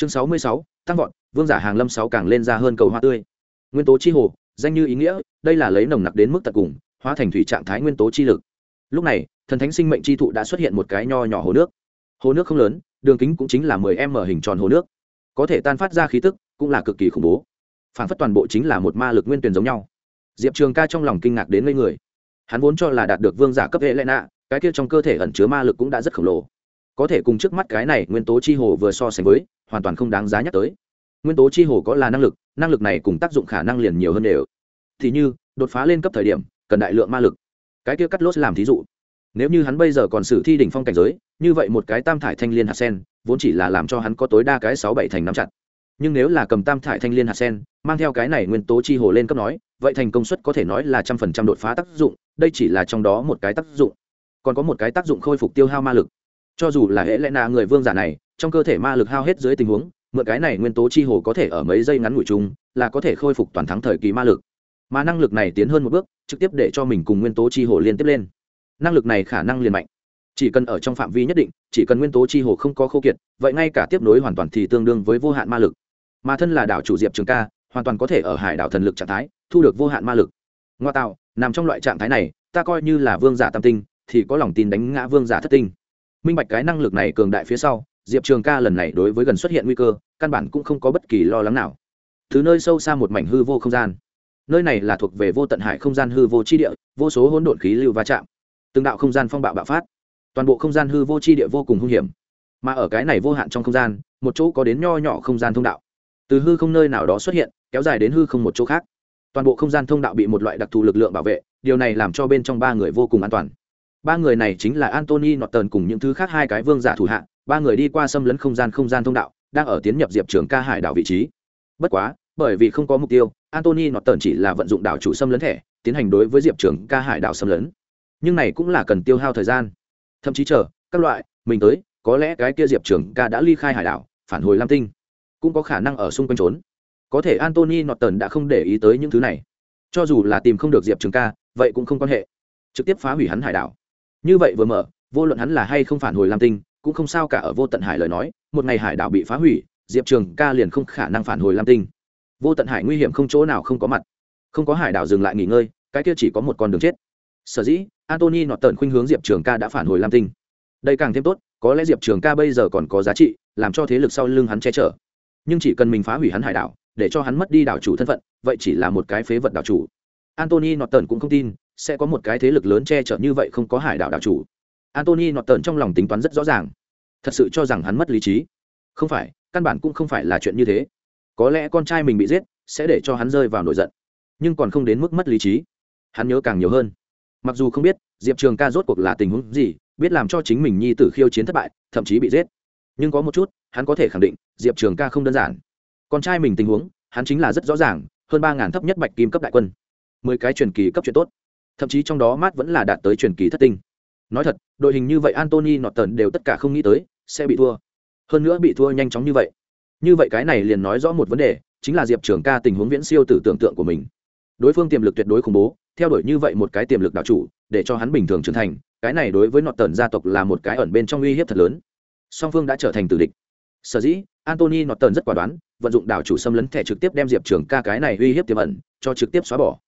chương sáu mươi sáu, tăng vọt, vương giả hàng lâm sáu càng lên ra hơn cầu hoa tươi. Nguyên tố chi hồ, danh như ý nghĩa, đây là lấy nồng nặc đến mức tận cùng, hóa thành thủy trạng thái nguyên tố chi lực. Lúc này, thần thánh sinh mệnh chi thụ đã xuất hiện một cái nho nhỏ hồ nước. Hồ nước không lớn, đường kính cũng chính là mười m hình tròn hồ nước. Có thể tan phát ra khí tức, cũng là cực kỳ khủng bố. Phản phất toàn bộ chính là một ma lực nguyên tuyển giống nhau. Diệp trường ca trong lòng kinh ngạc đến ngây người. Hắn vốn cho là đạt được vương giả cấp hệ lệ nạ, cái kia trong cơ thể ẩn chứa ma lực cũng đã rất khổng lồ. Có thể cùng trước mắt cái này nguyên tố chi hồ vừa so sánh với hoàn toàn không đáng giá nhắc tới. Nguyên tố chi hồ có là năng lực năng lực này cùng tác dụng khả năng liền nhiều hơn đều. Thì như, đột phá lên cấp thời điểm, cần đại lượng ma lực. Cái kia cắt lốt làm thí dụ. Nếu như hắn bây giờ còn sử thi đỉnh phong cảnh giới, như vậy một cái tam thải thanh liên hạt sen, vốn chỉ là làm cho hắn có tối đa cái sáu bảy thành nắm chặt. Nhưng nếu là cầm tam thải thanh liên hạt sen, mang theo cái này nguyên tố chi hồ lên cấp nói, vậy thành công suất có thể nói là trăm phần trăm đột phá tác dụng, đây chỉ là trong đó một cái tác dụng. Còn có một cái tác dụng khôi phục tiêu hao ma lực. Cho dù là hệ lẽ người vương giả này trong cơ thể ma lực hao hết dưới tình huống, mượn cái này nguyên tố chi hồ có thể ở mấy giây ngắn ngủi chung, là có thể khôi phục toàn thắng thời kỳ ma lực. Mà năng lực này tiến hơn một bước, trực tiếp để cho mình cùng nguyên tố chi hồ liên tiếp lên. Năng lực này khả năng liền mạnh. Chỉ cần ở trong phạm vi nhất định, chỉ cần nguyên tố chi hồ không có khô kiệt, vậy ngay cả tiếp nối hoàn toàn thì tương đương với vô hạn ma lực. Mà thân là đảo chủ diệp trường ca, hoàn toàn có thể ở hải đảo thần lực trạng thái, thu được vô hạn ma lực. Ngoa tạo, nằm trong loại trạng thái này, ta coi như là vương giả tam tinh, thì có lòng tin đánh ngã vương giả thất tinh. Minh bạch cái năng lực này cường đại phía sau diệp trường ca lần này đối với gần xuất hiện nguy cơ, căn bản cũng không có bất kỳ lo lắng nào. Thứ nơi sâu xa một mảnh hư vô không gian. Nơi này là thuộc về vô tận hải không gian hư vô chi địa, vô số hỗn độn khí lưu va chạm. Từng đạo không gian phong bạo bạo phát. Toàn bộ không gian hư vô chi địa vô cùng hung hiểm. Mà ở cái này vô hạn trong không gian, một chỗ có đến nho nhỏ không gian thông đạo. Từ hư không nơi nào đó xuất hiện, kéo dài đến hư không một chỗ khác. Toàn bộ không gian thông đạo bị một loại đặc thù lực lượng bảo vệ, điều này làm cho bên trong ba người vô cùng an toàn. Ba người này chính là antony Tần cùng những thứ khác hai cái vương giả thủ hạ ba người đi qua xâm lấn không gian không gian thông đạo, đang ở tiến nhập diệp trường ca hải đảo vị trí. Bất quá, bởi vì không có mục tiêu antony nọt tần chỉ là vận dụng đảo chủ xâm lấn thẻ, tiến hành đối với diệp trường ca hải đảo xâm lấn. Nhưng này cũng là cần tiêu hao thời gian. Thậm chí chờ, các loại, mình tới, có lẽ cái kia diệp trường ca đã ly khai hải đảo, phản hồi lam tinh. Cũng có khả năng ở xung quanh trốn. Có thể antony nọt tần đã không để ý tới những thứ này. Cho dù là tìm không được diệp trường ca, vậy cũng không quan hệ. Trực tiếp phá hủy hắn hải đảo. Như vậy vừa mở, vô luận hắn là hay không phản hồi lam tinh cũng không sao cả ở vô tận hải lời nói, một ngày hải đảo bị phá hủy, diệp trường ca liền không khả năng phản hồi lam tinh. Vô tận hải nguy hiểm không chỗ nào không có mặt. Không có hải đảo dừng lại nghỉ ngơi, cái kia chỉ có một con đường chết. Sở dĩ antony nọt tần khuynh hướng diệp trường ca đã phản hồi lam tinh. Đây càng thêm tốt, có lẽ diệp trường ca bây giờ còn có giá trị, làm cho thế lực sau lưng hắn che chở. Nhưng chỉ cần mình phá hủy hắn hải đảo, để cho hắn mất đi đảo chủ thân phận, vậy chỉ là một cái phế vật đảo chủ. Antony nọt tần cũng không tin, sẽ có một cái thế lực lớn che chở như vậy không có hải đảo đảo chủ antony nọt tần trong lòng tính toán rất rõ ràng. Thật sự cho rằng hắn mất lý trí. Không phải, căn bản cũng không phải là chuyện như thế. Có lẽ con trai mình bị giết, sẽ để cho hắn rơi vào nổi giận. Nhưng còn không đến mức mất lý trí. Hắn nhớ càng nhiều hơn. Mặc dù không biết, diệp trường ca rốt cuộc là tình huống gì, biết làm cho chính mình nhi tử khiêu chiến thất bại, thậm chí bị giết. Nhưng có một chút, hắn có thể khẳng định, diệp trường ca không đơn giản. Con trai mình tình huống, hắn chính là rất rõ ràng, hơn ba ngàn thấp nhất bạch kim cấp đại quân. Mười cái truyền kỳ cấp chuyện tốt. Thậm chí trong đó mát vẫn là đạt tới truyền kỳ thất tinh nói thật, đội hình như vậy antony nọt tần đều tất cả không nghĩ tới, sẽ bị thua. Hơn nữa bị thua nhanh chóng như vậy. Như vậy cái này liền nói rõ một vấn đề, chính là diệp trường ca tình huống viễn siêu từ tưởng tượng của mình. Đối phương tiềm lực tuyệt đối khủng bố, theo đuổi như vậy một cái tiềm lực đạo chủ, để cho hắn bình thường trưởng thành, cái này đối với nọt tần gia tộc là một cái ẩn bên trong uy hiếp thật lớn. Song phương đã trở thành tử địch. Sở dĩ antony nọt tần rất quả đoán, vận dụng đảo chủ xâm lấn thẻ trực tiếp đem diệp trường ca cái này uy hiếp tiềm ẩn, cho trực tiếp xóa bỏ.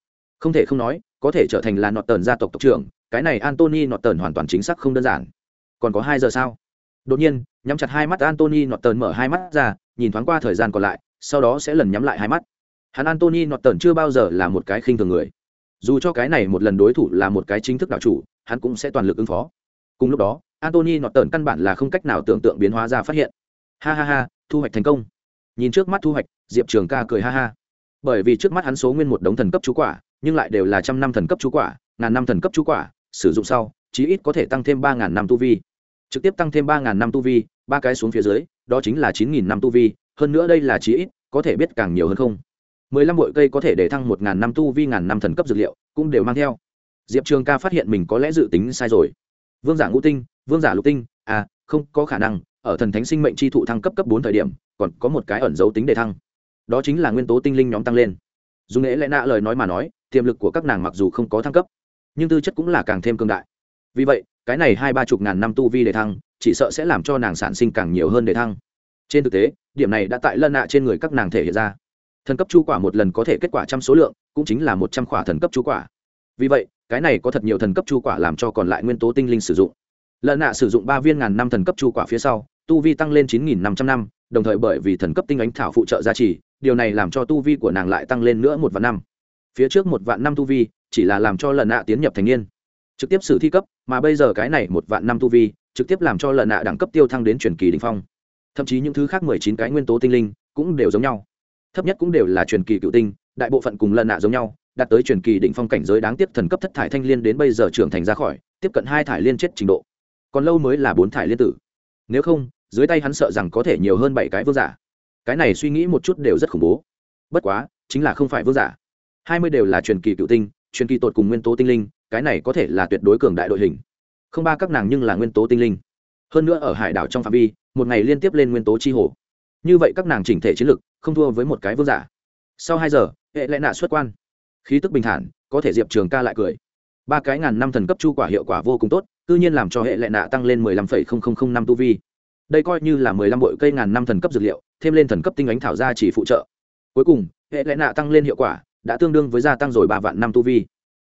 Không thể không nói, có thể trở thành là nọt tần gia tộc tộc trưởng cái này antony nọt tần hoàn toàn chính xác không đơn giản. Còn có hai giờ sao? Đột nhiên, nhắm chặt hai mắt antony nọt tần mở hai mắt ra, nhìn thoáng qua thời gian còn lại, sau đó sẽ lần nhắm lại hai mắt. Hắn antony nọt tần chưa bao giờ là một cái khinh thường người. Dù cho cái này một lần đối thủ là một cái chính thức đạo chủ, hắn cũng sẽ toàn lực ứng phó. Cùng lúc đó antony nọt tần căn bản là không cách nào tưởng tượng biến hóa ra phát hiện. Ha ha ha, thu hoạch thành công. Nhìn trước mắt thu hoạch, diệp trường ca cười ha ha. Bởi vì trước mắt hắn số nguyên một đống thần cấp chú quả, nhưng lại đều là trăm năm thần cấp chú quả, ngàn năm thần cấp chú quả sử dụng sau, chí ít có thể tăng thêm ba ngàn năm tu vi. Trực tiếp tăng thêm ba ngàn năm tu vi, ba cái xuống phía dưới, đó chính là chín nghìn năm tu vi, hơn nữa đây là chí ít, có thể biết càng nhiều hơn không. mười lăm bội cây có thể để thăng một ngàn năm tu vi, ngàn năm thần cấp dược liệu, cũng đều mang theo. Diệp trường ca phát hiện mình có lẽ dự tính sai rồi. Vương giả ngũ tinh, vương giả lục tinh à không, có khả năng, ở thần thánh sinh mệnh chi thụ thăng cấp cấp bốn thời điểm, còn có một cái ẩn dấu tính để thăng. Đó chính là nguyên tố tinh linh nhóm tăng lên. Dùng lễ lẽ nạ lời nói mà nói, tiềm lực của các nàng mặc dù không có thăng cấp nhưng tư chất cũng là càng thêm cương đại. Vì vậy, cái này hai ba chục ngàn năm tu vi để thăng, chỉ sợ sẽ làm cho nàng sản sinh càng nhiều hơn để thăng. Trên thực tế, điểm này đã tại lân nạ trên người các nàng thể hiện ra. Thần cấp chu quả một lần có thể kết quả trăm số lượng, cũng chính là một trăm quả thần cấp chu quả. Vì vậy, cái này có thật nhiều thần cấp chu quả làm cho còn lại nguyên tố tinh linh sử dụng. Lợn nạ sử dụng ba viên ngàn năm thần cấp chu quả phía sau, tu vi tăng lên chín nghìn năm trăm năm, đồng thời bởi vì thần cấp tinh ánh thảo phụ trợ gia trì, điều này làm cho tu vi của nàng lại tăng lên nữa một vạn năm. Phía trước một vạn năm tu vi chỉ là làm cho lần nạ tiến nhập thành niên. Trực tiếp xử thi cấp, mà bây giờ cái này một vạn năm tu vi, trực tiếp làm cho lần nạ đẳng cấp tiêu thăng đến truyền kỳ đình phong. Thậm chí những thứ khác mười chín cái nguyên tố tinh linh cũng đều giống nhau. Thấp nhất cũng đều là truyền kỳ cựu tinh, đại bộ phận cùng lần nạ giống nhau, đạt tới truyền kỳ đỉnh phong cảnh giới đáng tiếc thần cấp thất thải thanh liên đến bây giờ trưởng thành ra khỏi, tiếp cận hai thải liên chết trình độ. Còn lâu mới là bốn thải liên tử. Nếu không, dưới tay hắn sợ rằng có thể nhiều hơn bảy cái vương giả. Cái này suy nghĩ một chút đều rất khủng bố. Bất quá, chính là không phải vương giả. Hai mươi đều là truyền kỳ cựu tinh truyền kỳ tột cùng nguyên tố tinh linh, cái này có thể là tuyệt đối cường đại đội hình. Không ba các nàng nhưng là nguyên tố tinh linh. Hơn nữa ở hải đảo trong phạm vi, một ngày liên tiếp lên nguyên tố chi hồ. Như vậy các nàng chỉnh thể chiến lực, không thua với một cái vương giả. Sau hai giờ, hệ lẽ nạ xuất quan. Khí tức bình thản, có thể diệp trường ca lại cười. Ba cái ngàn năm thần cấp chu quả hiệu quả vô cùng tốt tự nhiên làm cho hệ lệ nạ tăng lên mười lăm phẩy không không không năm tu vi. Đây coi như là mười lăm bội cây ngàn năm thần cấp dược liệu, thêm lên thần cấp tinh ánh thảo ra chỉ phụ trợ. Cuối cùng, hệ lệ nạ tăng lên hiệu quả đã tương đương với gia tăng rồi ba vạn năm tu vi.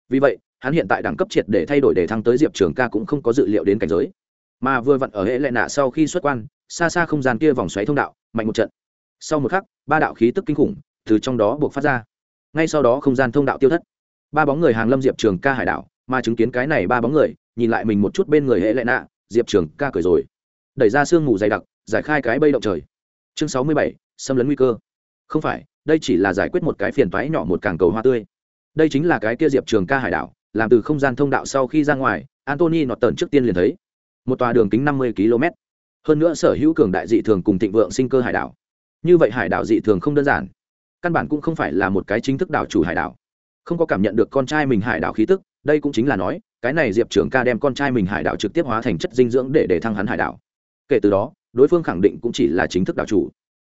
Vì vậy, hắn hiện tại đẳng cấp triệt để thay đổi để thăng tới diệp trường ca cũng không có dự liệu đến cảnh giới. Mà vừa vặn ở hệ lệ nạ sau khi xuất quan, xa xa không gian kia vòng xoáy thông đạo, mạnh một trận. Sau một khắc, ba đạo khí tức kinh khủng từ trong đó buộc phát ra. Ngay sau đó không gian thông đạo tiêu thất. Ba bóng người hàng lâm diệp trường ca hải đảo, mà chứng kiến cái này ba bóng người, nhìn lại mình một chút bên người hệ lệ nạ, diệp trường ca cười rồi. Đẩy ra sương mù dày đặc, giải khai cái bây động trời. Chương sáu mươi bảy, xâm lấn nguy cơ. Không phải đây chỉ là giải quyết một cái phiền toái nhỏ một càng cầu hoa tươi. Đây chính là cái kia diệp trường ca hải đảo, làm từ không gian thông đạo sau khi ra ngoài antony nọt tần trước tiên liền thấy một tòa đường kính năm mươi km. Hơn nữa sở hữu cường đại dị thường cùng thịnh vượng sinh cơ hải đảo. Như vậy hải đảo dị thường không đơn giản. Căn bản cũng không phải là một cái chính thức đảo chủ hải đảo. Không có cảm nhận được con trai mình hải đảo khí tức, đây cũng chính là nói, cái này diệp trường ca đem con trai mình hải đảo trực tiếp hóa thành chất dinh dưỡng để để thăng hắn hải đảo. Kể từ đó, đối phương khẳng định cũng chỉ là chính thức đảo chủ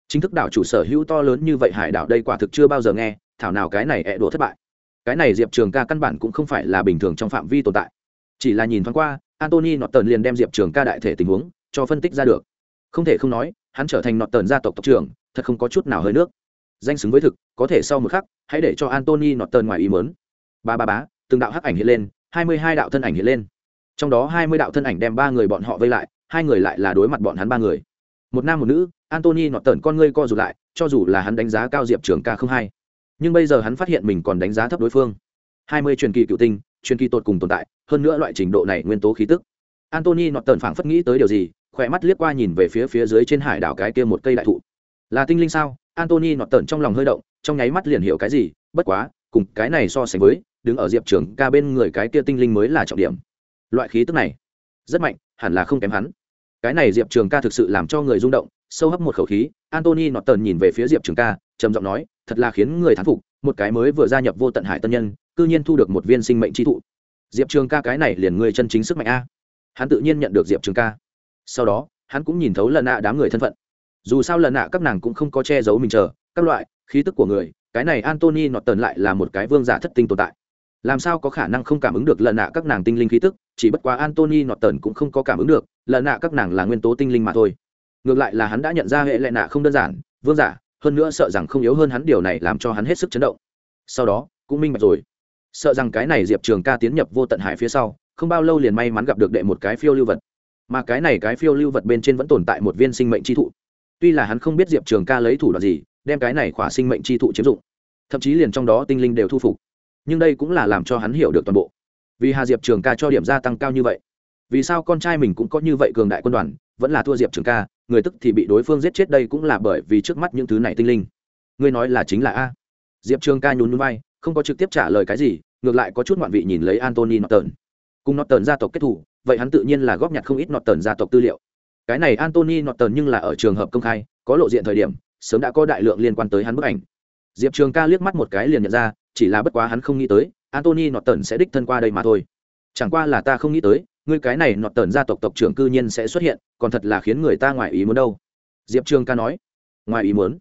chính thức đảo chủ sở hữu to lớn như vậy hải đảo đây quả thực chưa bao giờ nghe, thảo nào cái này ẹ đùa thất bại. Cái này diệp trường ca căn bản cũng không phải là bình thường trong phạm vi tồn tại. Chỉ là nhìn thoáng qua antony nọt tần liền đem diệp trường ca đại thể tình huống cho phân tích ra được. Không thể không nói, hắn trở thành nọt tần gia tộc tộc trưởng, thật không có chút nào hơi nước. Danh xứng với thực, có thể sau một khắc, hãy để cho antony nọt tần ngoài ý mớn ba ba bá từng đạo hắc ảnh hiện lên, hai mươi hai đạo thân ảnh hiện lên. Trong đó hai mươi đạo thân ảnh đem ba người bọn họ vây lại, hai người lại là đối mặt bọn hắn ba người. Một nam một nữ antony nọt tần con ngươi co rụt lại, cho dù là hắn đánh giá cao diệp trường ca không hay. Nhưng bây giờ hắn phát hiện mình còn đánh giá thấp đối phương. Hai mươi truyền kỳ cựu tinh, truyền kỳ tột cùng tồn tại, hơn nữa loại trình độ này nguyên tố khí tức. Antony nọt tần phảng phất nghĩ tới điều gì, khỏe mắt liếc qua nhìn về phía phía dưới trên hải đảo cái kia một cây đại thụ. Là tinh linh sao? Antony nọt tần trong lòng hơi động, trong nháy mắt liền hiểu cái gì, bất quá, cùng cái này so sánh với, đứng ở diệp trường ca bên người cái kia tinh linh mới là trọng điểm. Loại khí tức này, rất mạnh, hẳn là không kém hắn. Cái này diệp trường ca thực sự làm cho người rung động sâu hấp một khẩu khí antony nọt tần nhìn về phía diệp trường ca, trầm giọng nói, thật là khiến người thán phục, một cái mới vừa gia nhập vô tận hải tân nhân, cư nhiên thu được một viên sinh mệnh tri thụ. Diệp trường ca cái này liền người chân chính sức mạnh a. Hắn tự nhiên nhận được diệp trường ca. Sau đó, hắn cũng nhìn thấu lần nạ đám người thân phận. Dù sao lần nạ các nàng cũng không có che giấu mình chờ, các loại, khí tức của người, cái này antony nọt tần lại là một cái vương giả thất tinh tồn tại. Làm sao có khả năng không cảm ứng được lần nạ các nàng tinh linh khí tức, chỉ bất quá antony nọt tần cũng không có cảm ứng được lần nạ các nàng là nguyên tố tinh linh mà thôi ngược lại là hắn đã nhận ra hệ lệ nạ không đơn giản, vương giả, hơn nữa sợ rằng không yếu hơn hắn điều này làm cho hắn hết sức chấn động. Sau đó, cũng minh bạch rồi. Sợ rằng cái này diệp trường ca tiến nhập vô tận hải phía sau, không bao lâu liền may mắn gặp được đệ một cái phiêu lưu vật. Mà cái này cái phiêu lưu vật bên trên vẫn tồn tại một viên sinh mệnh chi thụ. Tuy là hắn không biết diệp trường ca lấy thủ đoạn gì, đem cái này khỏa sinh mệnh chi thụ chiếm dụng, thậm chí liền trong đó tinh linh đều thu phục. Nhưng đây cũng là làm cho hắn hiểu được toàn bộ. Vì hà diệp trường ca cho điểm gia tăng cao như vậy, vì sao con trai mình cũng có như vậy cường đại quân đoàn, vẫn là thua diệp trường ca người tức thì bị đối phương giết chết đây cũng là bởi vì trước mắt những thứ này tinh linh. Ngươi nói là chính là a. Diệp trường ca nhún vai, không có trực tiếp trả lời cái gì ngược lại có chút ngoạn vị nhìn lấy antony norton. Cùng norton gia tộc kết thủ vậy hắn tự nhiên là góp nhặt không ít norton gia tộc tư liệu. Cái này antony norton nhưng là ở trường hợp công khai có lộ diện thời điểm sớm đã có đại lượng liên quan tới hắn bức ảnh. Diệp trường ca liếc mắt một cái liền nhận ra chỉ là bất quá hắn không nghĩ tới antony norton sẽ đích thân qua đây mà thôi. Chẳng qua là ta không nghĩ tới ngươi cái này nọt tần gia tộc tộc trưởng cư nhiên sẽ xuất hiện, còn thật là khiến người ta ngoài ý muốn đâu. Diệp trường ca nói. Ngoài ý muốn?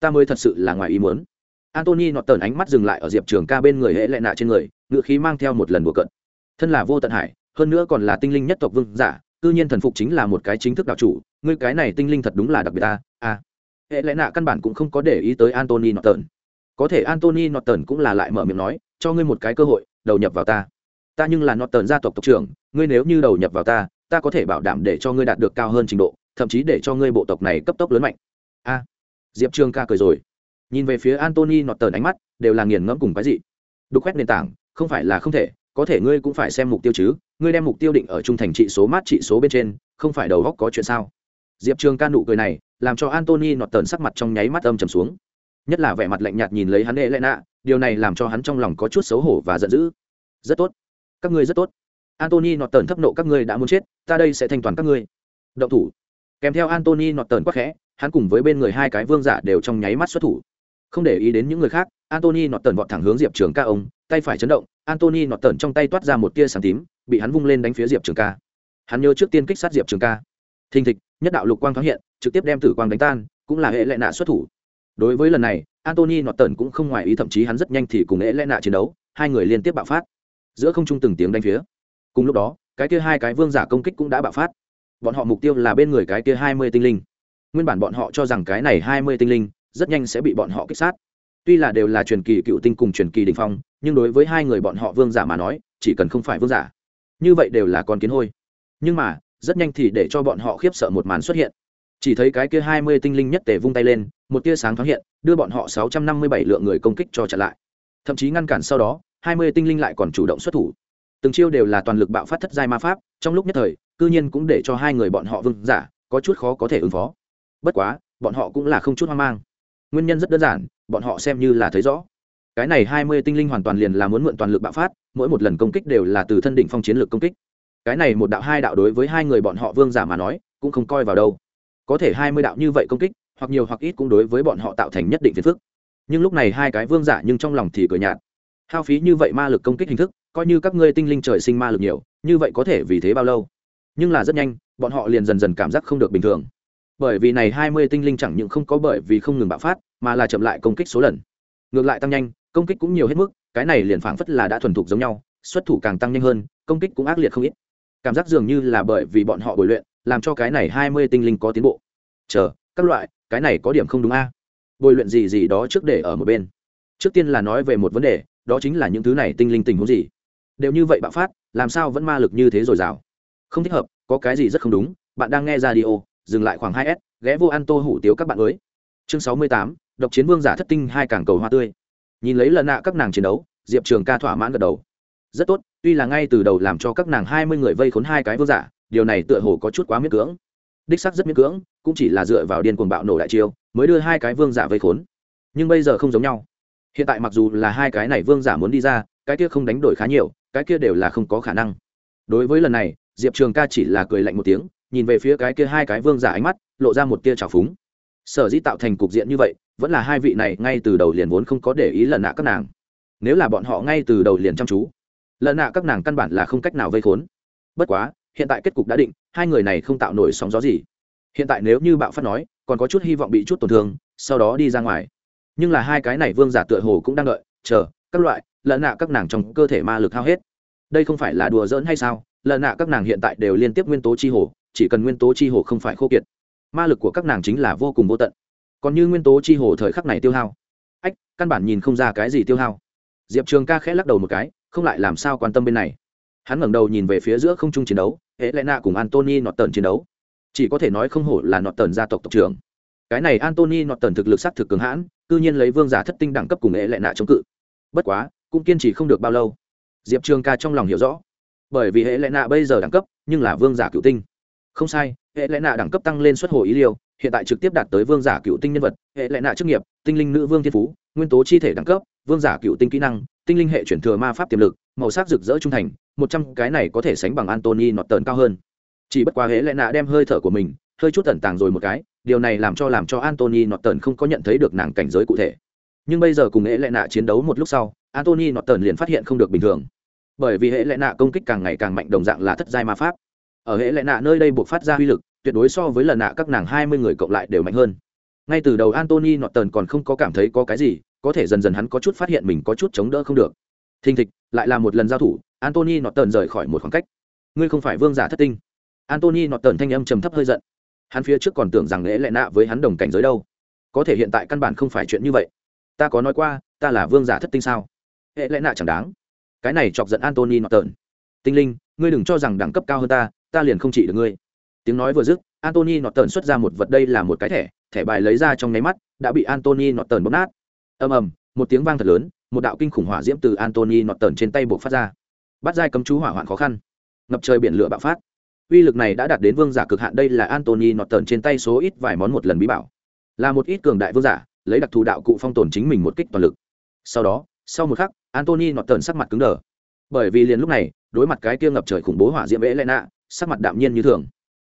Ta mới thật sự là ngoài ý muốn. Antony nọt tần ánh mắt dừng lại ở diệp trường ca bên người hễ lệ nạ trên người ngự khí mang theo một lần bùa cận thân là vô tận hải, hơn nữa còn là tinh linh nhất tộc vương giả, cư nhiên thần phục chính là một cái chính thức đạo chủ, ngươi cái này tinh linh thật đúng là đặc biệt ta à hệ lẽ nạ căn bản cũng không có để ý tới antony norton có thể antony norton cũng là lại mở miệng nói, cho ngươi một cái cơ hội, đầu nhập vào ta ta nhưng là nọt tần gia tộc tộc trưởng, ngươi nếu như đầu nhập vào ta ta có thể bảo đảm để cho ngươi đạt được cao hơn trình độ, thậm chí để cho ngươi bộ tộc này cấp tốc lớn mạnh. A, diệp trường ca cười rồi. Nhìn về phía antony tần ánh mắt, đều là nghiền ngẫm cùng cái gì đục khoét nền tảng, không phải là không thể, có thể ngươi cũng phải xem mục tiêu chứ, ngươi đem mục tiêu định ở trung thành trị số mát trị số bên trên, không phải đầu góc có chuyện sao? Diệp trường ca nụ cười này, làm cho antony nọt tờn sắc mặt trong nháy mắt âm trầm xuống. Nhất là vẻ mặt lạnh nhạt nhìn lấy hắn hệ lẽ nạ, điều này làm cho hắn trong lòng có chút xấu hổ và giận dữ. Rất tốt các ngươi rất tốt. Antony nọt tờn thấp nộ, các ngươi đã muốn chết, ta đây sẽ thanh toàn các ngươi. Động thủ. Kèm theo antony nọt tờn quắc khẽ, hắn cùng với bên người hai cái vương giả đều trong nháy mắt xuất thủ. Không để ý đến những người khác antony nọt tờn vọt thẳng hướng diệp trường ca ông, tay phải chấn động antony nọt tờn trong tay toát ra một tia sáng tím, bị hắn vung lên đánh phía diệp trường ca. Hắn nhớ trước tiên kích sát diệp trường ca. Thình thịch, nhất đạo lục quang thoáng hiện, trực tiếp đem tử quang đánh tan, cũng là hệ lệ nạ xuất thủ. Đối với lần này antony nọt tần cũng không ngoài ý, thậm chí hắn rất nhanh thì cùng hệ lệ nạ chiến đấu, hai người liên tiếp bạo phát giữa không trung từng tiếng đánh phía. Cùng lúc đó, cái kia hai cái vương giả công kích cũng đã bạo phát. Bọn họ mục tiêu là bên người cái kia hai mươi tinh linh. Nguyên bản bọn họ cho rằng cái này hai mươi tinh linh rất nhanh sẽ bị bọn họ kích sát. Tuy là đều là truyền kỳ cựu tinh cùng truyền kỳ đình phong, nhưng đối với hai người bọn họ vương giả mà nói, chỉ cần không phải vương giả, như vậy đều là con kiến hôi. Nhưng mà, rất nhanh thì để cho bọn họ khiếp sợ một màn xuất hiện. Chỉ thấy cái kia hai mươi tinh linh nhất tề vung tay lên, một tia sáng thoáng hiện, đưa bọn họ sáu trăm năm mươi bảy lượng người công kích cho chặn lại. Thậm chí ngăn cản sau đó hai mươi tinh linh lại còn chủ động xuất thủ. Từng chiêu đều là toàn lực bạo phát thất giai ma pháp, trong lúc nhất thời, cư nhiên cũng để cho hai người bọn họ vương giả, có chút khó có thể ứng phó. Bất quá, bọn họ cũng là không chút hoang mang. Nguyên nhân rất đơn giản, bọn họ xem như là thấy rõ. Cái này hai mươi tinh linh hoàn toàn liền là muốn mượn toàn lực bạo phát, mỗi một lần công kích đều là từ thân đỉnh phong chiến lược công kích. Cái này một đạo hai đạo đối với hai người bọn họ vương giả mà nói, cũng không coi vào đâu. Có thể hai mươi đạo như vậy công kích, hoặc nhiều hoặc ít cũng đối với bọn họ tạo thành nhất định phiền phức. Nhưng lúc này hai cái vương giả nhưng trong lòng thì cười nhạt hao phí như vậy ma lực công kích hình thức, coi như các ngươi tinh linh trời sinh ma lực nhiều, như vậy có thể vì thế bao lâu? Nhưng là rất nhanh, bọn họ liền dần dần cảm giác không được bình thường. Bởi vì này hai mươi tinh linh chẳng những không có bởi vì không ngừng bạo phát, mà là chậm lại công kích số lần. Ngược lại tăng nhanh, công kích cũng nhiều hết mức, cái này liền phảng phất là đã thuần thục giống nhau, xuất thủ càng tăng nhanh hơn, công kích cũng ác liệt không ít. Cảm giác dường như là bởi vì bọn họ bồi luyện, làm cho cái này hai mươi tinh linh có tiến bộ. Chờ, các loại, cái này có điểm không đúng a. À? bồi luyện gì gì đó trước để ở một bên. Trước tiên là nói về một vấn đề đó chính là những thứ này tinh linh tình huống gì? Đều như vậy bạo phát, làm sao vẫn ma lực như thế rồi rào không thích hợp, có cái gì rất không đúng, bạn đang nghe ra đi ô dừng lại khoảng hai s, ghé vô ăn tô hủ tiếu các bạn mới chương sáu mươi tám, độc chiến vương giả thất tinh hai cảng cầu hoa tươi. Nhìn lấy lần nạ các nàng chiến đấu, diệp trường ca thỏa mãn gật đầu. Rất tốt, tuy là ngay từ đầu làm cho các nàng hai mươi người vây khốn hai cái vương giả, điều này tựa hồ có chút quá miễn cưỡng. Đích sắc rất miễn cưỡng, cũng chỉ là dựa vào điên cuồng bạo nổ đại chiêu, mới đưa hai cái vương giả vây khốn. Nhưng bây giờ không giống nhau hiện tại mặc dù là hai cái này vương giả muốn đi ra, cái kia không đánh đổi khá nhiều, cái kia đều là không có khả năng. Đối với lần này, diệp trường ca chỉ là cười lạnh một tiếng, nhìn về phía cái kia hai cái vương giả ánh mắt, lộ ra một tia trào phúng. Sở dĩ tạo thành cục diện như vậy, vẫn là hai vị này ngay từ đầu liền vốn không có để ý lần nạ các nàng. Nếu là bọn họ ngay từ đầu liền chăm chú, lần nạ các nàng căn bản là không cách nào vây khốn. Bất quá, hiện tại kết cục đã định, hai người này không tạo nổi sóng gió gì. Hiện tại nếu như bạo phát nói, còn có chút hy vọng bị chút tổn thương, sau đó đi ra ngoài nhưng là hai cái này vương giả tựa hồ cũng đang đợi, chờ, các loại, lợn nạ các nàng trong cơ thể ma lực hao hết. Đây không phải là đùa giỡn hay sao? Lợn nạ các nàng hiện tại đều liên tiếp nguyên tố chi hồ, chỉ cần nguyên tố chi hồ không phải khô kiệt, ma lực của các nàng chính là vô cùng vô tận. Còn như nguyên tố chi hồ thời khắc này tiêu hao. Ách, căn bản nhìn không ra cái gì tiêu hao. Diệp trường ca khẽ lắc đầu một cái, không lại làm sao quan tâm bên này. Hắn ngẩng đầu nhìn về phía giữa không trung chiến đấu hệ lẽ nạ cùng antony nọt tần chiến đấu. Chỉ có thể nói không hổ là nọt tần gia tộc tộc trưởng. Cái này antony nọt tần thực lực s á c thực cường hãn c nhiên lấy vương giả thất tinh đẳng cấp cùng hệ lệ nạ chống cự. Bất quá, cũng kiên trì không được bao lâu. Diệp trường ca trong lòng hiểu rõ, bởi vì hệ lệ nạ bây giờ đẳng cấp, nhưng là vương giả cựu tinh. Không sai, hệ lệ nạ đẳng cấp tăng lên xuất hồ ý liêu, hiện tại trực tiếp đạt tới vương giả cựu tinh nhân vật, hệ lệ nạ chức nghiệp, tinh linh nữ vương thiên phú, nguyên tố chi thể đẳng cấp, vương giả cựu tinh kỹ năng, tinh linh hệ chuyển thừa ma pháp tiềm lực, màu sắc rực rỡ trung thành, một trăm cái này có thể sánh bằng antony nọt tờn cao hơn. Chỉ bất quá hễ lẽ nạ đem hơi thở của mình, hơi chút tẩn tàng rồi một cái điều này làm cho làm cho antony nọt không có nhận thấy được nàng cảnh giới cụ thể. Nhưng bây giờ cùng hệ lệ nạ chiến đấu một lúc sau antony nọt liền phát hiện không được bình thường. Bởi vì hệ lệ nạ công kích càng ngày càng mạnh đồng dạng là thất giai ma pháp. Ở hệ lệ nạ nơi đây buộc phát ra uy lực, tuyệt đối so với lần nạ các nàng hai mươi người cộng lại đều mạnh hơn. Ngay từ đầu antony nọt còn không có cảm thấy có cái gì, có thể dần dần hắn có chút phát hiện mình có chút chống đỡ không được. Thình thịch, lại là một lần giao thủ antony nọt rời khỏi một khoảng cách. Ngươi không phải vương giả thất tinh. Antony nọt thanh âm trầm thấp hơi giận hắn phía trước còn tưởng rằng lễ lệ nạ với hắn đồng cảnh giới đâu. Có thể hiện tại căn bản không phải chuyện như vậy. Ta có nói qua, ta là vương giả thất tinh sao? Hệ lẽ nạ chẳng đáng. Cái này chọc giận antony nọ tợn tinh linh, ngươi đừng cho rằng đẳng cấp cao hơn ta ta liền không chỉ được ngươi. Tiếng nói vừa dứt antony nọ tợn xuất ra một vật đây là một cái thẻ thẻ bài lấy ra trong nháy mắt, đã bị antony nọ tợn bóp nát. Ầm ầm, một tiếng vang thật lớn, một đạo kinh khủng hỏa diễm từ antony nọ tợn trên tay buộc phát ra. Bắt dai cấm chú hỏa hoạn khó khăn. Ngập trời biển lửa bạo phát uy lực này đã đạt đến vương giả cực hạn, đây là antony nọt tần trên tay số ít vài món một lần bí bảo. Là một ít cường đại vương giả, lấy đặc thù đạo cụ phong tồn chính mình một kích toàn lực. Sau đó, sau một khắc antony nọt tần sắc mặt cứng đờ. Bởi vì liền lúc này, đối mặt cái kia ngập trời khủng bố hỏa diễm vẽ lẽ nạ sắc mặt đạm nhiên như thường.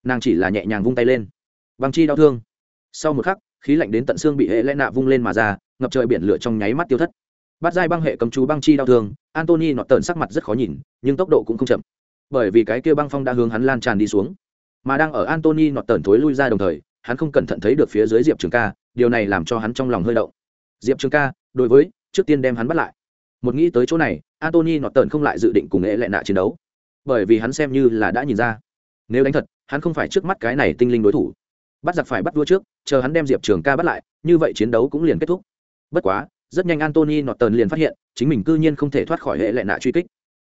Nàng chỉ là nhẹ nhàng vung tay lên. Băng chi đau thương. Sau một khắc, khí lạnh đến tận xương bị hệ lẽ nạ vung lên mà ra, ngập trời biển lửa trong nháy mắt tiêu thất. Bắt dai băng hệ cầm chú băng chi đau thương antony nọt tần sắc mặt rất khó nhìn, nhưng tốc độ cũng không chậm bởi vì cái kia băng phong đã hướng hắn lan tràn đi xuống. Mà đang ở antony nọt tần thối lui ra đồng thời, hắn không cẩn thận thấy được phía dưới diệp trường ca, điều này làm cho hắn trong lòng hơi động. Diệp trường ca, đối với, trước tiên đem hắn bắt lại. Một nghĩ tới chỗ này antony nọt tần không lại dự định cùng nghệ lệ nạ chiến đấu. Bởi vì hắn xem như là đã nhìn ra. Nếu đánh thật, hắn không phải trước mắt cái này tinh linh đối thủ. Bắt giặc phải bắt vua trước, chờ hắn đem diệp trường ca bắt lại, như vậy chiến đấu cũng liền kết thúc. Bất quá, rất nhanh antony nọt tần liền phát hiện, chính mình cư nhiên không thể thoát khỏi hệ lệ nạ truy kích.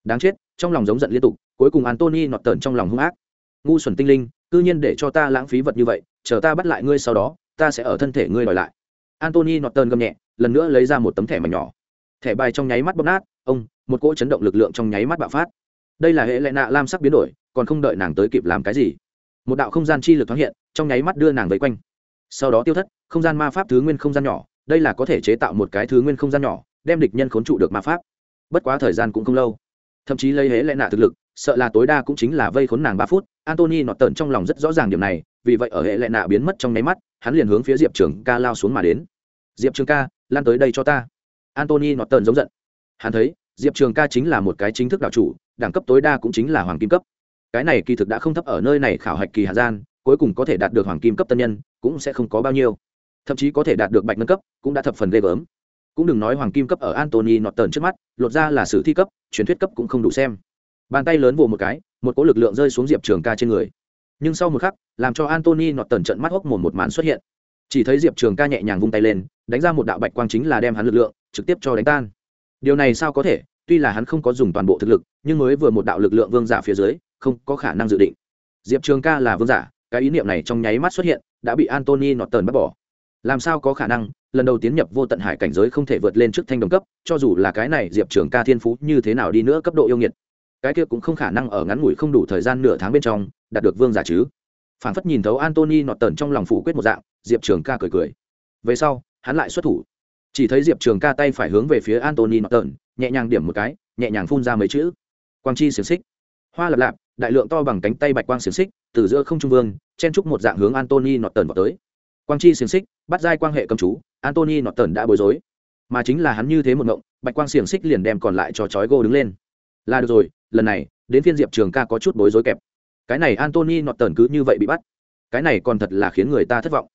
Đáng chết, trong lòng giống giận liên tục cuối cùng antony nọt tần trong lòng hung ác. Ngu xuẩn tinh linh, cư nhiên để cho ta lãng phí vật như vậy, chờ ta bắt lại ngươi sau đó, ta sẽ ở thân thể ngươi đòi lại. Antony nọt tần gầm nhẹ, lần nữa lấy ra một tấm thẻ mảnh nhỏ. Thẻ bài trong nháy mắt bóp nát, ông, một cỗ chấn động lực lượng trong nháy mắt bạo phát. Đây là hệ lệ nạ lam sắc biến đổi, còn không đợi nàng tới kịp làm cái gì. Một đạo không gian chi lực thoáng hiện, trong nháy mắt đưa nàng vây quanh. Sau đó tiêu thất, không gian ma pháp thứ nguyên không gian nhỏ, đây là có thể chế tạo một cái thứ nguyên không gian nhỏ, đem địch nhân khốn trụ được ma pháp. Bất quá thời gian cũng không lâu thậm chí lấy hễ lẽ nạ thực lực, sợ là tối đa cũng chính là vây khốn nàng ba phút. Antony nọt tợn trong lòng rất rõ ràng điểm này, vì vậy ở hệ lệ nạ biến mất trong nháy mắt, hắn liền hướng phía diệp trường ca lao xuống mà đến. Diệp trường ca, lan tới đây cho ta. Antony nọt tợn giống giận. Hắn thấy, diệp trường ca chính là một cái chính thức đạo chủ, đẳng cấp tối đa cũng chính là hoàng kim cấp. Cái này kỳ thực đã không thấp ở nơi này khảo hạch kỳ hà gian, cuối cùng có thể đạt được hoàng kim cấp tân nhân cũng sẽ không có bao nhiêu. Thậm chí có thể đạt được bạch nâng cấp cũng đã thập phần ghê gớm cũng đừng nói hoàng kim cấp ở antony nọt tờn trước mắt, lột ra là sử thi cấp, truyền thuyết cấp cũng không đủ xem. Bàn tay lớn vồ một cái, một cỗ lực lượng rơi xuống diệp trường ca trên người. Nhưng sau một khắc, làm cho antony nọt tần trận mắt hốc mồm một màn xuất hiện. Chỉ thấy diệp trường ca nhẹ nhàng vung tay lên, đánh ra một đạo bạch quang chính là đem hắn lực lượng, trực tiếp cho đánh tan. Điều này sao có thể? Tuy là hắn không có dùng toàn bộ thực lực, nhưng mới vừa một đạo lực lượng vương giả phía dưới, không có khả năng dự định. Diệp trường ca là vương giả, cái ý niệm này trong nháy mắt xuất hiện, đã bị antony nọt tần bắt bỏ. Làm sao có khả năng? Lần đầu tiến nhập vô tận hải cảnh giới không thể vượt lên trước thanh đồng cấp, cho dù là cái này diệp trường ca thiên phú như thế nào đi nữa cấp độ yêu nghiệt. Cái kia cũng không khả năng ở ngắn ngủi không đủ thời gian nửa tháng bên trong, đạt được vương giả chứ. Phản phất nhìn thấu antony nọt tần trong lòng phủ quyết một dạng, diệp trường ca cười cười. Về sau, hắn lại xuất thủ. Chỉ thấy diệp trường ca tay phải hướng về phía antony nọt tần nhẹ nhàng điểm một cái, nhẹ nhàng phun ra mấy chữ. Quang chi xiềng xích. Hoa lập lạp, đại lượng to bằng cánh tay bạch quang xiềng xích, từ giữa không trung vương, chen trúc một dạng hướng antony nọt tần vào tới. Quang chi xiềng xích, bắt giai quan hệ cầm chú antony nọt tần đã bối rối. Mà chính là hắn như thế một ngộng, bạch quang xiềng xích liền đem còn lại cho chói gô đứng lên. Là được rồi, lần này, đến phiên diệp trường ca có chút bối rối kẹp. Cái này antony nọt tần cứ như vậy bị bắt. Cái này còn thật là khiến người ta thất vọng.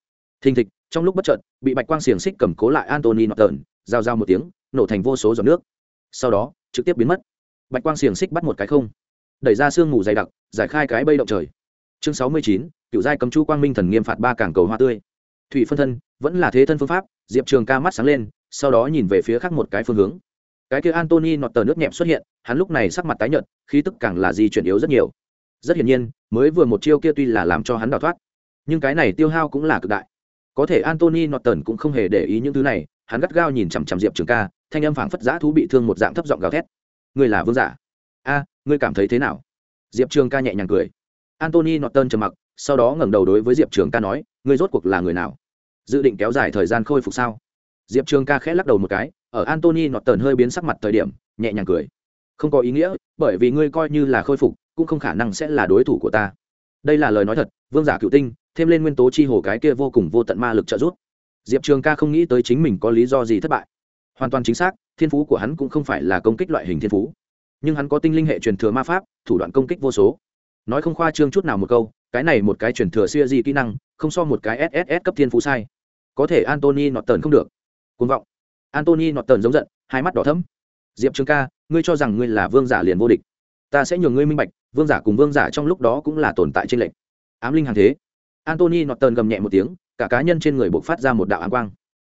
Thình thịch, trong lúc bất trợn bị bạch quang xiềng xích cầm cố lại antony nọt tần giao giao một tiếng, nổ thành vô số giọt nước. Sau đó, trực tiếp biến mất. Bạch quang xiềng xích bắt một cái không. Đẩy ra sương mù dày đặc, giải khai cái bây động trời. Chương sáu mươi chín, cựu giai cấm chu quang minh thần nghiêm phạt ba cảng cầu hoa tươi. Thủy phân thân, vẫn là thế thân phương pháp diệp trường ca mắt sáng lên, sau đó nhìn về phía khác một cái phương hướng. Cái kia antony nọt tờ nước nhẹm xuất hiện, hắn lúc này sắc mặt tái nhợt, khí tức càng là di chuyển yếu rất nhiều. Rất hiển nhiên, mới vừa một chiêu kia tuy là làm cho hắn đào thoát, nhưng cái này tiêu hao cũng là cực đại. Có thể antony nọt tần cũng không hề để ý những thứ này, hắn gắt gao nhìn chằm chằm diệp trường ca, thanh âm phảng phất giã thú bị thương một dạng thấp giọng gào thét. Ngươi là vương giả? A, ngươi cảm thấy thế nào? Diệp trường ca nhẹ nhàng cười. Antony nọt tần trầm mặc, sau đó ngẩng đầu đối với diệp trường ca nói, ngươi rốt cuộc là người nào? Dự định kéo dài thời gian khôi phục sao? Diệp trường ca khẽ lắc đầu một cái, ở antony nọt tờn hơi biến sắc mặt thời điểm, nhẹ nhàng cười. Không có ý nghĩa, bởi vì ngươi coi như là khôi phục, cũng không khả năng sẽ là đối thủ của ta. Đây là lời nói thật, vương giả cựu tinh, thêm lên nguyên tố chi hồ cái kia vô cùng vô tận ma lực trợ giúp. Diệp trường ca không nghĩ tới chính mình có lý do gì thất bại. Hoàn toàn chính xác, thiên phú của hắn cũng không phải là công kích loại hình thiên phú. Nhưng hắn có tinh linh hệ truyền thừa ma pháp, thủ đoạn công kích vô số. Nói không khoa trương chút nào một câu, cái này một cái truyền thừa siêu di kỹ năng, không so một cái sss cấp thiên phú sai có thể antony nọt tần không được. Côn vọng. Antony nọt tần giống giận, hai mắt đỏ thấm diệp trường ca, ngươi cho rằng ngươi là vương giả liền vô địch. Ta sẽ nhường ngươi minh bạch, vương giả cùng vương giả trong lúc đó cũng là tồn tại trên lệnh ám linh hàng thế. Antony nọt tần gầm nhẹ một tiếng, cả cá nhân trên người buộc phát ra một đạo ám quang.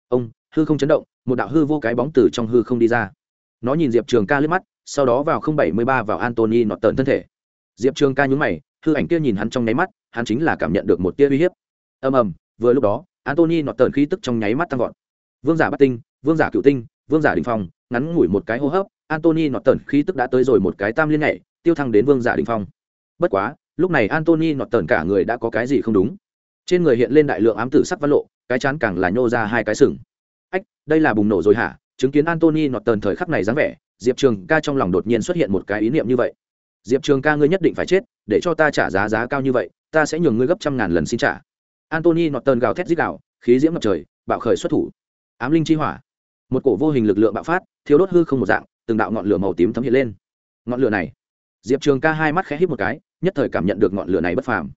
Ông, hư không chấn động, một đạo hư vô cái bóng từ trong hư không đi ra. Nó nhìn diệp trường ca liếc mắt, sau đó vào không bảy mươi ba vào antony nọt tần thân thể. Diệp trường ca nhún mày, hư ảnh kia nhìn hắn trong nháy mắt, hắn chính là cảm nhận được một tia uy hiếp. Ầm ầm, vừa lúc đó antony nọt tờn khí tức trong nháy mắt tăng vọt. Vương giả bắt tinh, vương giả cựu tinh, vương giả đình phong, ngắn ngủi một cái hô hấp antony nọt tờn khí tức đã tới rồi một cái tam liên nhảy, tiêu thăng đến vương giả đình phong. Bất quá, lúc này antony nọt tờn cả người đã có cái gì không đúng. Trên người hiện lên đại lượng ám tử sắc văn lộ, cái chán càng là nhô ra hai cái sừng. Ách, đây là bùng nổ rồi hả? Chứng kiến antony nọt tờn thời khắc này dáng vẻ, diệp trường ca trong lòng đột nhiên xuất hiện một cái ý niệm như vậy. Diệp trường ca ngươi nhất định phải chết, để cho ta trả giá giá cao như vậy, ta sẽ nhường ngươi gấp trăm ngàn lần xin trả antony nọt tờn gào thét dích đạo khí diễm ngập trời, bạo khởi xuất thủ. Ám linh chi hỏa. Một cổ vô hình lực lượng bạo phát thiếu đốt hư không một dạng, từng đạo ngọn lửa màu tím thấm hiện lên. Ngọn lửa này, diệp trường ca hai mắt khẽ hít một cái, nhất thời cảm nhận được ngọn lửa này bất phàm.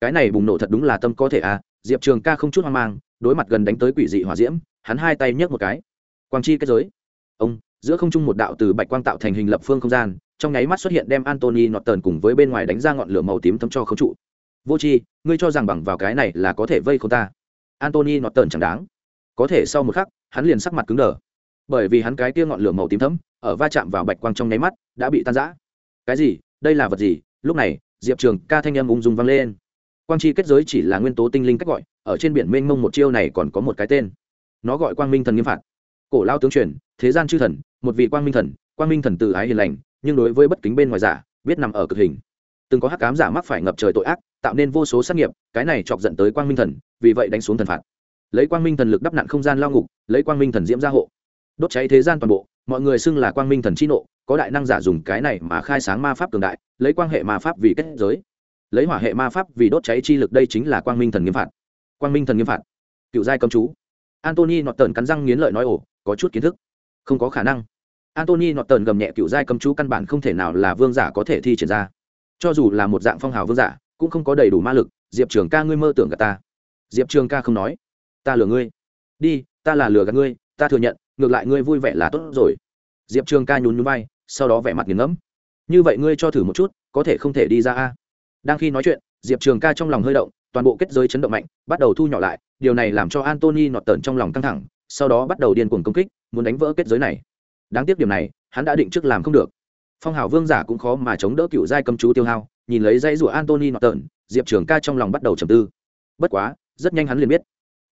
Cái này bùng nổ thật đúng là tâm có thể à. Diệp trường ca không chút hoang mang, đối mặt gần đánh tới quỷ dị hỏa diễm, hắn hai tay nhấc một cái. Quang chi kết giới. Ông, giữa không trung một đạo từ bạch quang tạo thành hình lập phương không gian, trong nháy mắt xuất hiện đem antony nọt tần cùng với bên ngoài đánh ra ngọn lửa màu tím thấm cho không trụ vô c h i ngươi cho rằng bằng vào cái này là có thể vây không ta? Antony nọt tờn chẳng đáng. Có thể sau một khắc, hắn liền sắc mặt cứng đờ. Bởi vì hắn cái tia ngọn lửa màu tím thấm, ở va chạm vào bạch quang trong nháy mắt, đã bị tan rã. Cái gì? Đây là vật gì? Lúc này, diệp trường ca thanh âm ung dung vang lên. Quang chi kết giới chỉ là nguyên tố tinh linh cách gọi, ở trên biển mênh mông một chiêu này còn có một cái tên. Nó gọi quang minh thần nghiêm phạt. Cổ lao tướng truyền, thế gian chư thần, một vị quang minh thần, quang minh thần từ ái hiền lành, nhưng đối với bất kính bên ngoài giả, biết nằm ở cực hình từng có hắc cám giả mắc phải ngập trời tội ác, tạo nên vô số sát nghiệp, cái này chọc dẫn tới quang minh thần, vì vậy đánh xuống thần phạt. Lấy quang minh thần lực đắp nặn không gian lao ngục, lấy quang minh thần diễm gia hộ. Đốt cháy thế gian toàn bộ, mọi người xưng là quang minh thần chi nộ, có đại năng giả dùng cái này mà khai sáng ma pháp cường đại, lấy quan hệ ma pháp vì kết giới. Lấy hỏa hệ ma pháp vì đốt cháy chi lực đây chính là quang minh thần nghiêm phạt. Quang minh thần nghiêm phạt. Cựu giai cầm chú. Antony nọt tần cắn răng nghiến lợi nói ổ có chút kiến thức. Không có khả năng. Antony nọt tần gầm nhẹ, cựu giai cầm chú căn bản không thể nào là vương giả có thể thi triển ra cho dù là một dạng phong hào vương giả, cũng không có đầy đủ ma lực, diệp trường ca ngươi mơ tưởng gạt ta. Diệp trường ca không nói. Ta lừa ngươi. Đi, ta là lừa gạt ngươi, ta thừa nhận, ngược lại ngươi vui vẻ là tốt rồi. Diệp trường ca nhún nhún vai, sau đó vẻ mặt nghiền ngẫm. Như vậy ngươi cho thử một chút, có thể không thể đi ra a? Đang khi nói chuyện, diệp trường ca trong lòng hơi động, toàn bộ kết giới chấn động mạnh, bắt đầu thu nhỏ lại, điều này làm cho antony nọt tần trong lòng căng thẳng, sau đó bắt đầu điên cuồng công kích, muốn đánh vỡ kết giới này. Đáng tiếc điểm này, hắn đã định trước làm không được phong hào vương giả cũng khó mà chống đỡ cựu giai cầm chú tiêu hao, nhìn lấy dãy rủa antony nọt tợn diệp trường ca trong lòng bắt đầu trầm tư. Bất quá, rất nhanh hắn liền biết.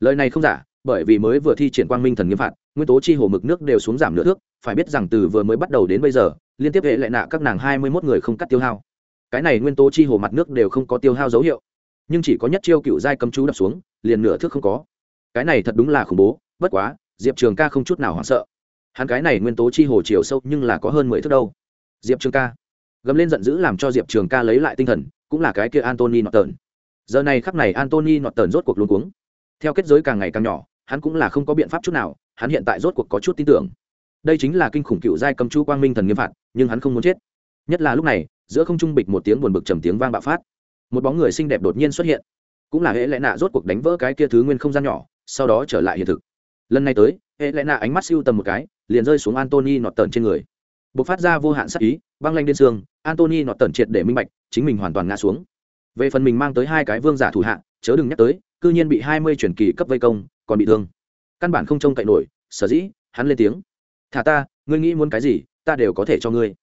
Lời này không giả, bởi vì mới vừa thi triển quang minh thần nghiêm phạt, nguyên tố chi hồ mực nước đều xuống giảm nửa thước, phải biết rằng từ vừa mới bắt đầu đến bây giờ, liên tiếp hệ lại nạ các nàng hai mươi mốt người không cắt tiêu hao. Cái này nguyên tố chi hồ mặt nước đều không có tiêu hao dấu hiệu, nhưng chỉ có nhất chiêu cựu giai cấm chú đập xuống, liền nửa thước không có. Cái này thật đúng là khủng bố, bất quá, diệp trường ca không chút nào hoảng sợ. Hắn cái này nguyên tố chi hồ chiều sâu nhưng là có hơn mười thước đâu diệp trường ca. Gấm lên giận dữ làm cho diệp trường ca lấy lại tinh thần, cũng là cái kia antony nọt tờn giờ này khắp này antony nọt tờn rốt cuộc luôn cuống. Theo kết giới càng ngày càng nhỏ, hắn cũng là không có biện pháp chút nào, hắn hiện tại rốt cuộc có chút tin tưởng. Đây chính là kinh khủng cựu giai cầm chu quang minh thần nghiêm phạt, nhưng hắn không muốn chết. Nhất là lúc này, giữa không trung bịch một tiếng buồn bực trầm tiếng vang bạo phát. Một bóng người xinh đẹp đột nhiên xuất hiện. Cũng là hệ lẽ nạ rốt cuộc đánh vỡ cái kia thứ nguyên không gian nhỏ, sau đó trở lại hiện thực. Lần này tới hệ lẽ nạ ánh mắt siêu tầm một cái, liền rơi xuống antony nọt tờn trên người bộc phát ra vô hạn sắc ý, băng lanh điên xương antony nọt tẩn triệt để minh bạch, chính mình hoàn toàn ngã xuống. Về phần mình mang tới hai cái vương giả thủ hạ, chớ đừng nhắc tới, cư nhiên bị hai mươi truyền kỳ cấp vây công, còn bị thương. Căn bản không trông cậy nổi, sở dĩ, hắn lên tiếng. Thả ta, ngươi nghĩ muốn cái gì, ta đều có thể cho ngươi.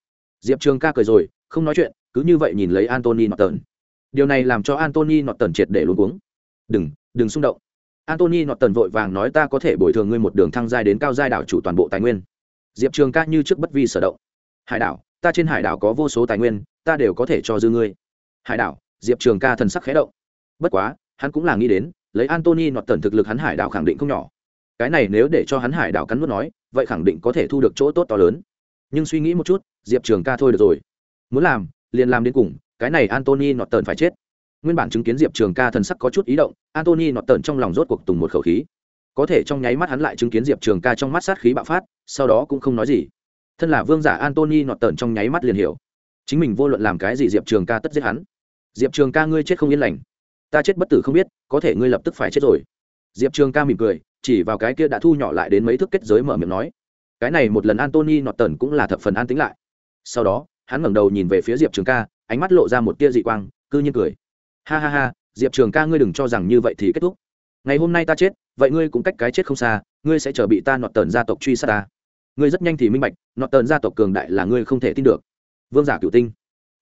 Diệp trường ca cười rồi, không nói chuyện, cứ như vậy nhìn lấy antony nọt tần điều này làm cho antony nọt tần triệt để luôn uống đừng đừng xung động. Antony nọt tần vội vàng nói ta có thể bồi thường ngươi một đường thăng giai đến cao giai đảo chủ toàn bộ tài nguyên diệp trường ca như trước bất vi sở động. Hải đảo, ta trên hải đảo có vô số tài nguyên, ta đều có thể cho dư ngươi. Hải đảo, diệp trường ca thần sắc khé động. Bất quá, hắn cũng là nghĩ đến, lấy antony nọt tần thực lực hắn hải đảo khẳng định không nhỏ. Cái này nếu để cho hắn hải đảo cắn nuốt nói, vậy khẳng định có thể thu được chỗ tốt to lớn. Nhưng suy nghĩ một chút, diệp trường ca thôi được rồi. Muốn làm, liền làm đến cùng, cái này antony nọt tần phải chết. Nguyên bản chứng kiến diệp trường ca thần sắc có chút ý động antony nọt tần trong lòng rốt cuộc tùng một khẩu khí có thể trong nháy mắt hắn lại chứng kiến diệp trường ca trong mắt sát khí bạo phát, sau đó cũng không nói gì. Thân là vương giả antony nọt tợn trong nháy mắt liền hiểu. Chính mình vô luận làm cái gì diệp trường ca tất giết hắn. Diệp trường ca ngươi chết không yên lành. Ta chết bất tử không biết, có thể ngươi lập tức phải chết rồi. Diệp trường ca mỉm cười, chỉ vào cái kia đã thu nhỏ lại đến mấy thước kết giới mở miệng nói. Cái này một lần antony nọt tần cũng là thập phần an tính lại. Sau đó, hắn ngẩng đầu nhìn về phía diệp trường ca, ánh mắt lộ ra một tia dị quang, cư nhiên cười. Ha ha ha, diệp trường ca ngươi đừng cho rằng như vậy thì kết thúc ngày hôm nay ta chết, vậy ngươi cũng cách cái chết không xa, ngươi sẽ chờ bị ta nọt tờn gia tộc truy sát ta. Ngươi rất nhanh thì minh bạch, nọt tờn gia tộc cường đại là ngươi không thể tin được. Vương giả cựu tinh.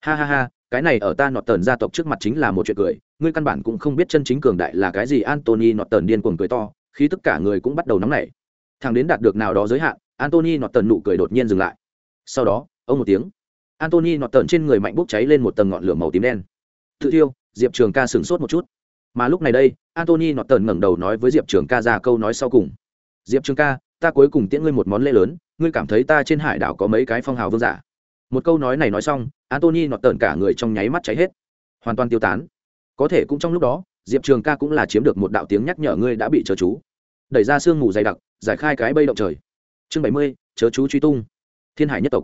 Ha ha ha, cái này ở ta nọt tờn gia tộc trước mặt chính là một chuyện cười, ngươi căn bản cũng không biết chân chính cường đại là cái gì antony nọt tờn điên cuồng cười to khi tất cả người cũng bắt đầu nóng nảy. Thằng đến đạt được nào đó giới hạn antony nọt tờn nụ cười đột nhiên dừng lại. Sau đó, ông một tiếng. Antony nọt tờn trên người mạnh bốc cháy lên một tầng ngọn lửa màu tím đen. Tự thiêu, diệp trường ca sửng sốt một chút mà lúc này đây antony nọt tần ngẩng đầu nói với diệp trường ca ra câu nói sau cùng. Diệp trường ca, ta cuối cùng tiễn ngươi một món lễ lớn, ngươi cảm thấy ta trên hải đảo có mấy cái phong hào vương giả? Một câu nói này nói xong antony nọt tần cả người trong nháy mắt cháy hết. Hoàn toàn tiêu tán. Có thể cũng trong lúc đó, diệp trường ca cũng là chiếm được một đạo tiếng nhắc nhở ngươi đã bị chớ chú. Đẩy ra sương mù dày đặc, giải khai cái bây động trời. Chương bảy mươi, chớ chú truy tung. Thiên hải nhất tộc.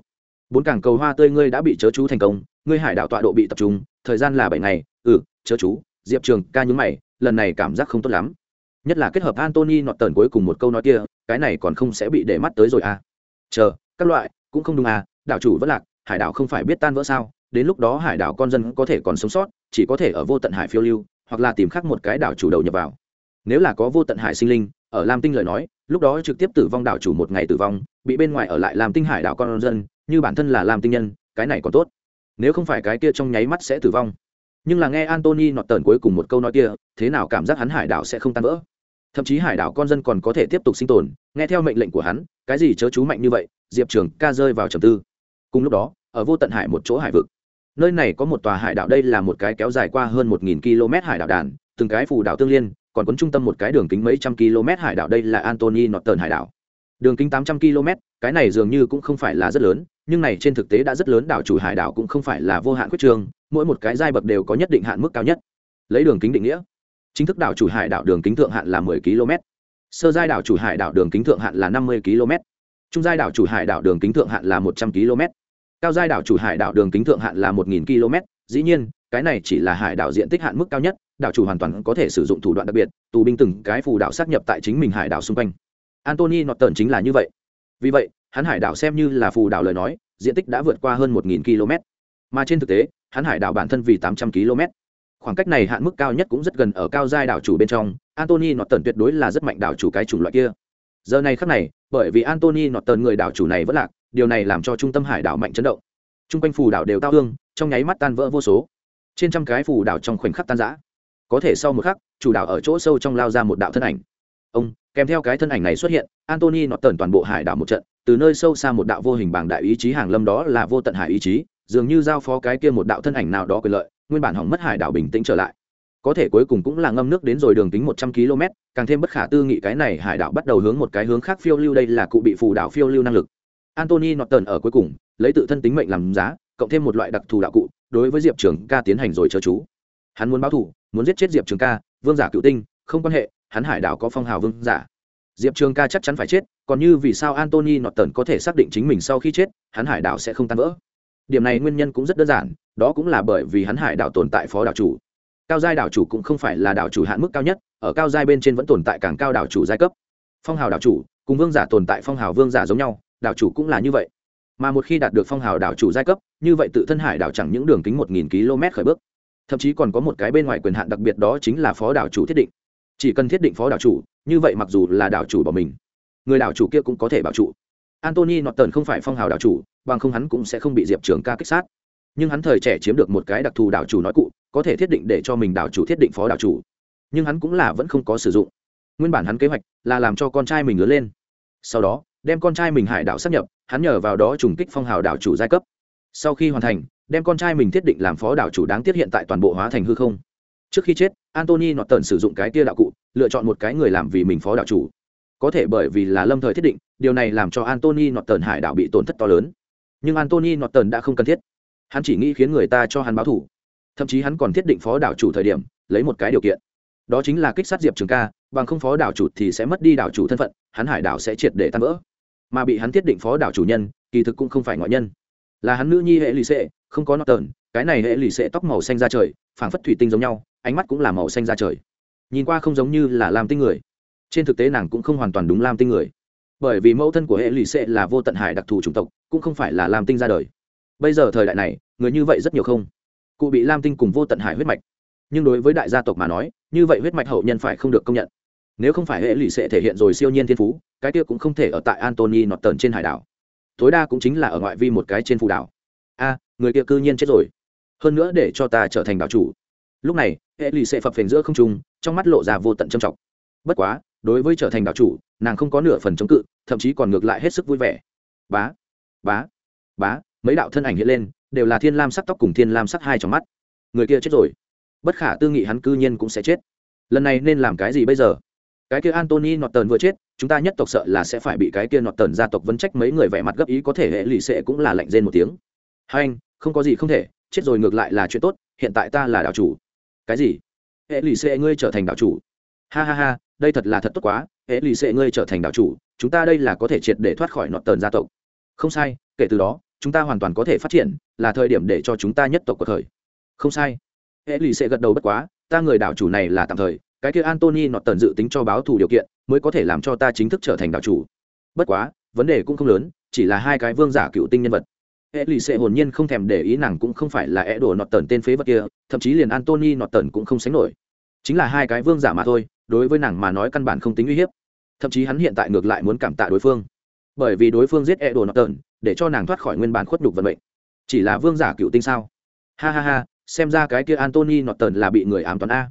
Bốn cảng cầu hoa tươi ngươi đã bị chớ chú thành công, ngươi hải đảo tọa độ bị tập trung, thời gian là bảy ngày ừ chớ chú diệp trường ca nhúng mày, lần này cảm giác không tốt lắm. Nhất là kết hợp antony nọt tần cuối cùng một câu nói kia, cái này còn không sẽ bị để mắt tới rồi à. Chờ, các loại, cũng không đúng à đảo chủ vẫn lạc, hải đảo không phải biết tan vỡ sao, đến lúc đó hải đảo con dân có thể còn sống sót, chỉ có thể ở vô tận hải phiêu lưu, hoặc là tìm khác một cái đảo chủ đầu nhập vào. Nếu là có vô tận hải sinh linh, ở lam tinh lời nói, lúc đó trực tiếp tử vong đảo chủ một ngày tử vong, bị bên ngoài ở lại làm tinh hải đảo con dân, như bản thân là làm tinh nhân, cái này còn tốt. Nếu không phải cái kia trong nháy mắt sẽ tử vong nhưng là nghe antony nọt tờn cuối cùng một câu nói kia, thế nào cảm giác hắn hải đảo sẽ không tan vỡ? Thậm chí hải đảo con dân còn có thể tiếp tục sinh tồn, nghe theo mệnh lệnh của hắn, cái gì chớ chú mạnh như vậy, diệp trường ca rơi vào trầm tư. Cùng lúc đó, ở vô tận hải một chỗ hải vực, nơi này có một tòa hải đảo, đây là một cái kéo dài qua hơn một nghìn km hải đảo đàn, từng cái phù đảo tương liên, còn có trung tâm một cái đường kính mấy trăm km hải đảo, đây là antony nọt tần hải đảo. Đường kính tám trăm km, cái này dường như cũng không phải là rất lớn, nhưng này trên thực tế đã rất lớn, đảo chủ hải đảo cũng không phải là vô hạn quyết trường mỗi một cái giai bậc đều có nhất định hạn mức cao nhất. Lấy đường kính định nghĩa, chính thức đảo chủ hải đảo đường kính thượng hạn là 10 km, sơ giai đảo chủ hải đảo đường kính thượng hạn là 50 km, trung giai đảo chủ hải đảo đường kính thượng hạn là 100 km, cao giai đảo chủ hải đảo đường kính thượng hạn là 1.000 km. Dĩ nhiên, cái này chỉ là hải đảo diện tích hạn mức cao nhất, đảo chủ hoàn toàn có thể sử dụng thủ đoạn đặc biệt, tù binh từng cái phù đảo xác nhập tại chính mình hải đảo xung quanh. Antony norton chính là như vậy. Vì vậy, hắn hải đảo xem như là phù đảo lời nói, diện tích đã vượt qua hơn 1.000 km mà trên thực tế, hắn hải đảo bản thân vì 800 km. Khoảng cách này hạn mức cao nhất cũng rất gần ở cao giai đảo chủ bên trong antony norton tuyệt đối là rất mạnh đảo chủ cái chủng loại kia. Giờ này khắc này, bởi vì antony norton người đảo chủ này vẫn lạc, điều này làm cho trung tâm hải đảo mạnh chấn động. T r u n g quanh phù đảo đều tao hương, trong nháy mắt tan vỡ vô số. Trên trăm cái phù đảo trong khoảnh khắc tan giã có thể sau một khắc, chủ đảo ở chỗ sâu trong lao ra một đạo thân ảnh. Ông, kèm theo cái thân ảnh này xuất hiện antony nọt tần toàn bộ hải đảo một trận, từ nơi sâu xa một đạo vô hình bảng đại ý chí hàng lâm đó là vô tận hải ý chí dường như giao phó cái kia một đạo thân ảnh nào đó quyền lợi nguyên bản hỏng mất hải đảo bình tĩnh trở lại có thể cuối cùng cũng là ngâm nước đến rồi đường kính một trăm km càng thêm bất khả tư nghị cái này hải đảo bắt đầu hướng một cái hướng khác phiêu lưu đây là cụ bị phù đảo phiêu lưu năng lực antony nọt Norton ở cuối cùng, lấy tự thân tính mệnh làm giá, cộng thêm một loại đặc thù đạo cụ, đối với Diệp Trường Ca tiến hành rồi chờ chú. Hắn muốn báo thù, muốn giết chết Diệp Trường Ca, vương giả cựu tinh, không quan hệ, hắn hải đảo có phong hào vương giả. Diệp Trường Ca chắc chắn phải chết, còn như vì sao antony nọt Norton có thể xác định chính mình sau khi chết, hắn hải đảo sẽ không tan vỡ. Điểm này nguyên nhân cũng rất đơn giản, đó cũng là bởi vì hắn hải đảo tồn tại phó đảo chủ. Cao giai đảo chủ cũng không phải là đảo chủ hạn mức cao nhất, ở cao giai bên trên vẫn tồn tại càng cao đảo chủ giai cấp. Phong hào đảo chủ, cùng vương giả tồn tại phong hào vương giả giống nhau, đảo chủ cũng là như vậy mà một khi đạt được phong hào đảo chủ giai cấp như vậy tự thân hải đảo chẳng những đường kính một nghìn km khởi bước thậm chí còn có một cái bên ngoài quyền hạn đặc biệt đó chính là phó đảo chủ thiết định chỉ cần thiết định phó đảo chủ như vậy mặc dù là đảo chủ bỏ mình người đảo chủ kia cũng có thể bảo trụ antony norton không phải phong hào đảo chủ, bằng không hắn cũng sẽ không bị diệp trường ca kích sát. Nhưng hắn thời trẻ chiếm được một cái đặc thù đảo chủ nói cụ, có thể thiết định để cho mình đảo chủ thiết định phó đảo chủ. Nhưng hắn cũng là vẫn không có sử dụng. Nguyên bản hắn kế hoạch là làm cho con trai mình lớn lên. Sau đó, đem con trai mình hải đảo sắp nhập, hắn nhờ vào đó trùng kích phong hào đảo chủ giai cấp. Sau khi hoàn thành, đem con trai mình thiết định làm phó đảo chủ đáng tiết hiện tại toàn bộ hóa thành hư không. Trước khi chết antony nọt tần sử dụng cái tia đạo cụ, lựa chọn một cái người làm vì mình phó đảo chủ có thể bởi vì là lâm thời thiết định, điều này làm cho antony nọt tần hải đảo bị tổn thất to lớn. Nhưng antony nọt tần đã không cần thiết. Hắn chỉ nghĩ khiến người ta cho hắn báo thủ. Thậm chí hắn còn thiết định phó đảo chủ thời điểm, lấy một cái điều kiện. Đó chính là kích sát diệp trường ca, bằng không phó đảo chủ thì sẽ mất đi đảo chủ thân phận, hắn hải đảo sẽ triệt để tan vỡ. Mà bị hắn thiết định phó đảo chủ nhân, kỳ thực cũng không phải ngoại nhân. Là hắn nữ nhi hệ lì xệ, không có nọt tờn cái này hệ lì xệ tóc màu xanh ra trời, phảng phất thủy tinh giống nhau, ánh mắt cũng là màu xanh ra trời. Nhìn qua không giống như là làm tinh người trên thực tế nàng cũng không hoàn toàn đúng lam tinh người. Bởi vì mẫu thân của hệ lì xệ là vô tận hải đặc thù chủng tộc, cũng không phải là lam tinh ra đời. Bây giờ thời đại này, người như vậy rất nhiều không? Cụ bị lam tinh cùng vô tận hải huyết mạch. Nhưng đối với đại gia tộc mà nói, như vậy huyết mạch hậu nhân phải không được công nhận. Nếu không phải hệ lụy sẽ thể hiện rồi siêu nhiên thiên phú, cái kia cũng không thể ở tại antony nọt tần trên hải đảo. Tối đa cũng chính là ở ngoại vi một cái trên phù đảo. A, người kia cư nhiên chết rồi. Hơn nữa để cho ta trở thành đảo chủ. Lúc này, hệ lụy sẽ phập phình giữa không trung, trong mắt lộ ra vô tận trầm trọng. Bất quá đối với trở thành đạo chủ, nàng không có nửa phần chống cự, thậm chí còn ngược lại hết sức vui vẻ. Bá bá bá, mấy đạo thân ảnh hiện lên, đều là thiên lam sắc tóc cùng thiên lam sắc hai trong mắt. Người kia chết rồi. Bất khả tư nghị hắn cư nhiên cũng sẽ chết. Lần này nên làm cái gì bây giờ? Cái kia antony nọt tần vừa chết, chúng ta nhất tộc sợ là sẽ phải bị cái kia nọt tần gia tộc vấn trách mấy người vẻ mặt gấp ý có thể hệ lì sẽ cũng là lạnh rên một tiếng. Hai anh, không có gì không thể, chết rồi ngược lại là chuyện tốt, hiện tại ta là đạo chủ. Cái gì? Hệ lì sẽ ngươi trở thành đạo chủ. Ha ha ha đây thật là thật tốt quá hệ lụy sẽ ngươi trở thành đạo chủ, chúng ta đây là có thể triệt để thoát khỏi nọt tờn gia tộc. Không sai, kể từ đó, chúng ta hoàn toàn có thể phát triển, là thời điểm để cho chúng ta nhất tộc của thời. Không sai. Hệ lụy sẽ gật đầu bất quá, ta người đảo chủ này là tạm thời, cái kia antony nọt tần dự tính cho báo thù điều kiện, mới có thể làm cho ta chính thức trở thành đảo chủ. Bất quá, vấn đề cũng không lớn, chỉ là hai cái vương giả cựu tinh nhân vật. Hệ lụy sẽ hồn nhiên không thèm để ý nàng cũng không phải là é đổ nọt tần tên phế vật kia, thậm chí liền antony nọt tần cũng không sánh nổi. Chính là hai cái vương giả mà thôi đối với nàng mà nói căn bản không tính uy hiếp. Thậm chí hắn hiện tại ngược lại muốn cảm tạ đối phương. Bởi vì đối phương giết e đồ nọt tần để cho nàng thoát khỏi nguyên bản khuất đục vận mệnh. Chỉ là vương giả cựu tinh sao? Ha ha ha, xem ra cái kia antony nọt tần là bị người ám toán a.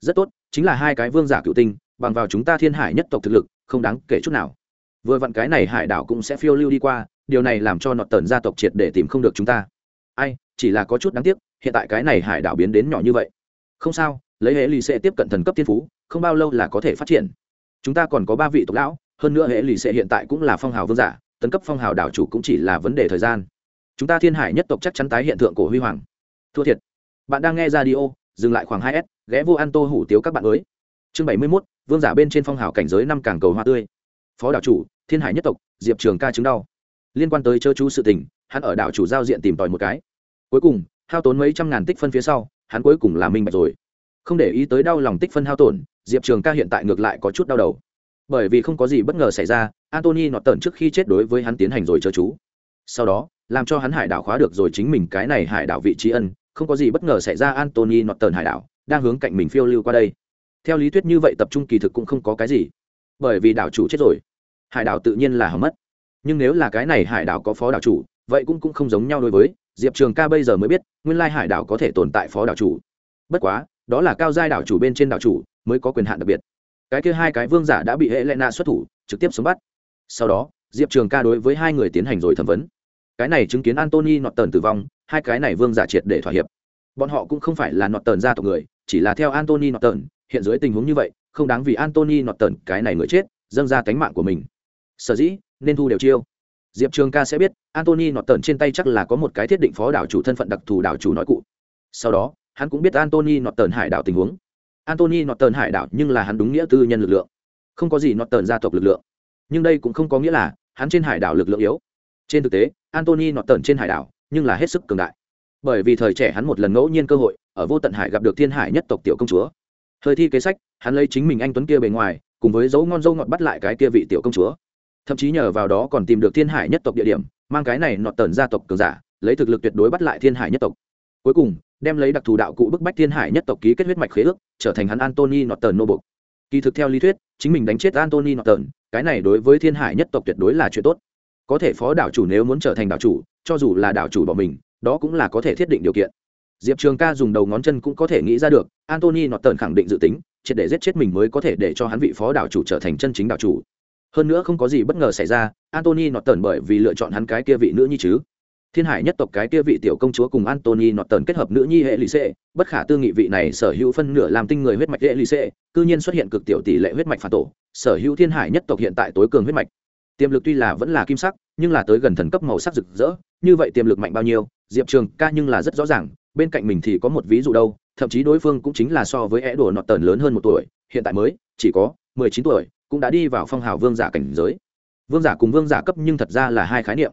Rất tốt, chính là hai cái vương giả cựu tinh, bằng vào chúng ta thiên hải nhất tộc thực lực, không đáng kể chút nào. Vừa vặn cái này hải đảo cũng sẽ phiêu lưu đi qua, điều này làm cho nọt tần gia tộc triệt để tìm không được chúng ta. Ai, chỉ là có chút đáng tiếc, hiện tại cái này hải đảo biến đến nhỏ như vậy. Không sao lấy hệ lì sẽ tiếp cận thần cấp thiên phú, không bao lâu là có thể phát triển. Chúng ta còn có ba vị tộc lão, hơn nữa hệ lì sẽ hiện tại cũng là phong hào vương giả, tấn cấp phong hào đảo chủ cũng chỉ là vấn đề thời gian. Chúng ta thiên hải nhất tộc chắc chắn tái hiện tượng cổ huy hoàng. Thua thiệt. Bạn đang nghe ra đi ô dừng lại khoảng hai s, ghé vô an tô hủ tiếu các bạn mới chương bảy mươi mốt, vương giả bên trên phong hào cảnh giới năm càng cầu hoa tươi. Phó đảo chủ, thiên hải nhất tộc, diệp trường ca chứng đau. Liên quan tới chớ chú sự tình, hắn ở đảo chủ giao diện tìm tòi một cái. Cuối cùng, hao tốn mấy trăm ngàn tích phân phía sau, hắn cuối cùng là minh bạch rồi không để ý tới đau lòng tích phân hao tổn, diệp trường ca hiện tại ngược lại có chút đau đầu. Bởi vì không có gì bất ngờ xảy ra antony nọt tần trước khi chết đối với hắn tiến hành rồi chớ chú. Sau đó, làm cho hắn hải đảo khóa được rồi chính mình cái này hải đảo vị trí ân, không có gì bất ngờ xảy ra antony nọt tần hải đảo, đang hướng cạnh mình phiêu lưu qua đây. Theo lý thuyết như vậy tập trung kỳ thực cũng không có cái gì. Bởi vì đảo chủ chết rồi. Hải đảo tự nhiên là hỏng mất. Nhưng nếu là cái này hải đảo có phó đảo chủ, vậy cũng cũng không giống nhau đối với, diệp trường ca bây giờ mới biết, nguyên lai hải đảo có thể tồn tại phó đảo chủ. Bất quá đó là cao giai đảo chủ bên trên đảo chủ mới có quyền hạn đặc biệt. Cái kia hai cái vương giả đã bị hệ lệ nạ xuất thủ, trực tiếp xuống bắt. Sau đó, diệp trường ca đối với hai người tiến hành rồi thẩm vấn. Cái này chứng kiến antony nọt tần tử vong, hai cái này vương giả triệt để thỏa hiệp. Bọn họ cũng không phải là nọt tần gia tộc người, chỉ là theo antony nọt tần hiện dưới tình huống như vậy, không đáng vì antony nọt tần cái này người chết, dâng ra cánh mạng của mình. Sở dĩ, nên thu đều chiêu. Diệp trường ca sẽ biết antony nọt tần trên tay chắc là có một cái thiết định phó đảo chủ thân phận đặc thù đảo chủ nói cụ. Sau đó hắn cũng biết antony nọt tẩn hải đảo tình huống. Antony nọt tẩn hải đảo nhưng là hắn đúng nghĩa tư nhân lực lượng. Không có gì nọt tẩn gia tộc lực lượng. Nhưng đây cũng không có nghĩa là hắn trên hải đảo lực lượng yếu. Trên thực tế antony nọt tẩn trên hải đảo nhưng là hết sức cường đại. Bởi vì thời trẻ hắn một lần ngẫu nhiên cơ hội, ở vô tận hải gặp được thiên hải nhất tộc tiểu công chúa. Thời thi kế sách, hắn lấy chính mình anh tuấn kia bề ngoài, cùng với dấu ngon dâu ngọt bắt lại cái kia vị tiểu công chúa. Thậm chí nhờ vào đó còn tìm được thiên hải nhất tộc địa điểm, mang cái này nọt tần gia tộc cường giả, lấy thực lực tuyệt đối bắt lại thiên hải nhất tộc cuối cùng, đem lấy đặc thù đạo cụ bức bách thiên hải nhất tộc ký kết huyết mạch khế ước, trở thành hắn antony nọt tần nô bục kỳ thực theo lý thuyết, chính mình đánh chết antony nọt tần cái này đối với thiên hải nhất tộc tuyệt đối là chuyện tốt. Có thể phó đảo chủ nếu muốn trở thành đảo chủ, cho dù là đảo chủ bỏ mình, đó cũng là có thể thiết định điều kiện. Diệp trường ca dùng đầu ngón chân cũng có thể nghĩ ra được antony nọt tần khẳng định dự tính, triệt để giết chết mình mới có thể để cho hắn vị phó đảo chủ trở thành chân chính đảo chủ. Hơn nữa không có gì bất ngờ xảy ra antony nọt tần bởi vì lựa chọn hắn cái kia vị nữ như chứ thiên hải nhất tộc cái kia vị tiểu công chúa cùng antony nọt tần kết hợp nữ nhi hệ lì xệ bất khả tư nghị vị này sở hữu phân nửa làm tinh người huyết mạch hệ lì xệ cư nhiên xuất hiện cực tiểu tỷ lệ huyết mạch phản tổ, sở hữu thiên hải nhất tộc hiện tại tối cường huyết mạch. Tiềm lực tuy là vẫn là kim sắc, nhưng là tới gần thần cấp màu sắc rực rỡ, như vậy tiềm lực mạnh bao nhiêu, diệp trường ca nhưng là rất rõ ràng, bên cạnh mình thì có một ví dụ đâu, thậm chí đối phương cũng chính là so với é đồ nọt tần lớn hơn một tuổi, hiện tại mới, chỉ có mười chín tuổi, cũng đã đi vào phong hào vương giả cảnh giới. Vương giả cùng vương giả cấp nhưng thật ra là hai khái niệm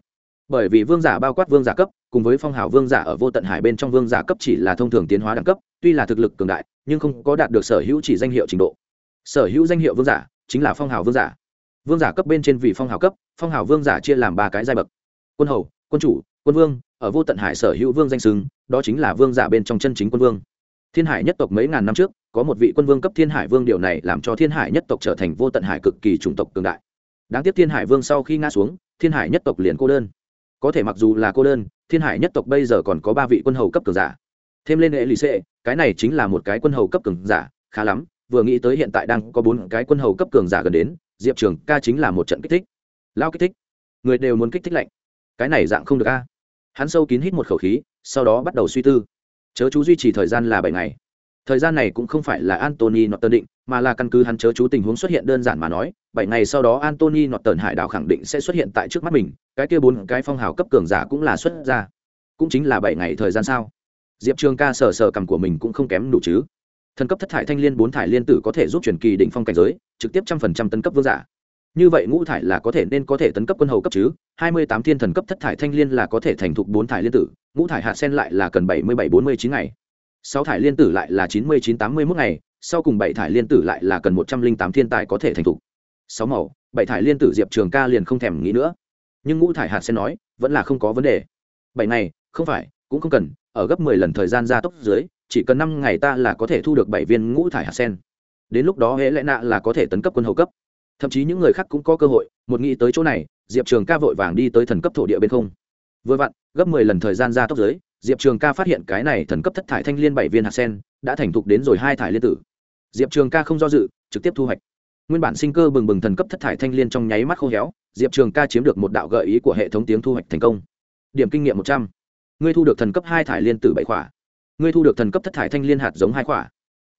bởi vì vương giả bao quát vương giả cấp, cùng với phong hào vương giả ở vô tận hải bên trong vương giả cấp chỉ là thông thường tiến hóa đẳng cấp, tuy là thực lực cường đại, nhưng không có đạt được sở hữu chỉ danh hiệu trình độ. Sở hữu danh hiệu vương giả chính là phong hào vương giả. Vương giả cấp bên trên vì phong hào cấp, phong hào vương giả chia làm ba cái giai bậc. Quân hầu, quân chủ, quân vương, ở vô tận hải sở hữu vương danh sưng đó chính là vương giả bên trong chân chính quân vương. Thiên hải nhất tộc mấy ngàn năm trước, có một vị quân vương cấp thiên hải vương điều này làm cho thiên hải nhất tộc trở thành vô tận hải cực kỳ chủng tộc cường đại. Đáng tiếc thiên hải vương sau khi ngã xuống, thiên hải nhất tộc liền cô đơn có thể mặc dù là cô đơn, thiên hải nhất tộc bây giờ còn có ba vị quân hầu cấp cường giả. Thêm lên hệ lì xệ, cái này chính là một cái quân hầu cấp cường giả, khá lắm, vừa nghĩ tới hiện tại đang có bốn cái quân hầu cấp cường giả gần đến, diệp trường ca chính là một trận kích thích. Lao kích thích. Người đều muốn kích thích lạnh. Cái này dạng không được a. Hắn sâu kín hít một khẩu khí, sau đó bắt đầu suy tư. Chớ chú duy trì thời gian là bảy ngày thời gian này cũng không phải là antony norton định, mà là căn cứ hắn chớ chú tình huống xuất hiện đơn giản mà nói, bảy ngày sau đó antony tần hải đảo khẳng định sẽ xuất hiện tại trước mắt mình, cái kia bốn cái phong hào cấp cường giả cũng là xuất ra. Cũng chính là bảy ngày thời gian sao diệp trường ca sờ sờ cằm của mình cũng không kém đủ chứ. Thần cấp thất thải thanh liên bốn thải liên tử có thể giúp truyền kỳ định phong cảnh giới, trực tiếp trăm phần trăm tấn cấp vương giả. Như vậy ngũ thải là có thể nên có thể tấn cấp quân hầu cấp chứ? Hai mươi tám thiên thần cấp thất thải thanh liên là có thể thành thục bốn thải liên tử, ngũ thải hạ sen lại là cần bảy mươi bảy bốn mươi chín ngày sáu thải liên tử lại là chín mươi chín, tám mươi mốt ngày, sau cùng bảy thải liên tử lại là cần một trăm linh tám thiên tài có thể thành thục. Sáu màu, bảy thải liên tử diệp trường ca liền không thèm nghĩ nữa. Nhưng ngũ thải hạt sen nói, vẫn là không có vấn đề. Bảy ngày, không phải, cũng không cần, ở gấp mười lần thời gian gia tốc dưới, chỉ cần năm ngày ta là có thể thu được bảy viên ngũ thải hạt sen. Đến lúc đó hễ lẽ nạ là có thể tấn cấp quân hầu cấp. Thậm chí những người khác cũng có cơ hội, một nghĩ tới chỗ này, diệp trường ca vội vàng đi tới thần cấp thổ địa bên không. Vừa vặn, gấp mười lần thời gian gia tốc giới diệp trường ca phát hiện cái này thần cấp thất thải thanh liên bảy viên hạt sen đã thành thục đến rồi hai thải liên tử. Diệp trường ca không do dự, trực tiếp thu hoạch. Nguyên bản sinh cơ bừng bừng thần cấp thất thải thanh liên trong nháy mắt khô héo, diệp trường ca chiếm được một đạo gợi ý của hệ thống tiếng thu hoạch thành công. Điểm kinh nghiệm một trăm. Ngươi thu được thần cấp hai thải liên tử bảy khỏa. Ngươi thu được thần cấp thất thải thanh liên hạt giống hai khỏa.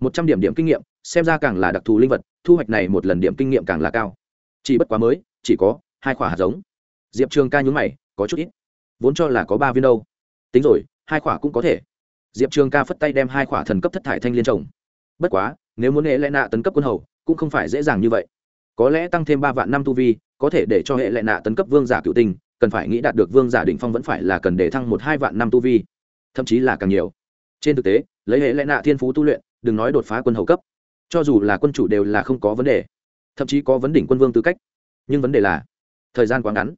Một trăm điểm điểm kinh nghiệm, xem ra càng là đặc thù linh vật, thu hoạch này một lần điểm kinh nghiệm càng là cao. Chỉ bất quá mới, chỉ có hai khỏa hạt giống. Diệp trường ca nhún mày, có chút ít. Vốn cho là có ba viên đâu tính rồi, hai khỏa cũng có thể. Diệp trường ca phất tay đem hai khỏa thần cấp thất thải thanh liên trồng. Bất quá, nếu muốn hệ lệ nạ tấn cấp quân hầu, cũng không phải dễ dàng như vậy. Có lẽ tăng thêm ba vạn năm tu vi, có thể để cho hệ lệ nạ tấn cấp vương giả cựu tinh, cần phải nghĩ đạt được vương giả định phong vẫn phải là cần để thăng một hai vạn năm tu vi, thậm chí là càng nhiều. Trên thực tế, lấy hệ lệ nạ thiên phú tu luyện, đừng nói đột phá quân hầu cấp. Cho dù là quân chủ đều là không có vấn đề. Thậm chí có vấn đỉnh quân vương tư cách. Nhưng vấn đề là, thời gian quá ngắn.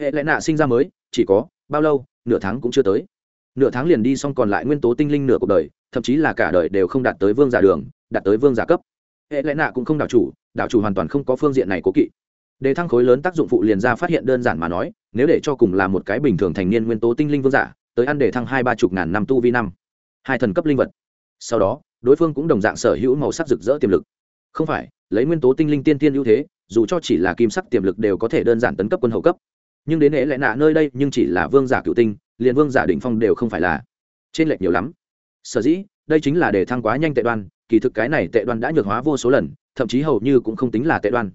Hệ lệ nạ sinh ra mới, chỉ có bao lâu, nửa tháng cũng chưa tới nửa tháng liền đi xong còn lại nguyên tố tinh linh nửa cuộc đời, thậm chí là cả đời đều không đạt tới vương giả đường, đạt tới vương giả cấp. Hệ lẽ nạ cũng không đảo chủ đảo chủ hoàn toàn không có phương diện này cố kỵ. Đề thăng khối lớn tác dụng phụ liền ra phát hiện đơn giản mà nói, nếu để cho cùng là một cái bình thường thành niên nguyên tố tinh linh vương giả, tới ăn đề thăng hai ba chục ngàn năm tu vi năm. Hai thần cấp linh vật. Sau đó, đối phương cũng đồng dạng sở hữu màu sắc rực rỡ tiềm lực. Không phải, lấy nguyên tố tinh linh tiên tiên ưu thế, dù cho chỉ là kim sắc tiềm lực đều có thể đơn giản tấn cấp quân hậu cấp. Nhưng đến hệ lẽ nạ nơi đây nhưng chỉ là vương giả cựu tinh liền vương giả định phong đều không phải là. Trên lệch nhiều lắm. Sở dĩ, đây chính là để thăng quá nhanh tệ đoan, kỳ thực cái này tệ đoan đã nhược hóa vô số lần, thậm chí hầu như cũng không tính là tệ đoan.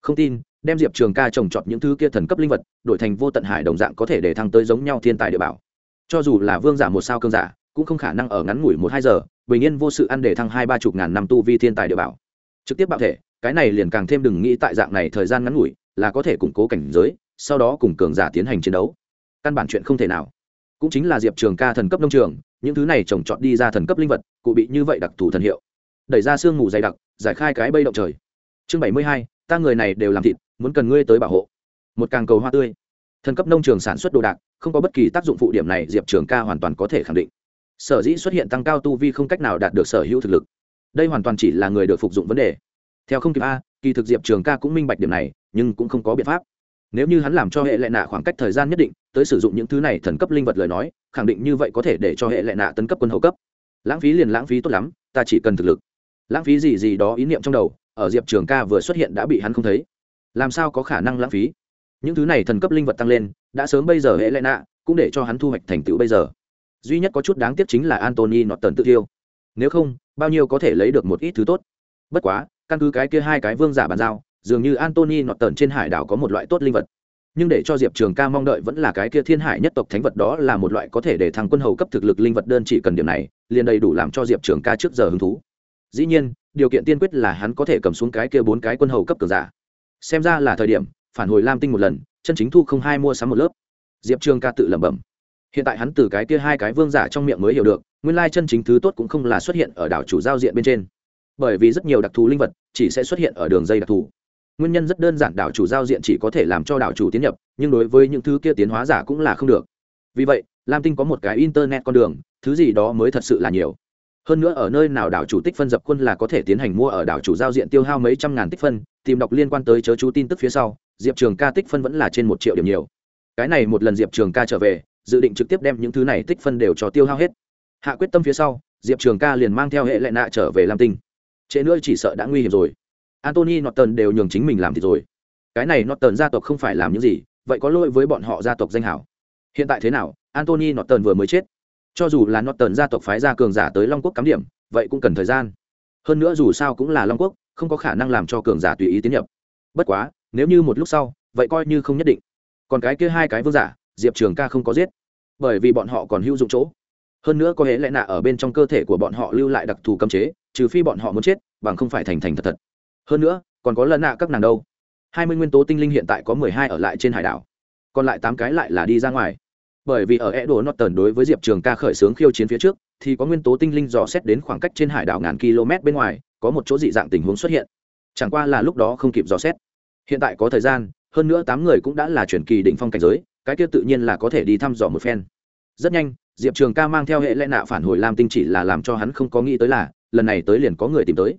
Không tin, đem diệp trường ca trồng trọt những thứ kia thần cấp linh vật, đổi thành vô tận hải đồng dạng có thể để thăng tới giống nhau thiên tài địa bảo. Cho dù là vương giả một sao cơn giả, cũng không khả năng ở ngắn ngủi một hai giờ, bình yên vô sự ăn để thăng hai ba chục ngàn năm tu vi thiên tài địa bảo. Trực tiếp bạo thể, cái này liền càng thêm đừng nghĩ tại dạng này thời gian ngắn ngủi, là có thể củng cố cảnh giới, sau đó cùng cường giả tiến hành chiến đấu. Căn bản chuyện không thể nào cũng chính là diệp trường ca thần cấp nông trường, những thứ này trồng trọt đi ra thần cấp linh vật, cụ bị như vậy đặc thù thần hiệu. Đẩy ra sương mù dày đặc, giải khai cái bây động trời. Chương bảy mươi hai, ta người này đều làm thịt, muốn cần ngươi tới bảo hộ. Một càng cầu hoa tươi. Thần cấp nông trường sản xuất đồ đạc, không có bất kỳ tác dụng phụ điểm này, diệp trường ca hoàn toàn có thể khẳng định. Sở dĩ xuất hiện tăng cao tu vi không cách nào đạt được sở hữu thực lực. Đây hoàn toàn chỉ là người được phục dụng vấn đề. Theo không kịp a, kỳ thực diệp trường ca cũng minh bạch điểm này, nhưng cũng không có biện pháp nếu như hắn làm cho hệ lệ nạ khoảng cách thời gian nhất định, tới sử dụng những thứ này thần cấp linh vật lời nói, khẳng định như vậy có thể để cho hệ lệ nạ tấn cấp quân hậu cấp. Lãng phí liền lãng phí tốt lắm, ta chỉ cần thực lực. Lãng phí gì gì đó ý niệm trong đầu, ở diệp trường ca vừa xuất hiện đã bị hắn không thấy. Làm sao có khả năng lãng phí? Những thứ này thần cấp linh vật tăng lên, đã sớm bây giờ hệ lệ nạ cũng để cho hắn thu hoạch thành tựu bây giờ. Duy nhất có chút đáng tiếc chính là antony nọt tần tự thiêu. Nếu không, bao nhiêu có thể lấy được một ít thứ tốt. Bất quá, căn cứ cái kia hai cái vương giả bàn giao dường như antony nọt tần trên hải đảo có một loại tốt linh vật. Nhưng để cho diệp trường ca mong đợi vẫn là cái kia thiên hải nhất tộc thánh vật đó là một loại có thể để thằng quân hầu cấp thực lực linh vật đơn chỉ cần điểm này, liền đầy đủ làm cho diệp trường ca trước giờ hứng thú. Dĩ nhiên, điều kiện tiên quyết là hắn có thể cầm xuống cái kia bốn cái quân hầu cấp cường giả. Xem ra là thời điểm, phản hồi lam tinh một lần, chân chính thu không hai mua sắm một lớp. Diệp trường ca tự lẩm bẩm. Hiện tại hắn từ cái kia hai cái vương giả trong miệng mới hiểu được, nguyên lai chân chính thứ tốt cũng không là xuất hiện ở đảo chủ giao diện bên trên. Bởi vì rất nhiều đặc thù linh vật chỉ sẽ xuất hiện ở đường dây đặc thù nguyên nhân rất đơn giản, đảo chủ giao diện chỉ có thể làm cho đảo chủ tiến nhập, nhưng đối với những thứ kia tiến hóa giả cũng là không được. Vì vậy, lam tinh có một cái internet con đường, thứ gì đó mới thật sự là nhiều. Hơn nữa ở nơi nào đảo chủ tích phân dập quân là có thể tiến hành mua ở đảo chủ giao diện tiêu hao mấy trăm ngàn tích phân, tìm đọc liên quan tới chớ chú tin tức phía sau, diệp trường ca tích phân vẫn là trên một triệu điểm nhiều. Cái này một lần diệp trường ca trở về, dự định trực tiếp đem những thứ này tích phân đều cho tiêu hao hết. Hạ quyết tâm phía sau, diệp trường ca liền mang theo hệ lệ nạ trở về lam tinh. Trễ nữa chỉ sợ đã nguy hiểm rồi antony norton đều nhường chính mình làm thì rồi. Cái này norton gia tộc không phải làm những gì, vậy có lỗi với bọn họ gia tộc danh hảo. Hiện tại thế nào antony norton vừa mới chết. Cho dù là norton gia tộc phái ra cường giả tới long quốc cắm điểm, vậy cũng cần thời gian. Hơn nữa dù sao cũng là long quốc, không có khả năng làm cho cường giả tùy ý tiến nhập. Bất quá, nếu như một lúc sau, vậy coi như không nhất định. Còn cái kia hai cái vương giả, diệp trường ca không có giết. Bởi vì bọn họ còn hữu dụng chỗ. Hơn nữa có hễ lẽ nạ ở bên trong cơ thể của bọn họ lưu lại đặc thù cấm chế, trừ phi bọn họ muốn chết, bằng không phải thành thành thật thật hơn nữa, còn có lần nạ các nàng đâu? Hai mươi nguyên tố tinh linh hiện tại có mười hai ở lại trên hải đảo. Còn lại tám cái lại là đi ra ngoài. Bởi vì ở e đồ norton đối với diệp trường ca khởi xướng khiêu chiến phía trước, thì có nguyên tố tinh linh dò xét đến khoảng cách trên hải đảo ngàn km bên ngoài, có một chỗ dị dạng tình huống xuất hiện. Chẳng qua là lúc đó không kịp dò xét. Hiện tại có thời gian, hơn nữa tám người cũng đã là chuyển kỳ đỉnh phong cảnh giới, cái kia tự nhiên là có thể đi thăm dò một phen. Rất nhanh, diệp trường ca mang theo hệ lẽ nạ phản hồi lam tinh chỉ là làm cho hắn không có nghĩ tới là, lần này tới liền có người tìm tới.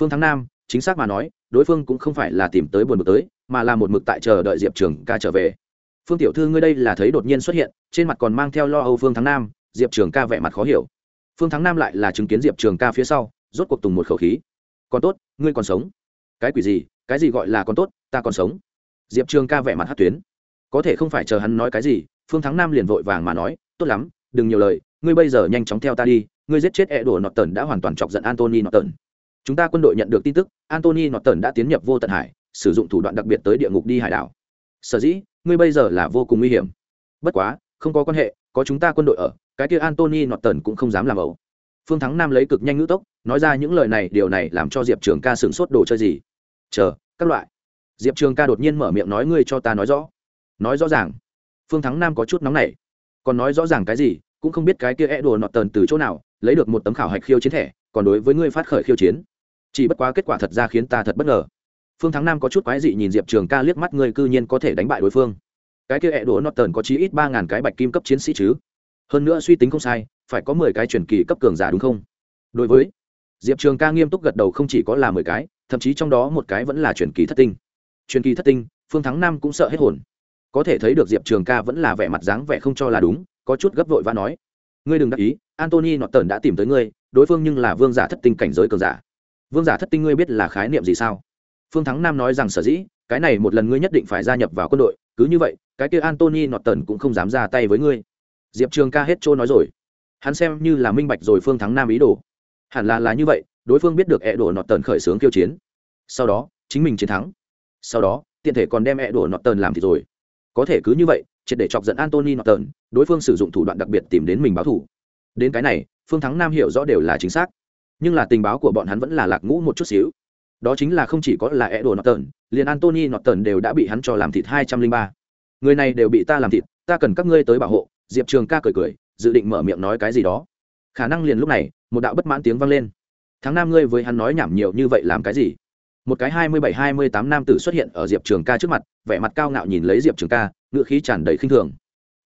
Phương thắng nam chính xác mà nói, đối phương cũng không phải là tìm tới buồn bực tới, mà là một mực tại chờ đợi diệp trường ca trở về. Phương tiểu thư ngươi đây là thấy đột nhiên xuất hiện, trên mặt còn mang theo lo âu phương thắng nam, diệp trường ca vẻ mặt khó hiểu. Phương thắng nam lại là chứng kiến diệp trường ca phía sau, rốt cuộc tùng một khẩu khí. Còn tốt, ngươi còn sống. Cái quỷ gì, cái gì gọi là còn tốt, ta còn sống. Diệp trường ca vẻ mặt hát tuyến. Có thể không phải chờ hắn nói cái gì, phương thắng nam liền vội vàng mà nói, tốt lắm, đừng nhiều lời, ngươi bây giờ nhanh chóng theo ta đi, ngươi giết chết e đổ nọt tần đã hoàn toàn chọc giận antony nọt tần chúng ta quân đội nhận được tin tức antony nọt tần đã tiến nhập vô tận hải, sử dụng thủ đoạn đặc biệt tới địa ngục đi hải đảo. Sở dĩ, ngươi bây giờ là vô cùng nguy hiểm. Bất quá, không có quan hệ, có chúng ta quân đội ở, cái kia antony nọt tần cũng không dám làm ẩu. Phương thắng nam lấy cực nhanh ngữ tốc, nói ra những lời này, điều này làm cho diệp trường ca sửng sốt đồ chơi gì. Chờ, các loại. Diệp trường ca đột nhiên mở miệng nói ngươi cho ta nói rõ. Nói rõ ràng. Phương thắng nam có chút nóng nảy. Còn nói rõ ràng cái gì, cũng không biết cái kia e đồ nọt tần từ chỗ nào, lấy được một tấm khảo hạch khiêu chiến thẻ còn đối với ngươi phát khởi khiêu chiến. Chỉ bất quá kết quả thật ra khiến ta thật bất ngờ. Phương thắng nam có chút quái dị nhìn diệp trường ca liếc mắt ngươi cư nhiên có thể đánh bại đối phương. Cái kia e đồ nọt tần có chí ít ba ngàn cái bạch kim cấp chiến sĩ chứ? Hơn nữa suy tính không sai, phải có mười cái truyền kỳ cấp cường giả đúng không? Đối với diệp trường ca nghiêm túc gật đầu không chỉ có là mười cái, thậm chí trong đó một cái vẫn là truyền kỳ thất tinh. Truyền kỳ thất tinh, phương thắng nam cũng sợ hết hồn. Có thể thấy được diệp trường ca vẫn là vẻ mặt dáng vẻ không cho là đúng, có chút gấp vội và nói. Ngươi đừng đắc ý antony nọt tần đã tìm tới ngươi đối phương nhưng là vương giả thất tinh cảnh giới cường giả. Vương giả thất tinh ngươi biết là khái niệm gì sao? Phương thắng nam nói rằng, sở dĩ, cái này một lần ngươi nhất định phải gia nhập vào quân đội, cứ như vậy, cái kia antony nọt tần cũng không dám ra tay với ngươi. Diệp trường ca hết trôi nói rồi. Hắn xem như là minh bạch rồi phương thắng nam ý đồ. Hẳn là là như vậy, đối phương biết được ẹ đổ nọt tần khởi xướng kiêu chiến. Sau đó, chính mình chiến thắng. Sau đó, tiện thể còn đem ẹ đổ nọt tần làm thì rồi. Có thể cứ như vậy, triệt để chọc giận antony nọt tần đối phương sử dụng thủ đoạn đặc biệt tìm đến mình báo thủ đến cái này phương thắng nam hiểu rõ đều là chính xác. Nhưng là tình báo của bọn hắn vẫn là lạc ngũ một chút xíu. Đó chính là không chỉ có là edo norton, liền antony norton đều đã bị hắn cho làm thịt hai trăm linh ba. Người này đều bị ta làm thịt, ta cần các ngươi tới bảo hộ, diệp trường ca cười cười, dự định mở miệng nói cái gì đó. Khả năng liền lúc này, một đạo bất mãn tiếng vang lên. Tháng Nam ngươi với hắn nói nhảm nhiều như vậy làm cái gì? Một cái hai mươi bảy, hai mươi tám nam tử xuất hiện ở diệp trường ca trước mặt, vẻ mặt cao ngạo nhìn lấy diệp trường ca ngựa khí tràn đầy khinh thường.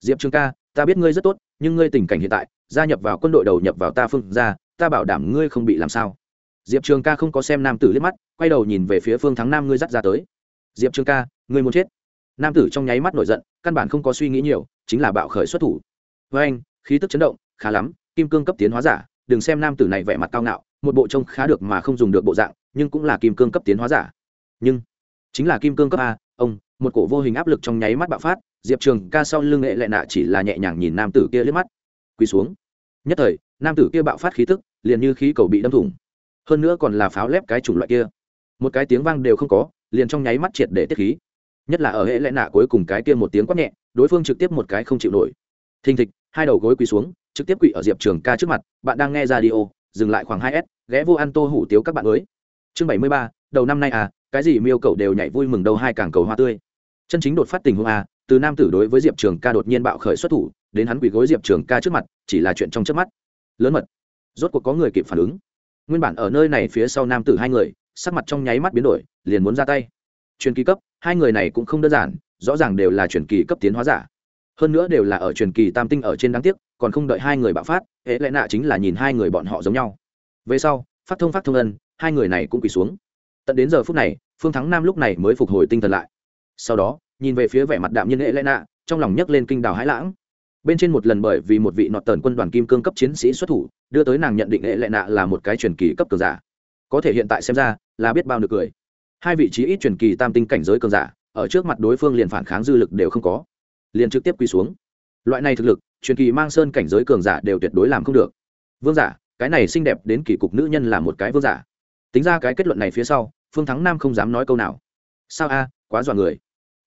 Diệp trường ca, ta biết ngươi rất tốt nhưng ngươi tình cảnh hiện tại, gia nhập vào quân đội đầu nhập vào ta phương ra ta bảo đảm ngươi không bị làm sao. Diệp trường ca không có xem nam tử liếc mắt, quay đầu nhìn về phía phương thắng nam ngươi dắt ra tới. Diệp trường ca, ngươi muốn chết. Nam tử trong nháy mắt nổi giận, căn bản không có suy nghĩ nhiều, chính là bạo khởi xuất thủ. Với anh, khí tức chấn động, khá lắm, kim cương cấp tiến hóa giả, đừng xem nam tử này vẻ mặt cao ngạo, một bộ trông khá được mà không dùng được bộ dạng, nhưng cũng là kim cương cấp tiến hóa giả. Nhưng, chính là kim cương cấp a, ông, một cổ vô hình áp lực trong nháy mắt bạo phát diệp trường ca sau lưng nghệ lệ nạ chỉ là nhẹ nhàng nhìn nam tử kia liếc mắt. Quỳ xuống. Nhất thời, nam tử kia bạo phát khí tức, liền như khí cầu bị đâm thủng. Hơn nữa còn là pháo lép cái chủng loại kia. Một cái tiếng vang đều không có, liền trong nháy mắt triệt để tiết khí. Nhất là ở hệ lệ nạ cuối cùng cái kia một tiếng quát nhẹ, đối phương trực tiếp một cái không chịu nổi. Thình thịch, hai đầu gối quỳ xuống, trực tiếp quỳ ở diệp trường ca trước mặt, bạn đang nghe ra đi ô dừng lại khoảng hai s, ghé vô ăn tô hủ tiếu các bạn mới. Chương bảy mươi ba, đầu năm nay à cái gì miêu cầu đều nhảy vui mừng đâu, hai càng cầu hoa tươi. Chân chính đột phát tình huống à từ nam tử đối với diệp trường ca đột nhiên bạo khởi xuất thủ, đến hắn quỳ gối diệp trường ca trước mặt, chỉ là chuyện trong trước mắt. Lớn mật. Rốt cuộc có người kịp phản ứng. Nguyên bản ở nơi này phía sau nam tử hai người, sắc mặt trong nháy mắt biến đổi, liền muốn ra tay. Truyền kỳ cấp, hai người này cũng không đơn giản, rõ ràng đều là truyền kỳ cấp tiến hóa giả. Hơn nữa đều là ở truyền kỳ tam tinh ở trên đáng tiếc, còn không đợi hai người bạo phát, hệ lẽ nạ chính là nhìn hai người bọn họ giống nhau. Về sau, phát thông phát thông ân, hai người này cũng quỳ xuống. Tận đến giờ phút này, phương thắng nam lúc này mới phục hồi tinh thần lại. Sau đó nhìn về phía vẻ mặt đạm nhiên hệ lẽ nạ, trong lòng nhấc lên kinh đào hãi lãng. Bên trên một lần bởi vì một vị nọt tần quân đoàn kim cương cấp chiến sĩ xuất thủ, đưa tới nàng nhận định hệ lệ nạ là một cái truyền kỳ cấp cường giả. Có thể hiện tại xem ra, là biết bao được cười. Hai vị trí ít truyền kỳ tam tinh cảnh giới cường giả, ở trước mặt đối phương liền phản kháng dư lực đều không có. Liền trực tiếp quy xuống. Loại này thực lực, truyền kỳ mang sơn cảnh giới cường giả đều tuyệt đối làm không được. Vương giả, cái này xinh đẹp đến kỳ cục nữ nhân là một cái vương giả. Tính ra cái kết luận này phía sau, phương thắng nam không dám nói câu nào. Sao a, quá dọa người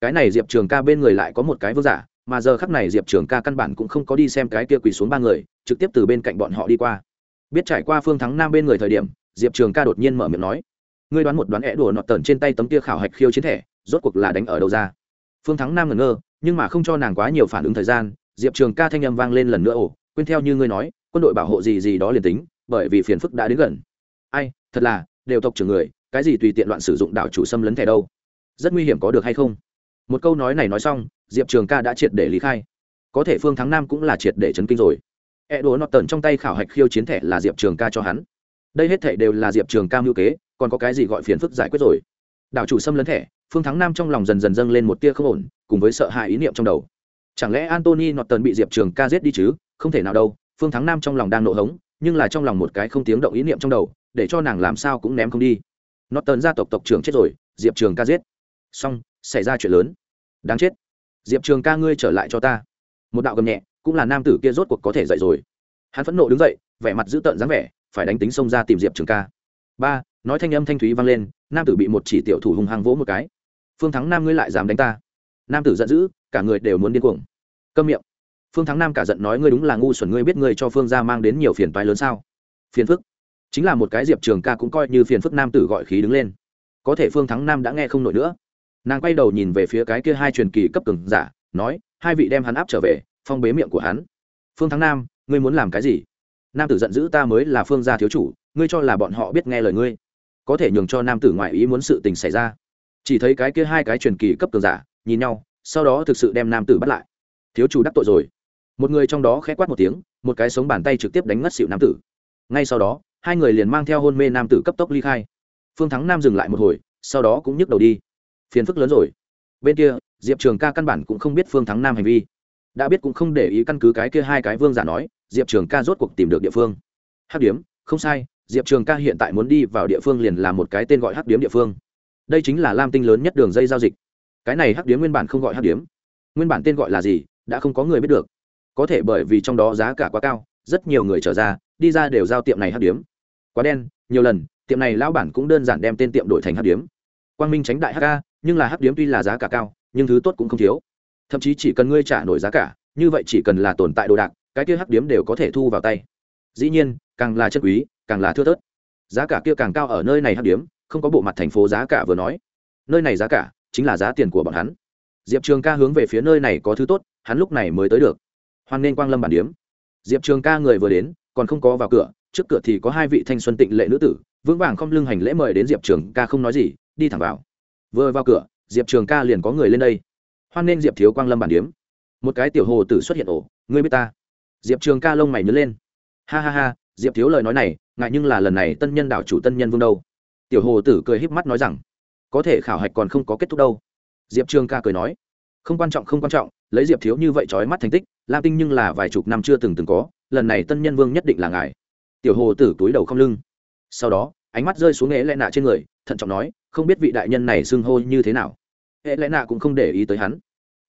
cái này diệp trường ca bên người lại có một cái vương giả, mà giờ khắc này diệp trường ca căn bản cũng không có đi xem cái kia quỳ xuống ba người, trực tiếp từ bên cạnh bọn họ đi qua. Biết trải qua phương thắng nam bên người thời điểm, diệp trường ca đột nhiên mở miệng nói, ngươi đoán một đoán é đùa nọt tần trên tay tấm kia khảo hạch khiêu chiến thẻ, rốt cuộc là đánh ở đâu ra? Phương thắng nam ngẩn ngơ, nhưng mà không cho nàng quá nhiều phản ứng thời gian, diệp trường ca thanh â m vang lên lần nữa, ồ, quên theo như ngươi nói, quân đội bảo hộ gì gì đó liền tính, bởi vì phiền phức đã đến gần. Ai, thật là, đều tộc trưởng người, cái gì tùy tiện loạn sử dụng đảo chủ xâm lấn thẻ đâu? Rất nguy hiểm có được hay không? Một câu nói này nói xong, diệp trường ca đã triệt để lý khai. Có thể phương thắng nam cũng là triệt để chấn kinh rồi. E đồ nọt tần trong tay khảo hạch khiêu chiến thẻ là diệp trường ca cho hắn. Đây hết thẻ đều là diệp trường ca mưu kế, còn có cái gì gọi phiền phức giải quyết rồi? Đảo chủ xâm lấn thẻ, phương thắng nam trong lòng dần dần dâng lên một tia không ổn, cùng với sợ hãi ý niệm trong đầu. Chẳng lẽ antony nọt tần bị diệp trường ca giết đi chứ? Không thể nào đâu, phương thắng nam trong lòng đang nộ hống, nhưng là trong lòng một cái không tiếng động ý niệm trong đầu, để cho nàng làm sao cũng ném không đi. Nọt tần gia tộc tộc trưởng chết rồi, diệp trường ca giết. Xong xảy ra chuyện lớn. Đáng chết. Diệp trường ca ngươi trở lại cho ta. Một đạo gầm nhẹ, cũng là nam tử kia rốt cuộc có thể dậy rồi. Hắn phẫn nộ đứng dậy, vẻ mặt dữ tợn dáng vẻ, phải đánh tính xông ra tìm diệp trường ca. Ba, nói thanh âm thanh thúy vang lên, nam tử bị một chỉ tiểu thủ hung hăng vỗ một cái. Phương thắng nam ngươi lại dám đánh ta. Nam tử giận dữ, cả người đều muốn điên cuồng. Câm miệng. Phương thắng nam cả giận nói ngươi đúng là ngu xuẩn, ngươi biết ngươi cho phương ra mang đến nhiều phiền toái lớn sao? Phiền phức. Chính là một cái diệp trường ca cũng coi như phiền phức nam tử gọi khí đứng lên. Có thể phương thắng nam đã nghe không nổi nữa nàng quay đầu nhìn về phía cái kia hai truyền kỳ cấp cường giả, nói, hai vị đem hắn áp trở về, phong bế miệng của hắn. Phương thắng nam, ngươi muốn làm cái gì? Nam tử giận dữ ta mới là phương gia thiếu chủ, ngươi cho là bọn họ biết nghe lời ngươi. Có thể nhường cho nam tử ngoại ý muốn sự tình xảy ra. Chỉ thấy cái kia hai cái truyền kỳ cấp cường giả, nhìn nhau, sau đó thực sự đem nam tử bắt lại. Thiếu chủ đắc tội rồi. Một người trong đó khẽ quát một tiếng, một cái sống bàn tay trực tiếp đánh ngất xịu nam tử. Ngay sau đó, hai người liền mang theo hôn mê nam tử cấp tốc ly khai. Phương thắng nam dừng lại một hồi, sau đó cũng nhức đầu đi phiền phức lớn rồi. Bên kia, diệp trường ca căn bản cũng không biết phương thắng nam hành vi. Đã biết cũng không để ý căn cứ cái kia hai cái vương giả nói, diệp trường ca rốt cuộc tìm được địa phương. Hắc điếm, không sai, diệp trường ca hiện tại muốn đi vào địa phương liền là một cái tên gọi hắc điếm địa phương. Đây chính là lam tinh lớn nhất đường dây giao dịch. Cái này hắc điếm nguyên bản không gọi hắc điếm. Nguyên bản tên gọi là gì, đã không có người biết được. Có thể bởi vì trong đó giá cả quá cao, rất nhiều người trở ra, đi ra đều giao tiệm này hắc điếm. Quá đen, nhiều lần, tiệm này lão bản cũng đơn giản đem tên tiệm đổi thành hắc điếm. Quang minh tránh đại hk nhưng là hắc điếm tuy là giá cả cao, nhưng thứ tốt cũng không thiếu. Thậm chí chỉ cần ngươi trả nổi giá cả, như vậy chỉ cần là tồn tại đồ đạc, cái kia hắc điếm đều có thể thu vào tay. Dĩ nhiên, càng là chân quý, càng là thưa thớt. Giá cả kia càng cao ở nơi này hắc điếm, không có bộ mặt thành phố giá cả vừa nói. Nơi này giá cả chính là giá tiền của bọn hắn. Diệp trường ca hướng về phía nơi này có thứ tốt, hắn lúc này mới tới được. Hoan nên quang lâm bản điếm. Diệp trường ca người vừa đến, còn không có vào cửa, trước cửa thì có hai vị thanh xuân tịnh lệ nữ tử, vững vàng không lưng hành lễ mời đến diệp trường ca không nói gì, đi thẳng vào vừa vào cửa, diệp trường ca liền có người lên đây. Hoan nên diệp thiếu quang lâm bản điếm. Một cái tiểu hồ tử xuất hiện ổ, ngươi biết ta? Diệp trường ca lông mày nhớ lên. Ha ha ha, diệp thiếu lời nói này, ngại nhưng là lần này tân nhân đảo chủ tân nhân vương đâu. Tiểu hồ tử cười híp mắt nói rằng, có thể khảo hạch còn không có kết thúc đâu. Diệp trường ca cười nói, không quan trọng, không quan trọng, lấy diệp thiếu như vậy trói mắt thành tích, lam tinh nhưng là vài chục năm chưa từng từng có, lần này tân nhân vương nhất định là ngài. Tiểu hồ tử túi đầu không lưng. Sau đó, ánh mắt rơi xuống nghệ lẽ nạ trên người thận trọng nói, không biết vị đại nhân này xưng hô như thế nào. Hệ lẽ nạ cũng không để ý tới hắn.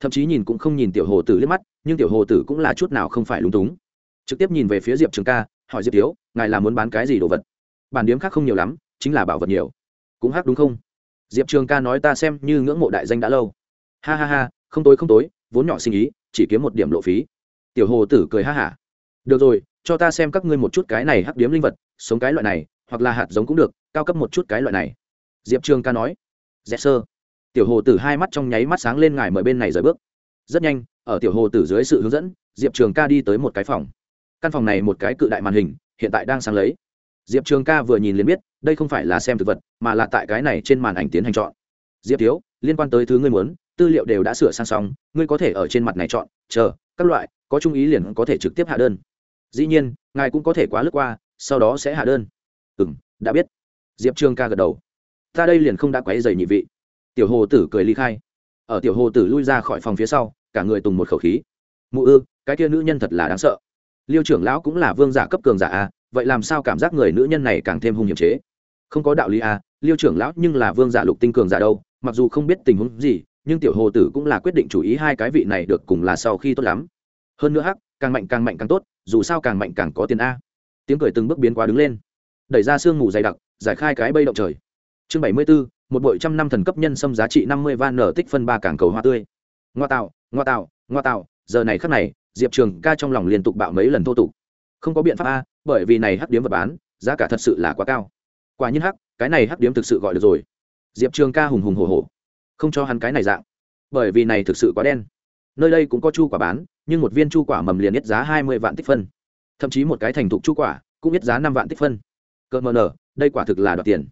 Thậm chí nhìn cũng không nhìn tiểu hồ tử liếc mắt, nhưng tiểu hồ tử cũng là chút nào không phải lúng túng. Trực tiếp nhìn về phía diệp trường ca, hỏi diệp tiếu ngài là muốn bán cái gì đồ vật? Bản điếm khác không nhiều lắm, chính là bảo vật nhiều. Cũng hát đúng không? Diệp trường ca nói ta xem như ngưỡng mộ đại danh đã lâu. Ha ha ha, không tối không tối, vốn nhỏ sinh ý, chỉ kiếm một điểm lộ phí. Tiểu hồ tử cười ha hả. Được rồi, cho ta xem các ngươi một chút cái này hắc điếm linh vật, sống cái loại này, hoặc là hạt giống cũng được, cao cấp một chút cái loại này diệp trường ca nói dạ, dễ sơ tiểu hồ tử hai mắt trong nháy mắt sáng lên ngài mời bên này rời bước. Rất nhanh, ở tiểu hồ tử dưới sự hướng dẫn, diệp trường ca đi tới một cái phòng. Căn phòng này một cái cự đại màn hình, hiện tại đang sáng lấy. Diệp trường ca vừa nhìn liền biết, đây không phải là xem thực vật, mà là tại cái này trên màn ảnh tiến hành chọn. Diệp thiếu, liên quan tới thứ ngươi muốn, tư liệu đều đã sửa sang xong, ngươi có thể ở trên mặt này chọn, chờ, các loại, có trung ý liền có thể trực tiếp hạ đơn. Dĩ nhiên, ngài cũng có thể quá lướt qua, sau đó sẽ hạ đơn. Ừ m đã biết. Diệp Trường ca gật đầu ta đây liền không đã quấy dày nhị vị. Tiểu hồ tử cười ly khai. Ở tiểu hồ tử lui ra khỏi phòng phía sau, cả người tùng một khẩu khí. Mụ ư, cái kia nữ nhân thật là đáng sợ. Liêu trưởng lão cũng là vương giả cấp cường giả a, vậy làm sao cảm giác người nữ nhân này càng thêm hung hiểm chế? Không có đạo lý a, liêu trưởng lão nhưng là vương giả lục tinh cường giả đâu, mặc dù không biết tình huống gì, nhưng tiểu hồ tử cũng là quyết định chủ ý hai cái vị này được cùng là sau khi tốt lắm. Hơn nữa hắc, càng mạnh càng mạnh càng tốt, dù sao càng mạnh càng có tiền a. Tiếng cười từng bước biến quá đứng lên. Đẩy ra sương mù dày đặc, giải khai cái bây động trời chương bảy mươi b ố một bội trăm năm thần cấp nhân xâm giá trị năm mươi van nở tích phân ba cảng cầu hoa tươi. Ngoa tạo ngoa tạo ngoa tạo, giờ này khắc này, diệp trường ca trong lòng liên tục bạo mấy lần thô tục. Không có biện pháp a, bởi vì này hắc điếm vật bán, giá cả thật sự là quá cao. Quả nhiên hắc, cái này hắc điếm thực sự gọi được rồi. Diệp trường ca hùng hùng hồ hồ không cho hắn cái này dạng. Bởi vì này thực sự quá đen. Nơi đây cũng có chu quả bán, nhưng một viên chu quả mầm liền nhất giá hai mươi vạn tích phân. Thậm chí một cái thành thục chu quả cũng biết giá năm vạn tích phân. Cỡ mờ nở, đây quả thực là đoạt tiền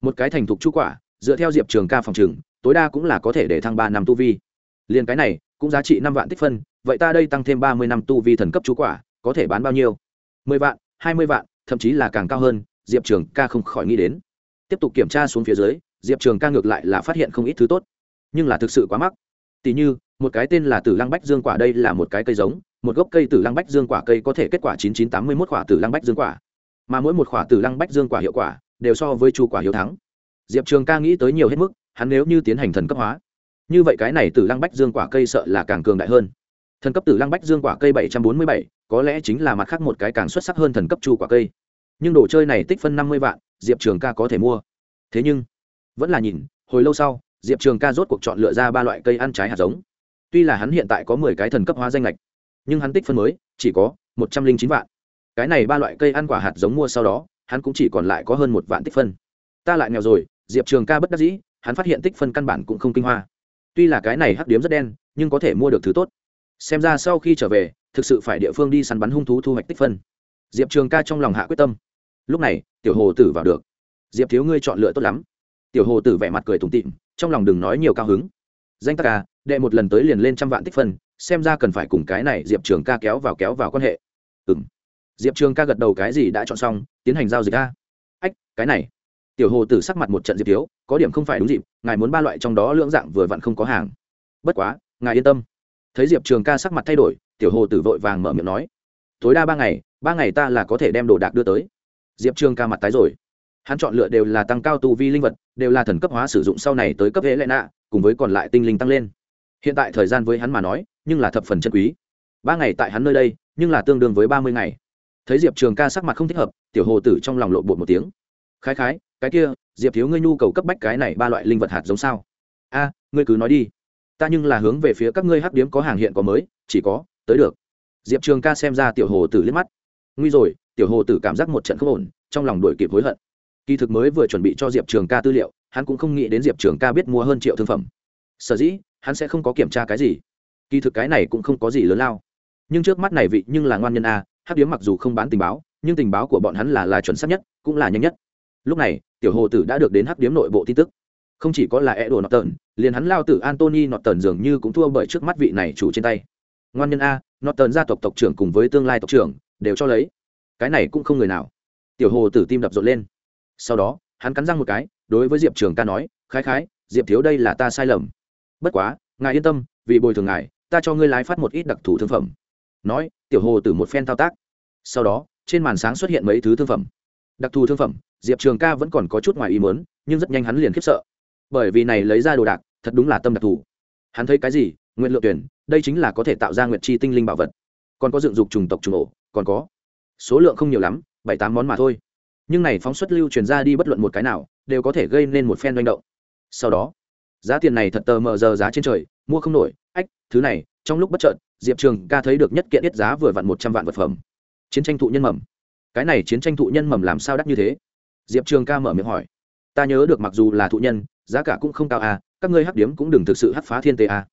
một cái thành thục chú quả, dựa theo diệp trường ca phòng trừng, tối đa cũng là có thể để thăng ba năm tu vi. Liền cái này, cũng giá trị năm vạn tích phân, vậy ta đây tăng thêm ba mươi năm tu vi thần cấp chú quả, có thể bán bao nhiêu? mười vạn, hai mươi vạn, thậm chí là càng cao hơn, diệp trường ca không khỏi nghĩ đến. Tiếp tục kiểm tra xuống phía dưới, diệp trường ca ngược lại là phát hiện không ít thứ tốt, nhưng là thực sự quá mắc. Tỉ như, một cái tên là tử lăng bách dương quả đây là một cái cây giống, một gốc cây tử lăng bách dương quả cây có thể kết quả chín chín tám mươi một quả tử lăng bách dương quả, mà mỗi một quả tử lăng bách dương quả hiệu quả đều so với chu quả hiếu thắng. Diệp trường ca nghĩ tới nhiều hết mức, hắn nếu như tiến hành thần cấp hóa, như vậy cái này tử lăng bách dương quả cây sợ là càng cường đại hơn. Thần cấp tử lăng bách dương quả cây bảy trăm bốn mươi bảy, có lẽ chính là mặt khác một cái càng xuất sắc hơn thần cấp chu quả cây. Nhưng đồ chơi này tích phân năm mươi vạn, diệp trường ca có thể mua. Thế nhưng, vẫn là nhìn, hồi lâu sau, diệp trường ca rốt cuộc chọn lựa ra ba loại cây ăn trái hạt giống. Tuy là hắn hiện tại có mười cái thần cấp hóa danh lệch nhưng hắn tích phân mới chỉ có một trăm linh chín vạn. Cái này ba loại cây ăn quả hạt giống mua sau đó hắn cũng chỉ còn lại có hơn một vạn tích phân. Ta lại nghèo rồi, diệp trường ca bất đắc dĩ, hắn phát hiện tích phân căn bản cũng không kinh hoa. Tuy là cái này hắc điếm rất đen, nhưng có thể mua được thứ tốt. Xem ra sau khi trở về, thực sự phải địa phương đi săn bắn hung thú thu hoạch tích phân. Diệp trường ca trong lòng hạ quyết tâm. Lúc này, tiểu hồ tử vào được. Diệp thiếu ngươi chọn lựa tốt lắm. Tiểu hồ tử vẻ mặt cười tủm tịm trong lòng đừng nói nhiều cao hứng. Danh ta ca, đệ một lần tới liền lên trăm vạn tích phân, xem ra cần phải cùng cái này diệp trường ca kéo vào kéo vào quan hệ. Ừ m diệp trường ca gật đầu cái gì đã chọn xong, tiến hành giao dịch ca ách, cái này. Tiểu hồ tử sắc mặt một trận diệp thiếu, có điểm không phải đúng dịp, ngài muốn ba loại trong đó lưỡng dạng vừa vặn không có hàng. Bất quá, ngài yên tâm. Thấy diệp trường ca sắc mặt thay đổi, tiểu hồ tử vội vàng mở miệng nói. Tối đa ba ngày ba ngày ta là có thể đem đồ đạc đưa tới. Diệp trường ca mặt tái rồi. Hắn chọn lựa đều là tăng cao tu vi linh vật, đều là thần cấp hóa sử dụng sau này tới cấp hễ lệ nạ, cùng với còn lại tinh linh tăng lên. Hiện tại thời gian với hắn mà nói, nhưng là thập phần chân quý. Ba ngày tại hắn nơi đây, nhưng là tương đương với ba mươi ngày thấy diệp trường ca sắc mặt không thích hợp, tiểu hồ tử trong lòng lộ bột một tiếng. Khái khái, cái kia, diệp thiếu ngươi nhu cầu cấp bách cái này ba loại linh vật hạt giống sao? A, ngươi cứ nói đi. Ta nhưng là hướng về phía các ngươi hắc điếm có hàng hiện có mới, chỉ có, tới được. Diệp trường ca xem ra tiểu hồ tử liếc mắt. Nguy rồi, tiểu hồ tử cảm giác một trận không ổn, trong lòng đuổi kịp hối hận. Kỳ thực mới vừa chuẩn bị cho diệp trường ca tư liệu, hắn cũng không nghĩ đến diệp trường ca biết mua hơn triệu thương phẩm. Sở dĩ, hắn sẽ không có kiểm tra cái gì. Kỳ thực cái này cũng không có gì lớn lao. Nhưng trước mắt này vị nhưng là ngoan nhân a hắc điếm mặc dù không bán tình báo, nhưng tình báo của bọn hắn là là chuẩn xác nhất, cũng là nhanh nhất. Lúc này, tiểu hồ tử đã được đến hắc điếm nội bộ tin tức. Không chỉ có là e đồ nọt tờn liền hắn lao tử antony nọt tờn dường như cũng thua bởi trước mắt vị này chủ trên tay. Ngoan nhân a nọt tờn gia tộc tộc trưởng cùng với tương lai tộc trưởng, đều cho lấy. Cái này cũng không người nào. Tiểu hồ tử tim đập rộn lên. Sau đó, hắn cắn răng một cái, đối với diệp trường ca nói, khái khái, diệp thiếu đây là ta sai lầm. Bất quá, ngài yên tâm, vì bồi thường ngài, ta cho ngươi lái phát một ít đặc thù thương phẩm. Nói, tiểu hồ Tử một phen thao tác sau đó, trên màn sáng xuất hiện mấy thứ thương phẩm. Đặc thù thương phẩm, diệp trường ca vẫn còn có chút ngoài ý mớn nhưng rất nhanh hắn liền khiếp sợ. Bởi vì này lấy ra đồ đạc, thật đúng là tâm đặc thù. Hắn thấy cái gì? Nguyện lượng tuyển, đây chính là có thể tạo ra nguyện chi tinh linh bảo vật. Còn có dựng dục trùng tộc trùng ổ, còn có. Số lượng không nhiều lắm, bảy tám món mà thôi. Nhưng này phóng xuất lưu truyền ra đi bất luận một cái nào, đều có thể gây nên một phen manh động. Sau đó, giá tiền này thật tờ mờ giờ giá trên trời, mua không nổi. Ách, thứ này, trong lúc bất trợn diệp trường ca thấy được nhất kiện ít giá vừa vặn một trăm vạn vật phẩm chiến tranh thụ nhân mầm. Cái này chiến tranh thụ nhân mầm làm sao đắt như thế? Diệp trường ca mở miệng hỏi. Ta nhớ được mặc dù là thụ nhân, giá cả cũng không cao à các ngươi hắc điếm cũng đừng thực sự hắc phá thiên tê à.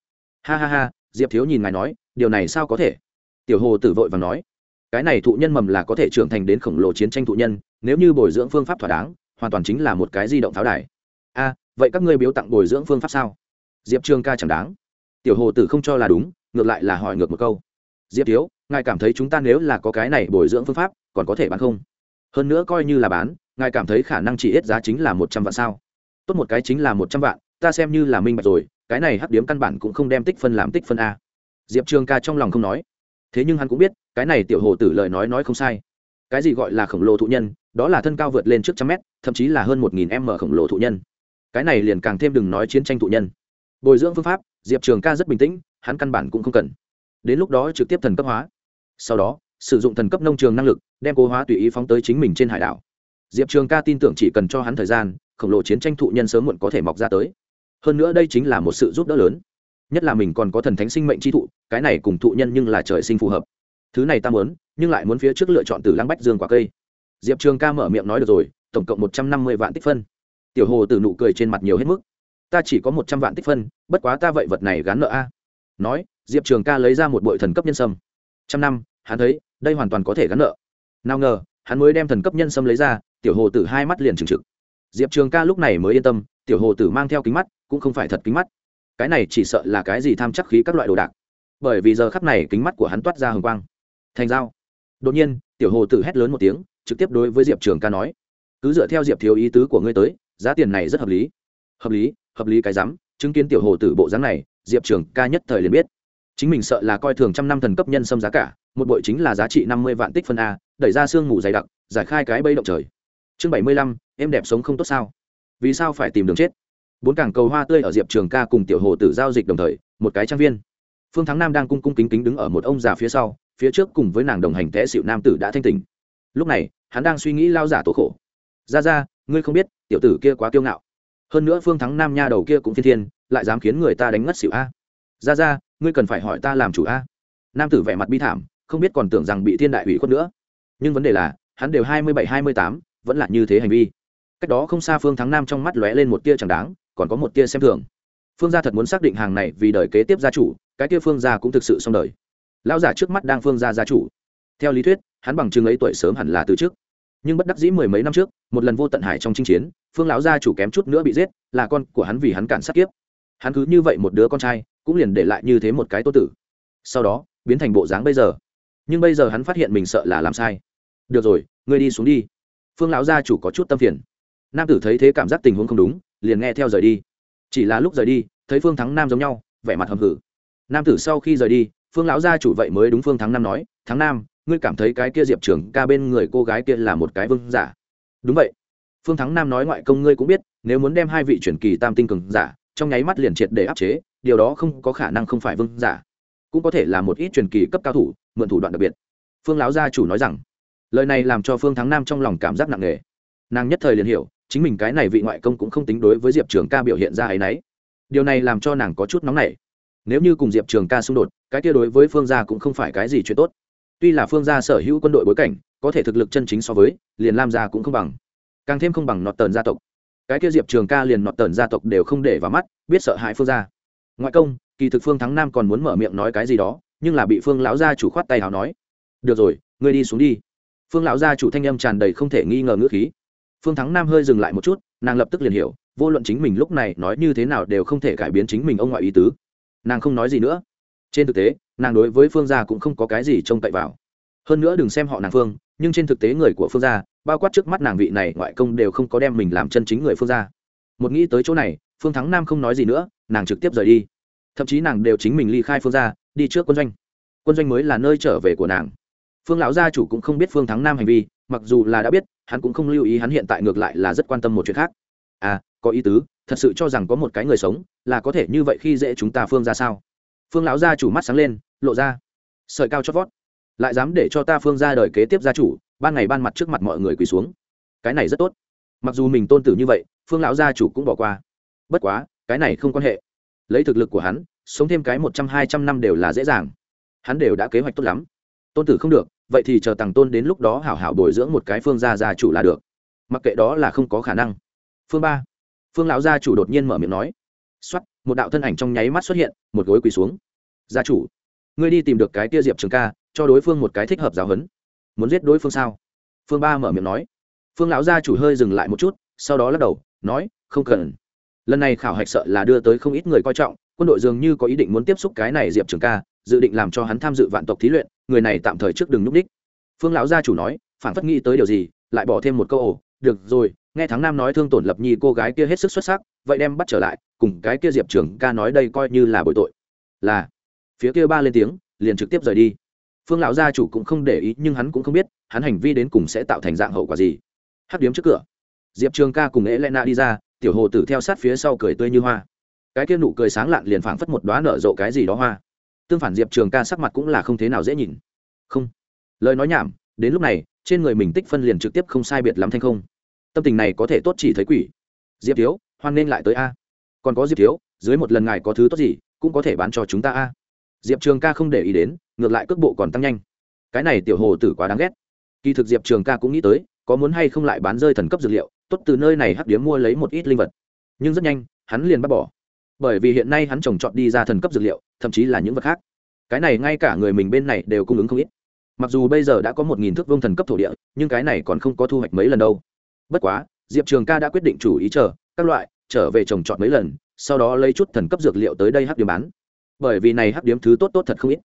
ha ha ha, diệp thiếu nhìn ngài nói, điều này sao có thể? Tiểu hồ tử vội và nói. Cái này thụ nhân mầm là có thể trưởng thành đến khổng lồ chiến tranh thụ nhân, nếu như bồi dưỡng phương pháp thỏa đáng, hoàn toàn chính là một cái di động pháo đài. A vậy các ngươi biếu tặng bồi dưỡng phương pháp sao? Diệp trường ca chẳng đáng. Tiểu hồ tử không cho là đúng, ngược lại là hỏi ngược một câu. Diệp thiếu ngài cảm thấy chúng ta nếu là có cái này bồi dưỡng phương pháp, còn có thể bán không? Hơn nữa coi như là bán, ngài cảm thấy khả năng chỉ ít giá chính là một trăm vạn sao? Tốt một cái chính là một trăm vạn, ta xem như là minh bạch rồi, cái này hắc điếm căn bản cũng không đem tích phân làm tích phân a. Diệp trường ca trong lòng không nói. Thế nhưng hắn cũng biết, cái này tiểu hồ tử lời nói nói không sai. Cái gì gọi là khổng lồ thụ nhân, đó là thân cao vượt lên trước trăm mét, thậm chí là hơn một nghìn m khổng lồ thụ nhân. Cái này liền càng thêm đừng nói chiến tranh thụ nhân. Bồi dưỡng phương pháp, diệp trường ca rất bình tĩnh, hắn căn bản cũng không cần. Đến lúc đó trực tiếp thần cấp hóa sau đó, sử dụng thần cấp nông trường năng lực, đem cố hóa tùy ý phóng tới chính mình trên hải đảo. Diệp trường ca tin tưởng chỉ cần cho hắn thời gian, khổng lồ chiến tranh thụ nhân sớm muộn có thể mọc ra tới. Hơn nữa đây chính là một sự giúp đỡ lớn. Nhất là mình còn có thần thánh sinh mệnh chi thụ, cái này cùng thụ nhân nhưng là trời sinh phù hợp. Thứ này ta muốn, nhưng lại muốn phía trước lựa chọn từ lăng bách dương quả cây. Diệp trường ca mở miệng nói được rồi, tổng cộng một trăm năm mươi vạn tích phân. Tiểu hồ từ nụ cười trên mặt nhiều hết mức. Ta chỉ có một trăm vạn tích phân, bất quá ta vậy vật này gắn nợ a. Nói, diệp trường ca lấy ra một bội thần cấp nhân sâm trăm năm, hắn thấy, đây hoàn toàn có thể gắn nợ. Nào ngờ, hắn mới đem thần cấp nhân sâm lấy ra, tiểu hồ tử hai mắt liền trừng trực. Diệp trường ca lúc này mới yên tâm, tiểu hồ tử mang theo kính mắt, cũng không phải thật kính mắt. Cái này chỉ sợ là cái gì tham chắc khí các loại đồ đạc. Bởi vì giờ khắp này kính mắt của hắn toát ra hồng quang. Thành dao. Đột nhiên, tiểu hồ tử hét lớn một tiếng, trực tiếp đối với diệp trường ca nói, cứ dựa theo diệp thiếu ý tứ của ngươi tới, giá tiền này rất hợp lý. Hợp lý hợp lý cái rắm. Chứng kiến tiểu hồ tử bộ dáng này, diệp trường ca nhất thời liền biết chính mình sợ là coi thường trăm năm thần cấp nhân xâm giá cả, một bội chính là giá trị năm mươi vạn tích phân a, đẩy ra sương mù dày đặc, giải khai cái bây động trời. Chương bảy mươi lăm, em đẹp sống không tốt sao? Vì sao phải tìm đường chết? Bốn cảng cầu hoa tươi ở diệp trường ca cùng tiểu hồ tử giao dịch đồng thời, một cái trang viên. Phương thắng nam đang cung cung kính kính đứng ở một ông già phía sau, phía trước cùng với nàng đồng hành té xịu nam tử đã thanh tỉnh. Lúc này, hắn đang suy nghĩ lao giả tố khổ. Ra ra, ngươi không biết, tiểu tử kia quá kiêu ngạo. Hơn nữa phương thắng nam nha đầu kia cũng phi thiên, lại dám khiến người ta đánh ngất xỉu a. Ra ra ngươi cần phải hỏi ta làm chủ a? Nam tử vẻ mặt bi thảm, không biết còn tưởng rằng bị thiên đại ủy khuất nữa. Nhưng vấn đề là, hắn đều hai mươi bảy, hai mươi tám, vẫn là như thế hành vi. Cách đó không xa phương thắng nam trong mắt lóe lên một tia chẳng đáng, còn có một tia xem thường. Phương gia thật muốn xác định hàng này vì đời kế tiếp gia chủ, cái tia phương gia cũng thực sự xong đời. Lão giả trước mắt đang phương gia gia chủ. Theo lý thuyết, hắn bằng chứng ấy tuổi sớm hẳn là từ trước. Nhưng bất đắc dĩ mười mấy năm trước, một lần vô tận hải trong chinh chiến, phương lão gia chủ kém chút nữa bị giết, là con của hắn vì hắn cản sát kiếp. Hắn cứ như vậy một đứa con trai cũng liền để lại như thế một cái tô tử. Sau đó, biến thành bộ dáng bây giờ. Nhưng bây giờ hắn phát hiện mình sợ là làm sai. Được rồi, ngươi đi xuống đi. Phương lão gia chủ có chút tâm phiền. Nam tử thấy thế cảm giác tình huống không đúng, liền nghe theo rời đi. Chỉ là lúc rời đi, thấy phương thắng nam giống nhau, vẻ mặt hầm hử. Nam tử sau khi rời đi, phương lão gia chủ vậy mới đúng phương thắng nam nói, thắng nam, ngươi cảm thấy cái kia diệp trưởng ca bên người cô gái kia là một cái vương giả? Đúng vậy. Phương thắng nam nói, ngoại công ngươi cũng biết, nếu muốn đem hai vị truyền kỳ tam tinh cường giả, trong nháy mắt liền triệt để áp chế điều đó không có khả năng không phải vương giả, cũng có thể là một ít truyền kỳ cấp cao thủ, mượn thủ đoạn đặc biệt. Phương lão gia chủ nói rằng, lời này làm cho phương thắng nam trong lòng cảm giác nặng nề. Nàng nhất thời liền hiểu, chính mình cái này vị ngoại công cũng không tính đối với diệp trường ca biểu hiện ra ấ y n ấ y điều này làm cho nàng có chút nóng nảy. Nếu như cùng diệp trường ca xung đột, cái kia đối với phương gia cũng không phải cái gì chuyện tốt. Tuy là phương gia sở hữu quân đội bối cảnh, có thể thực lực chân chính so với, liền lam gia cũng không bằng. Càng thêm không bằng nọt tờn gia tộc. Cái kia diệp trường ca liền nọt tờn gia tộc đều không để vào mắt, biết sợ hãi phương gia ngoại công, kỳ thực phương thắng nam còn muốn mở miệng nói cái gì đó, nhưng là bị phương lão gia chủ khoát tay hào nói, được rồi, ngươi đi xuống đi. Phương lão gia chủ thanh âm tràn đầy không thể nghi ngờ ngữ khí. Phương thắng nam hơi dừng lại một chút, nàng lập tức liền hiểu, vô luận chính mình lúc này nói như thế nào đều không thể cải biến chính mình ông ngoại ý tứ. Nàng không nói gì nữa. Trên thực tế, nàng đối với phương gia cũng không có cái gì trông cậy vào. Hơn nữa đừng xem họ nàng phương, nhưng trên thực tế người của phương gia, bao quát trước mắt nàng vị này ngoại công đều không có đem mình làm chân chính người phương gia. Một nghĩ tới chỗ này phương thắng nam không nói gì nữa, nàng trực tiếp rời đi. Thậm chí nàng đều chính mình ly khai phương gia, đi trước quân doanh. Quân doanh mới là nơi trở về của nàng. Phương lão gia chủ cũng không biết phương thắng nam hành vi, mặc dù là đã biết, hắn cũng không lưu ý hắn hiện tại ngược lại là rất quan tâm một chuyện khác. À có ý tứ, thật sự cho rằng có một cái người sống là có thể như vậy khi dễ chúng ta phương ra sao? Phương lão gia chủ mắt sáng lên, lộ ra. Sợi cao chót vót. Lại dám để cho ta phương ra đời kế tiếp gia chủ, ban ngày ban mặt trước mặt mọi người quỳ xuống. Cái này rất tốt. Mặc dù mình tôn tử như vậy, phương lão gia chủ cũng bỏ qua bất quá, cái này không quan hệ. Lấy thực lực của hắn, sống thêm cái một trăm, hai trăm năm đều là dễ dàng. Hắn đều đã kế hoạch tốt lắm. Tôn tử không được, vậy thì chờ tàng tôn đến lúc đó hảo hảo bồi dưỡng một cái phương gia gia chủ là được. Mặc kệ đó là không có khả năng. Phương ba. Phương lão gia chủ đột nhiên mở miệng nói. X một đạo thân ảnh trong nháy mắt xuất hiện, một gối quỳ xuống. Gia chủ, ngươi đi tìm được cái tia diệp trường ca, cho đối phương một cái thích hợp giáo huấn. Muốn giết đối phương sao? Phương ba mở miệng nói. Phương lão gia chủ hơi dừng lại một chút, sau đó lắc đầu, nói, không cần lần này khảo hạch sợ là đưa tới không ít người coi trọng, quân đội dường như có ý định muốn tiếp xúc cái này diệp trường ca, dự định làm cho hắn tham dự vạn tộc thí luyện, người này tạm thời trước đừng núp đích phương lão gia chủ nói, phản phất nghĩ tới điều gì, lại bỏ thêm một câu ổ được rồi, nghe thắng nam nói thương tổn lập nhi cô gái kia hết sức xuất sắc, vậy đem bắt trở lại, cùng cái kia diệp trường ca nói đây coi như là bội tội. Là, phía kia ba lên tiếng, liền trực tiếp rời đi. Phương lão gia chủ cũng không để ý, nhưng hắn cũng không biết, hắn hành vi đến cùng sẽ tạo thành dạng hậu quả gì. Hắc điếm trước cửa. Diệp trường ca cùng ế lena đi ra tiểu hồ tử theo sát phía sau cười tươi như hoa. Cái kia nụ cười sáng lạn liền phảng phất một đoá nở rộ cái gì đó hoa. Tương phản diệp trường ca sắc mặt cũng là không thế nào dễ nhìn. Không. Lời nói nhảm, đến lúc này, trên người mình tích phân liền trực tiếp không sai biệt lắm thanh không. Tâm tình này có thể tốt chỉ thấy quỷ. Diệp thiếu, hoan nên lại tới a. Còn có diệp thiếu, dưới một lần ngài có thứ tốt gì, cũng có thể bán cho chúng ta a. Diệp trường ca không để ý đến, ngược lại cước bộ còn tăng nhanh. Cái này tiểu hồ tử quá đáng ghét. Kỳ thực diệp trường ca cũng nghĩ tới, có muốn hay không lại bán rơi thần cấp dược liệu tốt từ nơi này hắc điếm mua lấy một ít linh vật. Nhưng rất nhanh, hắn liền bắt bỏ. Bởi vì hiện nay hắn trồng trọt đi ra thần cấp dược liệu, thậm chí là những vật khác. Cái này ngay cả người mình bên này đều cung ứng không ít. Mặc dù bây giờ đã có một nghìn thước vương thần cấp thổ địa, nhưng cái này còn không có thu hoạch mấy lần đâu. Bất quá, diệp trường ca đã quyết định chủ ý chờ, các loại, trở về trồng trọt mấy lần, sau đó lấy chút thần cấp dược liệu tới đây hắc điếm bán. Bởi vì này hắc điếm thứ tốt tốt thật không ít.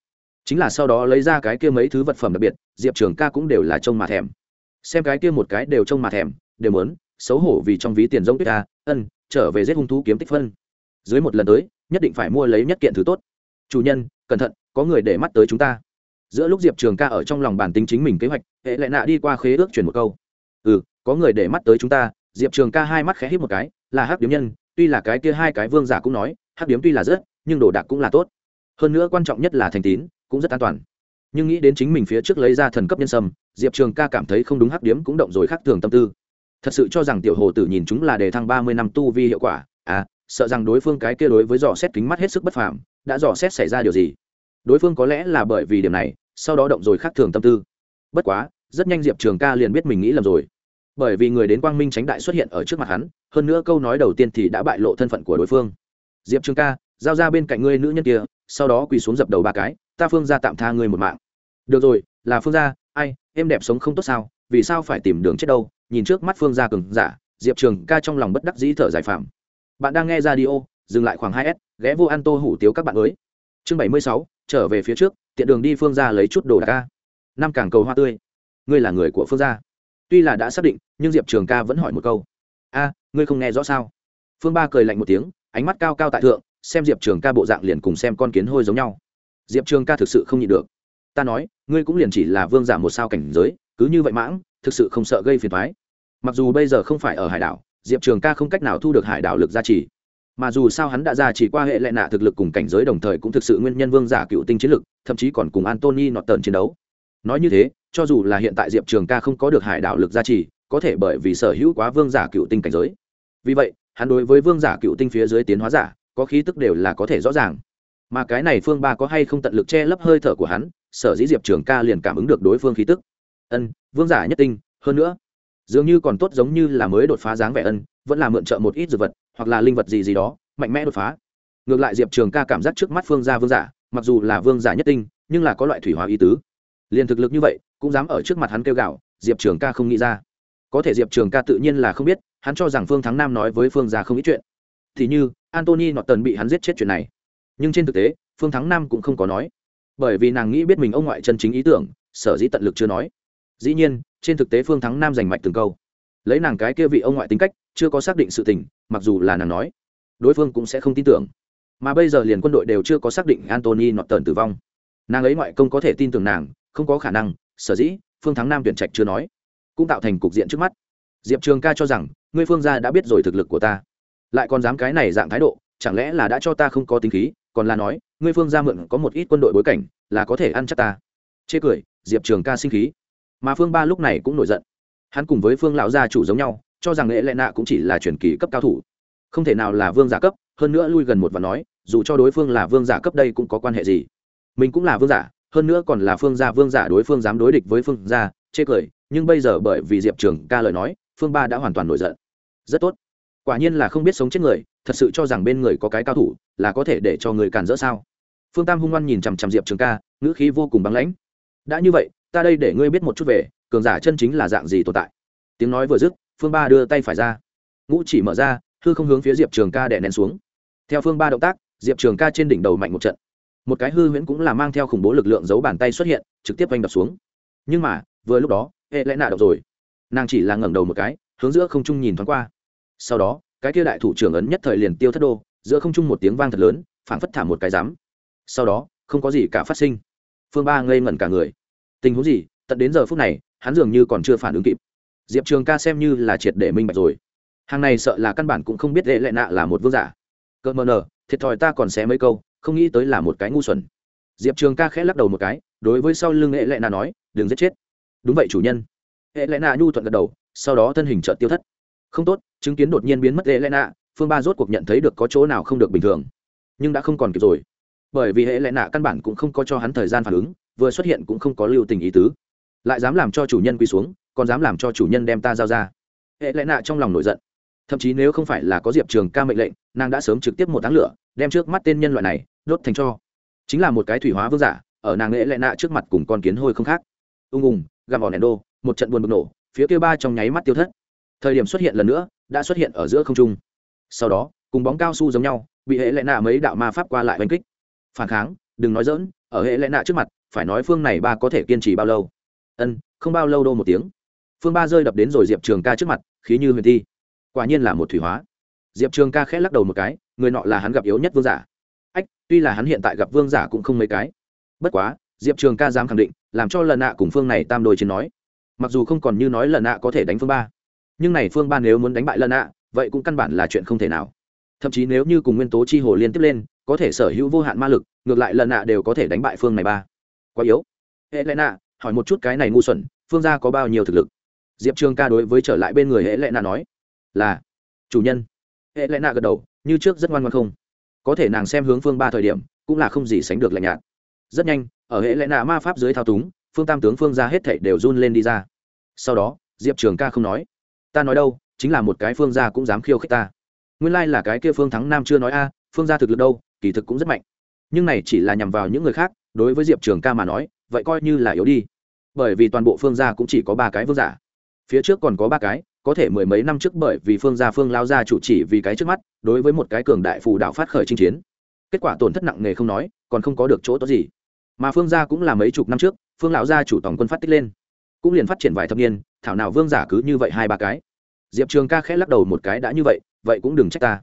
Chính là sau đó lấy ra cái kia mấy thứ vật phẩm đặc biệt, diệp trường ca cũng đều là trông mà thèm. Xem cái kia một cái đều trông mà thèm, đều mớn xấu hổ vì trong ví tiền giống tuyết ta, ân, trở về giết hung thú kiếm tích phân. Dưới một lần tới, nhất định phải mua lấy nhất kiện thứ tốt. Chủ nhân, cẩn thận, có người để mắt tới chúng ta. Giữa lúc diệp trường ca ở trong lòng bản tính chính mình kế hoạch, hệ lại nạ đi qua khế ước chuyển một câu. Ừ có người để mắt tới chúng ta, diệp trường ca hai mắt khẽ hít một cái, là hắc điếm nhân, tuy là cái kia hai cái vương giả cũng nói, hắc điếm tuy là rất, nhưng đồ đạc cũng là tốt. Hơn nữa quan trọng nhất là thành tín, cũng rất an toàn. Nhưng nghĩ đến chính mình phía trước lấy ra thần cấp nhân sâm, diệp trường ca cảm thấy không đúng hắc điếm cũng động rồi khác thường tâm tư thật sự cho rằng tiểu hồ tử nhìn chúng là đề thăng ba mươi năm tu vi hiệu quả. À sợ rằng đối phương cái kia đối với dò xét kính mắt hết sức bất phàm, đã dò xét xảy ra điều gì? Đối phương có lẽ là bởi vì điểm này, sau đó động rồi khác thường tâm tư. Bất quá, rất nhanh diệp trường ca liền biết mình nghĩ lầm rồi. Bởi vì người đến quang minh tránh đại xuất hiện ở trước mặt hắn, hơn nữa câu nói đầu tiên thì đã bại lộ thân phận của đối phương. Diệp trường ca, giao ra bên cạnh ngươi nữ nhân kia, sau đó quỳ xuống dập đầu ba cái, ta phương ra tạm tha ngươi một mạng. Được rồi, là phương gia, ai, em đẹp sống không tốt sao, vì sao phải tìm đường chết đâu? Nhìn trước mắt phương gia cường giả, diệp trường ca trong lòng bất đắc dĩ thở giải phạm bạn đang nghe ra đi ô dừng lại khoảng hai s, ghé vô ăn tô hủ tiếu các bạn mới chương bảy mươi sáu, trở về phía trước, tiện đường đi phương gia lấy chút đồ đạc ca năm cảng cầu hoa tươi. Ngươi là người của phương gia. Tuy là đã xác định, nhưng diệp trường ca vẫn hỏi một câu. A, ngươi không nghe rõ sao? Phương ba cười lạnh một tiếng, ánh mắt cao cao tại thượng, xem diệp trường ca bộ dạng liền cùng xem con kiến hôi giống nhau. Diệp trường ca thực sự không nhịn được. Ta nói, ngươi cũng liền chỉ là vương giả một sao cảnh giới, cứ như vậy mãng, thực sự không sợ gây phiền thoái mặc dù bây giờ không phải ở hải đảo, diệp trường ca không cách nào thu được hải đảo lực gia trì. Mà dù sao hắn đã ra chỉ qua hệ lệ nạ thực lực cùng cảnh giới đồng thời cũng thực sự nguyên nhân vương giả cựu tinh chiến lực, thậm chí còn cùng antony nọt tần chiến đấu. Nói như thế, cho dù là hiện tại diệp trường ca không có được hải đảo lực gia trì, có thể bởi vì sở hữu quá vương giả cựu tinh cảnh giới. Vì vậy, hắn đối với vương giả cựu tinh phía dưới tiến hóa giả, có khí tức đều là có thể rõ ràng. Mà cái này phương ba có hay không tận lực che lấp hơi thở của hắn, sở dĩ diệp trường ca liền cảm ứng được đối phương khí tức. Ân, vương giả nhất tinh, hơn nữa dường như còn tốt giống như là mới đột phá dáng vẻ ân, vẫn là mượn trợ một ít dược vật, hoặc là linh vật gì gì đó, mạnh mẽ đột phá. Ngược lại diệp trường ca cảm giác trước mắt phương gia vương giả, mặc dù là vương giả nhất tinh, nhưng là có loại thủy hóa ý tứ. Liền thực lực như vậy, cũng dám ở trước mặt hắn kêu gạo, diệp trường ca không nghĩ ra. Có thể diệp trường ca tự nhiên là không biết, hắn cho rằng phương thắng nam nói với phương gia không ít chuyện. Thì như antony nọt tần bị hắn giết chết chuyện này. Nhưng trên thực tế, phương thắng nam cũng không có nói. Bởi vì nàng nghĩ biết mình ông ngoại chân chính ý tưởng, sở dĩ tận lực chưa nói. Dĩ nhiên trên thực tế phương thắng nam giành mạch từng câu. Lấy nàng cái kia vị ông ngoại tính cách, chưa có xác định sự tình, mặc dù là nàng nói, đối phương cũng sẽ không tin tưởng. Mà bây giờ liền quân đội đều chưa có xác định antony nọt tần tử vong. Nàng ấy ngoại công có thể tin tưởng nàng, không có khả năng, sở dĩ, phương thắng nam tuyển trạch chưa nói, cũng tạo thành cục diện trước mắt. Diệp trường ca cho rằng, ngươi phương gia đã biết rồi thực lực của ta. Lại còn dám cái này dạng thái độ, chẳng lẽ là đã cho ta không có tính khí, còn là nói, ngươi phương gia mượn có một ít quân đội bối cảnh, là có thể ăn chắc ta. Chê cười, diệp trường ca sinh khí mà phương ba lúc này cũng nổi giận. Hắn cùng với phương lão gia chủ giống nhau, cho rằng lệ lệ nạ cũng chỉ là truyền kỳ cấp cao thủ. Không thể nào là vương giả cấp, hơn nữa lui gần một và nói, dù cho đối phương là vương giả cấp đây cũng có quan hệ gì. Mình cũng là vương giả, hơn nữa còn là phương gia vương giả đối phương dám đối địch với phương gia, chê cười, nhưng bây giờ bởi vì diệp trường ca lời nói, phương ba đã hoàn toàn nổi giận. Rất tốt. Quả nhiên là không biết sống chết người, thật sự cho rằng bên người có cái cao thủ, là có thể để cho người càn rỡ sao? Phương tam hung ngoan nhìn chằm chằm diệp trường ca, ngữ khí vô cùng băng lãnh. Đã như vậy ta đây để ngươi biết một chút về, cường giả chân chính là dạng gì tồn tại. Tiếng nói vừa dứt, phương ba đưa tay phải ra. Ngũ chỉ mở ra, hư không hướng phía diệp trường ca đè nén xuống. Theo phương ba động tác, diệp trường ca trên đỉnh đầu mạnh một trận. Một cái hư huyễn cũng là mang theo khủng bố lực lượng giấu bàn tay xuất hiện, trực tiếp oanh đập xuống. Nhưng mà, vừa lúc đó, hệ lẽ nạ đậu rồi. Nàng chỉ là ngẩng đầu một cái, hướng giữa không trung nhìn thoáng qua. Sau đó, cái kia đại thủ trưởng ấn nhất thời liền tiêu thất đô, giữa không trung một tiếng vang thật lớn, phảng phất thả một cái rắm sau đó, không có gì cả phát sinh. Phương ba ngây ngẩn cả người tình huống gì, tận đến giờ phút này, hắn dường như còn chưa phản ứng kịp. Diệp trường ca xem như là triệt để minh bạch rồi. Hàng này sợ là căn bản cũng không biết lệ lệ nạ là một vương giả. Cỡ mờ nờ, thiệt thòi ta còn xé mấy câu, không nghĩ tới là một cái ngu xuẩn. Diệp trường ca khẽ lắc đầu một cái, đối với sau lưng lệ lệ nạ nói, đừng giết chết. Đúng vậy, chủ nhân. Lệ lệ nạ nhu thuận gật đầu, sau đó thân hình trợt tiêu thất. Không tốt, chứng kiến đột nhiên biến mất lệ lệ nạ, phương ba rốt cuộc nhận thấy được có chỗ nào không được bình thường, nhưng đã không còn kịp rồi. Bởi vì hệ lệ nạ căn bản cũng không có cho hắn thời gian phản ứng vừa xuất hiện cũng không có lưu tình ý tứ. Lại dám làm cho chủ nhân quy xuống, còn dám làm cho chủ nhân đem ta giao ra. Hệ lẽ nạ trong lòng nổi giận. Thậm chí nếu không phải là có diệp trường ca mệnh lệnh, nàng đã sớm trực tiếp một tháng lửa, đem trước mắt tên nhân loại này đốt thành cho. Chính là một cái thủy hóa vương giả, ở nàng lễ lẽ nạ trước mặt cùng con kiến hôi không khác. Ung ung gặm ỏn đô một trận buồn bực nổ, phía kia ba trong nháy mắt tiêu thất. Thời điểm xuất hiện lần nữa, đã xuất hiện ở giữa không trung. Sau đó, cùng bóng cao su giống nhau, bị hệ lệ nạ mấy đạo ma pháp qua lại oanh kích. Phản kháng, đừng nói dỡn ở hệ lệ nạ trước mặt phải nói phương này ba có thể kiên trì bao lâu? Ân, không bao lâu đâu một tiếng. Phương ba rơi đập đến rồi diệp trường ca trước mặt, khí như huyền thi. Quả nhiên là một thủy hóa. Diệp trường ca khẽ lắc đầu một cái, người nọ là hắn gặp yếu nhất vương giả. Ách, tuy là hắn hiện tại gặp vương giả cũng không mấy cái. Bất quá, diệp trường ca dám khẳng định, làm cho lần nạ cùng phương này tam đôi chiến nói. Mặc dù không còn như nói lần nạ có thể đánh phương ba, nhưng này phương ba nếu muốn đánh bại lần nạ, vậy cũng căn bản là chuyện không thể nào. Thậm chí nếu như cùng nguyên tố chi hồ liên tiếp lên, có thể sở hữu vô hạn ma lực, ngược lại lần nạ đều có thể đánh bại phương này ba quá yếu. Hệ lẽ nạ hỏi một chút cái này ngu xuẩn, phương gia có bao nhiêu thực lực? Diệp trường ca đối với trở lại bên người hệ lẽ nạ nói, là, chủ nhân. Hệ lẽ nạ gật đầu, như trước rất ngoan ngoan không. Có thể nàng xem hướng phương ba thời điểm, cũng là không gì sánh được lạnh nhạt. Rất nhanh, ở hệ lẽ nạ ma pháp dưới thao túng, phương tam tướng phương ra hết thảy đều run lên đi ra. Sau đó, diệp trường ca không nói, ta nói đâu, chính là một cái phương gia cũng dám khiêu khích ta. Nguyên lai là cái kia phương thắng nam chưa nói a, phương gia thực lực đâu, kỳ thực cũng rất mạnh. Nhưng này chỉ là nhằm vào những người khác đối với diệp trường ca mà nói, vậy coi như là yếu đi. Bởi vì toàn bộ phương gia cũng chỉ có ba cái vương giả. Phía trước còn có ba cái, có thể mười mấy năm trước bởi vì phương gia phương lao ra chủ chỉ vì cái trước mắt, đối với một cái cường đại phù đạo phát khởi chinh chiến. Kết quả tổn thất nặng nề không nói, còn không có được chỗ tốt gì. Mà phương gia cũng là mấy chục năm trước, phương lão gia chủ tổng quân phát tích lên. Cũng liền phát triển vài thập niên, thảo nào vương giả cứ như vậy hai ba cái. Diệp trường ca khẽ lắc đầu một cái đã như vậy vậy cũng đừng trách ta.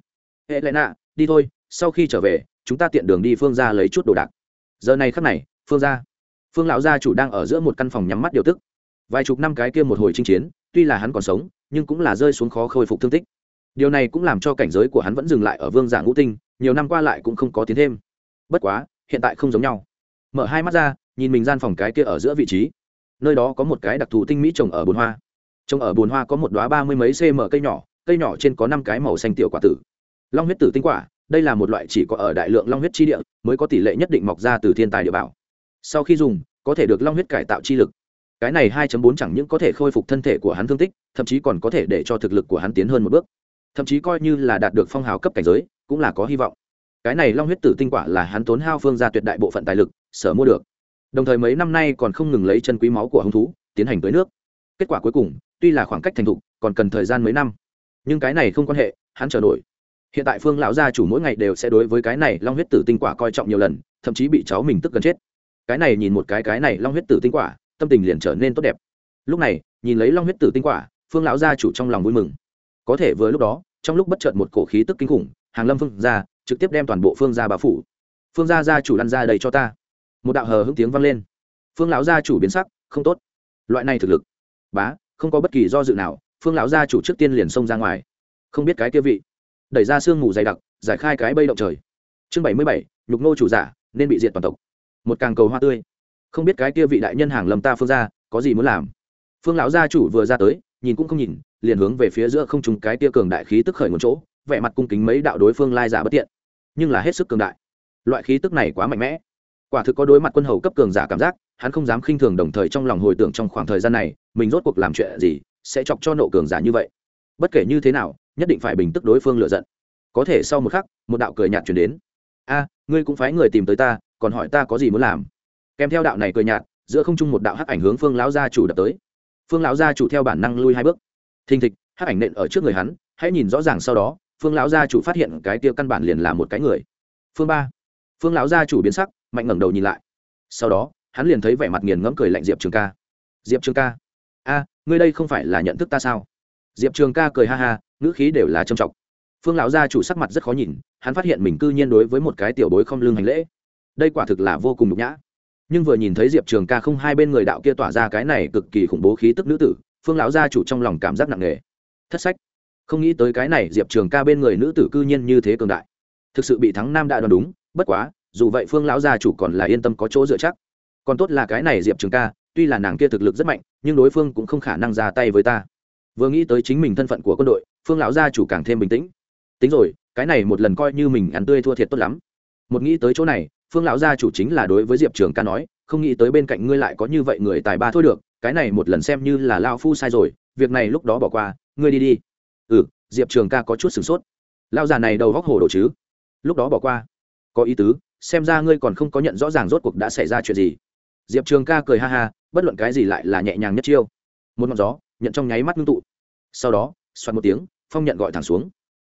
Hệ lẽ nạ, đi thôi, sau khi trở về, chúng ta tiện đường đi phương ra lấy chút đồ đạc giờ này khắc này, phương ra phương lão gia chủ đang ở giữa một căn phòng nhắm mắt điều tức. Vài chục năm cái kia một hồi chinh chiến, tuy là hắn còn sống, nhưng cũng là rơi xuống khó khôi phục thương tích. Điều này cũng làm cho cảnh giới của hắn vẫn dừng lại ở vương giả ngũ tinh, nhiều năm qua lại cũng không có tiến thêm. Bất quá, hiện tại không giống nhau. Mở hai mắt ra, nhìn mình gian phòng cái kia ở giữa vị trí. Nơi đó có một cái đặc thù tinh mỹ trồng ở bồn hoa. Trồng ở bồn hoa có một đoá ba mươi mấy cm cây nhỏ cây nhỏ trên có năm cái màu xanh tiểu quả tử. Long huyết tử tinh quả đây là một loại chỉ có ở đại lượng long huyết chi địa mới có tỷ lệ nhất định mọc ra từ thiên tài địa bảo. Sau khi dùng, có thể được long huyết cải tạo chi lực. Cái này 2 bốn chẳng những có thể khôi phục thân thể của hắn thương tích, thậm chí còn có thể để cho thực lực của hắn tiến hơn một bước. Thậm chí coi như là đạt được phong hào cấp cảnh giới, cũng là có hy vọng. Cái này long huyết tử tinh quả là hắn tốn hao phương ra tuyệt đại bộ phận tài lực, sở mua được. Đồng thời mấy năm nay còn không ngừng lấy chân quý máu của hung thú, tiến hành tới nước. Kết quả cuối cùng, tuy là khoảng cách thành thục, còn cần thời gian mấy năm. Nhưng cái này không quan hệ, hắn chờ nổi hiện tại phương lão gia chủ mỗi ngày đều sẽ đối với cái này long huyết tử tinh quả coi trọng nhiều lần, thậm chí bị cháu mình tức gần chết. Cái này nhìn một cái cái này long huyết tử tinh quả, tâm tình liền trở nên tốt đẹp. Lúc này, nhìn lấy long huyết tử tinh quả, phương lão gia chủ trong lòng vui mừng. Có thể vừa lúc đó, trong lúc bất chợt một cổ khí tức kinh khủng, hàng lâm phương ra trực tiếp đem toàn bộ phương gia bà phủ. Phương gia gia chủ lăn ra đầy cho ta. Một đạo hờ hững tiếng vang lên. Phương lão gia chủ biến sắc, không tốt. Loại này thực lực, bá, không có bất kỳ do dự nào, phương lão gia chủ trước tiên liền xông ra ngoài. Không biết cái kia vị đẩy ra sương mù dày đặc, giải khai cái bây động trời. Chương bảy mươi bảy, nhục nô chủ giả, nên bị diệt toàn tộc. Một càng cầu hoa tươi. Không biết cái kia vị đại nhân hàng lầm ta phương ra có gì muốn làm? Phương lão gia chủ vừa ra tới, nhìn cũng không nhìn, liền hướng về phía giữa không trùng cái kia cường đại khí tức khởi một chỗ, vẻ mặt cung kính mấy đạo đối phương lai giả bất tiện. Nhưng là hết sức cường đại. Loại khí tức này quá mạnh mẽ. Quả thực có đối mặt quân hầu cấp cường giả cảm giác, hắn không dám khinh thường đồng thời trong lòng hồi tưởng trong khoảng thời gian này, mình rốt cuộc làm chuyện gì, sẽ chọc cho nộ cường giả như vậy. Bất kể như thế nào nhất định phải bình tức đối phương lựa giận. Có thể sau một khắc, một đạo cười nhạt chuyển đến. A, ngươi cũng phái người tìm tới ta, còn hỏi ta có gì muốn làm? Kèm theo đạo này cười nhạt, giữa không trung một đạo hắc ảnh hướng phương lão gia chủ đập tới. Phương lão gia chủ theo bản năng lui hai bước. Thình thịch, hắc ảnh nện ở trước người hắn, hãy nhìn rõ ràng sau đó, phương lão gia chủ phát hiện cái kia căn bản liền là một cái người. Phương ba. Phương lão gia chủ biến sắc, mạnh ngẩng đầu nhìn lại. Sau đó, hắn liền thấy vẻ mặt nghiền ngẫm cười lạnh diệp trường ca. Diệp trường ca, a, ngươi đây không phải là nhận thức ta sao? Diệp trường ca cười ha ha, ngữ khí đều là trầm trọng. Phương lão gia chủ sắc mặt rất khó nhìn, hắn phát hiện mình cư nhiên đối với một cái tiểu bối không lương hành lễ. Đây quả thực là vô cùng nhục nhã. Nhưng vừa nhìn thấy diệp trường ca không hai bên người đạo kia tỏa ra cái này cực kỳ khủng bố khí tức nữ tử, phương lão gia chủ trong lòng cảm giác nặng nề. Thất sách. Không nghĩ tới cái này diệp trường ca bên người nữ tử cư nhiên như thế cường đại. Thực sự bị thắng nam đã đoán đúng, bất quá, dù vậy phương lão gia chủ còn là yên tâm có chỗ dựa chắc. Còn tốt là cái này diệp trường ca, tuy là nàng kia thực lực rất mạnh, nhưng đối phương cũng không khả năng ra tay với ta vừa nghĩ tới chính mình thân phận của quân đội, phương lão gia chủ càng thêm bình tĩnh. Tính rồi, cái này một lần coi như mình ăn tươi thua thiệt tốt lắm. Một nghĩ tới chỗ này, phương lão gia chủ chính là đối với diệp trường ca nói, không nghĩ tới bên cạnh ngươi lại có như vậy người tài ba thôi được, cái này một lần xem như là lao phu sai rồi, việc này lúc đó bỏ qua, ngươi đi đi. Ừ diệp trường ca có chút sửng sốt. Lao già này đầu góc hồ đồ chứ? Lúc đó bỏ qua. Có ý tứ, xem ra ngươi còn không có nhận rõ ràng rốt cuộc đã xảy ra chuyện gì. Diệp trường ca cười ha ha, bất luận cái gì lại là nhẹ nhàng nhất chiêu. Một ngọn gió nhận trong nháy mắt ngưng tụ. Sau đó xoắn một tiếng, phong nhận gọi thẳng xuống.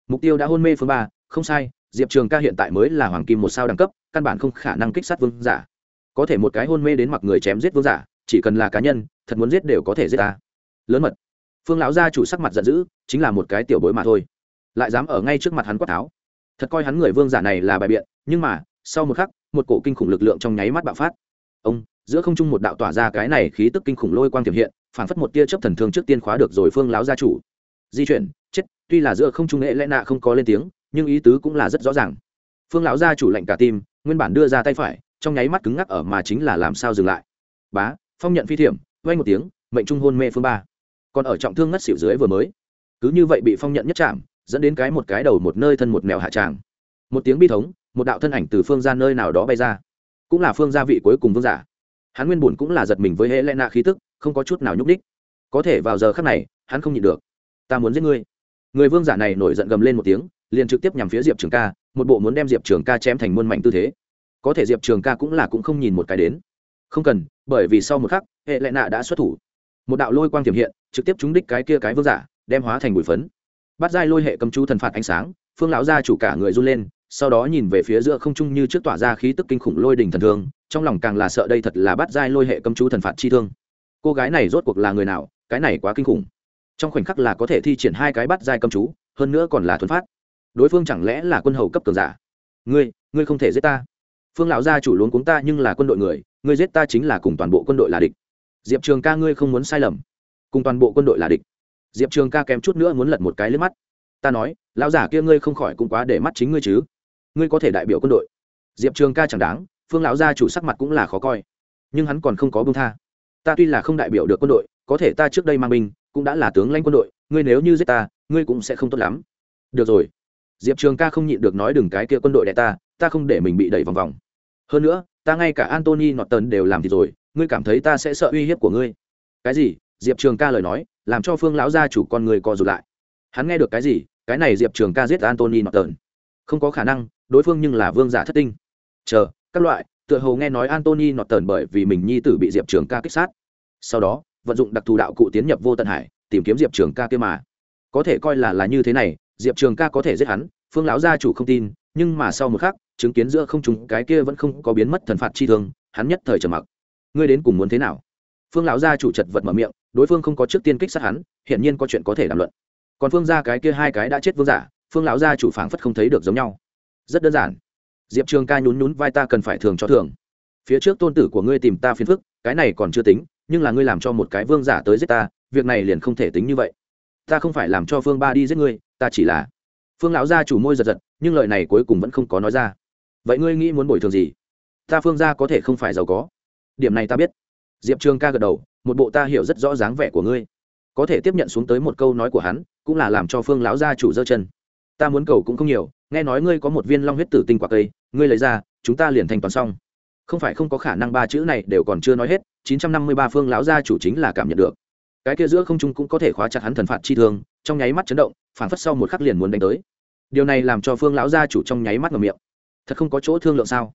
Mục tiêu đã hôn mê phương ba, không sai, diệp trường ca hiện tại mới là hoàng kim một sao đẳng cấp, căn bản không khả năng kích sát vương giả. Có thể một cái hôn mê đến mặc người chém giết vương giả, chỉ cần là cá nhân, thật muốn giết đều có thể giết ta. Lớn mật. Phương lão gia chủ sắc mặt giận dữ, chính là một cái tiểu bối mà thôi. Lại dám ở ngay trước mặt hắn quát tháo. Thật coi hắn người vương giả này là bài biện, nhưng mà, sau một khắc, một cổ kinh khủng lực lượng trong nháy mắt bạo phát giữa không trung một đạo tỏa ra cái này khí tức kinh khủng lôi quang tiềm hiện phản phất một tia chấp thần thương trước tiên khóa được rồi phương lão gia chủ. Di chuyển, chết, tuy là giữa không trung nghệ lẽ nạ không có lên tiếng, nhưng ý tứ cũng là rất rõ ràng. Phương lão gia chủ lệnh cả tim, nguyên bản đưa ra tay phải, trong nháy mắt cứng ngắc ở mà chính là làm sao dừng lại. Bá, phong nhận phi thiểm vay một tiếng, mệnh trung hôn mê phương ba. Còn ở trọng thương ngất xỉu dưới vừa mới, cứ như vậy bị phong nhận nhất chạm, dẫn đến cái một cái đầu một nơi thân một mèo hạ tràng. Một tiếng bi thống, một đạo thân ảnh từ phương ra nơi nào đó bay ra. Cũng là phương gia vị cuối cùng vương giả hắn nguyên bùn cũng là giật mình với hệ lẽ nạ khí tức, không có chút nào nhúc đích có thể vào giờ khắc này, hắn không nhịn được. Ta muốn giết ngươi. Người vương giả này nổi giận gầm lên một tiếng, liền trực tiếp nhằm phía diệp trường ca, một bộ muốn đem diệp trường ca chém thành muôn mảnh tư thế. Có thể diệp trường ca cũng là cũng không nhìn một cái đến. Không cần, bởi vì sau một khắc, hệ lệ nạ đã xuất thủ. Một đạo lôi quang tiềm hiện, trực tiếp trúng đích cái kia cái vương giả, đem hóa thành bụi phấn. Bắt dai lôi hệ cầm chú thần phạt ánh sáng, phương lão gia chủ cả người run lên sau đó nhìn về phía giữa không trung như trước tỏa ra khí tức kinh khủng lôi đình thần thương, trong lòng càng là sợ đây thật là bắt dai lôi hệ cầm chú thần phạt chi thương. Cô gái này rốt cuộc là người nào, cái này quá kinh khủng. Trong khoảnh khắc là có thể thi triển hai cái bắt dai cầm chú, hơn nữa còn là thuần phát. Đối phương chẳng lẽ là quân hầu cấp cường giả? Ngươi ngươi không thể giết ta. Phương lão gia chủ luôn cuống ta nhưng là quân đội người, ngươi giết ta chính là cùng toàn bộ quân đội là địch. Diệp trường ca ngươi không muốn sai lầm. Cùng toàn bộ quân đội là địch. Diệp trường ca kém chút nữa muốn lật một cái lên mắt. Ta nói, lão giả kia ngươi không khỏi cũng quá để mắt chính ngươi chứ ngươi có thể đại biểu quân đội. Diệp trường ca chẳng đáng, phương lão gia chủ sắc mặt cũng là khó coi. Nhưng hắn còn không có bông tha. Ta tuy là không đại biểu được quân đội, có thể ta trước đây mang binh, cũng đã là tướng lãnh quân đội, ngươi nếu như giết ta, ngươi cũng sẽ không tốt lắm. Được rồi. Diệp trường ca không nhịn được nói đừng cái kia quân đội đại ta ta không để mình bị đẩy vòng vòng. Hơn nữa, ta ngay cả antony nọt tần đều làm thì rồi, ngươi cảm thấy ta sẽ sợ uy hiếp của ngươi. Cái gì? Diệp trường ca lời nói, làm cho phương lão gia chủ con người co rụt lại. Hắn nghe được cái gì? Cái này diệp trường ca giết antony nọt tần không có khả năng đối phương nhưng là vương giả thất tinh. Chờ, các loại, tựa hồ nghe nói antony nọt tờn bởi vì mình nhi tử bị diệp trường ca kích sát. Sau đó, vận dụng đặc thù đạo cụ tiến nhập vô tận hải, tìm kiếm diệp trường ca kia mà. Có thể coi là là như thế này, diệp trường ca có thể giết hắn, phương lão gia chủ không tin, nhưng mà sau một khắc, chứng kiến giữa không chúng cái kia vẫn không có biến mất thần phạt chi thương, hắn nhất thời trầm mặc. Ngươi đến cùng muốn thế nào? Phương lão gia chủ chật vật mở miệng, đối phương không có trước tiên kích sát hắn, hiển nhiên có chuyện có thể đàm luận. Còn phương gia cái kia hai cái đã chết vương giả, phương lão gia chủ phảng phất không thấy được giống nhau rất đơn giản. Diệp trường ca nhún nhún vai ta cần phải thường cho thường. Phía trước tôn tử của ngươi tìm ta phiền phức, cái này còn chưa tính, nhưng là ngươi làm cho một cái vương giả tới giết ta, việc này liền không thể tính như vậy. Ta không phải làm cho phương ba đi giết ngươi, ta chỉ là phương lão gia chủ môi giật giật, nhưng lời này cuối cùng vẫn không có nói ra. Vậy ngươi nghĩ muốn bồi thường gì? Ta phương gia có thể không phải giàu có. Điểm này ta biết. Diệp trường ca gật đầu, một bộ ta hiểu rất rõ dáng vẻ của ngươi. Có thể tiếp nhận xuống tới một câu nói của hắn, cũng là làm cho phương lão gia chủ dơ chân. Ta muốn cầu cũng không nhiều nghe nói ngươi có một viên long huyết tử tinh quả cây, ngươi lấy ra, chúng ta liền thanh toán xong. Không phải không có khả năng ba chữ này đều còn chưa nói hết, chín trăm năm mươi ba phương lão gia chủ chính là cảm nhận được. Cái kia giữa không trung cũng có thể khóa chặt hắn thần phạt chi thương, trong nháy mắt chấn động, phản phất sau một khắc liền muốn đánh tới. Điều này làm cho phương lão gia chủ trong nháy mắt ngầm miệng. Thật không có chỗ thương lượng sao?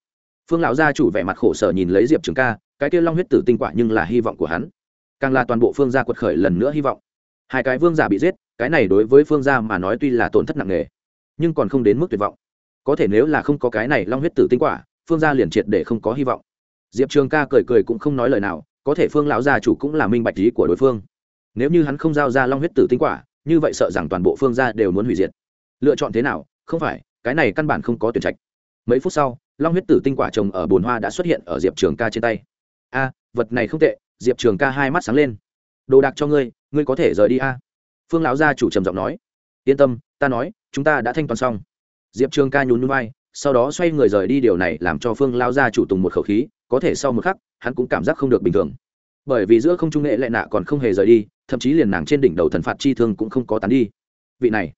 Phương lão gia chủ vẻ mặt khổ sở nhìn lấy diệp trường ca, cái kia long huyết tử tinh quả nhưng là hy vọng của hắn. Càng là toàn bộ phương gia quật khởi lần nữa hy vọng. Hai cái vương giả bị giết, cái này đối với phương gia mà nói tuy là tổn thất nặng nề nhưng còn không đến mức tuyệt vọng. Có thể nếu là không có cái này long huyết tử tinh quả, phương gia liền triệt để không có hy vọng. Diệp trường ca cười cười cũng không nói lời nào, có thể phương lão gia chủ cũng là minh bạch lý của đối phương. Nếu như hắn không giao ra long huyết tử tinh quả, như vậy sợ rằng toàn bộ phương gia đều muốn hủy diệt. Lựa chọn thế nào? Không phải, cái này căn bản không có tuyển trạch. Mấy phút sau, long huyết tử tinh quả trồng ở bồn hoa đã xuất hiện ở diệp trường ca trên tay. A, vật này không tệ, diệp trường ca hai mắt sáng lên. Đồ đạc cho ngươi ngươi có thể rời đi a. Phương lão gia chủ trầm giọng nói. Yên tâm, ta nói chúng ta đã thanh toán xong. Diệp trường ca nhún núi vai, sau đó xoay người rời đi, điều này làm cho phương lao gia chủ tùng một khẩu khí, có thể sau một khắc, hắn cũng cảm giác không được bình thường. Bởi vì giữa không trung nghệ lệ nạ còn không hề rời đi, thậm chí liền nàng trên đỉnh đầu thần phạt chi thương cũng không có tán đi. Vị này,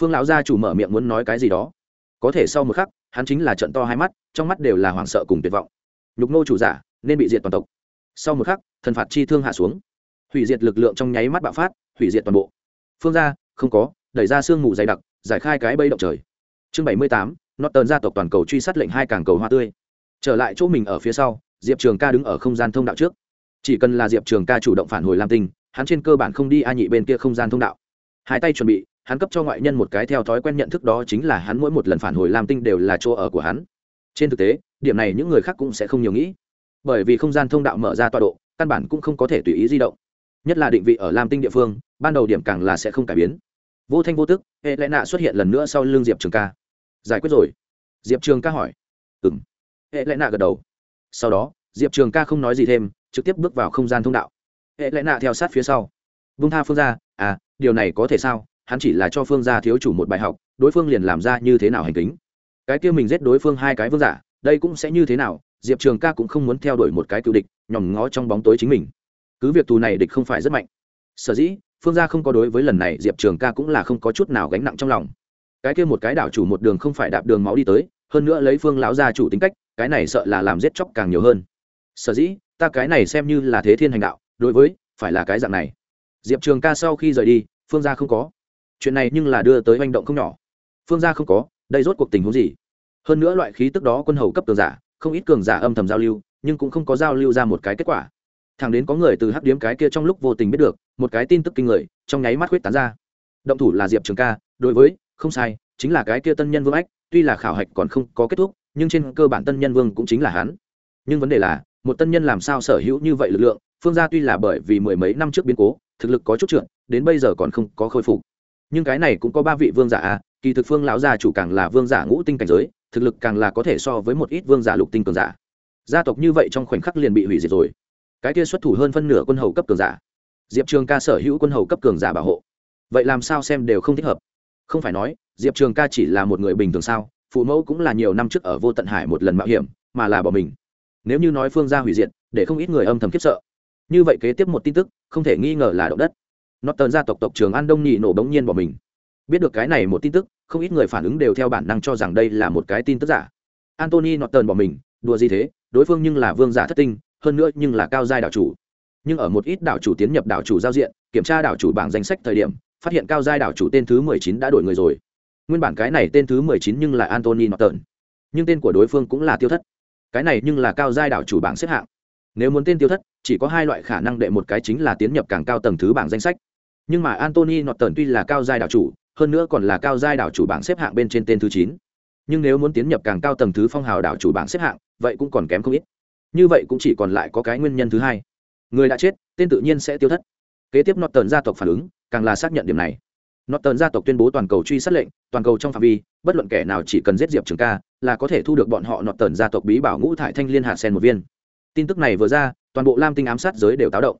phương lão gia chủ mở miệng muốn nói cái gì đó. Có thể sau một khắc, hắn chính là trận to hai mắt, trong mắt đều là hoảng sợ cùng tuyệt vọng. Nhục nô chủ giả, nên bị diệt toàn tộc. Sau một khắc, thần phạt chi thương hạ xuống. Hủy diệt lực lượng trong nháy mắt bạo phát, hủy diệt toàn bộ. Phương gia, không có, đẩy ra sương mù dày đặc giải khai cái bây động trời. Chương bảy mươi tám nó tờn gia tộc toàn cầu truy sát lệnh hai càng cầu hoa tươi. Trở lại chỗ mình ở phía sau, diệp trường ca đứng ở không gian thông đạo trước. Chỉ cần là diệp trường ca chủ động phản hồi lam tinh, hắn trên cơ bản không đi a nhị bên kia không gian thông đạo. Hai tay chuẩn bị, hắn cấp cho ngoại nhân một cái theo thói quen nhận thức đó chính là hắn mỗi một lần phản hồi lam tinh đều là chỗ ở của hắn. Trên thực tế, điểm này những người khác cũng sẽ không nhiều nghĩ. Bởi vì không gian thông đạo mở ra tọa độ, căn bản cũng không có thể tùy ý di động. Nhất là định vị ở lam tinh địa phương, ban đầu điểm càng là sẽ không cải biến vô thanh vô tức, hệ lẽ nạ xuất hiện lần nữa sau l ư n g diệp trường ca. Giải quyết rồi. Diệp trường ca hỏi. Ừ m hệ lẽ nạ gật đầu. Sau đó, diệp trường ca không nói gì thêm, trực tiếp bước vào không gian thông đạo. Hệ lẽ nạ theo sát phía sau. Vung tha phương gia à điều này có thể sao? Hắn chỉ là cho phương gia thiếu chủ một bài học, đối phương liền làm ra như thế nào hành kính? Cái kia mình giết đối phương hai cái vương giả, đây cũng sẽ như thế nào? Diệp trường ca cũng không muốn theo đuổi một cái cựu địch, nhòm ngó trong bóng tối chính mình. Cứ việc tù này địch không phải rất mạnh. Sở dĩ phương gia không có đối với lần này, diệp trường ca cũng là không có chút nào gánh nặng trong lòng. Cái kia một cái đảo chủ một đường không phải đạp đường máu đi tới, hơn nữa lấy phương lão gia chủ tính cách, cái này sợ là làm giết chóc càng nhiều hơn. Sở dĩ, ta cái này xem như là thế thiên hành đạo, đối với, phải là cái dạng này. Diệp trường ca sau khi rời đi, phương gia không có. Chuyện này nhưng là đưa tới manh động không nhỏ. Phương gia không có, đây rốt cuộc tình huống gì? Hơn nữa loại khí tức đó quân hầu cấp cường giả, không ít cường giả âm thầm giao lưu, nhưng cũng không có giao lưu ra một cái kết quả thằng đến có người từ hắc điếm cái kia trong lúc vô tình biết được, một cái tin tức kinh người, trong nháy mắt huyết tán ra. Động thủ là diệp trường ca, đối với, không sai, chính là cái kia tân nhân vương ách, tuy là khảo hạch còn không có kết thúc, nhưng trên cơ bản tân nhân vương cũng chính là hắn. Nhưng vấn đề là, một tân nhân làm sao sở hữu như vậy lực lượng, phương gia tuy là bởi vì mười mấy năm trước biến cố, thực lực có chút trượt, đến bây giờ còn không có khôi phục. Nhưng cái này cũng có ba vị vương giả à kỳ thực phương lão gia chủ càng là vương giả ngũ tinh cảnh giới, thực lực càng là có thể so với một ít vương giả lục tinh cường giả. Gia tộc như vậy trong khoảnh khắc liền bị hủy diệt rồi cái kia xuất thủ hơn phân nửa quân hầu cấp cường giả. Diệp trường ca sở hữu quân hầu cấp cường giả bảo hộ. Vậy làm sao xem đều không thích hợp? Không phải nói, diệp trường ca chỉ là một người bình thường sao, phụ mẫu cũng là nhiều năm trước ở vô tận hải một lần mạo hiểm, mà là bỏ mình. Nếu như nói phương g hủy diệt, để không ít người âm thầm khiếp sợ. Như vậy kế tiếp một tin tức, không thể nghi ngờ là động đất. Nó tờn gia tộc tộc trường an đông nhị nổ bỗng nhiên bỏ mình. Biết được cái này một tin tức, không ít người phản ứng đều theo bản năng cho rằng đây là một cái tin tức giả. Antony norton bỏ mình, đùa gì thế? Đối phương nhưng là vương giả thất tinh hơn nữa nhưng là cao giai đảo chủ. Nhưng ở một ít đảo chủ tiến nhập đảo chủ giao diện, kiểm tra đảo chủ bảng danh sách thời điểm, phát hiện cao giai đảo chủ tên thứ mười chín đã đổi người rồi. Nguyên bản cái này tên thứ mười chín nhưng là antony norton. Nhưng tên của đối phương cũng là tiêu thất. Cái này nhưng là cao giai đảo chủ bảng xếp hạng. Nếu muốn tên tiêu thất, chỉ có hai loại khả năng đệ một cái chính là tiến nhập càng cao tầng thứ bảng danh sách. Nhưng mà antony norton tuy là cao giai đảo chủ, hơn nữa còn là cao giai đảo chủ bảng xếp hạng bên trên tên thứ chín. Nhưng nếu muốn tiến nhập càng cao tầng thứ phong hào đảo chủ bảng xếp hạng, vậy cũng còn kém không ít như vậy cũng chỉ còn lại có cái nguyên nhân thứ hai. Người đã chết, tên tự nhiên sẽ tiêu thất. Kế tiếp nọt tần gia tộc phản ứng, càng là xác nhận điểm này. Nọt tần gia tộc tuyên bố toàn cầu truy sát lệnh, toàn cầu trong phạm vi, bất luận kẻ nào chỉ cần giết diệp trường ca, là có thể thu được bọn họ nọt tần gia tộc bí bảo ngũ thải thanh liên hạt sen một viên. Tin tức này vừa ra, toàn bộ lam tinh ám sát giới đều táo động.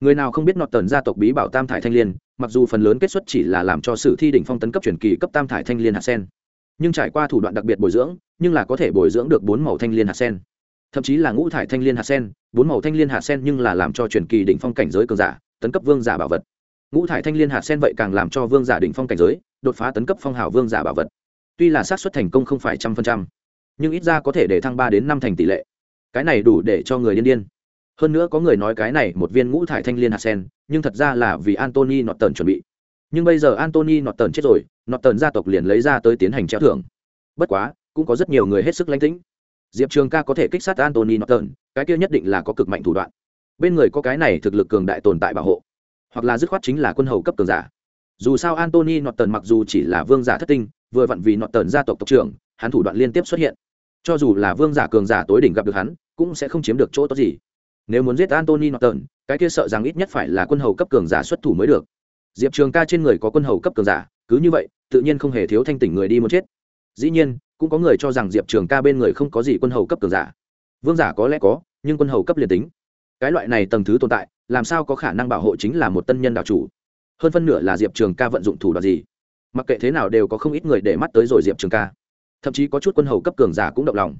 Người nào không biết nọt tần gia tộc bí bảo tam thải thanh liên, mặc dù phần lớn kết xuất chỉ là làm cho sử thi đỉnh phong tấn cấp truyền kỳ cấp tam thải thanh liên hạt sen, nhưng trải qua thủ đoạn đặc biệt bồi dưỡng, nhưng là có thể bồi dưỡng được bốn màu thanh liên hạt sen thậm chí là ngũ thải thanh liên hạt sen, bốn màu thanh liên hạt sen nhưng là làm cho truyền kỳ đỉnh phong cảnh giới cường giả, tấn cấp vương giả bảo vật. Ngũ thải thanh liên hạt sen vậy càng làm cho vương giả đỉnh phong cảnh giới, đột phá tấn cấp phong hào vương giả bảo vật. Tuy là xác suất thành công không phải trăm phần trăm, nhưng ít ra có thể để thăng ba đến năm thành tỷ lệ. Cái này đủ để cho người điên điên. Hơn nữa có người nói cái này một viên ngũ thải thanh liên hạt sen, nhưng thật ra là vì antony nọt tần chuẩn bị. Nhưng bây giờ antony nọt tần chết rồi nọt tần gia tộc liền lấy ra tới tiến hành treo thưởng. Bất quá, cũng có rất nhiều người hết sức lánh tĩnh diệp trường ca có thể kích sát antony norton, cái kia nhất định là có cực mạnh thủ đoạn. Bên người có cái này thực lực cường đại tồn tại bảo hộ, hoặc là dứt khoát chính là quân hầu cấp cường giả. Dù sao antony norton mặc dù chỉ là vương giả thất tinh, vừa vặn vì nọt tần gia tộc tộc trưởng, hắn thủ đoạn liên tiếp xuất hiện. Cho dù là vương giả cường giả tối đỉnh gặp được hắn, cũng sẽ không chiếm được chỗ tốt gì. Nếu muốn giết antony nọt tần cái kia sợ rằng ít nhất phải là quân hầu cấp cường giả xuất thủ mới được. Diệp trường ca trên người có quân hầu cấp cường giả, cứ như vậy, tự nhiên không hề thiếu thanh tỉnh người đi muốn chết. Dĩ nhiên cũng có người cho rằng diệp trường ca bên người không có gì quân hầu cấp cường giả. Vương giả có lẽ có, nhưng quân hầu cấp liền tính. Cái loại này tầng thứ tồn tại, làm sao có khả năng bảo hộ chính là một tân nhân đạo chủ? Hơn phân nửa là diệp trường ca vận dụng thủ đoạn gì? Mặc kệ thế nào đều có không ít người để mắt tới rồi diệp trường ca. Thậm chí có chút quân hầu cấp cường giả cũng động lòng.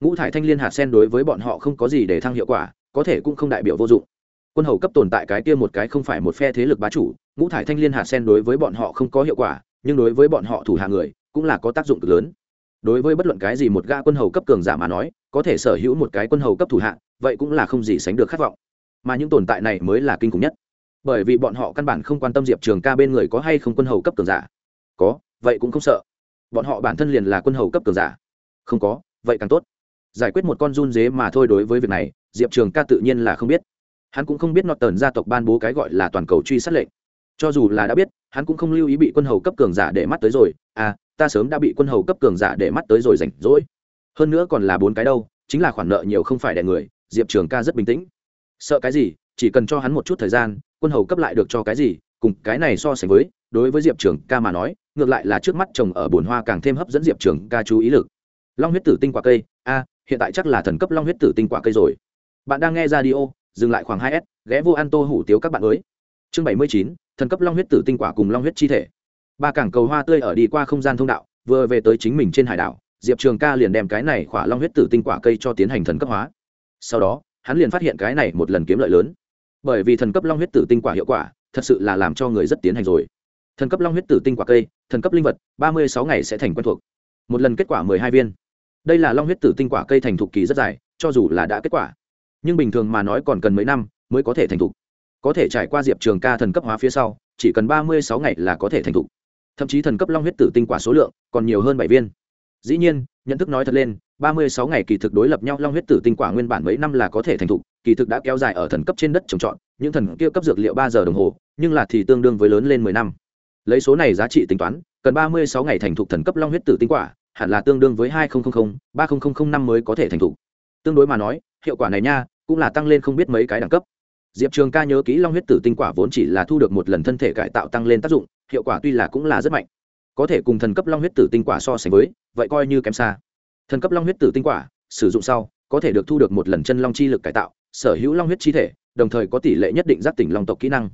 Ngũ thải thanh liên hạt sen đối với bọn họ không có gì để thăng hiệu quả, có thể cũng không đại biểu vô dụng. Quân hầu cấp tồn tại cái kia một cái không phải một phe thế lực bá chủ, ngũ thải thanh liên hạt sen đối với bọn họ không có hiệu quả, nhưng đối với bọn họ thủ hạ người, cũng là có tác dụng cực lớn đối với bất luận cái gì một gã quân hầu cấp cường giả mà nói, có thể sở hữu một cái quân hầu cấp thủ hạ, vậy cũng là không gì sánh được khát vọng. Mà những tồn tại này mới là kinh khủng nhất. Bởi vì bọn họ căn bản không quan tâm diệp trường ca bên người có hay không quân hầu cấp cường giả. Có, vậy cũng không sợ. Bọn họ bản thân liền là quân hầu cấp cường giả. Không có, vậy càng tốt. Giải quyết một con run dế mà thôi đối với việc này, diệp trường ca tự nhiên là không biết. Hắn cũng không biết nọt tờn gia tộc ban bố cái gọi là toàn cầu truy sát lệnh. Cho dù là đã biết, hắn cũng không lưu ý bị quân hầu cấp cường giả để mắt tới rồi. À ta sớm đã bị quân hầu cấp cường giả để mắt tới rồi rảnh rỗi. Hơn nữa còn là bốn cái đâu, chính là khoản nợ nhiều không phải đẻ người, diệp trường ca rất bình tĩnh. Sợ cái gì, chỉ cần cho hắn một chút thời gian, quân hầu cấp lại được cho cái gì, cùng cái này so sánh với, đối với diệp trường ca mà nói, ngược lại là trước mắt chồng ở bồn hoa càng thêm hấp dẫn diệp trường ca chú ý lực. Long huyết tử tinh quả cây, a, hiện tại chắc là thần cấp long huyết tử tinh quả cây rồi. Bạn đang nghe ra đi ô dừng lại khoảng hai s, ghé vô ăn tô hủ tiếu các bạn mới chương bảy mươi chín, thần cấp long huyết tử tinh quả cùng long huyết chi thể ba cảng cầu hoa tươi ở đi qua không gian thông đạo, vừa về tới chính mình trên hải đảo, diệp trường ca liền đem cái này khỏa long huyết tử tinh quả cây cho tiến hành thần cấp hóa. Sau đó, hắn liền phát hiện cái này một lần kiếm lợi lớn. Bởi vì thần cấp long huyết tử tinh quả hiệu quả, thật sự là làm cho người rất tiến hành rồi. Thần cấp long huyết tử tinh quả cây, thần cấp linh vật, ba mươi sáu ngày sẽ thành quen thuộc. Một lần kết quả mười hai viên. Đây là long huyết tử tinh quả cây thành thục kỳ rất dài, cho dù là đã kết quả. Nhưng bình thường mà nói còn cần mấy năm mới có thể thành thục. Có thể trải qua diệp trường ca thần cấp hóa phía sau, chỉ cần ba mươi sáu ngày là có thể thành thục thậm chí thần cấp long huyết tử tinh quả số lượng còn nhiều hơn bảy viên. Dĩ nhiên, nhận thức nói thật lên, ba mươi sáu ngày kỳ thực đối lập nhau long huyết tử tinh quả nguyên bản mấy năm là có thể thành thục, kỳ thực đã kéo dài ở thần cấp trên đất trồng trọt, những thần kia cấp dược liệu ba giờ đồng hồ, nhưng là thì tương đương với lớn lên mười năm. Lấy số này giá trị tính toán, cần ba mươi sáu ngày thành thục thần cấp long huyết tử tinh quả, hẳn là tương đương với hai nghìn ba nghìn năm mới có thể thành thục. Tương đối mà nói, hiệu quả này nha, cũng là tăng lên không biết mấy cái đẳng cấp diệp trường ca nhớ kỹ long huyết tử tinh quả vốn chỉ là thu được một lần thân thể cải tạo tăng lên tác dụng, hiệu quả tuy là cũng là rất mạnh. Có thể cùng thần cấp long huyết tử tinh quả so sánh với, vậy coi như kém xa. Thần cấp long huyết tử tinh quả, sử dụng sau, có thể được thu được một lần chân long chi lực cải tạo, sở hữu long huyết chi thể, đồng thời có tỷ lệ nhất định giác tỉnh long tộc kỹ năng.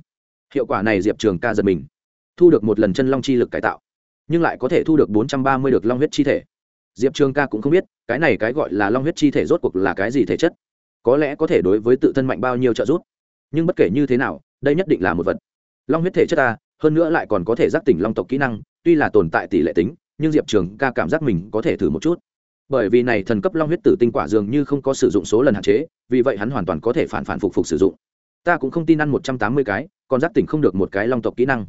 Hiệu quả này diệp trường ca giật mình. Thu được một lần chân long chi lực cải tạo, nhưng lại có thể thu được bốn trăm ba mươi được long huyết chi thể. Diệp trường ca cũng không biết, cái này cái gọi là long huyết chi thể rốt cuộc là cái gì thể chất? Có lẽ có thể đối với tự thân mạnh bao nhiêu trợ giúp nhưng bất kể như thế nào, đây nhất định là một vật. Long huyết thể chất ta, hơn nữa lại còn có thể giác tỉnh long tộc kỹ năng, tuy là tồn tại tỷ lệ tính, nhưng diệp trường ca cảm giác mình có thể thử một chút. Bởi vì này thần cấp long huyết tử tinh quả dường như không có sử dụng số lần hạn chế, vì vậy hắn hoàn toàn có thể phản phản phục phục sử dụng. Ta cũng không tin ăn một trăm tám mươi cái, còn giác tỉnh không được một cái long tộc kỹ năng.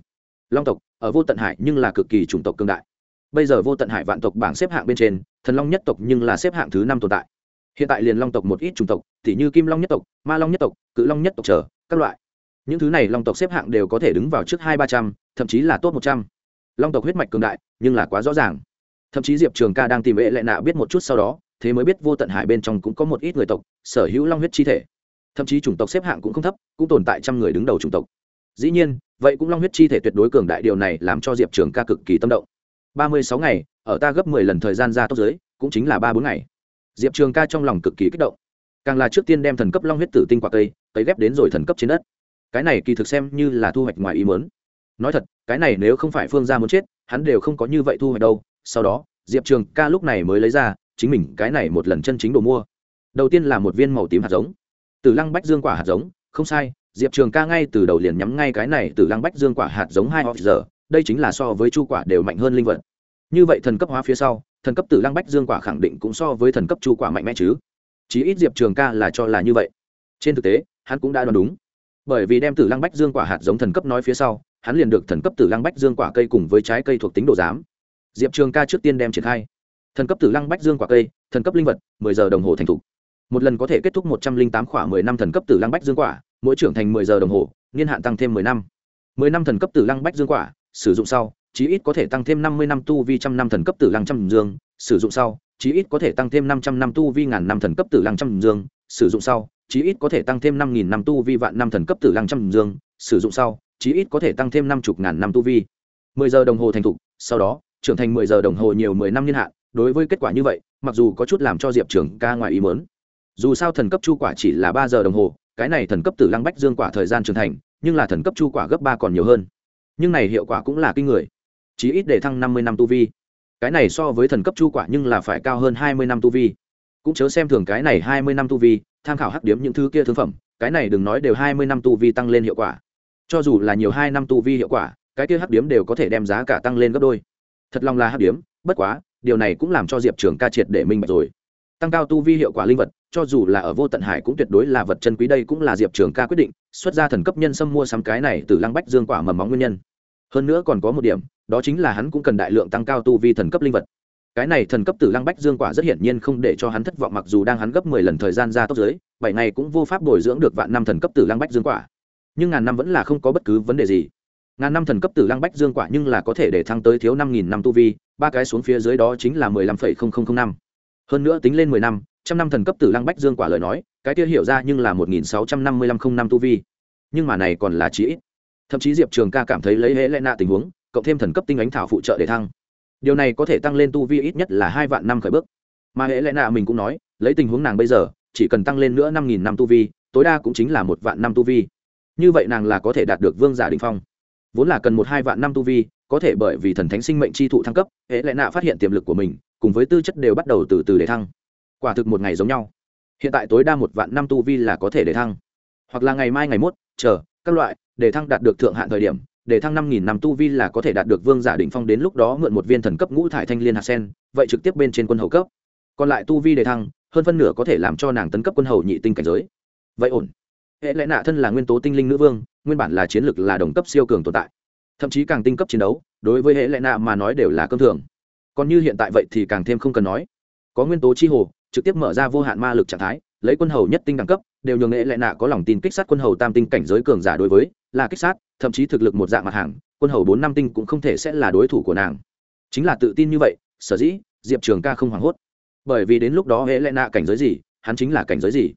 Long tộc, ở vô tận hải nhưng là cực kỳ chủng tộc cương đại. Bây giờ vô tận hải vạn tộc bảng xếp hạng bên trên, thần long nhất tộc nhưng là xếp hạng thứ năm tồn tại hiện tại liền long tộc một ít chủng tộc t h như kim long nhất tộc, ma long nhất tộc, cự long nhất tộc chờ, các loại. Những thứ này long tộc xếp hạng đều có thể đứng vào trước hai ba trăm, thậm chí là top một trăm. Long tộc huyết mạch cường đại, nhưng là quá rõ ràng. Thậm chí diệp trường ca đang tìm vệ lệ nạ biết một chút sau đó, thế mới biết vô tận hải bên trong cũng có một ít người tộc, sở hữu long huyết chi thể. Thậm chí chủng tộc xếp hạng cũng không thấp, cũng tồn tại trăm người đứng đầu chủng tộc. Dĩ nhiên, vậy cũng long huyết chi thể tuyệt đối cường đại, điều này làm cho diệp trường ca cực kỳ tâm động. Ba mươi sáu ngày, ở ta gấp mười lần thời gian ra tốc giới, cũng chính là ba bốn ngày diệp trường ca trong lòng cực kỳ kích động. Càng là trước tiên đem thần cấp long huyết tử tinh quả cây, cấy ghép đến rồi thần cấp trên đất. Cái này kỳ thực xem như là thu hoạch ngoài ý mớn nói thật, cái này nếu không phải phương g muốn chết, hắn đều không có như vậy thu hoạch đâu. Sau đó, diệp trường ca lúc này mới lấy ra, chính mình cái này một lần chân chính đồ mua. Đầu tiên là một viên màu tím hạt giống. Từ lăng bách dương quả hạt giống, không sai, diệp trường ca ngay từ đầu liền nhắm ngay cái này từ lăng bách dương quả hạt giống hai họ giờ, đây chính là so với chu quả đều mạnh hơn linh vật. Như vậy thần cấp hóa phía sau thần cấp tử lăng bách dương quả khẳng định cũng so với thần cấp chu quả mạnh mẽ chứ. Chí ít diệp trường ca là cho là như vậy. Trên thực tế, hắn cũng đã đoán đúng. Bởi vì đem tử lăng bách dương quả hạt giống thần cấp nói phía sau, hắn liền được thần cấp tử lăng bách dương quả cây cùng với trái cây thuộc tính độ giám. Diệp trường ca trước tiên đem triển khai. Thần cấp tử lăng bách dương quả cây, thần cấp linh vật, mười giờ đồng hồ thành t h ụ một lần có thể kết thúc một trăm linh tám khoảng mười năm thần cấp tử lăng bách dương quả, mỗi trưởng thành mười giờ đồng hồ, niên hạn tăng thêm mười năm. Mười năm thần cấp tử lăng bách dương quả, sử dụng sau chí ít có thể tăng thêm năm mươi năm tu vi trăm năm thần cấp tử lăng trăm dương, sử dụng sau, chí ít có thể tăng thêm năm trăm năm tu vi ngàn năm thần cấp tử lăng trăm dương, sử dụng sau, chí ít có thể tăng thêm năm nghìn năm tu vi vạn năm thần cấp tử lăng trăm dương, sử dụng sau, chí ít có thể tăng thêm năm chục ngàn năm tu vi. mười giờ đồng hồ thành thục, sau đó, trưởng thành mười giờ đồng hồ nhiều mười năm niên hạn, đối với kết quả như vậy, mặc dù có chút làm cho diệp trường ca ngoài ý muốn. dù sao thần cấp chu quả chỉ là ba giờ đồng hồ, cái này thần cấp tử lăng bách dương quả thời gian trưởng thành, nhưng là thần cấp chu quả gấp ba còn nhiều hơn. Nhưng này hiệu quả cũng là kinh người chí ít để thăng năm mươi năm tu vi. Cái này so với thần cấp chu quả nhưng là phải cao hơn hai mươi năm tu vi. Cũng chớ xem thường cái này hai mươi năm tu vi, tham khảo hắc điếm những thứ kia thương phẩm, cái này đừng nói đều hai mươi năm tu vi tăng lên hiệu quả. Cho dù là nhiều hai năm tu vi hiệu quả, cái kia hắc điếm đều có thể đem giá cả tăng lên gấp đôi. Thật lòng là hắc điếm, bất quá, điều này cũng làm cho diệp trường ca triệt để minh bạch rồi. Tăng cao tu vi hiệu quả linh vật, cho dù là ở vô tận hải cũng tuyệt đối là vật chân quý, đây cũng là diệp trường ca quyết định, xuất ra thần cấp nhân sâm mua sắm cái này từ lăng bách dương quả mầm móng nguyên nhân hơn nữa còn có một điểm, đó chính là hắn cũng cần đại lượng tăng cao tu vi thần cấp linh vật. Cái này thần cấp tử lăng bách dương quả rất hiển nhiên không để cho hắn thất vọng, mặc dù đang hắn gấp mười lần thời gian ra tốc giới, bảy ngày cũng vô pháp bồi dưỡng được vạn năm thần cấp tử lăng bách dương quả. Nhưng ngàn năm vẫn là không có bất cứ vấn đề gì. Ngàn năm thần cấp tử lăng bách dương quả nhưng là có thể để thăng tới thiếu năm nghìn năm tu vi, ba cái xuống phía dưới đó chính là mười lăm phẩy không không không năm. Hơn nữa tính lên mười năm, trăm năm thần cấp tử lăng bách dương quả lời nói, cái kia hiểu ra nhưng là một nghìn sáu trăm năm mươi lăm không năm tu vi. Nhưng mà này còn là chí ít thậm chí diệp trường ca cảm thấy lấy hễ lẽ nạ tình huống, cộng thêm thần cấp tinh ánh thảo phụ trợ để thăng. Điều này có thể tăng lên tu vi ít nhất là hai vạn năm khởi bước. Mà hễ lẽ nạ mình cũng nói, lấy tình huống nàng bây giờ, chỉ cần tăng lên nữa năm nghìn năm tu vi, tối đa cũng chính là một vạn năm tu vi. Như vậy nàng là có thể đạt được vương giả đình phong. Vốn là cần một hai vạn năm tu vi, có thể bởi vì thần thánh sinh mệnh chi thụ thăng cấp, hễ lẽ nạ phát hiện tiềm lực của mình, cùng với tư chất đều bắt đầu từ từ để thăng. Quả thực một ngày giống nhau. Hiện tại tối đa một vạn năm tu vi là có thể để thăng. Hoặc là ngày mai ngày mốt, chờ, các loại để thăng đạt được thượng hạn thời điểm, để thăng năm nghìn năm tu vi là có thể đạt được vương giả đỉnh phong đến lúc đó mượn một viên thần cấp ngũ thải thanh liên hạt sen, vậy trực tiếp bên trên quân hầu cấp. Còn lại tu vi để thăng, hơn phân nửa có thể làm cho nàng tấn cấp quân hầu nhị tinh cảnh giới. Vậy ổn. Hệ lẽ nạ thân là nguyên tố tinh linh nữ vương, nguyên bản là chiến lực là đồng cấp siêu cường tồn tại. Thậm chí càng tinh cấp chiến đấu, đối với hệ lẽ nạ mà nói đều là cơm thường. Còn như hiện tại vậy thì càng thêm không cần nói. Có nguyên tố chi hồ, trực tiếp mở ra vô hạn ma lực trạng thái lấy quân hầu nhất tinh đẳng cấp, đều nhường nghệ lệ nạ có lòng tin kích sát quân hầu tam tinh cảnh giới cường giả đối với, là kích sát, thậm chí thực lực một dạng mặt hàng, quân hầu bốn năm tinh cũng không thể sẽ là đối thủ của nàng. Chính là tự tin như vậy, sở dĩ, diệp trường ca không hoảng hốt. Bởi vì đến lúc đó hệ lệ nạ cảnh giới gì, hắn chính là cảnh giới gì.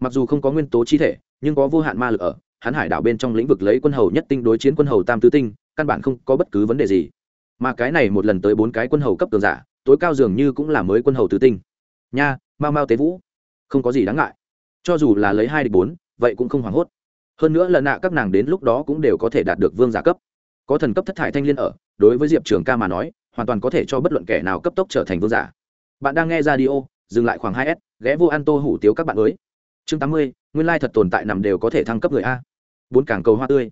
Mặc dù không có nguyên tố chi thể, nhưng có vô hạn ma lực ở, hắn hải đảo bên trong lĩnh vực lấy quân hầu nhất tinh đối chiến quân hầu tam tứ tinh, căn bản không có bất cứ vấn đề gì. Mà cái này một lần tới bốn cái quân hầu cấp cường giả, tối cao dường như cũng là mới quân hầu tứ tinh. Nha mau mau tế vũ không có gì đáng ngại. Cho dù là lấy hai địch bốn, vậy cũng không hoảng hốt. Hơn nữa lần nạ các nàng đến lúc đó cũng đều có thể đạt được vương giả cấp. Có thần cấp thất thải thanh liên ở, đối với diệp trường ca mà nói, hoàn toàn có thể cho bất luận kẻ nào cấp tốc trở thành vương giả. Bạn đang nghe ra đi ô dừng lại khoảng hai s, ghé vô an tô hủ tiếu các bạn mới. Chương tám mươi, nguyên lai thật tồn tại nằm đều có thể thăng cấp người a. Bốn cảng cầu hoa tươi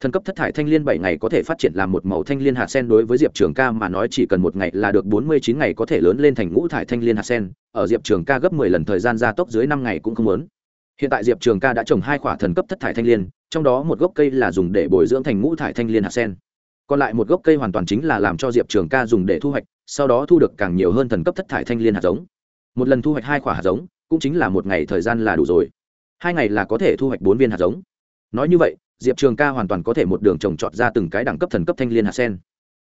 thần cấp thất thải thanh liên bảy ngày có thể phát triển làm một màu thanh liên hạt sen, đối với diệp trường ca mà nói chỉ cần một ngày là được bốn mươi chín ngày có thể lớn lên thành ngũ thải thanh liên hạt sen. Ở diệp trường ca gấp mười lần thời gian gia tốc dưới năm ngày cũng không lớn hiện tại diệp trường ca đã trồng hai quả thần cấp thất thải thanh liên, trong đó một gốc cây là dùng để bồi dưỡng thành ngũ thải thanh liên hạt sen. Còn lại một gốc cây hoàn toàn chính là làm cho diệp trường ca dùng để thu hoạch, sau đó thu được càng nhiều hơn thần cấp thất thải thanh liên hạt giống. Một lần thu hoạch hai quả hạt giống, cũng chính là một ngày thời gian là đủ rồi. Hai ngày là có thể thu hoạch bốn viên hạt giống. Nói như vậy diệp trường ca hoàn toàn có thể một đường trồng trọt ra từng cái đẳng cấp thần cấp thanh liên hạt sen.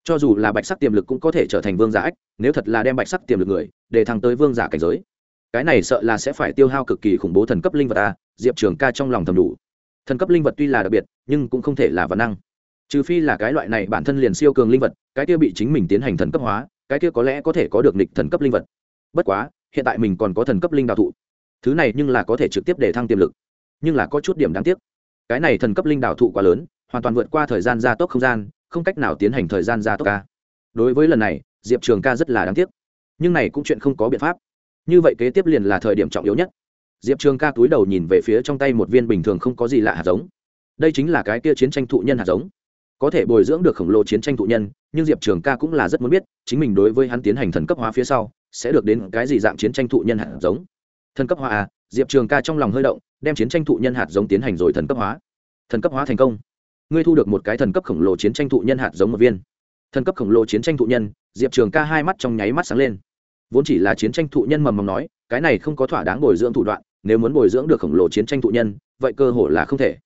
Cho dù là bạch sắc tiềm lực cũng có thể trở thành vương giả ách, nếu thật là đem bạch sắc tiềm lực người, để thăng tới vương giả cảnh giới. Cái này sợ là sẽ phải tiêu hao cực kỳ khủng bố thần cấp linh vật ta, diệp trường ca trong lòng thầm đủ. Thần cấp linh vật tuy là đặc biệt, nhưng cũng không thể là văn năng. Trừ phi là cái loại này bản thân liền siêu cường linh vật, cái kia bị chính mình tiến hành thần cấp hóa, cái kia có lẽ có thể có được nịch thần cấp linh vật. Bất quá, hiện tại mình còn có thần cấp linh đạo thụ. Thứ này nhưng là có thể trực tiếp để thăng tiềm lực, nhưng là có chút điểm đáng tiếc cái này thần cấp linh đạo thụ quá lớn, hoàn toàn vượt qua thời gian gia tốc không gian, không cách nào tiến hành thời gian gia tốc ca. Đối với lần này, diệp trường ca rất là đáng tiếc. Nhưng này cũng chuyện không có biện pháp. Như vậy kế tiếp liền là thời điểm trọng yếu nhất. Diệp trường ca túi đầu nhìn về phía trong tay một viên bình thường không có gì lạ hạt giống. Đây chính là cái kia chiến tranh thụ nhân hạt giống. Có thể bồi dưỡng được khổng lồ chiến tranh thụ nhân, nhưng diệp trường ca cũng là rất muốn biết, chính mình đối với hắn tiến hành thần cấp hóa phía sau, sẽ được đến cái gì dạng chiến tranh thụ nhân hạt giống. Thần cấp hóa à? Diệp trường ca trong lòng hơi động, đem chiến tranh thụ nhân hạt giống tiến hành rồi thần cấp hóa. Thần cấp hóa thành công. Ngươi thu được một cái thần cấp khổng lồ chiến tranh thụ nhân hạt giống một viên. Thần cấp khổng lồ chiến tranh thụ nhân, diệp trường ca hai mắt trong nháy mắt sáng lên. Vốn chỉ là chiến tranh thụ nhân mầm mầm nói, cái này không có thỏa đáng bồi dưỡng thủ đoạn, nếu muốn bồi dưỡng được khổng lồ chiến tranh thụ nhân, vậy cơ hội là không thể.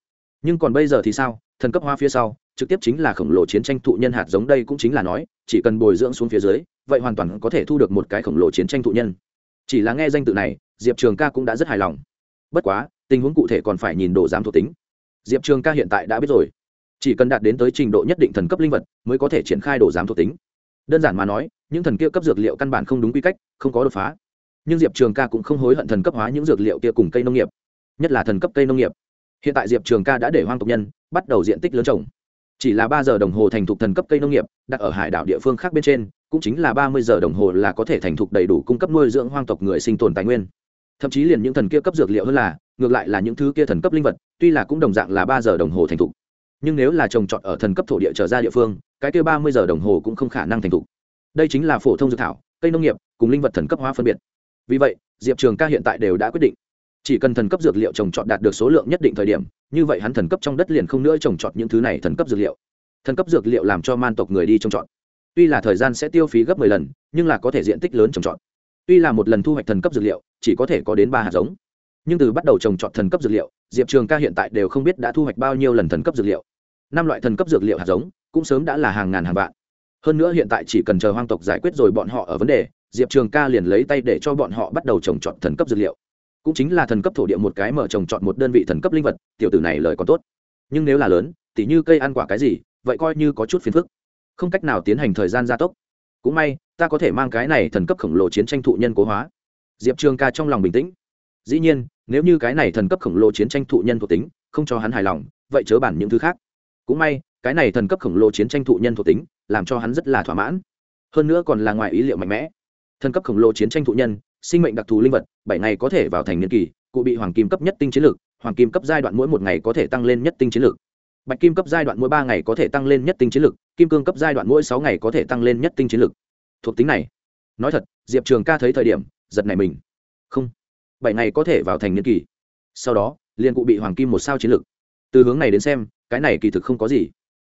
Nhưng còn bây giờ thì sao? Thần cấp hóa phía sau, trực tiếp chính là khổng lồ chiến tranh thụ nhân hạt giống đây cũng chính là nói, chỉ cần bồi dưỡng xuống phía dưới, vậy hoàn toàn có thể thu được một cái khổng lồ chiến tranh thụ nhân chỉ là nghe danh tự này, diệp trường ca cũng đã rất hài lòng. Bất quá, tình huống cụ thể còn phải nhìn đồ giám thuộc tính. Diệp trường ca hiện tại đã biết rồi. Chỉ cần đạt đến tới trình độ nhất định thần cấp linh vật, mới có thể triển khai đồ giám thuộc tính. Đơn giản mà nói, những thần kia cấp dược liệu căn bản không đúng quy cách, không có đột phá. Nhưng diệp trường ca cũng không hối hận thần cấp hóa những dược liệu kia cùng cây nông nghiệp. Nhất là thần cấp cây nông nghiệp. Hiện tại diệp trường ca đã để hoang tộc nhân bắt đầu diện tích lớn trồng. Chỉ là ba giờ đồng hồ thành thục thần cấp cây nông nghiệp, đặt ở hải đảo địa phương khác bên trên cũng chính là ba mươi giờ đồng hồ là có thể thành thục đầy đủ cung cấp nuôi dưỡng hoang tộc người sinh tồn tài nguyên. Thậm chí liền những thần kia cấp dược liệu hơn là, ngược lại là những thứ kia thần cấp linh vật, tuy là cũng đồng dạng là ba giờ đồng hồ thành thục. Nhưng nếu là trồng trọt ở thần cấp thổ địa trở ra địa phương, cái kia ba mươi giờ đồng hồ cũng không khả năng thành thục. Đây chính là phổ thông dược thảo, cây nông nghiệp cùng linh vật thần cấp hóa phân biệt. Vì vậy, diệp trường ca hiện tại đều đã quyết định, chỉ cần thần cấp dược liệu trồng trọt đạt được số lượng nhất định thời điểm, như vậy hắn thần cấp trong đất liền không nữa trồng trọt những thứ này thần cấp dược liệu. Thần cấp dược liệu làm cho man tộc người đi trồng trọt tuy là thời gian sẽ tiêu phí gấp mười lần, nhưng là có thể diện tích lớn trồng trọt. Tuy là một lần thu hoạch thần cấp dược liệu, chỉ có thể có đến ba hạt giống. Nhưng từ bắt đầu trồng trọt thần cấp dược liệu, diệp trường ca hiện tại đều không biết đã thu hoạch bao nhiêu lần thần cấp dược liệu. Năm loại thần cấp dược liệu hạt giống, cũng sớm đã là hàng ngàn hàng vạn. Hơn nữa hiện tại chỉ cần chờ hoang tộc giải quyết rồi bọn họ ở vấn đề, diệp trường ca liền lấy tay để cho bọn họ bắt đầu trồng trọt thần cấp dược liệu. Cũng chính là thần cấp thổ địa một cái mở trồng trọt một đơn vị thần cấp linh vật, tiểu tử này lời còn tốt. Nhưng nếu là lớn, tỉ như cây ăn quả cái gì, vậy coi như có chút phiền phức không cách nào tiến hành thời gian gia tốc. Cũng may, ta có thể mang cái này thần cấp khổng lồ chiến tranh thụ nhân cố hóa. Diệp trường ca trong lòng bình tĩnh. Dĩ nhiên, nếu như cái này thần cấp khổng lồ chiến tranh thụ nhân thuộc tính không cho hắn hài lòng, vậy chớ bản những thứ khác. Cũng may, cái này thần cấp khổng lồ chiến tranh thụ nhân thuộc tính làm cho hắn rất là thỏa mãn. Hơn nữa còn là ngoài ý liệu mạnh mẽ. Thần cấp khổng lồ chiến tranh thụ nhân, sinh mệnh đặc thù linh vật, bảy ngày có thể vào thành niên kỳ, cụ bị hoàng kim cấp nhất tinh chiến lược hoàng kim cấp giai đoạn mỗi một ngày có thể tăng lên nhất tinh chiến lược bạch kim cấp giai đoạn mỗi ba ngày có thể tăng lên nhất tinh chiến lược kim cương cấp giai đoạn mỗi sáu ngày có thể tăng lên nhất tinh chiến lược thuộc tính này, nói thật, diệp trường ca thấy thời điểm, giật này mình. Không, bảy ngày có thể vào thành niên kỳ. Sau đó, liền cụ bị hoàng kim một sao chiến lược từ hướng này đến xem, cái này kỳ thực không có gì.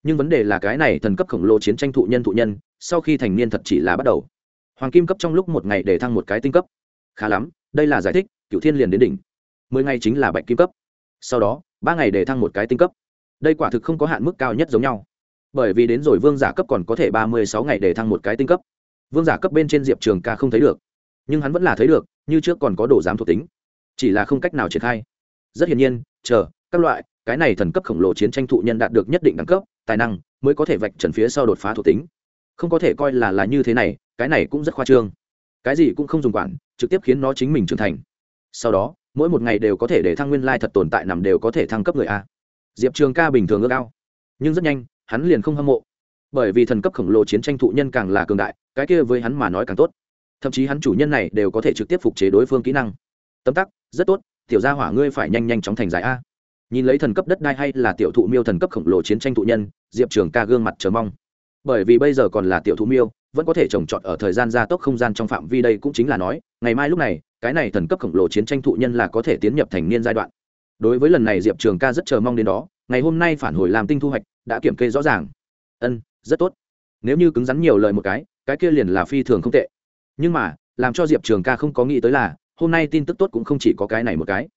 Nhưng vấn đề là cái này thần cấp khổng lồ chiến tranh thụ nhân thụ nhân, sau khi thành niên thật chỉ là bắt đầu. Hoàng kim cấp trong lúc một ngày để thăng một cái tinh cấp. Khá lắm, đây là giải thích cựu thiên liền đến đỉnh. Mười ngày chính là bạch kim cấp. Sau đó, ba ngày để thăng một cái tinh cấp. Đây quả thực không có hạn mức cao nhất giống nhau bởi vì đến rồi vương giả cấp còn có thể ba mươi sáu ngày để thăng một cái tinh cấp. Vương giả cấp bên trên diệp trường ca không thấy được. Nhưng hắn vẫn là thấy được, như trước còn có đồ giám thuộc tính. Chỉ là không cách nào triển khai. Rất hiển nhiên, chờ, các loại, cái này thần cấp khổng lồ chiến tranh thụ nhân đạt được nhất định đẳng cấp, tài năng, mới có thể vạch trần phía sau đột phá thuộc tính. Không có thể coi là là như thế này, cái này cũng rất khoa trương. Cái gì cũng không dùng quản, trực tiếp khiến nó chính mình trưởng thành. Sau đó, mỗi một ngày đều có thể để thăng nguyên lai thật tồn tại nằm đều có thể thăng cấp người a. Diệp trường ca bình thường ước ao. Nhưng rất nhanh hắn liền không hâm mộ. Bởi vì thần cấp khổng lồ chiến tranh thụ nhân càng là cường đại, cái kia với hắn mà nói càng tốt. Thậm chí hắn chủ nhân này đều có thể trực tiếp phục chế đối phương kỹ năng. Tấm tắc, rất tốt, tiểu gia hỏa ngươi phải nhanh nhanh chóng thành giải a. Nhìn lấy thần cấp đất đai hay là tiểu thụ miêu thần cấp khổng lồ chiến tranh thụ nhân, diệp trường ca gương mặt chờ mong. Bởi vì bây giờ còn là tiểu thụ miêu, vẫn có thể trồng trọt ở thời gian gia tốc không gian trong phạm vi đây cũng chính là nói, ngày mai lúc này, cái này thần cấp khổng lồ chiến tranh thụ nhân là có thể tiến nhập thành niên giai đoạn. Đối với lần này diệp trường ca rất chờ mong đến đó, ngày hôm nay phản hồi làm tinh thu hoạch đã kiểm kê rõ ràng. Ân, rất tốt. Nếu như cứng rắn nhiều lời một cái cái kia liền là phi thường không tệ. Nhưng mà, làm cho diệp trường ca không có nghĩ tới là, hôm nay tin tức tốt cũng không chỉ có cái này một cái.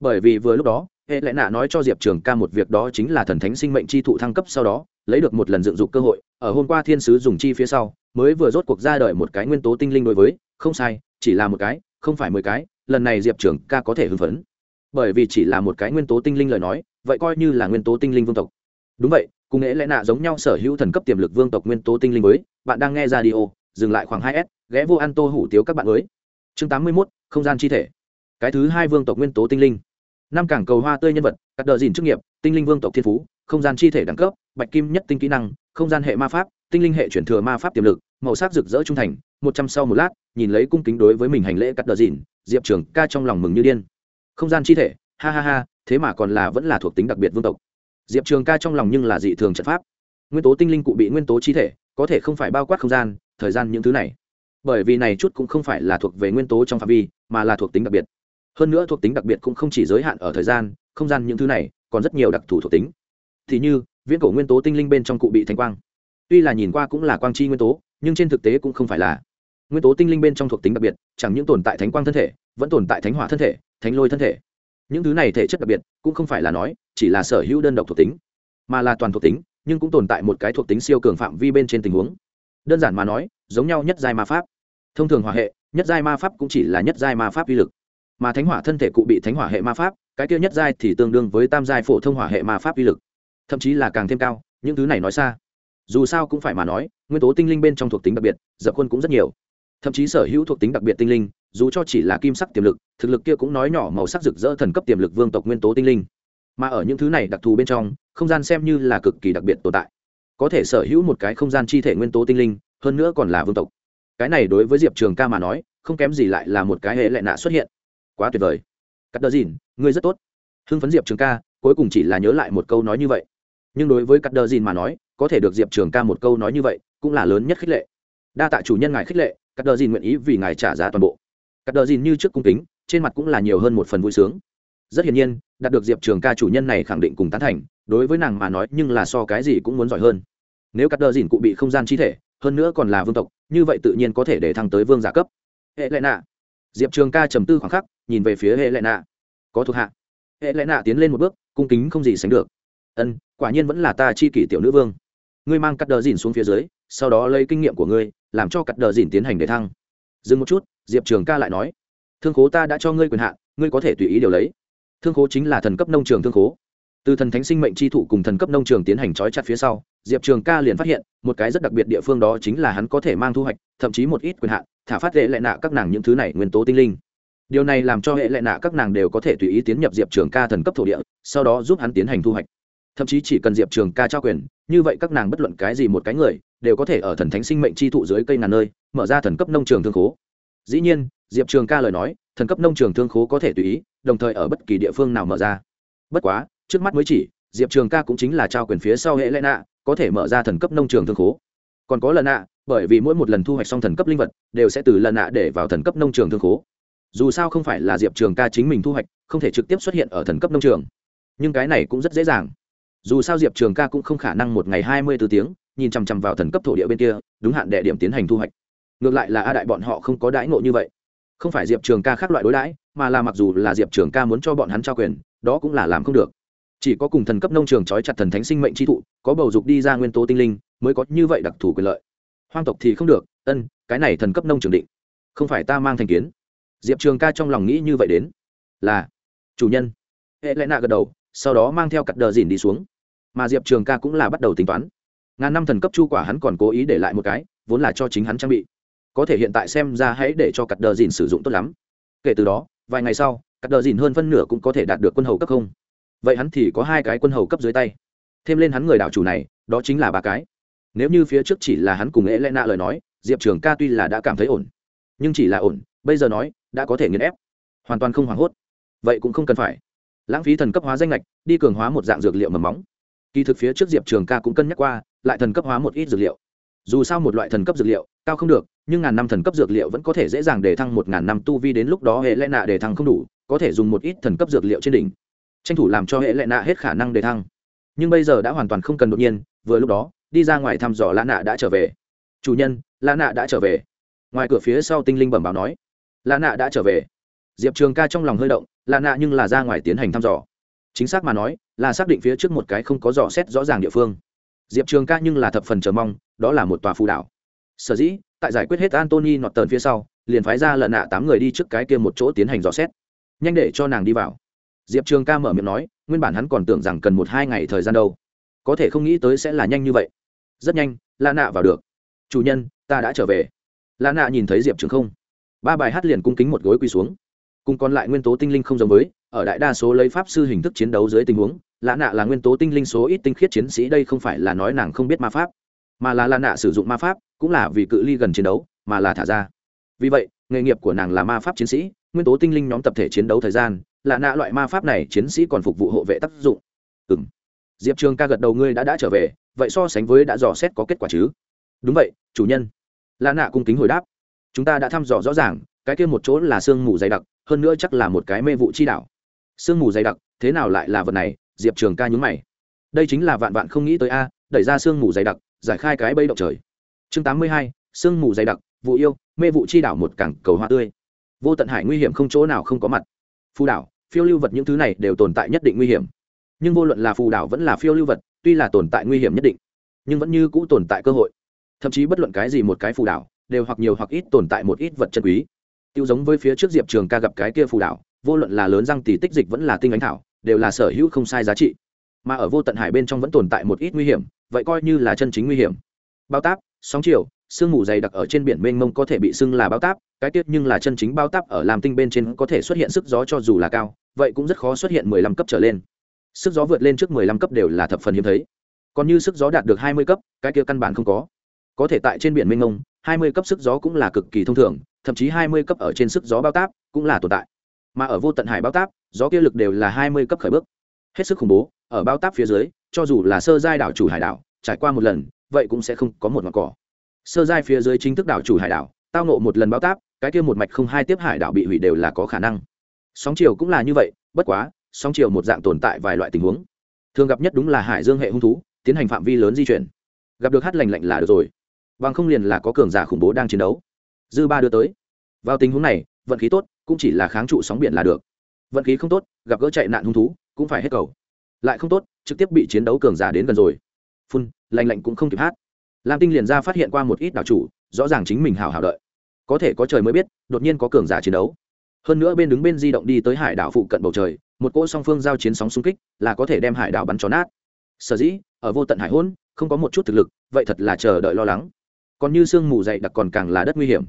Bởi vì vừa lúc đó, hệ lẽ nạ nói cho diệp trường ca một việc đó chính là thần thánh sinh mệnh chi thụ thăng cấp sau đó, lấy được một lần dựng dục cơ hội, ở hôm qua thiên sứ dùng chi phía sau, mới vừa rốt cuộc ra đời một cái nguyên tố tinh linh đối với, không sai, chỉ là một cái, không phải mười cái, lần này diệp trường ca có thể hưng phấn. Bởi vì chỉ là một cái nguyên tố tinh linh lời nói, vậy coi như là nguyên tố tinh linh vương tộc. Đúng vậy cùng nghệ lẽ nạ giống nhau sở hữu thần cấp tiềm lực vương tộc nguyên tố tinh linh mới, bạn đang nghe ra đi ô dừng lại khoảng hai s, ghé vô ăn tô hủ tiếu các bạn mới. Chương tám mươi mốt, không gian chi thể. Cái thứ hai vương tộc nguyên tố tinh linh. Năm cảng cầu hoa tươi nhân vật các đờ dìn chức nghiệp, tinh linh vương tộc thiên phú, không gian chi thể đẳng cấp, bạch kim nhất tinh kỹ năng, không gian hệ ma pháp, tinh linh hệ chuyển thừa ma pháp tiềm lực, màu sắc rực rỡ trung thành, một trăm sau một lát, nhìn lấy cung kính đối với mình hành lễ cắt đờ dìn, diệp trường ca trong lòng mừng như điên. Không gian chi thể, ha ha ha, thế mà còn là vẫn là thuộc tính đặc biệt vương tộc diệp trường ca trong lòng nhưng là dị thường trận pháp. Nguyên tố tinh linh cụ bị nguyên tố chi thể, có thể không phải bao quát không gian, thời gian những thứ này. Bởi vì này chút cũng không phải là thuộc về nguyên tố trong phạm vi, mà là thuộc tính đặc biệt. Hơn nữa thuộc tính đặc biệt cũng không chỉ giới hạn ở thời gian, không gian những thứ này, còn rất nhiều đặc thù thuộc tính. Thì như, viễn cổ nguyên tố tinh linh bên trong cụ bị thanh quang. Tuy là nhìn qua cũng là quang chi nguyên tố, nhưng trên thực tế cũng không phải là. Nguyên tố tinh linh bên trong thuộc tính đặc biệt, chẳng những tồn tại thánh quang thân thể, vẫn tồn tại thánh hỏa thân thể, thánh lôi thân thể những thứ này thể chất đặc biệt, cũng không phải là nói, chỉ là sở hữu đơn độc thuộc tính, mà là toàn thuộc tính, nhưng cũng tồn tại một cái thuộc tính siêu cường phạm vi bên trên tình huống. Đơn giản mà nói, giống nhau nhất giai ma pháp. Thông thường hỏa hệ, nhất giai ma pháp cũng chỉ là nhất giai ma pháp uy lực. Mà thánh hỏa thân thể cụ bị thánh hỏa hệ ma pháp, cái kia nhất giai thì tương đương với tam giai phổ thông hỏa hệ ma pháp uy lực. Thậm chí là càng thêm cao, những thứ này nói xa. Dù sao cũng phải mà nói, nguyên tố tinh linh bên trong thuộc tính đặc biệt, dập khuôn cũng rất nhiều. Thậm chí sở hữu thuộc tính đặc biệt tinh linh dù cho chỉ là kim sắc tiềm lực, thực lực kia cũng nói nhỏ màu sắc rực rỡ thần cấp tiềm lực vương tộc nguyên tố tinh linh. Mà ở những thứ này đặc thù bên trong, không gian xem như là cực kỳ đặc biệt tồn tại. Có thể sở hữu một cái không gian chi thể nguyên tố tinh linh, hơn nữa còn là vương tộc. Cái này đối với diệp trường ca mà nói, không kém gì lại là một cái hệ lệ nạ xuất hiện. Quá tuyệt vời. Cắt đờ dìn, ngươi rất tốt. Hưng phấn diệp trường ca, cuối cùng chỉ là nhớ lại một câu nói như vậy. Nhưng đối với cắt đờ dìn mà nói, có thể được diệp trường ca một câu nói như vậy, cũng là lớn nhất khích lệ. Đa tạ chủ nhân ngài khích lệ, cắt đờ dìn nguyện ý vì ngài trả giá toàn bộ cắt đờ dìn như trước cung kính, trên mặt cũng là nhiều hơn một phần vui sướng. Rất hiển nhiên, đạt được diệp trường ca chủ nhân này khẳng định cùng tán thành, đối với nàng mà nói, nhưng là so cái gì cũng muốn giỏi hơn. Nếu cắt đờ dìn cụ bị không gian chi thể, hơn nữa còn là vương tộc, như vậy tự nhiên có thể để thăng tới vương giả cấp. Hệ lệ nạ diệp trường ca trầm tư khoảng khắc, nhìn về phía hệ lệ nạ có thuộc hạ. Hệ lệ nạ tiến lên một bước, cung kính không gì sánh được. Ân, quả nhiên vẫn là ta chi kỷ tiểu nữ vương. Ngươi mang cắt đờ dìn xuống phía dưới, sau đó lấy kinh nghiệm của ngươi, làm cho cắt đờ dìn tiến hành để thăng. Dừng một chút diệp trường ca lại nói, thương khố ta đã cho ngươi quyền hạn, ngươi có thể tùy ý điều lấy. Thương khố chính là thần cấp nông trường thương khố. Từ thần thánh sinh mệnh tri thụ cùng thần cấp nông trường tiến hành trói chặt phía sau, diệp trường ca liền phát hiện, một cái rất đặc biệt địa phương đó chính là hắn có thể mang thu hoạch, thậm chí một ít quyền hạn, thả phát hệ lệ nạ các nàng những thứ này nguyên tố tinh linh. Điều này làm cho hệ lệ nạ các nàng đều có thể tùy ý tiến nhập diệp trường ca thần cấp thổ địa, sau đó giúp hắn tiến hành thu hoạch. Thậm chí chỉ cần diệp trường ca trao quyền, như vậy các nàng bất luận cái gì một cái người, đều có thể ở thần thánh sinh mệnh chi thụ dưới cây ngàn nơi, mở ra thần cấp nông trường thương khố dĩ nhiên, diệp trường ca lời nói, thần cấp nông trường thương khố có thể tùy ý, đồng thời ở bất kỳ địa phương nào mở ra. Bất quá, trước mắt mới chỉ, diệp trường ca cũng chính là trao quyền phía sau hệ lệ nạ, có thể mở ra thần cấp nông trường thương khố. Còn có lần nạ, bởi vì mỗi một lần thu hoạch xong thần cấp linh vật, đều sẽ từ lần nạ để vào thần cấp nông trường thương khố. Dù sao không phải là diệp trường ca chính mình thu hoạch, không thể trực tiếp xuất hiện ở thần cấp nông trường. Nhưng cái này cũng rất dễ dàng. Dù sao diệp trường ca cũng không khả năng một ngày hai mươi b ố tiếng, nhìn chằm chằm vào thần cấp thổ địa bên kia, đúng hạn đệ điểm tiến hành thu hoạch ngược lại là a đại bọn họ không có đãi ngộ như vậy. Không phải diệp trường ca khác loại đối đãi, mà là mặc dù là diệp trường ca muốn cho bọn hắn trao quyền, đó cũng là làm không được. Chỉ có cùng thần cấp nông trường trói chặt thần thánh sinh mệnh tri thụ, có bầu dục đi ra nguyên tố tinh linh, mới có như vậy đặc thù quyền lợi. Hoang tộc thì không được, ân, cái này thần cấp nông trường định. Không phải ta mang thành kiến. Diệp trường ca trong lòng nghĩ như vậy đến. Là, chủ nhân. Hệ lẽ nạ gật đầu, sau đó mang theo cặp đờ dìn đi xuống. Mà diệp trường ca cũng là bắt đầu tính toán. Ngàn năm thần cấp chu quả hắn còn cố ý để lại một cái, vốn là cho chính hắn trang bị có thể hiện tại xem ra hãy để cho cắt đờ dìn sử dụng tốt lắm. Kể từ đó, vài ngày sau, cắt đờ dìn hơn phân nửa cũng có thể đạt được quân hầu cấp không. Vậy hắn thì có hai cái quân hầu cấp dưới tay. Thêm lên hắn người đảo chủ này, đó chính là ba cái. Nếu như phía trước chỉ là hắn cùng ế lẽ nạ lời nói, diệp trường ca tuy là đã cảm thấy ổn, nhưng chỉ là ổn, bây giờ nói, đã có thể nghiền ép. Hoàn toàn không hoảng hốt. Vậy cũng không cần phải. Lãng phí thần cấp hóa danh lệch, đi cường hóa một dạng dược liệu mầm móng. Kỳ thực phía trước diệp trường ca cũng cân nhắc qua, lại thần cấp hóa một ít dược liệu. Dù sao một loại thần cấp dược liệu, cao không được nhưng ngàn năm thần cấp dược liệu vẫn có thể dễ dàng để thăng một ngàn năm tu vi đến lúc đó hệ lẽ nạ để thăng không đủ, có thể dùng một ít thần cấp dược liệu trên đỉnh. Tranh thủ làm cho hệ lệ nạ hết khả năng để thăng. Nhưng bây giờ đã hoàn toàn không cần đột nhiên, vừa lúc đó, đi ra ngoài thăm dò lã nạ đã trở về. Chủ nhân, lã nạ đã trở về. Ngoài cửa phía sau tinh linh bẩm báo nói. Lã nạ đã trở về. Diệp trường ca trong lòng hơi động, lã nạ nhưng là ra ngoài tiến hành thăm dò. Chính xác mà nói, là xác định phía trước một cái không có dò xét rõ ràng địa phương. Diệp trường ca nhưng là thập phần chờ mong, đó là một tòa phù đảo sở dĩ, tại giải quyết hết antony nọt tờn phía sau, liền phái ra lần nạ tám người đi trước cái kia một chỗ tiến hành dò xét. Nhanh để cho nàng đi vào. Diệp trường ca mở miệng nói, nguyên bản hắn còn tưởng rằng cần một hai ngày thời gian đâu. Có thể không nghĩ tới sẽ là nhanh như vậy. Rất nhanh la nạ vào được. Chủ nhân, ta đã trở về. La nạ nhìn thấy diệp trường không. Ba bài hát liền cung kính một gối quỳ xuống. Cùng còn lại nguyên tố tinh linh không giống với, ở đại đa số lấy pháp sư hình thức chiến đấu dưới tình huống, lã nạ là nguyên tố tinh linh số ít tinh khiết chiến sĩ, đây không phải là nói nàng không biết ma pháp, mà là lã nạ sử dụng ma pháp cũng là vì cự ly gần chiến đấu mà là thả ra. Vì vậy, nghề nghiệp của nàng là ma pháp chiến sĩ, nguyên tố tinh linh nhóm tập thể chiến đấu thời gian, là nạ loại ma pháp này chiến sĩ còn phục vụ hộ vệ tác dụng. Ừ m diệp trường ca gật đầu, ngươi đã đã trở về, vậy so sánh với đã dò xét có kết quả chứ? Đúng vậy, chủ nhân. Là nạ cung kính hồi đáp. Chúng ta đã thăm dò rõ ràng, cái kia một chỗ là sương mù dày đặc, hơn nữa chắc là một cái mê vụ chi đảo. Sương mù dày đặc, thế nào lại là vật này? Diệp trường ca nhúng mày. Đây chính là vạn vạn không nghĩ tới a, đẩy ra sương mù dày đặc, giải khai cái bây động trời chương tám mươi hai, sương mù dày đặc, vụ yêu, mê vụ chi đảo một cảng cầu hoa tươi. Vô tận hải nguy hiểm không chỗ nào không có mặt. Phù đảo, phiêu lưu vật những thứ này đều tồn tại nhất định nguy hiểm. Nhưng vô luận là phù đảo vẫn là phiêu lưu vật, tuy là tồn tại nguy hiểm nhất định, nhưng vẫn như cũ tồn tại cơ hội. Thậm chí bất luận cái gì một cái phù đảo, đều hoặc nhiều hoặc ít tồn tại một ít vật chân quý. Tiêu giống với phía trước diệp trường ca gặp cái kia phù đảo, vô luận là lớn răng tỷ tích dịch vẫn là tinh ánh thảo, đều là sở hữu không sai giá trị. Mà ở vô tận hải bên trong vẫn tồn tại một ít nguy hiểm, vậy coi như là chân chính nguy hiểm. Bao táp sóng chiều, sương mù dày đặc ở trên biển mênh mông có thể bị sưng là bao táp, cái tiết nhưng là chân chính bao táp ở làm tinh bên trên có thể xuất hiện sức gió cho dù là cao, vậy cũng rất khó xuất hiện mười lăm cấp trở lên. Sức gió vượt lên trước mười lăm cấp đều là thập phần hiếm thấy. Còn như sức gió đạt được hai mươi cấp, cái kia căn bản không có. Có thể tại trên biển mênh mông, hai mươi cấp sức gió cũng là cực kỳ thông thường, thậm chí hai mươi cấp ở trên sức gió bao táp cũng là tồn tại. Mà ở vô tận hải bao táp, gió kia lực đều là hai mươi cấp khởi bước. Hết sức khủng bố, ở bao táp phía dưới, cho dù là sơ giai đảo chủ hải đảo, trải qua một lần vậy cũng sẽ không có một mặt cỏ. Sơ giai phía dưới chính thức đảo chủ hải đảo, tao nộ một lần bao táp, cái kia một mạch không hai tiếp hải đảo bị hủy đều là có khả năng. Sóng chiều cũng là như vậy, bất quá, sóng chiều một dạng tồn tại vài loại tình huống. Thường gặp nhất đúng là hải dương hệ hung thú, tiến hành phạm vi lớn di chuyển. Gặp được hát lành lạnh là được rồi. Bằng không liền là có cường giả khủng bố đang chiến đấu. Dư ba đưa tới. Vào tình huống này, vận khí tốt, cũng chỉ là kháng trụ sóng biển là được. Vận khí không tốt, gặp gỡ chạy nạn hung thú, cũng phải hết cầu. Lại không tốt, trực tiếp bị chiến đấu cường giả đến gần rồi phun lành lạnh cũng không kịp hát. Lam tinh liền ra phát hiện qua một ít đảo chủ, rõ ràng chính mình hào hào đợi. Có thể có trời mới biết, đột nhiên có cường giả chiến đấu. Hơn nữa bên đứng bên di động đi tới hải đảo phụ cận bầu trời, một cỗ song phương giao chiến sóng xung kích, là có thể đem hải đảo bắn tròn nát. Sở dĩ, ở vô tận hải hôn, không có một chút thực lực, vậy thật là chờ đợi lo lắng. Còn như sương mù dày đặc còn càng là đất nguy hiểm.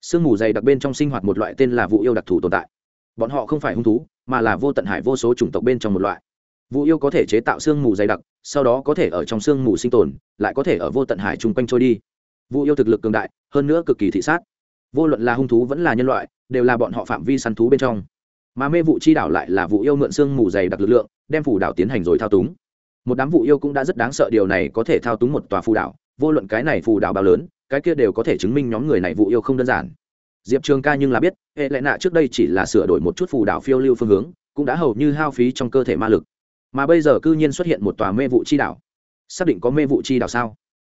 Sương mù dày đặc bên trong sinh hoạt một loại tên là vụ yêu đặc thù tồn tại. Bọn họ không phải hung thú, mà là vô tận hải vô số chủng tộc bên trong một loại. Vũ yêu có thể chế tạo sương mù dày đặc, sau đó có thể ở trong sương mù sinh tồn, lại có thể ở vô tận hải chung quanh trôi đi. Vũ yêu thực lực cường đại, hơn nữa cực kỳ thị sát. Vô luận là hung thú vẫn là nhân loại, đều là bọn họ phạm vi săn thú bên trong. Mà mê vụ chi đảo lại là vụ yêu mượn sương mù dày đặc lực lượng, đem phủ đảo tiến hành rồi thao túng. Một đám vụ yêu cũng đã rất đáng sợ điều này có thể thao túng một tòa phù đảo, vô luận cái này phù đảo bao lớn, cái kia đều có thể chứng minh nhóm người này vụ yêu không đơn giản. Diệp trường ca nhưng là biết, hệ lệ nạ trước đây chỉ là sửa đổi một chút phù đảo phiêu lưu phương hướng, cũng đã hầu như hao phí trong cơ thể ma lực mà bây giờ cư nhiên xuất hiện một tòa mê vụ chi đảo. Xác định có mê vụ chi đảo sao?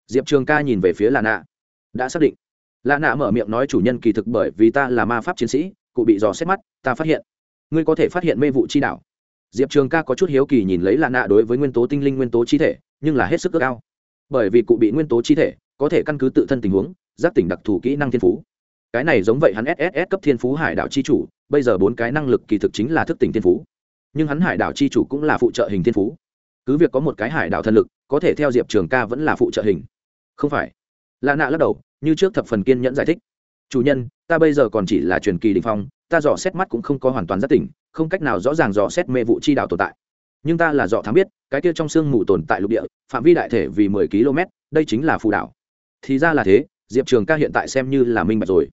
Diệp trường ca nhìn về phía lạ nạ. Đã xác định. Lạ nạ mở miệng nói chủ nhân kỳ thực bởi vì ta là ma pháp chiến sĩ, cụ bị dò xét mắt, ta phát hiện. Ngươi có thể phát hiện mê vụ chi đảo. Diệp trường ca có chút hiếu kỳ nhìn lấy lạ nạ đối với nguyên tố tinh linh, nguyên tố chi thể, nhưng là hết sức ước ao. Bởi vì cụ bị nguyên tố chi thể, có thể căn cứ tự thân tình huống, giác tỉnh đặc thù kỹ năng thiên phú. Cái này giống vậy hắn sss cấp thiên phú hải đạo chi chủ, bây giờ bốn cái năng lực kỳ thực chính là thức tỉnh thiên phú nhưng hắn hải đảo chi chủ cũng là phụ trợ hình thiên phú. Cứ việc có một cái hải đảo thân lực, có thể theo diệp trường ca vẫn là phụ trợ hình. Không phải. Lạ nạ lắc đầu, như trước thập phần kiên nhẫn giải thích. Chủ nhân, ta bây giờ còn chỉ là truyền kỳ đình phong, ta dò xét mắt cũng không có hoàn toàn giác tỉnh, không cách nào rõ ràng dò xét mê vụ chi đảo tồn tại. Nhưng ta là dò thám biết, cái kia trong sương mù tồn tại lục địa, phạm vi đại thể vì mười km, đây chính là phù đảo. Thì ra là thế, diệp trường ca hiện tại xem như là minh bạch rồi.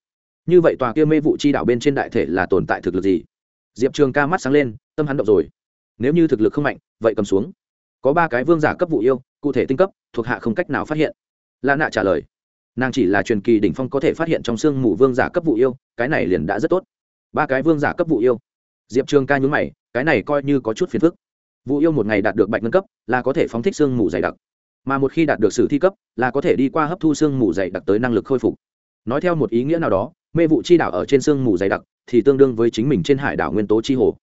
Như vậy tòa kia mê vụ chi đảo bên trên đại thể là tồn tại thực lực gì? Diệp trường ca mắt sáng lên, tâm hắn động rồi. Nếu như thực lực không mạnh, vậy cầm xuống. Có ba cái vương giả cấp vụ yêu, cụ thể tinh cấp, thuộc hạ không cách nào phát hiện. Lạ nạ trả lời. Nàng chỉ là truyền kỳ đỉnh phong có thể phát hiện trong sương mù vương giả cấp vụ yêu, cái này liền đã rất tốt. Ba cái vương giả cấp vụ yêu. Diệp trường ca nhún mày, cái này coi như có chút phiền phức. Vụ yêu một ngày đạt được bạch ngân cấp, là có thể phóng thích sương mù dày đặc. Mà một khi đạt được sử thi cấp, là có thể đi qua hấp thu sương mù dày đặc tới năng lực khôi phục. Nói theo một ý nghĩa nào đó, mê vụ chi đảo ở trên sương mù dày đặc thì tương đương với chính mình trên hải đảo nguyên tố chi hồ.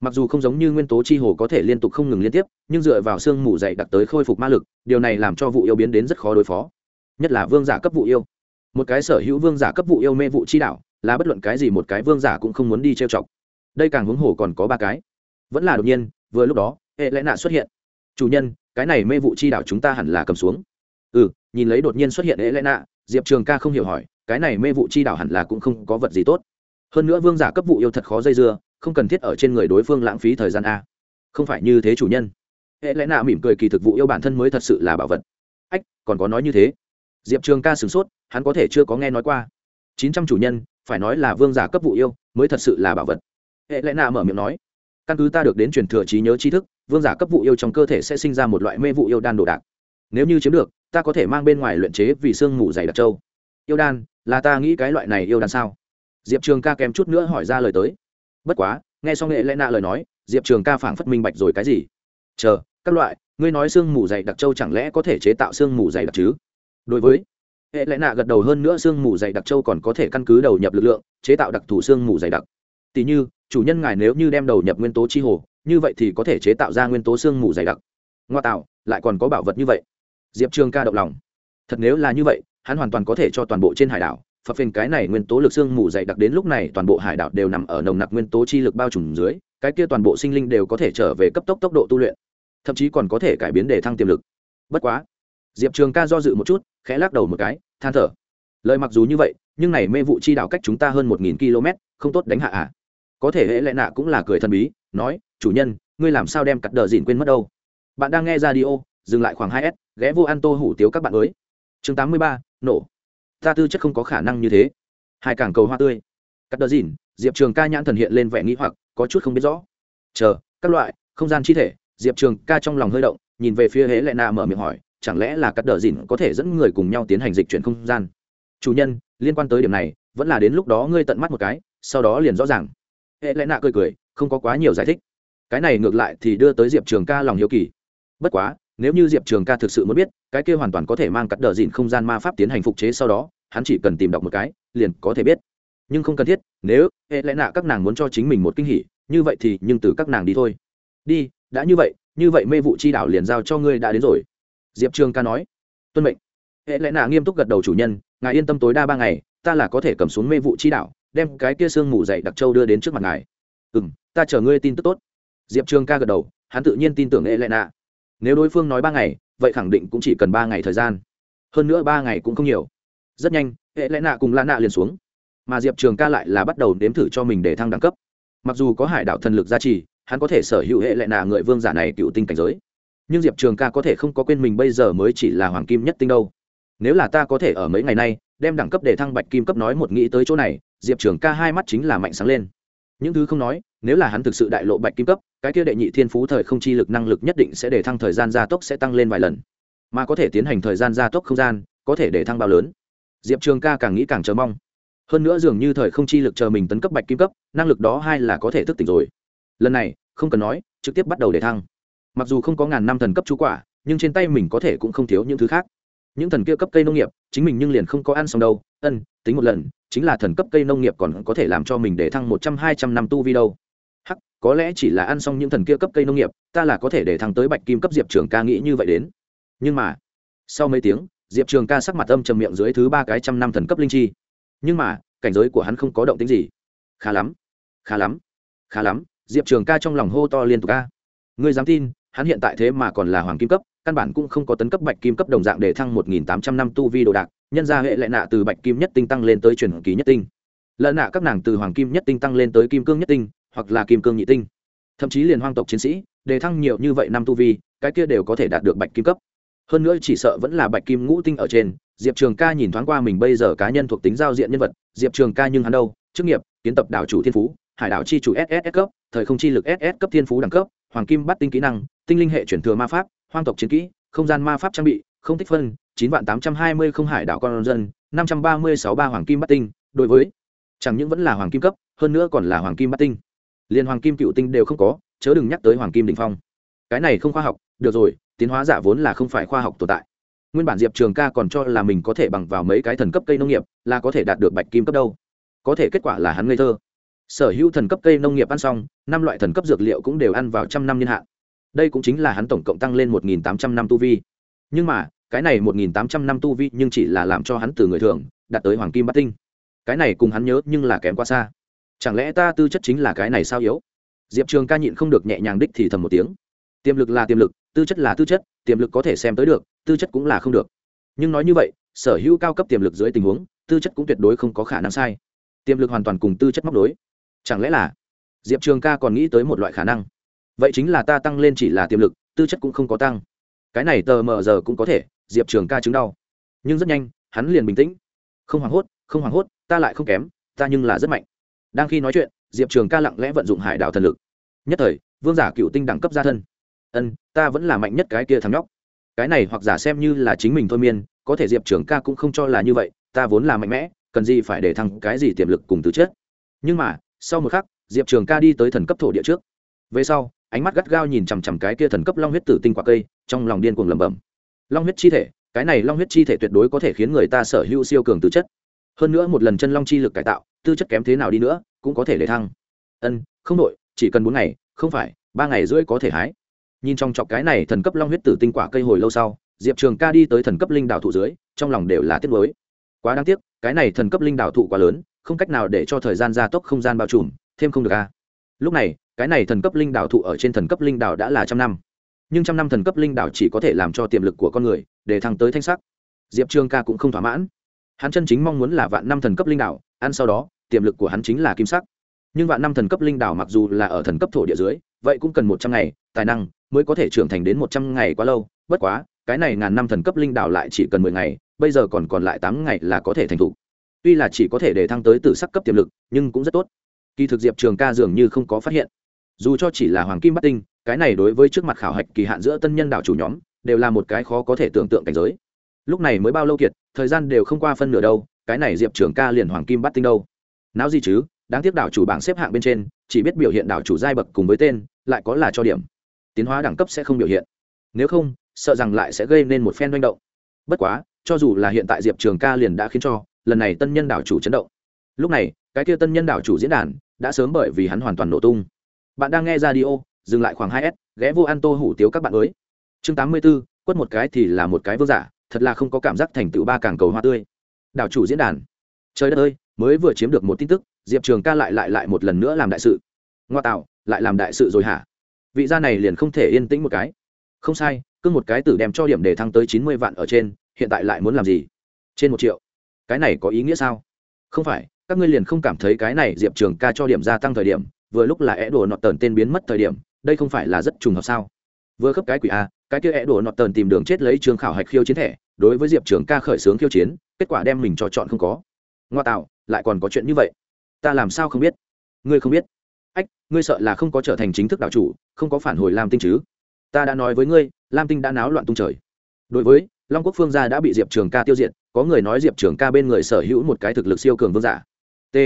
Mặc dù không giống như nguyên tố chi hồ có thể liên tục không ngừng liên tiếp, nhưng dựa vào sương mù dày đặc tới khôi phục ma lực, điều này làm cho vụ yêu biến đến rất khó đối phó. Nhất là vương giả cấp vụ yêu. Một cái sở hữu vương giả cấp vụ yêu mê vụ chi đảo, là bất luận cái gì một cái vương giả cũng không muốn đi trêu chọc. Đây càng huống hồ còn có ba cái. Vẫn là đột nhiên, vừa lúc đó, hệ lẽ nạ xuất hiện. Chủ nhân, cái này mê vụ chi đảo chúng ta hẳn là cầm xuống. Ừ nhìn lấy đột nhiên xuất hiện hệ lẽ nạ, diệp trường ca không hiểu hỏi, cái này mê vụ chi đảo hẳn là cũng không có vật gì tốt hơn nữa vương giả cấp vụ yêu thật khó dây dưa, không cần thiết ở trên người đối phương lãng phí thời gian a. Không phải như thế chủ nhân. Hệ lẽ nạ mỉm cười kỳ thực vụ yêu bản thân mới thật sự là bảo vật. Ách, còn có nói như thế. Diệp trường ca sửng sốt, hắn có thể chưa có nghe nói qua. Chín trăm chủ nhân, phải nói là vương giả cấp vụ yêu, mới thật sự là bảo vật. Hệ lẽ nạ mở miệng nói. Căn cứ ta được đến truyền thừa trí nhớ tri thức, vương giả cấp vụ yêu trong cơ thể sẽ sinh ra một loại mê vụ yêu đan đồ đạc. Nếu như chiếm được, ta có thể mang bên ngoài luyện chế vì sương mù dày đặc trâu yêu đan, là ta nghĩ cái loại này yêu đan sao? Diệp trường ca kèm chút nữa hỏi ra lời tới. Bất quá, nghe xong nghệ lẽ nạ lời nói, diệp trường ca phảng phất minh bạch rồi cái gì. Chờ, các loại, ngươi nói sương mù dày đặc trâu chẳng lẽ có thể chế tạo sương mù dày đặc chứ? Đối với hệ lẽ nạ gật đầu hơn nữa sương mù dày đặc trâu còn có thể căn cứ đầu nhập lực lượng, chế tạo đặc thù sương mù dày đặc. Tỉ như, chủ nhân ngài nếu như đem đầu nhập nguyên tố chi hồ, như vậy thì có thể chế tạo ra nguyên tố xương mù dày đặc. Ngoa tạo, lại còn có bảo vật như vậy. Diệp trường ca động lòng. Thật nếu là như vậy, hắn hoàn toàn có thể cho toàn bộ trên hải đảo phập phình cái này nguyên tố lực xương mù dày đặc đến lúc này toàn bộ hải đảo đều nằm ở nồng nặc nguyên tố chi lực bao trùm dưới, cái kia toàn bộ sinh linh đều có thể trở về cấp tốc tốc độ tu luyện, thậm chí còn có thể cải biến để thăng tiềm lực. Bất quá, diệp trường ca do dự một chút, khẽ lắc đầu một cái, than thở. Lời mặc dù như vậy, nhưng này mê vụ chi đảo cách chúng ta hơn một nghìn km không tốt đánh hạ à? Có thể hệ lẽ nạ cũng là cười thần bí, nói, chủ nhân, ngươi làm sao đem cắt đờ dìn quên mất đâu? Bạn đang nghe ra d i o dừng lại khoảng hai s, ghé vô ăn tô hủ tiếu các bạn mới chương tám mươi ba, nổ ta tư chất không có khả năng như thế. Hai cảng cầu hoa tươi. Cắt đờ dìn, diệp trường ca nhãn thần hiện lên vẻ nghĩ hoặc, có chút không biết rõ. Chờ, các loại, không gian chi thể. Diệp trường ca trong lòng hơi động, nhìn về phía hễ lệ nạ mở miệng hỏi, chẳng lẽ là cắt đờ dìn có thể dẫn người cùng nhau tiến hành dịch chuyển không gian? Chủ nhân, liên quan tới điểm này, vẫn là đến lúc đó ngươi tận mắt một cái, sau đó liền rõ ràng. Hệ lẽ nạ cười cười, không có quá nhiều giải thích. Cái này ngược lại thì đưa tới diệp trường ca lòng hiếu kỳ. Bất quá, nếu như diệp trường ca thực sự muốn biết, cái kia hoàn toàn có thể mang cắt đờ dìn không gian ma pháp tiến hành phục chế sau đó hắn chỉ cần tìm đọc một cái, liền có thể biết. Nhưng không cần thiết, nếu hệ lẽ nạ các nàng muốn cho chính mình một kinh hỉ, như vậy thì nhưng từ các nàng đi thôi. Đi, đã như vậy như vậy mê vụ chi đảo liền giao cho ngươi đã đến rồi. Diệp trường ca nói. Tuân mệnh. Hệ lẽ nạ nghiêm túc gật đầu chủ nhân, ngài yên tâm tối đa ba ngày, ta là có thể cầm xuống mê vụ chi đảo đem cái kia sương mù dày đặc châu đưa đến trước mặt ngài. Ừ m ta chờ ngươi tin tức tốt. Diệp trường ca gật đầu, hắn tự nhiên tin tưởng hệ lẽ nạ. Nếu đối phương nói ba ngày, vậy khẳng định cũng chỉ cần ba ngày thời gian. Hơn nữa ba ngày cũng không nhiều rất nhanh, hệ lẽ nạ cùng la nạ liền xuống. Mà diệp trường ca lại là bắt đầu đếm thử cho mình để thăng đẳng cấp. Mặc dù có hải đạo thần lực gia trì, hắn có thể sở hữu hệ lệ nạ người vương giả này cựu tinh cảnh giới. Nhưng diệp trường ca có thể không có quên mình bây giờ mới chỉ là hoàng kim nhất tinh đâu. Nếu là ta có thể ở mấy ngày nay đem đẳng cấp để thăng bạch kim cấp nói một nghĩ tới chỗ này, diệp trường ca hai mắt chính là mạnh sáng lên. Những thứ không nói, nếu là hắn thực sự đại lộ bạch kim cấp, cái kia đệ nhị thiên phú thời không chi lực năng lực nhất định sẽ để thăng thời gian gia tốc sẽ tăng lên vài lần. Mà có thể tiến hành thời gian gia tốc không gian, có thể để thăng bao lớn diệp trường ca càng nghĩ càng chờ mong. Hơn nữa dường như thời không chi lực chờ mình tấn cấp bạch kim cấp, năng lực đó hai là có thể thức tỉnh rồi. Lần này, không cần nói, trực tiếp bắt đầu để thăng. Mặc dù không có ngàn năm thần cấp chú quả, nhưng trên tay mình có thể cũng không thiếu những thứ khác. Những thần kia cấp cây nông nghiệp, chính mình nhưng liền không có ăn xong đâu. Ân, tính một lần, chính là thần cấp cây nông nghiệp còn có thể làm cho mình để thăng một trăm hai trăm năm tu vi đâu. Hắc, có lẽ chỉ là ăn xong những thần kia cấp cây nông nghiệp, ta là có thể để thăng tới bạch kim cấp diệp trường ca nghĩ như vậy đến. Nhưng mà, sau mấy tiếng diệp trường ca sắc mặt âm trầm miệng dưới thứ ba cái trăm năm thần cấp linh chi. Nhưng mà, cảnh giới của hắn không có động tính gì. Khá lắm khá lắm khá lắm, diệp trường ca trong lòng hô to liên tục ca ngươi dám tin, hắn hiện tại thế mà còn là hoàng kim cấp, căn bản cũng không có tấn cấp bạch kim cấp đồng dạng để thăng một nghìn tám trăm năm tu vi đồ đạc, nhân ra hệ lại nạ từ bạch kim nhất tinh tăng lên tới truyền kỳ nhất tinh. Lợn nạ các nàng từ hoàng kim nhất tinh tăng lên tới kim cương nhất tinh, hoặc là kim cương nhị tinh. Thậm chí liền hoang tộc chiến sĩ đề thăng nhiều như vậy năm tu vi, cái kia đều có thể đạt được bạch kim cấp hơn nữa chỉ sợ vẫn là bạch kim ngũ tinh ở trên, diệp trường ca nhìn thoáng qua mình bây giờ cá nhân thuộc tính giao diện nhân vật, diệp trường ca nhưng hắn đâu? Chức nghiệp, kiến tập đảo chủ thiên phú, hải đảo chi chủ ss cấp, thời không chi lực ss cấp thiên phú đẳng cấp, hoàng kim bắt tinh kỹ năng, tinh linh hệ chuyển thừa ma pháp, hoang tộc chiến kỹ, không gian ma pháp trang bị, không tích phân, chín vạn tám trăm hai mươi không hải đảo con dân, năm trăm ba mươi sáu ba hoàng kim bắt tinh. Đối với, chẳng những vẫn là hoàng kim cấp, hơn nữa còn là hoàng kim bắt tinh. Liền hoàng kim cựu tinh đều không có, chớ đừng nhắc tới hoàng kim đình phong. Cái này không khoa học, được rồi tiến hóa giả vốn là không phải khoa học tồn tại. Nguyên bản diệp trường ca còn cho là mình có thể bằng vào mấy cái thần cấp cây nông nghiệp, là có thể đạt được bạch kim cấp đâu. Có thể kết quả là hắn ngây thơ. Sở hữu thần cấp cây nông nghiệp ăn xong, năm loại thần cấp dược liệu cũng đều ăn vào trăm năm niên hạn. Đây cũng chính là hắn tổng cộng tăng lên một nghìn tám trăm năm tu vi. Nhưng mà, cái này một nghìn tám trăm năm tu vi nhưng chỉ là làm cho hắn từ người thường, đạt tới hoàng kim bát tinh. Cái này cùng hắn nhớ nhưng là kém quá xa. Chẳng lẽ ta tư chất chính là cái này sao yếu? Diệp trường ca nhịn không được nhẹ nhàng đích thì thầm một tiếng. Tiềm lực là tiềm lực tư chất là tư chất, tiềm lực có thể xem tới được, tư chất cũng là không được. Nhưng nói như vậy, sở hữu cao cấp tiềm lực dưới tình huống, tư chất cũng tuyệt đối không có khả năng sai. Tiềm lực hoàn toàn cùng tư chất móc đối chẳng lẽ là diệp trường ca còn nghĩ tới một loại khả năng? Vậy chính là ta tăng lên chỉ là tiềm lực, tư chất cũng không có tăng. Cái này tờ mờ giờ cũng có thể, diệp trường ca chứng đau. Nhưng rất nhanh, hắn liền bình tĩnh. Không hoảng hốt, không hoảng hốt, ta lại không kém, ta nhưng là rất mạnh. Đang khi nói chuyện, diệp trường ca lặng lẽ vận dụng hải đảo thần lực. Nhất thời, vương giả cựu tinh đẳng cấp gia thân ân, ta vẫn là mạnh nhất cái kia thằng nhóc. Cái này hoặc giả xem như là chính mình thôi miên, có thể diệp trường ca cũng không cho là như vậy, ta vốn là mạnh mẽ, cần gì phải để thăng cái gì tiềm lực cùng từ chết nhưng mà, sau một khắc, diệp trường ca đi tới thần cấp thổ địa trước. Về sau, ánh mắt gắt gao nhìn chằm chằm cái kia thần cấp long huyết tử tinh quả cây, trong lòng điên cuồng lẩm bẩm. Long huyết chi thể, cái này long huyết chi thể tuyệt đối có thể khiến người ta sở hữu siêu cường tư chất. Hơn nữa một lần chân long chi lực cải tạo, tư chất kém thế nào đi nữa, cũng có thể để thăng. Ân, không đội, chỉ cần bốn ngày, không phải, ba ngày rưỡi có thể hái nhìn trong chọc cái này thần cấp long huyết tử tinh quả cây hồi lâu sau, diệp trường ca đi tới thần cấp linh đảo thụ dưới, trong lòng đều là tiếc mới quá đáng tiếc, cái này thần cấp linh đảo thụ quá lớn, không cách nào để cho thời gian gia tốc không gian bao trùm, thêm không được a. Lúc này, cái này thần cấp linh đảo thụ ở trên thần cấp linh đảo đã là trăm năm. Nhưng trăm năm thần cấp linh đảo chỉ có thể làm cho tiềm lực của con người để thăng tới thanh sắc. Diệp trường ca cũng không thỏa mãn. Hắn chân chính mong muốn là vạn năm thần cấp linh đảo, ăn sau đó, tiềm lực của hắn chính là kim sắc. Nhưng vạn năm thần cấp linh đảo mặc dù là ở thần cấp thổ địa dưới, vậy cũng cần một trăm ngày, tài năng mới có thể trưởng thành đến một trăm ngày quá lâu. Bất quá, cái này ngàn năm thần cấp linh đảo lại chỉ cần mười ngày, bây giờ còn còn lại tám ngày là có thể thành t tuy là chỉ có thể để thăng tới từ sắc cấp tiềm lực, nhưng cũng rất tốt. Kỳ thực diệp trường ca dường như không có phát hiện. Dù cho chỉ là hoàng kim bắt tinh, cái này đối với trước mặt khảo hạch kỳ hạn giữa tân nhân đảo chủ nhóm, đều là một cái khó có thể tưởng tượng cảnh giới. Lúc này mới bao lâu kiệt, thời gian đều không qua phân nửa đâu, cái này diệp trường ca liền hoàng kim bắt tinh đâu. Não gì chứ, đáng tiếc đảo chủ bảng xếp hạng bên trên, chỉ biết biểu hiện đảo chủ giai bậc cùng với tên, lại có là cho điểm tiến hóa đẳng cấp sẽ không biểu hiện. Nếu không, sợ rằng lại sẽ gây nên một phen manh động. Bất quá, cho dù là hiện tại diệp trường ca liền đã khiến cho lần này tân nhân đảo chủ chấn động. Lúc này, cái kia tân nhân đảo chủ diễn đàn đã sớm bởi vì hắn hoàn toàn nổ tung. Bạn đang nghe ra đi ô dừng lại khoảng hai s, ghé vô ăn tô hủ tiếu các bạn mới. Chương tám mươi b ố quất một cái thì là một cái vương giả, thật là không có cảm giác thành tựu ba càng cầu hoa tươi. Đảo chủ diễn đàn. Trời đất ơi, mới vừa chiếm được một tin tức, diệp trường ca lại lại lại một lần nữa làm đại sự. Ngoa tạo, lại làm đại sự rồi hả? Vị gia này liền không thể yên tĩnh một cái. Không sai, cứ một cái tử đem cho điểm để thăng tới chín mươi vạn ở trên, hiện tại lại muốn làm gì? Trên một triệu. Cái này có ý nghĩa sao? Không phải, các ngươi liền không cảm thấy cái này diệp trường ca cho điểm gia tăng thời điểm, vừa lúc là é đồ nọt tờn tên biến mất thời điểm, đây không phải là rất trùng hợp sao? Vừa khớp cái quỷ a, cái kia é đồ nọt tờn tìm đường chết lấy trường khảo hạch khiêu chiến thẻ, đối với diệp trường ca khởi xướng khiêu chiến, kết quả đem mình cho chọn không có. Ngoa tạo, lại còn có chuyện như vậy. Ta làm sao không biết? Ngươi không biết ách, ngươi sợ là không có trở thành chính thức đạo chủ, không có phản hồi lam tinh chứ? Ta đã nói với ngươi, lam tinh đã náo loạn tung trời. Đối với, long quốc phương gia đã bị diệp trường ca tiêu diệt, có người nói diệp trường ca bên người sở hữu một cái thực lực siêu cường vương giả. T.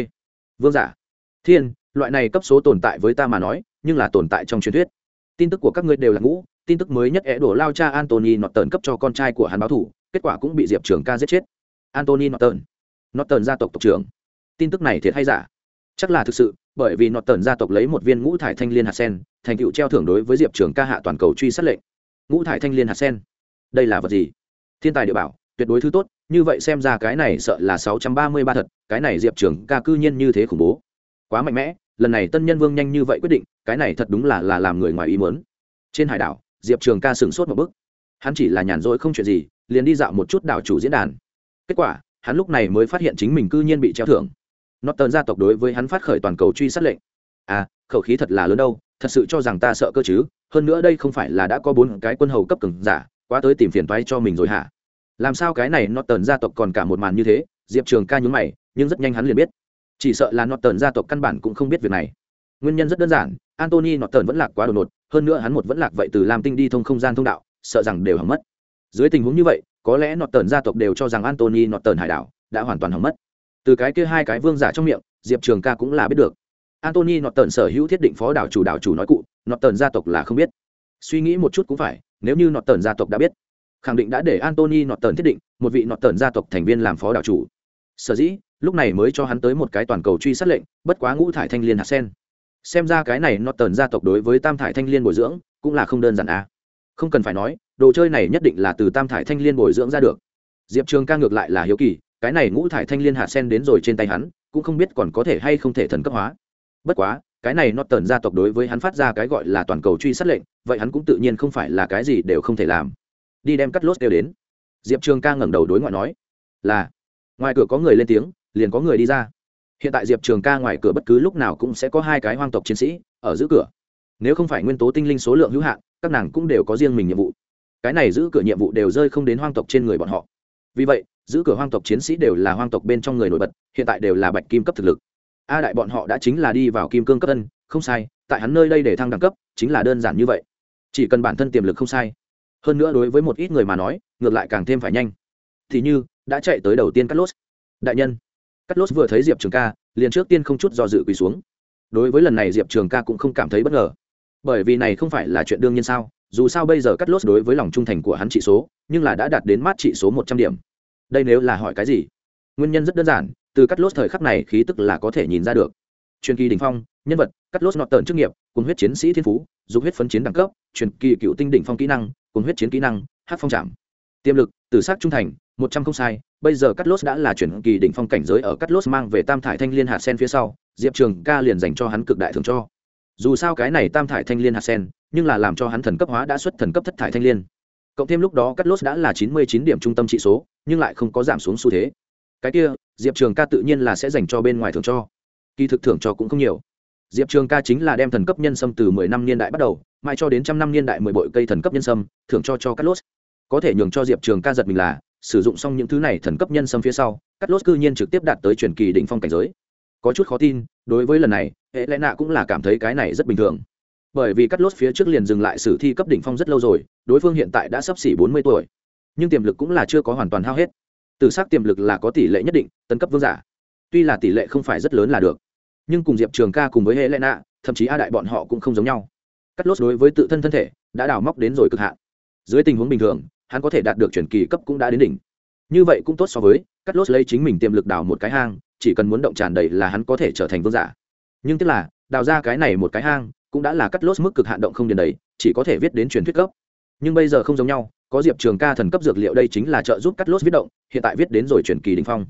Vương giả. Thiên, loại này cấp số tồn tại với ta mà nói, nhưng là tồn tại trong truyền thuyết. Tin tức của các ngươi đều là ngũ, tin tức mới nhất é đổ lao cha antony nọt tờn cấp cho con trai của hắn báo thủ, kết quả cũng bị diệp trường ca giết chết. Antony nọt tờn nọt tờn gia tộc tộc trưởng. Tin tức này thiệt hay giả? Chắc là thực sự bởi vì nọt tần gia tộc lấy một viên ngũ thải thanh liên hạt sen, thành tựu treo thưởng đối với diệp trường ca hạ toàn cầu truy sát lệnh. Ngũ thải thanh liên hạt sen. Đây là vật gì? Thiên tài địa bảo, tuyệt đối thứ tốt, như vậy xem ra cái này sợ là sáu trăm ba mươi ba thật, cái này diệp trường ca cư nhiên như thế khủng bố. Quá mạnh mẽ, lần này tân nhân vương nhanh như vậy quyết định, cái này thật đúng là là làm người ngoài ý muốn. Trên hải đảo, diệp trường ca sửng sốt một bức hắn chỉ là nhàn rỗi không chuyện gì, liền đi dạo một chút đảo chủ diễn đàn. Kết quả, hắn lúc này mới phát hiện chính mình cư nhiên bị treo thưởng nó tờn gia tộc đối với hắn phát khởi toàn cầu truy sát lệnh. À khẩu khí thật là lớn đâu, thật sự cho rằng ta sợ cơ chứ, hơn nữa đây không phải là đã có bốn cái quân hầu cấp cường giả, quá tới tìm phiền toái cho mình rồi hả? Làm sao cái này nó tần gia tộc còn cả một màn như thế? Diệp trường ca nhún mày, nhưng rất nhanh hắn liền biết. Chỉ sợ là nó tần gia tộc căn bản cũng không biết việc này. Nguyên nhân rất đơn giản antony nó tần vẫn lạc quá đột ngột, hơn nữa hắn một vẫn lạc vậy từ lam tinh đi thông không gian thông đạo, sợ rằng đều hỏng mất. Dưới tình huống như vậy, có lẽ nó tần gia tộc đều cho rằng antony nó tần hải đảo đã hoàn toàn hỏng mất từ cái kia hai cái vương giả trong miệng, diệp trường ca cũng là biết được. Antony nọt tần sở hữu thiết định phó đảo chủ đảo chủ nói cụ nọt tần gia tộc là không biết. Suy nghĩ một chút cũng phải, nếu như nọt tần gia tộc đã biết, khẳng định đã để antony nọt tần thiết định, một vị nọt tần gia tộc thành viên làm phó đảo chủ. Sở dĩ, lúc này mới cho hắn tới một cái toàn cầu truy sát lệnh, bất quá ngũ thải thanh liên hạt sen. Xem ra cái này nọt tần gia tộc đối với tam thải thanh liên bồi dưỡng, cũng là không đơn giản à. không cần phải nói, đồ chơi này nhất định là từ tam thải thanh liên bồi dưỡng ra được. Diệp trường ca ngược lại là hiếu kỳ cái này ngũ thải thanh liên hạ sen đến rồi trên tay hắn, cũng không biết còn có thể hay không thể thần cấp hóa. Bất quá, cái này nó tần gia tộc đối với hắn phát ra cái gọi là toàn cầu truy sát lệnh, vậy hắn cũng tự nhiên không phải là cái gì đều không thể làm. Đi đem cắt lốt đều đến. Diệp trường ca ngẩng đầu đối ngoại nói, là. Ngoài cửa có người lên tiếng, liền có người đi ra. Hiện tại diệp trường ca ngoài cửa bất cứ lúc nào cũng sẽ có hai cái hoang tộc chiến sĩ ở giữ cửa. Nếu không phải nguyên tố tinh linh số lượng hữu hạn, các nàng cũng đều có riêng mình nhiệm vụ. Cái này giữ cửa nhiệm vụ đều rơi không đến hoang tộc trên người bọn họ. Vì vậy giữ cửa hoang tộc chiến sĩ đều là hoang tộc bên trong người nổi bật, hiện tại đều là bạch kim cấp thực lực. A đại bọn họ đã chính là đi vào kim cương cấp ân không sai, tại hắn nơi đây để thăng đẳng cấp, chính là đơn giản như vậy. Chỉ cần bản thân tiềm lực không sai. Hơn nữa đối với một ít người mà nói, ngược lại càng thêm phải nhanh. Thì như, đã chạy tới đầu tiên cắt lốt đại nhân. Cắt lốt vừa thấy diệp trường ca, liền trước tiên không chút do dự quỳ xuống. Đối với lần này diệp trường ca cũng không cảm thấy bất ngờ. Bởi vì này không phải là chuyện đương nhiên sao? Dù sao bây giờ cắt lốt đối với lòng trung thành của hắn trị số, nhưng là đã đạt đến mát trị số một trăm điểm đây nếu là hỏi cái gì? Nguyên nhân rất đơn giản, từ cắt lốt thời khắc này khí tức là có thể nhìn ra được. Truyền kỳ đình phong, nhân vật cắt lốt nọt tợn chức nghiệp, cùng huyết chiến sĩ thiên phú, dục huyết phấn chiến đẳng cấp, truyền kỳ cựu tinh đỉnh phong kỹ năng, cùng huyết chiến kỹ năng, hát phong trảm. Tiềm lực tử sát trung thành, một trăm không sai, bây giờ cắt lốt đã là chuyển kỳ đỉnh phong cảnh giới ở cắt lốt mang về tam thải thanh liên hạt sen phía sau, diệp trường ca liền dành cho hắn cực đại thường cho. Dù sao cái này tam thải thanh liên hạt sen, nhưng là làm cho hắn thần cấp hóa đã xuất thần cấp thất thải thanh liên. Cộng thêm lúc đó cắt lốt đã là chín mươi chín điểm trung tâm trị số nhưng lại không có giảm xuống xu thế. Cái kia, diệp trường ca tự nhiên là sẽ dành cho bên ngoài thưởng cho. Kỳ thực thưởng cho cũng không nhiều. Diệp trường ca chính là đem thần cấp nhân sâm từ mười năm niên đại bắt đầu, mãi cho đến trăm năm niên đại mười bội cây thần cấp nhân sâm, thưởng cho cho cắt lốt có thể nhường cho diệp trường ca giật mình là, sử dụng xong những thứ này thần cấp nhân sâm phía sau cắt lốt cư nhiên trực tiếp đạt tới truyền kỳ đỉnh phong cảnh giới. Có chút khó tin, đối với lần này, hệ lẽ nạ cũng là cảm thấy cái này rất bình thường. Bởi vì cắt lốt phía trước liền dừng lại sử thi cấp đỉnh phong rất lâu rồi, đối phương hiện tại đã sắp xỉ bốn mươi tuổi nhưng tiềm lực cũng là chưa có hoàn toàn hao hết. Từ s ắ c tiềm lực là có tỷ lệ nhất định, tấn cấp vương giả. Tuy là tỷ lệ không phải rất lớn là được, nhưng cùng diệp trường ca cùng với hệ lệ nạ thậm chí a đại bọn họ cũng không giống nhau. Cắt lốt đối với tự thân thân thể đã đào móc đến rồi cực hạn. Dưới tình huống bình thường, hắn có thể đạt được chuyển kỳ cấp cũng đã đến đỉnh. Như vậy cũng tốt so với cắt lốt lấy chính mình tiềm lực đào một cái hang, chỉ cần muốn động tràn đầy là hắn có thể trở thành vương giả. Nhưng tức là, đào ra cái này một cái hang cũng đã là cắt lốt mức cực hạn động không điền đầy, chỉ có thể viết đến truyền thuyết cấp. Nhưng bây giờ không giống nhau có diệp trường ca thần cấp dược liệu đây chính là trợ giúp cắt lốt viết động, hiện tại viết đến rồi truyền kỳ đình phong.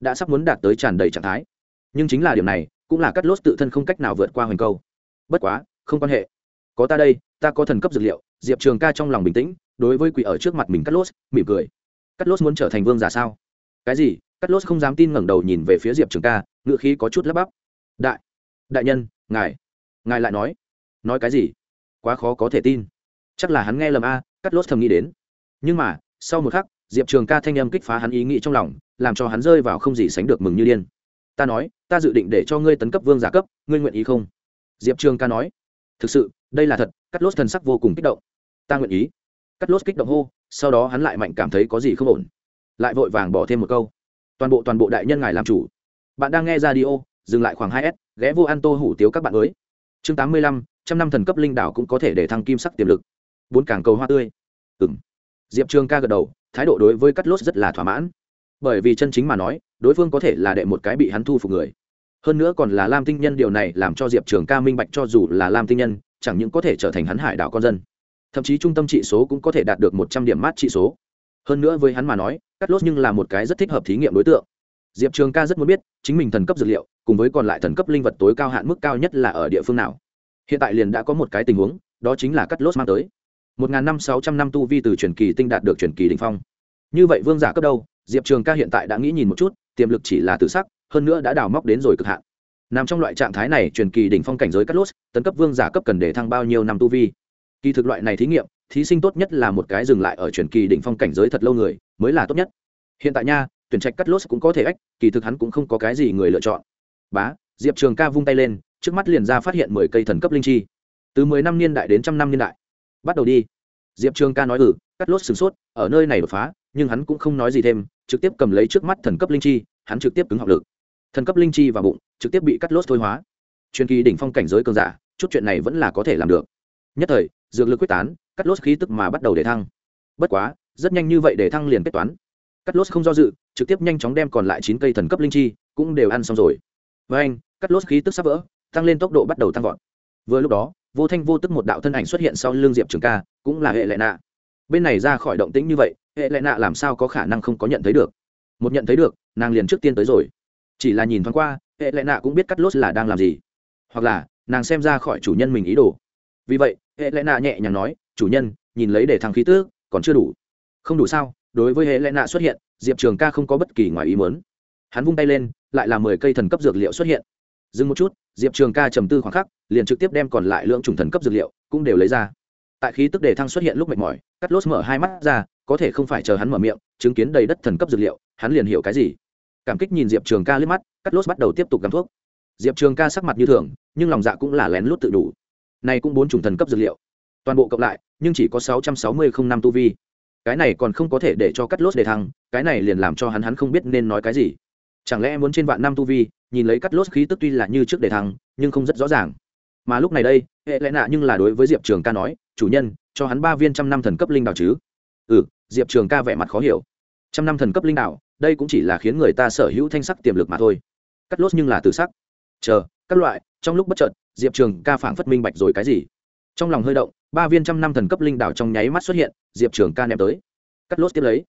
Đã sắp muốn đạt tới tràn đầy trạng thái. Nhưng chính là điểm này, cũng là cắt lốt tự thân không cách nào vượt qua hoành câu. Bất quá, không quan hệ. Có ta đây, ta có thần cấp dược liệu, diệp trường ca trong lòng bình tĩnh, đối với quỷ ở trước mặt mình cắt lốt, mỉm cười. Cắt lốt muốn trở thành vương giả sao? Cái gì? Cắt lốt không dám tin ngẩng đầu nhìn về phía diệp trường ca ngựa khí có chút lắp bắp. Đại đại nhân, ngài ngài lại nói. Nói cái gì? Quá khó có thể tin. Chắc là hắn nghe lầm a, cắt lốt thầm nghĩ đến nhưng mà, sau một khắc, diệp trường ca thanh âm kích phá hắn ý nghĩ trong lòng, làm cho hắn rơi vào không gì sánh được mừng như điên. Ta nói, ta dự định để cho ngươi tấn cấp vương giả cấp, ngươi nguyện ý không? Diệp trường ca nói. Thực sự, đây là thật cắt lốt thần sắc vô cùng kích động. Ta nguyện ý. Cắt lốt kích động hô, sau đó hắn lại mạnh cảm thấy có gì không ổn. Lại vội vàng bỏ thêm một câu. Toàn bộ toàn bộ đại nhân ngài làm chủ. Bạn đang nghe ra đi ô dừng lại khoảng hai s, ghé vô an tô hủ tiếu các bạn mới. Chương tám mươi lăm, trăm năm thần cấp linh đảo cũng có thể để thăng kim sắc tiềm lực. Bốn cảng cầu hoa tươi. Ừng diệp trường ca gật đầu, thái độ đối với cắt lốt rất là thỏa mãn. Bởi vì chân chính mà nói, đối phương có thể là đệ một cái bị hắn thu phục người. Hơn nữa còn là lam tinh nhân, điều này làm cho diệp trường ca minh bạch cho dù là lam tinh nhân, chẳng những có thể trở thành hắn hải đảo con dân, thậm chí trung tâm trị số cũng có thể đạt được một trăm điểm mát trị số. Hơn nữa với hắn mà nói cắt lốt nhưng là một cái rất thích hợp thí nghiệm đối tượng. Diệp trường ca rất muốn biết, chính mình thần cấp dược liệu, cùng với còn lại thần cấp linh vật tối cao hạn mức cao nhất là ở địa phương nào. Hiện tại liền đã có một cái tình huống, đó chính là cắt lốt mang tới một n g h n năm sáu trăm năm tu vi từ truyền kỳ tinh đạt được truyền kỳ đình phong. Như vậy vương giả cấp đâu? Diệp trường ca hiện tại đã nghĩ nhìn một chút, tiềm lực chỉ là tự sắc, hơn nữa đã đào móc đến rồi cực hạn. Nằm trong loại trạng thái này, truyền kỳ đỉnh phong cảnh giới cắt lốt, tấn cấp vương giả cấp cần để thăng bao nhiêu năm tu vi? Kỳ thực loại này thí nghiệm, thí sinh tốt nhất là một cái dừng lại ở truyền kỳ đỉnh phong cảnh giới thật lâu người, mới là tốt nhất. Hiện tại nha, tuyển trạch cắt lốt cũng có thể ách, kỳ thực hắn cũng không có cái gì người lựa chọn. Bá, diệp trường ca vung tay lên, trước mắt liền ra phát hiện mười cây thần cấp linh chi. Từ mười năm niên đại đến trăm năm niên đại bắt đầu đi. Diệp trường ca nói ừ cắt lốt sửng sốt, ở nơi này đột phá, nhưng hắn cũng không nói gì thêm, trực tiếp cầm lấy trước mắt thần cấp linh chi, hắn trực tiếp cứng học lực. Thần cấp linh chi và bụng, trực tiếp bị cắt lốt thôi hóa. Truyền kỳ đỉnh phong cảnh giới cường giả, chút chuyện này vẫn là có thể làm được. Nhất thời, dược lực quyết tán, cắt lốt khí tức mà bắt đầu để thăng. Bất quá, rất nhanh như vậy để thăng liền kết toán. Cắt lốt không do dự, trực tiếp nhanh chóng đem còn lại chín cây thần cấp linh chi cũng đều ăn xong rồi. Với anh, cắt lốt khí tức sắp vỡ, tăng lên tốc độ bắt đầu tăng vọt. Vừa lúc đó vô thanh vô tức một đạo thân ảnh xuất hiện sau l ư n g diệp trường ca, cũng là hệ lệ nạ. Bên này ra khỏi động tĩnh như vậy, hệ lệ nạ làm sao có khả năng không có nhận thấy được? Một nhận thấy được, nàng liền trước tiên tới rồi. Chỉ là nhìn thoáng qua, hệ lệ nạ cũng biết cắt lốt là đang làm gì. Hoặc là, nàng xem ra khỏi chủ nhân mình ý đồ. Vì vậy, hệ lệ nạ nhẹ nhàng nói, chủ nhân, nhìn lấy để thằng khí tước còn chưa đủ. Không đủ sao? Đối với hệ lệ nạ xuất hiện, diệp trường ca không có bất kỳ ngoài ý mớn hắn vung tay lên, lại là mười cây thần cấp dược liệu xuất hiện dừng một chút, diệp trường ca trầm tư khoảng khắc, liền trực tiếp đem còn lại lượng trùng thần cấp dược liệu cũng đều lấy ra. Tại khí tức đề thăng xuất hiện lúc mệt mỏi, cắt lốt mở hai mắt ra, có thể không phải chờ hắn mở miệng, chứng kiến đầy đất thần cấp dược liệu, hắn liền hiểu cái gì. Cảm kích nhìn diệp trường ca liếc mắt, cắt lốt bắt đầu tiếp tục gắm thuốc. Diệp trường ca sắc mặt như thường, nhưng lòng dạ cũng là lén lút tự đủ. Này cũng bốn chủng thần cấp dược liệu. Toàn bộ cộng lại, nhưng chỉ có sáu trăm sáu mươi không năm tu vi. Cái này còn không có thể để cho cắt lốt đề thăng, cái này liền làm cho hắn hắn không biết nên nói cái gì chẳng lẽ muốn trên vạn năm tu vi, nhìn lấy cắt lốt khí tức tuy là như trước đề thăng, nhưng không rất rõ ràng. Mà lúc này đây, hệ lẽ nạ nhưng là đối với diệp trường ca nói, chủ nhân, cho hắn ba viên trăm năm thần cấp linh đạo chứ. Ừ diệp trường ca vẻ mặt khó hiểu. Trăm năm thần cấp linh đạo đây cũng chỉ là khiến người ta sở hữu thanh sắc tiềm lực mà thôi. Cắt lốt nhưng là từ sắc. Chờ, các loại, trong lúc bất chợt, diệp trường ca phảng phất minh bạch rồi cái gì. Trong lòng hơi động, ba viên trăm năm thần cấp linh đảo trong nháy mắt xuất hiện, diệp trường ca ném tới. Cắt lốt tiếp lấy.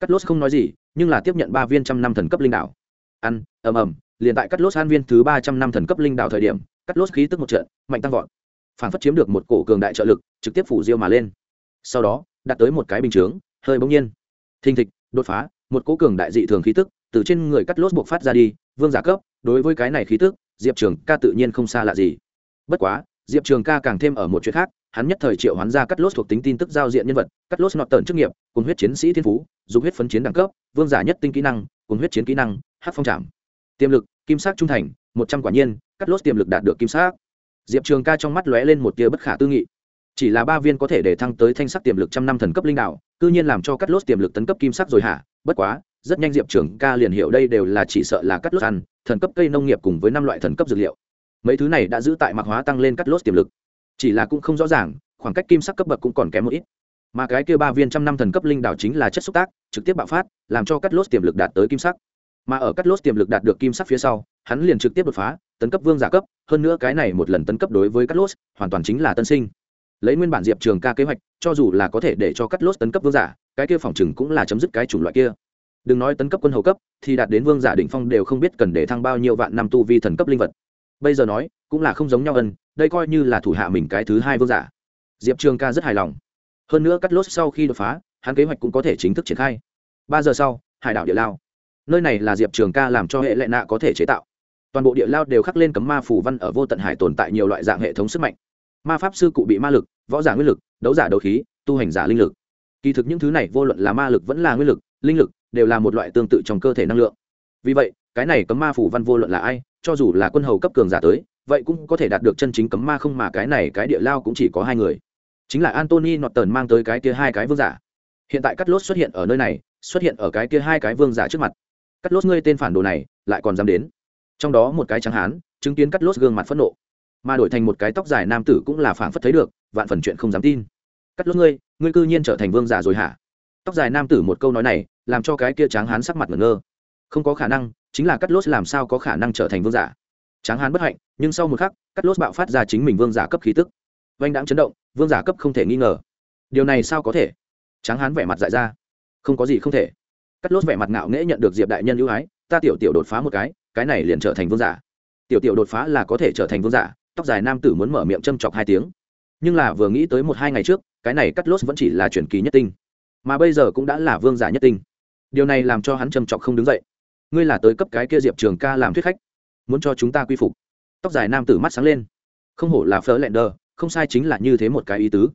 Cắt lốt không nói gì, nhưng là tiếp nhận ba viên trăm năm thần cấp linh đảo ăn, ầm ầm, liền tại cắt lốt an viên thứ ba trăm năm thần cấp linh đạo thời điểm, cắt lốt khí tức một trận, mạnh tăng vọt. Phảng phất chiếm được một cổ cường đại trợ lực, trực tiếp phủ diêu mà lên. Sau đó, đặt tới một cái bình chướng, hơi bỗng nhiên. Thình thịch, đột phá, một cố cường đại dị thường khí tức từ trên người cắt lốt buộc phát ra đi, vương giả cấp, đối với cái này khí tức, diệp trường ca tự nhiên không xa lạ gì. Bất quá, diệp trường ca càng thêm ở một chuyện khác, hắn nhất thời triệu hoán ra cắt lốt thuộc tính tin tức giao diện nhân vật, cắt lốt nọt tần chức nghiệp, cùng huyết chiến sĩ thiên phú dùng huyết phấn chiến đẳng cấp, vương giả nhất tinh kỹ năng, cùng huyết chiến kỹ năng hát phong trảm tiềm lực, kim sắc trung thành, một trăm quả nhiên, cắt lốt tiềm lực đạt được kim sắc. Diệp trường ca trong mắt lóe lên một tia bất khả tư nghị. Chỉ là ba viên có thể để thăng tới thanh sắc tiềm lực trăm năm thần cấp linh đạo, cư nhiên làm cho cắt lốt tiềm lực tấn cấp kim sắc rồi hả? Bất quá, rất nhanh diệp trường ca liền hiểu đây đều là chỉ sợ là cắt lốt ăn, thần cấp cây nông nghiệp cùng với năm loại thần cấp dược liệu. Mấy thứ này đã giữ tại mạc hóa tăng lên cắt lốt tiềm lực. Chỉ là cũng không rõ ràng, khoảng cách kim sắc cấp bậc cũng còn kém một ít. Mà cái kia ba viên trăm năm thần cấp linh đảo chính là chất xúc tác, trực tiếp bạo phát, làm cho cắt lốt tiềm lực đạt tới kim sắc mà ở cắt lốt tiềm lực đạt được kim sắc phía sau, hắn liền trực tiếp đột phá, tấn cấp vương giả cấp, hơn nữa cái này một lần tấn cấp đối với cắt lốt, hoàn toàn chính là tân sinh. Lấy nguyên bản diệp trường ca kế hoạch, cho dù là có thể để cho cắt lốt tấn cấp vương giả, cái kia phòng chừng cũng là chấm dứt cái chủng loại kia. Đừng nói tấn cấp quân hầu cấp, thì đạt đến vương giả đỉnh phong đều không biết cần để thăng bao nhiêu vạn năm tu vi thần cấp linh vật. Bây giờ nói, cũng là không giống nhau ân, đây coi như là thủ hạ mình cái thứ hai vương giả. Diệp trường ca rất hài lòng. Hơn nữa cắt lốt sau khi đột phá, hắn kế hoạch cũng có thể chính thức triển khai. Ba giờ sau, hải đảo địa lao nơi này là diệp trường ca làm cho hệ lệ nạ có thể chế tạo. Toàn bộ địa lao đều khắc lên cấm ma phủ văn ở vô tận hải tồn tại nhiều loại dạng hệ thống sức mạnh. Ma pháp sư cụ bị ma lực, võ giả nguyên lực, đấu giả đấu khí, tu hành giả linh lực. Kỳ thực những thứ này vô luận là ma lực vẫn là nguyên lực, linh lực đều là một loại tương tự trong cơ thể năng lượng. Vì vậy, cái này cấm ma phủ văn vô luận là ai, cho dù là quân hầu cấp cường giả tới, vậy cũng có thể đạt được chân chính cấm ma không mà cái này cái địa lao cũng chỉ có hai người. Chính là antony tần mang tới cái kia hai cái vương giả. Hiện tại cắt lốt xuất hiện ở nơi này, xuất hiện ở cái kia hai cái vương giả trước mặt cắt lốt ngươi tên phản đồ này, lại còn dám đến. Trong đó một cái trắng hán, chứng kiến cắt lốt gương mặt phẫn nộ. Mà đổi thành một cái tóc dài nam tử cũng là phản phất thấy được, vạn phần chuyện không dám tin. Cắt lốt ngươi ngươi cư nhiên trở thành vương giả rồi hả? Tóc dài nam tử một câu nói này, làm cho cái kia tráng hán sắc mặt ngẩn ngơ. Không có khả năng, chính là cắt lốt làm sao có khả năng trở thành vương giả? Tráng hán bất hạnh, nhưng sau một khắc, cắt lốt bạo phát ra chính mình vương giả cấp khí tức. Vanh đáng chấn động, vương giả cấp không thể nghi ngờ. Điều này sao có thể? Tráng hán vẻ mặt dại ra. Không có gì không thể cắt lốt vẻ mặt ngạo nghễ nhận được diệp đại nhân ưu ái, ta tiểu tiểu đột phá một cái cái này liền trở thành vương giả. Tiểu tiểu đột phá là có thể trở thành vương giả, tóc dài nam tử muốn mở miệng châm chọc hai tiếng. Nhưng là vừa nghĩ tới một hai ngày trước, cái này cắt lốt vẫn chỉ là truyền kỳ nhất tinh, mà bây giờ cũng đã là vương giả nhất tinh. Điều này làm cho hắn châm chọc không đứng dậy. Ngươi là tới cấp cái kia diệp trường ca làm thuyết khách, muốn cho chúng ta quy phục. Tóc dài nam tử mắt sáng lên. Không hổ là phở lẹn đờ không sai chính là như thế một cái ý tứ.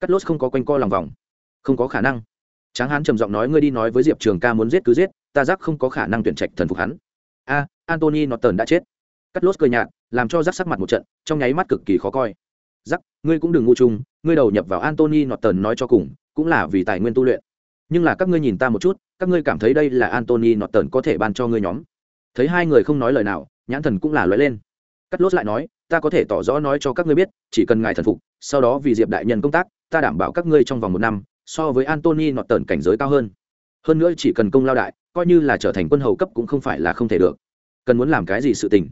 Cắt lốt không có quanh co lòng vòng, không có khả năng tráng hán trầm giọng nói ngươi đi nói với diệp trường ca muốn giết cứ giết ta giác không có khả năng tuyển trạch thần phục hắn. A à, antony norton đã chết. Cắt lốt cười nhạt làm cho giác sắc mặt một trận trong nháy mắt cực kỳ khó coi. Giác ngươi cũng đừng ngu chung ngươi đầu nhập vào antony norton nói cho cùng cũng là vì tài nguyên tu luyện. Nhưng là các ngươi nhìn ta một chút các ngươi cảm thấy đây là antony norton có thể ban cho ngươi nhóm. Thấy hai người không nói lời nào nhãn thần cũng là lóe lên. Cắt lốt lại nói ta có thể tỏ rõ nói cho các ngươi biết chỉ cần ngài thần phục sau đó vì diệp đại nhân công tác ta đảm bảo các ngươi trong vòng một năm so với antony nọt tần cảnh giới cao hơn hơn nữa chỉ cần công lao đại coi như là trở thành quân hầu cấp cũng không phải là không thể được cần muốn làm cái gì sự tình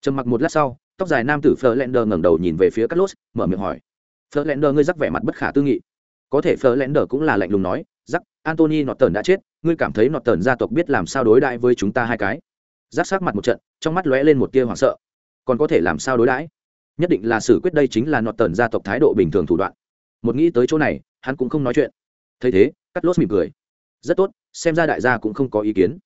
trầm mặc một lát sau tóc dài nam tử Fleur ngẩng đầu nhìn về phía Carlos, mở miệng hỏi. Fleur ngươi rắc vẻ mặt bất khả tư nghị. Có thể Fleur cũng là lạnh lùng nói, "Rắc, Anthony Norton đã chết, ngươi cảm thấy nọt Norton gia tộc biết làm sao đối đãi với chúng ta hai cái?" Rắc sắc mặt một trận, trong mắt lóe lên một tia hoảng sợ. Còn có thể làm sao đối đãi? Nhất định là xử quyết đây chính là nọt Norton gia tộc thái độ bình thường thủ đoạn. Một nghĩ tới chỗ này, hắn cũng không nói chuyện. Thấy thế cắt lốt mỉm cười. Rất tốt, xem ra đại gia cũng không có ý kiến.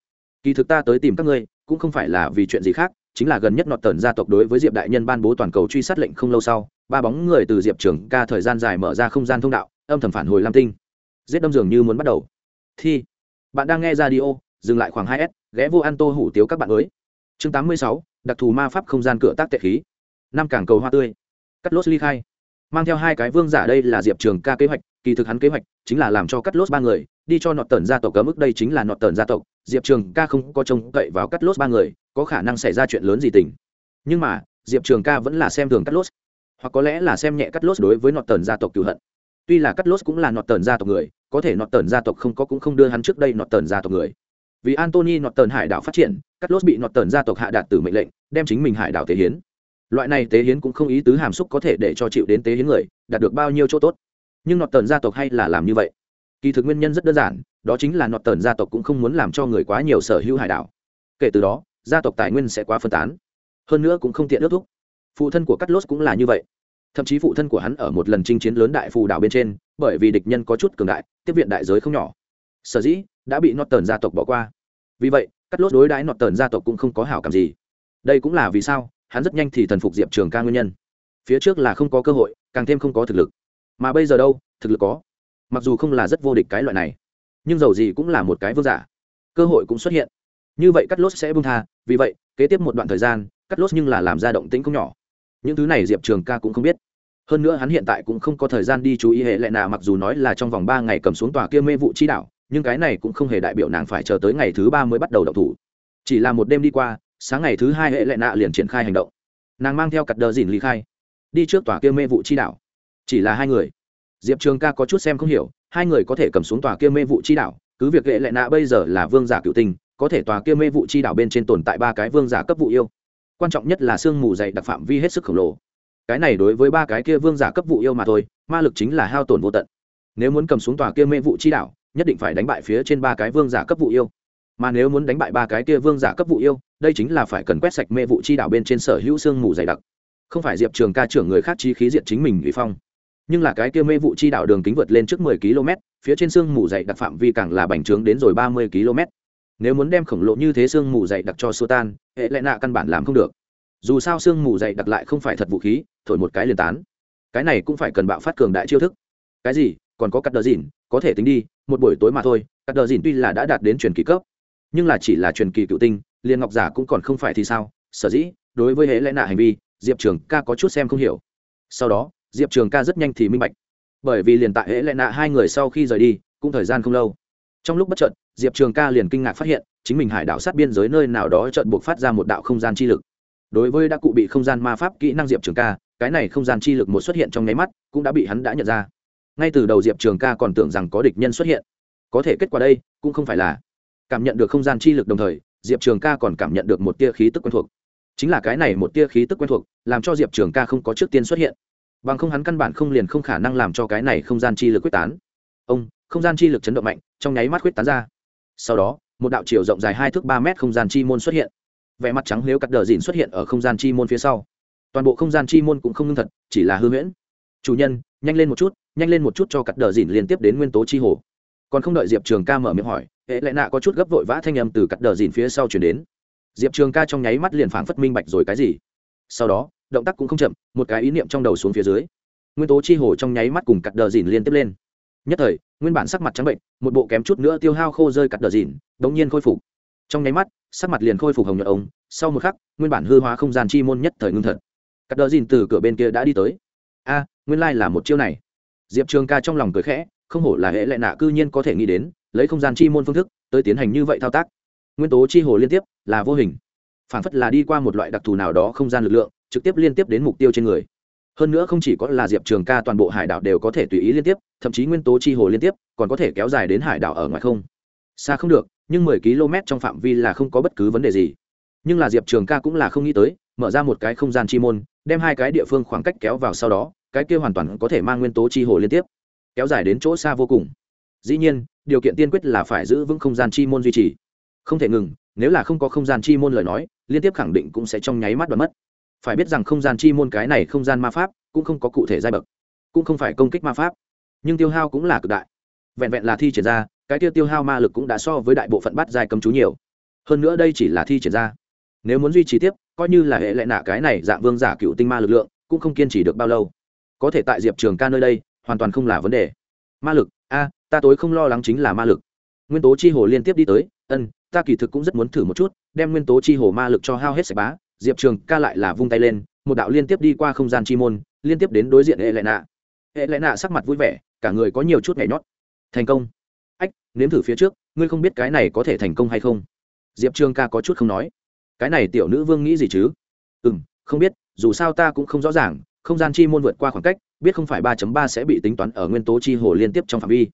Kỳ thực ta tới tìm các ngươi, cũng không phải là vì chuyện gì khác, chính là gần nhất nọt tần gia tộc đối với diệp đại nhân ban bố toàn cầu truy sát lệnh không lâu sau, ba bóng người từ diệp trường ca thời gian dài mở ra không gian thông đạo, âm thầm phản hồi lam tinh. Giết đâm dường như muốn bắt đầu. Thi, bạn đang nghe ra đi ô dừng lại khoảng hai s, ghé vô an tô hủ tiếu các bạn mới chương tám mươi sáu, đặc thù ma pháp không gian cửa tác tệ khí. Năm cảng cầu hoa tươi. Cắt lốt ly khai. Mang theo hai cái vương giả đây là diệp trường ca kế hoạch kỳ thực hắn kế hoạch chính là làm cho cắt lốt ba người đi cho nọt tần gia tộc cấm ức, đây chính là nọt tần gia tộc. Diệp trường ca không có trông cậy vào cắt lốt ba người, có khả năng xảy ra chuyện lớn gì tình. Nhưng mà, diệp trường ca vẫn là xem thường cắt lốt hoặc có lẽ là xem nhẹ cắt lốt đối với nọt tần gia tộc cựu hận. Tuy là cắt lốt cũng là nọt tần gia tộc người, có thể nọt tần gia tộc không có cũng không đưa hắn trước đây nọt tần gia tộc người. Vì antony nọt tần hải đảo phát triển cắt lốt bị nọt tần gia tộc hạ đạt từ mệnh lệnh, đem chính mình hải đảo tế hiến. Loại này tế hiến cũng không ý tứ hàm xúc có thể để cho chịu đến tế hiến người, đạt được bao nhiêu chỗ tốt nhưng nọt tần gia tộc hay là làm như vậy? Kỳ thực nguyên nhân rất đơn giản, đó chính là nọt tần gia tộc cũng không muốn làm cho người quá nhiều sở hữu hải đảo. Kể từ đó, gia tộc tài nguyên sẽ quá phân tán. Hơn nữa cũng không tiện ước thúc. Phụ thân của cắt lốt cũng là như vậy. Thậm chí phụ thân của hắn ở một lần chinh chiến lớn đại phù đảo bên trên, bởi vì địch nhân có chút cường đại, tiếp viện đại giới không nhỏ. Sở dĩ đã bị nọt tần gia tộc bỏ qua. Vì vậy, cắt lốt đối đãi nọt tần gia tộc cũng không có hảo cảm gì. Đây cũng là vì sao hắn rất nhanh thì thần phục diệp trường ca nguyên nhân. Phía trước là không có cơ hội, càng thêm không có thực lực mà bây giờ đâu, thực lực có. Mặc dù không là rất vô địch cái loại này, nhưng dầu gì cũng là một cái vương giả. Cơ hội cũng xuất hiện. Như vậy cắt lốt sẽ bung tha, vì vậy, kế tiếp một đoạn thời gian cắt lốt nhưng là làm ra động tĩnh không nhỏ. Những thứ này diệp trường ca cũng không biết. Hơn nữa hắn hiện tại cũng không có thời gian đi chú ý hệ lệ nạ mặc dù nói là trong vòng ba ngày cầm xuống tòa kia mê vụ chi đạo, nhưng cái này cũng không hề đại biểu nàng phải chờ tới ngày thứ ba mới bắt đầu đậu thủ. Chỉ là một đêm đi qua, sáng ngày thứ hai hệ lệ nạ liền triển khai hành động. Nàng mang theo cặp đờ dìn ly khai. Đi trước tòa kia mê vụ chi đảo chỉ là hai người. Diệp trường ca có chút xem không hiểu, hai người có thể cầm xuống tòa kia mê vụ chi đạo cứ việc hệ lệ nạ bây giờ là vương giả cựu tình có thể tòa kia mê vụ chi đạo bên trên tồn tại ba cái vương giả cấp vụ yêu. Quan trọng nhất là sương mù dày đặc phạm vi hết sức khổng lồ. Cái này đối với ba cái kia vương giả cấp vụ yêu mà thôi, ma lực chính là hao tổn vô tận. Nếu muốn cầm xuống tòa kia mê vụ chi đạo nhất định phải đánh bại phía trên ba cái vương giả cấp vụ yêu. Mà nếu muốn đánh bại ba cái kia vương giả cấp vụ yêu, đây chính là phải cần quét sạch mê vụ chi đạo bên trên sở hữu sương mù dày đặc. Không phải diệp trường ca trưởng người khác chi khí diện chính mình ủy phong nhưng là cái kia mê vụ chi đạo đường kính vượt lên trước mười km phía trên xương mù dày đặc phạm vi càng là bành trướng đến rồi ba mươi km. Nếu muốn đem khổng lồ như thế xương mù dày đặc cho xua tan hệ lệ nạ căn bản làm không được. Dù sao xương mù dày đặc lại không phải thật vũ khí thổi một cái liền tán. Cái này cũng phải cần bạo phát cường đại chiêu thức. Cái gì? Còn có cắt đờ dỉn, có thể tính đi một buổi tối mà thôi cắt đờ dỉn tuy là đã đạt đến truyền kỳ cấp nhưng là chỉ là truyền kỳ cựu tinh liên ngọc giả cũng còn không phải thì sao? Sở dĩ đối với hệ lẽ nạ hành vi diệp trường ca có chút xem không hiểu. Sau đó diệp trường ca rất nhanh thì minh bạch. Bởi vì liền tại hệ lẽ nạ hai người sau khi rời đi, cũng thời gian không lâu. Trong lúc bất trợn diệp trường ca liền kinh ngạc phát hiện, chính mình hải đảo sát biên giới nơi nào đó trận buộc phát ra một đạo không gian chi lực. Đối với đã cụ bị không gian ma pháp kỹ năng diệp trường ca, cái này không gian chi lực một xuất hiện trong nháy mắt, cũng đã bị hắn đã nhận ra. Ngay từ đầu diệp trường ca còn tưởng rằng có địch nhân xuất hiện. Có thể kết quả đây, cũng không phải là cảm nhận được không gian chi lực đồng thời, diệp trường ca còn cảm nhận được một tia khí tức quen thuộc. Chính là cái này một tia khí tức quen thuộc, làm cho diệp trường ca không có trước tiên xuất hiện bằng không hắn căn bản không liền không khả năng làm cho cái này không gian chi lực quyết tán. Ông, không gian chi lực chấn động mạnh, trong nháy mắt quyết tán ra. Sau đó, một đạo chiều rộng dài hai thước ba mét không gian chi môn xuất hiện. Vẻ mặt trắng nếu cắt đờ dìn xuất hiện ở không gian chi môn phía sau. Toàn bộ không gian chi môn cũng không ngưng thật, chỉ là hư huyễn. Chủ nhân, nhanh lên một chút, nhanh lên một chút cho cắt đờ dìn liên tiếp đến nguyên tố chi hồ. Còn không đợi diệp trường ca mở miệng hỏi hệ lại nạ có chút gấp vội vã thanh âm từ cắt đờ dìn phía sau chuyển đến. Diệp trường ca trong nháy mắt liền phảng phất minh bạch rồi cái gì. Sau đó động tác cũng không chậm, một cái ý niệm trong đầu xuống phía dưới. Nguyên tố chi hồ trong nháy mắt cùng cắt đờ dìn liên tiếp lên. Nhất thời, nguyên bản sắc mặt trắng bệnh, một bộ kém chút nữa tiêu hao khô rơi cắt đờ dìn, đống nhiên khôi phục. Trong nháy mắt, sắc mặt liền khôi phục hồng nhuận ống sau một khắc, nguyên bản hư hóa không gian chi môn nhất thời ngưng thật. Cắt đờ dìn từ cửa bên kia đã đi tới. A, nguyên lai là một chiêu này. Diệp trường ca trong lòng cười khẽ, không hổ là hệ lệ nạ cư nhiên có thể nghĩ đến, lấy không gian chi môn phương thức, tới tiến hành như vậy thao tác. Nguyên tố chi hồ liên tiếp, là vô hình. Phản phất là đi qua một loại đặc thù nào đó không gian lực lượng trực tiếp liên tiếp đến mục tiêu trên người. Hơn nữa không chỉ có là diệp trường ca toàn bộ hải đảo đều có thể tùy ý liên tiếp, thậm chí nguyên tố chi hồ liên tiếp, còn có thể kéo dài đến hải đảo ở ngoài không. Xa không được, nhưng mười km trong phạm vi là không có bất cứ vấn đề gì. Nhưng là diệp trường ca cũng là không nghĩ tới, mở ra một cái không gian chi môn, đem hai cái địa phương khoảng cách kéo vào sau đó, cái kia hoàn toàn có thể mang nguyên tố chi hồ liên tiếp, kéo dài đến chỗ xa vô cùng. Dĩ nhiên, điều kiện tiên quyết là phải giữ vững không gian chi môn duy trì. Không thể ngừng, nếu là không có không gian chi môn lời nói, liên tiếp khẳng định cũng sẽ trong nháy mắt đoạt mất phải biết rằng không gian chi môn cái này không gian ma pháp cũng không có cụ thể giai bậc, cũng không phải công kích ma pháp, nhưng tiêu hao cũng là cực đại. Vẹn vẹn là thi triển ra, cái tiêu tiêu hao ma lực cũng đã so với đại bộ phận bắt giai cấm chú nhiều. Hơn nữa đây chỉ là thi triển ra. Nếu muốn duy trì tiếp, coi như là hệ lệ nạ cái này dạng vương giả cựu tinh ma lực lượng, cũng không kiên trì được bao lâu. Có thể tại diệp trường ca nơi đây, hoàn toàn không là vấn đề. Ma lực, a, ta tối không lo lắng chính là ma lực. Nguyên tố chi hồ liên tiếp đi tới, ân, ta kỳ thực cũng rất muốn thử một chút, đem nguyên tố chi hồ ma lực cho hao hết sạch bá diệp trường ca lại là vung tay lên, một đạo liên tiếp đi qua không gian chi môn, liên tiếp đến đối diện hệ lệ nạ. Hệ lệ nạ sắc mặt vui vẻ, cả người có nhiều chút nhảy nhót. Thành công. Ách, nếm thử phía trước, ngươi không biết cái này có thể thành công hay không? Diệp trường ca có chút không nói. Cái này tiểu nữ vương nghĩ gì chứ? Ừ m không biết, dù sao ta cũng không rõ ràng, không gian chi môn vượt qua khoảng cách, biết không phải ba ba sẽ bị tính toán ở nguyên tố chi hồ liên tiếp trong phạm vi.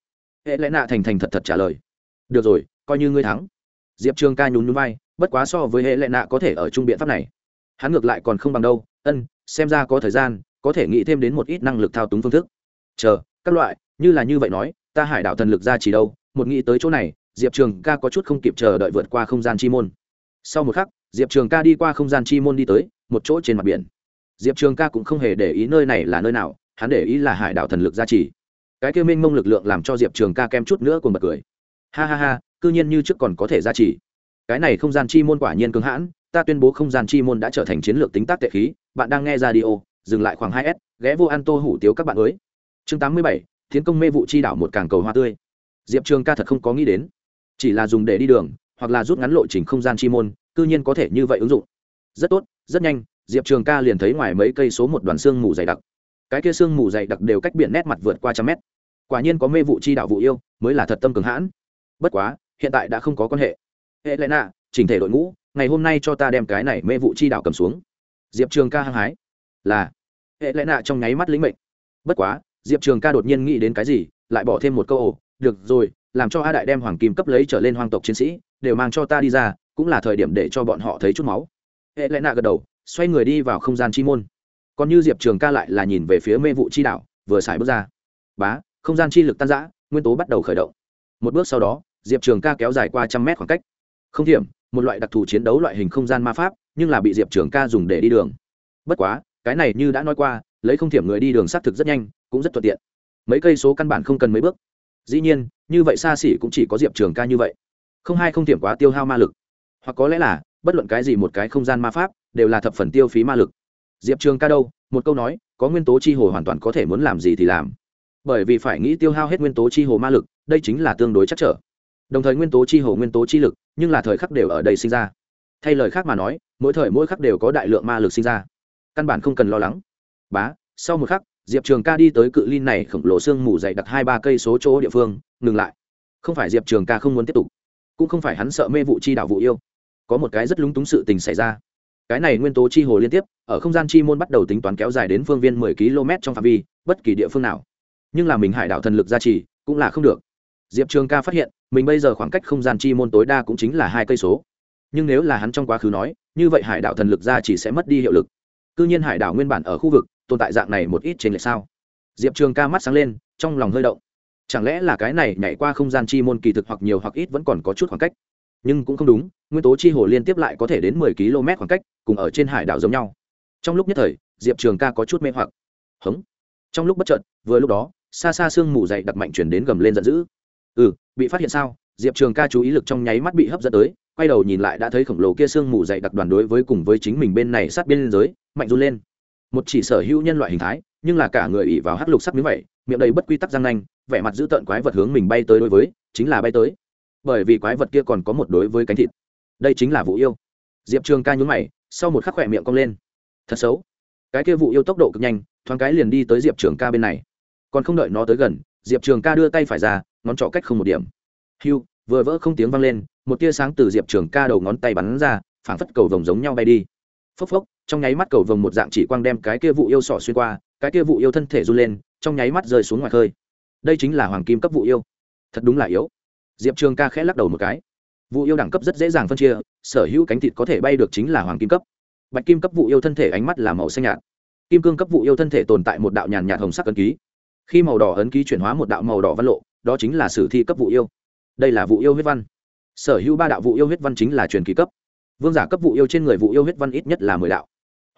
Hệ lẽ nạ thành thành thật thật trả lời. Được rồi, coi như ngươi thắng diệp trường ca nhún nhún vai, bất quá so với hệ lệ nạ có thể ở trung biện pháp này. Hắn ngược lại còn không bằng đâu, ân, xem ra có thời gian, có thể nghĩ thêm đến một ít năng lực thao túng phương thức. Chờ, các loại, như là như vậy nói, ta hải đảo thần lực ra chỉ đâu, một nghĩ tới chỗ này, diệp trường ca có chút không kịp chờ đợi vượt qua không gian chi môn. Sau một khắc, diệp trường ca đi qua không gian chi môn đi tới, một chỗ trên mặt biển. Diệp trường ca cũng không hề để ý nơi này là nơi nào, hắn để ý là hải đảo thần lực gia trì cái kêu minh mông lực lượng làm cho diệp trường ca kem chút nữa cùng bật cười. Ha ha ha cư nhiên như trước còn có thể gia trì. Cái này không gian chi môn quả nhiên cứng hãn, ta tuyên bố không gian chi môn đã trở thành chiến lược tính tác tệ khí. Bạn đang nghe ra đi ô dừng lại khoảng hai s, ghé vô an tô hủ tiếu các bạn mới chương tám mươi bảy tiến công mê vụ chi đảo một càng cầu hoa tươi. Diệp trường ca thật không có nghĩ đến. Chỉ là dùng để đi đường, hoặc là rút ngắn lộ trình không gian chi môn, cư nhiên có thể như vậy ứng dụng. Rất tốt, rất nhanh, diệp trường ca liền thấy ngoài mấy cây số một đoàn xương mù dày đặc. Cái kia xương mù dày đặc đều cách biển nét mặt vượt qua trăm mét. Quả nhiên có mê vụ chi đạo vụ yêu, mới là thật tâm cường hãn. Bất quá hiện tại đã không có quan hệ. Hệ lẽ nạ chỉnh thể đội ngũ, ngày hôm nay cho ta đem cái này mê vụ chi đạo cầm xuống. Diệp trường ca hăng hái. Là. Hệ lẽ nạ trong nháy mắt lĩnh mệnh. Bất quá, diệp trường ca đột nhiên nghĩ đến cái gì, lại bỏ thêm một câu ồ, được rồi, làm cho a đại đem hoàng kim cấp lấy trở lên hoàng tộc chiến sĩ, đều mang cho ta đi ra, cũng là thời điểm để cho bọn họ thấy chút máu. Hệ lẽ nạ gật đầu, xoay người đi vào không gian chi môn. Còn như diệp trường ca lại là nhìn về phía mê vụ chi đạo, vừa xài bước ra. Bá, không gian chi lực tan giã nguyên tố bắt đầu khởi động. Một bước sau đó diệp trường ca kéo dài qua trăm mét khoảng cách không thiểm, một loại đặc thù chiến đấu loại hình không gian ma pháp, nhưng là bị diệp trường ca dùng để đi đường. bất quá, cái này như đã nói qua, lấy không thiểm người đi đường xác thực rất nhanh, cũng rất thuận tiện. mấy cây số căn bản không cần mấy bước. dĩ nhiên, như vậy xa xỉ cũng chỉ có diệp trường ca như vậy. không hai không thiểm quá tiêu hao ma lực. hoặc có lẽ là, bất luận cái gì một cái không gian ma pháp, đều là thập phần tiêu phí ma lực. diệp trường ca đâu? một câu nói, có nguyên tố chi hồ hoàn toàn có thể muốn làm gì thì làm. bởi vì phải nghĩ tiêu hao hết nguyên tố chi hồ ma lực, đây chính là tương đối chắc trở đồng thời nguyên tố chi hồ nguyên tố chi lực, nhưng là thời khắc đều ở đây sinh ra. Thay lời khác mà nói, mỗi thời mỗi khắc đều có đại lượng ma lực sinh ra. Căn bản không cần lo lắng. Bá, sau một khắc, diệp trường ca đi tới cự ly này khổng lồ sương mù dày đặc hai ba cây số chỗ địa phương, ngừng lại. Không phải diệp trường ca không muốn tiếp tục, cũng không phải hắn sợ mê vụ chi đảo vụ yêu. Có một cái rất lúng túng sự tình xảy ra. Cái này nguyên tố chi hồ liên tiếp, ở không gian chi môn bắt đầu tính toán kéo dài đến phương viên mười km trong phạm vi, bất kỳ địa phương nào. Nhưng là mình hải đảo thần lực gia trì, cũng là không được diệp trường ca phát hiện, mình bây giờ khoảng cách không gian chi môn tối đa cũng chính là hai cây số. Nhưng nếu là hắn trong quá khứ nói, như vậy hải đảo thần lực Ra chỉ sẽ mất đi hiệu lực. C nhiên hải đảo nguyên bản ở khu vực, tồn tại dạng này một ít trên lệch sao? Diệp trường ca mắt sáng lên, trong lòng hơi động. Chẳng lẽ là cái này nhảy qua không gian chi môn kỳ thực hoặc nhiều hoặc ít vẫn còn có chút khoảng cách? Nhưng cũng không đúng, nguyên tố chi hồ liên tiếp lại có thể đến mười km khoảng cách, cùng ở trên hải đảo giống nhau. Trong lúc nhất thời, diệp trường ca có chút mê hoặc. Hống. Trong lúc bất trợt vừa lúc đó, xa xa sương mù dày đặc mạnh chuyển đến gầm lên giận dữ ừ bị phát hiện sao? Diệp trường ca chú ý lực trong nháy mắt bị hấp dẫn tới, quay đầu nhìn lại đã thấy khổng lồ kia sương mù dày đặc đoàn đối với cùng với chính mình bên này sát biên giới, mạnh run lên. Một chỉ sở hữu nhân loại hình thái, nhưng là cả người ỉ vào hắc lục sắc miếng vậy, miệng đầy bất quy tắc răng nanh, vẻ mặt giữ tợn quái vật hướng mình bay tới đối với, chính là bay tới. Bởi vì quái vật kia còn có một đối với cánh thịt. Đây chính là vụ yêu. Diệp trường ca nhún mày, sau một khắc khỏe miệng cong lên. Thật xấu. Cái kia vụ yêu tốc độ cực nhanh, thoáng cái liền đi tới diệp trường ca bên này. Còn không đợi nó tới gần diệp trường ca đưa tay phải ra, ngón trỏ cách không một điểm. Hiu vừa vỡ không tiếng vang lên, một tia sáng từ diệp trường ca đầu ngón tay bắn ra, phảng phất cầu vồng giống nhau bay đi. Phốc phốc, trong nháy mắt cầu vồng một dạng chỉ quang đem cái kia vụ yêu sỏ xuyên qua, cái kia vụ yêu thân thể run lên, trong nháy mắt rơi xuống ngoài khơi. Đây chính là hoàng kim cấp vụ yêu. Thật đúng là yếu. Diệp trường ca khẽ lắc đầu một cái. Vụ yêu đẳng cấp rất dễ dàng phân chia, sở hữu cánh thịt có thể bay được chính là hoàng kim cấp. Bạch kim cấp vụ yêu thân thể ánh mắt là màu xanh nhạt. Kim cương cấp vụ yêu thân thể tồn tại một đạo nhàn nhạt hồng sắc ấn ký khi màu đỏ ấn ký chuyển hóa một đạo màu đỏ văn lộ, đó chính là sử thi cấp vụ yêu. Đây là vụ yêu huyết văn. Sở hữu ba đạo vụ yêu huyết văn chính là truyền kỳ cấp. Vương giả cấp vụ yêu trên người vụ yêu huyết văn ít nhất là mười đạo.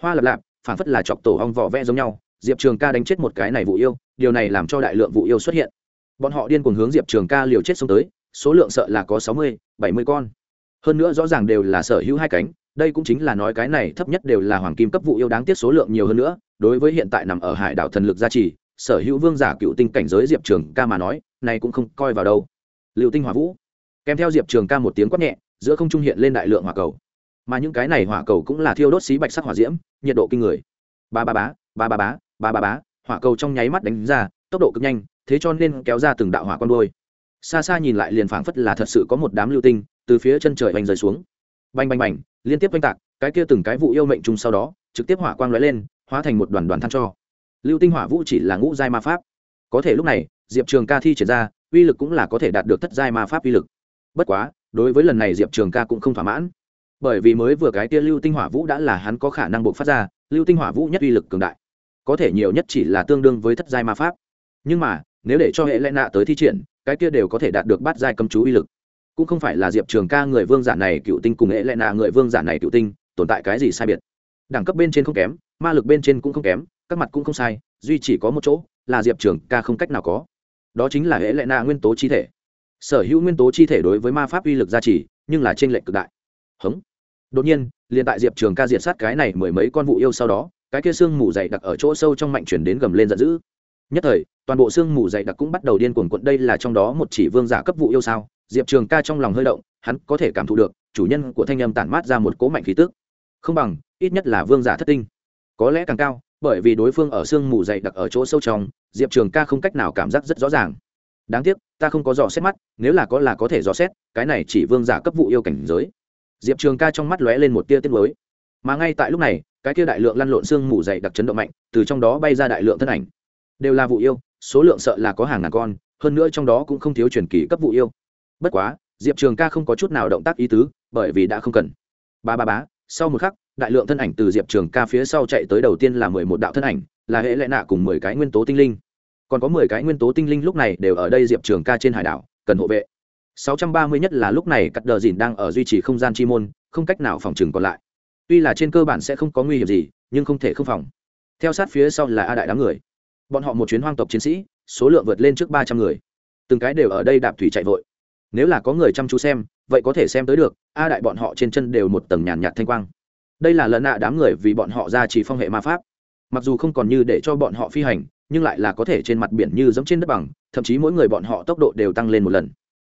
Hoa lập lạp, phản phất là chọc tổ hong vỏ vẽ giống nhau, diệp trường ca đánh chết một cái này vụ yêu, điều này làm cho đại lượng vụ yêu xuất hiện. Bọn họ điên cuồng hướng diệp trường ca liều chết xông tới, số lượng sợ là có sáu mươi, bảy mươi con. Hơn nữa rõ ràng đều là sở hữu hai cánh, đây cũng chính là nói cái này thấp nhất đều là hoàng kim cấp vụ yêu đáng tiếc số lượng nhiều hơn nữa, đối với hiện tại nằm ở hải đảo thần lực gia trì sở hữu vương giả cựu tinh cảnh giới diệp trường ca mà nói, này cũng không coi vào đâu. Liệu tinh hỏa vũ, kèm theo diệp trường ca một tiếng quát nhẹ, giữa không trung hiện lên đại lượng hỏa cầu. Mà những cái này hỏa cầu cũng là thiêu đốt xí bạch sắc hỏa diễm, nhiệt độ kinh người. Ba ba bá ba ba bá ba ba bá hỏa cầu trong nháy mắt đánh ra, tốc độ cực nhanh, thế cho nên kéo ra từng đạo hỏa con đôi xa xa nhìn lại liền phảng phất là thật sự có một đám lưu tinh, từ phía chân trời vành rời xuống. Bành bành bành, liên tiếp oanh tạc, cái kia từng cái vụ yêu mệnh chung sau đó, trực tiếp hỏa quang lóe lên, hóa thành một đoàn đoàn than cho lưu tinh hỏa vũ chỉ là ngũ giai ma pháp. Có thể lúc này, diệp trường ca thi triển ra, uy lực cũng là có thể đạt được thất giai ma pháp uy lực. Bất quá, đối với lần này diệp trường ca cũng không thỏa mãn. Bởi vì mới vừa cái kia lưu tinh hỏa vũ đã là hắn có khả năng buộc phát ra, lưu tinh hỏa vũ nhất uy lực cường đại. Có thể nhiều nhất chỉ là tương đương với thất giai ma pháp. Nhưng mà, nếu để cho hệ lẽ nạ tới thi triển, cái kia đều có thể đạt được bát giai cầm chú uy lực. Cũng không phải là diệp trường ca người vương giả này cựu tinh cùng hệ lẽ nạ người vương giả này cựu tinh, tồn tại cái gì sai biệt. Đẳng cấp bên trên không kém, ma lực bên trên cũng không kém các mặt cũng không sai, duy chỉ có một chỗ, là diệp trường ca không cách nào có. Đó chính là hệ lệ Na nguyên tố chi thể. Sở hữu nguyên tố chi thể đối với ma pháp uy lực gia trì, nhưng là trên lệnh cực đại. Hống. Đột nhiên, liền tại diệp trường ca diệt sát cái này mười mấy con vụ yêu sau đó, cái kia xương mù dày đặc ở chỗ sâu trong mạnh chuyển đến gầm lên giận dữ. Nhất thời, toàn bộ xương mù dày đặc cũng bắt đầu điên cuồng quận đây là trong đó một chỉ vương giả cấp vụ yêu sao? Diệp trường ca trong lòng hơi động, hắn có thể cảm thụ được, chủ nhân của thanh âm tản mát ra một cố mạnh khí tức. Không bằng, ít nhất là vương giả thất tinh. Có lẽ càng cao bởi vì đối phương ở sương mù dày đặc ở chỗ sâu trong, diệp trường ca không cách nào cảm giác rất rõ ràng. Đáng tiếc, ta không có dò xét mắt, nếu là có là có thể dò xét, cái này chỉ vương giả cấp vụ yêu cảnh giới. Diệp trường ca trong mắt lóe lên một tia tiết mới mà ngay tại lúc này, cái kia đại lượng lăn lộn sương mù dày đặc chấn động mạnh, từ trong đó bay ra đại lượng thân ảnh. Đều là vụ yêu, số lượng sợ là có hàng ngàn con, hơn nữa trong đó cũng không thiếu truyền kỳ cấp vụ yêu. Bất quá, diệp trường ca không có chút nào động tác ý tứ, bởi vì đã không cần. Ba ba bá sau một khắc đại lượng thân ảnh từ diệp trường ca phía sau chạy tới đầu tiên là mười một đạo thân ảnh, là hệ lệ nạ cùng mười cái nguyên tố tinh linh. Còn có mười cái nguyên tố tinh linh lúc này đều ở đây diệp trường ca trên hải đảo, cần hộ vệ. Sáu trăm ba mươi nhất là lúc này cắt đờ dìn đang ở duy trì không gian chi môn, không cách nào phòng trừng còn lại. Tuy là trên cơ bản sẽ không có nguy hiểm gì, nhưng không thể không phòng. Theo sát phía sau là a đại đám người. Bọn họ một chuyến hoang tộc chiến sĩ, số lượng vượt lên trước ba trăm người. Từng cái đều ở đây đạp thủy chạy vội. Nếu là có người chăm chú xem, vậy có thể xem tới được, a đại bọn họ trên chân đều một tầng nhàn nhạt thanh quang đây là lần nạ đám người vì bọn họ ra chỉ phong hệ ma pháp. Mặc dù không còn như để cho bọn họ phi hành, nhưng lại là có thể trên mặt biển như giống trên đất bằng, thậm chí mỗi người bọn họ tốc độ đều tăng lên một lần.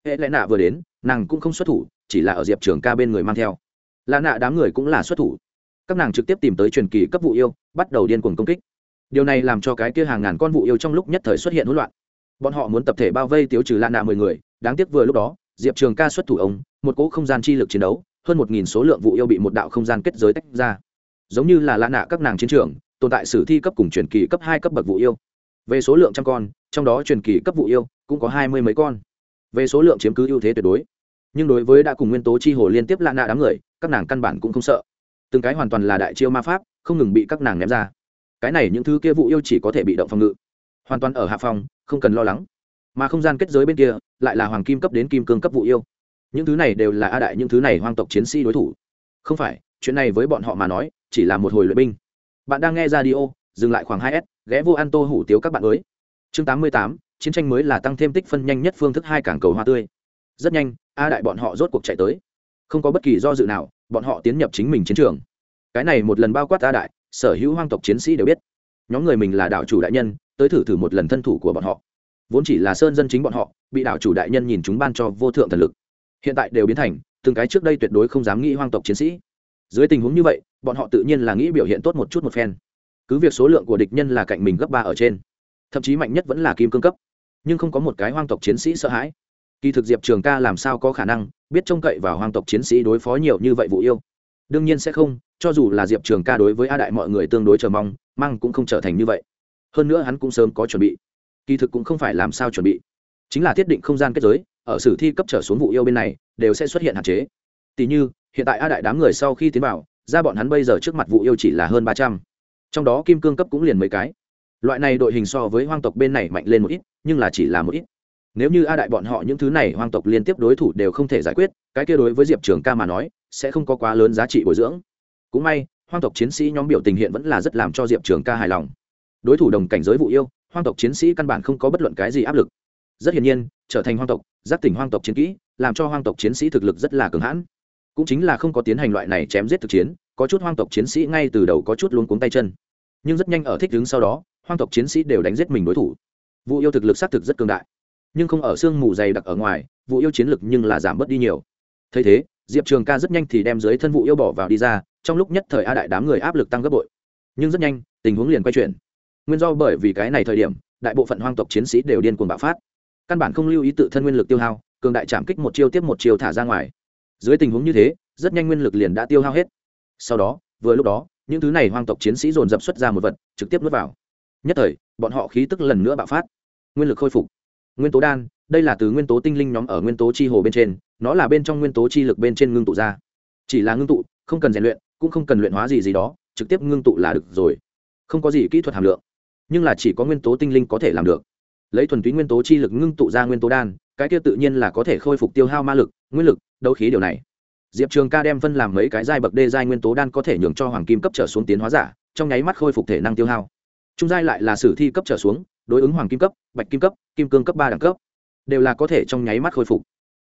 Hệ lẽ nạ vừa đến, nàng cũng không xuất thủ, chỉ là ở diệp trường ca bên người mang theo. Là nạ đám người cũng là xuất thủ. Các nàng trực tiếp tìm tới truyền kỳ cấp vụ yêu, bắt đầu điên cuồng công kích. Điều này làm cho cái kia hàng ngàn con vụ yêu trong lúc nhất thời xuất hiện hỗn loạn. Bọn họ muốn tập thể bao vây tiêu trừ lạ nạ mười người, đáng tiếc vừa lúc đó, diệp trường ca xuất thủ ông, một cỗ không gian chi lực chiến đấu hơn một nghìn số lượng vụ yêu bị một đạo không gian kết giới tách ra. Giống như là lã nạ các nàng chiến trường, tồn tại sử thi cấp cùng truyền kỳ cấp hai cấp bậc vụ yêu. Về số lượng trăm con, trong đó truyền kỳ cấp vụ yêu cũng có hai mươi mấy con. Về số lượng chiếm cứ ưu thế tuyệt đối. Nhưng đối với đã cùng nguyên tố chi hồ liên tiếp lạ nạ đám người, các nàng căn bản cũng không sợ. Từng cái hoàn toàn là đại chiêu ma pháp, không ngừng bị các nàng ném ra. Cái này những thứ kia vụ yêu chỉ có thể bị động phòng ngự. Hoàn toàn ở hạ phòng, không cần lo lắng. Mà không gian kết giới bên kia lại là hoàng kim cấp đến kim cương cấp vụ yêu những thứ này đều là a đại, những thứ này hoang tộc chiến sĩ đối thủ. Không phải, chuyện này với bọn họ mà nói, chỉ là một hồi luyện binh. Bạn đang nghe ra đi ô dừng lại khoảng hai s, ghé vô an tô hủ tiếu các bạn mới. Chương tám mươi tám, chiến tranh mới là tăng thêm tích phân nhanh nhất phương thức hai cảng cầu hoa tươi. Rất nhanh, a đại bọn họ rốt cuộc chạy tới. Không có bất kỳ do dự nào, bọn họ tiến nhập chính mình chiến trường. Cái này một lần bao quát a đại, sở hữu hoang tộc chiến sĩ đều biết. Nhóm người mình là đảo chủ đại nhân, tới thử thử một lần thân thủ của bọn họ. Vốn chỉ là sơn dân chính bọn họ, bị đảo chủ đại nhân nhìn chúng ban cho vô thượng thần lực hiện tại đều biến thành, từng cái trước đây tuyệt đối không dám nghĩ hoang tộc chiến sĩ. Dưới tình huống như vậy, bọn họ tự nhiên là nghĩ biểu hiện tốt một chút một phen. Cứ việc số lượng của địch nhân là cạnh mình gấp ba ở trên, thậm chí mạnh nhất vẫn là kim cương cấp. Nhưng không có một cái hoang tộc chiến sĩ sợ hãi. Kỳ thực diệp trường ca làm sao có khả năng biết trông cậy vào hoang tộc chiến sĩ đối phó nhiều như vậy vụ yêu? Đương nhiên sẽ không, cho dù là diệp trường ca đối với a đại mọi người tương đối chờ mong, măng cũng không trở thành như vậy. Hơn nữa hắn cũng sớm có chuẩn bị. Kỳ thực cũng không phải làm sao chuẩn bị. Chính là thiết định không gian kết giới ở sử thi cấp trở xuống vụ yêu bên này, đều sẽ xuất hiện hạn chế. Tỷ như, hiện tại a đại đám người sau khi tiến vào, ra bọn hắn bây giờ trước mặt vụ yêu chỉ là hơn ba trăm. Trong đó kim cương cấp cũng liền mấy cái. Loại này đội hình so với hoang tộc bên này mạnh lên một ít, nhưng là chỉ là một ít. Nếu như a đại bọn họ những thứ này hoang tộc liên tiếp đối thủ đều không thể giải quyết, cái kia đối với diệp trường ca mà nói, sẽ không có quá lớn giá trị bồi dưỡng. Cũng may, hoang tộc chiến sĩ nhóm biểu tình hiện vẫn là rất làm cho diệp trường ca hài lòng. Đối thủ đồng cảnh giới vụ yêu, hoang tộc chiến sĩ căn bản không có bất luận cái gì áp lực rất hiển nhiên, trở thành hoang tộc giáp tỉnh hoang tộc chiến kỹ, làm cho hoang tộc chiến sĩ thực lực rất là cường hãn. Cũng chính là không có tiến hành loại này chém giết thực chiến, có chút hoang tộc chiến sĩ ngay từ đầu có chút luống cuống tay chân. Nhưng rất nhanh ở thích đứng sau đó, hoang tộc chiến sĩ đều đánh giết mình đối thủ. Vụ yêu thực lực xác thực rất cường đại. Nhưng không ở sương mù dày đặc ở ngoài vụ yêu chiến lực nhưng là giảm bớt đi nhiều. Thấy thế, diệp trường ca rất nhanh thì đem dưới thân vụ yêu bỏ vào đi ra, trong lúc nhất thời a đại đám người áp lực tăng gấp bội. Nhưng rất nhanh, tình huống liền quay chuyển. Nguyên do bởi vì cái này thời điểm, đại bộ phận hoang tộc chiến sĩ đều điên cuồng bạo phát căn bản không lưu ý tự thân nguyên lực tiêu hao, cường đại chạm kích một chiêu tiếp một chiêu thả ra ngoài. Dưới tình huống như thế, rất nhanh nguyên lực liền đã tiêu hao hết. Sau đó, vừa lúc đó, những thứ này hoang tộc chiến sĩ dồn dập xuất ra một vật, trực tiếp nuốt vào. Nhất thời, bọn họ khí tức lần nữa bạo phát. Nguyên lực khôi phục. Nguyên tố đan, đây là từ nguyên tố tinh linh nhóm ở nguyên tố chi hồ bên trên, nó là bên trong nguyên tố chi lực bên trên ngưng tụ ra. Chỉ là ngưng tụ, không cần rèn luyện, cũng không cần luyện hóa gì gì đó, trực tiếp ngưng tụ là được rồi. Không có gì kỹ thuật hàm lượng, nhưng là chỉ có nguyên tố tinh linh có thể làm được lấy thuần túy nguyên tố chi lực ngưng tụ ra nguyên tố đan, cái kia tự nhiên là có thể khôi phục tiêu hao ma lực, nguyên lực, đấu khí điều này. Diệp trường ca đem phân làm mấy cái giai bậc đê giai nguyên tố đan có thể nhường cho hoàng kim cấp trở xuống tiến hóa giả, trong nháy mắt khôi phục thể năng tiêu hao. Trung giai lại là sử thi cấp trở xuống, đối ứng hoàng kim cấp, bạch kim cấp, kim cương cấp ba đẳng cấp, đều là có thể trong nháy mắt khôi phục.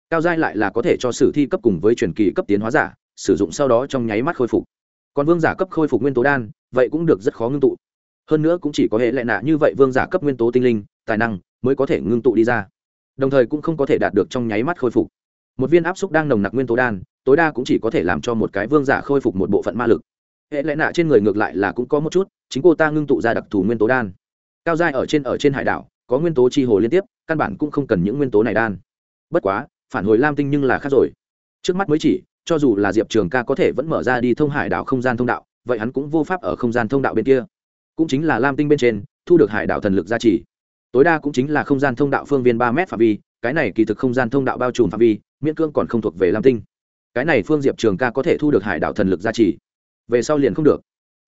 Cao giai lại là có thể cho sử thi cấp cùng với truyền kỳ cấp tiến hóa giả, sử dụng sau đó trong nháy mắt khôi phục. Còn vương giả cấp khôi phục nguyên tố đan, vậy cũng được rất khó ngưng tụ. Hơn nữa cũng chỉ có hệ lệ nạ như vậy vương giả cấp nguyên tố tinh linh tài năng mới có thể ngưng tụ đi ra. Đồng thời cũng không có thể đạt được trong nháy mắt khôi phục. Một viên áp xúc đang nồng nặc nguyên tố đan, tối đa cũng chỉ có thể làm cho một cái vương giả khôi phục một bộ phận ma lực. Hệ lệ nạ trên người ngược lại là cũng có một chút, chính cô ta ngưng tụ ra đặc thù nguyên tố đan. Cao giai ở trên ở trên hải đảo, có nguyên tố chi hồ liên tiếp, căn bản cũng không cần những nguyên tố này đan. Bất quá, phản hồi lam tinh nhưng là khác rồi. Trước mắt mới chỉ, cho dù là diệp trường ca có thể vẫn mở ra đi thông hải đảo không gian thông đạo, vậy hắn cũng vô pháp ở không gian thông đạo bên kia. Cũng chính là lam tinh bên trên, thu được hải đảo thần lực gia trì tối đa cũng chính là không gian thông đạo phương viên ba m phạm vi, cái này kỳ thực không gian thông đạo bao trùm phạm vi, miễn cưỡng còn không thuộc về lam tinh. Cái này phương diệp trường ca có thể thu được hải đảo thần lực gia trì. Về sau liền không được.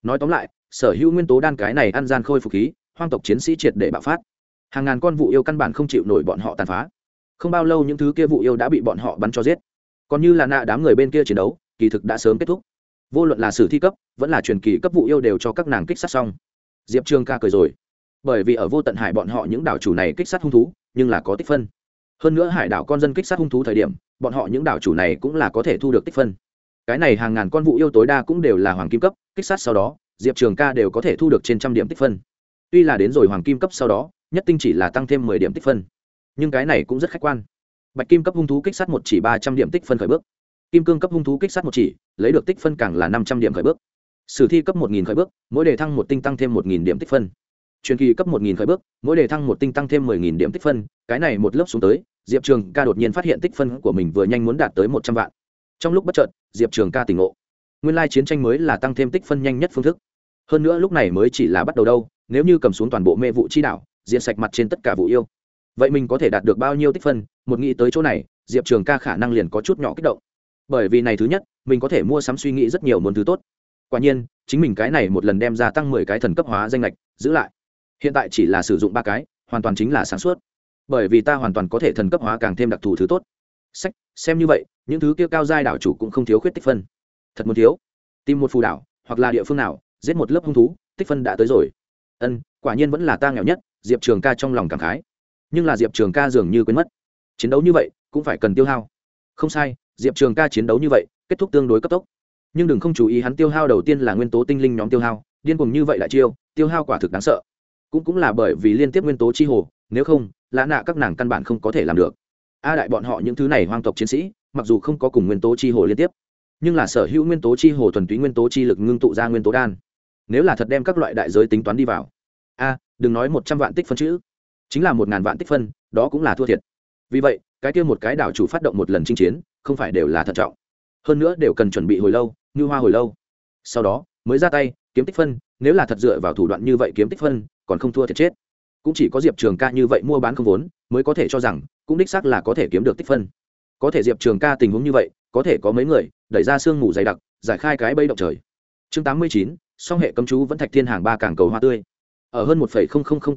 Nói tóm lại, sở hữu nguyên tố đan cái này ăn gian khôi phục khí, hoang tộc chiến sĩ triệt để bạo phát. Hàng ngàn con vụ yêu căn bản không chịu nổi bọn họ tàn phá. Không bao lâu những thứ kia vụ yêu đã bị bọn họ bắn cho giết. Còn như là nạ đám người bên kia chiến đấu, kỳ thực đã sớm kết thúc. Vô luận là sử thi cấp, vẫn là truyền kỳ cấp vụ yêu đều cho các nàng kích sát xong. Diệp trường ca cười rồi bởi vì ở vô tận hải bọn họ những đảo chủ này kích sát hung thú, nhưng là có tích phân. Hơn nữa hải đảo con dân kích sát hung thú thời điểm, bọn họ những đảo chủ này cũng là có thể thu được tích phân. Cái này hàng ngàn con vụ yêu tối đa cũng đều là hoàng kim cấp, kích sát sau đó, diệp trường ca đều có thể thu được trên trăm điểm tích phân. Tuy là đến rồi hoàng kim cấp sau đó, nhất tinh chỉ là tăng thêm mười điểm tích phân. Nhưng cái này cũng rất khách quan. Bạch kim cấp hung thú kích sát một chỉ ba trăm điểm tích phân khởi bước. Kim cương cấp hung thú kích sát một chỉ, lấy được tích phân càng là năm trăm điểm khởi bước. Sử thi cấp một nghìn khởi bước, mỗi đề thăng một tinh tăng thêm một nghìn điểm tích phân truyền kỳ cấp một nghìn khởi bước, mỗi đề thăng một tinh tăng thêm mười nghìn điểm tích phân, cái này một lớp xuống tới, diệp trường ca đột nhiên phát hiện tích phân của mình vừa nhanh muốn đạt tới một trăm vạn. Trong lúc bất chợt, diệp trường ca tỉnh ngộ. Nguyên lai chiến tranh mới là tăng thêm tích phân nhanh nhất phương thức. Hơn nữa lúc này mới chỉ là bắt đầu đâu, nếu như cầm xuống toàn bộ mê vụ chi đạo diện sạch mặt trên tất cả vụ yêu. Vậy mình có thể đạt được bao nhiêu tích phân? Một nghĩ tới chỗ này, diệp trường ca khả năng liền có chút nhỏ kích động. Bởi vì này thứ nhất, mình có thể mua sắm suy nghĩ rất nhiều muốn thứ tốt. Quả nhiên, chính mình cái này một lần đem ra tăng mười cái thần cấp hóa danh lệch, giữ lại hiện tại chỉ là sử dụng ba cái, hoàn toàn chính là sáng suốt. Bởi vì ta hoàn toàn có thể thần cấp hóa càng thêm đặc thù thứ tốt. Sách, xem như vậy, những thứ kia cao giai đảo chủ cũng không thiếu khuyết tích phân. Thật muốn thiếu. Tìm một phù đảo, hoặc là địa phương nào, giết một lớp hung thú, tích phân đã tới rồi. Ân, quả nhiên vẫn là ta nghèo nhất, diệp trường ca trong lòng cảm khái. Nhưng là diệp trường ca dường như quên mất. Chiến đấu như vậy, cũng phải cần tiêu hao. Không sai, diệp trường ca chiến đấu như vậy, kết thúc tương đối cấp tốc. Nhưng đừng không chú ý hắn tiêu hao đầu tiên là nguyên tố tinh linh nhóm tiêu hao, điên cùng như vậy lại chiêu, tiêu hao quả thực đáng sợ cũng cũng là bởi vì liên tiếp nguyên tố chi hồ, nếu không, lã nạ các nàng căn bản không có thể làm được. A đại bọn họ những thứ này hoang tộc chiến sĩ, mặc dù không có cùng nguyên tố chi hồ liên tiếp, nhưng là sở hữu nguyên tố chi hồ thuần túy nguyên tố chi lực ngưng tụ ra nguyên tố đan. Nếu là thật đem các loại đại giới tính toán đi vào. A, đừng nói một trăm vạn tích phân chữ. Chính là một ngàn vạn tích phân, đó cũng là thua thiệt. Vì vậy, cái kia một cái đảo chủ phát động một lần chinh chiến, không phải đều là thận trọng. Hơn nữa đều cần chuẩn bị hồi lâu, như hoa hồi lâu. Sau đó, mới ra tay, kiếm tích phân, nếu là thật dựa vào thủ đoạn như vậy kiếm tích phân còn không thua thiệt chết. Cũng chỉ có diệp trường ca như vậy mua bán không vốn, mới có thể cho rằng, cũng đích xác là có thể kiếm được tích phân. Có thể diệp trường ca tình huống như vậy, có thể có mấy người, đẩy ra sương mù dày đặc, giải khai cái bây động trời. Chương tám mươi chín, song hệ cấm chú vẫn thạch thiên hàng ba cảng cầu hoa tươi. Ở hơn một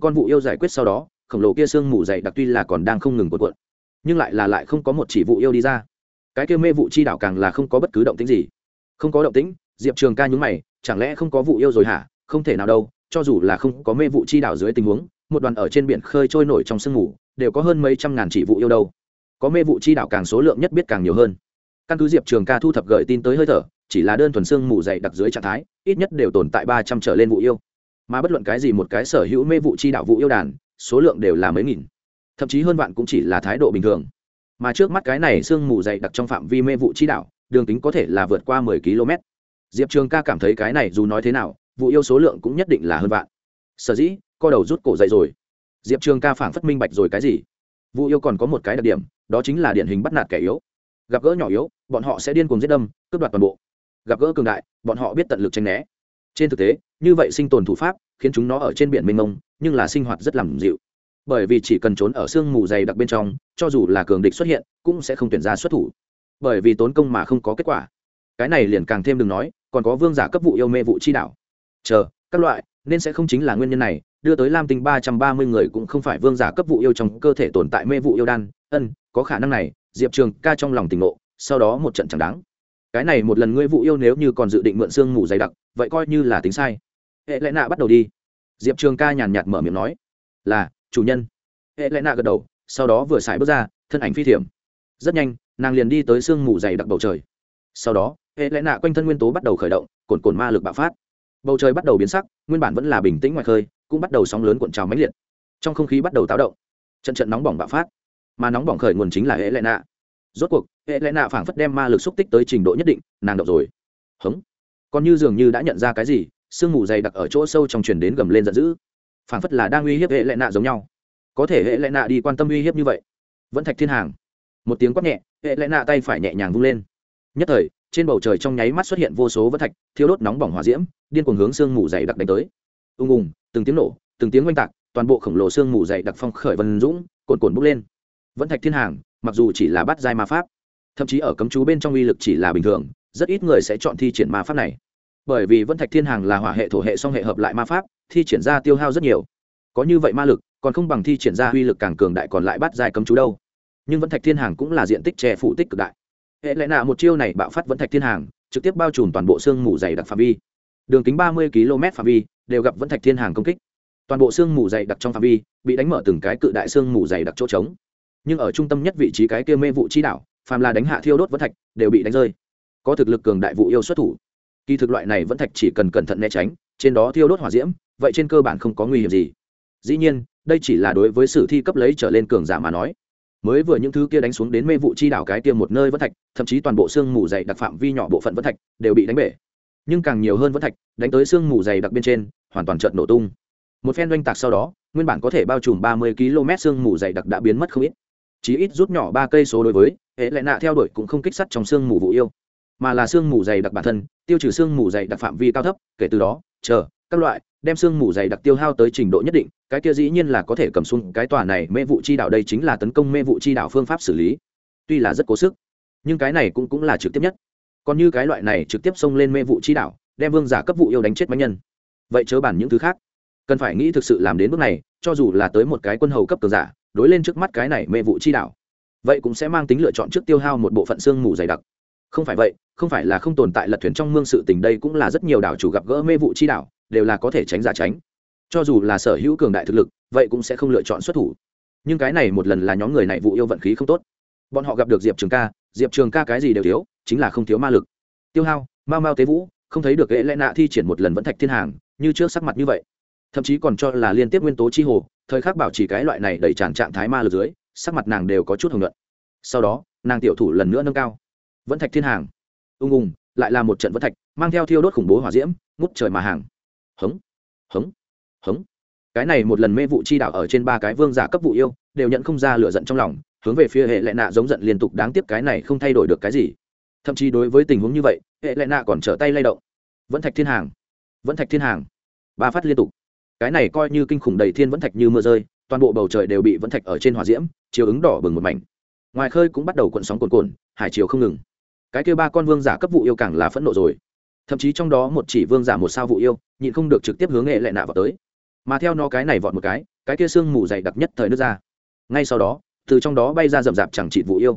con vụ yêu giải quyết sau đó, khổng lồ kia sương mù dày đặc tuy là còn đang không ngừng cuộn cuộn, nhưng lại là lại không có một chỉ vụ yêu đi ra. Cái kia mê vụ chi đảo càng là không có bất cứ động tĩnh gì. Không có động tĩnh, diệp trường ca nhúng mày, chẳng lẽ không có vụ yêu rồi hả? Không thể nào đâu cho dù là không có mê vụ chi đảo dưới tình huống, một đoàn ở trên biển khơi trôi nổi trong sương mù, đều có hơn mấy trăm ngàn chỉ vụ yêu đâu. Có mê vụ chi đảo càng số lượng nhất biết càng nhiều hơn. Căn cứ diệp trường ca thu thập gợi tin tới hơi thở, chỉ là đơn thuần sương mù dày đặc dưới trạng thái, ít nhất đều tồn tại ba trăm trở lên vụ yêu. Mà bất luận cái gì một cái sở hữu mê vụ chi đạo vụ yêu đàn, số lượng đều là mấy nghìn. Thậm chí hơn vạn cũng chỉ là thái độ bình thường. Mà trước mắt cái này sương mù dày đặc trong phạm vi mê vụ chi đạo đường kính có thể là vượt qua mười km diệp trường ca cảm thấy cái này dù nói thế nào vụ yêu số lượng cũng nhất định là hơn vạn. Sở dĩ, co đầu rút cổ dậy rồi. Diệp trường ca phảng phất minh bạch rồi cái gì. Vụ yêu còn có một cái đặc điểm, đó chính là điển hình bắt nạt kẻ yếu. Gặp gỡ nhỏ yếu, bọn họ sẽ điên cuồng giết đâm, cướp đoạt toàn bộ. Gặp gỡ cường đại, bọn họ biết tận lực tranh né. Trên thực tế, như vậy sinh tồn thủ pháp, khiến chúng nó ở trên biển mênh mông, nhưng là sinh hoạt rất làm dịu. Bởi vì chỉ cần trốn ở sương mù dày đặc bên trong, cho dù là cường địch xuất hiện, cũng sẽ không tuyển ra xuất thủ. Bởi vì tốn công mà không có kết quả. Cái này liền càng thêm đừng nói, còn có vương giả cấp vụ yêu mê vụ chi đạo chờ, các loại, nên sẽ không chính là nguyên nhân này, đưa tới lam tinh ba trăm ba mươi người cũng không phải vương giả cấp vụ yêu trong cơ thể tồn tại mê vụ yêu đan. Ân, có khả năng này, diệp trường ca trong lòng tỉnh ngộ, sau đó một trận chẳng đáng. Cái này một lần ngươi vụ yêu nếu như còn dự định mượn xương mù dày đặc, vậy coi như là tính sai. Hệ lẽ nạ bắt đầu đi. Diệp trường ca nhàn nhạt mở miệng nói. Là, chủ nhân. Hệ lẽ nạ gật đầu, sau đó vừa xài bước ra, thân ảnh phi thiểm. Rất nhanh, nàng liền đi tới sương mù dày đặc bầu trời. Sau đó, hệ lẽ nạ quanh thân nguyên tố bắt đầu khởi động, cồn cồn ma lực bạo phát bầu trời bắt đầu biến sắc, nguyên bản vẫn là bình tĩnh ngoài khơi, cũng bắt đầu sóng lớn cuộn trào mãnh liệt. Trong không khí bắt đầu táo động. Trận trận nóng bỏng bạo phát. Mà nóng bỏng khởi nguồn chính là hệ lệ nạ. Rốt cuộc, hệ lệ nạ phảng phất đem ma lực xúc tích tới trình độ nhất định, nàng đậu rồi. Hống. Còn như dường như đã nhận ra cái gì, sương mù dày đặc ở chỗ sâu trong truyền đến gầm lên giận dữ. Phảng phất là đang uy hiếp hệ lệ nạ giống nhau. Có thể hệ lệ nạ đi quan tâm uy hiếp như vậy. Vẫn thạch thiên hàng. Một tiếng quát nhẹ, hệ lệ nạ tay phải nhẹ nhàng vung lên. Nhất thời trên bầu trời trong nháy mắt xuất hiện vô số vân thạch thiếu đốt nóng bỏng hỏa diễm, điên cuồng hướng sương mù dày đặc đánh tới. Ung ung từng tiếng nổ, từng tiếng oanh tạc, toàn bộ khổng lồ sương mù dày đặc phong khởi vân dũng cồn cồn bốc lên. Vẫn thạch thiên hàng, mặc dù chỉ là bắt giai ma pháp, thậm chí ở cấm chú bên trong uy lực chỉ là bình thường, rất ít người sẽ chọn thi triển ma pháp này. Bởi vì vẫn thạch thiên hàng là hỏa hệ thổ hệ song hệ hợp lại ma pháp, thi triển ra tiêu hao rất nhiều. Có như vậy ma lực, còn không bằng thi triển ra uy lực càng cường đại còn lại bắt giai cấm chú đâu. Nhưng vẫn thạch thiên hàng cũng là diện tích che phủ tích cực đại hệ lẽ nạ một chiêu này bạo phát vẫn thạch thiên hàng, trực tiếp bao trùm toàn bộ xương mù dày đặc phạm vi. Đường kính ba mươi km phạm vi, đều gặp vẫn thạch thiên hàng công kích. Toàn bộ xương mù dày đặc trong phạm vi, bị đánh mở từng cái cự đại xương mù dày đặc chỗ trống. Nhưng ở trung tâm nhất vị trí cái kia mê vụ chi đảo phàm là đánh hạ thiêu đốt vẫn thạch, đều bị đánh rơi. Có thực lực cường đại vụ yêu xuất thủ. Kỳ thực loại này vẫn thạch chỉ cần cẩn thận né tránh, trên đó thiêu đốt hỏa diễm, vậy trên cơ bản không có nguy hiểm gì. Dĩ nhiên, đây chỉ là đối với sử thi cấp lấy trở lên cường giả mà nói mới vừa những thứ kia đánh xuống đến mê vụ chi đảo cái kia một nơi vẫn thạch, thậm chí toàn bộ xương mù dày đặc phạm vi nhỏ bộ phận vẫn thạch đều bị đánh bể. Nhưng càng nhiều hơn vẫn thạch, đánh tới xương mù dày đặc bên trên, hoàn toàn trợn nổ tung. Một phen oanh tạc sau đó, nguyên bản có thể bao trùm ba mươi km xương mù dày đặc đã biến mất không ít. Chí ít rút nhỏ ba cây số đối với, hệ lại nạ theo đuổi cũng không kích sắt trong xương mù vụ yêu. Mà là xương mù dày đặc bản thân, tiêu trừ xương mù dày đặc phạm vi cao thấp, kể từ đó, chờ, các loại, đem xương mù dày đặc tiêu hao tới trình độ nhất định cái kia dĩ nhiên là có thể cầm xuống cái tòa này mê vụ chi đạo đây chính là tấn công mê vụ chi đạo phương pháp xử lý. Tuy là rất cố sức, nhưng cái này cũng cũng là trực tiếp nhất. Còn như cái loại này trực tiếp xông lên mê vụ chi đạo, đem vương giả cấp vụ yêu đánh chết bánh nhân. Vậy chớ bản những thứ khác. Cần phải nghĩ thực sự làm đến bước này, cho dù là tới một cái quân hầu cấp cường giả, đối lên trước mắt cái này mê vụ chi đạo, vậy cũng sẽ mang tính lựa chọn trước tiêu hao một bộ phận xương mù dày đặc. Không phải vậy, không phải là không tồn tại lật thuyền trong mương sự tình đây cũng là rất nhiều đảo chủ gặp gỡ mê vụ chi đảo đều là có thể tránh giả tránh cho dù là sở hữu cường đại thực lực, vậy cũng sẽ không lựa chọn xuất thủ. Nhưng cái này một lần là nhóm người này vụ yêu vận khí không tốt. Bọn họ gặp được diệp trường ca, diệp trường ca cái gì đều thiếu, chính là không thiếu ma lực. Tiêu hao mau mau tế vũ, không thấy được ghệ lẽ nạ thi triển một lần vẫn thạch thiên hàng, như trước sắc mặt như vậy. Thậm chí còn cho là liên tiếp nguyên tố chi hồ, thời khắc bảo trì cái loại này đẩy tràn trạng thái ma lực dưới, sắc mặt nàng đều có chút hồng luận sau đó, nàng tiểu thủ lần nữa nâng cao. Vẫn thạch thiên hàng. Ung ung, lại là một trận vẫn thạch, mang theo thiêu đốt khủng bố hỏa diễm, ngút trời mà hàng. Hống hống hống. Cái này một lần mê vụ chi đạo ở trên ba cái vương giả cấp vụ yêu, đều nhận không ra lửa giận trong lòng, hướng về phía hệ lệ nạ giống giận liên tục đáng tiếc cái này không thay đổi được cái gì. Thậm chí đối với tình huống như vậy, hệ lệ nạ còn trở tay lay động. Vẫn thạch thiên hàng. Vẫn thạch thiên hàng. Ba phát liên tục. Cái này coi như kinh khủng đầy thiên vẫn thạch như mưa rơi, toàn bộ bầu trời đều bị vẫn thạch ở trên hỏa diễm, chiều ứng đỏ bừng một mảnh. Ngoài khơi cũng bắt đầu cuộn sóng cuồn cuộn, hải chiều không ngừng. Cái kêu ba con vương giả cấp vụ yêu càng là phẫn nộ rồi. Thậm chí trong đó một chỉ vương giả một sao vụ yêu, nhịn không được trực tiếp hướng hệ lệ nạ vào tới mà theo nó cái này vọt một cái cái kia sương mù dày đặc nhất thời nước ra. Ngay sau đó, từ trong đó bay ra rậm rạp chẳng trị vụ yêu.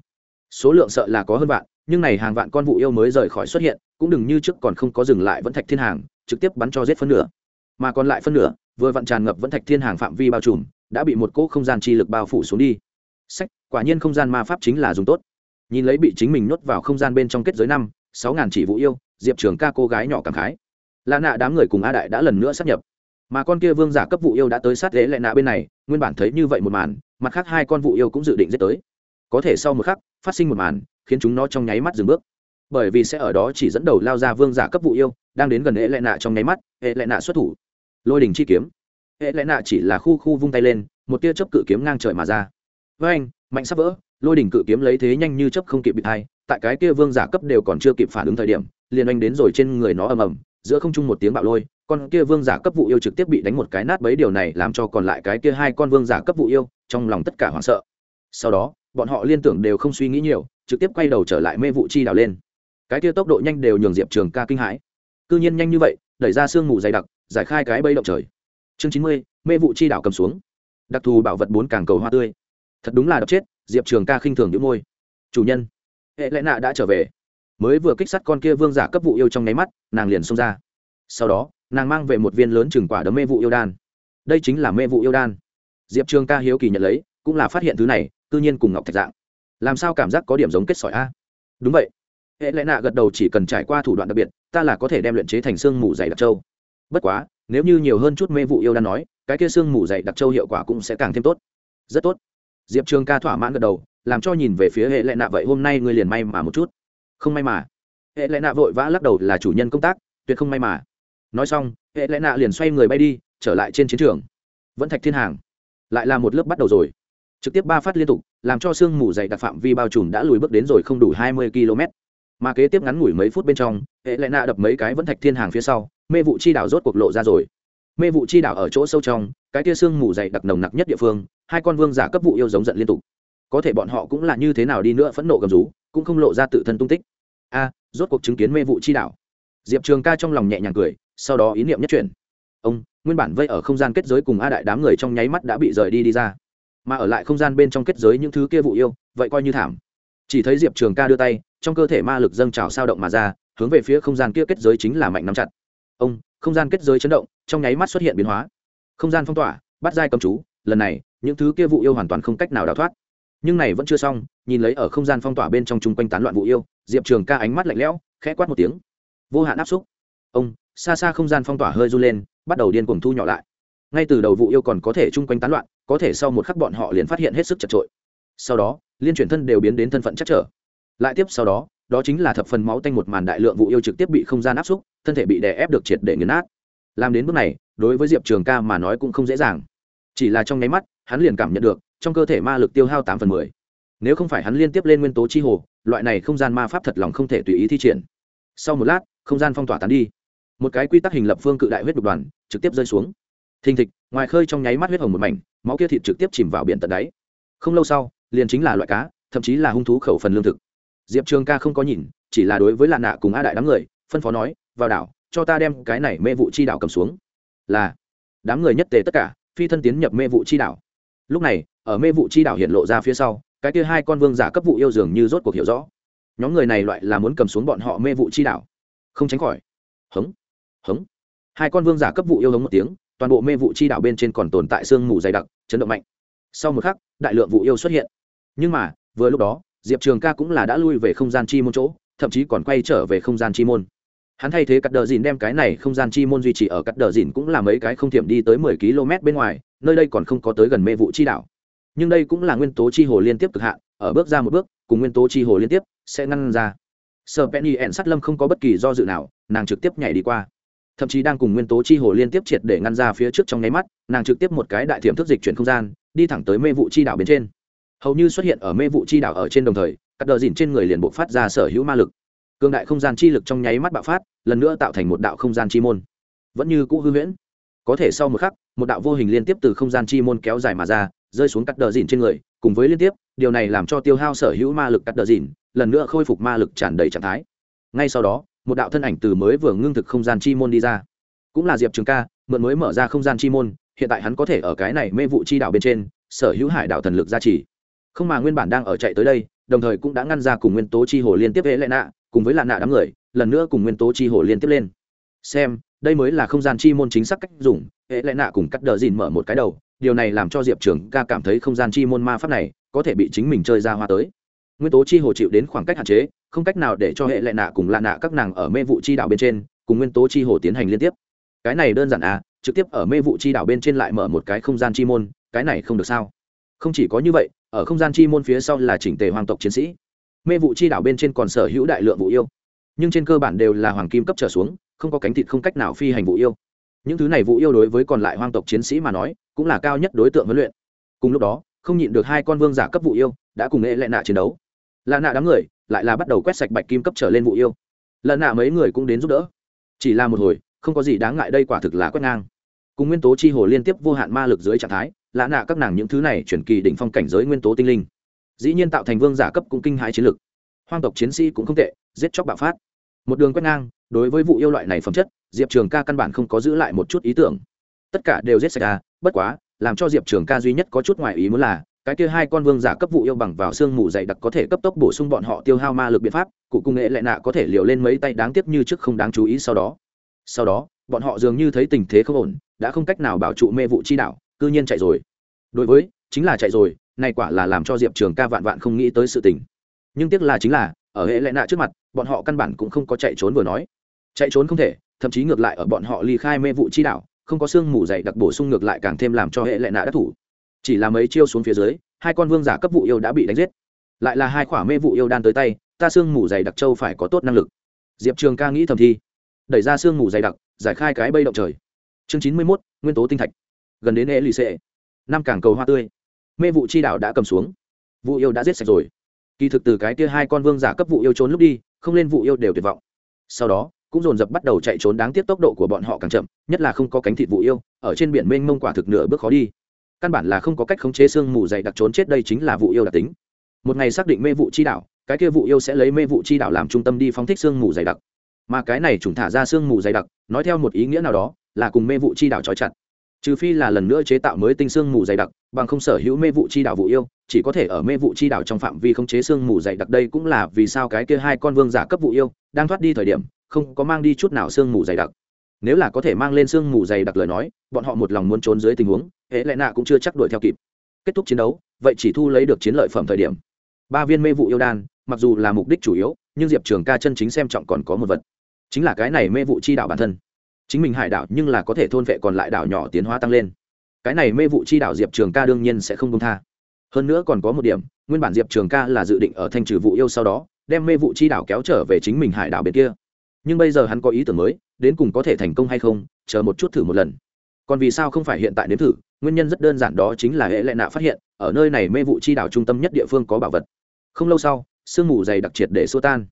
Số lượng sợ là có hơn vạn, nhưng này hàng vạn con vụ yêu mới rời khỏi xuất hiện, cũng đừng như trước còn không có dừng lại vẫn thạch thiên hàng, trực tiếp bắn cho giết phân nửa. Mà còn lại phân nửa, vừa vặn tràn ngập vẫn thạch thiên hàng phạm vi bao trùm, đã bị một cỗ không gian chi lực bao phủ xuống đi. Sách, quả nhiên không gian ma pháp chính là dùng tốt. Nhìn lấy bị chính mình nuốt vào không gian bên trong kết giới năm, sáu ngàn chỉ vũ yêu, diệp trường ca cô gái nhỏ cảm khái. Lạ nạ đám người cùng a đại đã lần nữa sắp nhập mà con kia vương giả cấp vụ yêu đã tới sát ghế lại nạ bên này, nguyên bản thấy như vậy một màn, mặt khác hai con vụ yêu cũng dự định giết tới. Có thể sau một khắc, phát sinh một màn, khiến chúng nó trong nháy mắt dừng bước. Bởi vì sẽ ở đó chỉ dẫn đầu lao ra vương giả cấp vụ yêu, đang đến gần hệ lệ nạ trong nháy mắt hệ lệ nạ xuất thủ. Lôi đình chi kiếm. Hệ lệ nạ chỉ là khu khu vung tay lên, một tia chớp cự kiếm ngang trời mà ra. Với anh, mạnh sắp vỡ, lôi đình cự kiếm lấy thế nhanh như chớp không kịp bị thay, tại cái kia vương giả cấp đều còn chưa kịp phản ứng thời điểm, liền anh đến rồi trên người nó ầm ầm, giữa không trung một tiếng bạo lôi con kia vương giả cấp vụ yêu trực tiếp bị đánh một cái nát bấy điều này làm cho còn lại cái kia hai con vương giả cấp vụ yêu, trong lòng tất cả hoảng sợ. Sau đó, bọn họ liên tưởng đều không suy nghĩ nhiều, trực tiếp quay đầu trở lại mê vụ chi đào lên. Cái kia tốc độ nhanh đều nhường diệp trường ca kinh hãi. Cư nhiên nhanh như vậy, đẩy ra sương mù dày đặc, giải khai cái bây động trời. Chương chín mươi, mê vụ chi đảo cầm xuống. Đặc thù bảo vật bốn càng cầu hoa tươi. Thật đúng là đập chết, diệp trường ca khinh thường những môi. Chủ nhân, hệ lẽ nạ đã trở về. Mới vừa kích sát con kia vương giả cấp vụ yêu trong nháy mắt, nàng liền xông ra. Sau đó nàng mang về một viên lớn chừng quả đấm mê vụ yêu đan. Đây chính là mê vụ yêu đan. Diệp trường ca hiếu kỳ nhận lấy, cũng là phát hiện thứ này tự nhiên cùng ngọc thạch dạng. Làm sao cảm giác có điểm giống kết sỏi a? Đúng vậy. Hệ lẽ nạ gật đầu chỉ cần trải qua thủ đoạn đặc biệt, ta là có thể đem luyện chế thành xương mù dày đặc trâu. Bất quá, nếu như nhiều hơn chút mê vụ yêu đan nói, cái kia xương mù dày đặc trâu hiệu quả cũng sẽ càng thêm tốt. Rất tốt. Diệp trường ca thỏa mãn gật đầu, làm cho nhìn về phía hệ lệ nạ vậy hôm nay ngươi liền may mà một chút. Không may mà. Hệ lệ nạ vội vã lắc đầu là chủ nhân công tác, tuyệt không may mà nói xong, hệ lệ nạ liền xoay người bay đi, trở lại trên chiến trường. Vẫn thạch thiên hàng, lại là một lớp bắt đầu rồi. Trực tiếp ba phát liên tục, làm cho sương mù dày đặc phạm vi bao trùm đã lùi bước đến rồi không đủ hai mươi km. Mà kế tiếp ngắn ngủi mấy phút bên trong, hệ lệ nạ đập mấy cái vẫn thạch thiên hàng phía sau, mê vụ chi đảo rốt cuộc lộ ra rồi. Mê vụ chi đảo ở chỗ sâu trong, cái tia sương mù dày đặc nồng nặc nhất địa phương, hai con vương giả cấp vụ yêu giống giận liên tục. Có thể bọn họ cũng là như thế nào đi nữa phẫn nộ gầm rú, cũng không lộ ra tự thân tung tích. A, rốt cuộc chứng kiến mê vụ chi đảo. Diệp trường ca trong lòng nhẹ nhàng cười sau đó ý niệm nhất chuyển. Ông, nguyên bản vây ở không gian kết giới cùng a đại đám người trong nháy mắt đã bị rời đi đi ra. Mà ở lại không gian bên trong kết giới những thứ kia vụ yêu, vậy coi như thảm. Chỉ thấy diệp trường ca đưa tay, trong cơ thể ma lực dâng trào sao động mà ra, hướng về phía không gian kia kết giới chính là mạnh nắm chặt. Ông, không gian kết giới chấn động, trong nháy mắt xuất hiện biến hóa. Không gian phong tỏa, bắt dai cầm chú, lần này, những thứ kia vụ yêu hoàn toàn không cách nào đào thoát. Nhưng này vẫn chưa xong, nhìn lấy ở không gian phong tỏa bên trong chung quanh tán loạn vụ yêu, diệp trường ca ánh mắt lạnh lẽo, khẽ quát một tiếng. Vô hạn áp xúc. Ông xa xa không gian phong tỏa hơi run lên, bắt đầu điên cuồng thu nhỏ lại. Ngay từ đầu vụ yêu còn có thể chung quanh tán loạn, có thể sau một khắc bọn họ liền phát hiện hết sức chật trội sau đó, liên chuyển thân đều biến đến thân phận chắc trở. Lại tiếp sau đó đó chính là thập phần máu tanh một màn đại lượng vụ yêu trực tiếp bị không gian áp xúc, thân thể bị đè ép được triệt để nghiền nát. Làm đến bước này, đối với diệp trường ca mà nói cũng không dễ dàng. Chỉ là trong nháy mắt, hắn liền cảm nhận được, trong cơ thể ma lực tiêu hao tám phần mười. Nếu không phải hắn liên tiếp lên nguyên tố chi hồ, loại này không gian ma pháp thật lòng không thể tùy ý thi triển. Sau một lát, không gian phong tỏa tán đi một cái quy tắc hình lập phương cự đại huyết đục đoàn trực tiếp rơi xuống. Thình thịch, ngoài khơi trong nháy mắt huyết hồng một mảnh, máu kia thịt trực tiếp chìm vào biển tận đáy. Không lâu sau, liền chính là loại cá, thậm chí là hung thú khẩu phần lương thực. Diệp trường ca không có nhìn, chỉ là đối với lạ nạ cùng a đại đám người, phân phó nói, vào đảo, cho ta đem cái này mê vụ chi đảo cầm xuống. Là, đám người nhất tề tất cả, phi thân tiến nhập mê vụ chi đảo. Lúc này, ở mê vụ chi đảo hiện lộ ra phía sau, cái kia hai con vương giả cấp vụ yêu dường như rốt cuộc hiểu rõ. Nhóm người này loại là muốn cầm xuống bọn họ mê vụ chi đảo. Không tránh khỏi. Hống hống. Hai con vương giả cấp vụ yêu hống một tiếng, toàn bộ mê vụ chi đạo bên trên còn tồn tại sương mù dày đặc, chấn động mạnh. Sau một khắc, đại lượng vụ yêu xuất hiện. Nhưng mà, vừa lúc đó, diệp trường ca cũng là đã lui về không gian chi môn chỗ, thậm chí còn quay trở về không gian chi môn. Hắn thay thế cắt đờ dìn đem cái này không gian chi môn duy trì ở cắt đờ dìn cũng là mấy cái không thiểm đi tới mười km bên ngoài, nơi đây còn không có tới gần mê vụ chi đảo nhưng đây cũng là nguyên tố chi hồ liên tiếp cực hạn, ở bước ra một bước, cùng nguyên tố chi hồ liên tiếp sẽ ngăn ra. Sợ penny ẹn sắt lâm không có bất kỳ do dự nào, nàng trực tiếp nhảy đi qua thậm chí đang cùng nguyên tố chi hồ liên tiếp triệt để ngăn ra phía trước trong nháy mắt, nàng trực tiếp một cái đại thiểm thức dịch chuyển không gian, đi thẳng tới mê vụ chi đảo bên trên. Hầu như xuất hiện ở mê vụ chi đảo ở trên đồng thời, cắt đờ dìn trên người liền bộ phát ra sở hữu ma lực. Cương đại không gian chi lực trong nháy mắt bạo phát, lần nữa tạo thành một đạo không gian chi môn. Vẫn như cũ hư huyễn. Có thể sau một khắc, một đạo vô hình liên tiếp từ không gian chi môn kéo dài mà ra, rơi xuống cắt đờ dìn trên người, cùng với liên tiếp, điều này làm cho tiêu hao sở hữu ma lực cắt đờ dìn lần nữa khôi phục ma lực tràn đầy trạng thái. Ngay sau đó một đạo thân ảnh từ mới vừa ngưng thực không gian chi môn đi ra. Cũng là diệp trường ca, mượn mới mở ra không gian chi môn, hiện tại hắn có thể ở cái này mê vụ chi đạo bên trên, sở hữu hải đạo thần lực gia trì. Không mà nguyên bản đang ở chạy tới đây, đồng thời cũng đã ngăn ra cùng nguyên tố chi hồ liên tiếp hễ lệ nạ, cùng với lạ nạ đám người, lần nữa cùng nguyên tố chi hồ liên tiếp lên. Xem, đây mới là không gian chi môn chính xác cách dùng hễ lệ nạ cùng cắt đờ dìn mở một cái đầu, điều này làm cho diệp trường ca cảm thấy không gian chi môn ma pháp này có thể bị chính mình chơi ra hoa tới nguyên tố chi hồ chịu đến khoảng cách hạn chế, không cách nào để cho hệ lệ nạ cùng lạ nạ các nàng ở mê vụ chi đảo bên trên cùng nguyên tố chi hồ tiến hành liên tiếp. Cái này đơn giản à trực tiếp ở mê vụ chi đảo bên trên lại mở một cái không gian chi môn, cái này không được sao? Không chỉ có như vậy, ở không gian chi môn phía sau là chỉnh tề hoàng tộc chiến sĩ. Mê vụ chi đảo bên trên còn sở hữu đại lượng vụ yêu, nhưng trên cơ bản đều là hoàng kim cấp trở xuống, không có cánh thịt không cách nào phi hành vụ yêu. Những thứ này vụ yêu đối với còn lại hoàng tộc chiến sĩ mà nói, cũng là cao nhất đối tượng huấn luyện. Cùng lúc đó, không nhịn được hai con vương giả cấp vụ yêu đã cùng nghệ lệ nạ chiến đấu lạ nạ đám người lại là bắt đầu quét sạch bạch kim cấp trở lên vụ yêu. Lần nạ mấy người cũng đến giúp đỡ. Chỉ là một hồi, không có gì đáng ngại đây quả thực là quét ngang. Cùng nguyên tố chi hồ liên tiếp vô hạn ma lực dưới trạng thái, lạ nạ các nàng những thứ này chuyển kỳ đỉnh phong cảnh giới nguyên tố tinh linh. Dĩ nhiên tạo thành vương giả cấp cũng kinh hãi chiến lực. Hoang tộc chiến sĩ cũng không tệ, giết chóc bạo phát. Một đường quét ngang, đối với vụ yêu loại này phẩm chất, diệp trường ca căn bản không có giữ lại một chút ý tưởng. Tất cả đều giết sạch ra bất quá, làm cho diệp trường ca duy nhất có chút ngoài ý muốn là cái kia hai con vương giả cấp vụ yêu bằng vào xương mù dày đặc có thể cấp tốc bổ sung bọn họ tiêu hao ma lực biện pháp, cụ cung nghệ lại nạ có thể liều lên mấy tay đáng tiếc như trước không đáng chú ý sau đó. Sau đó, bọn họ dường như thấy tình thế không ổn, đã không cách nào bảo trụ mê vụ chi đạo, cư nhiên chạy rồi. Đối với, chính là chạy rồi, này quả là làm cho diệp trường ca vạn vạn không nghĩ tới sự tình. Nhưng tiếc là chính là, ở hệ lệ nạ trước mặt, bọn họ căn bản cũng không có chạy trốn vừa nói. Chạy trốn không thể, thậm chí ngược lại ở bọn họ ly khai mê vụ chi đạo, không có xương mù dày đặc bổ sung ngược lại càng thêm làm cho hệ lệ nạ đắc thủ chỉ là mấy chiêu xuống phía dưới, hai con vương giả cấp vụ yêu đã bị đánh giết. Lại là hai khỏa mê vụ yêu đan tới tay, ta xương mù dày đặc châu phải có tốt năng lực. Diệp trường ca nghĩ thầm thi. Đẩy ra xương mù dày đặc, giải khai cái bây động trời. Chương chín mươi mốt, nguyên tố tinh thạch. Gần đến e lì xệ năm cảng cầu hoa tươi. Mê vụ chi đạo đã cầm xuống. Vụ yêu đã giết sạch rồi. Kỳ thực từ cái kia hai con vương giả cấp vụ yêu trốn lúc đi, không lên vụ yêu đều tuyệt vọng. Sau đó, cũng dồn dập bắt đầu chạy trốn đáng tiếc tốc độ của bọn họ càng chậm, nhất là không có cánh thịt vụ yêu, ở trên biển mênh mông quả thực nửa bước khó đi căn bản là không có cách khống chế xương mù dày đặc trốn chết đây chính là vụ yêu đặc tính. Một ngày xác định mê vụ chi đạo, cái kia vụ yêu sẽ lấy mê vụ chi đạo làm trung tâm đi phóng thích xương mù dày đặc. Mà cái này chúng thả ra xương mù dày đặc, nói theo một ý nghĩa nào đó, là cùng mê vụ chi đạo trói chặt. Trừ phi là lần nữa chế tạo mới tinh xương mù dày đặc, bằng không sở hữu mê vụ chi đạo vụ yêu, chỉ có thể ở mê vụ chi đạo trong phạm vi khống chế xương mù dày đặc đây cũng là vì sao cái kia hai con vương giả cấp vụ yêu đang thoát đi thời điểm, không có mang đi chút nào xương mù dày đặc. Nếu là có thể mang lên xương mù dày đặc lời nói, bọn họ một lòng muốn trốn dưới tình huống hễ lẽ nạ cũng chưa chắc đuổi theo kịp. Kết thúc chiến đấu, vậy chỉ thu lấy được chiến lợi phẩm thời điểm. Ba viên mê vụ yêu đan, mặc dù là mục đích chủ yếu, nhưng diệp trường ca chân chính xem trọng còn có một vật. Chính là cái này mê vụ chi đạo bản thân. Chính mình hải đảo nhưng là có thể thôn vệ còn lại đảo nhỏ tiến hóa tăng lên. Cái này mê vụ chi đảo diệp trường ca đương nhiên sẽ không công tha. Hơn nữa còn có một điểm, nguyên bản diệp trường ca là dự định ở thanh trừ vụ yêu sau đó, đem mê vụ chi đảo kéo trở về chính mình hải đảo bên kia. Nhưng bây giờ hắn có ý tưởng mới, đến cùng có thể thành công hay không, chờ một chút thử một lần. Còn vì sao không phải hiện tại đến thử nguyên nhân rất đơn giản đó chính là hệ lệ nạ phát hiện, ở nơi này mê vụ chi đảo trung tâm nhất địa phương có bảo vật. Không lâu sau, sương mù dày đặc triệt để xô tan.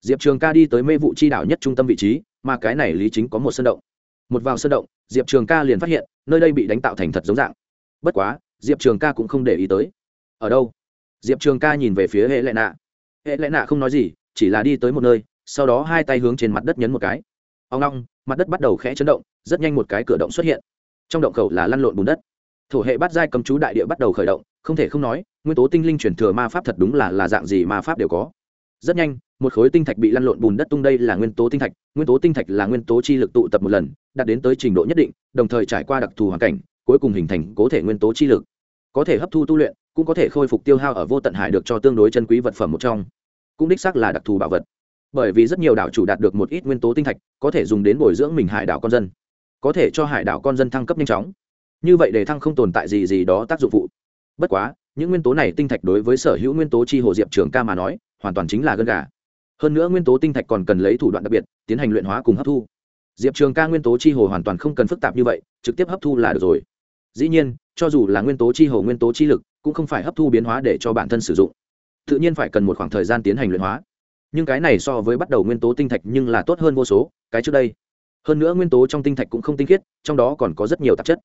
Diệp trường ca đi tới mê vụ chi đảo nhất trung tâm vị trí, mà cái này lý chính có một sân động. Một vào sân động, diệp trường ca liền phát hiện, nơi đây bị đánh tạo thành thật giống dạng. Bất quá, diệp trường ca cũng không để ý tới. Ở đâu? Diệp trường ca nhìn về phía hệ lệ nạ. Hệ lệ nạ không nói gì, chỉ là đi tới một nơi, sau đó hai tay hướng trên mặt đất nhấn một cái. Ông long mặt đất bắt đầu khẽ chấn động, rất nhanh một cái cửa động xuất hiện. Trong động khẩu là lăn lộn bùn đất thổ hệ bắt giai cầm chú đại địa bắt đầu khởi động, không thể không nói, nguyên tố tinh linh chuyển thừa ma pháp thật đúng là là dạng gì ma pháp đều có. Rất nhanh, một khối tinh thạch bị lăn lộn bùn đất tung đây là nguyên tố tinh thạch, nguyên tố tinh thạch là nguyên tố chi lực tụ tập một lần, đạt đến tới trình độ nhất định, đồng thời trải qua đặc thù hoàn cảnh, cuối cùng hình thành cố thể nguyên tố chi lực. Có thể hấp thu tu luyện, cũng có thể khôi phục tiêu hao ở vô tận hải được cho tương đối chân quý vật phẩm một trong. Cũng đích xác là đặc thù bảo vật. Bởi vì rất nhiều đảo chủ đạt được một ít nguyên tố tinh thạch, có thể dùng đến bồi dưỡng mình hải đảo con dân. Có thể cho hải đảo con dân thăng cấp nhanh chóng như vậy đề thăng không tồn tại gì gì đó tác dụng phụ. Bất quá, những nguyên tố này tinh thạch đối với sở hữu nguyên tố chi hồ diệp trường ca mà nói, hoàn toàn chính là gân gà. Hơn nữa nguyên tố tinh thạch còn cần lấy thủ đoạn đặc biệt, tiến hành luyện hóa cùng hấp thu. Diệp trường ca nguyên tố chi hồ hoàn toàn không cần phức tạp như vậy, trực tiếp hấp thu là được rồi. Dĩ nhiên, cho dù là nguyên tố chi hồ nguyên tố chi lực, cũng không phải hấp thu biến hóa để cho bản thân sử dụng. Tự nhiên phải cần một khoảng thời gian tiến hành luyện hóa. Nhưng cái này so với bắt đầu nguyên tố tinh thạch nhưng là tốt hơn vô số, cái trước đây. Hơn nữa nguyên tố trong tinh thạch cũng không tinh khiết, trong đó còn có rất nhiều tạp chất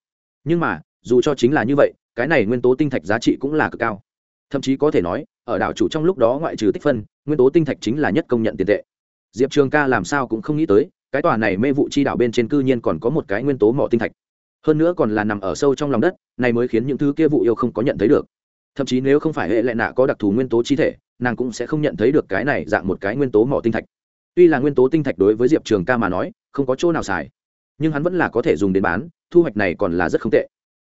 nhưng mà, dù cho chính là như vậy, cái này nguyên tố tinh thạch giá trị cũng là cực cao. Thậm chí có thể nói, ở đảo chủ trong lúc đó ngoại trừ tích phân, nguyên tố tinh thạch chính là nhất công nhận tiền tệ. Diệp trường ca làm sao cũng không nghĩ tới, cái tòa này mê vụ chi đảo bên trên cư nhiên còn có một cái nguyên tố mỏ tinh thạch. Hơn nữa còn là nằm ở sâu trong lòng đất, này mới khiến những thứ kia vụ yêu không có nhận thấy được. Thậm chí nếu không phải hệ lệ nạ có đặc thù nguyên tố chi thể, nàng cũng sẽ không nhận thấy được cái này dạng một cái nguyên tố mỏ tinh thạch. Tuy là nguyên tố tinh thạch đối với diệp trường ca mà nói, không có chỗ nào xài nhưng hắn vẫn là có thể dùng đến bán, thu hoạch này còn là rất không tệ.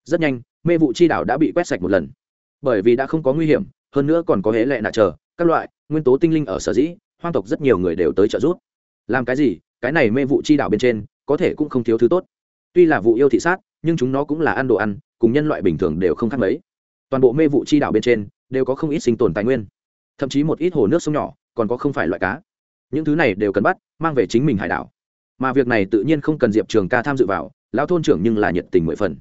Rất nhanh, mê vụ chi đảo đã bị quét sạch một lần. Bởi vì đã không có nguy hiểm, hơn nữa còn có hễ lệ nạ chờ, các loại, nguyên tố tinh linh ở sở dĩ, hoang tộc rất nhiều người đều tới trợ giúp. Làm cái gì, cái này mê vụ chi đảo bên trên, có thể cũng không thiếu thứ tốt. Tuy là vụ yêu thị sát, nhưng chúng nó cũng là ăn đồ ăn, cùng nhân loại bình thường đều không khác mấy. Toàn bộ mê vụ chi đảo bên trên, đều có không ít sinh tồn tài nguyên. Thậm chí một ít hồ nước sông nhỏ, còn có không phải loại cá. Những thứ này đều cần bắt, mang về chính mình hải đảo mà việc này tự nhiên không cần diệp trường ca tham dự vào, lão thôn trưởng nhưng là nhiệt tình mười phần.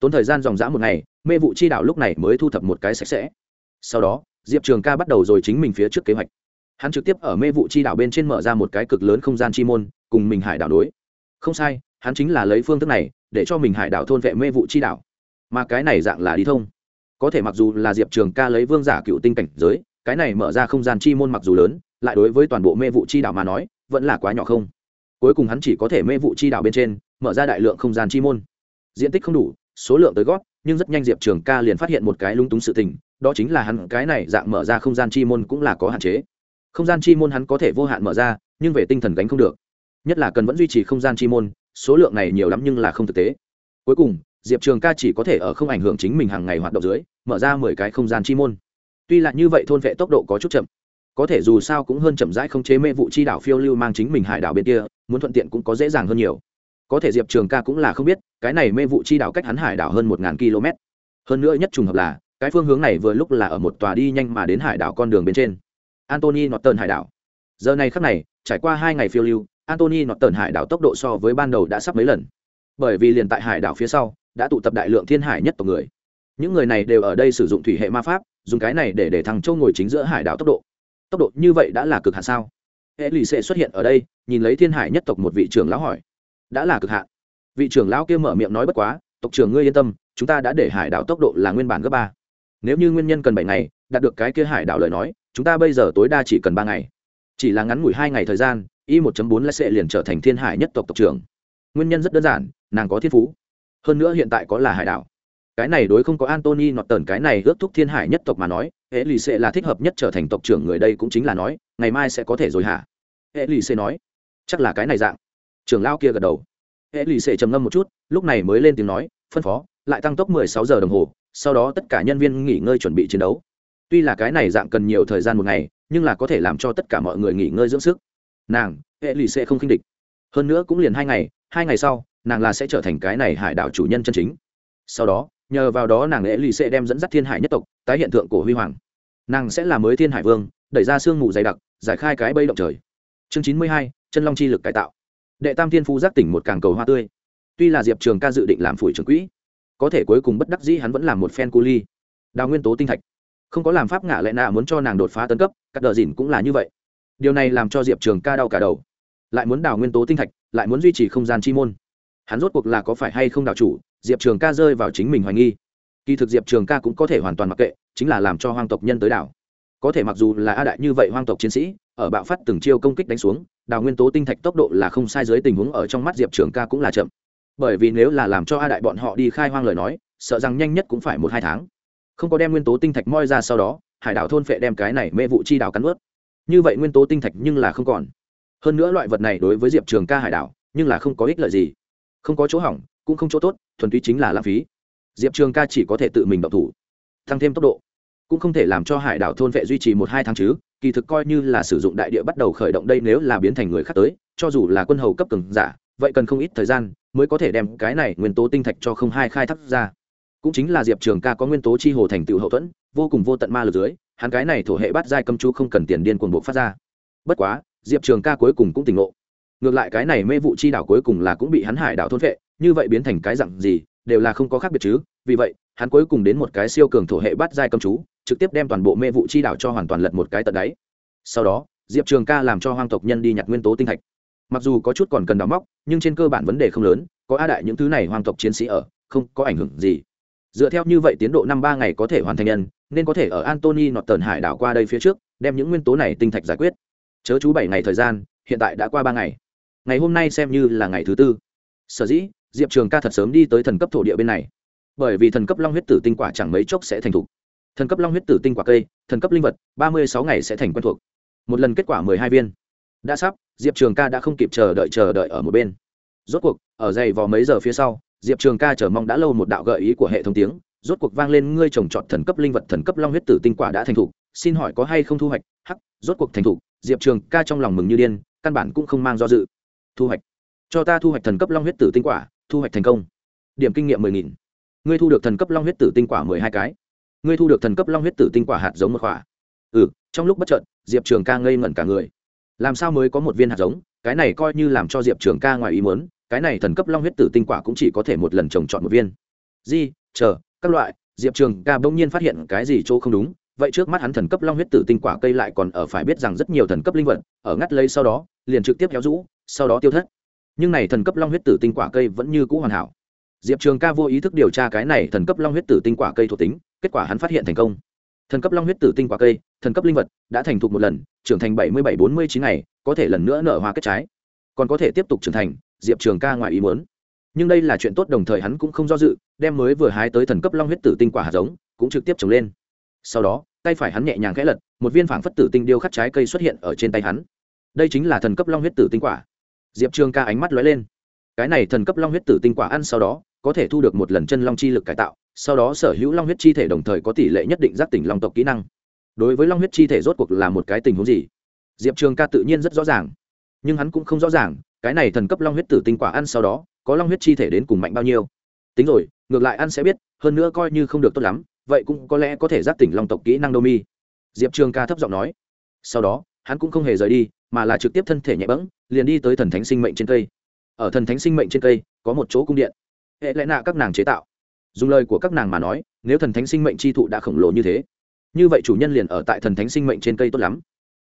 Tốn thời gian dòng dã một ngày, mê vụ chi đảo lúc này mới thu thập một cái sạch sẽ. Sau đó, diệp trường ca bắt đầu rồi chính mình phía trước kế hoạch. Hắn trực tiếp ở mê vụ chi đảo bên trên mở ra một cái cực lớn không gian chi môn, cùng mình hải đảo đối. Không sai, hắn chính là lấy phương thức này, để cho mình hải đảo thôn vệ mê vụ chi đảo mà cái này dạng là đi thông. Có thể mặc dù là diệp trường ca lấy vương giả cựu tinh cảnh giới, cái này mở ra không gian chi môn mặc dù lớn, lại đối với toàn bộ mê vụ chi đảo mà nói, vẫn là quá nhỏ không cuối cùng hắn chỉ có thể mê vụ chi đạo bên trên, mở ra đại lượng không gian chi môn. Diện tích không đủ, số lượng tới gót, nhưng rất nhanh diệp trường ca liền phát hiện một cái lung túng sự tình, đó chính là hắn cái này dạng mở ra không gian chi môn cũng là có hạn chế. Không gian chi môn hắn có thể vô hạn mở ra, nhưng về tinh thần gánh không được. Nhất là cần vẫn duy trì không gian chi môn, số lượng này nhiều lắm nhưng là không thực tế. Cuối cùng, diệp trường ca chỉ có thể ở không ảnh hưởng chính mình hàng ngày hoạt động dưới, mở ra mười cái không gian chi môn. Tuy là như vậy thôn vệ tốc độ có chút chậm có thể dù sao cũng hơn chậm rãi không chế mê vụ chi đảo phiêu lưu mang chính mình hải đảo bên kia, muốn thuận tiện cũng có dễ dàng hơn nhiều. Có thể diệp trường ca cũng là không biết, cái này mê vụ chi đảo cách hắn hải đảo hơn một km. Hơn nữa nhất trùng hợp là, cái phương hướng này vừa lúc là ở một tòa đi nhanh mà đến hải đảo con đường bên trên. Antony norton hải đảo. Giờ này khắc này, trải qua hai ngày phiêu lưu antony norton hải đảo tốc độ so với ban đầu đã sắp mấy lần. Bởi vì liền tại hải đảo phía sau, đã tụ tập đại lượng thiên hải nhất tộc người. Những người này đều ở đây sử dụng thủy hệ ma pháp, dùng cái này để để thằng châu ngồi chính giữa hải đảo tốc độ tốc độ như vậy đã là cực hạn sao? Hệ lì sẽ xuất hiện ở đây, nhìn lấy thiên hải nhất tộc một vị trưởng lão hỏi. Đã là cực hạn. Vị trưởng lão kia mở miệng nói bất quá, tộc trưởng ngươi yên tâm, chúng ta đã để hải đảo tốc độ là nguyên bản gấp ba. Nếu như nguyên nhân cần bảy ngày, đạt được cái kia hải đảo lời nói, chúng ta bây giờ tối đa chỉ cần ba ngày. Chỉ là ngắn ngủi hai ngày thời gian, y một bốn sẽ liền trở thành thiên hải nhất tộc tộc trưởng. Nguyên nhân rất đơn giản, nàng có thiên phú. Hơn nữa hiện tại có là hải đảo cái này đối không có antony nọt tần cái này ước thúc thiên hải nhất tộc mà nói, hệ lì xệ là thích hợp nhất trở thành tộc trưởng người đây cũng chính là nói, ngày mai sẽ có thể rồi hả? Hệ lì xệ nói, chắc là cái này dạng. Trưởng lao kia gật đầu. Hệ lì xệ trầm ngâm một chút, lúc này mới lên tiếng nói, phân phó, lại tăng tốc mười sáu giờ đồng hồ, sau đó tất cả nhân viên nghỉ ngơi chuẩn bị chiến đấu. Tuy là cái này dạng cần nhiều thời gian một ngày, nhưng là có thể làm cho tất cả mọi người nghỉ ngơi dưỡng sức. Nàng, hệ lì xệ không khinh địch. Hơn nữa cũng liền hai ngày hai ngày sau, nàng là sẽ trở thành cái này hải đảo chủ nhân chân chính. Sau đó nhờ vào đó nàng lễ lì sẽ đem dẫn dắt thiên hải nhất tộc, tái hiện tượng cổ huy hoàng. Nàng sẽ là mới thiên hải vương, đẩy ra sương mù dày đặc, giải khai cái bây động trời. Chương chín mươi hai, chân long chi lực cải tạo. Đệ tam thiên phú giác tỉnh một càng cầu hoa tươi. Tuy là diệp trường ca dự định làm phủi trường quỹ, có thể cuối cùng bất đắc dĩ hắn vẫn làm một phen cu ly. Đào nguyên tố tinh thạch. Không có làm pháp ngã lẽ nạ muốn cho nàng đột phá tấn cấp các đờ dìn cũng là như vậy. Điều này làm cho diệp trường ca đau cả đầu. Lại muốn đào nguyên tố tinh thạch, lại muốn duy trì không gian chi môn hắn rốt cuộc là có phải hay không đạo chủ, diệp trường ca rơi vào chính mình hoài nghi. Kỳ thực diệp trường ca cũng có thể hoàn toàn mặc kệ, chính là làm cho hoang tộc nhân tới đảo. Có thể mặc dù là a đại như vậy hoang tộc chiến sĩ, ở bạo phát từng chiêu công kích đánh xuống, đào nguyên tố tinh thạch tốc độ là không sai dưới tình huống ở trong mắt diệp trường ca cũng là chậm. Bởi vì nếu là làm cho a đại bọn họ đi khai hoang lời nói, sợ rằng nhanh nhất cũng phải một hai tháng. Không có đem nguyên tố tinh thạch moi ra sau đó, hải đảo thôn phệ đem cái này mê vụ chi đảo cắn ướt như vậy nguyên tố tinh thạch nhưng là không còn. Hơn nữa loại vật này đối với diệp trường ca hải đảo, nhưng là không có ích lợi gì không có chỗ hỏng, cũng không chỗ tốt, thuần túy chính là lãng phí. Diệp trường ca chỉ có thể tự mình động thủ, tăng thêm tốc độ. Cũng không thể làm cho hải đảo thôn vệ duy trì một hai tháng chứ, kỳ thực coi như là sử dụng đại địa bắt đầu khởi động đây nếu là biến thành người khác tới, cho dù là quân hầu cấp cường giả, vậy cần không ít thời gian mới có thể đem cái này nguyên tố tinh thạch cho không hai khai thác ra. Cũng chính là diệp trường ca có nguyên tố chi hồ thành tựu hậu thuẫn, vô cùng vô tận ma lực dưới, hắn cái này thổ hệ bắt giai cầm chú không cần tiền điên cuồng bộ phát ra. Bất quá, diệp trường ca cuối cùng cũng tỉnh ngộ ngược lại cái này mê vụ chi đảo cuối cùng là cũng bị hắn hải đảo thôn vệ, như vậy biến thành cái dặn gì, đều là không có khác biệt chứ. Vì vậy, hắn cuối cùng đến một cái siêu cường thổ hệ bắt giai cầm chú, trực tiếp đem toàn bộ mê vụ chi đảo cho hoàn toàn lật một cái tận đáy. Sau đó, diệp trường ca làm cho hoang tộc nhân đi nhặt nguyên tố tinh thạch. Mặc dù có chút còn cần đào móc, nhưng trên cơ bản vấn đề không lớn, có a đại những thứ này hoang tộc chiến sĩ ở, không có ảnh hưởng gì. Dựa theo như vậy tiến độ năm ba ngày có thể hoàn thành nhân, nên có thể ở antony nọt tần hải đảo qua đây phía trước, đem những nguyên tố này tinh thạch giải quyết. Chớ chú bảy ngày thời gian, hiện tại đã qua ba ngày ngày hôm nay xem như là ngày thứ tư. Sở dĩ, diệp trường ca thật sớm đi tới thần cấp thổ địa bên này. Bởi vì thần cấp long huyết tử tinh quả chẳng mấy chốc sẽ thành thục. Thần cấp long huyết tử tinh quả cây, thần cấp linh vật, ba mươi sáu ngày sẽ thành quen thuộc. Một lần kết quả mười hai viên. Đã sắp, diệp trường ca đã không kịp chờ đợi chờ đợi ở một bên. Rốt cuộc, ở dày vò mấy giờ phía sau, diệp trường ca chờ mong đã lâu một đạo gợi ý của hệ thống tiếng. Rốt cuộc vang lên, ngươi trồng trọt thần cấp linh vật, thần cấp long huyết tử tinh quả đã thành thục. Xin hỏi có hay không thu hoạch? Hắc, rốt cuộc thành thục. Diệp trường ca trong lòng mừng như điên, căn bản cũng không mang do dự thu hoạch. Cho ta thu hoạch thần cấp long huyết tử tinh quả, thu hoạch thành công. Điểm kinh nghiệm mười nghìn. Ngươi thu được thần cấp long huyết tử tinh quả mười hai cái. Ngươi thu được thần cấp long huyết tử tinh quả hạt giống một quả. Ừ trong lúc bất trợn diệp trường ca ngây ngẩn cả người. Làm sao mới có một viên hạt giống? Cái này coi như làm cho diệp trường ca ngoài ý muốn, cái này thần cấp long huyết tử tinh quả cũng chỉ có thể một lần trồng chọn một viên. Di, chờ, các loại, diệp trường ca bỗng nhiên phát hiện cái gì chỗ không đúng. Vậy trước mắt hắn thần cấp long huyết tử tinh quả cây lại còn ở phải biết rằng rất nhiều thần cấp linh vật, ở ngắt lấy sau đó, liền trực tiếp kéo rũ sau đó tiêu thất. Nhưng này thần cấp long huyết tử tinh quả cây vẫn như cũ hoàn hảo. Diệp trường ca vô ý thức điều tra cái này thần cấp long huyết tử tinh quả cây thuộc tính, kết quả hắn phát hiện thành công. Thần cấp long huyết tử tinh quả cây, thần cấp linh vật, đã thành thục một lần, trưởng thành bảy mươi bảy bốn mươi chín ngày, có thể lần nữa nở hoa kết trái. Còn có thể tiếp tục trưởng thành, diệp trường ca ngoài ý muốn. Nhưng đây là chuyện tốt đồng thời hắn cũng không do dự, đem mới vừa hái tới thần cấp long huyết tử tinh quả hạt giống, cũng trực tiếp trồng lên. Sau đó, tay phải hắn nhẹ nhàng khẽ lật, một viên phảng phất tử tinh điêu khắc trái cây xuất hiện ở trên tay hắn. Đây chính là thần cấp long huyết tử tinh quả diệp trường ca ánh mắt lóe lên. Cái này thần cấp long huyết tử tinh quả ăn sau đó, có thể thu được một lần chân long chi lực cải tạo, sau đó sở hữu long huyết chi thể đồng thời có tỷ lệ nhất định giác tỉnh long tộc kỹ năng. Đối với long huyết chi thể rốt cuộc là một cái tình huống gì? Diệp trường ca tự nhiên rất rõ ràng. Nhưng hắn cũng không rõ ràng, cái này thần cấp long huyết tử tinh quả ăn sau đó, có long huyết chi thể đến cùng mạnh bao nhiêu? Tính rồi, ngược lại ăn sẽ biết, hơn nữa coi như không được tốt lắm, vậy cũng có lẽ có thể giác tỉnh long tộc kỹ năng đô mi. Diệp trường ca thấp giọng nói. Sau đó, hắn cũng không hề rời đi, mà là trực tiếp thân thể nhẹ bẫng liền đi tới thần thánh sinh mệnh trên cây. Ở thần thánh sinh mệnh trên cây, có một chỗ cung điện. Hệ lẽ nạ các nàng chế tạo. Dùng lời của các nàng mà nói, nếu thần thánh sinh mệnh chi thụ đã khổng lồ như thế, như vậy chủ nhân liền ở tại thần thánh sinh mệnh trên cây tốt lắm.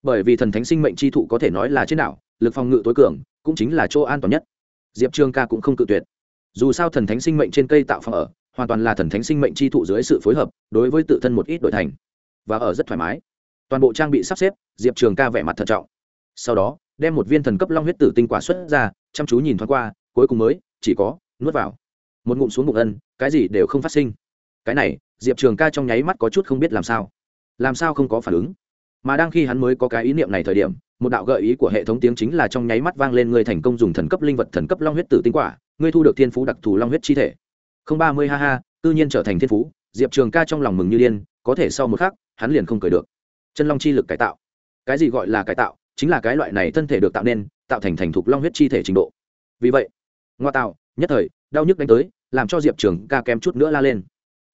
Bởi vì thần thánh sinh mệnh chi thụ có thể nói là trên đảo, lực phòng ngự tối cường, cũng chính là chỗ an toàn nhất. Diệp trương ca cũng không cự tuyệt. Dù sao thần thánh sinh mệnh trên cây tạo phòng ở, hoàn toàn là thần thánh sinh mệnh chi thụ dưới sự phối hợp, đối với tự thân một ít đổi thành. Và ở rất thoải mái. Toàn bộ trang bị sắp xếp, diệp trường ca vẻ mặt thận trọng. Sau đó đem một viên thần cấp long huyết tử tinh quả xuất ra, chăm chú nhìn thoáng qua, cuối cùng mới, chỉ có, nuốt vào. Một ngụm xuống bụng ân, cái gì đều không phát sinh. Cái này, diệp trường ca trong nháy mắt có chút không biết làm sao. Làm sao không có phản ứng? Mà đang khi hắn mới có cái ý niệm này thời điểm, một đạo gợi ý của hệ thống tiếng chính là trong nháy mắt vang lên người thành công dùng thần cấp linh vật, thần cấp long huyết tử tinh quả, ngươi thu được thiên phú đặc thù long huyết chi thể. Không ba mươi, ha ha, tự nhiên trở thành thiên phú, diệp trường ca trong lòng mừng như điên, có thể sau một khắc, hắn liền không cười được. Chân long chi lực cải tạo. Cái gì gọi là cải tạo? Chính là cái loại này thân thể được tạo nên, tạo thành thành thục long huyết chi thể trình độ. Vì vậy, ngoa tạo, nhất thời, đau nhức đánh tới, làm cho diệp trường ca kém chút nữa la lên.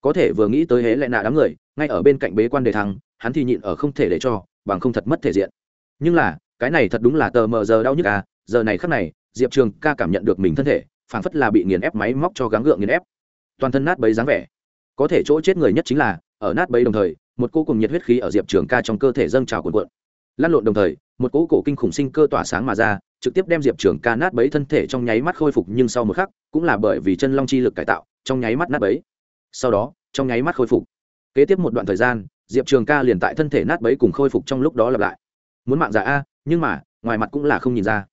Có thể vừa nghĩ tới hễ lại nạ đám người, ngay ở bên cạnh bế quan đề thăng, hắn thì nhịn ở không thể để cho, bằng không thật mất thể diện. Nhưng là, cái này thật đúng là tờ mờ giờ đau nhức à giờ này khắc này, diệp trường ca cảm nhận được mình thân thể, phảng phất là bị nghiền ép máy móc cho gắng gượng nghiền ép. Toàn thân nát bấy dáng vẻ. Có thể chỗ chết người nhất chính là, ở nát bấy đồng thời, một cô cùng nhiệt huyết khí ở diệp trường ca trong cơ thể dâng trào cuộn cuộn. Lăn lộn đồng thời một cỗ cổ kinh khủng sinh cơ tỏa sáng mà ra, trực tiếp đem diệp trường ca nát bấy thân thể trong nháy mắt khôi phục, nhưng sau một khắc, cũng là bởi vì chân long chi lực cải tạo, trong nháy mắt nát bấy. Sau đó, trong nháy mắt khôi phục. Kế tiếp một đoạn thời gian, diệp trường ca liền tại thân thể nát bấy cùng khôi phục trong lúc đó lặp lại. Muốn mạng giả a, nhưng mà, ngoài mặt cũng là không nhìn ra.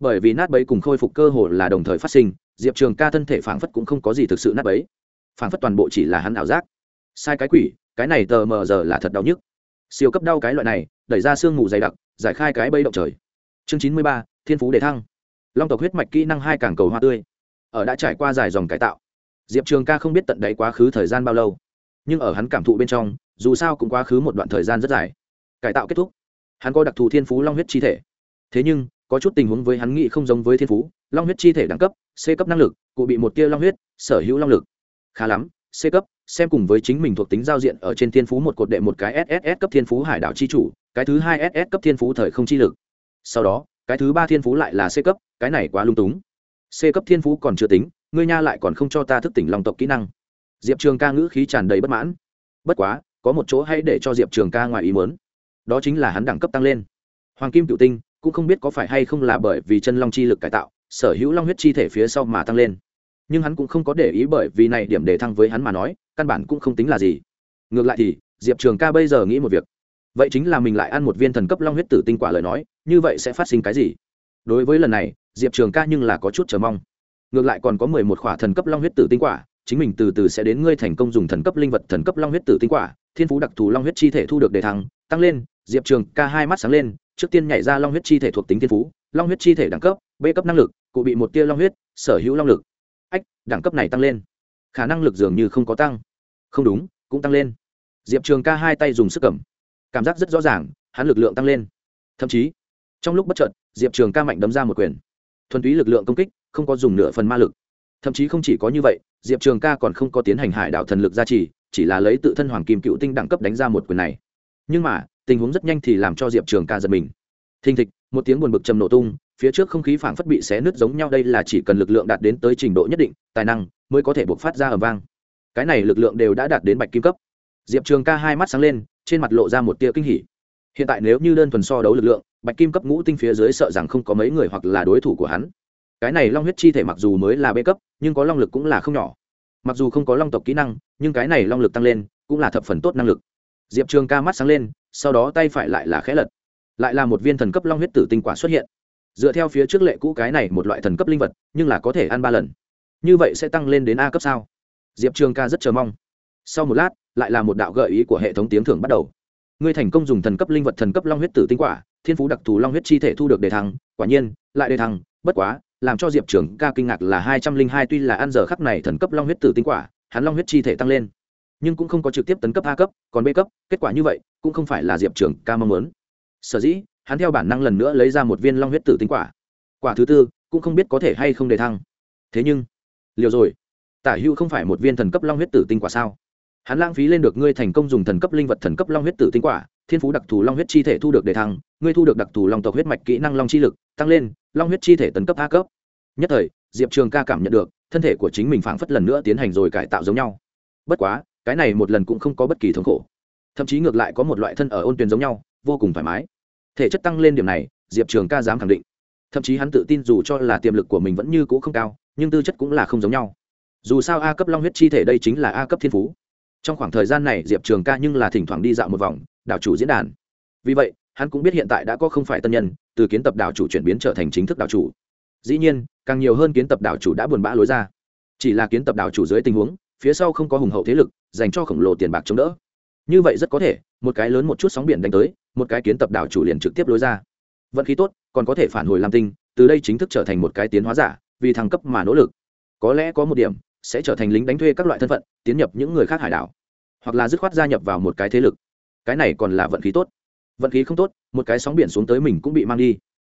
Bởi vì nát bấy cùng khôi phục cơ hồ là đồng thời phát sinh, diệp trường ca thân thể phảng phất cũng không có gì thực sự nát bấy. Phảng phất toàn bộ chỉ là hắn ảo giác. Sai cái quỷ, cái này tờ mờ giờ là thật đau nhức. Siêu cấp đau cái loại này, đẩy ra sương mù dày đặc giải khai cái bẫy động trời. Chương chín mươi ba, thiên phú đề thăng. Long tộc huyết mạch kỹ năng hai càng cầu hoa tươi. Ở đã trải qua dài dòng cải tạo, diệp trường ca không biết tận đáy quá khứ thời gian bao lâu. Nhưng ở hắn cảm thụ bên trong, dù sao cũng quá khứ một đoạn thời gian rất dài. Cải tạo kết thúc, hắn có đặc thù thiên phú long huyết chi thể. Thế nhưng, có chút tình huống với hắn nghĩ không giống với thiên phú, long huyết chi thể đẳng cấp, c cấp năng lực, cụ bị một tia long huyết, sở hữu long lực. Khá lắm, c cấp xem cùng với chính mình thuộc tính giao diện ở trên thiên phú một cột đệ một cái sss cấp thiên phú hải đảo chi chủ, cái thứ hai ss cấp thiên phú thời không chi lực. Sau đó, cái thứ ba thiên phú lại là c cấp, cái này quá lung túng. C cấp thiên phú còn chưa tính, ngươi nha lại còn không cho ta thức tỉnh lòng tộc kỹ năng. Diệp trường ca ngữ khí tràn đầy bất mãn. Bất quá, có một chỗ hay để cho diệp trường ca ngoài ý muốn. Đó chính là hắn đẳng cấp tăng lên. Hoàng kim cựu tinh cũng không biết có phải hay không là bởi vì chân long chi lực cải tạo, sở hữu long huyết chi thể phía sau mà tăng lên. Nhưng hắn cũng không có để ý bởi vì này điểm đề thăng với hắn mà nói căn bản cũng không tính là gì. Ngược lại thì, diệp trường ca bây giờ nghĩ một việc. Vậy chính là mình lại ăn một viên thần cấp long huyết tử tinh quả lời nói, như vậy sẽ phát sinh cái gì? Đối với lần này, diệp trường ca nhưng là có chút chờ mong. Ngược lại còn có mười một khỏa thần cấp long huyết tử tinh quả, chính mình từ từ sẽ đến ngươi thành công dùng thần cấp linh vật thần cấp long huyết tử tinh quả, thiên phú đặc thù long huyết chi thể thu được đề thăng, tăng lên, diệp trường ca hai mắt sáng lên, trước tiên nhảy ra long huyết chi thể thuộc tính thiên phú, long huyết chi thể đẳng cấp, b cấp năng lực, cụ bị một tia long huyết, sở hữu long lực. Ách, đẳng cấp này tăng lên khả năng lực dường như không có tăng. Không đúng, cũng tăng lên. Diệp trường ca hai tay dùng sức cầm. Cảm giác rất rõ ràng, hắn lực lượng tăng lên. Thậm chí, trong lúc bất chợt, diệp trường ca mạnh đấm ra một quyền. Thuần túy lực lượng công kích, không có dùng nửa phần ma lực. Thậm chí không chỉ có như vậy, diệp trường ca còn không có tiến hành hải đạo thần lực gia trì, chỉ là lấy tự thân hoàng kim cựu tinh đẳng cấp đánh ra một quyền này. Nhưng mà, tình huống rất nhanh thì làm cho diệp trường ca giật mình. Thình thịch, một tiếng buồn bực trầm nổ tung phía trước không khí phảng phất bị xé nứt giống nhau, đây là chỉ cần lực lượng đạt đến tới trình độ nhất định, tài năng mới có thể buộc phát ra ở vang. Cái này lực lượng đều đã đạt đến bạch kim cấp. Diệp trường ca hai mắt sáng lên, trên mặt lộ ra một tia kinh hỉ. Hiện tại nếu như đơn thuần so đấu lực lượng, bạch kim cấp ngũ tinh phía dưới sợ rằng không có mấy người hoặc là đối thủ của hắn. Cái này long huyết chi thể mặc dù mới là bê cấp, nhưng có long lực cũng là không nhỏ. Mặc dù không có long tộc kỹ năng, nhưng cái này long lực tăng lên, cũng là thập phần tốt năng lực. Diệp trường ca mắt sáng lên, sau đó tay phải lại là khẽ lật. Lại là một viên thần cấp long huyết tử tinh quả xuất hiện dựa theo phía trước lệ cũ cái này một loại thần cấp linh vật, nhưng là có thể ăn ba lần. Như vậy sẽ tăng lên đến a cấp sao? Diệp trường ca rất chờ mong. Sau một lát, lại là một đạo gợi ý của hệ thống tiếng thưởng bắt đầu. Ngươi thành công dùng thần cấp linh vật thần cấp long huyết tử tinh quả, thiên phú đặc thù long huyết chi thể thu được đề thăng, quả nhiên, lại đề thăng, bất quá, làm cho diệp trường ca kinh ngạc là hai trăm linh hai tuy là ăn giờ khắc này thần cấp long huyết tử tinh quả, hắn long huyết chi thể tăng lên. Nhưng cũng không có trực tiếp tấn cấp a cấp, còn b cấp, kết quả như vậy, cũng không phải là diệp trường ca mong muốn. Sở dĩ hắn theo bản năng lần nữa lấy ra một viên long huyết tử tinh quả. Quả thứ tư, cũng không biết có thể hay không đề thăng. Thế nhưng, liều rồi. Tả hữu không phải một viên thần cấp long huyết tử tinh quả sao? Hắn lãng phí lên được ngươi thành công dùng thần cấp linh vật thần cấp long huyết tử tinh quả, thiên phú đặc thù long huyết chi thể thu được đề thăng, ngươi thu được đặc thù long tộc huyết mạch kỹ năng long chi lực, tăng lên, long huyết chi thể tấn cấp a cấp. Nhất thời, diệp trường ca cảm nhận được, thân thể của chính mình phảng phất lần nữa tiến hành rồi cải tạo giống nhau. Bất quá, cái này một lần cũng không có bất kỳ thống khổ. Thậm chí ngược lại có một loại thân ở ôn tuyền giống nhau, vô cùng thoải mái thể chất tăng lên điểm này, diệp trường ca dám khẳng định. Thậm chí hắn tự tin dù cho là tiềm lực của mình vẫn như c ũ không cao, nhưng tư chất cũng là không giống nhau. Dù sao a cấp long huyết chi thể đây chính là a cấp thiên phú. Trong khoảng thời gian này, diệp trường ca nhưng là thỉnh thoảng đi dạo một vòng, đảo chủ diễn đàn. Vì vậy, hắn cũng biết hiện tại đã có không phải tân nhân, từ kiến tập đảo chủ chuyển biến trở thành chính thức đảo chủ. Dĩ nhiên, càng nhiều hơn kiến tập đảo chủ đã buồn bã lối ra. Chỉ là kiến tập đảo chủ dưới tình huống, phía sau không có hùng hậu thế lực, dành cho khổng lồ tiền bạc chống đỡ. Như vậy rất có thể, một cái lớn một chút sóng biển đánh tới một cái kiến tập đảo chủ liền trực tiếp lối ra. Vận khí tốt, còn có thể phản hồi lam tinh, từ đây chính thức trở thành một cái tiến hóa giả, vì thăng cấp mà nỗ lực. Có lẽ có một điểm, sẽ trở thành lính đánh thuê các loại thân phận, tiến nhập những người khác hải đảo, hoặc là dứt khoát gia nhập vào một cái thế lực. Cái này còn là vận khí tốt. Vận khí không tốt, một cái sóng biển xuống tới mình cũng bị mang đi.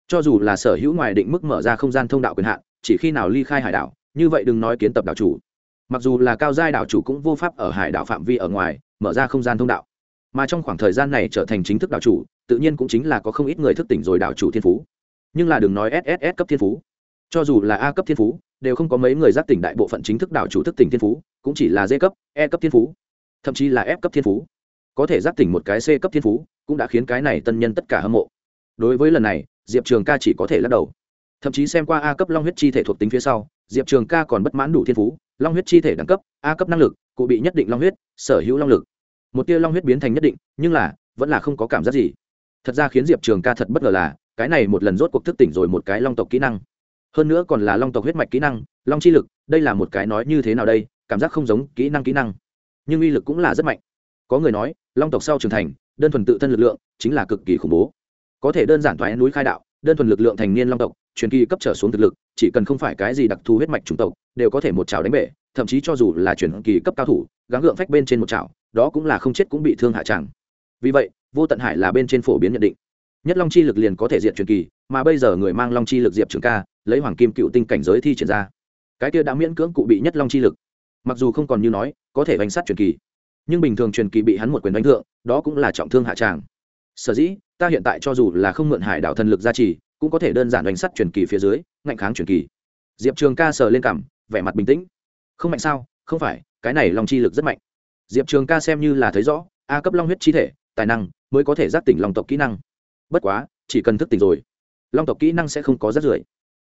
Cho dù là sở hữu ngoài định mức mở ra không gian thông đạo quyền hạn, chỉ khi nào ly khai hải đảo, như vậy đừng nói kiến tập đảo chủ. Mặc dù là cao giai đảo chủ cũng vô pháp ở hải đảo phạm vi ở ngoài, mở ra không gian thông đạo mà trong khoảng thời gian này trở thành chính thức đảo chủ, tự nhiên cũng chính là có không ít người thức tỉnh rồi đảo chủ thiên phú. Nhưng là đừng nói sss cấp thiên phú. Cho dù là a cấp thiên phú, đều không có mấy người giác tỉnh đại bộ phận chính thức đảo chủ thức tỉnh thiên phú, cũng chỉ là d cấp e cấp thiên phú, thậm chí là f cấp thiên phú. Có thể giác tỉnh một cái c cấp thiên phú, cũng đã khiến cái này tân nhân tất cả hâm mộ. Đối với lần này, diệp trường ca chỉ có thể lắc đầu. Thậm chí xem qua a cấp long huyết chi thể thuộc tính phía sau, diệp trường ca còn bất mãn đủ thiên phú, long huyết chi thể đẳng cấp, a cấp năng lực, cụ bị nhất định long huyết, sở hữu long lực một tia long huyết biến thành nhất định, nhưng là, vẫn là không có cảm giác gì. Thật ra khiến diệp trường ca thật bất ngờ là, cái này một lần rốt cuộc thức tỉnh rồi một cái long tộc kỹ năng. Hơn nữa còn là long tộc huyết mạch kỹ năng, long chi lực, đây là một cái nói như thế nào đây, cảm giác không giống kỹ năng kỹ năng. Nhưng uy lực cũng là rất mạnh. Có người nói, long tộc sau trưởng thành, đơn thuần tự thân lực lượng, chính là cực kỳ khủng bố. Có thể đơn giản thoái núi khai đạo, đơn thuần lực lượng thành niên long tộc, truyền kỳ cấp trở xuống thực lực, chỉ cần không phải cái gì đặc thù huyết mạch chủng tộc, đều có thể một trào đánh bể thậm chí cho dù là truyền kỳ cấp cao thủ, gắng gượng phách bên trên một chảo, đó cũng là không chết cũng bị thương hạ tràng vì vậy, vô tận hải là bên trên phổ biến nhận định. Nhất long chi lực liền có thể diện truyền kỳ, mà bây giờ người mang long chi lực diệp trường ca, lấy hoàng kim cựu tinh cảnh giới thi triển ra. Cái kia đã miễn cưỡng cụ bị nhất long chi lực. Mặc dù không còn như nói, có thể bánh sát truyền kỳ, nhưng bình thường truyền kỳ bị hắn một quyền đánh thượng, đó cũng là trọng thương hạ tràng sở dĩ, ta hiện tại cho dù là không mượn hải đạo thần lực gia trì, cũng có thể đơn giản đánh sắt truyền kỳ phía dưới, ngạnh kháng truyền kỳ. Diệp trường ca sờ lên cảm, vẻ mặt bình tĩnh không mạnh sao? Không phải, cái này long chi lực rất mạnh. Diệp trường ca xem như là thấy rõ, a cấp long huyết chi thể, tài năng, mới có thể giác tỉnh long tộc kỹ năng. Bất quá, chỉ cần thức tỉnh rồi, long tộc kỹ năng sẽ không có rắt rưởi.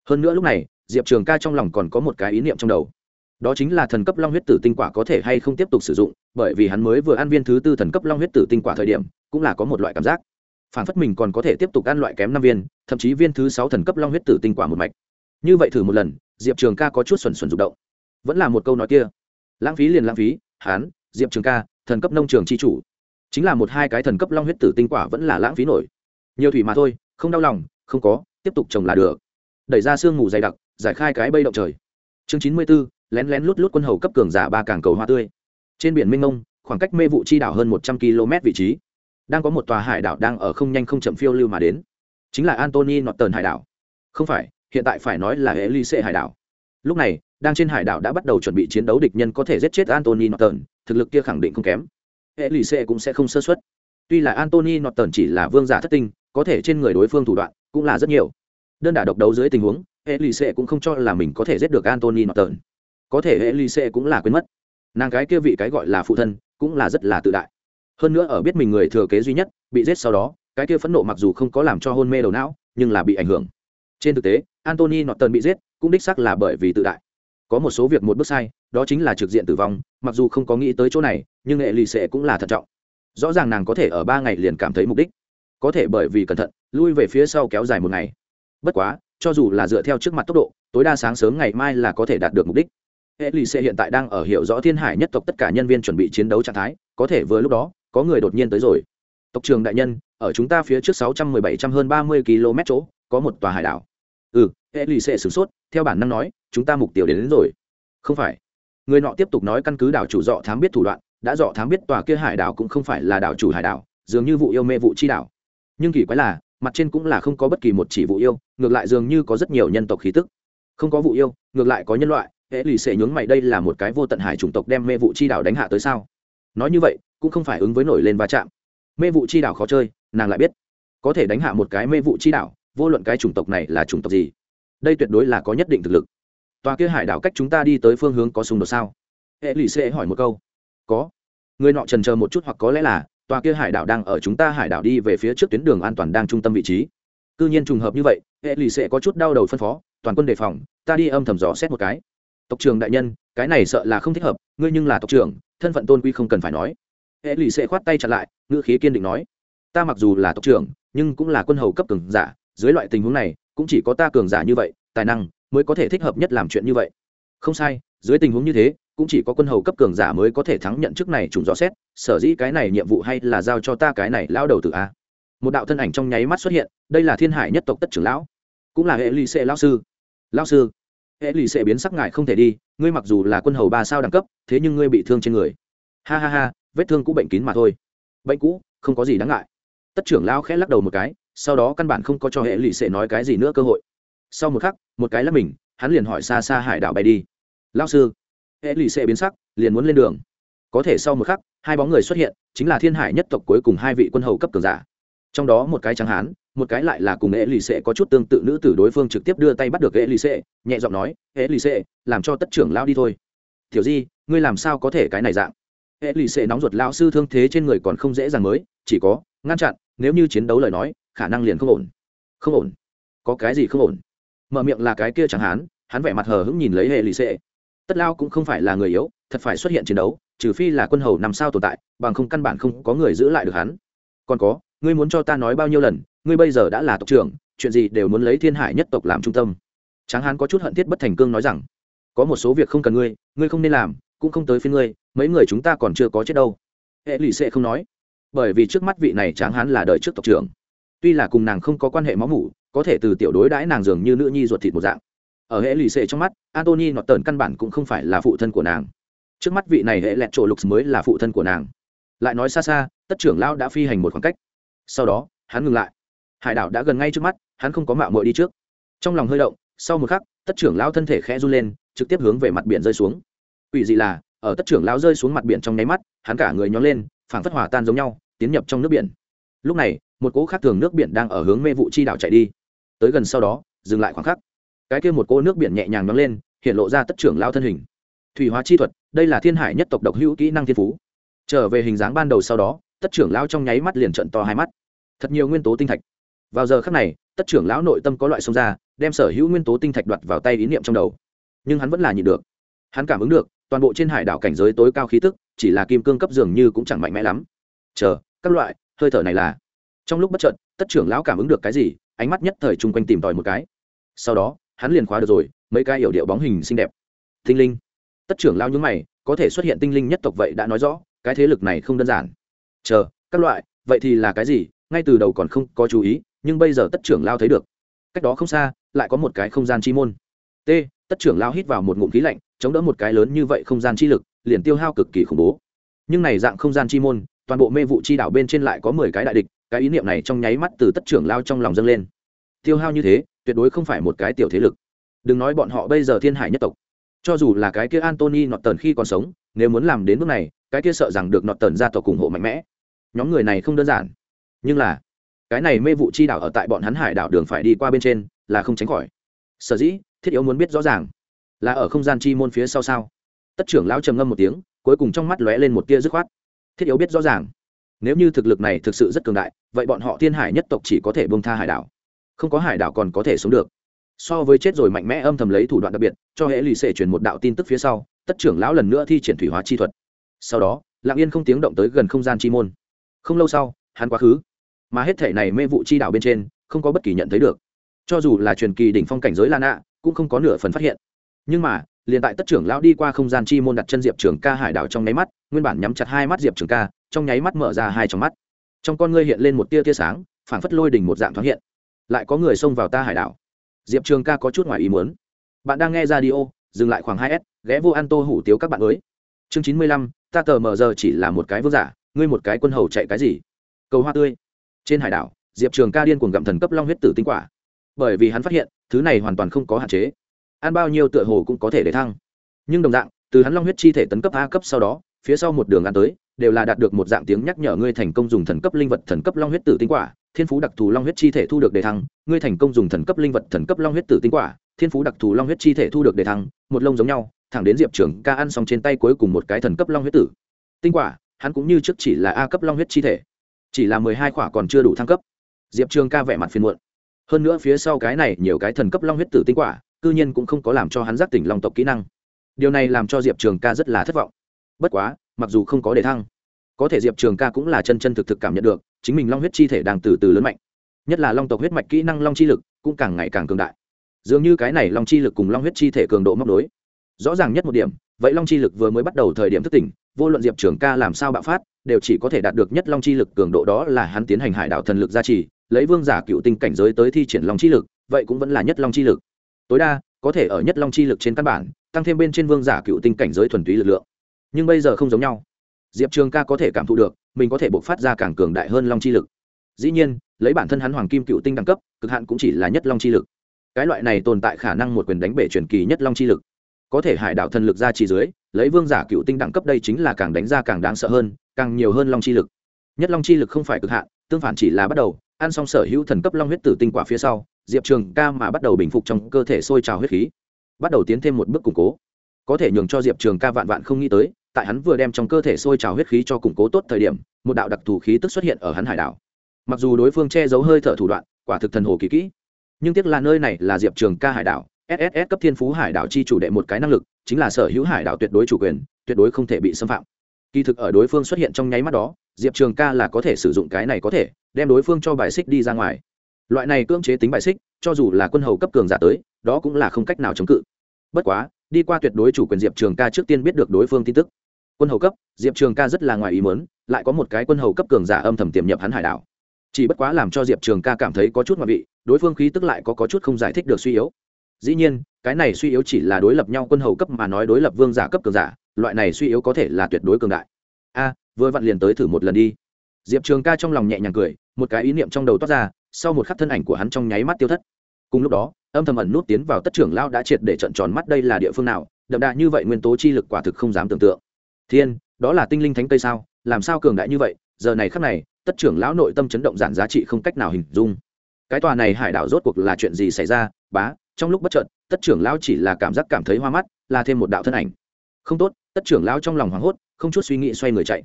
Hơn nữa lúc này, diệp trường ca trong lòng còn có một cái ý niệm trong đầu. Đó chính là thần cấp long huyết tử tinh quả có thể hay không tiếp tục sử dụng, bởi vì hắn mới vừa ăn viên thứ tư thần cấp long huyết tử tinh quả thời điểm, cũng là có một loại cảm giác. Phản phất mình còn có thể tiếp tục ăn loại kém năm viên, thậm chí viên thứ sáu thần cấp long huyết tử tinh quả một mạch. Như vậy thử một lần, diệp trường ca có chút xuẩn xuẩn rụng động vẫn là một câu nói kia. Lãng phí liền lãng phí, hán, diệp trường ca, thần cấp nông trường c h i chủ. Chính là một hai cái thần cấp long huyết tử tinh quả vẫn là lãng phí nổi. Nhiều thủy mà thôi, không đau lòng, không có, tiếp tục trồng là được. Đẩy ra sương mù dày đặc, giải khai cái bây động trời. Chương chín mươi b ố lén lén lút lút quân hầu cấp cường giả ba cảng cầu hoa tươi. Trên biển minh mông, khoảng cách mê vụ chi đảo hơn một trăm km vị trí. Đang có một tòa hải đảo đang ở không nhanh không chậm phiêu lưu mà đến. Chính là antony nọt tần hải đảo. Không phải, hiện tại phải nói là hệ ly xệ hải đảo. Lúc này đang trên hải đảo đã bắt đầu chuẩn bị chiến đấu địch nhân có thể giết chết antony norton, thực lực kia khẳng định không kém. Hệ lì xệ cũng sẽ không sơ suất. tuy là antony norton chỉ là vương giả thất tinh, có thể trên người đối phương thủ đoạn cũng là rất nhiều. Đơn đả độc đấu dưới tình huống hệ lì xệ cũng không cho là mình có thể giết được antony norton. Có thể hệ lì xệ cũng là quên mất. Nàng cái kia vị cái gọi là phụ thân cũng là rất là tự đại. Hơn nữa ở biết mình người thừa kế duy nhất, bị giết sau đó, cái kia phẫn nộ mặc dù không có làm cho hôn mê đầu não, nhưng là bị ảnh hưởng. Trên thực tế antony norton bị giết cũng đích xác là bởi vì tự đại có một số việc một bước sai, đó chính là trực diện tử vong, mặc dù không có nghĩ tới chỗ này, nhưng hệ lì xệ cũng là thận trọng. Rõ ràng nàng có thể ở ba ngày liền cảm thấy mục đích. Có thể bởi vì cẩn thận, lui về phía sau kéo dài một ngày. Bất quá, cho dù là dựa theo trước mặt tốc độ, tối đa sáng sớm ngày mai là có thể đạt được mục đích. Hệ lì xệ hiện tại đang ở hiểu rõ thiên hải nhất tộc tất cả nhân viên chuẩn bị chiến đấu trạng thái, có thể vừa lúc đó, có người đột nhiên tới rồi. Tộc trường đại nhân, ở chúng ta phía trước sáu trăm mười bảy trăm hơn ba mươi km chỗ, có một tòa hải đảo ừ hệ lì xệ sửng sốt theo bản năng nói chúng ta mục tiêu đến, đến rồi. Không phải. Người nọ tiếp tục nói căn cứ đảo chủ dọ thám biết thủ đoạn đã dọ thám biết tòa kia hải đảo cũng không phải là đảo chủ hải đảo dường như vụ yêu mê vụ chi đảo. Nhưng kỳ quái là mặt trên cũng là không có bất kỳ một chỉ vụ yêu ngược lại dường như có rất nhiều nhân tộc khí tức. Không có vụ yêu ngược lại có nhân loại hệ lì xệ nhướng mày đây là một cái vô tận hải chủng tộc đem mê vụ chi đảo đánh hạ tới sao? Nói như vậy cũng không phải ứng với nổi lên va chạm. Mê vụ chi đảo khó chơi nàng lại biết. Có thể đánh hạ một cái mê vụ chi đảo vô luận cái chủng tộc này là chủng tộc gì, đây tuyệt đối là có nhất định thực lực. Tòa kia hải đảo cách chúng ta đi tới phương hướng có xung đột sao? Hệ lì xê hỏi một câu. Có. Người nọ trần chờ một chút hoặc có lẽ là, tòa kia hải đảo đang ở chúng ta hải đảo đi về phía trước tuyến đường an toàn đang trung tâm vị trí. Cư nhiên trùng hợp như vậy, hệ lì sẽ có chút đau đầu phân phó, toàn quân đề phòng, ta đi âm thầm dò xét một cái. Tộc trưởng đại nhân, cái này sợ là không thích hợp, ngươi nhưng là tộc trưởng, thân phận tôn quý không cần phải nói. Hệ lì sẽ khoát tay chặt lại, ngữ khí kiên định nói. Ta mặc dù là tộc trưởng, nhưng cũng là quân hầu cấp cường giả dưới loại tình huống này, cũng chỉ có ta cường giả như vậy, tài năng mới có thể thích hợp nhất làm chuyện như vậy. Không sai, dưới tình huống như thế, cũng chỉ có quân hầu cấp cường giả mới có thể thắng nhận chức này trùng rõ xét, sở dĩ cái này nhiệm vụ hay là giao cho ta cái này lao đầu từ a. Một đạo thân ảnh trong nháy mắt xuất hiện, đây là thiên hải nhất tộc tất trưởng lão, cũng là hệ lì xệ lao sư. Lao sư hệ lì xệ biến sắc ngại không thể đi, ngươi mặc dù là quân hầu ba sao đẳng cấp, thế nhưng ngươi bị thương trên người. Ha ha ha, vết thương cũ bệnh kín mà thôi. Bệnh cũ, không có gì đáng ngại. Tất trưởng lao khẽ lắc đầu một cái sau đó căn bản không có cho hệ lì xệ nói cái gì nữa cơ hội. Sau một khắc, một cái là mình, hắn liền hỏi xa xa hải đảo bay đi. Lao sư. Hệ lì xệ biến sắc, liền muốn lên đường. Có thể sau một khắc, hai bóng người xuất hiện, chính là thiên hải nhất tộc cuối cùng hai vị quân hầu cấp cường giả. Trong đó một cái trắng hán, một cái lại là cùng hệ lì xệ có chút tương tự nữ tử đối phương trực tiếp đưa tay bắt được hệ lì xệ nhẹ giọng nói, hệ lì xệ làm cho tất trưởng lao đi thôi. Thiểu di, ngươi làm sao có thể cái này dạng? Hệ lì xệ nóng ruột lao sư thương thế trên người còn không dễ dàng mới, chỉ có ngăn chặn, nếu như chiến đấu lời nói khả năng liền không ổn. Không ổn? Có cái gì không ổn? Mở miệng là cái kia chẳng hán, hắn vẻ mặt hờ hững nhìn lấy hệ lì xệ tất lao cũng không phải là người yếu, thật phải xuất hiện chiến đấu, trừ phi là quân hầu nằm sao tồn tại, bằng không căn bản không có người giữ lại được hắn. Còn có, ngươi muốn cho ta nói bao nhiêu lần, ngươi bây giờ đã là tộc trưởng, chuyện gì đều muốn lấy thiên hải nhất tộc làm trung tâm. Tráng hán có chút hận thiết bất thành cương nói rằng, có một số việc không cần ngươi ngươi không nên làm, cũng không tới phía ngươi, mấy người chúng ta còn chưa có chết đâu. Hệ lụy sẽ không nói, bởi vì trước mắt vị này tráng hán là đời trước tộc trưởng tuy là cùng nàng không có quan hệ máu mủ, có thể từ tiểu đối đãi nàng dường như nữ nhi ruột thịt một dạng. Ở hệ lụy xệ trong mắt antony nọt tần căn bản cũng không phải là phụ thân của nàng. Trước mắt vị này hệ lẹt trổ lục mới là phụ thân của nàng. Lại nói xa xa, tất trưởng lão đã phi hành một khoảng cách. Sau đó, hắn ngừng lại. Hải đảo đã gần ngay trước mắt, hắn không có mạo mội đi trước. Trong lòng hơi động, sau một khắc, tất trưởng lão thân thể khẽ run lên, trực tiếp hướng về mặt biển rơi xuống. Ủy dị là, ở tất trưởng lão rơi xuống mặt biển trong nháy mắt, hắn cả người nhón lên, phảng phất hỏa tan giống nhau, tiến nhập trong nước biển. Lúc này một cỗ khác thường nước biển đang ở hướng mê vụ chi đảo chạy đi. Tới gần sau đó, dừng lại khoảng khắc. Cái kia một cỗ nước biển nhẹ nhàng nóng lên, hiện lộ ra tất trưởng lao thân hình. Thủy hóa chi thuật, đây là thiên hải nhất tộc độc hữu kỹ năng thiên phú. Trở về hình dáng ban đầu sau đó, tất trưởng lão trong nháy mắt liền trận to hai mắt. Thật nhiều nguyên tố tinh thạch. Vào giờ khắc này, tất trưởng lão nội tâm có loại sông ra, đem sở hữu nguyên tố tinh thạch đoạt vào tay ý niệm trong đầu. Nhưng hắn vẫn là nhịn được. Hắn cảm ứng được, toàn bộ trên hải đảo cảnh giới tối cao khí tức, chỉ là kim cương cấp dường như cũng chẳng mạnh mẽ lắm. Chờ, các loại, hơi thở này là trong lúc bất chợt, tất trưởng lão cảm ứng được cái gì, ánh mắt nhất thời chung quanh tìm tòi một cái. Sau đó, hắn liền khóa được rồi, mấy cái yểu điệu bóng hình xinh đẹp. Tinh linh. Tất trưởng lao nhúng mày, có thể xuất hiện tinh linh nhất tộc vậy đã nói rõ, cái thế lực này không đơn giản. Chờ, các loại, vậy thì là cái gì, ngay từ đầu còn không có chú ý, nhưng bây giờ tất trưởng lao thấy được. Cách đó không xa, lại có một cái không gian chi môn. T, tất trưởng lao hít vào một ngụm khí lạnh, chống đỡ một cái lớn như vậy không gian chi lực, liền tiêu hao cực kỳ khủng bố. Nhưng này dạng không gian chi môn, toàn bộ mê vụ chi đảo bên trên lại có mười cái đại địch cái ý niệm này trong nháy mắt từ tất trưởng lao trong lòng dâng lên. Tiêu hao như thế, tuyệt đối không phải một cái tiểu thế lực. Đừng nói bọn họ bây giờ thiên hải nhất tộc. Cho dù là cái kia antony nọt tần khi còn sống, nếu muốn làm đến bước này, cái kia sợ rằng được nọt tần ra tộc ủng hộ mạnh mẽ. Nhóm người này không đơn giản. Nhưng là, cái này mê vụ chi đảo ở tại bọn hắn hải đảo đường phải đi qua bên trên, là không tránh khỏi. Sở dĩ, thiết yếu muốn biết rõ ràng, là ở không gian chi môn phía sau sao? Tất trưởng lão trầm ngâm một tiếng, cuối cùng trong mắt lóe lên một tia dứt khoát. Thiết yếu biết rõ ràng nếu như thực lực này thực sự rất cường đại, vậy bọn họ thiên hải nhất tộc chỉ có thể bông tha hải đảo. Không có hải đảo còn có thể sống được. So với chết rồi mạnh mẽ âm thầm lấy thủ đoạn đặc biệt, cho hệ lì xệ truyền một đạo tin tức phía sau, tất trưởng lão lần nữa thi triển thủy hóa chi thuật. Sau đó lạng yên không tiếng động tới gần không gian chi môn. Không lâu sau, hắn quá khứ. Mà hết thể này mê vụ chi đảo bên trên, không có bất kỳ nhận thấy được. Cho dù là truyền kỳ đỉnh phong cảnh giới lan ạ, cũng không có nửa phần phát hiện. Nhưng mà, liền tại tất trưởng lão đi qua không gian chi môn đặt chân diệp trường ca hải đảo trong nháy mắt, nguyên bản nhắm chặt hai mắt diệp trường ca trong nháy mắt mở ra hai trong mắt. Trong con ngươi hiện lên một tia tia sáng, phảng phất lôi đỉnh một dạng thoáng hiện. Lại có người xông vào ta hải đảo. Diệp trường ca có chút ngoài ý muốn. Bạn đang nghe ra đi ô dừng lại khoảng hai s, ghé vô an tô hủ tiếu các bạn mới chương chín mươi lăm, ta tờ mờ giờ chỉ là một cái vương giả, ngươi một cái quân hầu chạy cái gì? Cầu hoa tươi. Trên hải đảo, diệp trường ca điên cuồng gặm thần cấp long huyết tử tinh quả. Bởi vì hắn phát hiện, thứ này hoàn toàn không có hạn chế. Ăn bao nhiêu tựa hồ cũng có thể để thăng. Nhưng đồng dạng, từ hắn long huyết chi thể tấn cấp a cấp sau đó phía sau một đường ăn tới, đều là đạt được một dạng tiếng nhắc nhở ngươi thành công dùng thần cấp linh vật thần cấp long huyết tử tinh quả, thiên phú đặc thù long huyết chi thể thu được đề thăng, ngươi thành công dùng thần cấp linh vật thần cấp long huyết tử tinh quả, thiên phú đặc thù long huyết chi thể thu được đề thăng, một lông giống nhau, thẳng đến diệp trường ca ăn xong trên tay cuối cùng một cái thần cấp long huyết tử. Tinh quả, hắn cũng như trước chỉ là a cấp long huyết chi thể, chỉ là mười hai quả còn chưa đủ thăng cấp. Diệp trường ca vẻ mặt phiền muộn. Hơn nữa phía sau cái này nhiều cái thần cấp long huyết tử tinh quả, cư nhiên cũng không có làm cho hắn giác tỉnh long tộc kỹ năng. Điều này làm cho diệp trường ca rất là thất vọng bất quá, mặc dù không có đề thăng, có thể diệp trường ca cũng là chân chân thực thực cảm nhận được, chính mình long huyết chi thể đang từ từ lớn mạnh. Nhất là long tộc huyết mạch kỹ năng long chi lực cũng càng ngày càng cường đại. Dường như cái này long chi lực cùng long huyết chi thể cường độ móc nối. Rõ ràng nhất một điểm, vậy long chi lực vừa mới bắt đầu thời điểm thức tỉnh, vô luận diệp trường ca làm sao bạo phát, đều chỉ có thể đạt được nhất long chi lực cường độ đó là hắn tiến hành hải đạo thần lực gia trì, lấy vương giả cựu tinh cảnh giới tới thi triển long chi lực, vậy cũng vẫn là nhất long chi lực. Tối đa, có thể ở nhất long chi lực trên căn bản, tăng thêm bên trên vương giả cựu tinh cảnh giới thuần túy lực lượng nhưng bây giờ không giống nhau. Diệp trường ca có thể cảm thụ được, mình có thể bộc phát ra càng cường đại hơn long chi lực. Dĩ nhiên, lấy bản thân hắn hoàng kim cựu tinh đẳng cấp, cực hạn cũng chỉ là nhất long chi lực. Cái loại này tồn tại khả năng một quyền đánh bể truyền kỳ nhất long chi lực. Có thể hải đạo thần lực ra chỉ dưới, lấy vương giả cựu tinh đẳng cấp đây chính là càng đánh ra càng đáng sợ hơn, càng nhiều hơn long chi lực. Nhất long chi lực không phải cực hạn, tương phản chỉ là bắt đầu, ăn xong sở hữu thần cấp long huyết tử tinh quả phía sau, diệp trường ca mà bắt đầu bình phục trong cơ thể sôi trào huyết khí, bắt đầu tiến thêm một bước củng cố có thể nhường cho diệp trường ca vạn vạn không nghĩ tới, tại hắn vừa đem trong cơ thể sôi trào huyết khí cho củng cố tốt thời điểm, một đạo đặc thù khí tức xuất hiện ở hắn hải đảo. Mặc dù đối phương che giấu hơi thở thủ đoạn, quả thực thần hồ kỳ kỹ, nhưng tiếc là nơi này là diệp trường ca hải đảo sss cấp thiên phú hải đảo chi chủ đệ một cái năng lực, chính là sở hữu hải đảo tuyệt đối chủ quyền, tuyệt đối không thể bị xâm phạm. Kỳ thực ở đối phương xuất hiện trong nháy mắt đó, diệp trường ca là có thể sử dụng cái này có thể, đem đối phương cho bài xích đi ra ngoài. Loại này cưỡng chế tính bài xích, cho dù là quân hầu cấp cường giả tới, đó cũng là không cách nào chống cự. Bất quá đi qua tuyệt đối chủ quyền diệp trường ca trước tiên biết được đối phương tin tức. Quân hầu cấp diệp trường ca rất là ngoài ý mớn lại có một cái quân hầu cấp cường giả âm thầm tiềm nhập hắn hải đảo. Chỉ bất quá làm cho diệp trường ca cảm thấy có chút ngoại vị đối phương khí tức lại có, có chút không giải thích được suy yếu. Dĩ nhiên cái này suy yếu chỉ là đối lập nhau quân hầu cấp mà nói đối lập vương giả cấp cường giả loại này suy yếu có thể là tuyệt đối cường đại. A vừa vặn liền tới thử một lần đi. Diệp trường ca trong lòng nhẹ nhàng cười một cái ý niệm trong đầu toát ra sau một khắc thân ảnh của hắn trong nháy mắt tiêu thất. Cùng lúc đó âm thầm ẩn nút tiến vào tất trưởng lao đã triệt để trận tròn mắt đây là địa phương nào, đậm đà như vậy nguyên tố chi lực quả thực không dám tưởng tượng. Thiên, đó là tinh linh thánh cây sao? Làm sao cường đại như vậy? Giờ này khắc này, tất trưởng lão nội tâm chấn động giản giá trị không cách nào hình dung. Cái tòa này hải đảo rốt cuộc là chuyện gì xảy ra? Bá, trong lúc bất chợt, tất trưởng lão chỉ là cảm giác cảm thấy hoa mắt, là thêm một đạo thân ảnh. Không tốt, tất trưởng lão trong lòng hoảng hốt, không chút suy nghĩ xoay người chạy.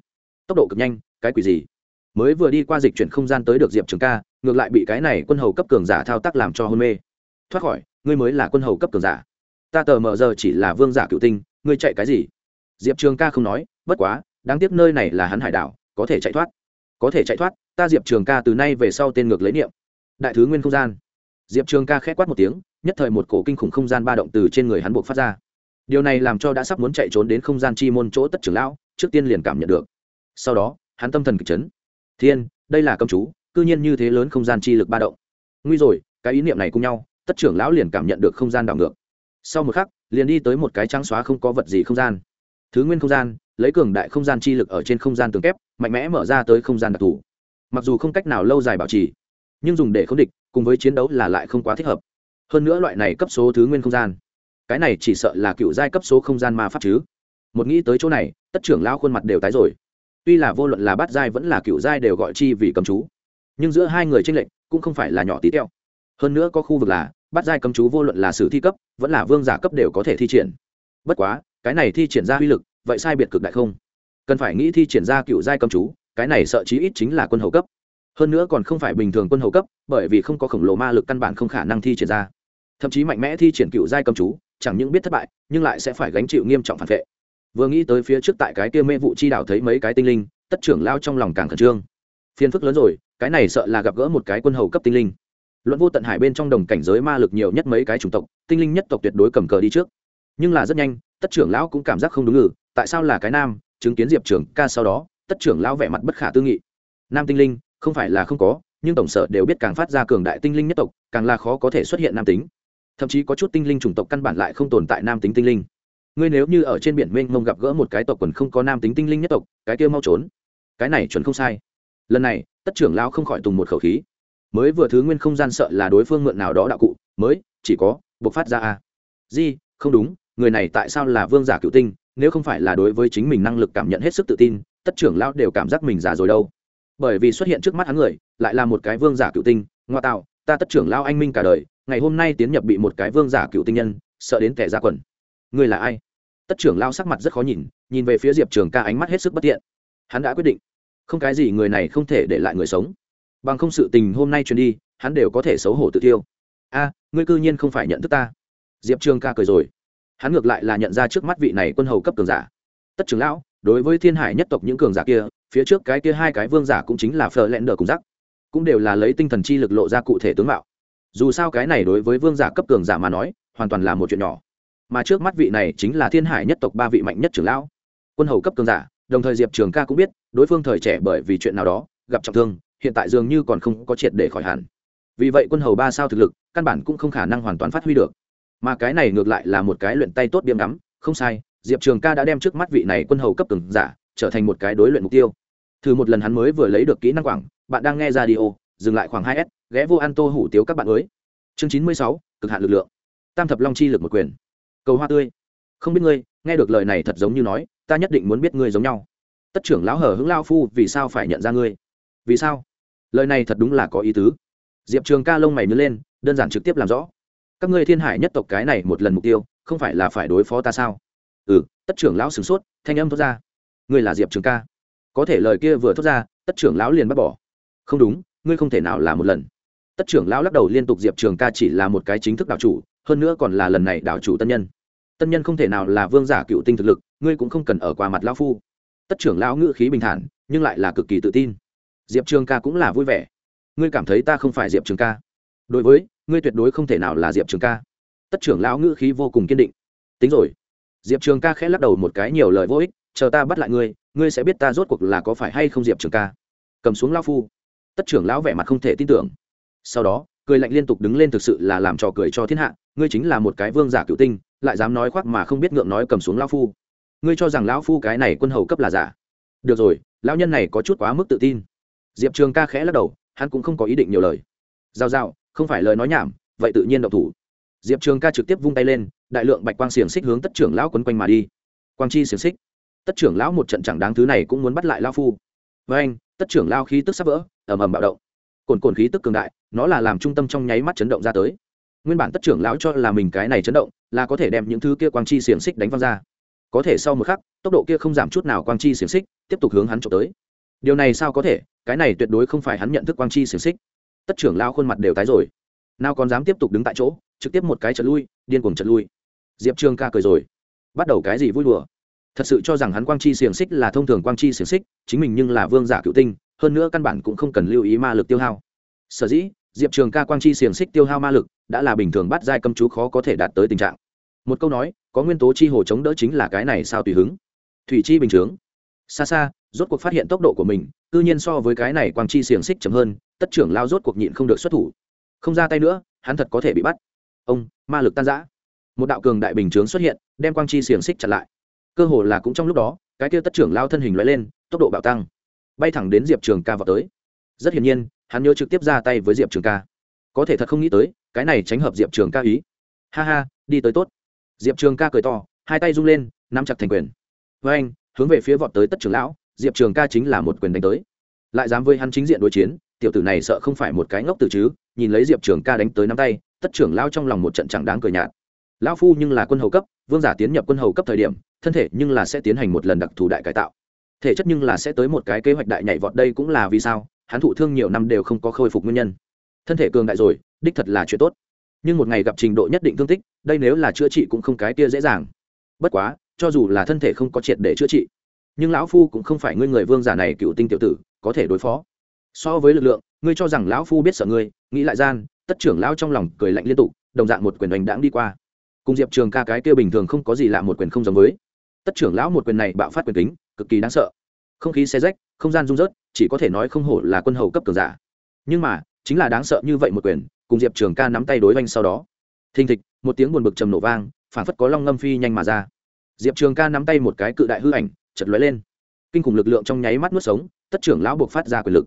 Tốc độ cực nhanh, cái quỷ gì? Mới vừa đi qua dịch chuyển không gian tới được diệp trường ca, ngược lại bị cái này quân hầu cấp cường giả thao tác làm cho hôn mê thoát khỏi, ngươi mới là quân hầu cấp cường giả. Ta tờ mờ giờ chỉ là vương giả cựu tinh, ngươi chạy cái gì? Diệp trường ca không nói, bất quá, đáng tiếc nơi này là hắn hải đảo, có thể chạy thoát. Có thể chạy thoát, ta diệp trường ca từ nay về sau tên ngược lấy niệm. Đại thứ nguyên không gian. Diệp trường ca k h ẽ quát một tiếng, nhất thời một cổ kinh khủng không gian ba động từ trên người hắn buộc phát ra. Điều này làm cho đã sắp muốn chạy trốn đến không gian chi môn chỗ tất trưởng lão, trước tiên liền cảm nhận được. Sau đó, hắn tâm thần kịch chấn. Thiên, đây là công chú, cư nhiên như thế lớn không gian chi lực ba động. Nguy rồi, cái ý niệm này cùng nhau tất trưởng lão liền cảm nhận được không gian đảo ngược. Sau một khắc, liền đi tới một cái trắng xóa không có vật gì không gian. Thứ nguyên không gian, lấy cường đại không gian chi lực ở trên không gian tường kép, mạnh mẽ mở ra tới không gian đặc thù. Mặc dù không cách nào lâu dài bảo trì, nhưng dùng để không địch, cùng với chiến đấu là lại không quá thích hợp. Hơn nữa loại này cấp số thứ nguyên không gian, cái này chỉ sợ là cựu giai cấp số không gian ma pháp chứ. Một nghĩ tới chỗ này, tất trưởng lão khuôn mặt đều tái rồi. Tuy là vô luận là bát giai vẫn là cựu giai đều gọi chi vì cầm chú, nhưng giữa hai người tranh lệnh cũng không phải là nhỏ tí teo hơn nữa có khu vực là bắt giai cấm chú vô luận là sử thi cấp, vẫn là vương giả cấp đều có thể thi triển. Bất quá, cái này thi triển ra uy lực, vậy sai biệt cực đại không? Cần phải nghĩ thi triển ra cựu giai cấm chú, cái này sợ chí ít chính là quân hầu cấp. Hơn nữa còn không phải bình thường quân hầu cấp, bởi vì không có khổng lồ ma lực căn bản không khả năng thi triển ra. Thậm chí mạnh mẽ thi triển cựu giai cấm chú, chẳng những biết thất bại, nhưng lại sẽ phải gánh chịu nghiêm trọng phản vệ. Vừa nghĩ tới phía trước tại cái kia mê vụ chi đảo thấy mấy cái tinh linh, tất trưởng lao trong lòng càng khẩn trương. Phiền phức lớn rồi, cái này sợ là gặp gỡ một cái quân hầu cấp tinh linh luận vô tận hải bên trong đồng cảnh giới ma lực nhiều nhất mấy cái chủng tộc, tinh linh nhất tộc tuyệt đối cầm cờ đi trước. Nhưng là rất nhanh, tất trưởng lão cũng cảm giác không đúng ngừ tại sao là cái nam, chứng kiến diệp trưởng ca sau đó, tất trưởng lão vẻ mặt bất khả tư nghị. Nam tinh linh, không phải là không có, nhưng tổng sở đều biết càng phát ra cường đại tinh linh nhất tộc, càng là khó có thể xuất hiện nam tính. Thậm chí có chút tinh linh chủng tộc căn bản lại không tồn tại nam tính tinh linh. Ngươi nếu như ở trên biển mênh mông gặp gỡ một cái tộc quần không có nam tính tinh linh nhất tộc, cái kia mau trốn. Cái này chuẩn không sai. Lần này, tất trưởng lão không khỏi tùng một khẩu khí mới vừa thứ nguyên không gian sợ là đối phương mượn nào đó đạo cụ, mới, chỉ có, buộc phát ra a. Di, không đúng, người này tại sao là vương giả cựu tinh, nếu không phải là đối với chính mình năng lực cảm nhận hết sức tự tin, tất trưởng lão đều cảm giác mình già rồi đâu. Bởi vì xuất hiện trước mắt hắn người, lại là một cái vương giả cựu tinh, ngoa tạo, ta tất trưởng lão anh minh cả đời, ngày hôm nay tiến nhập bị một cái vương giả cựu tinh nhân, sợ đến kẻ ra quần. Người là ai? Tất trưởng lao sắc mặt rất khó nhìn nhìn về phía diệp trường ca ánh mắt hết sức bất tiện. Hắn đã quyết định, không cái gì người này không thể để lại người sống bằng không sự tình hôm nay truyền đi, hắn đều có thể xấu hổ tự tiêu a, ngươi cư nhiên không phải nhận thức ta. Diệp trường ca cười rồi. Hắn ngược lại là nhận ra trước mắt vị này quân hầu cấp cường giả. Tất trưởng lão, đối với thiên hải nhất tộc những cường giả kia, phía trước cái kia hai cái vương giả cũng chính là phờ lẹn đờ cùng giác cũng đều là lấy tinh thần chi lực lộ ra cụ thể tướng mạo. Dù sao cái này đối với vương giả cấp cường giả mà nói, hoàn toàn là một chuyện nhỏ. Mà trước mắt vị này chính là thiên hải nhất tộc ba vị mạnh nhất trưởng lão. Quân hầu cấp cường giả, đồng thời diệp trường ca cũng biết, đối phương thời trẻ bởi vì chuyện nào đó, gặp trọng thương hiện tại dường như còn không có triệt để khỏi hẳn. Vì vậy quân hầu ba sao thực lực, căn bản cũng không khả năng hoàn toàn phát huy được. Mà cái này ngược lại là một cái luyện tay tốt biếm ngắm, không sai, diệp trường ca đã đem trước mắt vị này quân hầu cấp từng giả, trở thành một cái đối luyện mục tiêu. Thử một lần hắn mới vừa lấy được kỹ năng quảng, bạn đang nghe ra đi ô dừng lại khoảng hai s, ghé vô an tô hủ tiếu các bạn mới chương chín mươi sáu, cực hạn lực lượng. Tam thập long chi lực một quyền. Cầu hoa tươi. Không biết ngươi, nghe được lời này thật giống như nói, ta nhất định muốn biết ngươi giống nhau. Tất trưởng lão hở hứng lao phu, vì sao phải nhận ra ngươi? Vì sao? Lời này thật đúng là có ý tứ. Diệp trường ca lông mày nhớ lên, đơn giản trực tiếp làm rõ. Các ngươi thiên hải nhất tộc cái này một lần mục tiêu, không phải là phải đối phó ta sao? Ừ tất trưởng lão sửng sốt, thanh âm thốt ra. Ngươi là diệp trường ca. Có thể lời kia vừa thốt ra, tất trưởng lão liền bắt bỏ. Không đúng, ngươi không thể nào là một lần. Tất trưởng lão lắc đầu liên tục diệp trường ca chỉ là một cái chính thức đạo chủ, hơn nữa còn là lần này đạo chủ tân nhân. Tân nhân không thể nào là vương giả cựu tinh thực lực, ngươi cũng không cần ở qua mặt lão phu. Tất trưởng lão ngữ khí bình thản, nhưng lại là cực kỳ tự tin diệp trường ca cũng là vui vẻ. Ngươi cảm thấy ta không phải diệp trường ca? Đối với, ngươi tuyệt đối không thể nào là diệp trường ca. Tất trưởng lão ngữ khí vô cùng kiên định. Tính rồi. Diệp trường ca khẽ lắc đầu một cái nhiều lời vô ích, chờ ta bắt lại ngươi ngươi sẽ biết ta rốt cuộc là có phải hay không diệp trường ca. Cầm xuống lão phu. Tất trưởng lão vẻ mặt không thể tin tưởng. Sau đó, cười lạnh liên tục đứng lên thực sự là làm trò cười cho thiên hạ, ngươi chính là một cái vương giả cựu tinh, lại dám nói khoác mà không biết ngượng nói cầm xuống lão phu. Ngươi cho rằng lão phu cái này quân hầu cấp là giả. Được rồi, lão nhân này có chút quá mức tự tin diệp trường ca khẽ lắc đầu, hắn cũng không có ý định nhiều lời. Giao giao, không phải lời nói nhảm, vậy tự nhiên động thủ. Diệp trường ca trực tiếp vung tay lên, đại lượng bạch quang xiềng xích hướng tất trưởng lão quấn quanh mà đi. Quang chi xiềng xích. Tất trưởng lão một trận chẳng đáng thứ này cũng muốn bắt lại lao phu. Với anh, tất trưởng lao khí tức sắp vỡ, ầm ầm bạo động. Cồn cồn khí tức cường đại, nó là làm trung tâm trong nháy mắt chấn động ra tới. Nguyên bản tất trưởng lão cho là mình cái này chấn động, là có thể đem những thứ kia quang chi xiềng xích đánh văng ra. Có thể sau một khắc, tốc độ kia không giảm chút nào quang chi xiềng xích, tiếp tục hướng hắn trộm tới. Điều này sao có thể? Cái này tuyệt đối không phải hắn nhận thức quang chi xiềng xích. Tất trưởng lao khuôn mặt đều tái rồi. Nào còn dám tiếp tục đứng tại chỗ, trực tiếp một cái trận lui, điên cuồng trận lui. Diệp trương ca cười rồi. Bắt đầu cái gì vui đùa? Thật sự cho rằng hắn quang chi xiềng xích là thông thường quang chi xiềng xích, chính mình nhưng là vương giả cựu tinh, hơn nữa căn bản cũng không cần lưu ý ma lực tiêu hao. Sở dĩ, diệp trường ca quang chi xiềng xích tiêu hao ma lực, đã là bình thường bắt giai cấm chú khó có thể đạt tới tình trạng. Một câu nói, có nguyên tố chi hồ chống đỡ chính là cái này sao tùy hứng. Thủy chi bình chướng. Xa xa rốt cuộc phát hiện tốc độ của mình, tự nhiên so với cái này quang chi xiềng xích chậm hơn, tất trưởng lao rốt cuộc nhịn không được xuất thủ. Không ra tay nữa, hắn thật có thể bị bắt. Ông, ma lực tan giã một đạo cường đại bình chướng xuất hiện, đem quang chi xiềng xích chặt lại. Cơ hồ là cũng trong lúc đó, cái kia tất trưởng lao thân hình loại lên, tốc độ bạo tăng. Bay thẳng đến diệp trường ca vào tới. Rất hiển nhiên, hắn nhớ trực tiếp ra tay với diệp trường ca. Có thể thật không nghĩ tới, cái này tránh hợp diệp trường ca ý. Ha ha, đi tới tốt. Diệp trường ca cười to, hai tay rung lên, nắm chặt thành quyền. Với anh hướng về phía vọt tới tất trưởng lão diệp trường ca chính là một quyền đánh tới. Lại dám với hắn chính diện đối chiến, tiểu tử này sợ không phải một cái ngốc từ chứ, nhìn lấy diệp trường ca đánh tới nắm tay, tất trưởng lao trong lòng một trận chẳng đáng cười nhạt. Lão phu nhưng là quân hầu cấp, vương giả tiến nhập quân hầu cấp thời điểm, thân thể nhưng là sẽ tiến hành một lần đặc thù đại cải tạo. Thể chất nhưng là sẽ tới một cái kế hoạch đại nhảy vọt đây cũng là vì sao, hắn thụ thương nhiều năm đều không có khôi phục nguyên nhân. Thân thể cường đại rồi, đích thật là chuyện tốt. Nhưng một ngày gặp trình độ nhất định thương tích, đây nếu là chữa trị cũng không cái kia dễ dàng. Bất quá, cho dù là thân thể không có triệt để chữa trị nhưng lão phu cũng không phải ngươi người vương giả này cựu tinh tiểu tử, có thể đối phó. So với lực lượng, ngươi cho rằng lão phu biết sợ ngươi, nghĩ lại gian, tất trưởng lão trong lòng cười lạnh liên tục, đồng dạng một quyền đánh đãng đi qua. Cùng diệp trường ca cái kia bình thường không có gì lạ một quyền không giống với. Tất trưởng lão một quyền này bạo phát quyền kính, cực kỳ đáng sợ. Không khí xe rách, không gian rung rớt, chỉ có thể nói không hổ là quân hầu cấp cường giả. Nhưng mà, chính là đáng sợ như vậy một quyền, cùng diệp trường ca nắm tay đối oanh sau đó. Thình thịch, một tiếng buồn bực trầm nổ vang phản phất có long ngâm phi nhanh mà ra. Diệp trường ca nắm tay một cái cự đại hư ảnh chật lóe lên. Kinh khủng lực lượng trong nháy mắt nuốt sống, tất trưởng lão buộc phát ra quyền lực.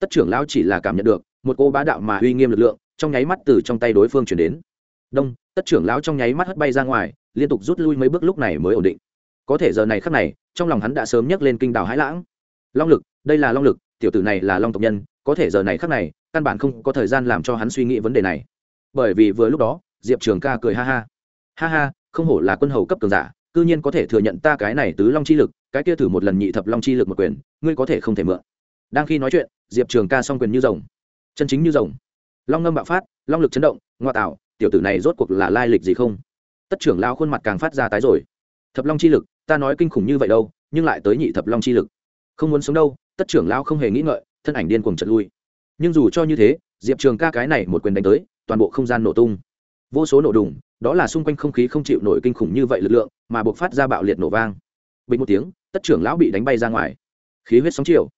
Tất trưởng lão chỉ là cảm nhận được, một cô bá đạo mà uy nghiêm lực lượng trong nháy mắt từ trong tay đối phương chuyển đến. Đông, tất trưởng lão trong nháy mắt hất bay ra ngoài, liên tục rút lui mấy bước lúc này mới ổn định. Có thể giờ này khắc này, trong lòng hắn đã sớm nhấc lên kinh đảo hãi lãng. Long lực, đây là long lực, tiểu tử này là long tộc nhân, có thể giờ này khắc này, căn bản không có thời gian làm cho hắn suy nghĩ vấn đề này. Bởi vì vừa lúc đó, diệp trường ca cười ha ha. Ha ha, không hổ là quân hầu cấp cường giả cư nhiên có thể thừa nhận ta cái này tứ long chi lực, cái kia thử một lần nhị thập long chi lực một quyền, ngươi có thể không thể mượn. Đang khi nói chuyện, diệp trường ca s quyền như rồng. Chân chính như rồng. Long ngâm bạo phát, long lực chấn động, ngoa tạo, tiểu tử này rốt cuộc là lai lịch gì không? Tất trưởng lao khuôn mặt càng phát ra tái rồi. Thập long chi lực, ta nói kinh khủng như vậy đâu, nhưng lại tới nhị thập long chi lực. Không muốn sống đâu, tất trưởng lao không hề nghĩ ngợi, thân ảnh điên cuồng trật lui. Nhưng dù cho như thế, diệp trường ca cái này một quyền đánh tới, toàn bộ không gian nổ tung. Vô số nổ đùng đó là xung quanh không khí không chịu nổi kinh khủng như vậy lực lượng mà buộc phát ra bạo liệt nổ vang. Bình một tiếng, tất trưởng lão bị đánh bay ra ngoài. Khí huyết sóng chiều.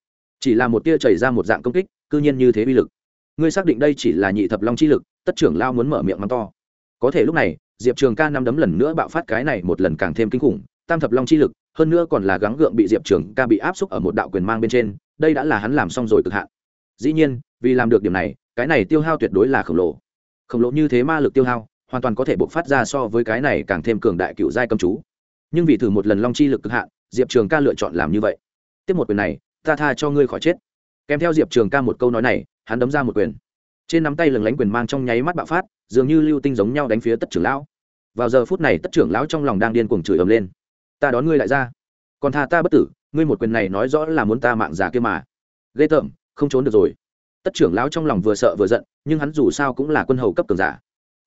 Chỉ là một tia chảy ra một dạng công kích, cư nhiên như thế uy lực. Ngươi xác định đây chỉ là nhị thập long chi lực, tất trưởng lao muốn mở miệng mắng to. Có thể lúc này, diệp trường ca năm đấm lần nữa bạo phát cái này một lần càng thêm kinh khủng, tam thập long chi lực, hơn nữa còn là gắng gượng bị diệp trường ca bị áp xúc ở một đạo quyền mang bên trên, đây đã là hắn làm xong rồi cực hạn. Dĩ nhiên, vì làm được điểm này, cái này tiêu hao tuyệt đối là khổng lồ. Khổng lồ như thế ma lực tiêu hao hoàn toàn có thể bộc phát ra so với cái này càng thêm cường đại cựu giai cầm chú. Nhưng vì thử một lần long chi lực cực hạn, diệp trường ca lựa chọn làm như vậy. Tiếp một quyền này, ta tha cho ngươi khỏi chết. Kèm theo diệp trường ca một câu nói này, hắn đấm ra một quyền. Trên nắm tay lừng lánh quyền mang trong nháy mắt bạo phát, dường như lưu tinh giống nhau đánh phía tất trưởng lão. Vào giờ phút này, tất trưởng lão trong lòng đang điên cuồng chửi ầm lên. Ta đón ngươi lại ra. Còn tha ta bất tử, ngươi một quyền này nói rõ là muốn ta mạng già kia mà. Ghê tởm, không trốn được rồi. Tất trưởng lão trong lòng vừa sợ vừa giận, nhưng hắn dù sao cũng là quân hầu cấp cường giả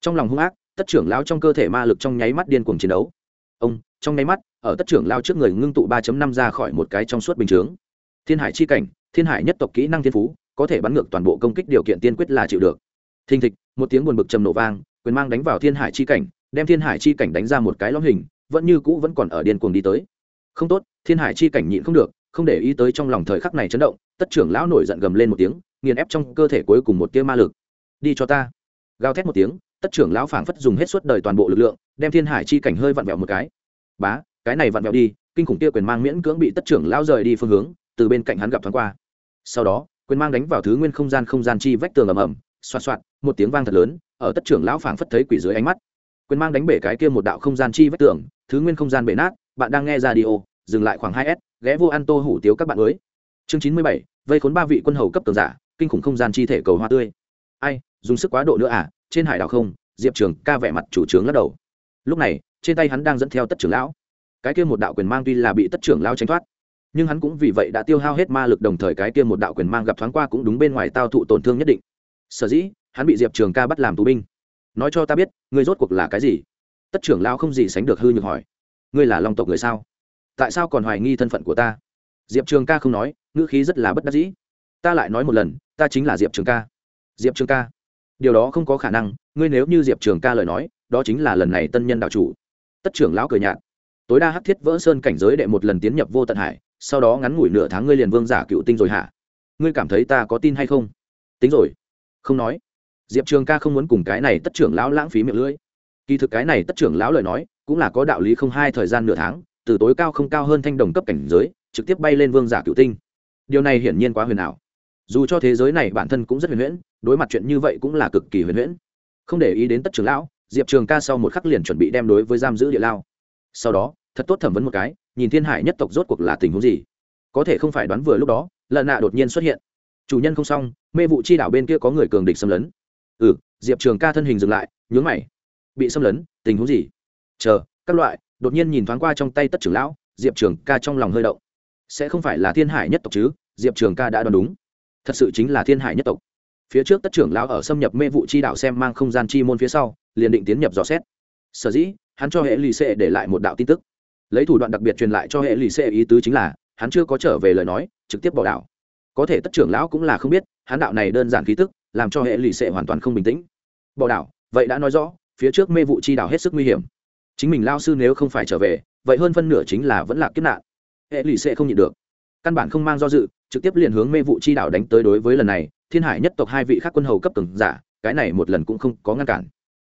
trong lòng hung ác, tất trưởng lão trong cơ thể ma lực trong nháy mắt điên cuồng chiến đấu. Ông, trong nháy mắt, ở tất trưởng lao trước người ngưng tụ ba năm ra khỏi một cái trong suốt bình chướng. Thiên hải chi cảnh, thiên hải nhất tộc kỹ năng thiên phú, có thể bắn ngược toàn bộ công kích điều kiện tiên quyết là chịu được. Thình thịch, một tiếng buồn bực trầm nổ vang, quyền mang đánh vào thiên hải chi cảnh, đem thiên hải chi cảnh đánh ra một cái lõm hình, vẫn như cũ vẫn còn ở điên cuồng đi tới. Không tốt, thiên hải chi cảnh nhịn không được, không để ý tới trong lòng thời khắc này chấn động, tất trưởng lão nổi giận gầm lên một tiếng, nghiền ép trong cơ thể cuối cùng một tia ma lực. Đi cho ta. Gào thét một tiếng tất trưởng lão phảng phất dùng hết suốt đời toàn bộ lực lượng, đem thiên hải chi cảnh hơi vặn vẹo một cái. Bá, cái này vặn vẹo đi, kinh khủng kia quyền mang miễn cưỡng bị tất trưởng lão rời đi phương hướng, từ bên cạnh hắn gặp thoáng qua. Sau đó, quyền mang đánh vào thứ nguyên không gian không gian chi vách tường ầm ầm, xoạt xoạt, một tiếng vang thật lớn, ở tất trưởng lão phảng phất thấy quỷ dưới ánh mắt. Quyền mang đánh bể cái kia một đạo không gian chi vách tường, thứ nguyên không gian bể nát, bạn đang nghe ra đi ô dừng lại khoảng hai s, ghé vô ăn tô hủ tiếu các bạn mới. Chương chín mươi bảy, vây khốn ba vị quân hầu cấp tường giả, kinh khủng không gian chi thể cầu hoa tươi. Ai dùng sức quá độ nữa à trên hải đảo không? Diệp trường ca vẻ mặt chủ trướng lắc đầu. Lúc này, trên tay hắn đang dẫn theo tất trưởng lão. Cái kia một đạo quyền mang tuy là bị tất trưởng lão tránh thoát, nhưng hắn cũng vì vậy đã tiêu hao hết ma lực đồng thời cái kia một đạo quyền mang gặp thoáng qua cũng đúng bên ngoài tao thụ tổn thương nhất định. Sở dĩ, hắn bị diệp trường ca bắt làm tù binh. Nói cho ta biết, ngươi rốt cuộc là cái gì? Tất trưởng lão không gì sánh được hư nhược hỏi. Ngươi là long tộc người sao? Tại sao còn hoài nghi thân phận của ta? Diệp trường ca không nói, ngữ khí rất là bất đắc dĩ. Ta lại nói một lần, ta chính là diệp trường ca. Diệp trường ca điều đó không có khả năng, ngươi nếu như diệp trường ca lời nói, đó chính là lần này tân nhân đạo chủ. Tất trưởng lão cười nhạt. Tối đa hắc thiết vỡ sơn cảnh giới đệ một lần tiến nhập vô tận hải, sau đó ngắn ngủi nửa tháng ngươi liền vương giả cựu tinh rồi hả? Ngươi cảm thấy ta có tin hay không? Tính rồi. Không nói. Diệp trường ca không muốn cùng cái này tất trưởng lão lãng phí miệng lưỡi. Kỳ thực cái này tất trưởng lão lời nói, cũng là có đạo lý không hai thời gian nửa tháng, từ tối cao không cao hơn thanh đồng cấp cảnh giới, trực tiếp bay lên vương giả cựu tinh. Điều này hiển nhiên quá huyền ảo dù cho thế giới này bản thân cũng rất huyền huyễn, đối mặt chuyện như vậy cũng là cực kỳ huyền huyễn. Không để ý đến tất trường lão, diệp trường ca sau một khắc liền chuẩn bị đem đối với giam giữ địa lao. Sau đó, thật tốt thẩm vấn một cái, nhìn thiên hải nhất tộc rốt cuộc là tình huống gì. Có thể không phải đoán vừa lúc đó lần nạ đột nhiên xuất hiện. Chủ nhân không xong, mê vụ chi đảo bên kia có người cường địch xâm lấn. Ừ diệp trường ca thân hình dừng lại, nhướng mày. Bị xâm lấn, tình huống gì? Chờ, các loại, đột nhiên nhìn thoáng qua trong tay tất trưởng lão, diệp trường ca trong lòng hơi động. Sẽ không phải là thiên hải nhất tộc chứ? Diệp trường ca đã đoán đúng thật sự chính là thiên hải nhất tộc. Phía trước tất trưởng lão ở xâm nhập mê vụ chi đạo xem mang không gian chi môn phía sau, liền định tiến nhập dò xét. Sở dĩ, hắn cho hệ lì xệ để lại một đạo tin tức. Lấy thủ đoạn đặc biệt truyền lại cho hệ lì xệ ý tứ chính là, hắn chưa có trở về lời nói, trực tiếp bỏ đạo. Có thể tất trưởng lão cũng là không biết, hắn đạo này đơn giản khí tức, làm cho hệ lụy xệ hoàn toàn không bình tĩnh. Bỏ đạo, vậy đã nói rõ, phía trước mê vụ chi đạo hết sức nguy hiểm. Chính mình lao sư nếu không phải trở về, vậy hơn phân nửa chính là vẫn là kiếp nạn. Hệ lụy xệ không nhịn được căn bản không mang do dự, trực tiếp liền hướng mê vụ chi đảo đánh tới đối với lần này, thiên hải nhất tộc hai vị khác quân hầu cấp từng giả, cái này một lần cũng không có ngăn cản.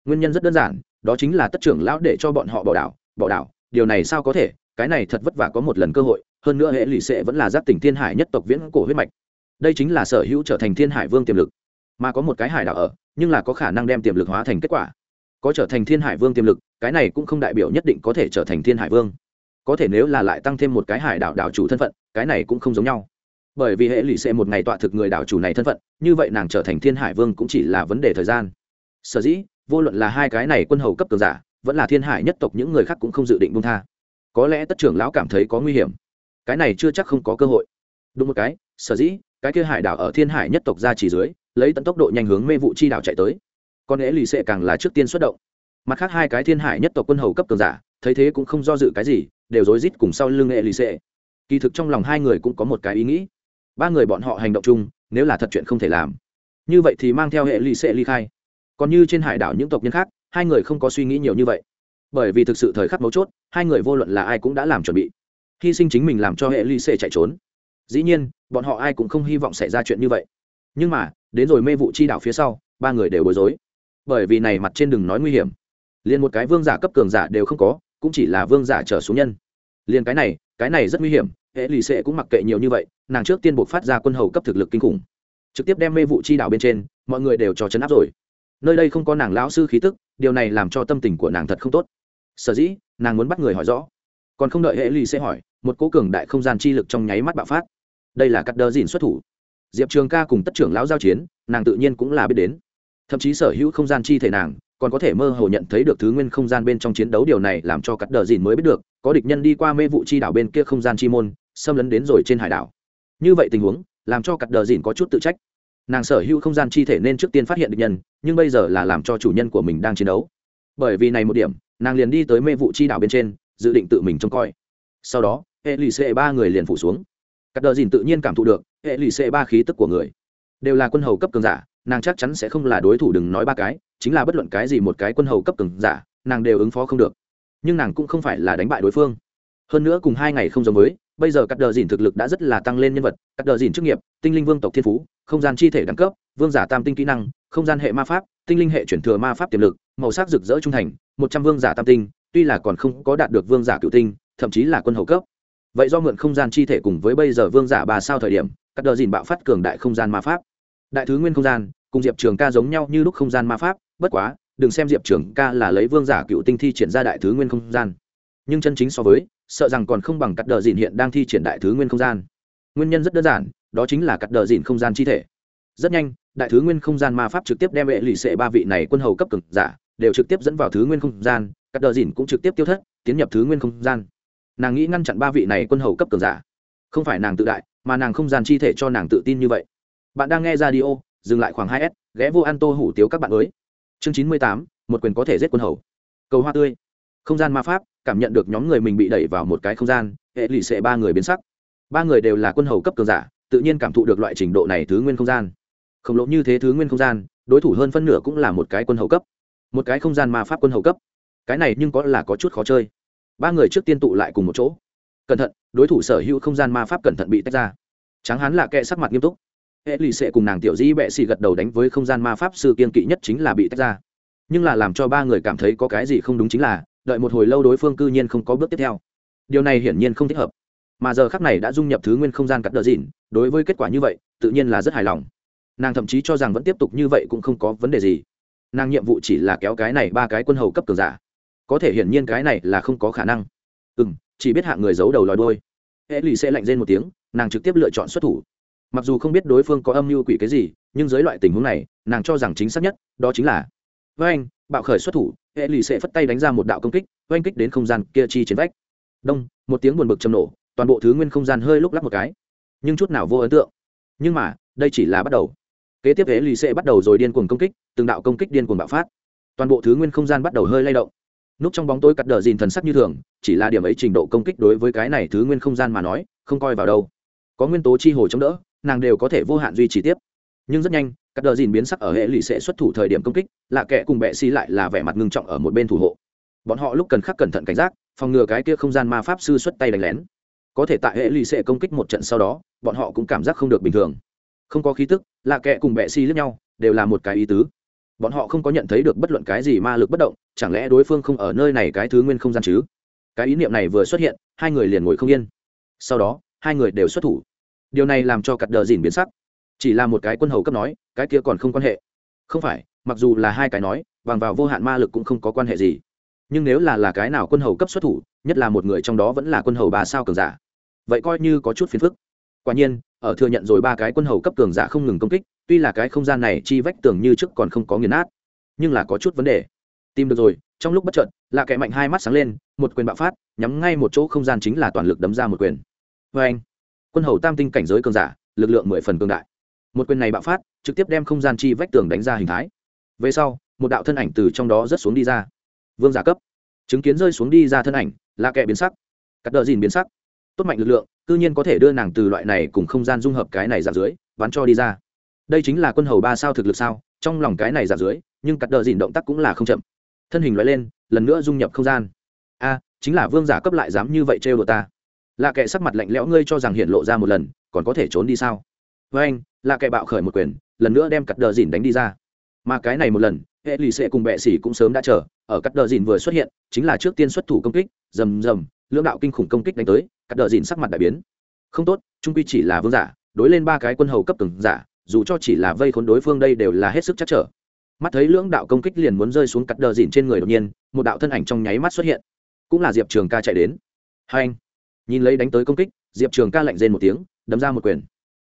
Nguyên nhân rất đơn giản, đó chính là tất trưởng lão để cho bọn họ bỏ đảo bỏ đảo, điều này sao có thể, cái này thật vất vả có một lần cơ hội, hơn nữa hệ lụy sệ vẫn là giáp tỉnh thiên hải nhất tộc viễn cổ huyết mạch. Đây chính là sở hữu trở thành thiên hải vương tiềm lực. Mà có một cái hải đảo ở, nhưng là có khả năng đem tiềm lực hóa thành kết quả. Có trở thành thiên hải vương tiềm lực, cái này cũng không đại biểu nhất định có thể trở thành thiên hải vương. Có thể nếu là lại tăng thêm một cái hải đảo đảo chủ thân phận cái này cũng không giống nhau. Bởi vì hệ lụy sẽ một ngày tọa thực người đảo chủ này thân phận, như vậy nàng trở thành thiên hải vương cũng chỉ là vấn đề thời gian. Sở dĩ, vô luận là hai cái này quân hầu cấp cường giả, vẫn là thiên hải nhất tộc những người khác cũng không dự định buông tha. Có lẽ tất trưởng lão cảm thấy có nguy hiểm. Cái này chưa chắc không có cơ hội. Đúng một cái, sở dĩ, cái kia hải đảo ở thiên hải nhất tộc ra chỉ dưới, lấy tận tốc độ nhanh hướng mê vụ chi đảo chạy tới. Còn lẽ lì xệ càng là trước tiên xuất động. Mặt khác hai cái thiên hải nhất tộc quân hầu cấp cường giả, thấy thế cũng không do dự cái gì, đều rối rít cùng sau lưng hệ lì xệ kỳ thực trong lòng hai người cũng có một cái ý nghĩ. Ba người bọn họ hành động chung, nếu là thật chuyện không thể làm. Như vậy thì mang theo hệ lì xệ ly khai. Còn như trên hải đảo những tộc nhân khác, hai người không có suy nghĩ nhiều như vậy. Bởi vì thực sự thời khắc mấu chốt, hai người vô luận là ai cũng đã làm chuẩn bị. Hy sinh chính mình làm cho hệ ly xệ chạy trốn. Dĩ nhiên, bọn họ ai cũng không hy vọng xảy ra chuyện như vậy. Nhưng mà, đến rồi mê vụ chi đảo phía sau, ba người đều bối rối. Bởi vì này mặt trên đừng nói nguy hiểm. Liền một cái vương giả cấp cường giả đều không có, cũng chỉ là vương giả trở xuống nhân liền cái này cái này rất nguy hiểm, hệ lì xệ cũng mặc kệ nhiều như vậy, nàng trước tiên buộc phát ra quân hầu cấp thực lực kinh khủng. Trực tiếp đem mê vụ chi đảo bên trên, mọi người đều cho chấn áp rồi. Nơi đây không có nàng lão sư khí tức, điều này làm cho tâm tình của nàng thật không tốt. Sở dĩ, nàng muốn bắt người hỏi rõ. Còn không đợi hệ lì sẽ hỏi, một cố cường đại không gian chi lực trong nháy mắt bạo phát. Đây là cắt đơ dìn xuất thủ. Diệp trường ca cùng tất trưởng lão giao chiến, nàng tự nhiên cũng là biết đến. Thậm chí sở hữu không gian chi thể nàng còn có thể mơ hồ nhận thấy được thứ nguyên không gian bên trong chiến đấu điều này làm cho cắt đờ dìn mới biết được, có địch nhân đi qua mê vụ chi đảo bên kia không gian chi môn, xâm lấn đến rồi trên hải đảo. Như vậy tình huống, làm cho cắt đờ dìn có chút tự trách. Nàng sở hữu không gian chi thể nên trước tiên phát hiện địch nhân, nhưng bây giờ là làm cho chủ nhân của mình đang chiến đấu. Bởi vì này một điểm, nàng liền đi tới mê vụ chi đảo bên trên, dự định tự mình trông coi. Sau đó hệ lì xệ ba người liền phủ xuống. Cắt đờ dìn tự nhiên cảm thụ được hệ lì xệ ba khí tức của người. Đều là quân hầu cấp cường giả, nàng chắc chắn sẽ không là đối thủ đừng nói ba cái chính là bất luận cái gì một cái quân hầu cấp cường giả, nàng đều ứng phó không được. Nhưng nàng cũng không phải là đánh bại đối phương. Hơn nữa cùng hai ngày không giống với, bây giờ cắt đờ dìn thực lực đã rất là tăng lên nhân vật, cắt đờ dìn chức nghiệp, tinh linh vương tộc thiên phú, không gian chi thể đẳng cấp, vương giả tam tinh kỹ năng, không gian hệ ma pháp, tinh linh hệ chuyển thừa ma pháp tiềm lực, màu sắc rực rỡ trung thành, một trăm vương giả tam tinh, tuy là còn không có đạt được vương giả cựu tinh, thậm chí là quân hầu cấp. Vậy do mượn không gian chi thể cùng với bây giờ vương giả bà sao thời điểm, cắt đờ dìn bạo phát cường đại không gian ma pháp. Đại thứ nguyên không gian, cùng diệp trường ca giống nhau như lúc không gian ma pháp bất quá, đừng xem diệp trường ca là lấy vương giả cựu tinh thi triển ra đại thứ nguyên không gian. Nhưng chân chính so với, sợ rằng còn không bằng cắt đờ dìn hiện đang thi triển đại thứ nguyên không gian. Nguyên nhân rất đơn giản, đó chính là cắt đờ dìn không gian chi thể. Rất nhanh, đại thứ nguyên không gian ma pháp trực tiếp đem vệ lì xệ ba vị này quân hầu cấp cực giả, đều trực tiếp dẫn vào thứ nguyên không gian, cắt đờ dìn cũng trực tiếp tiêu thất, tiến nhập thứ nguyên không gian. Nàng nghĩ ngăn chặn ba vị này quân hầu cấp cường giả. Không phải nàng tự đại, mà nàng không gian chi thể cho nàng tự tin như vậy. Bạn đang nghe ra đi ô dừng lại khoảng hai s, ghé vô An tô hủ tiếu các bạn mới chương chín mươi tám, một quyền có thể giết quân hầu. Cầu hoa tươi. Không gian ma pháp, cảm nhận được nhóm người mình bị đẩy vào một cái không gian, hệ lụy xệ ba người biến sắc. Ba người đều là quân hầu cấp cường giả, tự nhiên cảm thụ được loại trình độ này thứ nguyên không gian. Khổng lồ như thế thứ nguyên không gian, đối thủ hơn phân nửa cũng là một cái quân hầu cấp. Một cái không gian ma pháp quân hầu cấp. Cái này nhưng có là có chút khó chơi. Ba người trước tiên tụ lại cùng một chỗ. Cẩn thận, đối thủ sở hữu không gian ma pháp cẩn thận bị tách ra. Tráng hán là kệ sắc mặt nghiêm túc hệ lì xệ cùng nàng tiểu di bệ xì gật đầu đánh với không gian ma pháp sư kiên kỵ nhất chính là bị tách ra. Nhưng là làm cho ba người cảm thấy có cái gì không đúng chính là, đợi một hồi lâu đối phương cư nhiên không có bước tiếp theo. Điều này hiển nhiên không thích hợp. Mà giờ khắc này đã dung nhập thứ nguyên không gian cắt đờ dịn, đối với kết quả như vậy, tự nhiên là rất hài lòng. Nàng thậm chí cho rằng vẫn tiếp tục như vậy cũng không có vấn đề gì. Nàng nhiệm vụ chỉ là kéo cái này ba cái quân hầu cấp cường giả. Có thể hiển nhiên cái này là không có khả năng. Ừ m chỉ biết hạ người giấu đầu lòi đôi hệ lì sẽ lạnh rên một tiếng, nàng trực tiếp lựa chọn xuất thủ mặc dù không biết đối phương có âm mưu quỷ cái gì, nhưng dưới loại tình huống này, nàng cho rằng chính xác nhất, đó chính là với anh bạo khởi xuất thủ, hệ lì sẽ phất tay đánh ra một đạo công kích với anh kích đến không gian kia chi chiến vách. Đông, một tiếng buồn bực châm nổ, toàn bộ thứ nguyên không gian hơi lúc lắc một cái. Nhưng chút nào vô ấn tượng. Nhưng mà, đây chỉ là bắt đầu. Kế tiếp hệ lì sẽ bắt đầu rồi điên cuồng công kích, từng đạo công kích điên cuồng bạo phát. Toàn bộ thứ nguyên không gian bắt đầu hơi lay động. Núp trong bóng tối cắt đờ dìn thần sắc như thường, chỉ là điểm ấy trình độ công kích đối với cái này thứ nguyên không gian mà nói, không coi vào đâu. Có nguyên tố chi hồ chống đỡ nàng đều có thể vô hạn duy trì tiếp. Nhưng rất nhanh các đờ dìn biến sắc ở hệ lụy sẽ xuất thủ thời điểm công kích, lạ kệ cùng bệ xì lại là vẻ mặt ngưng trọng ở một bên thủ hộ. Bọn họ lúc cần khắc cẩn thận cảnh giác, phòng ngừa cái kia không gian ma pháp sư xuất tay đánh lén. Có thể tại hệ lụy sẽ công kích một trận sau đó, bọn họ cũng cảm giác không được bình thường. Không có khí tức, lạ kệ cùng bệ xì lẫn nhau, đều là một cái ý tứ. Bọn họ không có nhận thấy được bất luận cái gì ma lực bất động, chẳng lẽ đối phương không ở nơi này cái thứ nguyên không gian chứ? Cái ý niệm này vừa xuất hiện, hai người liền ngồi không yên. Sau đó, hai người đều xuất thủ điều này làm cho cặp đờ dìn biến sắc. Chỉ là một cái quân hầu cấp nói, cái kia còn không quan hệ. Không phải, mặc dù là hai cái nói, bằng vào vô hạn ma lực cũng không có quan hệ gì. Nhưng nếu là là cái nào quân hầu cấp xuất thủ, nhất là một người trong đó vẫn là quân hầu ba sao cường giả. Vậy coi như có chút phiền phức. Quả nhiên, ở thừa nhận rồi ba cái quân hầu cấp cường giả không ngừng công kích, tuy là cái không gian này chi vách tường như trước còn không có nghiền nát, nhưng là có chút vấn đề. Tìm được rồi, trong lúc bất chợt, là kẻ mạnh hai mắt sáng lên, một quyền bạo phát, nhắm ngay một chỗ không gian chính là toàn lực đấm ra một quyền. Vê anh quân hầu tam tinh cảnh giới cường giả, lực lượng mười phần cường đại. Một quyền này bạo phát, trực tiếp đem không gian chi vách tường đánh ra hình thái. Về sau, một đạo thân ảnh từ trong đó rớt xuống đi ra. Vương giả cấp. Chứng kiến rơi xuống đi ra thân ảnh, là kẻ biến sắc. Cắt đờ dìn biến sắc. Tốt mạnh lực lượng tự nhiên có thể đưa nàng từ loại này cùng không gian dung hợp cái này giả dưới, bắn cho đi ra. Đây chính là quân hầu ba sao thực lực sao, trong lòng cái này giả dưới, nhưng cắt đờ dìn động tác cũng là không chậm. Thân hình loại lên, lần nữa dung nhập không gian. A, chính là vương giả cấp lại dám như vậy trêu đồ ta là kẻ sắc mặt lạnh lẽo, ngươi cho rằng hiện lộ ra một lần, còn có thể trốn đi sao? Với anh là kẻ bạo khởi một quyền, lần nữa đem cắt đờ dìn đánh đi ra. Mà cái này một lần, hệ lì xệ cùng bệ sĩ cũng sớm đã chờ, ở cắt đờ dìn vừa xuất hiện, chính là trước tiên xuất thủ công kích, rầm rầm, lưỡng đạo kinh khủng công kích đánh tới, cắt đờ dìn sắc mặt đại biến. Không tốt, trung quy chỉ là vương giả, đối lên ba cái quân hầu cấp từng giả, dù cho chỉ là vây khốn đối phương đây đều là hết sức chắc trở. Mắt thấy lưỡng đạo công kích liền muốn rơi xuống cắt đờ dìn trên người đột nhiên, một đạo thân ảnh trong nháy mắt xuất hiện. Cũng là diệp trường ca chạy đến. Hai anh nhìn lấy đánh tới công kích, diệp trường ca lạnh rên một tiếng, đấm ra một quyền.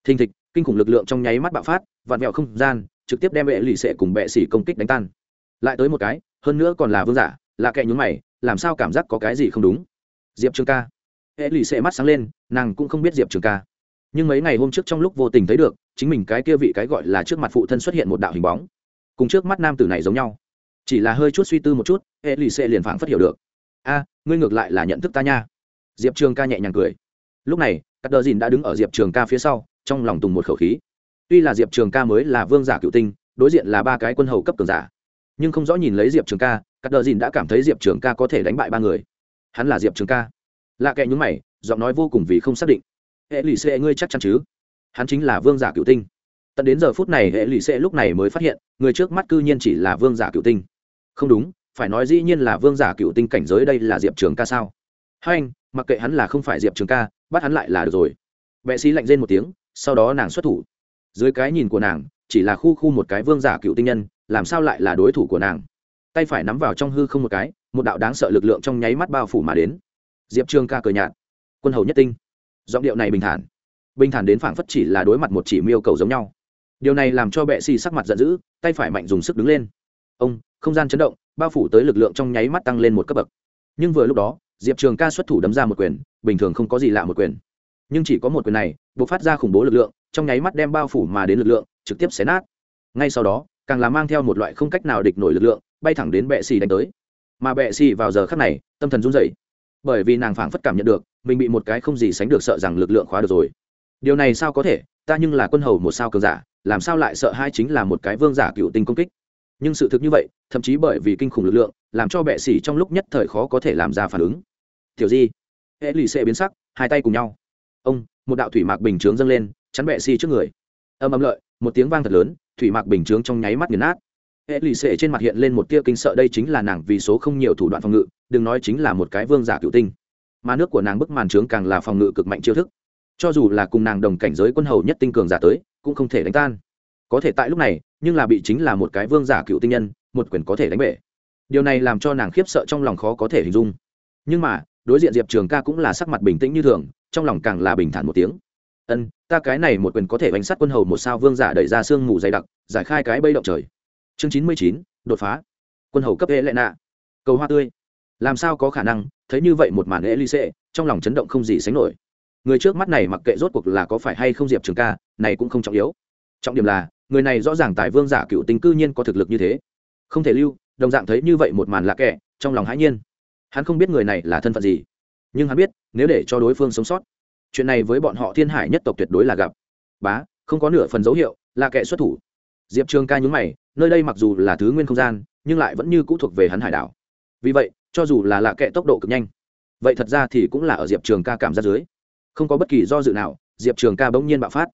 Thình thịch, kinh khủng lực lượng trong nháy mắt bạo phát, vặn vẹo không gian, trực tiếp đem vệ lì xệ cùng bệ xỉ công kích đánh tan. Lại tới một cái, hơn nữa còn là vương giả, là kẻ nhún mày, làm sao cảm giác có cái gì không đúng? Diệp trường ca. Hệ lì xệ mắt sáng lên, nàng cũng không biết diệp trường ca. Nhưng mấy ngày hôm trước trong lúc vô tình thấy được, chính mình cái kia vị cái gọi là trước mặt phụ thân xuất hiện một đạo hình bóng. Cùng trước mắt nam tử này giống nhau. Chỉ là hơi chút suy tư một chút hệ lì xệ liền phảng phất hiểu được. A, ngươi ngược lại là nhận thức ta nha diệp trường ca nhẹ nhàng cười. Lúc này các đờ dìn đã đứng ở diệp trường ca phía sau, trong lòng tùng một khẩu khí. Tuy là diệp trường ca mới là vương giả cựu tinh, đối diện là ba cái quân hầu cấp cường giả. Nhưng không rõ nhìn lấy diệp trường ca các đờ dìn đã cảm thấy diệp trường ca có thể đánh bại ba người. Hắn là diệp trường ca. Lạ kệ nhúng mày, giọng nói vô cùng vì không xác định. Hệ lì xệ ngươi chắc chắn chứ? Hắn chính là vương giả cựu tinh. Tận đến giờ phút này, hệ lì xệ lúc này mới phát hiện, người trước mắt cư nhiên chỉ là vương giả cựu tinh. Không đúng, phải nói dĩ nhiên là vương giả cựu tinh cảnh giới đây là diệp trường ca sao? Hai anh mặc kệ hắn là không phải diệp trường ca, bắt hắn lại là được rồi. Vệ sĩ lạnh rên một tiếng, sau đó nàng xuất thủ. Dưới cái nhìn của nàng, chỉ là khu khu một cái vương giả cựu tinh nhân, làm sao lại là đối thủ của nàng? Tay phải nắm vào trong hư không một cái, một đạo đáng sợ lực lượng trong nháy mắt bao phủ mà đến. Diệp trường ca cờ nhạt. Quân hầu nhất tinh. Giọng điệu này bình thản. Bình thản đến phảng phất chỉ là đối mặt một chỉ miêu cầu giống nhau. Điều này làm cho bệ xì sắc mặt giận dữ, tay phải mạnh dùng sức đứng lên. Ông, không gian chấn động, bao phủ tới lực lượng trong nháy mắt tăng lên một cấp bậc. Nhưng vừa lúc đó diệp trường ca xuất thủ đấm ra một quyền, bình thường không có gì lạ một quyền. Nhưng chỉ có một quyền này, buộc phát ra khủng bố lực lượng, trong nháy mắt đem bao phủ mà đến lực lượng, trực tiếp xé nát. Ngay sau đó, càng là mang theo một loại không cách nào địch nổi lực lượng, bay thẳng đến bệ xì đánh tới. Mà bệ xì vào giờ khắc này, tâm thần run rẩy. Bởi vì nàng phảng phất cảm nhận được, mình bị một cái không gì sánh được sợ rằng lực lượng khóa được rồi. Điều này sao có thể? Ta nhưng là quân hầu một sao cường giả, làm sao lại sợ hai chính là một cái vương giả cựu tinh công kích? Nhưng sự thực như vậy, thậm chí bởi vì kinh khủng lực lượng làm cho bệ sĩ trong lúc nhất thời khó có thể làm ra phản ứng. Tiểu di, hệ lì xệ biến sắc, hai tay cùng nhau. Ông, một đạo thủy mạc bình chướng dâng lên, chắn bệ sĩ trước người. Âm âm lợi, một tiếng vang thật lớn, thủy mạc bình chướng trong nháy mắt nghiền nát. Hệ lì xệ trên mặt hiện lên một tia kinh sợ, đây chính là nàng vì số không nhiều thủ đoạn phòng ngự, đừng nói chính là một cái vương giả cựu tinh. Mà nước của nàng bức màn trướng càng là phòng ngự cực mạnh chiêu thức. Cho dù là cùng nàng đồng cảnh giới quân hầu nhất tinh cường giả tới, cũng không thể đánh tan. Có thể tại lúc này, nhưng là bị chính là một cái vương giả cựu tinh nhân, một quyền có thể đánh bể điều này làm cho nàng khiếp sợ trong lòng khó có thể hình dung. Nhưng mà, đối diện diệp trường ca cũng là sắc mặt bình tĩnh như thường, trong lòng càng là bình thản một tiếng. Ân, ta cái này một quyền có thể bánh sát quân hầu một sao vương giả đẩy ra sương mù dày đặc, giải khai cái bây động trời. Chương chín mươi chín, đột phá. Quân hầu cấp hệ lệ nạ cầu hoa tươi. Làm sao có khả năng, thấy như vậy một màn hệ ly xệ trong lòng chấn động không gì sánh nổi. Người trước mắt này mặc kệ rốt cuộc là có phải hay không diệp trường ca, này cũng không trọng yếu. Trọng điểm là, người này rõ ràng tài vương giả cựu tính cư nhiên có thực lực như thế. Không thể lưu đồng dạng thấy như vậy một màn lạ kẻ, trong lòng hãi nhiên. Hắn không biết người này là thân phận gì, nhưng hắn biết, nếu để cho đối phương sống sót, chuyện này với bọn họ thiên hải nhất tộc tuyệt đối là gặp. Bá, không có nửa phần dấu hiệu là kẻ xuất thủ. Diệp trường ca nhúng mày, nơi đây mặc dù là thứ nguyên không gian, nhưng lại vẫn như cũ thuộc về hắn hải đảo. Vì vậy, cho dù là lạ kệ tốc độ cực nhanh, vậy thật ra thì cũng là ở diệp trường ca cảm giác dưới. Không có bất kỳ do dự nào, diệp trường ca bỗng nhiên bạo phát.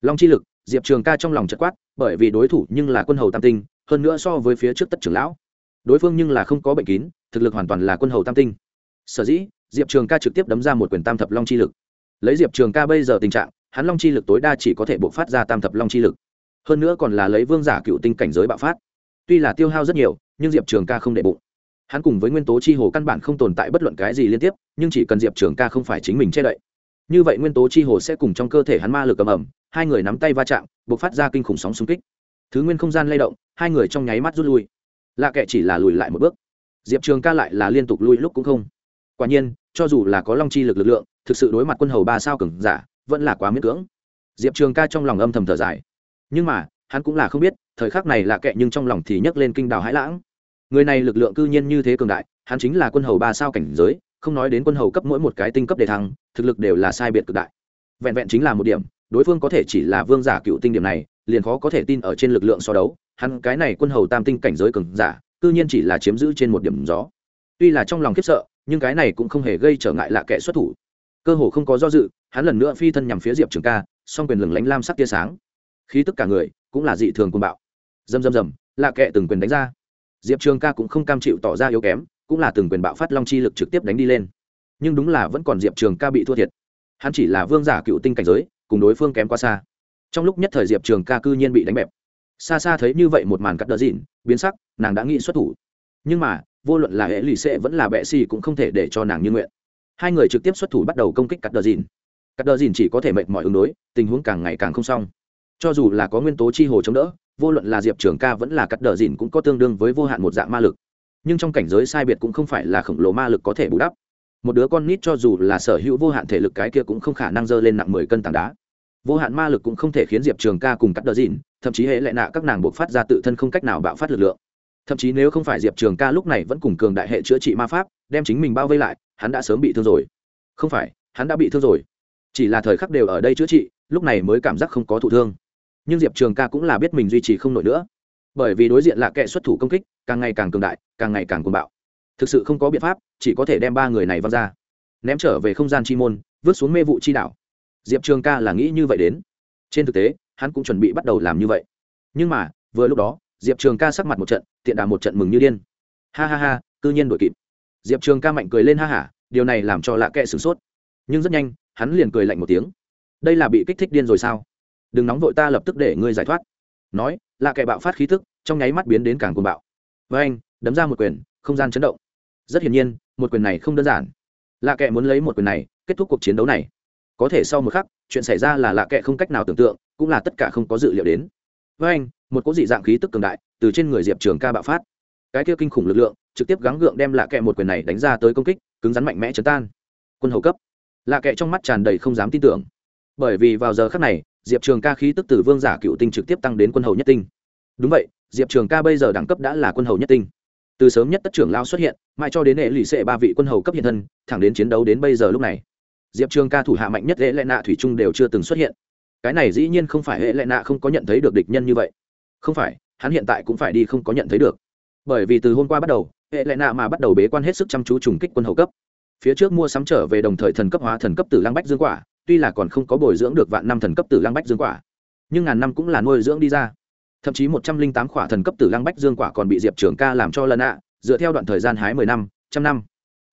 Long chi lực, diệp trường ca trong lòng chất quát, bởi vì đối thủ nhưng là quân hầu tam tinh, hơn nữa so với phía trước tất trưởng lão đối phương nhưng là không có bệnh kín, thực lực hoàn toàn là quân hầu tam tinh. Sở dĩ, diệp trường ca trực tiếp đấm ra một quyền tam thập long chi lực. Lấy diệp trường ca bây giờ tình trạng, hắn long chi lực tối đa chỉ có thể buộc phát ra tam thập long chi lực. Hơn nữa còn là lấy vương giả cựu tinh cảnh giới bạo phát. Tuy là tiêu hao rất nhiều, nhưng diệp trường ca không để bụng. Hắn cùng với nguyên tố chi hồ căn bản không tồn tại bất luận cái gì liên tiếp, nhưng chỉ cần diệp trường ca không phải chính mình che đậy. Như vậy nguyên tố chi hồ sẽ cùng trong cơ thể hắn ma lực cầm ẩm hai người nắm tay va chạm buộc phát ra kinh khủng sóng xung kích. Thứ nguyên không gian lay động, hai người trong nháy mắt rút lui lạ kệ chỉ là lùi lại một bước. Diệp trường ca lại là liên tục lui lúc cũng không. Quả nhiên, cho dù là có long chi lực lực lượng, thực sự đối mặt quân hầu ba sao cừng giả, vẫn là quá miễn cưỡng. Diệp trường ca trong lòng âm thầm thở dài. Nhưng mà, hắn cũng là không biết, thời khắc này lạ kệ nhưng trong lòng thì nhấc lên kinh đào hãi lãng. Người này lực lượng cư nhiên như thế cường đại, hắn chính là quân hầu ba sao cảnh giới, không nói đến quân hầu cấp mỗi một cái tinh cấp đề thăng, thực lực đều là sai biệt cực đại. Vẹn vẹn chính là một điểm, đối phương có thể chỉ là vương giả cựu tinh điểm này liền khó có thể tin ở trên lực lượng so đấu, hắn cái này quân hầu tam tinh cảnh giới cường giả, cư nhiên chỉ là chiếm giữ trên một điểm gió. Tuy là trong lòng khiếp sợ, nhưng cái này cũng không hề gây trở ngại lạ kẻ xuất thủ. Cơ hồ không có do dự, hắn lần nữa phi thân nhằm phía diệp trường ca, song quyền lừng lánh lam sắc tia sáng. Khí tức cả người cũng là dị thường côn bạo. Dầm dầm dầm lạ kệ từng quyền đánh ra. Diệp trường ca cũng không cam chịu tỏ ra yếu kém, cũng là từng quyền bạo phát long chi lực trực tiếp đánh đi lên. Nhưng đúng là vẫn còn diệp trường ca bị thua thiệt. Hắn chỉ là vương giả cựu tinh cảnh giới, cùng đối phương kém quá xa trong lúc nhất thời diệp trường ca cư nhiên bị đánh bẹp. Xa xa thấy như vậy một màn cắt đờ dịn, biến sắc, nàng đã nghĩ xuất thủ. Nhưng mà, vô luận là hệ lì xệ vẫn là bệ xì cũng không thể để cho nàng như nguyện. Hai người trực tiếp xuất thủ bắt đầu công kích cắt đờ dịn. Cắt đờ dịn chỉ có thể mệt mỏi ứng đối, tình huống càng ngày càng không xong. Cho dù là có nguyên tố chi hồ chống đỡ, vô luận là diệp trường ca vẫn là cắt đờ dìn cũng có tương đương với vô hạn một dạng ma lực. Nhưng trong cảnh giới sai biệt cũng không phải là khổng lồ ma lực có thể bù đắp. Một đứa con nít cho dù là sở hữu vô hạn thể lực cái kia cũng không khả năng dơ lên nặng mười cân tảng đá vô hạn ma lực cũng không thể khiến diệp trường ca cùng cắt đờ dìn, thậm chí hệ lại nạ các nàng buộc phát ra tự thân không cách nào bạo phát lực lượng. thậm chí nếu không phải diệp trường ca lúc này vẫn cùng cường đại hệ chữa trị ma pháp, đem chính mình bao vây lại, hắn đã sớm bị thương rồi. không phải, hắn đã bị thương rồi. chỉ là thời khắc đều ở đây chữa trị, lúc này mới cảm giác không có thụ thương. nhưng diệp trường ca cũng là biết mình duy trì không nổi nữa. bởi vì đối diện là kẻ xuất thủ công kích, càng ngày càng cường đại, càng ngày càng cuồng bạo. thực sự không có biện pháp, chỉ có thể đem ba người này văng ra. ném trở về không gian chi môn, vứt xuống mê vụ chi đảo diệp trường ca là nghĩ như vậy đến. Trên thực tế, hắn cũng chuẩn bị bắt đầu làm như vậy. Nhưng mà, vừa lúc đó, diệp trường ca sắc mặt một trận, tiện đà một trận mừng như điên. Ha ha ha, cư nhiên đổi kịp. Diệp trường ca mạnh cười lên ha hả, điều này làm cho lạ kệ sửng sốt. Nhưng rất nhanh, hắn liền cười lạnh một tiếng. Đây là bị kích thích điên rồi sao? Đừng nóng vội ta lập tức để ngươi giải thoát. Nói, lạ kệ bạo phát khí tức, trong nháy mắt biến đến càng cuồng bạo. Với anh, đấm ra một quyền, không gian chấn động. Rất hiển nhiên, một quyền này không đơn giản. Lạ kệ muốn lấy một quyền này, kết thúc cuộc chiến đấu này có thể sau một khắc, chuyện xảy ra là lạ kệ không cách nào tưởng tượng, cũng là tất cả không có dự liệu đến. Với anh, một cỗ dị dạng khí tức cường đại từ trên người diệp trường ca bạo phát. Cái kia kinh khủng lực lượng, trực tiếp gắng gượng đem lạ kệ một quyền này đánh ra tới công kích, cứng rắn mạnh mẽ chấn tan. Quân hầu cấp. Lạ kệ trong mắt tràn đầy không dám tin tưởng. Bởi vì vào giờ khắc này, diệp trường ca khí tức từ vương giả cựu tinh trực tiếp tăng đến quân hầu nhất tinh. Đúng vậy, diệp trường ca bây giờ đẳng cấp đã là quân hầu nhất tinh. Từ sớm nhất tất trưởng lao xuất hiện, mãi cho đến hệ lụy xệ ba vị quân hầu cấp hiện thân, thẳng đến chiến đấu đến bây giờ lúc này diệp trường ca thủ hạ mạnh nhất hệ lệ nạ thủy trung đều chưa từng xuất hiện. Cái này dĩ nhiên không phải hệ lệ nạ không có nhận thấy được địch nhân như vậy. Không phải, hắn hiện tại cũng phải đi không có nhận thấy được. Bởi vì từ hôm qua bắt đầu hệ lệ nạ mà bắt đầu bế quan hết sức chăm chú trùng kích quân hậu cấp. Phía trước mua sắm trở về đồng thời thần cấp hóa thần cấp tử lăng bách dương quả, tuy là còn không có bồi dưỡng được vạn năm thần cấp tử lăng bách dương quả, nhưng ngàn năm cũng là nuôi dưỡng đi ra. Thậm chí một trăm linh tám khỏa thần cấp tử lăng bách dương quả còn bị diệp trường ca làm cho lần ạ, dựa theo đoạn thời gian hái mười năm, trăm năm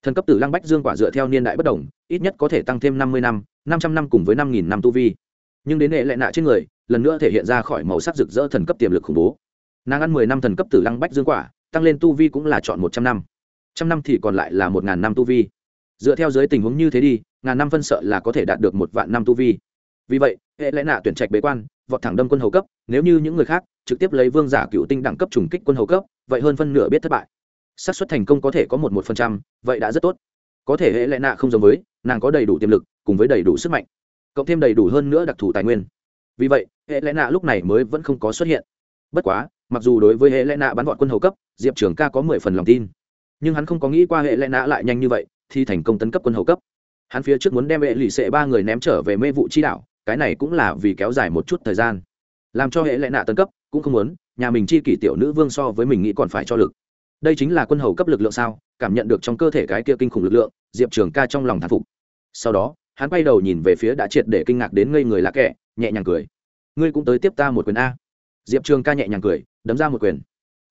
thần cấp tử lăng bách dương quả dựa theo niên đại bất đồng, ít nhất có thể tăng thêm năm mươi năm năm trăm năm cùng với năm nghìn năm tu vi. Nhưng đến hệ lệ nạ trên người, lần nữa thể hiện ra khỏi màu sắc rực rỡ thần cấp tiềm lực khủng bố. Nàng ăn mười năm thần cấp tử lăng bách dương quả, tăng lên tu vi cũng là chọn một trăm năm. Trăm năm thì còn lại là một ngàn năm tu vi. Dựa theo dưới tình huống như thế đi, ngàn năm phân sợ là có thể đạt được một vạn năm tu vi. Vì vậy, hệ lẽ nạ tuyển trạch bế quan, vọt thẳng đâm quân hầu cấp, nếu như những người khác trực tiếp lấy vương giả cựu tinh đẳng cấp trùng kích quân hầu cấp, vậy hơn phân nửa biết thất bại xác suất thành công có thể có một một phần trăm, vậy đã rất tốt. Có thể hệ Lệ nạ không giống với, nàng có đầy đủ tiềm lực, cùng với đầy đủ sức mạnh, cộng thêm đầy đủ hơn nữa đặc thù tài nguyên. Vì vậy, hệ Lệ nạ lúc này mới vẫn không có xuất hiện. Bất quá, mặc dù đối với hệ Lệ nạ bắn vọt quân hầu cấp, diệp trường ca có mười phần lòng tin. Nhưng hắn không có nghĩ qua hệ Lệ nạ lại nhanh như vậy, thì thành công tấn cấp quân hầu cấp. Hắn phía trước muốn đem hệ lì xệ ba người ném trở về mê vụ chi đảo, cái này cũng là vì kéo dài một chút thời gian. Làm cho hệ lệ nạ tân cấp, cũng không muốn, nhà mình chi kỷ tiểu nữ vương so với mình nghĩ còn phải cho lực đây chính là quân hầu cấp lực lượng sao? Cảm nhận được trong cơ thể cái kia kinh khủng lực lượng, diệp trường ca trong lòng thán phục. Sau đó, hắn quay đầu nhìn về phía đã triệt để kinh ngạc đến ngây người lạ kệ nhẹ nhàng cười. Ngươi cũng tới tiếp ta một quyền a. Diệp trường ca nhẹ nhàng cười, đấm ra một quyền.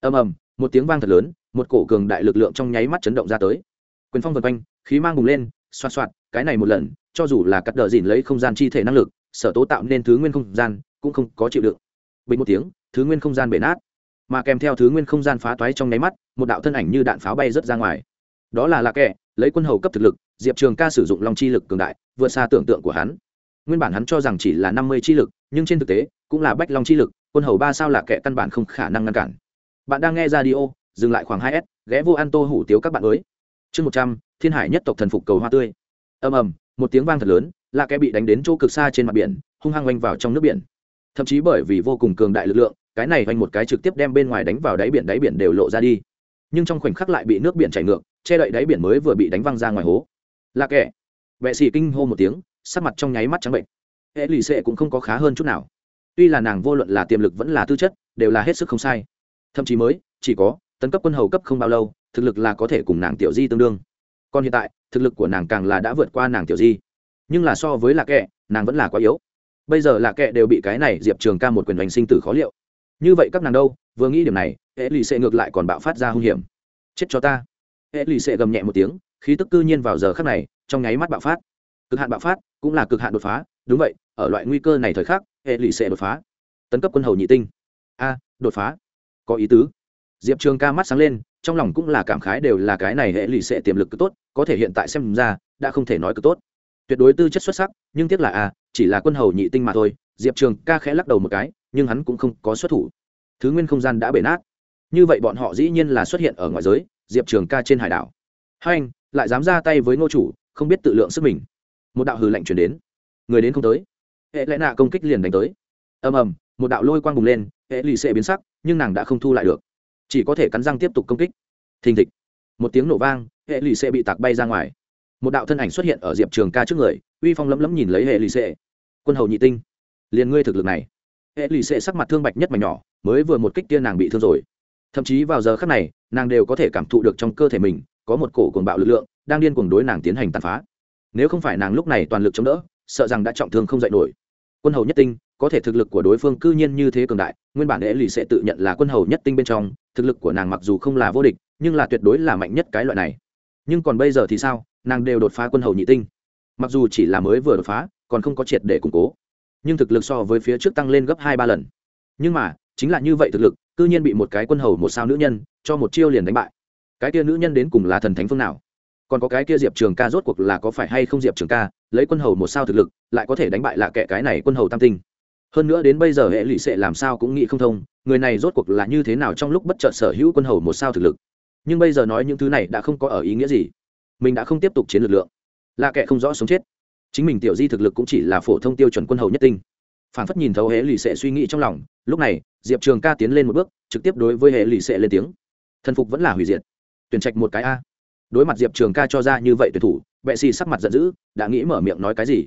Ầm ầm, một tiếng vang thật lớn, một cổ cường đại lực lượng trong nháy mắt chấn động ra tới. Quyền phong vần quanh, khí mang bùng lên xoa xoạt, cái này một lần, cho dù là cắt đờ dìn lấy không gian chi thể năng lực, sở tố tạo nên thứ nguyên không gian, cũng không có chịu đựng. Bình một tiếng, thứ nguyên không gian bể nát mà kèm theo thứ nguyên không gian phá toái trong nháy mắt, một đạo thân ảnh như đạn pháo bay rớt ra ngoài. Đó là lạc kệ, lấy quân hầu cấp thực lực, diệp trường ca sử dụng long chi lực cường đại, vượt xa tưởng tượng của hắn. Nguyên bản hắn cho rằng chỉ là năm mươi chi lực, nhưng trên thực tế, cũng là bách long chi lực, quân hầu ba sao lạc kệ căn bản không khả năng ngăn cản. Bạn đang nghe ra đi ô dừng lại khoảng hai s, ghé vô ăn tô hủ tiếu các bạn mới. Chương một trăm, thiên hải nhất tộc thần phục cầu hoa tươi. Ầm ầm, một tiếng vang thật lớn, lạc kệ bị đánh đến chỗ cực xa trên mặt biển, hung hăng oanh vào trong nước biển. Thậm chí bởi vì vô cùng cường đại lực lượng cái này hoành một cái trực tiếp đem bên ngoài đánh vào đáy biển đáy biển đều lộ ra đi. Nhưng trong khoảnh khắc lại bị nước biển chảy ngược, che đậy đáy biển mới vừa bị đánh văng ra ngoài hố. Là kẻ. Vệ sĩ kinh hô một tiếng, sắc mặt trong nháy mắt trắng bệnh. Hệ lì xệ cũng không có khá hơn chút nào. Tuy là nàng vô luận là tiềm lực vẫn là tư chất, đều là hết sức không sai. Thậm chí mới, chỉ có, tấn cấp quân hầu cấp không bao lâu, thực lực là có thể cùng nàng tiểu di tương đương. Còn hiện tại, thực lực của nàng càng là đã vượt qua nàng tiểu di. Nhưng là so với lạc kệ nàng vẫn là quá yếu. Bây giờ lạc kệ đều bị cái này diệp trường ca một quyền đánh sinh tử khó liệu như vậy các nàng đâu, vừa nghĩ điểm này, hệ lì xệ ngược lại còn bạo phát ra hung hiểm. Chết cho ta. Hệ lì xệ gầm nhẹ một tiếng, khí tức cư nhiên vào giờ khắc này, trong nháy mắt bạo phát. Cực hạn bạo phát, cũng là cực hạn đột phá, đúng vậy, ở loại nguy cơ này thời khắc, hệ lì xệ đột phá. Tấn cấp quân hầu nhị tinh. A, đột phá. Có ý tứ. Diệp trường ca mắt sáng lên, trong lòng cũng là cảm khái đều là cái này hệ lì xệ tiềm lực cực tốt, có thể hiện tại xem ra, đã không thể nói cực tốt. Tuyệt đối tư chất xuất sắc, nhưng tiếc là a chỉ là quân hầu nhị tinh mà thôi. Diệp trường ca khẽ lắc đầu một cái nhưng hắn cũng không có xuất thủ. Thứ nguyên không gian đã bể nát. Như vậy bọn họ dĩ nhiên là xuất hiện ở ngoài giới, diệp trường ca trên hải đảo. Hai anh, lại dám ra tay với ngô chủ, không biết tự lượng sức mình. Một đạo hừ lạnh chuyển đến. Người đến không tới. Hệ lẽ nạ công kích liền đánh tới. Ầm ầm, một đạo lôi quang bùng lên, hệ lì xệ biến sắc, nhưng nàng đã không thu lại được. Chỉ có thể cắn răng tiếp tục công kích. Thình thịch. Một tiếng nổ vang, hệ lì xệ bị tạc bay ra ngoài. Một đạo thân ảnh xuất hiện ở diệp trường ca trước người, uy phong lấm lấm nhìn lấy hệ lì xệ. Quân hầu nhị tinh, liền ngươi thực lực này hệ lì xệ sắc mặt thương bạch nhất mà nhỏ, mới vừa một kích tiên nàng bị thương rồi. Thậm chí vào giờ khắc này, nàng đều có thể cảm thụ được trong cơ thể mình, có một cổ cuồng bạo lực lượng, đang điên cuồng đối nàng tiến hành tàn phá. Nếu không phải nàng lúc này toàn lực chống đỡ, sợ rằng đã trọng thương không dạy nổi. Quân hầu nhất tinh, có thể thực lực của đối phương cư nhiên như thế cường đại, nguyên bản hệ lì sẽ tự nhận là quân hầu nhất tinh bên trong, thực lực của nàng mặc dù không là vô địch, nhưng là tuyệt đối là mạnh nhất cái loại này. Nhưng còn bây giờ thì sao? Nàng đều đột phá quân hầu nhị tinh. Mặc dù chỉ là mới vừa đột phá, còn không có triệt để củng cố nhưng thực lực so với phía trước tăng lên gấp hai ba lần. Nhưng mà, chính là như vậy thực lực, cư nhiên bị một cái quân hầu một sao nữ nhân, cho một chiêu liền đánh bại. Cái kia nữ nhân đến cùng là thần thánh phương nào? Còn có cái kia diệp trường ca rốt cuộc là có phải hay không diệp trường ca, lấy quân hầu một sao thực lực, lại có thể đánh bại lạ kệ cái này quân hầu tam tinh? Hơn nữa đến bây giờ hệ lụy sẽ làm sao cũng nghĩ không thông, người này rốt cuộc là như thế nào trong lúc bất chợt sở hữu quân hầu một sao thực lực? Nhưng bây giờ nói những thứ này đã không có ở ý nghĩa gì. Mình đã không tiếp tục chiến lực lượng. Lạ kệ không rõ sống chết chính mình tiểu di thực lực cũng chỉ là phổ thông tiêu chuẩn quân hầu nhất tinh. Phản phất nhìn thấu hệ lụy sẽ suy nghĩ trong lòng, lúc này, diệp trường ca tiến lên một bước, trực tiếp đối với hệ lụy sẽ lên tiếng. Thần phục vẫn là hủy diệt. Tuyển trạch một cái a. Đối mặt diệp trường ca cho ra như vậy tuyển thủ, vệ sĩ sắc mặt giận dữ, đã nghĩ mở miệng nói cái gì?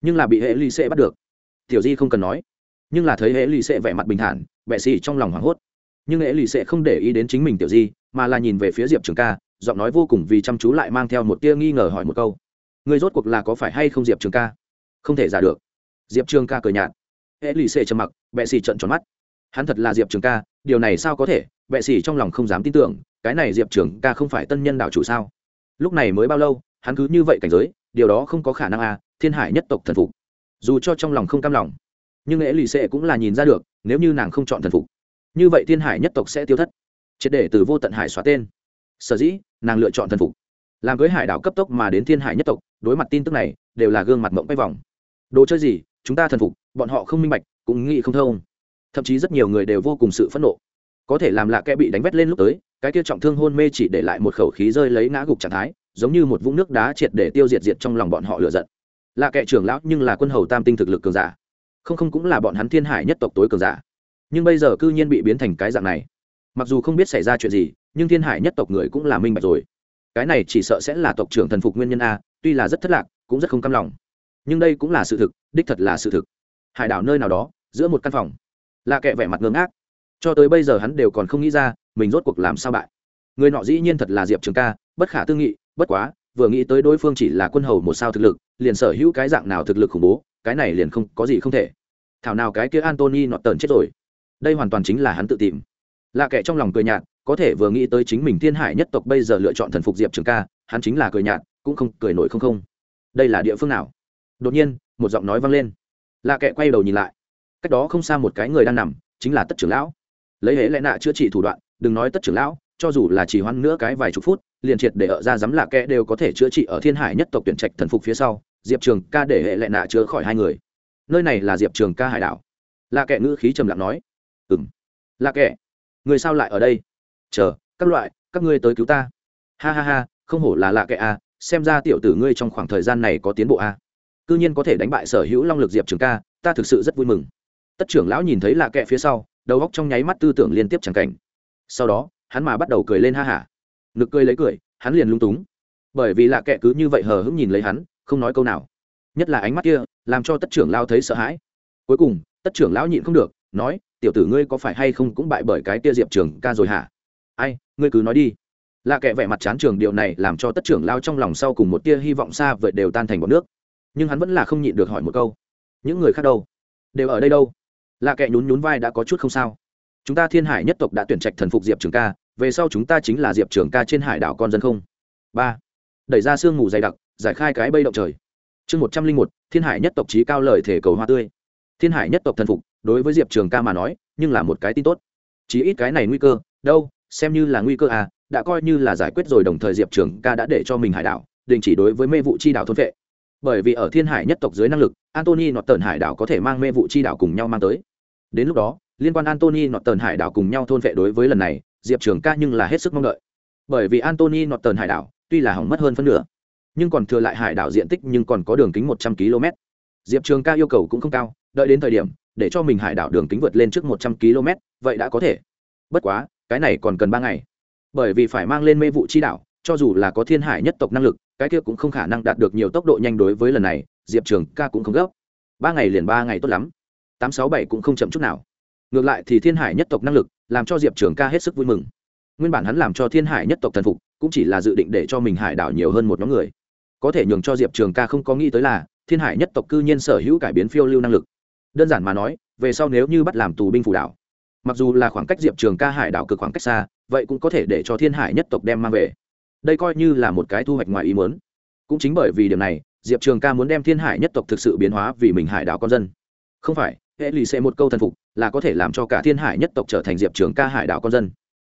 Nhưng là bị hệ lụy sẽ bắt được. Tiểu di không cần nói. Nhưng là thấy hệ lụy sẽ vẻ mặt bình thản, vệ sĩ trong lòng hoảng hốt. Nhưng hệ lụy sẽ không để ý đến chính mình tiểu di, mà là nhìn về phía diệp trường ca, giọng nói vô cùng vì chăm chú lại mang theo một tia nghi ngờ hỏi một câu người rốt cuộc là có phải hay không diệp trường ca? Không thể giả được. Diệp trường ca cười nhạt. Hệ lì xệ trầm mặc, bệ xì trận tròn mắt. Hắn thật là diệp trường ca, điều này sao có thể? Bệ xì trong lòng không dám tin tưởng, cái này diệp trường ca không phải tân nhân đạo chủ sao? Lúc này mới bao lâu, hắn cứ như vậy cảnh giới, điều đó không có khả năng à thiên hải nhất tộc thần phục. Dù cho trong lòng không cam lòng, nhưng hệ lì xệ cũng là nhìn ra được, nếu như nàng không chọn thần phục, như vậy thiên hải nhất tộc sẽ tiêu thất. Triệt để từ vô tận hải xóa tên. Sở dĩ, nàng lựa chọn thần phục làm cưới hải đảo cấp tốc mà đến thiên hải nhất tộc, đối mặt tin tức này, đều là gương mặt mộng bay vòng. Đồ chơi gì? Chúng ta thần phục, bọn họ không minh bạch, cũng nghĩ không thông. Thậm chí rất nhiều người đều vô cùng sự phẫn nộ. Có thể làm lạ kẽ bị đánh vét lên lúc tới, cái kia trọng thương hôn mê chỉ để lại một khẩu khí rơi lấy ngã gục trạng thái, giống như một vũng nước đá triệt để tiêu diệt diệt trong lòng bọn họ lựa giận. Lạ kệ trưởng lão nhưng là quân hầu tam tinh thực lực cường giả. Không không cũng là bọn hắn thiên hải nhất tộc tối cường giả. Nhưng bây giờ cư nhiên bị biến thành cái dạng này. Mặc dù không biết xảy ra chuyện gì, nhưng thiên hải nhất tộc người cũng là minh bạch rồi cái này chỉ sợ sẽ là tộc trưởng thần phục nguyên nhân a, tuy là rất thất lạc, cũng rất không căm lòng. Nhưng đây cũng là sự thực, đích thật là sự thực. Hải đảo nơi nào đó, giữa một căn phòng. Là kệ vẻ mặt ngưng ác cho tới bây giờ hắn đều còn không nghĩ ra, mình rốt cuộc làm sao bại. Người nọ dĩ nhiên thật là diệp trường ca, bất khả tư nghị, bất quá, vừa nghĩ tới đối phương chỉ là quân hầu một sao thực lực, liền sở hữu cái dạng nào thực lực khủng bố, cái này liền không, có gì không thể. Thảo nào cái kia antony nọt tần chết rồi. Đây hoàn toàn chính là hắn tự tìm là kẻ trong lòng cười nhạt, có thể vừa nghĩ tới chính mình thiên hải nhất tộc bây giờ lựa chọn thần phục diệp trường ca, hắn chính là cười nhạt, cũng không cười nổi không không. Đây là địa phương nào? Đột nhiên, một giọng nói vang lên. Lạ kệ quay đầu nhìn lại. Cách đó không xa một cái người đang nằm, chính là tất trưởng lão. Lấy hễ lẽ nạ chữa trị thủ đoạn, đừng nói tất trưởng lão, cho dù là chỉ hoãn nữa cái vài chục phút, liền triệt để ở ra dám lạ kệ đều có thể chữa trị ở thiên hải nhất tộc tuyển trạch thần phục phía sau, diệp trường ca để hệ lệ nạ chữa khỏi hai người. Nơi này là diệp trường ca hải đảo. Là kệ ngữ khí trầm lặng nói. Ừ m lạ kệ người sao lại ở đây? Chờ, các loại, các ngươi tới cứu ta. Ha ha ha, không hổ là lạ kệ à xem ra tiểu tử ngươi trong khoảng thời gian này có tiến bộ à. Cư nhiên có thể đánh bại sở hữu long lực diệp trường ca, ta thực sự rất vui mừng. Tất trưởng lão nhìn thấy lạ kệ phía sau, đầu góc trong nháy mắt tư tưởng liên tiếp chẳng cảnh. Sau đó, hắn mà bắt đầu cười lên ha hả. Nực cười lấy cười, hắn liền lung túng. Bởi vì lạ kệ cứ như vậy hờ hững nhìn lấy hắn, không nói câu nào. Nhất là ánh mắt kia, làm cho tất trưởng lao thấy sợ hãi. Cuối cùng, tất trưởng lão nhịn không được, nói tiểu tử ngươi có phải hay không cũng bại bởi cái tia diệp trường ca rồi hả? Ai, ngươi cứ nói đi. Là kẻ vẻ mặt chán trường điều này làm cho tất trưởng lao trong lòng sau cùng một tia hy vọng xa vời đều tan thành bọn nước. Nhưng hắn vẫn là không nhịn được hỏi một câu. Những người khác đâu? Đều ở đây đâu? Là kẻ nhún nhún vai đã có chút không sao. Chúng ta thiên hải nhất tộc đã tuyển trạch thần phục diệp trường ca, về sau chúng ta chính là diệp trường ca trên hải đảo con dân không? Ba. Đẩy ra sương mù dày đặc, giải khai cái bây động trời. Chương một trăm linh một, thiên hải nhất tộc trí cao lời thể cầu hoa tươi. Thiên hải nhất tộc thần phục đối với diệp trường ca mà nói, nhưng là một cái tin tốt. Chí ít cái này nguy cơ, đâu, xem như là nguy cơ à đã coi như là giải quyết rồi đồng thời diệp trường ca đã để cho mình hải đảo, đình chỉ đối với mê vụ chi đảo thôn vệ. Bởi vì ở thiên hải nhất tộc dưới năng lực antony nọt tần hải đảo có thể mang mê vụ chi đảo cùng nhau mang tới. Đến lúc đó, liên quan antony nọt tần hải đảo cùng nhau thôn vệ đối với lần này, diệp trường ca nhưng là hết sức mong đợi. Bởi vì antony nọt tần hải đảo, tuy là hỏng mất hơn phân nửa, nhưng còn thừa lại hải đảo diện tích nhưng còn có đường kính một trăm km diệp trường ca yêu cầu cũng không cao, đợi đến thời điểm để cho mình hải đảo đường kính vượt lên trước một trăm km, vậy đã có thể. Bất quá, cái này còn cần ba ngày. Bởi vì phải mang lên mê vụ chi đảo, cho dù là có thiên hải nhất tộc năng lực, cái kia cũng không khả năng đạt được nhiều tốc độ nhanh đối với lần này, diệp trường ca cũng không gấp. Ba ngày liền ba ngày tốt lắm. Tám sáu bảy cũng không chậm chút nào. Ngược lại thì thiên hải nhất tộc năng lực, làm cho diệp trường ca hết sức vui mừng. Nguyên bản hắn làm cho thiên hải nhất tộc thần phục, cũng chỉ là dự định để cho mình hải đảo nhiều hơn một nhóm người. Có thể nhường cho diệp trường ca không có nghĩ tới là, thiên hải nhất tộc cư nhiên sở hữu cải biến phiêu lưu năng lực đơn giản mà nói, về sau nếu như bắt làm tù binh phủ đảo, mặc dù là khoảng cách diệp trường ca hải đảo cực khoảng cách xa, vậy cũng có thể để cho thiên hải nhất tộc đem mang về. Đây coi như là một cái thu hoạch ngoài ý muốn. Cũng chính bởi vì điều này, diệp trường ca muốn đem thiên hải nhất tộc thực sự biến hóa vì mình hải đảo con dân. Không phải, hệ lì xê một câu thần phục, là có thể làm cho cả thiên hải nhất tộc trở thành diệp trường ca hải đảo con dân.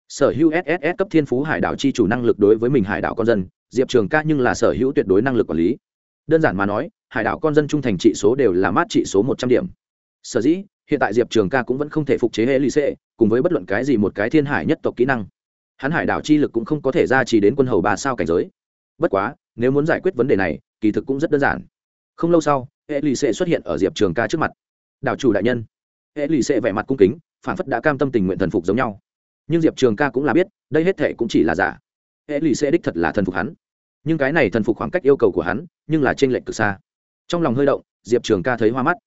Sở hữu sss cấp thiên phú hải đảo chi chủ năng lực đối với mình hải đảo con dân, diệp trường ca nhưng là sở hữu tuyệt đối năng lực quản lý. Đơn giản mà nói, hải đảo con dân trung thành trị số đều là mát trị số một trăm điểm sở dĩ, hiện tại diệp trường ca cũng vẫn không thể phục chế hệ lì xệ, cùng với bất luận cái gì một cái thiên hải nhất tộc kỹ năng. Hắn hải đảo chi lực cũng không có thể ra chỉ đến quân hầu ba sao cảnh giới. Bất quá, nếu muốn giải quyết vấn đề này, kỳ thực cũng rất đơn giản. Không lâu sau, hệ lì xệ xuất hiện ở diệp trường ca trước mặt. Đảo chủ đại nhân. Hệ lì xệ vẻ mặt cung kính phản phất đã cam tâm tình nguyện thần phục giống nhau. Nhưng diệp trường ca cũng là biết, đây hết thệ cũng chỉ là giả. Hệ lì xệ đích thật là thần phục hắn. Nhưng cái này thần phục khoảng cách yêu cầu của hắn, nhưng là t r ê n lệch từ xa. Trong lòng hơi động, diệp trường ca thấy hoa mắt.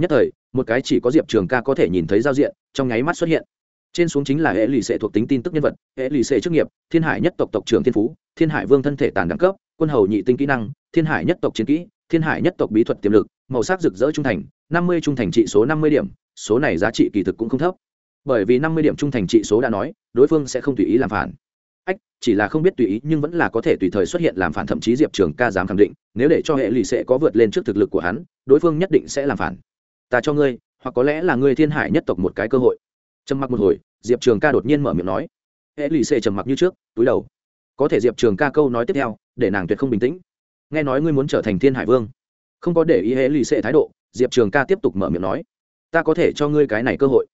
Nhất thời một cái chỉ có diệp trường ca có thể nhìn thấy giao diện, trong nháy mắt xuất hiện. Trên xuống chính là hệ lì xệ thuộc tính tin tức nhân vật, hệ lì xệ chức nghiệp, thiên hải nhất tộc tộc trưởng thiên phú, thiên hải vương thân thể tàn đẳng cấp, quân hầu nhị tinh kỹ năng, thiên hải nhất tộc chiến kỹ, thiên hải nhất tộc bí thuật tiềm lực, màu sắc rực rỡ trung thành, năm mươi trung thành trị số năm mươi điểm, số này giá trị kỳ thực cũng không thấp. Bởi vì năm mươi điểm trung thành trị số đã nói, đối phương sẽ không tùy ý làm phản. Ách, chỉ là không biết tùy ý nhưng vẫn là có thể tùy thời xuất hiện làm phản, thậm chí diệp trường ca dám khẳng định, nếu để cho hệ lụy sẽ có vượt lên trước thực lực của hắn, đối phương nhất định sẽ làm phản ta cho ngươi, hoặc có lẽ là ngươi thiên hải nhất tộc một cái cơ hội. Trầm mặc một hồi, diệp trường ca đột nhiên mở miệng nói. Hệ lụy xê trầm mặc như trước, túi đầu. Có thể diệp trường ca câu nói tiếp theo, để nàng tuyệt không bình tĩnh. Nghe nói ngươi muốn trở thành thiên hải vương. Không có để ý hệ lụy xê thái độ, diệp trường ca tiếp tục mở miệng nói. Ta có thể cho ngươi cái này cơ hội.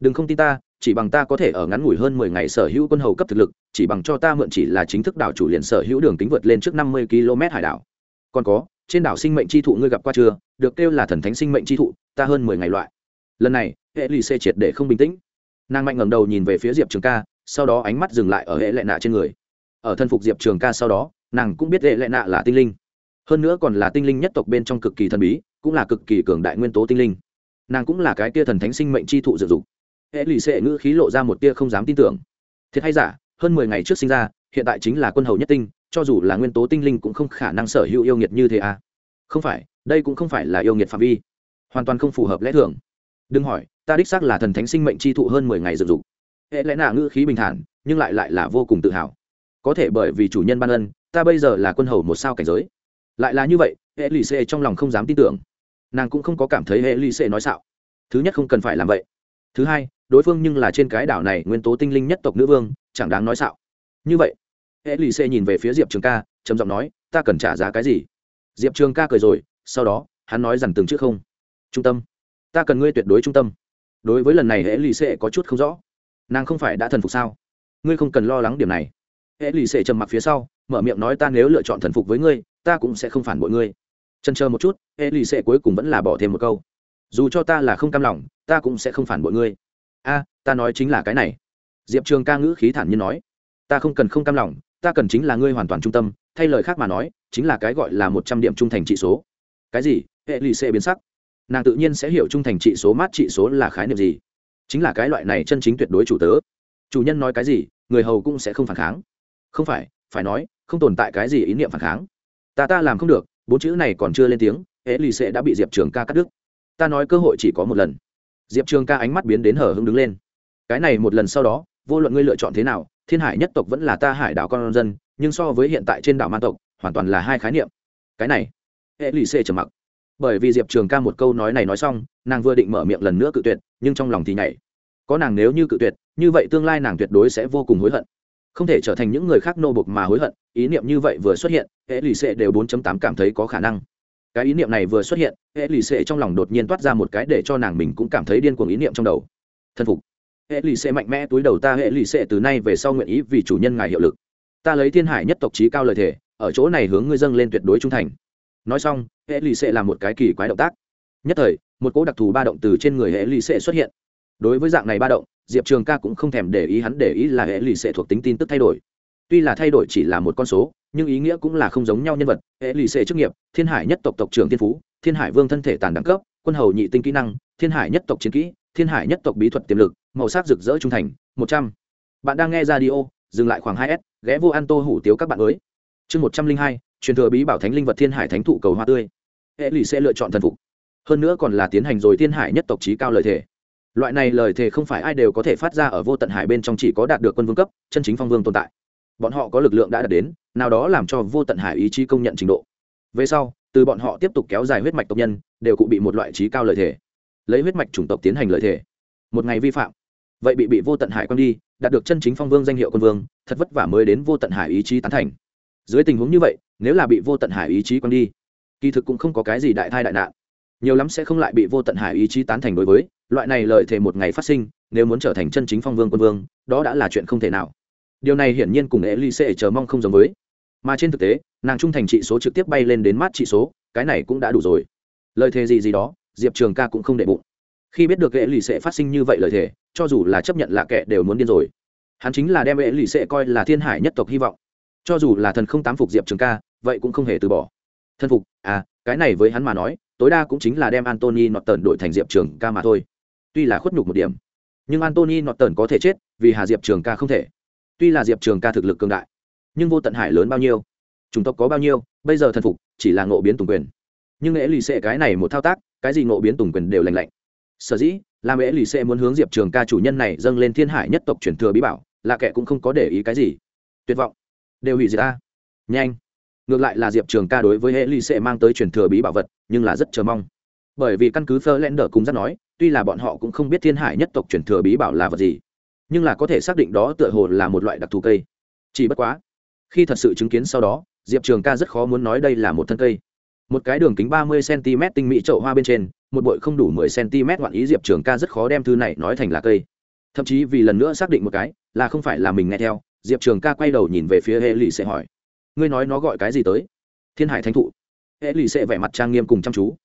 Đừng không tin ta, chỉ bằng ta có thể ở ngắn ngủi hơn mười ngày sở hữu quân hầu cấp thực lực, chỉ bằng cho ta mượn chỉ là chính thức đảo chủ liền sở hữu đường kính vượt lên trước năm mươi km hải đảo. Còn có, trên đảo sinh mệnh chi thụ ngươi gặp qua chưa? Được kêu là thần thánh sinh mệnh chi thụ ta hơn mười ngày loại. Lần này, hệ lì xê triệt để không bình tĩnh. Nàng mạnh ngẩng đầu nhìn về phía diệp trường ca, sau đó ánh mắt dừng lại ở hệ lệ nạ trên người. Ở thân phục diệp trường ca sau đó, nàng cũng biết hệ lệ nạ là tinh linh. Hơn nữa còn là tinh linh nhất tộc bên trong cực kỳ thần bí, cũng là cực kỳ cường đại nguyên tố tinh linh. Nàng cũng là cái tia thần thánh sinh mệnh chi thụ dự dục hệ lì xệ ngữ khí lộ ra một tia không dám tin tưởng. Thiệt hay giả, hơn mười ngày trước sinh ra, hiện tại chính là quân hầu nhất tinh, cho dù là nguyên tố tinh linh cũng không khả năng sở hữu yêu nghiệt như thế à. Không phải, đây cũng không phải là yêu nghiệt phạm vi hoàn toàn không phù hợp lẽ thường. Đừng hỏi, ta đích xác là thần thánh sinh mệnh chi thụ hơn mười ngày dựng dục. Hệ lẽ nạ ngữ khí bình thản, nhưng lại lại là vô cùng tự hào. Có thể bởi vì chủ nhân ban ân, ta bây giờ là quân hầu một sao cảnh giới. Lại là như vậy, hệ lì xê trong lòng không dám tin tưởng. Nàng cũng không có cảm thấy hệ lì xê nói xạo. Thứ nhất không cần phải làm vậy. Thứ hai, đối phương nhưng là trên cái đảo này nguyên tố tinh linh nhất tộc nữ vương, chẳng đáng nói xạo. Như vậy, hệ lì xê nhìn về phía diệp trường ca, trầm giọng nói, ta cần trả giá cái gì? Diệp trường ca cười rồi, sau đó, hắn nói rằng từng chữ không trung tâm. Ta cần ngươi tuyệt đối trung tâm. Đối với lần này, hệ lì xệ có chút không rõ. Nàng không phải đã thần phục sao? Ngươi không cần lo lắng điểm này. Hệ lì xệ trầm mặc phía sau, mở miệng nói ta nếu lựa chọn thần phục với ngươi, ta cũng sẽ không phản bội ngươi. Chân chờ một chút, hệ lì xệ cuối cùng vẫn là bỏ thêm một câu. Dù cho ta là không cam lòng, ta cũng sẽ không phản bội ngươi. A, ta nói chính là cái này. Diệp trường ca ngữ khí thản nhiên nói. Ta không cần không cam lòng, ta cần chính là ngươi hoàn toàn trung tâm. Thay lời khác mà nói, chính là cái gọi là một trăm điểm trung thành trị số. Cái gì? Hệ lì xệ biến sắc nàng tự nhiên sẽ hiểu trung thành trị số mát trị số là khái niệm gì. Chính là cái loại này chân chính tuyệt đối chủ tớ. Chủ nhân nói cái gì, người hầu cũng sẽ không phản kháng. Không phải phải nói, không tồn tại cái gì ý niệm phản kháng. Ta ta làm không được, bốn chữ này còn chưa lên tiếng hễ lì xệ đã bị diệp trường ca cắt đứt. Ta nói cơ hội chỉ có một lần. Diệp trường ca ánh mắt biến đến hở hưng đứng lên. Cái này một lần sau đó, vô luận ngươi lựa chọn thế nào, thiên hải nhất tộc vẫn là ta hải đảo con dân, nhưng so với hiện tại trên đảo man tộc, hoàn toàn là hai khái niệm. Cái này hệ lì xê trầm mặc bởi vì diệp trường ca một câu nói này nói xong, nàng vừa định mở miệng lần nữa cự tuyệt, nhưng trong lòng thì nhảy. Có nàng nếu như cự tuyệt, như vậy tương lai nàng tuyệt đối sẽ vô cùng hối hận. Không thể trở thành những người khác nô bộc mà hối hận, ý niệm như vậy vừa xuất hiện, hệ lì xệ đều 4 tám cảm thấy có khả năng. Cái ý niệm này vừa xuất hiện, hệ lì xệ trong lòng đột nhiên toát ra một cái để cho nàng mình cũng cảm thấy điên cuồng ý niệm trong đầu. Thân phục. Hệ lì xệ mạnh mẽ túi đầu ta, hệ lì xệ từ nay về sau nguyện ý vì chủ nhân ngài hiệu lực. Ta lấy thiên hải nhất tộc trí cao lời thể ở chỗ này hướng ngươi dâng lên tuyệt đối trung thành nói xong, hệ lì xệ làm một cái kỳ quái động tác. Nhất thời, một cỗ đặc thù ba động từ trên người hệ lì xệ xuất hiện. Đối với dạng này ba động, diệp trường ca cũng không thèm để ý, hắn để ý là hệ lì xệ thuộc tính tin tức thay đổi. Tuy là thay đổi chỉ là một con số, nhưng ý nghĩa cũng là không giống nhau nhân vật. Hệ lì xệ chức nghiệp, thiên hải nhất tộc tộc trưởng thiên phú, thiên hải vương thân thể tàn đẳng cấp, quân hầu nhị tinh kỹ năng, thiên hải nhất tộc chiến kỹ, thiên hải nhất tộc bí thuật tiềm lực, màu sắc rực rỡ trung thành, một trăm. Bạn đang nghe ra d i o dừng lại khoảng hai s, ghé vô an tô hủ tiếu các bạn mới. Chương một trăm linh hai truyền thừa bí bảo thánh linh vật thiên hải thánh thụ cầu hoa tươi. Hệ lụy sẽ lựa chọn thần phục. Hơn nữa còn là tiến hành rồi thiên hải nhất tộc trí cao lời thề. Loại này lời thề không phải ai đều có thể phát ra ở vô tận hải bên trong chỉ có đạt được quân vương cấp, chân chính phong vương tồn tại. Bọn họ có lực lượng đã đạt đến, nào đó làm cho vô tận hải ý chí công nhận trình độ. Về sau, từ bọn họ tiếp tục kéo dài huyết mạch tộc nhân, đều cụ bị một loại trí cao lời thề. Lấy huyết mạch chủng tộc tiến hành lời thề. Một ngày vi phạm. Vậy bị bị vô tận hải quăng đi, đạt được chân chính phong vương danh hiệu quân vương, thật vất vả mới đến vô tận hải ý chí tán thành. Dưới tình huống như vậy nếu là bị vô tận hải ý chí quăng đi, kỳ thực cũng không có cái gì đại thai đại nạn. Nhiều lắm sẽ không lại bị vô tận hải ý chí tán thành đối với, loại này lợi thể một ngày phát sinh, nếu muốn trở thành chân chính phong vương quân vương, đó đã là chuyện không thể nào. Điều này hiển nhiên cùng elise chờ mong không giống với. Mà trên thực tế, nàng trung thành trị số trực tiếp bay lên đến mát trị số, cái này cũng đã đủ rồi. Lời thề gì gì đó, diệp trường ca cũng không đệ bụng. Khi biết được hệ lì sẽ phát sinh như vậy lời thề cho dù là chấp nhận lạ kệ đều muốn điên rồi. Hắn chính là đem hệ lì sẽ coi là thiên hải nhất tộc hy vọng. Cho dù là thần không tám phục diệp trường ca vậy cũng không hề từ bỏ. Thân phục à cái này với hắn mà nói, tối đa cũng chính là đem antony nọt tần đổi thành diệp trường ca mà thôi. Tuy là khuất nhục một điểm, nhưng antony nọt tần có thể chết vì hà diệp trường ca không thể. Tuy là diệp trường ca thực lực cường đại, nhưng vô tận hải lớn bao nhiêu chúng tộc có bao nhiêu, bây giờ thần phục chỉ là ngộ biến tùng quyền. Nhưng lễ lì xệ cái này một thao tác, cái gì ngộ biến tùng quyền đều lành lạnh. Sở dĩ làm lễ lì xệ muốn hướng diệp trường ca chủ nhân này dâng lên thiên hải nhất tộc truyền thừa bí bảo, là kẻ cũng không có để ý cái gì. Tuyệt vọng. Đều hủy diệt ta. Nhanh ngược lại là diệp trường ca đối với hệ lì xệ mang tới truyền thừa bí bảo vật, nhưng là rất chờ mong. Bởi vì căn cứ phơ len đờ cùng rất nói, tuy là bọn họ cũng không biết thiên hải nhất tộc truyền thừa bí bảo là vật gì, nhưng là có thể xác định đó tựa hồ là một loại đặc thù cây. Chỉ bất quá, khi thật sự chứng kiến sau đó, diệp trường ca rất khó muốn nói đây là một thân cây. Một cái đường kính ba mươi cm tinh mỹ trậu hoa bên trên, một bội không đủ mười cm ngoạn ý diệp trường ca rất khó đem thứ này nói thành là cây. Thậm chí vì lần nữa xác định một cái, là không phải là mình nghe theo, diệp trường ca quay đầu nhìn về phía hệ lụy sẽ hỏi ngươi nói nó gọi cái gì tới? Thiên hải thánh thụ. Hệ Lì sẽ vẻ mặt trang nghiêm cùng chăm chú.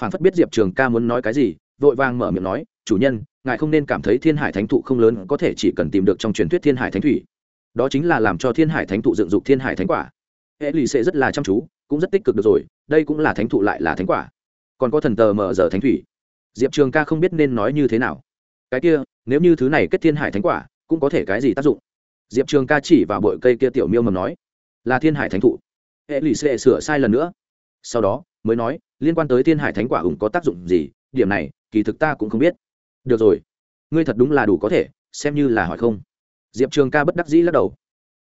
Phản phất biết diệp trường ca muốn nói cái gì, vội vàng mở miệng nói, chủ nhân, ngài không nên cảm thấy thiên hải thánh thụ không lớn, có thể chỉ cần tìm được trong truyền thuyết thiên hải thánh thủy. Đó chính là làm cho thiên hải thánh thụ dựng dục thiên hải thánh quả. Hệ Lì sẽ rất là chăm chú, cũng rất tích cực được rồi, đây cũng là thánh thụ lại là thánh quả. Còn có thần tờ mở giờ thánh thủy. Diệp trường ca không biết nên nói như thế nào. Cái kia, nếu như thứ này kết thiên hải thánh quả, cũng có thể cái gì tác dụng? Diệp trường ca chỉ vào bội cây kia tiểu miêu mầm nói là thiên hải thánh thụ. Hệ lụy sẽ sửa sai lần nữa. Sau đó, mới nói, liên quan tới thiên hải thánh quả ủng có tác dụng gì? Điểm này, kỳ thực ta cũng không biết. Được rồi. Ngươi thật đúng là đủ có thể, xem như là hỏi không. Diệp trường ca bất đắc dĩ lắc đầu.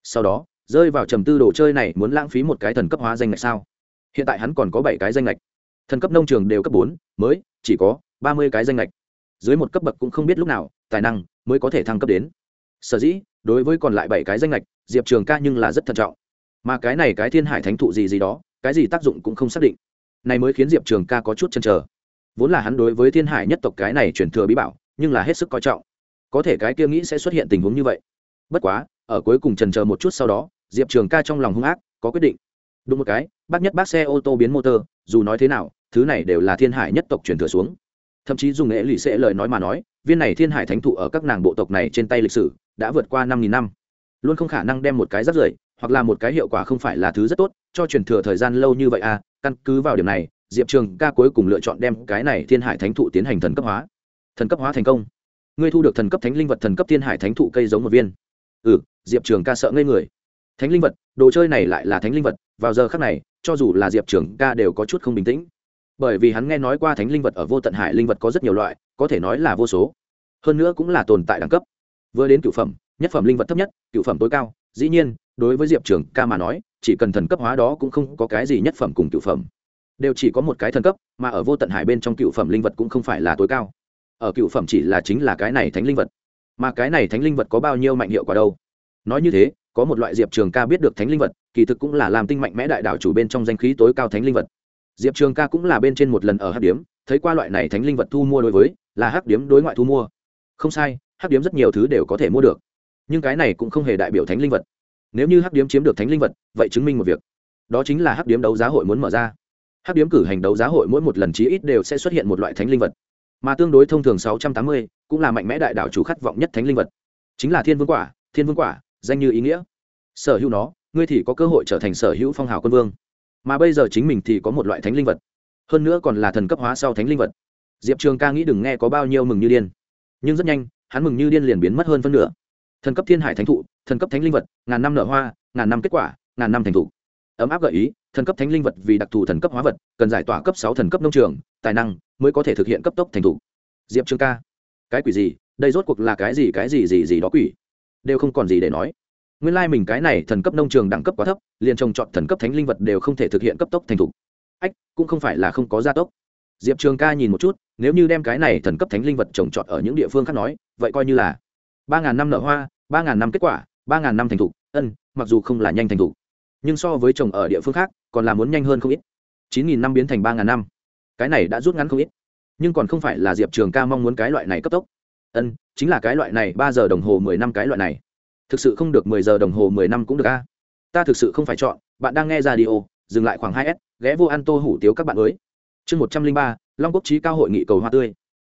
Sau đó, rơi vào trầm tư đồ chơi này muốn lãng phí một cái thần cấp hóa danh ngạch sao? Hiện tại hắn còn có bảy cái danh ngạch. Thần cấp nông trường đều cấp bốn, mới, chỉ có ba mươi cái danh ngạch. Dưới một cấp bậc cũng không biết lúc nào, tài năng mới có thể thăng cấp đến. Sở dĩ, đối với còn lại bảy cái danh lệch diệp trường ca nhưng là rất thận trọng mà cái này cái thiên hải thánh thụ gì gì đó, cái gì tác dụng cũng không xác định. Này mới khiến diệp trường ca có chút chăn trở vốn là hắn đối với thiên hải nhất tộc cái này chuyển thừa bí bảo, nhưng là hết sức coi trọng. Có thể cái kia nghĩ sẽ xuất hiện tình huống như vậy. Bất quá, ở cuối cùng trần chờ một chút sau đó, diệp trường ca trong lòng hung ác, có quyết định. Đúng một cái, bác nhất bác xe ô tô biến motor, dù nói thế nào, thứ này đều là thiên hải nhất tộc chuyển thừa xuống. Thậm chí dùng nghệ lụy sẽ lời nói mà nói, viên này thiên hải thánh thụ ở các nàng bộ tộc này trên tay lịch sử, đã vượt qua năm nghìn năm. Luôn không khả năng đem một cái rắc rưởi hoặc là một cái hiệu quả không phải là thứ rất tốt, cho truyền thừa thời gian lâu như vậy à căn cứ vào điểm này, diệp trường ca cuối cùng lựa chọn đem cái này thiên hải thánh thụ tiến hành thần cấp hóa. Thần cấp hóa thành công. Ngươi thu được thần cấp thánh linh vật thần cấp thiên hải thánh thụ cây giống một viên. Ừ diệp trường ca sợ ngây người. Thánh linh vật, đồ chơi này lại là thánh linh vật, vào giờ khác này, cho dù là diệp trường ca đều có chút không bình tĩnh. Bởi vì hắn nghe nói qua thánh linh vật ở vô tận hải linh vật có rất nhiều loại, có thể nói là vô số. Hơn nữa cũng là tồn tại đẳng cấp. Vừa đến cựu phẩm, nhất phẩm linh vật thấp nhất cựu phẩm tối cao dĩ nhiên, đối với diệp trường ca mà nói, chỉ cần thần cấp hóa đó cũng không có cái gì nhất phẩm cùng cựu phẩm. Đều chỉ có một cái thần cấp, mà ở vô tận hải bên trong cựu phẩm linh vật cũng không phải là tối cao. Ở cựu phẩm chỉ là chính là cái này thánh linh vật. Mà cái này thánh linh vật có bao nhiêu mạnh hiệu quả đâu? Nói như thế, có một loại diệp trường ca biết được thánh linh vật, kỳ thực cũng là làm tinh mạnh mẽ đại đạo chủ bên trong danh khí tối cao thánh linh vật. Diệp trường ca cũng là bên trên một lần ở hát điếm, thấy qua loại này thánh linh vật thu mua đối với, là hát điếm đối ngoại thu mua. Không sai hát điếm rất nhiều thứ đều có thể mua được nhưng cái này cũng không hề đại biểu thánh linh vật. Nếu như hắc điếm chiếm được thánh linh vật, vậy chứng minh một việc. Đó chính là hắc điếm đấu giá hội muốn mở ra. Hắc điếm cử hành đấu giá hội mỗi một lần chí ít đều sẽ xuất hiện một loại thánh linh vật. Mà tương đối thông thường sáu trăm tám mươi cũng là mạnh mẽ đại đạo chủ khát vọng nhất thánh linh vật. Chính là thiên vương quả, thiên vương quả, danh như ý nghĩa. Sở hữu nó, ngươi thì có cơ hội trở thành sở hữu phong hào quân vương. Mà bây giờ chính mình thì có một loại thánh linh vật. Hơn nữa còn là thần cấp hóa sau thánh linh vật. Diệp trường ca nghĩ đừng nghe có bao nhiêu mừng như điên. Nhưng rất nhanh, hắn mừng như điên liền biến mất hơn phân nửa thần cấp thiên hải thánh thụ, thần cấp thánh linh vật, ngàn năm nở hoa, ngàn năm kết quả, ngàn năm thành thụ. Ấm áp gợi ý, thần cấp thánh linh vật vì đặc thù thần cấp hóa vật, cần giải tỏa cấp sáu thần cấp nông trường, tài năng mới có thể thực hiện cấp tốc thành thụ. Diệp trương ca. Cái quỷ gì? Đây rốt cuộc là cái gì cái gì gì gì đó quỷ? Đều không còn gì để nói. Nguyên lai、like、mình cái này thần cấp nông trường đẳng cấp quá thấp, liền trồng chọn thần cấp thánh linh vật đều không thể thực hiện cấp tốc thành thục ách, cũng không phải là không có gia tốc. Diệp trường ca nhìn một chút, nếu như đem cái này thần cấp thánh linh vật trồng trọt ở những địa phương khác nói, vậy coi như là ba ngàn năm nở hoa, ba ngàn năm kết quả, ba ngàn năm thành thục, ân, mặc dù không là nhanh thành thục, nhưng so với trồng ở địa phương khác, còn là muốn nhanh hơn không ít. Chín nghìn năm biến thành ba ngàn năm. Cái này đã rút ngắn không ít. Nhưng còn không phải là diệp trường ca mong muốn cái loại này cấp tốc. Ân, chính là cái loại này, ba giờ đồng hồ mười năm cái loại này. Thực sự không được mười giờ đồng hồ mười năm cũng được a. Ta thực sự không phải chọn, bạn đang nghe ra đi ô dừng lại khoảng hai s, ghé vô ăn tô hủ tiếu các bạn mới. Chương một trăm linh ba, long quốc trí cao hội nghị cầu hoa tươi.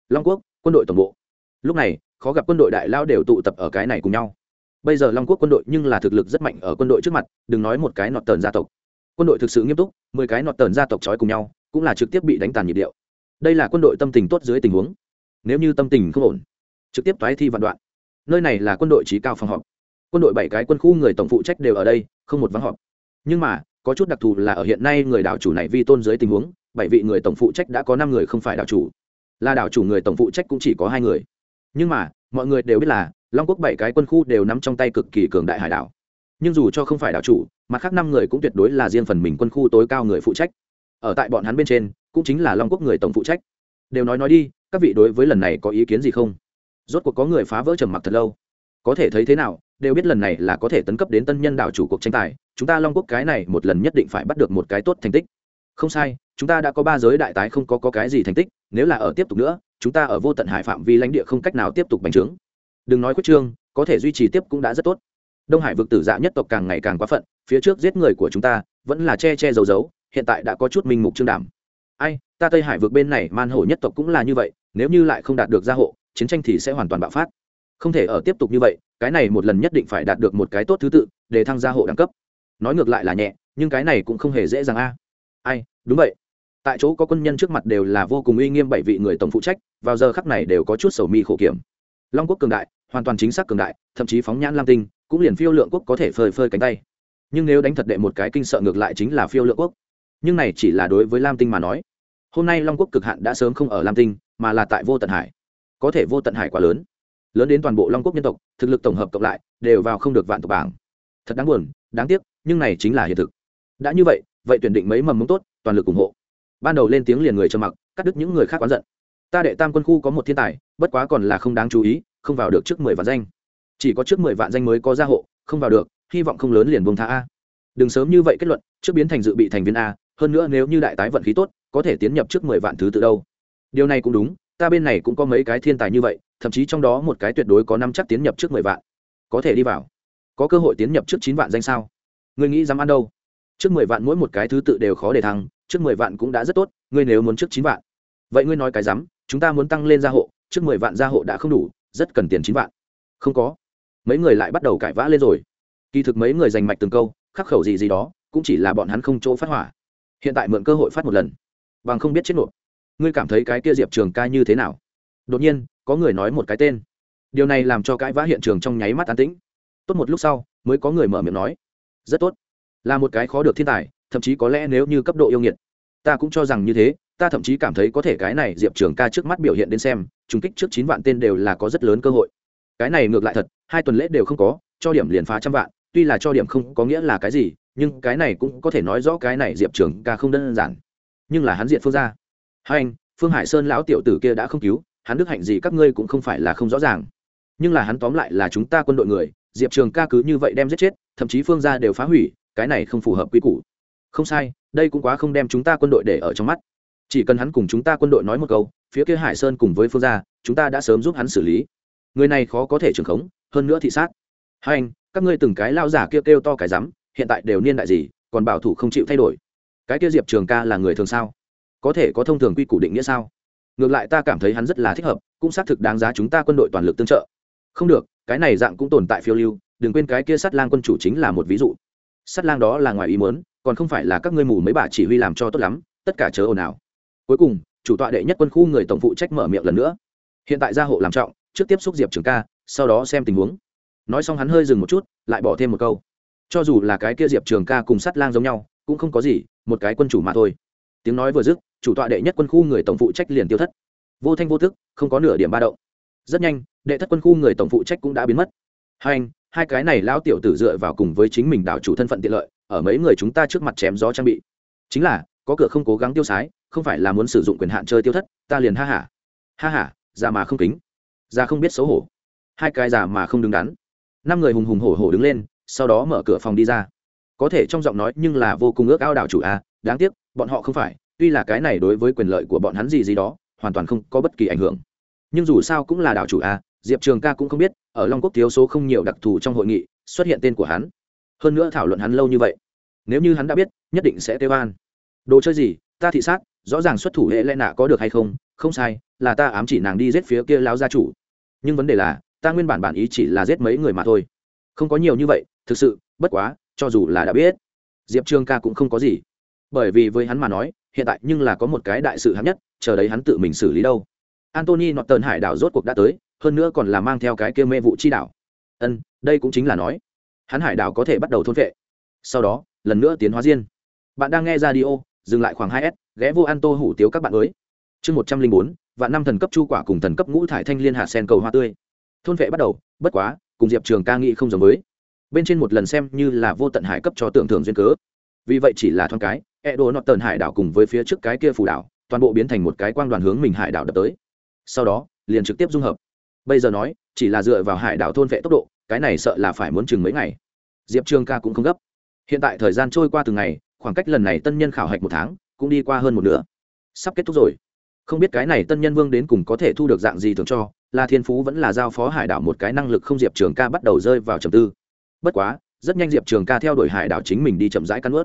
Long quốc, quân đội tổng bộ. Lúc này khó gặp quân đội đại lao đều tụ tập ở cái này cùng nhau. Bây giờ long quốc quân đội nhưng là thực lực rất mạnh ở quân đội trước mặt, đừng nói một cái nọt tờn gia tộc. Quân đội thực sự nghiêm túc, mười cái nọt tờn gia tộc trói cùng nhau, cũng là trực tiếp bị đánh tàn nhịp điệu. Đây là quân đội tâm tình tốt dưới tình huống. Nếu như tâm tình không ổn, trực tiếp toái thi vạn đoạn. Nơi này là quân đội trí cao phòng họp. Quân đội bảy cái quân khu người tổng phụ trách đều ở đây, không một vắng họp. Nhưng mà, có chút đặc thù là ở hiện nay người đảo chủ này vi tôn dưới tình huống, bảy vị người tổng phụ trách đã có năm người không phải đảo chủ. Là đảo chủ người tổng phụ trách cũng chỉ có hai người nhưng mà mọi người đều biết là long quốc bảy cái quân khu đều nắm trong tay cực kỳ cường đại hải đảo. Nhưng dù cho không phải đảo chủ mặt khác năm người cũng tuyệt đối là riêng phần mình quân khu tối cao người phụ trách. Ở tại bọn hắn bên trên cũng chính là long quốc người tổng phụ trách. Đều nói nói đi các vị đối với lần này có ý kiến gì không? Rốt cuộc có người phá vỡ trầm mặc thật lâu. Có thể thấy thế nào đều biết lần này là có thể tấn cấp đến tân nhân đảo chủ cuộc tranh tài chúng ta long quốc cái này một lần nhất định phải bắt được một cái tốt thành tích. Không sai chúng ta đã có ba giới đại tái không có, có cái gì thành tích nếu là ở tiếp tục nữa chúng ta ở vô tận hải phạm vi lãnh địa không cách nào tiếp tục bành trướng. Đừng nói quyết trương, có thể duy trì tiếp cũng đã rất tốt. Đông hải vực tử dạ nhất tộc càng ngày càng quá phận, phía trước giết người của chúng ta, vẫn là che che giấu giấu, hiện tại đã có chút minh mục trương đảm. Ai, ta tây hải vực bên này, man hổ nhất tộc cũng là như vậy, nếu như lại không đạt được gia hộ, chiến tranh thì sẽ hoàn toàn bạo phát. Không thể ở tiếp tục như vậy, cái này một lần nhất định phải đạt được một cái tốt thứ tự, để thăng gia hộ đẳng cấp. Nói ngược lại là nhẹ, nhưng cái này cũng không hề dễ dàng a. Ai, đúng vậy tại chỗ có quân nhân trước mặt đều là vô cùng uy nghiêm bảy vị người tổng phụ trách, vào giờ khắc này đều có chút sầu mi khổ kiểm. Long quốc cường đại, hoàn toàn chính xác cường đại, thậm chí phóng nhãn lam tinh, cũng liền phiêu lượng quốc có thể phơi phơi cánh tay. Nhưng nếu đánh thật đệ một cái kinh sợ ngược lại chính là phiêu lượng quốc. Nhưng này chỉ là đối với lam tinh mà nói. Hôm nay long quốc cực hạn đã sớm không ở lam tinh, mà là tại vô tận hải. Có thể vô tận hải quá lớn. Lớn đến toàn bộ long quốc nhân tộc, thực lực tổng hợp cộng lại, đều vào không được vạn tộc bảng. Thật đáng buồn, đáng tiếc, nhưng này chính là hiện thực. Đã như vậy vậy tuyển định mấy mầm mống tốt, toàn lực ủng hộ ban đầu lên tiếng liền người trầm mặc, cắt đứt những người khác oán giận. Ta đệ tam quân khu có một thiên tài, bất quá còn là không đáng chú ý, không vào được trước mười vạn danh. Chỉ có trước mười vạn danh mới có gia hộ, không vào được, hy vọng không lớn liền buông tha a. Đừng sớm như vậy kết luận, trước biến thành dự bị thành viên a, hơn nữa nếu như đại tái vận khí tốt, có thể tiến nhập trước mười vạn thứ tự đâu. Điều này cũng đúng, ta bên này cũng có mấy cái thiên tài như vậy, thậm chí trong đó một cái tuyệt đối có năm chắc tiến nhập trước mười vạn. Có thể đi vào. Có cơ hội tiến nhập trước chín vạn danh sao? Người nghĩ dám ăn đâu? Trước mười vạn mỗi một cái thứ tự đều khó để thăng trước mười vạn cũng đã rất tốt, ngươi nếu muốn trước chín vạn. Vậy ngươi nói cái rắm, chúng ta muốn tăng lên gia hộ, trước mười vạn gia hộ đã không đủ, rất cần tiền chín vạn. Không có. Mấy người lại bắt đầu cãi vã lên rồi. Kỳ thực mấy người giành mạch từng câu, khắc khẩu gì gì đó, cũng chỉ là bọn hắn không chỗ phát hỏa. Hiện tại mượn cơ hội phát một lần. Bằng không biết chết nộp ngươi cảm thấy cái kia diệp trường ca như thế nào? Đột nhiên, có người nói một cái tên. Điều này làm cho cãi vã hiện trường trong nháy mắt an tĩnh. Tốt một lúc sau, mới có người mở miệng nói. Rất tốt. Là một cái khó được thiên tài thậm chí có lẽ nếu như cấp độ yêu nghiệt, ta cũng cho rằng như thế, ta thậm chí cảm thấy có thể cái này diệp trường ca trước mắt biểu hiện đến xem, trùng kích trước chín vạn tên đều là có rất lớn cơ hội. Cái này ngược lại thật, hai tuần lễ đều không có, cho điểm liền phá trăm vạn, tuy là cho điểm không có nghĩa là cái gì, nhưng cái này cũng có thể nói rõ cái này diệp trường ca không đơn giản. Nhưng là hắn diện phương ra hai anh, phương hải sơn lão tiểu tử kia đã không cứu, hắn đức hạnh gì các ngươi cũng không phải là không rõ ràng. Nhưng là hắn tóm lại là chúng ta quân đội người, diệp trường ca cứ như vậy đem giết chết, thậm chí phương gia đều phá hủy, cái này không phù hợp quy củ không sai đây cũng quá không đem chúng ta quân đội để ở trong mắt. Chỉ cần hắn cùng chúng ta quân đội nói một câu phía kia hải sơn cùng với phương gia chúng ta đã sớm giúp hắn xử lý. Người này khó có thể trưởng khống hơn nữa thị sát. Hai anh các ngươi từng cái lao giả kia kêu, kêu to cái rắm hiện tại đều niên đại gì còn bảo thủ không chịu thay đổi. Cái kia diệp trường ca là người thường sao? Có thể có thông thường quy củ định nghĩa sao? Ngược lại ta cảm thấy hắn rất là thích hợp cũng xác thực đáng giá chúng ta quân đội toàn lực tương trợ. Không được cái này dạng cũng tồn tại phiêu lưu đừng quên cái kia sát lang quân chủ chính là một ví dụ sát lang đó là ngoài ý muốn, còn không phải là các ngươi mù mấy bà chỉ huy làm cho tốt lắm, tất cả chớ ồn ào. Cuối cùng, chủ tọa đệ nhất quân khu người tổng phụ trách mở miệng lần nữa. Hiện tại gia hộ làm trọng, trước tiếp xúc diệp trường ca, sau đó xem tình huống. Nói xong hắn hơi dừng một chút, lại bỏ thêm một câu. Cho dù là cái kia diệp trường ca cùng sát lang giống nhau, cũng không có gì, một cái quân chủ mà thôi. Tiếng nói vừa dứt, chủ tọa đệ nhất quân khu người tổng phụ trách liền tiêu thất. Vô thanh vô thức không có nửa điểm ba động. Rất nhanh, đệ thất quân khu người tổng phụ trách cũng đã biến mất. Hai anh hai cái này lão tiểu tử dựa vào cùng với chính mình đảo chủ thân phận tiện lợi ở mấy người chúng ta trước mặt chém gió trang bị. Chính là có cửa không cố gắng tiêu sái không phải là muốn sử dụng quyền hạn chơi tiêu thất ta liền ha hả ha hả già mà không kính. Già không biết xấu hổ. Hai cái già mà không đứng đắn. Năm người hùng hùng hổ hổ đứng lên sau đó mở cửa phòng đi ra. Có thể trong giọng nói nhưng là vô cùng ước ao đảo chủ a à, đáng tiếc bọn họ không phải tuy là cái này đối với quyền lợi của bọn hắn gì gì đó hoàn toàn không có bất kỳ ảnh hưởng. Nhưng dù sao cũng là đảo chủ a à, diệp trường ca cũng không biết, ở long quốc thiếu số không nhiều đặc thù trong hội nghị, xuất hiện tên của hắn. Hơn nữa thảo luận hắn lâu như vậy. Nếu như hắn đã biết, nhất định sẽ tê van đồ chơi gì, ta thị sát, rõ ràng xuất thủ hệ lẽ nạ có được hay không? Không sai, là ta ám chỉ nàng đi giết phía kia lão gia chủ. Nhưng vấn đề là, ta nguyên bản bản ý chỉ là giết mấy người mà thôi. Không có nhiều như vậy, thực sự, bất quá, cho dù là đã biết, diệp trương ca cũng không có gì. Bởi vì với hắn mà nói, hiện tại nhưng là có một cái đại sự hạng nhất, chờ đấy hắn tự mình xử lý đâu. Antony nọt tần hải đảo rốt cuộc đã tới hơn nữa còn là mang theo cái kia mê vụ chi đảo ân, đây cũng chính là nói, hắn hải đảo có thể bắt đầu thôn vệ. Sau đó, lần nữa tiến hóa diên bạn đang nghe radio, dừng lại khoảng hai s, ghé vô an tô hủ tiếu các bạn mới. Chương một trăm linh bốn và năm thần cấp chu quả cùng thần cấp ngũ thải thanh liên hạ sen cầu hoa tươi. Thôn vệ bắt đầu, bất quá, cùng diệp trường ca nghị không giống với. Bên trên một lần xem như là vô tận hải cấp cho tưởng thưởng duyên cớ. Vì vậy chỉ là thoáng cái e đồ nọt tần hải đảo cùng với phía trước cái kia phù đảo, toàn bộ biến thành một cái quang đoàn hướng mình hải đảo đập tới. Sau đó, liền trực tiếp dung hợp bây giờ nói, chỉ là dựa vào hải đảo thôn vệ tốc độ, cái này sợ là phải muốn chừng mấy ngày. Diệp trường ca cũng không gấp. Hiện tại thời gian trôi qua từng ngày, khoảng cách lần này tân nhân khảo hạch một tháng, cũng đi qua hơn một nửa. Sắp kết thúc rồi. Không biết cái này tân nhân vương đến cùng có thể thu được dạng gì thường cho là thiên phú vẫn là giao phó hải đảo một cái năng lực không diệp trường ca bắt đầu rơi vào trầm tư. Bất quá, rất nhanh diệp trường ca theo đuổi hải đảo chính mình đi chậm rãi cắn ướt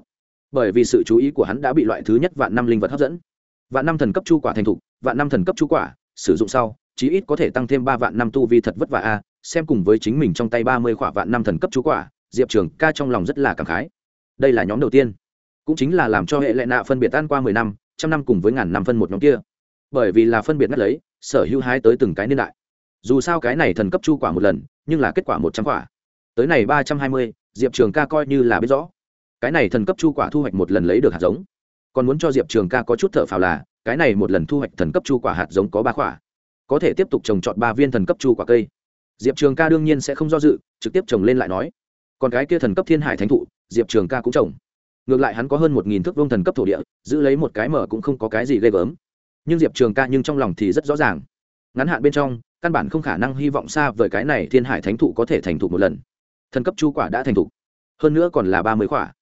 bởi vì sự chú ý của hắn đã bị loại thứ nhất vạn năm linh vật hấp dẫn. Vạn năm thần cấp chu quả thành thục, vạn năm thần cấp chu quả, sử dụng sau chí ít có thể tăng thêm ba vạn năm tu vi thật vất vả a, xem cùng với chính mình trong tay ba mươi khỏa vạn năm thần cấp chú quả, diệp trường ca trong lòng rất là cảm khái. Đây là nhóm đầu tiên. Cũng chính là làm cho hệ lệ nạ phân biệt tan qua mười năm, trăm năm cùng với ngàn năm phân một nhóm kia. Bởi vì là phân biệt ngắt lấy, sở hữu hái tới từng cái niên đại. Dù sao cái này thần cấp chu quả một lần, nhưng là kết quả một trăm quả tới này ba trăm hai mươi, diệp trường ca coi như là biết rõ. Cái này thần cấp chu quả thu hoạch một lần lấy được hạt giống. Còn muốn cho diệp trường ca có chút thở phào là, cái này một lần thu hoạch thần cấp chu quả hạt giống có ba quả có thể tiếp tục trồng trọt ba viên thần cấp chu quả cây. Diệp trường ca đương nhiên sẽ không do dự, trực tiếp trồng lên lại nói. Còn cái kia thần cấp thiên hải thánh thụ, diệp trường ca cũng trồng. Ngược lại hắn có hơn một nghìn thước vông thần cấp thổ địa, giữ lấy một cái mở cũng không có cái gì ghê gớm. Nhưng diệp trường ca nhưng trong lòng thì rất rõ ràng. Ngắn hạn bên trong, căn bản không khả năng hy vọng xa vời cái này thiên hải thánh thụ có thể thành thụ một lần. Thần cấp chu quả đã thành thụ hơn nữa còn là ba mươi quả.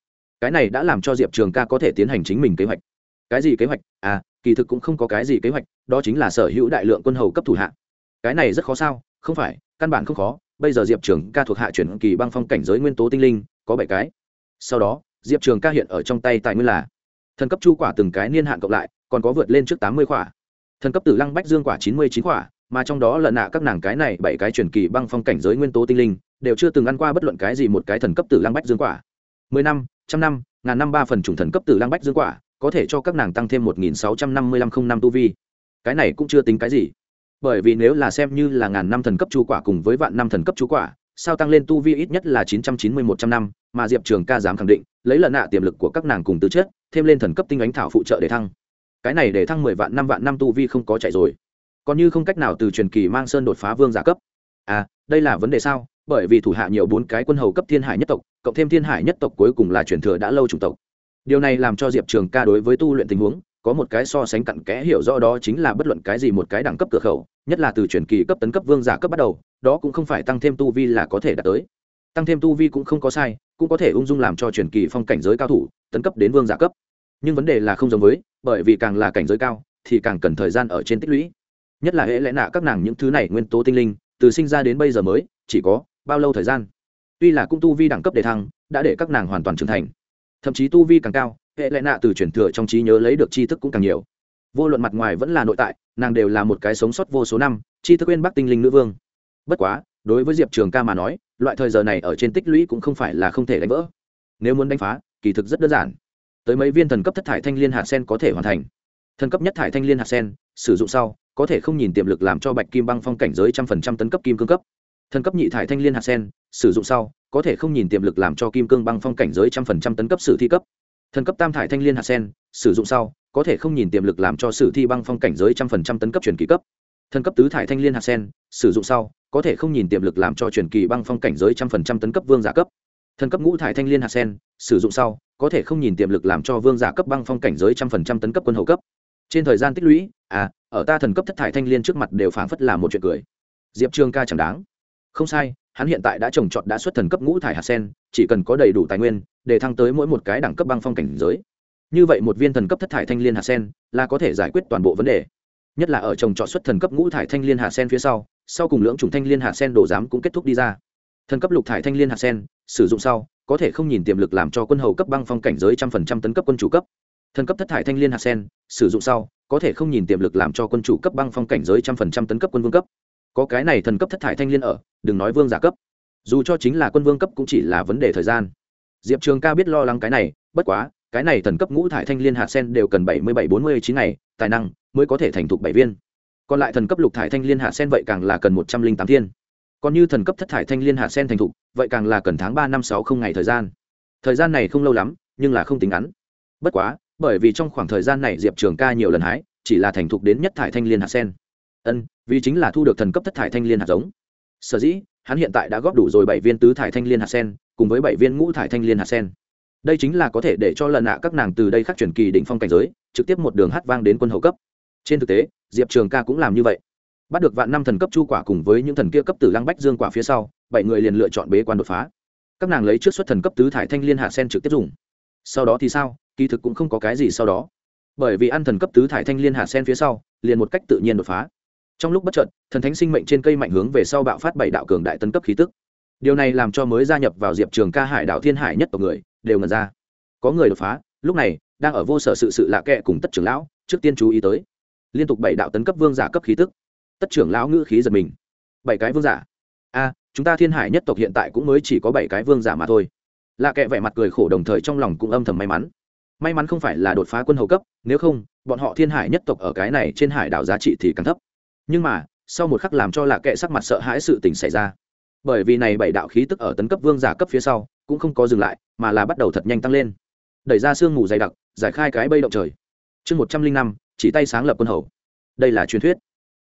Cái này đã làm cho diệp trường ca có thể tiến hành chính mình kế hoạch. Cái gì kế hoạch? À kỳ thực cũng không có cái gì kế hoạch, đó chính là sở hữu đại lượng quân hầu cấp thủ hạ. Cái này rất khó sao? Không phải, căn bản không khó. Bây giờ diệp trường ca thuộc hạ chuyển kỳ băng phong cảnh giới nguyên tố tinh linh, có bảy cái. Sau đó, diệp trường ca hiện ở trong tay tài nguyên là thần cấp chu quả từng cái niên hạn cộng lại, còn có vượt lên trước tám mươi quả. Thần cấp tử lăng bách dương quả chín mươi chín quả, mà trong đó lợn nạ các nàng cái này bảy cái truyền kỳ băng phong cảnh giới nguyên tố tinh linh, đều chưa từng ăn qua bất luận cái gì một cái thần cấp tử lăng bách dương quả. mười năm, trăm năm, ngàn năm ba phần chủng thần cấp tử lăng bách dương quả có thể cho các nàng tăng thêm một nghìn sáu trăm năm mươi lăm không năm tu vi. Cái này cũng chưa tính cái gì. Bởi vì nếu là xem như là ngàn năm thần cấp chu quả cùng với vạn năm thần cấp chu quả, sao tăng lên tu vi ít nhất là chín trăm chín mươi một trăm năm, mà diệp trường ca dám khẳng định, lấy lần nạ tiềm lực của các nàng cùng tư chết thêm lên thần cấp tinh ánh thảo phụ trợ để thăng. Cái này để thăng mười vạn năm vạn năm tu vi không có chạy rồi. Còn như không cách nào từ truyền kỳ mang sơn đột phá vương giả cấp. À đây là vấn đề sao? Bởi vì thủ hạ nhiều bốn cái quân hầu cấp thiên hải nhất tộc, cộng thêm thiên hải nhất tộc cuối cùng là truyền thừa đã lâu chủng tộc điều này làm cho diệp trường ca đối với tu luyện tình huống có một cái so sánh cặn kẽ, hiểu rõ đó chính là bất luận cái gì một cái đẳng cấp cửa khẩu, nhất là từ truyền kỳ cấp tấn cấp vương giả cấp bắt đầu, đó cũng không phải tăng thêm tu vi là có thể đạt tới. Tăng thêm tu vi cũng không có sai, cũng có thể ung dung làm cho truyền kỳ phong cảnh giới cao thủ, tấn cấp đến vương giả cấp. Nhưng vấn đề là không giống với, bởi vì càng là cảnh giới cao, thì càng cần thời gian ở trên tích lũy. Nhất là hệ lẽ nạ các nàng những thứ này nguyên tố tinh linh, từ sinh ra đến bây giờ mới, chỉ có bao lâu thời gian. Tuy là cung tu vi đẳng cấp đề thăng, đã để các nàng hoàn toàn trưởng thành thậm chí tu vi càng cao, hệ lệ nạ từ truyền thừa trong trí nhớ lấy được tri thức cũng càng nhiều. Vô luận mặt ngoài vẫn là nội tại, nàng đều là một cái sống sót vô số năm, tri thức quên bắc tinh linh nữ vương. Bất quá, đối với diệp trường ca mà nói, loại thời giờ này ở trên tích lũy cũng không phải là không thể đánh vỡ. Nếu muốn đánh phá, kỳ thực rất đơn giản. Tới mấy viên thần cấp thất thải thanh liên hạt sen có thể hoàn thành. Thần cấp nhất thải thanh liên hạt sen, sử dụng sau, có thể không nhìn tiềm lực làm cho bạch kim băng phong cảnh giới trăm phần trăm tấn cấp kim cương cấp. Thần cấp nhị thải thanh liên hạt sen, sử dụng sau có thể không nhìn tiềm lực làm cho kim cương băng phong cảnh giới trăm phần trăm tấn cấp sử thi cấp. Thần cấp tam thải thanh liên hạt sen, sử dụng sau, có thể không nhìn tiềm lực làm cho sử thi băng phong cảnh giới trăm phần trăm tấn cấp truyền kỳ cấp. Thần cấp tứ thải thanh liên hạt sen, sử dụng sau, có thể không nhìn tiềm lực làm cho truyền kỳ băng phong cảnh giới trăm phần trăm tấn cấp vương giả cấp. Thần cấp ngũ thải thanh liên hạt sen, sử dụng sau, có thể không nhìn tiềm lực làm cho vương giả cấp băng phong cảnh giới trăm phần trăm tấn cấp quân hầu cấp. Trên thời gian tích lũy à ở ta thần cấp thất thải thanh liên trước mặt đều phảng phất là một chuyện cười. Diệp trương ca chẳng đáng không sai, hắn hiện tại đã trồng trọt đã xuất thần cấp ngũ thải hạt sen, chỉ cần có đầy đủ tài nguyên, để thăng tới mỗi một cái đẳng cấp băng phong cảnh giới. Như vậy một viên thần cấp thất thải thanh liên hạt sen là có thể giải quyết toàn bộ vấn đề. Nhất là ở trồng trọt xuất thần cấp ngũ thải thanh liên hạt sen phía sau sau cùng lưỡng chủng thanh liên hạt sen đổ giám cũng kết thúc đi ra. Thần cấp lục thải thanh liên hạt sen, sử dụng sau, có thể không nhìn tiềm lực làm cho quân hầu cấp băng phong cảnh giới trăm phần trăm tấn cấp quân chủ cấp. Thần cấp thất thải thanh liên hạt sen, sử dụng sau, có thể không nhìn tiềm lực làm cho quân chủ cấp băng phong cảnh giới trăm phần trăm tấn cấp quân vương cấp có cái này thần cấp thất thải thanh liên ở, đừng nói vương giả cấp. Dù cho chính là quân vương cấp cũng chỉ là vấn đề thời gian. Diệp trường ca biết lo lắng cái này, bất quá, cái này thần cấp ngũ thải thanh liên hạt sen đều cần bảy mươi bảy, bốn mươi chín ngày, tài năng mới có thể thành thục bảy viên. Còn lại thần cấp lục thải thanh liên hạt sen vậy càng là cần một trăm linh tám thiên. Còn như thần cấp thất thải thanh liên hạt sen thành thục, vậy càng là cần tháng ba năm sáu không ngày thời gian. Thời gian này không lâu lắm, nhưng là không tính ngắn. Bất quá, bởi vì trong khoảng thời gian này diệp trường ca nhiều lần hái, chỉ là thành thục đến nhất thải thanh liên hạt sen ân, vì chính là thu được thần cấp thất thải thanh liên hạt giống. Sở dĩ, hắn hiện tại đã góp đủ rồi bảy viên tứ thải thanh liên hạt sen, cùng với bảy viên ngũ thải thanh liên hạt sen. Đây chính là có thể để cho lần nạ các nàng từ đây khắc chuyển kỳ đỉnh phong cảnh giới, trực tiếp một đường hát vang đến quân hậu cấp. Trên thực tế, diệp trường ca cũng làm như vậy. Bắt được vạn năm thần cấp chu quả cùng với những thần kia cấp tử lăng bách dương quả phía sau, bảy người liền lựa chọn bế quan đột phá. Các nàng lấy trước xuất thần cấp tứ thải thanh liên hạ sen trực tiếp dùng. Sau đó thì sao? Kỳ thực cũng không có cái gì sau đó. Bởi vì ăn thần cấp tứ thải thanh liên hạ sen phía sau, liền một cách tự nhiên đột phá trong lúc bất trợt thần thánh sinh mệnh trên cây mạnh hướng về sau bạo phát bảy đạo cường đại tân cấp khí tức. Điều này làm cho mới gia nhập vào diệp trường ca hải đạo thiên hải nhất tộc người, đều ngần ra. Có người đột phá, lúc này, đang ở vô sở sự sự lạ kệ cùng tất trưởng lão, trước tiên chú ý tới. Liên tục bảy đạo tấn cấp vương giả cấp khí tức. Tất trưởng lão ngữ khí giật mình. Bảy cái vương giả? A, chúng ta thiên hải nhất tộc hiện tại cũng mới chỉ có bảy cái vương giả mà thôi. Lạ kệ vẻ mặt cười khổ đồng thời trong lòng cũng âm thầm may mắn. May mắn không phải là đột phá quân hầu cấp, nếu không, bọn họ thiên hải nhất tộc ở cái này trên hải đảo giá trị thì càng thấp nhưng mà, sau một khắc làm cho lạ kệ sắc mặt sợ hãi sự tình xảy ra. Bởi vì này bảy đạo khí tức ở tấn cấp vương giả cấp phía sau, cũng không có dừng lại, mà là bắt đầu thật nhanh tăng lên. Đẩy ra sương mù dày đặc, giải khai cái bây động trời. Chương một trăm linh năm, chỉ tay sáng lập quân hầu. Đây là truyền thuyết.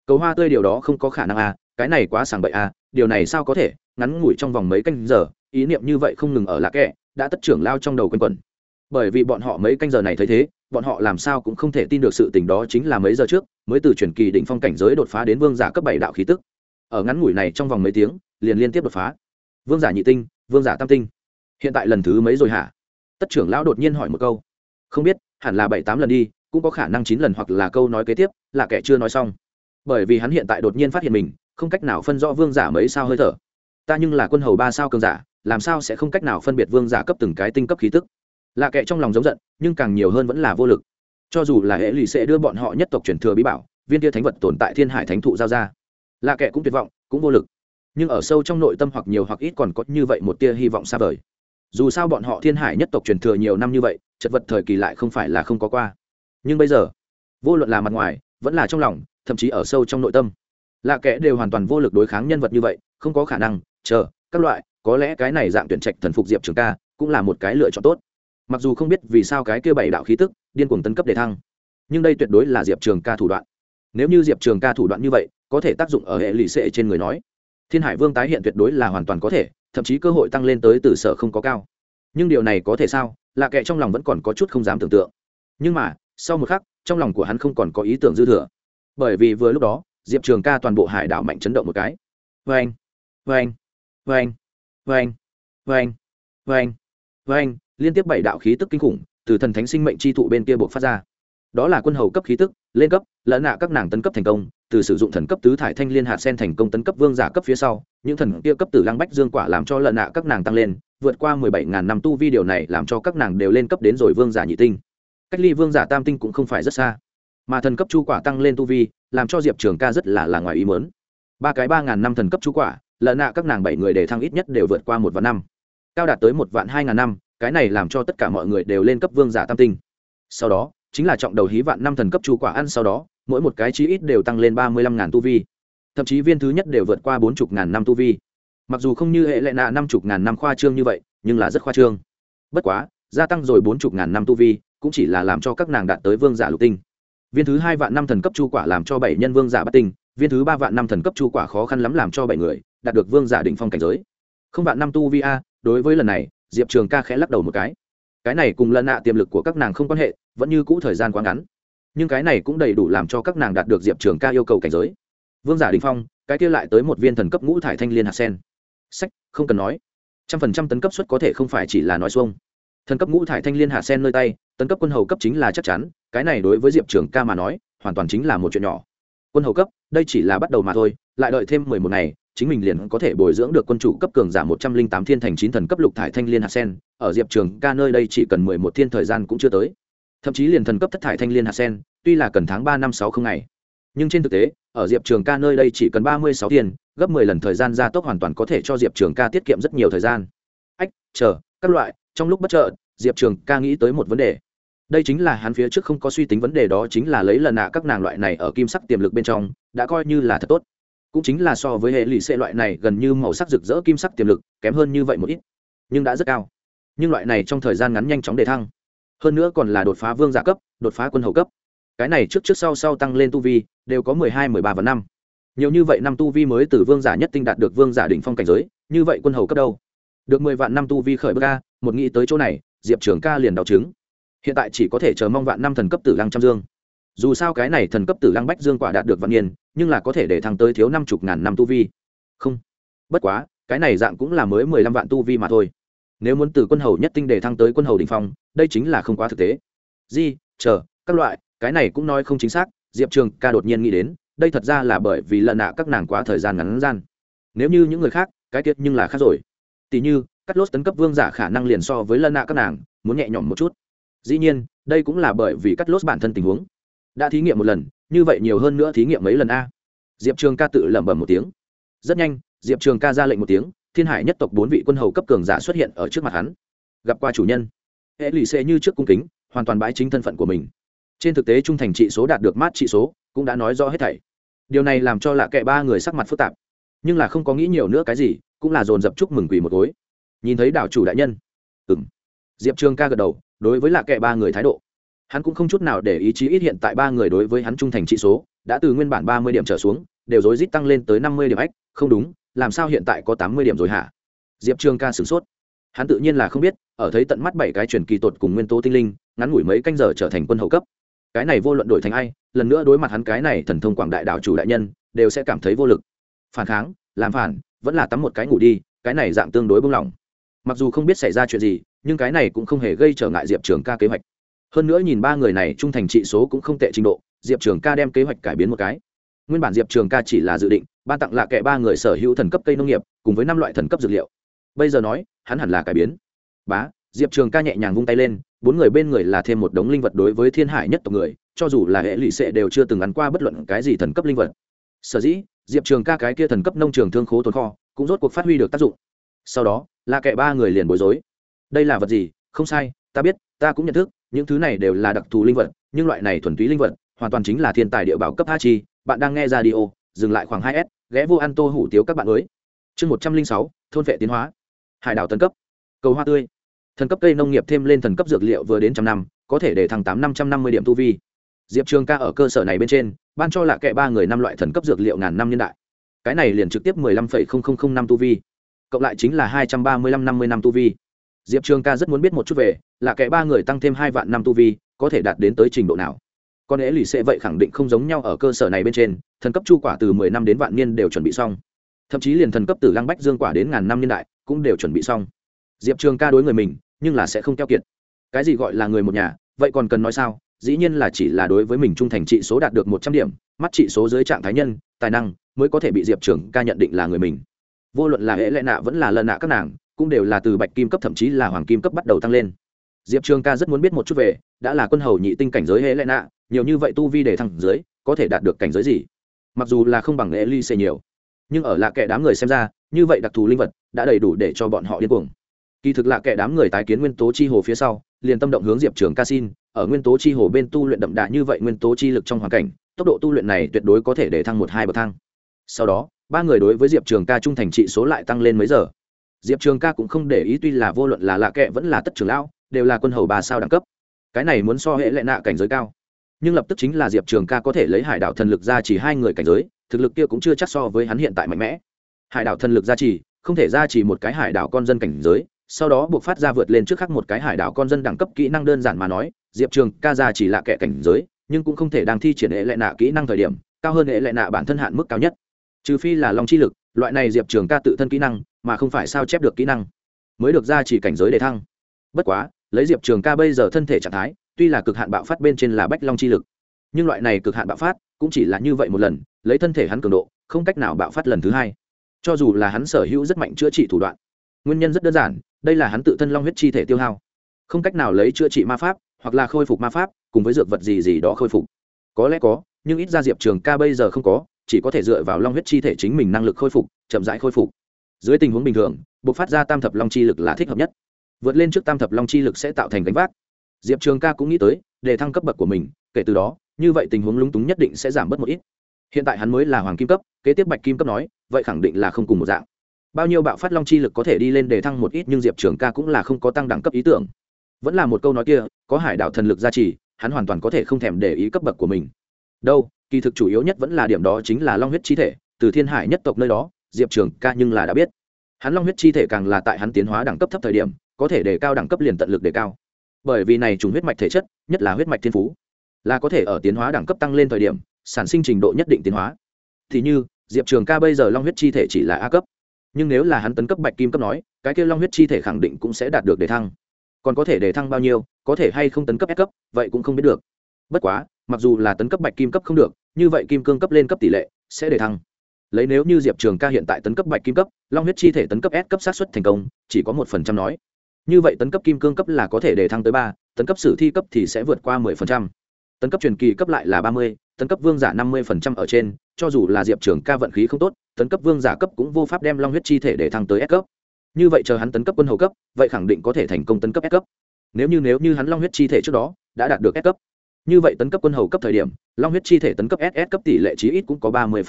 Cầu hoa tươi điều đó không có khả năng à cái này quá sảng bậy à điều này sao có thể, ngắn ngủi trong vòng mấy canh giờ, ý niệm như vậy không ngừng ở lạc kệ, đã tất trưởng lao trong đầu quanh quẩn. Bởi vì bọn họ mấy canh giờ này thấy thế bọn họ làm sao cũng không thể tin được sự tình đó chính là mấy giờ trước, mới từ truyền kỳ đỉnh phong cảnh giới đột phá đến vương giả cấp bảy đạo khí tức. Ở ngắn ngủi này trong vòng mấy tiếng, liền liên tiếp đột phá. Vương giả nhị tinh, vương giả tam tinh. Hiện tại lần thứ mấy rồi hả? Tất trưởng lão đột nhiên hỏi một câu. Không biết, hẳn là bảy tám lần đi, cũng có khả năng chín lần hoặc là câu nói kế tiếp, là kẻ chưa nói xong. Bởi vì hắn hiện tại đột nhiên phát hiện mình, không cách nào phân rõ vương giả mấy sao hơi thở. Ta nhưng là quân hầu ba sao cường giả, làm sao sẽ không cách nào phân biệt vương giả cấp từng cái tinh cấp khí tức? Lạ kệ trong lòng giống giận, nhưng càng nhiều hơn vẫn là vô lực. Cho dù là hệ lụy sẽ đưa bọn họ nhất tộc truyền thừa bí bảo, viên tia thánh vật tồn tại thiên hải thánh thụ giao ra. Lạ kệ cũng tuyệt vọng, cũng vô lực. Nhưng ở sâu trong nội tâm hoặc nhiều hoặc ít còn có như vậy một tia hy vọng xa vời. Dù sao bọn họ thiên hải nhất tộc truyền thừa nhiều năm như vậy, chật vật thời kỳ lại không phải là không có qua. Nhưng bây giờ, vô luận là mặt ngoài, vẫn là trong lòng, thậm chí ở sâu trong nội tâm lạ kẽ đều hoàn toàn vô lực đối kháng nhân vật như vậy, không có khả năng, chờ, các loại, có lẽ cái này dạng tuyển trạch thần phục diệp trường ca cũng là một cái lựa chọn tốt mặc dù không biết vì sao cái kia bảy đạo khí tức, điên cuồng tấn cấp để thăng, nhưng đây tuyệt đối là diệp trường ca thủ đoạn. Nếu như diệp trường ca thủ đoạn như vậy, có thể tác dụng ở hệ lụy xệ trên người nói, thiên hải vương tái hiện tuyệt đối là hoàn toàn có thể, thậm chí cơ hội tăng lên tới từ sở không có cao. Nhưng điều này có thể sao? Lạ kệ trong lòng vẫn còn có chút không dám tưởng tượng. Nhưng mà, sau một khắc, trong lòng của hắn không còn có ý tưởng dư thừa. Bởi vì vừa lúc đó, diệp trường ca toàn bộ hải đảo mạnh chấn động một cái. Vê anh vê anh vê anh vê anh vê anh vê anh vê anh liên tiếp bảy đạo khí tức kinh khủng từ thần thánh sinh mệnh chi thụ bên kia buộc phát ra. Đó là quân hầu cấp khí tức, lên cấp, lẫn nạ các nàng tấn cấp thành công, từ sử dụng thần cấp tứ thải thanh liên hạt sen thành công tấn cấp vương giả cấp phía sau, những thần kia cấp tử lăng bách dương quả làm cho lợn nạ các nàng tăng lên, vượt qua mười bảy ngàn năm tu vi điều này làm cho các nàng đều lên cấp đến rồi vương giả nhị tinh. Cách ly vương giả tam tinh cũng không phải rất xa, mà thần cấp chu quả tăng lên tu vi, làm cho diệp trường ca rất là là ngoài ý mớn ba cái ba ngàn năm thần cấp chu quả lợn nạ các nàng bảy người để thăng ít nhất đều vượt qua một vạn năm. Cao đạt tới một vạn hai ngàn năm cái này làm cho tất cả mọi người đều lên cấp vương giả tam tinh. Sau đó, chính là trọng đầu hí vạn năm thần cấp chu quả ăn sau đó, mỗi một cái chí ít đều tăng lên ba mươi lăm ngàn tu vi. Thậm chí viên thứ nhất đều vượt qua bốn chục ngàn năm tu vi. Mặc dù không như hệ lệ nạ năm chục ngàn năm khoa trương như vậy, nhưng là rất khoa trương. Bất quá, gia tăng rồi bốn chục ngàn năm tu vi, cũng chỉ là làm cho các nàng đạt tới vương giả lục tinh. Viên thứ hai vạn năm thần cấp chu quả làm cho bảy nhân vương giả bất tinh, viên thứ ba vạn năm thần cấp chu quả khó khăn lắm làm cho bảy người đạt được vương giả đỉnh phong cảnh giới. Không vạn năm tu vi a, đối với lần này diệp trường ca khẽ lắc đầu một cái. Cái này cùng lần nạ tiềm lực của các nàng không quan hệ, vẫn như cũ thời gian quá ngắn. Nhưng cái này cũng đầy đủ làm cho các nàng đạt được diệp trường ca yêu cầu cảnh giới. Vương giả đình phong, cái kia lại tới một viên thần cấp ngũ thải thanh liên hạt sen. Sách, không cần nói. Trăm phần trăm tấn cấp suất có thể không phải chỉ là nói xuông. Thần cấp ngũ thải thanh liên hạt sen nơi tay, tấn cấp quân hầu cấp chính là chắc chắn, cái này đối với diệp trường ca mà nói, hoàn toàn chính là một chuyện nhỏ. Quân hầu cấp, đây chỉ là bắt đầu mà thôi, lại đợi thêm mười một ngày chính mình liền có thể bồi dưỡng được quân chủ cấp cường giả một trăm linh tám thiên thành chín thần cấp lục thải thanh liên hạt sen, ở diệp trường ca nơi đây chỉ cần mười một thiên thời gian cũng chưa tới. Thậm chí liền thần cấp thất thải thanh liên hạt sen, tuy là cần tháng ba năm sáu không ngày, nhưng trên thực tế, ở diệp trường ca nơi đây chỉ cần ba mươi sáu tiền gấp mười lần thời gian gia tốc hoàn toàn có thể cho diệp trường ca tiết kiệm rất nhiều thời gian. Ách, chờ, các loại, trong lúc bất chợt, diệp trường ca nghĩ tới một vấn đề. Đây chính là hắn phía trước không có suy tính vấn đề đó chính là lấy lần nạ các nàng loại này ở kim sắc tiềm lực bên trong, đã coi như là thật tốt cũng chính là so với hệ lụy xệ loại này gần như màu sắc rực rỡ kim sắc tiềm lực, kém hơn như vậy một ít, nhưng đã rất cao. Nhưng loại này trong thời gian ngắn nhanh chóng đề thăng. Hơn nữa còn là đột phá vương giả cấp, đột phá quân hầu cấp. Cái này trước trước sau sau tăng lên tu vi, đều có mười hai, mười ba và năm. Nhiều như vậy năm tu vi mới từ vương giả nhất tinh đạt được vương giả đỉnh phong cảnh giới, như vậy quân hầu cấp đâu? Được mười vạn năm tu vi khởi bước ca một nghĩ tới chỗ này, diệp trường ca liền đào chứng hiện tại chỉ có thể chờ mong vạn năm thần cấp tử lăng trăm dương. Dù sao cái này thần cấp tử lăng bách dương quả đạt được vạn niên nhưng là có thể để thăng tới thiếu năm chục ngàn năm tu vi. Không. Bất quá, cái này dạng cũng là mới mười lăm vạn tu vi mà thôi. Nếu muốn từ quân hầu nhất tinh để thăng tới quân hầu đình phong, đây chính là không quá thực tế. Di, chờ, các loại, cái này cũng nói không chính xác, diệp trường ca đột nhiên nghĩ đến, đây thật ra là bởi vì lần nạ các nàng quá thời gian ngắn gian. Nếu như những người khác, cái tiết nhưng là khác rồi. Tỷ như, cắt lốt tấn cấp vương giả khả năng liền so với lần nạ các nàng, muốn nhẹ nhõm một chút. Dĩ nhiên, đây cũng là bởi vì cắt lốt bản thân tình huống. Đã thí nghiệm một lần như vậy nhiều hơn nữa thí nghiệm mấy lần a? Diệp trường ca tự lẩm bẩm một tiếng. Rất nhanh, diệp trường ca ra lệnh một tiếng, thiên hải nhất tộc bốn vị quân hầu cấp cường giả xuất hiện ở trước mặt hắn. Gặp qua chủ nhân, hệ lụy xê như trước cung kính, hoàn toàn bãi chính thân phận của mình. Trên thực tế trung thành trị số đạt được mát trị số, cũng đã nói rõ hết thảy. Điều này làm cho lạ kệ ba người sắc mặt phức tạp. Nhưng là không có nghĩ nhiều nữa cái gì, cũng là dồn dập chúc mừng quỳ một gối. Nhìn thấy đảo chủ đại nhân. Ừng diệp trường ca gật đầu, đối với lạ kệ ba người thái độ hắn cũng không chút nào để ý chí ít hiện tại ba người đối với hắn trung thành trị số, đã từ nguyên bản ba mươi điểm trở xuống, đều rối rít tăng lên tới năm mươi điểm ách, không đúng, làm sao hiện tại có tám mươi điểm rồi hả? Diệp trường ca sửng sốt. Hắn tự nhiên là không biết, ở thấy tận mắt bảy cái truyền kỳ tột cùng nguyên tố tinh linh, ngắn ngủi mấy canh giờ trở thành quân hậu cấp. Cái này vô luận đổi thành ai, lần nữa đối mặt hắn cái này thần thông quảng đại đạo chủ đại nhân, đều sẽ cảm thấy vô lực. Phản kháng, làm phản, vẫn là tắm một cái ngủ đi, cái này dạng tương đối bông lỏng mặc dù không biết xảy ra chuyện gì, nhưng cái này cũng không hề gây trở ngại diệp trường ca kế hoạch hơn nữa nhìn ba người này trung thành trị số cũng không tệ trình độ, diệp trường ca đem kế hoạch cải biến một cái. Nguyên bản diệp trường ca chỉ là dự định, ban tặng lạ kệ ba người sở hữu thần cấp cây nông nghiệp, cùng với năm loại thần cấp dược liệu. Bây giờ nói, hắn hẳn là cải biến. Bá, diệp trường ca nhẹ nhàng vung tay lên, bốn người bên người là thêm một đống linh vật đối với thiên hải nhất tộc người, cho dù là hệ lụy sệ đều chưa từng ăn qua bất luận cái gì thần cấp linh vật. Sở dĩ, diệp trường ca cái kia thần cấp nông trường thương khố tồn kho, cũng rốt cuộc phát huy được tác dụng. Sau đó, là kệ ba người liền bối rối. Đây là vật gì? Không sai, ta biết, ta cũng nhận thức những thứ này đều là đặc thù linh vật, nhưng loại này thuần túy linh vật hoàn toàn chính là thiên tài địa bảo cấp a chi. Bạn đang nghe ra đi ô dừng lại khoảng hai s, ghé vô ăn tô hủ tiếu các bạn mới. Chương một trăm linh sáu, thôn vệ tiến hóa. Hải đảo tân cấp. Cầu hoa tươi. Thần cấp cây nông nghiệp thêm lên thần cấp dược liệu vừa đến trăm năm, có thể để thăng tám năm trăm năm mươi điểm tu vi. Diệp trường ca ở cơ sở này bên trên, ban cho lạ kệ ba người năm loại thần cấp dược liệu ngàn năm nhân đại. Cái này liền trực tiếp mười lăm phẩy không không không năm tu vi, cộng lại chính là hai trăm ba mươi lăm năm mươi năm tu vi diệp trường ca rất muốn biết một chút về, là kẻ ba người tăng thêm hai vạn năm tu vi, có thể đạt đến tới trình độ nào. Con ế lì sẽ vậy khẳng định không giống nhau ở cơ sở này bên trên, thần cấp chu quả từ mười năm đến vạn niên đều chuẩn bị xong. Thậm chí liền thần cấp từ lăng bách dương quả đến ngàn năm niên đại cũng đều chuẩn bị xong. Diệp trường ca đối người mình, nhưng là sẽ không keo kiệt. Cái gì gọi là người một nhà, vậy còn cần nói sao? Dĩ nhiên là chỉ là đối với mình trung thành trị số đạt được một trăm điểm, mắt trị số dưới trạng thái nhân, tài năng, mới có thể bị diệp trường ca nhận định là người mình. Vô luận là hễ lệ nạ vẫn là lần nạ các nàng cũng đều là từ bạch kim cấp thậm chí là hoàng kim cấp bắt đầu tăng lên. Diệp trường ca rất muốn biết một chút về, đã là quân hầu nhị tinh cảnh giới hễ lẽ nạ nhiều như vậy tu vi để thăng dưới có thể đạt được cảnh giới gì? Mặc dù là không bằng lễ ly xê nhiều, nhưng ở lạ kệ đám người xem ra, như vậy đặc thù linh vật đã đầy đủ để cho bọn họ điên cuồng. Kỳ thực lạ kệ đám người tái kiến nguyên tố chi hồ phía sau, liền tâm động hướng diệp trường ca xin, ở nguyên tố chi hồ bên tu luyện đậm đà như vậy nguyên tố chi lực trong hoàn cảnh, tốc độ tu luyện này tuyệt đối có thể để thăng một hai bậc thang. Sau đó, ba người đối với diệp trường ca trung thành trị số lại tăng lên mấy giờ diệp trường ca cũng không để ý tuy là vô luận là lạ kệ vẫn là tất trường lão, đều là quân hầu ba sao đẳng cấp. Cái này muốn so hệ lệ nạ cảnh giới cao. Nhưng lập tức chính là diệp trường ca có thể lấy hải đảo thần lực ra chỉ hai người cảnh giới, thực lực kia cũng chưa chắc so với hắn hiện tại mạnh mẽ. Hải đảo thần lực ra chỉ, không thể ra chỉ một cái hải đảo con dân cảnh giới, sau đó buộc phát ra vượt lên trước khắc một cái hải đảo con dân đẳng cấp kỹ năng đơn giản mà nói, diệp trường ca ra chỉ là kệ cảnh giới, nhưng cũng không thể đang thi triển hệ lệ nạ kỹ năng thời điểm, cao hơn hệ lệ nạ bản thân hạn mức cao nhất trừ phi là long chi lực, loại này diệp trường ca tự thân kỹ năng, mà không phải sao chép được kỹ năng, mới được ra chỉ cảnh giới để thăng. Bất quá, lấy diệp trường ca bây giờ thân thể trạng thái, tuy là cực hạn bạo phát bên trên là bách long chi lực, nhưng loại này cực hạn bạo phát cũng chỉ là như vậy một lần, lấy thân thể hắn cường độ, không cách nào bạo phát lần thứ hai. Cho dù là hắn sở hữu rất mạnh chữa trị thủ đoạn, nguyên nhân rất đơn giản, đây là hắn tự thân long huyết chi thể tiêu hao. Không cách nào lấy chữa trị ma pháp, hoặc là khôi phục ma pháp, cùng với dược vật gì gì đó khôi phục. Có lẽ có, nhưng ít ra diệp trường ca bây giờ không có chỉ có thể dựa vào long huyết chi thể chính mình năng lực khôi phục, chậm rãi khôi phục. Dưới tình huống bình thường buộc phát ra tam thập long chi lực là thích hợp nhất. Vượt lên trước tam thập long chi lực sẽ tạo thành gánh vác. Diệp trường ca cũng nghĩ tới, để thăng cấp bậc của mình, kể từ đó, như vậy tình huống lúng túng nhất định sẽ giảm bớt một ít. Hiện tại hắn mới là hoàng kim cấp, kế tiếp bạch kim cấp nói, vậy khẳng định là không cùng một dạng. Bao nhiêu bạo phát long chi lực có thể đi lên để thăng một ít nhưng diệp trường ca cũng là không có tăng đẳng cấp ý tưởng. Vẫn là một câu nói kia, có hải đạo thần lực gia trì, hắn hoàn toàn có thể không thèm để ý cấp bậc của mình đâu, kỳ thực chủ yếu nhất vẫn là điểm đó chính là long huyết chi thể, từ thiên hải nhất tộc nơi đó, diệp trường ca nhưng là đã biết. Hắn long huyết chi thể càng là tại hắn tiến hóa đẳng cấp thấp thời điểm, có thể đề cao đẳng cấp liền tận lực đề cao. Bởi vì này trùng huyết mạch thể chất, nhất là huyết mạch thiên phú, là có thể ở tiến hóa đẳng cấp tăng lên thời điểm, sản sinh trình độ nhất định tiến hóa. Thì như, diệp trường ca bây giờ long huyết chi thể chỉ là a cấp. Nhưng nếu là hắn tấn cấp bạch kim cấp nói, cái kia long huyết chi thể khẳng định cũng sẽ đạt được đề thăng. Còn có thể đề thăng bao nhiêu, có thể hay không tấn cấp S cấp, vậy cũng không biết được. Bất quá mặc dù là tấn cấp bạch kim cấp không được, như vậy kim cương cấp lên cấp tỷ lệ sẽ để thăng. Lấy nếu như diệp trường ca hiện tại tấn cấp bạch kim cấp, long huyết chi thể tấn cấp s cấp sát xuất thành công, chỉ có một phần trăm nói. Như vậy tấn cấp kim cương cấp là có thể để thăng tới ba, tấn cấp sử thi cấp thì sẽ vượt qua mười phần trăm. Tấn cấp truyền kỳ cấp lại là ba mươi, tấn cấp vương giả năm mươi phần trăm ở trên, cho dù là diệp trường ca vận khí không tốt, tấn cấp vương giả cấp cũng vô pháp đem long huyết chi thể để thăng tới s cấp. Như vậy chờ hắn tấn cấp quân hầu cấp, vậy khẳng định có thể thành công tấn cấp s cấp. Nếu như nếu như hắn long huyết chi thể trước đó đã đạt được S cấp như vậy tấn cấp quân hầu cấp thời điểm, long huyết chi thể tấn cấp ss cấp tỷ lệ chí ít cũng có ba mươi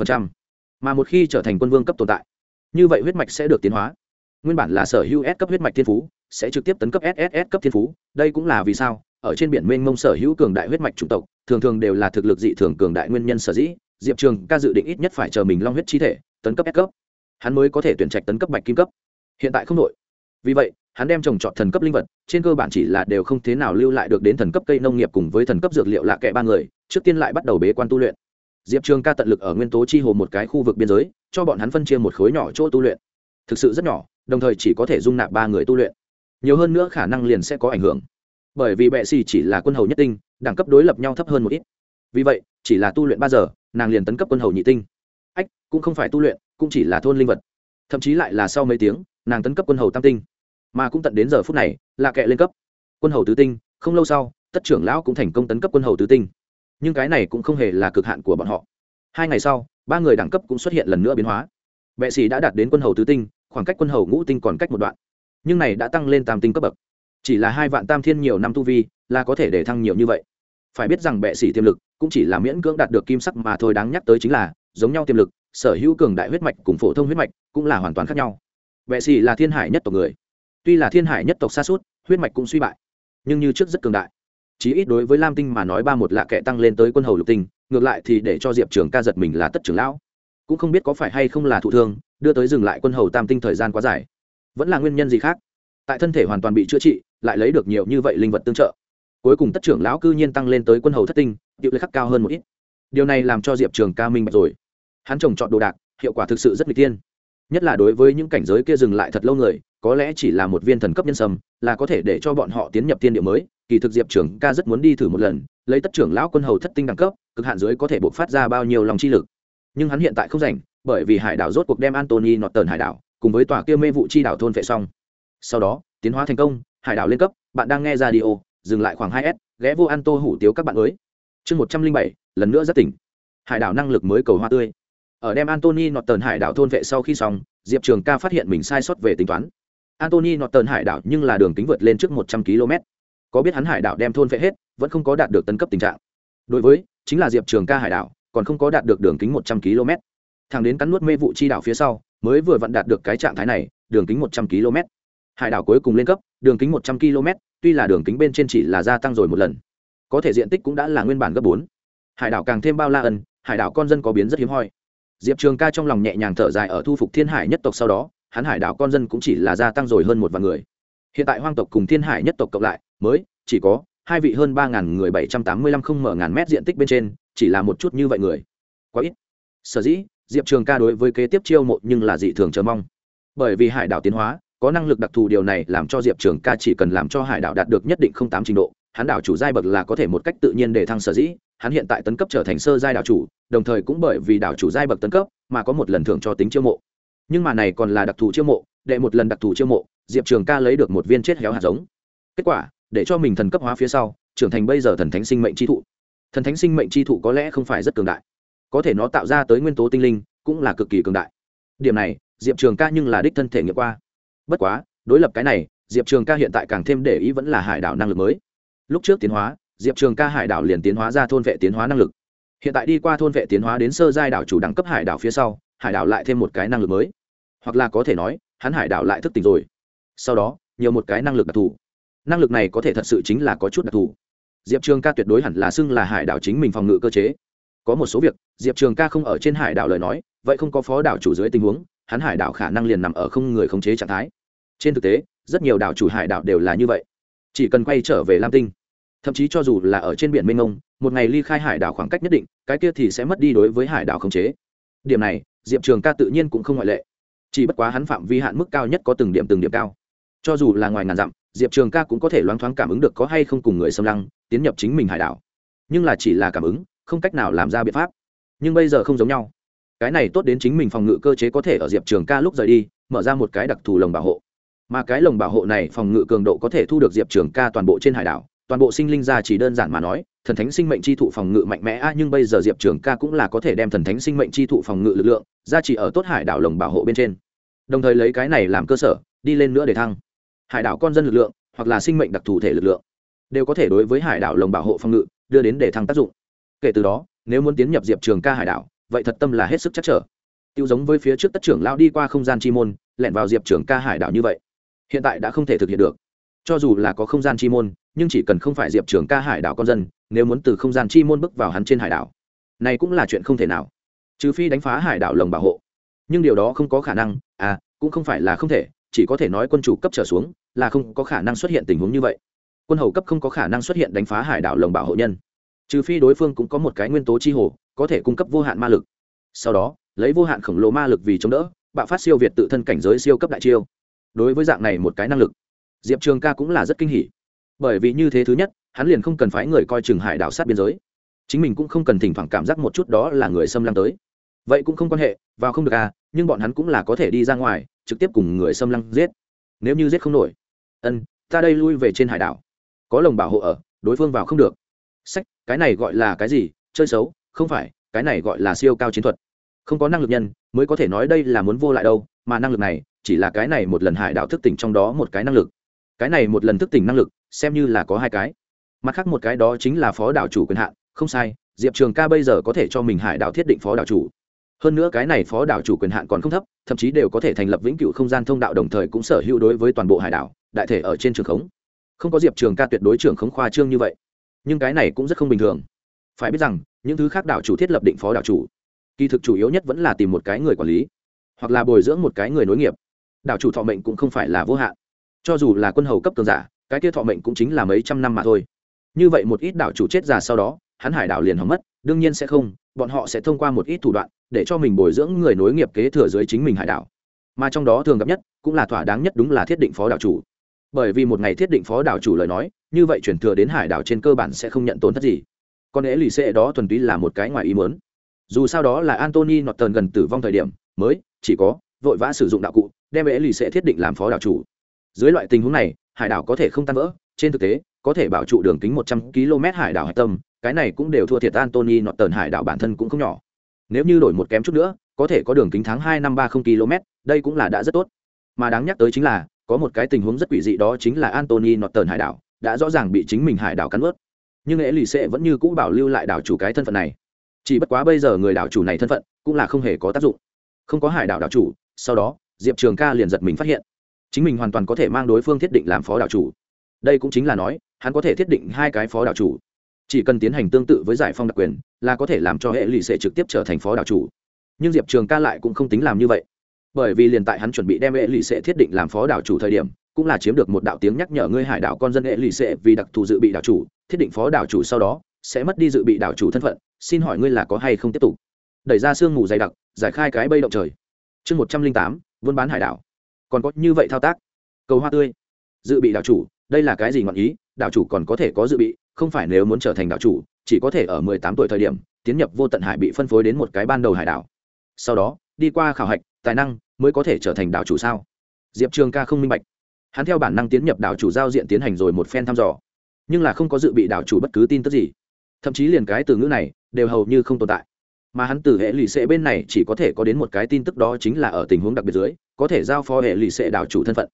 mà một khi trở thành quân vương cấp tồn tại, như vậy huyết mạch sẽ được tiến hóa. Nguyên bản là sở hữu s cấp huyết mạch thiên phú, sẽ trực tiếp tấn cấp sss cấp thiên phú. Đây cũng là vì sao, ở trên biển mênh mông sở hữu cường đại huyết mạch chủng tộc, thường thường đều là thực lực dị thường cường đại nguyên nhân sở dĩ, diệp trường ca dự định ít nhất phải chờ mình long huyết chi thể tấn cấp s cấp. Hắn mới có thể tuyển trạch tấn cấp bạch kim cấp. Hiện tại không đội vì vậy hắn đem trồng trọt thần cấp linh vật, trên cơ bản chỉ là đều không thế nào lưu lại được đến thần cấp cây nông nghiệp cùng với thần cấp dược liệu lạ kệ ba người, trước tiên lại bắt đầu bế quan tu luyện. Diệp trường ca tận lực ở nguyên tố chi hồ một cái khu vực biên giới, cho bọn hắn phân chia một khối nhỏ chỗ tu luyện. Thực sự rất nhỏ, đồng thời chỉ có thể dung nạp ba người tu luyện. Nhiều hơn nữa khả năng liền sẽ có ảnh hưởng. Bởi vì bệ xì chỉ là quân hầu nhất tinh, đẳng cấp đối lập nhau thấp hơn một ít. Vì vậy, chỉ là tu luyện ba giờ, nàng liền tấn cấp quân hầu nhị tinh. Ách, cũng không phải tu luyện, cũng chỉ là thôn linh vật. Thậm chí lại là sau mấy tiếng, nàng tấn cấp quân hầu tam tinh mà cũng tận đến giờ phút này, là kệ lên cấp. Quân hầu tứ tinh, không lâu sau, tất trưởng lão cũng thành công tấn cấp quân hầu tứ tinh. Nhưng cái này cũng không hề là cực hạn của bọn họ. Hai ngày sau, ba người đẳng cấp cũng xuất hiện lần nữa biến hóa. Bệ sĩ đã đạt đến quân hầu tứ tinh, khoảng cách quân hầu ngũ tinh còn cách một đoạn. Nhưng này đã tăng lên tam tinh cấp bậc. Chỉ là hai vạn tam thiên nhiều năm tu vi, là có thể để thăng nhiều như vậy. Phải biết rằng bệ sĩ tiềm lực cũng chỉ là miễn cưỡng đạt được kim sắc mà thôi, đáng nhắc tới chính là, giống nhau tiềm lực, sở hữu cường đại huyết mạch cùng phổ thông huyết mạch cũng là hoàn toàn khác nhau. Bệ sĩ là thiên hải nhất tộc người tuy là thiên hải nhất tộc xa suốt, huyết mạch cũng suy bại, nhưng như trước rất cường đại. Chí ít đối với lam tinh mà nói ba một lạ kệ tăng lên tới quân hầu lục tinh, ngược lại thì để cho diệp trường ca giật mình là tất trưởng lão. Cũng không biết có phải hay không là thụ thương, đưa tới dừng lại quân hầu tam tinh thời gian quá dài. Vẫn là nguyên nhân gì khác? Tại thân thể hoàn toàn bị chữa trị, lại lấy được nhiều như vậy linh vật tương trợ. Cuối cùng tất trưởng lão cư nhiên tăng lên tới quân hầu thất tinh điệu lệ khắc cao hơn một ít. Điều này làm cho diệp trường ca minh bạch rồi. Hắn trồng chọn đồ đạc, hiệu quả thực sự rất n g tiên nhất là đối với những cảnh giới kia dừng lại thật lâu người có lẽ chỉ là một viên thần cấp nhân sâm, là có thể để cho bọn họ tiến nhập tiên địa mới. Kỳ thực diệp trưởng ca rất muốn đi thử một lần, lấy tất trưởng lão quân hầu thất tinh đẳng cấp, cực hạn dưới có thể buộc phát ra bao nhiêu lòng chi lực. Nhưng hắn hiện tại không rảnh, bởi vì hải đảo rốt cuộc đem antony nọt tờn hải đảo cùng với tòa kia mê vụ chi đảo thôn vệ xong. Sau đó, tiến hóa thành công, hải đảo lên cấp, bạn đang nghe ra đi ô dừng lại khoảng hai s, ghé vô an tô hủ tiếu các bạn mới. Chương một trăm linh bảy, lần nữa rất tỉnh. Hải đảo năng lực mới cầu hoa tươi. Ở đem antony nọt tờn hải đảo thôn vệ sau khi xong, diệp trường ca phát hiện mình sai sót về tính toán antony nọt tần hải đảo nhưng là đường kính vượt lên trước một trăm km. Có biết hắn hải đảo đem thôn phệ hết, vẫn không có đạt được tấn cấp tình trạng. Đối với, chính là diệp trường ca hải đảo, còn không có đạt được đường kính một trăm km. Thẳng đến cắn nuốt mê vụ chi đảo phía sau, mới vừa vặn đạt được cái trạng thái này, đường kính một trăm km. Hải đảo cuối cùng lên cấp, đường kính một trăm km, tuy là đường kính bên trên chỉ là gia tăng rồi một lần. Có thể diện tích cũng đã là nguyên bản gấp bốn. Hải đảo càng thêm bao la ân, hải đảo con dân có biến rất hiếm hoi. Diệp trường ca trong lòng nhẹ nhàng thở dài ở thu phục thiên hải nhất tộc sau đó hắn hải đảo con dân cũng chỉ là gia tăng rồi hơn một vạn người. Hiện tại hoang tộc cùng thiên hải nhất tộc cộng lại, mới chỉ có hai vị hơn ba ngàn người bảy trăm tám mươi lăm không mở ngàn mét diện tích bên trên, chỉ là một chút như vậy người. Quá ít. Sở dĩ, diệp trường ca đối với kế tiếp chiêu mộ nhưng là dị thường chờ mong. Bởi vì hải đảo tiến hóa, có năng lực đặc thù điều này làm cho diệp trường ca chỉ cần làm cho hải đảo đạt được nhất định không tám trình độ, hắn đảo chủ giai bậc là có thể một cách tự nhiên để thăng sở dĩ, hắn hiện tại tấn cấp trở thành sơ giai đảo chủ, đồng thời cũng bởi vì đảo chủ giai bậc tấn cấp mà có một lần thưởng cho tính chiêu mộ nhưng mà này còn là đặc thù chiêu mộ, đệ một lần đặc thù chiêu mộ, diệp trường ca lấy được một viên chết héo hạt giống. Kết quả, để cho mình thần cấp hóa phía sau, trưởng thành bây giờ thần thánh sinh mệnh tri thụ. Thần thánh sinh mệnh tri thụ có lẽ không phải rất cường đại. Có thể nó tạo ra tới nguyên tố tinh linh, cũng là cực kỳ cường đại. Điểm này, diệp trường ca nhưng là đích thân thể nghiệm qua. Bất quá, đối lập cái này, diệp trường ca hiện tại càng thêm để ý vẫn là hải đảo năng lực mới. Lúc trước tiến hóa, diệp trường ca hải đảo liền tiến hóa ra thôn vệ tiến hóa năng lực. Hiện tại đi qua thôn vệ tiến hóa đến sơ giai đảo chủ đẳng cấp hải đảo phía sau hải đảo lại thêm một cái năng lực mới. Hoặc là có thể nói, hắn hải đảo lại thức tỉnh rồi. Sau đó, nhiều một cái năng lực đặc thù. Năng lực này có thể thật sự chính là có chút đặc thù. Diệp trường ca tuyệt đối hẳn là xưng là hải đảo chính mình phòng ngự cơ chế. Có một số việc, diệp trường ca không ở trên hải đảo lời nói, vậy không có phó đảo chủ dưới tình huống, hắn hải đảo khả năng liền nằm ở không người khống chế trạng thái. Trên thực tế, rất nhiều đảo chủ hải đảo đều là như vậy. Chỉ cần quay trở về lam tinh. Thậm chí cho dù là ở trên biển mênh mông một ngày ly khai hải đảo khoảng cách nhất định, cái kia thì sẽ mất đi đối với hải đảo khống chế. Điểm này diệp trường ca tự nhiên cũng không ngoại lệ. Chỉ bất quá hắn phạm vi hạn mức cao nhất có từng điểm từng điểm cao. Cho dù là ngoài ngàn dặm, diệp trường ca cũng có thể loáng thoáng cảm ứng được có hay không cùng người xâm lăng, tiến nhập chính mình hải đảo. Nhưng là chỉ là cảm ứng, không cách nào làm ra biện pháp. Nhưng bây giờ không giống nhau. Cái này tốt đến chính mình phòng ngự cơ chế có thể ở diệp trường ca lúc rời đi, mở ra một cái đặc thù lồng bảo hộ. Mà cái lồng bảo hộ này phòng ngự cường độ có thể thu được diệp trường ca toàn bộ trên hải đảo, toàn bộ sinh linh ra chỉ đơn giản mà nói thần thánh sinh mệnh chi thụ phòng ngự mạnh mẽ. A nhưng bây giờ diệp trường ca cũng là có thể đem thần thánh sinh mệnh chi thụ phòng ngự lực lượng ra chỉ ở tốt hải đảo lồng bảo hộ bên trên. Đồng thời lấy cái này làm cơ sở, đi lên nữa để thăng. Hải đảo con dân lực lượng, hoặc là sinh mệnh đặc thù thể lực lượng, đều có thể đối với hải đảo lồng bảo hộ phòng ngự đưa đến để thăng tác dụng. Kể từ đó, nếu muốn tiến nhập diệp trường ca hải đảo, vậy thật tâm là hết sức chắc trở. Tiêu giống với phía trước tất trưởng lao đi qua không gian chi môn, lẻn vào diệp trường ca hải đảo như vậy, hiện tại đã không thể thực hiện được. Cho dù là có không gian chi môn, nhưng chỉ cần không phải diệp trường ca hải đảo con dân nếu muốn từ không gian chi môn bước vào hắn trên hải đảo, này cũng là chuyện không thể nào. Trừ phi đánh phá hải đảo lồng bảo hộ. Nhưng điều đó không có khả năng à cũng không phải là không thể, chỉ có thể nói quân chủ cấp trở xuống, là không có khả năng xuất hiện tình huống như vậy. Quân hầu cấp không có khả năng xuất hiện đánh phá hải đảo lồng bảo hộ nhân. Trừ phi đối phương cũng có một cái nguyên tố chi hồ, có thể cung cấp vô hạn ma lực. Sau đó, lấy vô hạn khổng lồ ma lực vì chống đỡ, bạo phát siêu việt tự thân cảnh giới siêu cấp đại chiêu. Đối với dạng này một cái năng lực, diệp trường ca cũng là rất kinh hỉ bởi vì như thế thứ nhất, hắn liền không cần phải người coi chừng hải đảo sát biên giới. Chính mình cũng không cần thỉnh thoảng cảm giác một chút đó là người xâm lăng tới. Vậy cũng không quan hệ, vào không được à nhưng bọn hắn cũng là có thể đi ra ngoài, trực tiếp cùng người xâm lăng giết. Nếu như giết không nổi, ân, ta đây lui về trên hải đảo. Có lồng bảo hộ ở, đối phương vào không được. Sách, cái này gọi là cái gì, chơi xấu, không phải, cái này gọi là siêu cao chiến thuật. Không có năng lực nhân, mới có thể nói đây là muốn vô lại đâu, mà năng lực này, chỉ là cái này một lần hải đảo thức tỉnh trong đó một cái năng lực cái này một lần thức tỉnh năng lực, xem như là có hai cái. Mặt khác một cái đó chính là phó đảo chủ quyền hạn, không sai, diệp trường ca bây giờ có thể cho mình hải đảo thiết định phó đảo chủ. Hơn nữa cái này phó đảo chủ quyền hạn còn không thấp, thậm chí đều có thể thành lập vĩnh cửu không gian thông đạo đồng thời cũng sở hữu đối với toàn bộ hải đảo, đại thể ở trên trường khống. Không có diệp trường ca tuyệt đối trường khống khoa trương như vậy. Nhưng cái này cũng rất không bình thường. Phải biết rằng, những thứ khác đảo chủ thiết lập định phó đảo chủ, kỳ thực chủ yếu nhất vẫn là tìm một cái người quản lý, hoặc là bồi dưỡng một cái người nối nghiệp. Đảo chủ thọ mệnh cũng không phải là vô hạn cho dù là quân hầu cấp cường giả, cái kia thọ mệnh cũng chính là mấy trăm năm mà thôi. Như vậy một ít đảo chủ chết già sau đó, hắn hải đảo liền hỏng mất, đương nhiên sẽ không, bọn họ sẽ thông qua một ít thủ đoạn, để cho mình bồi dưỡng người nối nghiệp kế thừa dưới chính mình hải đảo. Mà trong đó thường gặp nhất, cũng là thỏa đáng nhất đúng là thiết định phó đảo chủ. Bởi vì một ngày thiết định phó đảo chủ lời nói, như vậy chuyển thừa đến hải đảo trên cơ bản sẽ không nhận tổn thất gì. Còn lẽ lì xệ đó thuần túy là một cái ngoài ý mớn dù sao đó là antony tần gần tử vong thời điểm, mới, chỉ có, vội vã sử dụng đạo cụ, đem lẽ lì xệ thiết định làm phó đảo chủ dưới loại tình huống này, hải đảo có thể không tan vỡ, trên thực tế, có thể bảo trụ đường kính một trăm km hải đảo hải tâm, cái này cũng đều thua thiệt antony tần hải đảo bản thân cũng không nhỏ. Nếu như đổi một kém chút nữa, có thể có đường kính tháng hai năm ba không km đây cũng là đã rất tốt. Mà đáng nhắc tới chính là, có một cái tình huống rất quỷ dị đó chính là antony tần hải đảo đã rõ ràng bị chính mình hải đảo cắn ướt. Nhưng lễ lì xệ vẫn như cũ bảo lưu lại đảo chủ cái thân phận này. Chỉ bất quá bây giờ người đảo chủ này thân phận cũng là không hề có tác dụng. Không có hải đảo đảo chủ, sau đó, diệp trường ca liền giật mình phát hiện chính mình hoàn toàn có thể mang đối phương thiết định làm phó đảo chủ. Đây cũng chính là nói, hắn có thể thiết định hai cái phó đảo chủ. Chỉ cần tiến hành tương tự với giải phong đặc quyền, là có thể làm cho hệ lụy sẽ trực tiếp trở thành phó đảo chủ. Nhưng diệp trường ca lại cũng không tính làm như vậy. Bởi vì liền tại hắn chuẩn bị đem hệ lụy sẽ thiết định làm phó đảo chủ thời điểm, cũng là chiếm được một đạo tiếng nhắc nhở ngươi hải đảo con dân hệ lụy sẽ vì đặc thù dự bị đảo chủ, thiết định phó đảo chủ sau đó, sẽ mất đi dự bị đảo chủ thân phận, xin hỏi ngươi là có hay không tiếp tục? Đẩy ra sương mù dày đặc, giải khai cái bây động trời. Chương một trăm linh tám, buôn bán hải đảo còn có như vậy thao tác. Cầu hoa tươi. Dự bị đảo chủ, đây là cái gì ngọn ý? Đảo chủ còn có thể có dự bị, không phải nếu muốn trở thành đảo chủ, chỉ có thể ở mười tám tuổi thời điểm, tiến nhập vô tận hải bị phân phối đến một cái ban đầu hải đảo. Sau đó, đi qua khảo hạch, tài năng mới có thể trở thành đảo chủ sao? Diệp trường ca không minh bạch. Hắn theo bản năng tiến nhập đảo chủ giao diện tiến hành rồi một phen thăm dò. Nhưng là không có dự bị đảo chủ bất cứ tin tức gì. Thậm chí liền cái từ ngữ này đều hầu như không tồn tại mà hắn từ hệ lì xệ bên này chỉ có thể có đến một cái tin tức đó chính là ở tình huống đặc biệt dưới, có thể giao phó hệ lì xệ đảo chủ thân phận.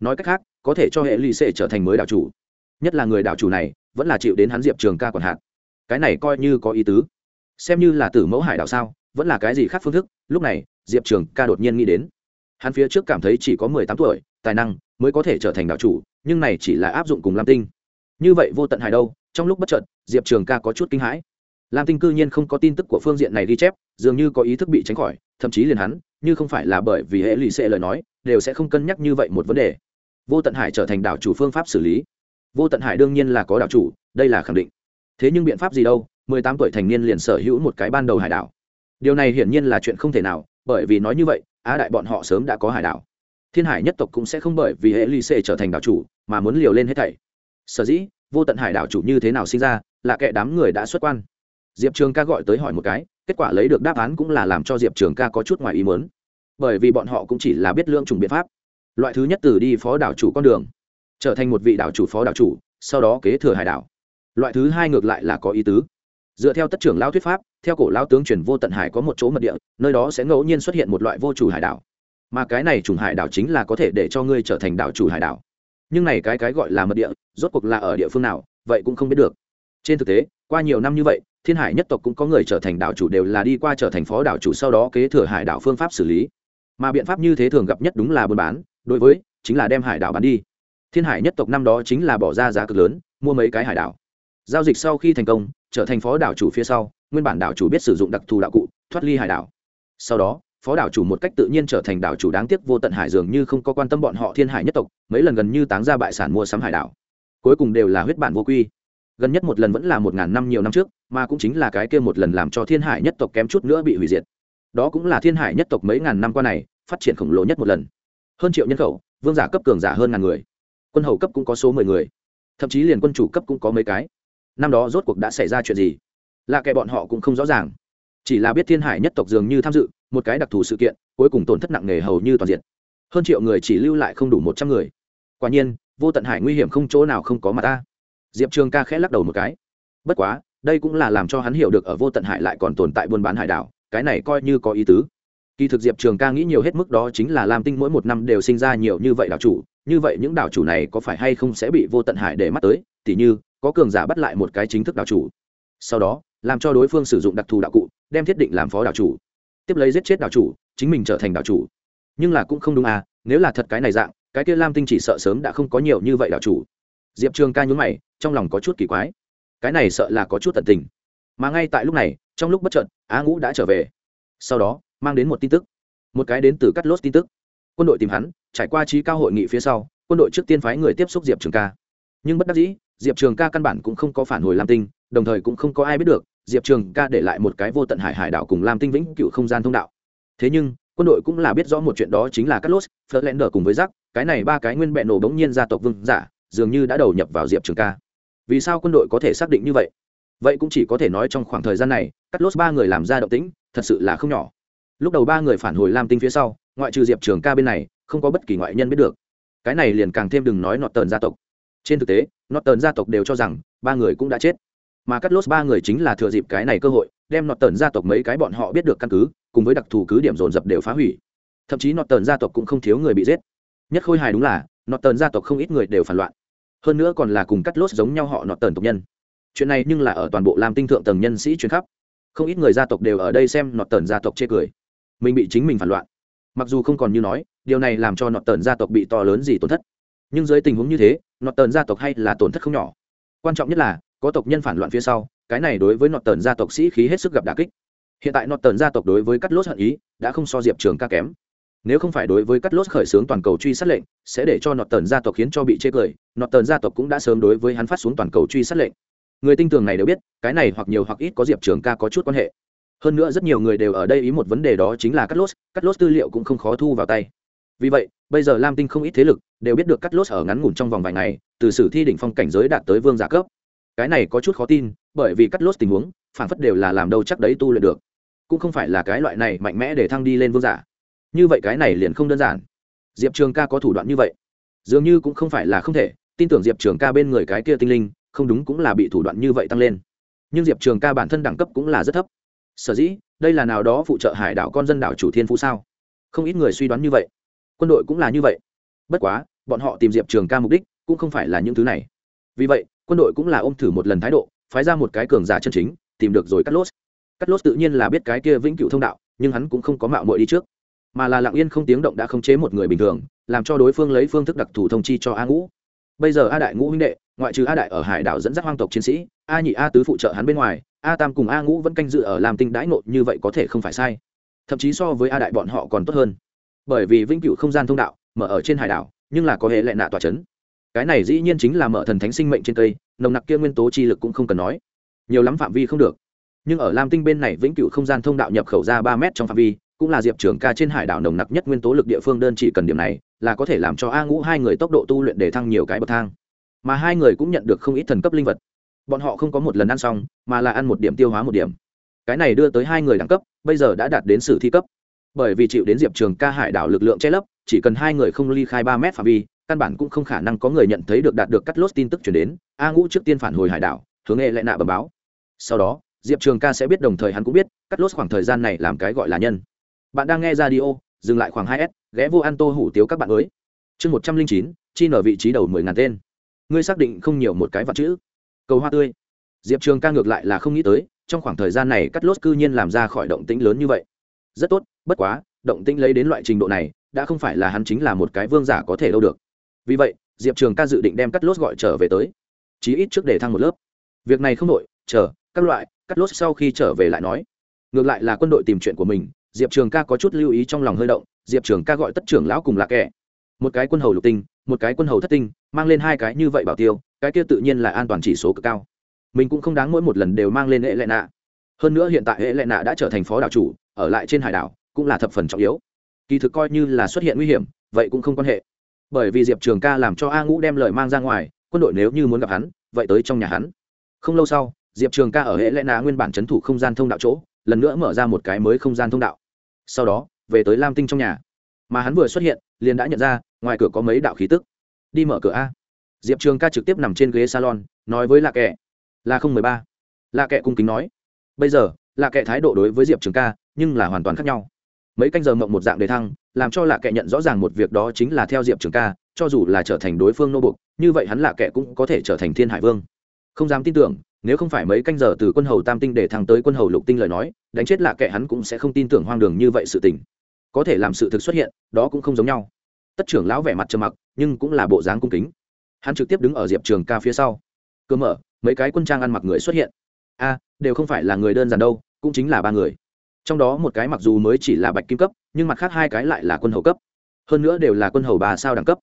Nói cách khác, có thể cho hệ lì xệ trở thành mới đảo chủ. Nhất là người đảo chủ này, vẫn là chịu đến hắn diệp trường ca còn hạn cái này coi như có ý tứ. Xem như là tử mẫu hải đảo sao, vẫn là cái gì khác phương thức, lúc này, diệp trường ca đột nhiên nghĩ đến. Hắn phía trước cảm thấy chỉ có mười tám tuổi, tài năng, mới có thể trở thành đảo chủ, nhưng này chỉ là áp dụng cùng lam tinh. Như vậy vô tận hải đâu, trong lúc bất trợt diệp trường ca có chút kinh hãi lam tinh cư nhiên không có tin tức của phương diện này ghi chép, dường như có ý thức bị tránh khỏi, thậm chí liền hắn, như không phải là bởi vì hệ lụy xệ lời nói, đều sẽ không cân nhắc như vậy một vấn đề. Vô tận hải trở thành đảo chủ phương pháp xử lý. Vô tận hải đương nhiên là có đảo chủ, đây là khẳng định. Thế nhưng biện pháp gì đâu, mười tám tuổi thành niên liền sở hữu một cái ban đầu hải đảo. Điều này hiển nhiên là chuyện không thể nào, bởi vì nói như vậy, á đại bọn họ sớm đã có hải đảo. Thiên hải nhất tộc cũng sẽ không bởi vì hệ ly xệ trở thành đảo chủ, mà muốn liều lên hết thảy. Sở dĩ, vô tận hải đảo chủ như thế nào sinh ra, là kẻ đám người đã xuất quan diệp trường ca gọi tới hỏi một cái, kết quả lấy được đáp án cũng là làm cho diệp trường ca có chút ngoài ý mớn bởi vì bọn họ cũng chỉ là biết lương trùng biện pháp. Loại thứ nhất từ đi phó đảo chủ con đường, trở thành một vị đảo chủ phó đảo chủ, sau đó kế thừa hải đảo. Loại thứ hai ngược lại là có ý tứ. Dựa theo tất trưởng lao thuyết pháp, theo cổ lao tướng truyền vô tận hải có một chỗ mật địa, nơi đó sẽ ngẫu nhiên xuất hiện một loại vô chủ hải đảo. Mà cái này trùng hải đảo chính là có thể để cho ngươi trở thành đảo chủ hải đảo. Nhưng này cái cái gọi là mật địa, rốt cuộc là ở địa phương nào, vậy cũng không biết được. Trên thực tế, qua nhiều năm như vậy thiên hải nhất tộc cũng có người trở thành đảo chủ đều là đi qua trở thành phó đảo chủ sau đó kế thừa hải đảo phương pháp xử lý. Mà biện pháp như thế thường gặp nhất đúng là buôn bán, đối với, chính là đem hải đảo bán đi. Thiên hải nhất tộc năm đó chính là bỏ ra giá cực lớn, mua mấy cái hải đảo. Giao dịch sau khi thành công, trở thành phó đảo chủ phía sau, nguyên bản đảo chủ biết sử dụng đặc thù đạo cụ, thoát ly hải đảo. Sau đó, phó đảo chủ một cách tự nhiên trở thành đảo chủ đáng tiếc vô tận hải dường như không có quan tâm bọn họ thiên hải nhất tộc, mấy lần gần như táng ra bại sản mua sắm hải đảo. Cuối cùng đều là huyết bản vô quy gần nhất một lần vẫn là một ngàn năm nhiều năm trước, mà cũng chính là cái kia một lần làm cho thiên hải nhất tộc kém chút nữa bị hủy diệt. Đó cũng là thiên hải nhất tộc mấy ngàn năm qua này, phát triển khổng lồ nhất một lần. Hơn triệu nhân khẩu, vương giả cấp cường giả hơn ngàn người. Quân hầu cấp cũng có số mười người. Thậm chí liền quân chủ cấp cũng có mấy cái. Năm đó rốt cuộc đã xảy ra chuyện gì? Là kẻ bọn họ cũng không rõ ràng. Chỉ là biết thiên hải nhất tộc dường như tham dự một cái đặc thù sự kiện, cuối cùng tổn thất nặng nề hầu như toàn diện. Hơn triệu người chỉ lưu lại không đủ một trăm người. Quả nhiên, vô tận hải nguy hiểm không chỗ nào không có mà ta diệp trường ca khẽ lắc đầu một cái. Bất quá, đây cũng là làm cho hắn hiểu được ở vô tận hải lại còn tồn tại buôn bán hải đảo, cái này coi như có ý tứ. Kỳ thực diệp trường ca nghĩ nhiều hết mức đó chính là lam tinh mỗi một năm đều sinh ra nhiều như vậy đảo chủ, như vậy những đảo chủ này có phải hay không sẽ bị vô tận hải để mắt tới, tỉ như, có cường giả bắt lại một cái chính thức đảo chủ. Sau đó, làm cho đối phương sử dụng đặc thù đạo cụ, đem thiết định làm phó đảo chủ. Tiếp lấy giết chết đảo chủ, chính mình trở thành đảo chủ. Nhưng là cũng không đúng à nếu là thật cái này dạng, cái kia lam tinh chỉ sợ sớm đã không có nhiều như vậy đảo chủ diệp trường ca nhún mày, trong lòng có chút kỳ quái. Cái này sợ là có chút tận tình. Mà ngay tại lúc này, trong lúc bất trợn á ngũ đã trở về. Sau đó, mang đến một tin tức. Một cái đến từ cắt lốt tin tức. Quân đội tìm hắn, trải qua trí cao hội nghị phía sau, quân đội trước tiên phái người tiếp xúc diệp trường ca. Nhưng bất đắc dĩ, diệp trường ca căn bản cũng không có phản hồi lam tinh, đồng thời cũng không có ai biết được, diệp trường ca để lại một cái vô tận hải hải đảo cùng lam tinh vĩnh cựu không gian thông đạo. Thế nhưng, quân đội cũng là biết rõ một chuyện đó chính là cắt lốt phớt lẽn đờ cùng với rắc cái này ba cái nguyên bẹ nổ bỗng nhiên gia tộc vương giả dường như đã đầu nhập vào diệp trường ca. Vì sao quân đội có thể xác định như vậy? Vậy cũng chỉ có thể nói trong khoảng thời gian này, cắt lốt ba người làm ra động tĩnh, thật sự là không nhỏ. Lúc đầu ba người phản hồi lam tinh phía sau, ngoại trừ diệp trường ca bên này, không có bất kỳ ngoại nhân biết được. Cái này liền càng thêm đừng nói nọt tờn gia tộc. Trên thực tế nọt tờn gia tộc đều cho rằng, ba người cũng đã chết. Mà cắt lốt ba người chính là thừa dịp cái này cơ hội, đem nọt tờn gia tộc mấy cái bọn họ biết được căn cứ, cùng với đặc thù cứ điểm dồn dập đều phá hủy. Thậm chí nọt tờn gia tộc cũng không thiếu người bị giết. Nhất khôi hài đúng là nọt tờn gia tộc không ít người đều phản loạn hơn nữa còn là cùng cắt lốt giống nhau họ nọt tần tộc nhân. Chuyện này nhưng là ở toàn bộ làm tinh thượng tầng nhân sĩ chuyến khắp. Không ít người gia tộc đều ở đây xem nọt tần gia tộc chê cười. Mình bị chính mình phản loạn. Mặc dù không còn như nói, điều này làm cho nọt tần gia tộc bị to lớn gì tổn thất. Nhưng dưới tình huống như thế, nọt tần gia tộc hay là tổn thất không nhỏ. Quan trọng nhất là, có tộc nhân phản loạn phía sau, cái này đối với nọt tần gia tộc sĩ khí hết sức gặp đà kích. Hiện tại nọt tần gia tộc đối với cắt lốt hận ý, đã không so diệp trường ca kém nếu không phải đối với cắt lốt khởi xướng toàn cầu truy sát lệnh, sẽ để cho nọt tần gia tộc khiến cho bị chê cười nọt tần gia tộc cũng đã sớm đối với hắn phát xuống toàn cầu truy sát lệnh. Người tinh tường này đều biết, cái này hoặc nhiều hoặc ít có diệp trường ca có chút quan hệ. Hơn nữa rất nhiều người đều ở đây ý một vấn đề đó chính là cắt lốt cắt lốt tư liệu cũng không khó thu vào tay. Vì vậy, bây giờ lam tinh không ít thế lực đều biết được cắt lốt ở ngắn ngủn trong vòng vài ngày, từ sử thi đỉnh phong cảnh giới đạt tới vương giả cấp. Cái này có chút khó tin, bởi vì cắt lốt tình huống, phản phất đều là làm đâu chắc đấy tu luyện được. Cũng không phải là cái loại này mạnh mẽ để thăng đi lên vương giả như vậy cái này liền không đơn giản. Diệp trường ca có thủ đoạn như vậy, dường như cũng không phải là không thể, tin tưởng diệp trường ca bên người cái kia tinh linh, không đúng cũng là bị thủ đoạn như vậy tăng lên. Nhưng diệp trường ca bản thân đẳng cấp cũng là rất thấp. Sở dĩ, đây là nào đó phụ trợ hải đảo con dân đảo chủ thiên phú sao? Không ít người suy đoán như vậy. Quân đội cũng là như vậy. Bất quá, bọn họ tìm diệp trường ca mục đích cũng không phải là những thứ này. Vì vậy, quân đội cũng là ôm thử một lần thái độ, phái ra một cái cường giả chân chính, tìm được rồi cắt lốt. Cắt lốt tự nhiên là biết cái kia vĩnh cửu thông đạo, nhưng hắn cũng không có mạo muội đi trước mà là lặng yên không tiếng động đã khống chế một người bình thường, làm cho đối phương lấy phương thức đặc thù thông chi cho a ngũ. Bây giờ a đại ngũ huynh đệ, ngoại trừ a đại ở hải đảo dẫn dắt hoang tộc chiến sĩ, a nhị a tứ phụ trợ hắn bên ngoài, a tam cùng a ngũ vẫn canh dự ở làm tinh đãi ngộ như vậy có thể không phải sai. Thậm chí so với a đại bọn họ còn tốt hơn. Bởi vì vĩnh cửu không gian thông đạo, mở ở trên hải đảo, nhưng là có hệ lệ nạ tòa chấn. cái này dĩ nhiên chính là mở thần thánh sinh mệnh trên cây, nồng nặc kia nguyên tố chi lực cũng không cần nói. Nhiều lắm phạm vi không được. Nhưng ở lam tinh bên này vĩnh cửu không gian thông đạo nhập khẩu ra ba mét trong phạm vi cũng là diệp trưởng ca trên hải đảo nồng nặc nhất nguyên tố lực địa phương đơn chỉ cần điểm này, là có thể làm cho a ngũ hai người tốc độ tu luyện để thăng nhiều cái bậc thang. Mà hai người cũng nhận được không ít thần cấp linh vật. Bọn họ không có một lần ăn xong, mà là ăn một điểm tiêu hóa một điểm. Cái này đưa tới hai người đẳng cấp, bây giờ đã đạt đến sử thi cấp. Bởi vì chịu đến diệp trường ca hải đảo lực lượng che lấp, chỉ cần hai người không ly khai ba mét phạm vi, căn bản cũng không khả năng có người nhận thấy được đạt được cắt lốt tin tức chuyển đến, a ngũ trước tiên phản hồi hải đảo, hướng nghệ lại nạ bờ báo. Sau đó, diệp trường ca sẽ biết đồng thời hắn cũng biết, cắt lốt khoảng thời gian này làm cái gọi là nhân bạn đang nghe radio, dừng lại khoảng hai s ghé vô ăn tô hủ tiếu các bạn mới. Chương một trăm linh chín chi nở vị trí đầu mười ngàn tên. Ngươi xác định không nhiều một cái vật chữ. Cầu hoa tươi. Diệp trường ca ngược lại là không nghĩ tới trong khoảng thời gian này cắt lốt cư nhiên làm ra khỏi động tĩnh lớn như vậy. Rất tốt bất quá động tĩnh lấy đến loại trình độ này đã không phải là hắn chính là một cái vương giả có thể đâu được. Vì vậy diệp trường ca dự định đem cắt lốt gọi trở về tới. Chí ít trước để thăng một lớp. Việc này không đội chờ các loại cắt lốt sau khi trở về lại nói. Ngược lại là quân đội tìm chuyện của mình diệp trường ca có chút lưu ý trong lòng hơi động, diệp trường ca gọi tất trưởng lão cùng là kẻ. Một cái quân hầu lục tinh, một cái quân hầu thất tinh, mang lên hai cái như vậy bảo tiêu, cái kia tự nhiên là an toàn chỉ số cực cao. Mình cũng không đáng mỗi một lần đều mang lên hệ lệ nạ. Hơn nữa hiện tại hệ lệ nạ đã trở thành phó đảo chủ, ở lại trên hải đảo cũng là thập phần trọng yếu. Kỳ thực coi như là xuất hiện nguy hiểm, vậy cũng không quan hệ. Bởi vì diệp trường ca làm cho a ngũ đem lời mang ra ngoài, quân đội nếu như muốn gặp hắn, vậy tới trong nhà hắn. Không lâu sau, diệp trường ca ở hệ lệ nạ nguyên bản c h ấ n thủ không gian thông đạo chỗ, lần nữa mở ra một cái mới không gian thông đạo sau đó, về tới lam tinh trong nhà. Mà hắn vừa xuất hiện, liền đã nhận ra, ngoài cửa có mấy đạo khí tức. Đi mở cửa a. Diệp trường ca trực tiếp nằm trên ghế salon, nói với lạ kệ. Là không mười ba. Lạ kệ cung kính nói. Bây giờ lạ kệ thái độ đối với diệp trường ca, nhưng là hoàn toàn khác nhau. Mấy canh giờ mộng một dạng đề thăng, làm cho lạ kệ nhận rõ ràng một việc đó chính là theo diệp trường ca, cho dù là trở thành đối phương nô bục như vậy hắn lạ kệ cũng có thể trở thành thiên hải vương. Không dám tin tưởng nếu không phải mấy canh giờ từ quân hầu tam tinh để thăng tới quân hầu lục tinh lời nói, đánh chết lạ kệ hắn cũng sẽ không tin tưởng hoang đường như vậy sự tình. Có thể làm sự thực xuất hiện, đó cũng không giống nhau. Tất trưởng lão vẻ mặt trầm mặc, nhưng cũng là bộ dáng cung kính. Hắn trực tiếp đứng ở diệp trường ca phía sau. Cơ mở, mấy cái quân trang ăn mặc người xuất hiện. A, đều không phải là người đơn giản đâu, cũng chính là ba người. Trong đó một cái mặc dù mới chỉ là bạch kim cấp, nhưng mặt khác hai cái lại là quân hầu cấp. Hơn nữa đều là quân hầu bà sao đẳng cấp.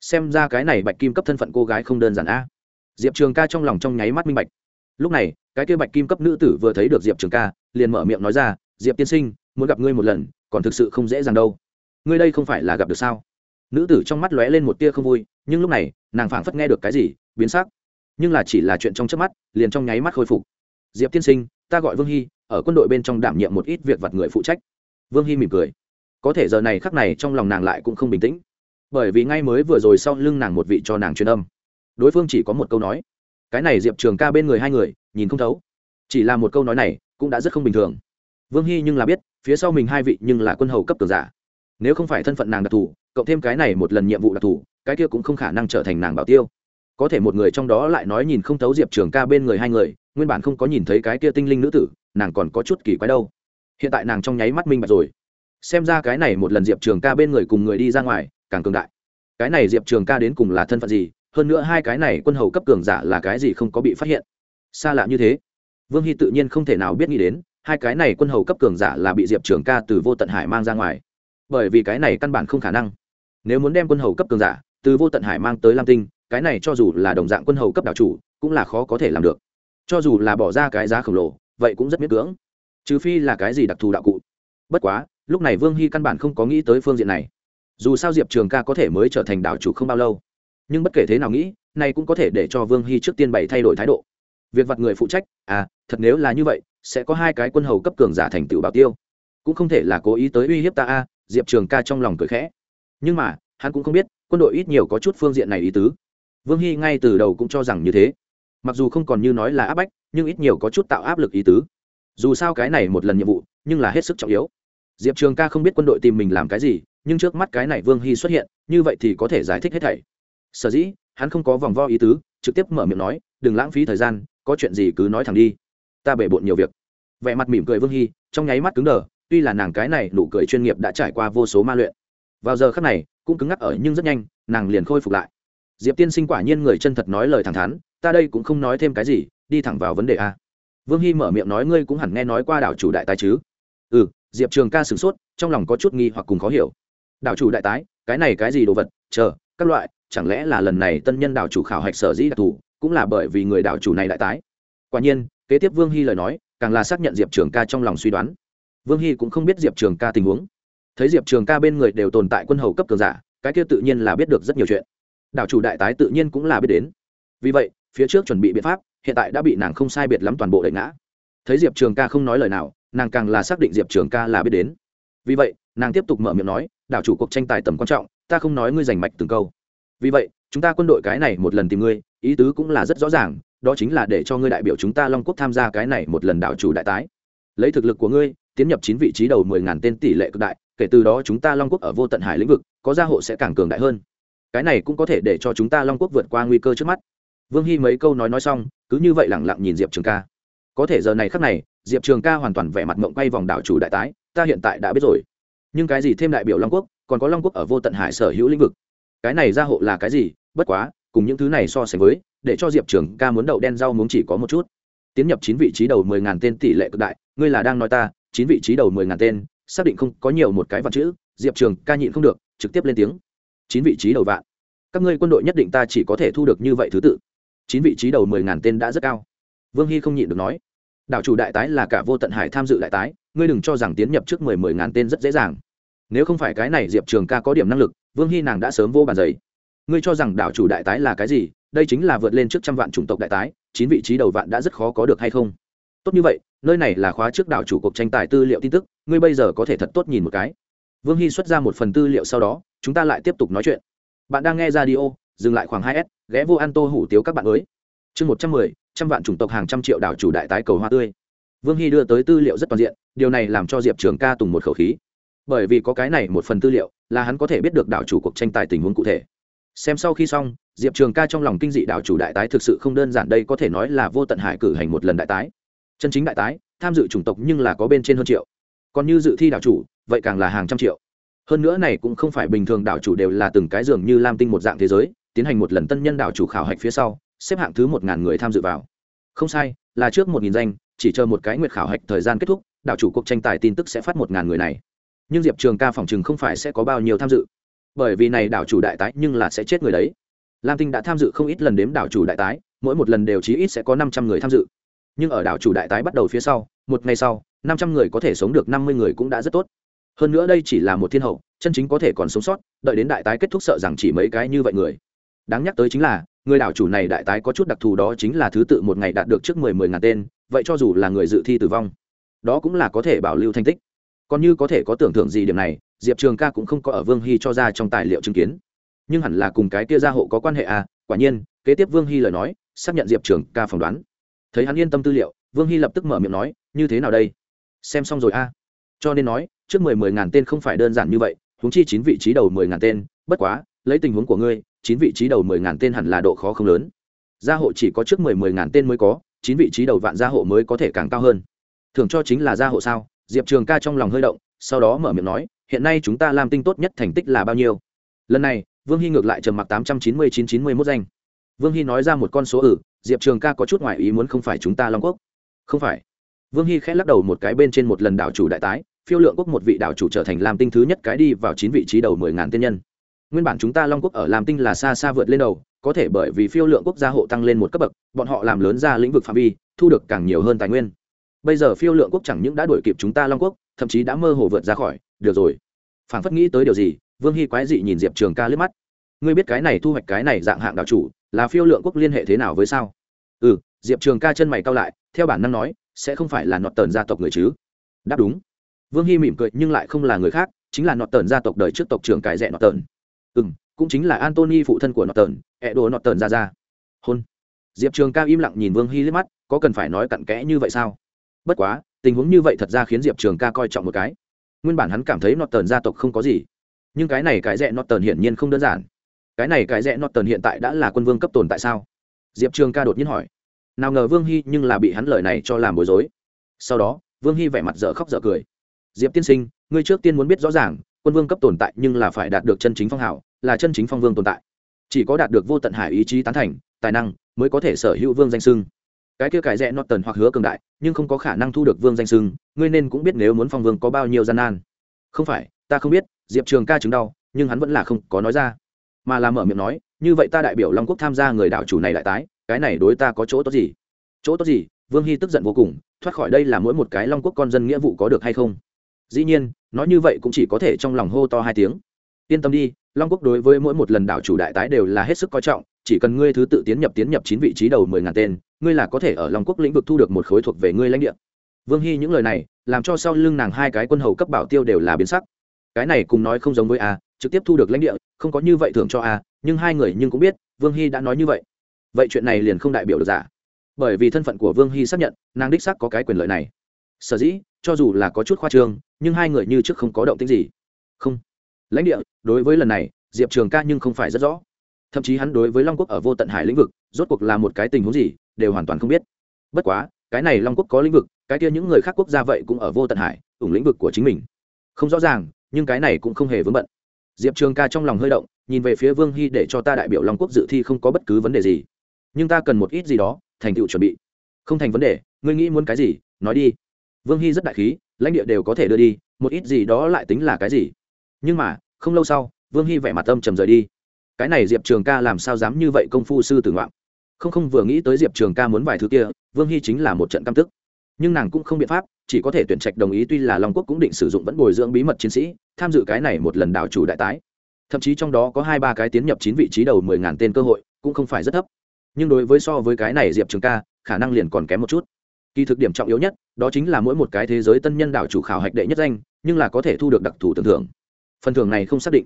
Xem ra cái này bạch kim cấp thân phận cô gái không đơn giản a. Diệp trường ca trong lòng trong nháy mắt minh bạch lúc này, cái kia bạch kim cấp nữ tử vừa thấy được diệp trường ca, liền mở miệng nói ra, diệp tiên sinh, muốn gặp ngươi một lần, còn thực sự không dễ dàng đâu. Ngươi đây không phải là gặp được sao? Nữ tử trong mắt lóe lên một tia không vui, nhưng lúc này, nàng phảng phất nghe được cái gì, biến sắc. Nhưng là chỉ là chuyện trong chớp mắt, liền trong nháy mắt khôi phục. Diệp tiên sinh, ta gọi vương hy, ở quân đội bên trong đảm nhiệm một ít việc vặt người phụ trách. Vương hy mỉm cười. Có thể giờ này khắc này trong lòng nàng lại cũng không bình tĩnh. Bởi vì ngay mới vừa rồi sau lưng nàng một vị cho nàng truyền âm, đối phương chỉ có một câu nói cái này diệp trường ca bên người hai người, nhìn không thấu. Chỉ là một câu nói này cũng đã rất không bình thường. Vương hy nhưng là biết, phía sau mình hai vị nhưng là quân hầu cấp tường giả. Nếu không phải thân phận nàng đặc thù, cộng thêm cái này một lần nhiệm vụ đặc thù, cái kia cũng không khả năng trở thành nàng bảo tiêu. Có thể một người trong đó lại nói nhìn không thấu diệp trường ca bên người hai người, nguyên bản không có nhìn thấy cái kia tinh linh nữ tử, nàng còn có chút kỳ quái đâu. Hiện tại nàng trong nháy mắt minh bạch rồi. Xem ra cái này một lần diệp trường ca bên người cùng người đi ra ngoài, càng cường đại. Cái này diệp trường ca đến cùng là thân phận gì hơn nữa hai cái này quân hầu cấp cường giả là cái gì không có bị phát hiện. Xa lạ như thế. Vương hy tự nhiên không thể nào biết nghĩ đến, hai cái này quân hầu cấp cường giả là bị diệp trường ca từ vô tận hải mang ra ngoài. Bởi vì cái này căn bản không khả năng. Nếu muốn đem quân hầu cấp cường giả từ vô tận hải mang tới lam tinh, cái này cho dù là đồng dạng quân hầu cấp đảo chủ, cũng là khó có thể làm được. Cho dù là bỏ ra cái giá khổng lồ, vậy cũng rất miễn cưỡng. Trừ phi là cái gì đặc thù đạo cụ. Bất quá, lúc này vương hy căn bản không có nghĩ tới phương diện này. Dù sao diệp trường ca có thể mới trở thành đảo chủ không bao lâu nhưng bất kể thế nào nghĩ, nay cũng có thể để cho vương hy trước tiên bày thay đổi thái độ. Việc vặt người phụ trách à thật nếu là như vậy, sẽ có hai cái quân hầu cấp cường giả thành tựu bảo tiêu. Cũng không thể là cố ý tới uy hiếp ta a, diệp trường ca trong lòng cười khẽ. Nhưng mà, hắn cũng không biết, quân đội ít nhiều có chút phương diện này ý tứ. Vương hy ngay từ đầu cũng cho rằng như thế. Mặc dù không còn như nói là áp bách, nhưng ít nhiều có chút tạo áp lực ý tứ. Dù sao cái này một lần nhiệm vụ, nhưng là hết sức trọng yếu. Diệp trường ca không biết quân đội tìm mình làm cái gì, nhưng trước mắt cái này vương hy xuất hiện, như vậy thì có thể giải thích hết thảy sở dĩ, hắn không có vòng vo ý tứ, trực tiếp mở miệng nói, đừng lãng phí thời gian, có chuyện gì cứ nói thẳng đi. Ta bể bộn nhiều việc. Vẻ mặt mỉm cười vương hy, trong nháy mắt cứng đờ, tuy là nàng cái này nụ cười chuyên nghiệp đã trải qua vô số ma luyện. Vào giờ khắc này, cũng cứng ngắc ở nhưng rất nhanh, nàng liền khôi phục lại. Diệp tiên sinh quả nhiên người chân thật nói lời thẳng thắn, ta đây cũng không nói thêm cái gì, đi thẳng vào vấn đề a. Vương hy mở miệng nói, ngươi cũng hẳn nghe nói qua đảo chủ đại tài chứ? Ừ. Diệp trường ca sửng sốt, trong lòng có chút nghi hoặc cùng khó hiểu. Đảo chủ đại tái, cái này cái gì đồ vật? Chờ, các loại chẳng lẽ là lần này tân nhân đảo chủ khảo hạch sở dĩ đặc thù, cũng là bởi vì người đảo chủ này đại tái? Quả nhiên, kế tiếp vương hy lời nói, càng là xác nhận diệp trường ca trong lòng suy đoán. Vương hy cũng không biết diệp trường ca tình huống. Thấy diệp trường ca bên người đều tồn tại quân hầu cấp cường giả, cái kia tự nhiên là biết được rất nhiều chuyện. Đảo chủ đại tái tự nhiên cũng là biết đến. Vì vậy, phía trước chuẩn bị biện pháp, hiện tại đã bị nàng không sai biệt lắm toàn bộ đẩy ngã. Thấy diệp trường ca không nói lời nào, nàng càng là xác định diệp trường ca là biết đến. Vì vậy, nàng tiếp tục mở miệng nói, đảo chủ cuộc tranh tài tầm quan trọng, ta không nói ngươi giành mạch từng câu vì vậy, chúng ta quân đội cái này một lần tìm ngươi, ý tứ cũng là rất rõ ràng, đó chính là để cho ngươi đại biểu chúng ta long quốc tham gia cái này một lần đảo chủ đại tái. Lấy thực lực của ngươi, tiến nhập chín vị trí đầu mười ngàn tên tỷ lệ cực đại, kể từ đó chúng ta long quốc ở vô tận hải lĩnh vực, có gia hộ sẽ càng cường đại hơn. Cái này cũng có thể để cho chúng ta long quốc vượt qua nguy cơ trước mắt. Vương hy mấy câu nói nói xong, cứ như vậy lẳng lặng nhìn diệp trường ca. Có thể giờ này khắc này, diệp trường ca hoàn toàn vẻ mặt mộng quay vòng đảo chủ đại tái, ta hiện tại đã biết rồi. Nhưng cái gì thêm đại biểu long quốc, còn có long quốc ở vô tận hải sở hữu lĩnh vực cái này gia hộ là cái gì? Bất quá, cùng những thứ này so sánh với, để cho diệp trường ca muốn đậu đen rau muốn chỉ có một chút. Tiến nhập chín vị trí đầu mười ngàn tên tỷ lệ cực đại, ngươi là đang nói ta, chín vị trí đầu mười ngàn tên, xác định không có nhiều một cái vật chữ, diệp trường ca nhịn không được, trực tiếp lên tiếng. Chín vị trí đầu vạn. Các ngươi quân đội nhất định ta chỉ có thể thu được như vậy thứ tự. Chín vị trí đầu mười ngàn tên đã rất cao. Vương hy không nhịn được nói. Đảo chủ đại tái là cả vô tận hải tham dự đại tái, ngươi đừng cho rằng tiến nhập trước mười mười ngàn tên rất dễ dàng. Nếu không phải cái này diệp trường ca có điểm năng lực vương hy nàng đã sớm vô bàn giấy ngươi cho rằng đảo chủ đại tái là cái gì? đây chính là vượt lên trước trăm vạn chủng tộc đại tái, chín vị trí đầu vạn đã rất khó có được hay không? tốt như vậy, nơi này là khóa trước đảo chủ cuộc tranh tài tư liệu tin tức, ngươi bây giờ có thể thật tốt nhìn một cái. vương hy xuất ra một phần tư liệu sau đó, chúng ta lại tiếp tục nói chuyện. bạn đang nghe ra đi ô dừng lại khoảng hai s, ghé vô an tô hủ tiếu các bạn mới. chương một trăm mười, trăm vạn chủng tộc hàng trăm triệu đảo chủ đại tái cầu hoa tươi. vương hy đưa tới tư liệu rất toàn diện, điều này làm cho diệp trường ca tùng một khẩu khí bởi vì có cái này một phần tư liệu là hắn có thể biết được đảo chủ cuộc tranh tài tình huống cụ thể. Xem sau khi xong, diệp trường ca trong lòng kinh dị đảo chủ đại tái thực sự không đơn giản đây có thể nói là vô tận hải cử hành một lần đại tái. Chân chính đại tái, tham dự chủng tộc nhưng là có bên trên hơn triệu. Còn như dự thi đảo chủ, vậy càng là hàng trăm triệu. Hơn nữa này cũng không phải bình thường đảo chủ đều là từng cái giường như lam tinh một dạng thế giới, tiến hành một lần tân nhân đảo chủ khảo hạch phía sau, xếp hạng thứ một ngàn người tham dự vào. Không sai, là trước một nghìn danh, chỉ chờ một cái nguyệt khảo hạch thời gian kết thúc, đảo chủ cuộc tranh tài tin tức sẽ phát một ngàn người này nhưng diệp trường ca phòng chừng không phải sẽ có bao nhiêu tham dự. Bởi vì này đảo chủ đại tái nhưng là sẽ chết người đấy. Lam tinh đã tham dự không ít lần đếm đảo chủ đại tái, mỗi một lần đều chí ít sẽ có năm trăm người tham dự. Nhưng ở đảo chủ đại tái bắt đầu phía sau, một ngày sau, năm trăm người có thể sống được năm mươi người cũng đã rất tốt. Hơn nữa đây chỉ là một thiên hậu, chân chính có thể còn sống sót, đợi đến đại tái kết thúc sợ rằng chỉ mấy cái như vậy người. Đáng nhắc tới chính là, người đảo chủ này đại tái có chút đặc thù đó chính là thứ tự một ngày đạt được trước mười mười ngàn tên, vậy cho dù là người dự thi tử vong, đó cũng là có thể bảo lưu thành tích còn như có thể có tưởng thưởng gì điểm này, diệp trường ca cũng không có ở vương hy cho ra trong tài liệu chứng kiến. Nhưng hẳn là cùng cái kia gia hộ có quan hệ à quả nhiên, kế tiếp vương hy lời nói, xác nhận diệp trường ca phỏng đoán. Thấy hắn yên tâm tư liệu, vương hy lập tức mở miệng nói, như thế nào đây? Xem xong rồi a à. cho nên nói, trước mười mười ngàn tên không phải đơn giản như vậy, huống chi chín vị trí đầu mười ngàn tên, bất quá, lấy tình huống của ngươi, chín vị trí đầu mười ngàn tên hẳn là độ khó không lớn. Gia hộ chỉ có trước mười mười ngàn tên mới có, chín vị trí đầu vạn gia hộ mới có thể càng cao hơn. Thường cho chính là gia hộ sao? Diệp trường ca trong lòng hơi động, sau đó mở miệng nói, hiện nay chúng ta làm tinh tốt nhất thành tích là bao nhiêu? Lần này, vương hy ngược lại trầm mặc tám trăm chín mươi chín chín mươi mốt danh. Vương hy nói ra một con số ử diệp trường ca có chút ngoại ý muốn không phải chúng ta long quốc. Không phải. Vương hy khẽ lắc đầu một cái bên trên một lần đảo chủ đại tái, phiêu lượng quốc một vị đảo chủ trở thành làm tinh thứ nhất cái đi vào chín vị trí đầu mười ngàn tiên nhân. Nguyên bản chúng ta long quốc ở làm tinh là xa xa vượt lên đầu, có thể bởi vì phiêu lượng quốc gia hộ tăng lên một cấp bậc, bọn họ làm lớn ra lĩnh vực phạm vi, thu được càng nhiều hơn tài nguyên bây giờ phiêu lượng quốc chẳng những đã đuổi kịp chúng ta long quốc, thậm chí đã mơ hồ vượt ra khỏi. Được rồi. Phảng phất nghĩ tới điều gì, vương hy quái dị nhìn diệp trường ca liếc mắt. Ngươi biết cái này thu hoạch cái này dạng hạng đạo chủ, là phiêu lượng quốc liên hệ thế nào với sao? Ừ diệp trường ca chân mày cao lại, theo bản năng nói, sẽ không phải là nọt tờn gia tộc người chứ? Đáp đúng. Vương hy mỉm cười, nhưng lại không là người khác, chính là nọt tờn gia tộc đời trước tộc trưởng cải rẽ nọt tờn. Ừ m cũng chính là antony phụ thân của nọt tờn ẹ đồ nọt tờn ra ra hôn. Diệp trường ca im lặng nhìn vương hy liếc mắt, có cần phải nói cặn kẽ như vậy sao? Bất quá, tình huống như vậy thật ra khiến diệp trường ca coi trọng một cái. Nguyên bản hắn cảm thấy nọt tờn gia tộc không có gì, nhưng cái này cái rẽ nọt tờn hiển nhiên không đơn giản. Cái này cái rẽ nọt tờn hiện tại đã là quân vương cấp tồn tại sao? Diệp trường ca đột nhiên hỏi. Nào ngờ vương hy nhưng là bị hắn lời này cho làm bối rối. Sau đó, vương hy vẻ mặt dở khóc dở cười. Diệp tiên sinh, ngươi trước tiên muốn biết rõ ràng, quân vương cấp tồn tại nhưng là phải đạt được chân chính phong hảo là chân chính phong vương tồn tại. Chỉ có đạt được vô tận hải ý chí tán thành, tài năng, mới có thể sở hữu vương danh sưng cái kia cải rẽ nọt tần hoặc hứa cường đại, nhưng không có khả năng thu được vương danh sưng ngươi nên cũng biết nếu muốn phong vương có bao nhiêu gian nan. Không phải, ta không biết, diệp trường ca chứng đau, nhưng hắn vẫn là không có nói ra. Mà là mở miệng nói, như vậy ta đại biểu long quốc tham gia người đảo chủ này đại tái, cái này đối ta có chỗ tốt gì? Chỗ tốt gì? Vương hy tức giận vô cùng, thoát khỏi đây là mỗi một cái long quốc con dân nghĩa vụ có được hay không? Dĩ nhiên, nói như vậy cũng chỉ có thể trong lòng hô to hai tiếng. Yên tâm đi, long quốc đối với mỗi một lần đảo chủ đại tái đều là hết sức coi trọng, chỉ cần ngươi thứ tự tiến nhập tiến nhập chín vị trí đầu mười ngàn tên ngươi là có thể ở long quốc lĩnh vực thu được một khối thuộc về ngươi lãnh địa. Vương hy những lời này, làm cho sau lưng nàng hai cái quân hầu cấp bảo tiêu đều là biến sắc. Cái này cùng nói không giống với a, trực tiếp thu được lãnh địa, không có như vậy thưởng cho a, nhưng hai người nhưng cũng biết, vương hy đã nói như vậy. Vậy chuyện này liền không đại biểu được giả. Bởi vì thân phận của vương hy xác nhận, nàng đích xác có cái quyền lợi này. Sở dĩ, cho dù là có chút khoa trương, nhưng hai người như trước không có động tính gì. Không. Lãnh địa, đối với lần này, diệp trường ca nhưng không phải rất rõ. Thậm chí hắn đối với long quốc ở vô tận hải lĩnh vực, rốt cuộc là một cái tình huống gì đều hoàn toàn không biết. Bất quá, cái này long quốc có lĩnh vực, cái kia những người khác quốc gia vậy cũng ở vô tận hải, ủng lĩnh vực của chính mình. Không rõ ràng, nhưng cái này cũng không hề vướng bận. Diệp trường ca trong lòng hơi động, nhìn về phía vương hy để cho ta đại biểu long quốc dự thi không có bất cứ vấn đề gì. Nhưng ta cần một ít gì đó, thành tựu chuẩn bị. Không thành vấn đề, ngươi nghĩ muốn cái gì, nói đi. Vương hy rất đại khí, lãnh địa đều có thể đưa đi, một ít gì đó lại tính là cái gì. Nhưng mà, không lâu sau, vương hy vẻ mặt tâm trầm rời đi. Cái này diệp trường ca làm sao dám như vậy công phu sư tử ngoạn không không vừa nghĩ tới diệp trường ca muốn vài thứ kia, vương hy chính là một trận căm tức. Nhưng nàng cũng không biện pháp, chỉ có thể tuyển trạch đồng ý tuy là long quốc cũng định sử dụng vẫn bồi dưỡng bí mật chiến sĩ, tham dự cái này một lần đảo chủ đại tái. Thậm chí trong đó có hai ba cái tiến nhập chín vị trí đầu mười ngàn tên cơ hội, cũng không phải rất thấp. Nhưng đối với so với cái này diệp trường ca, khả năng liền còn kém một chút. Kỳ thực điểm trọng yếu nhất, đó chính là mỗi một cái thế giới tân nhân đảo chủ khảo hạch đệ nhất danh, nhưng là có thể thu được đặc thù tưởng thưởng. Phần thưởng này không xác định.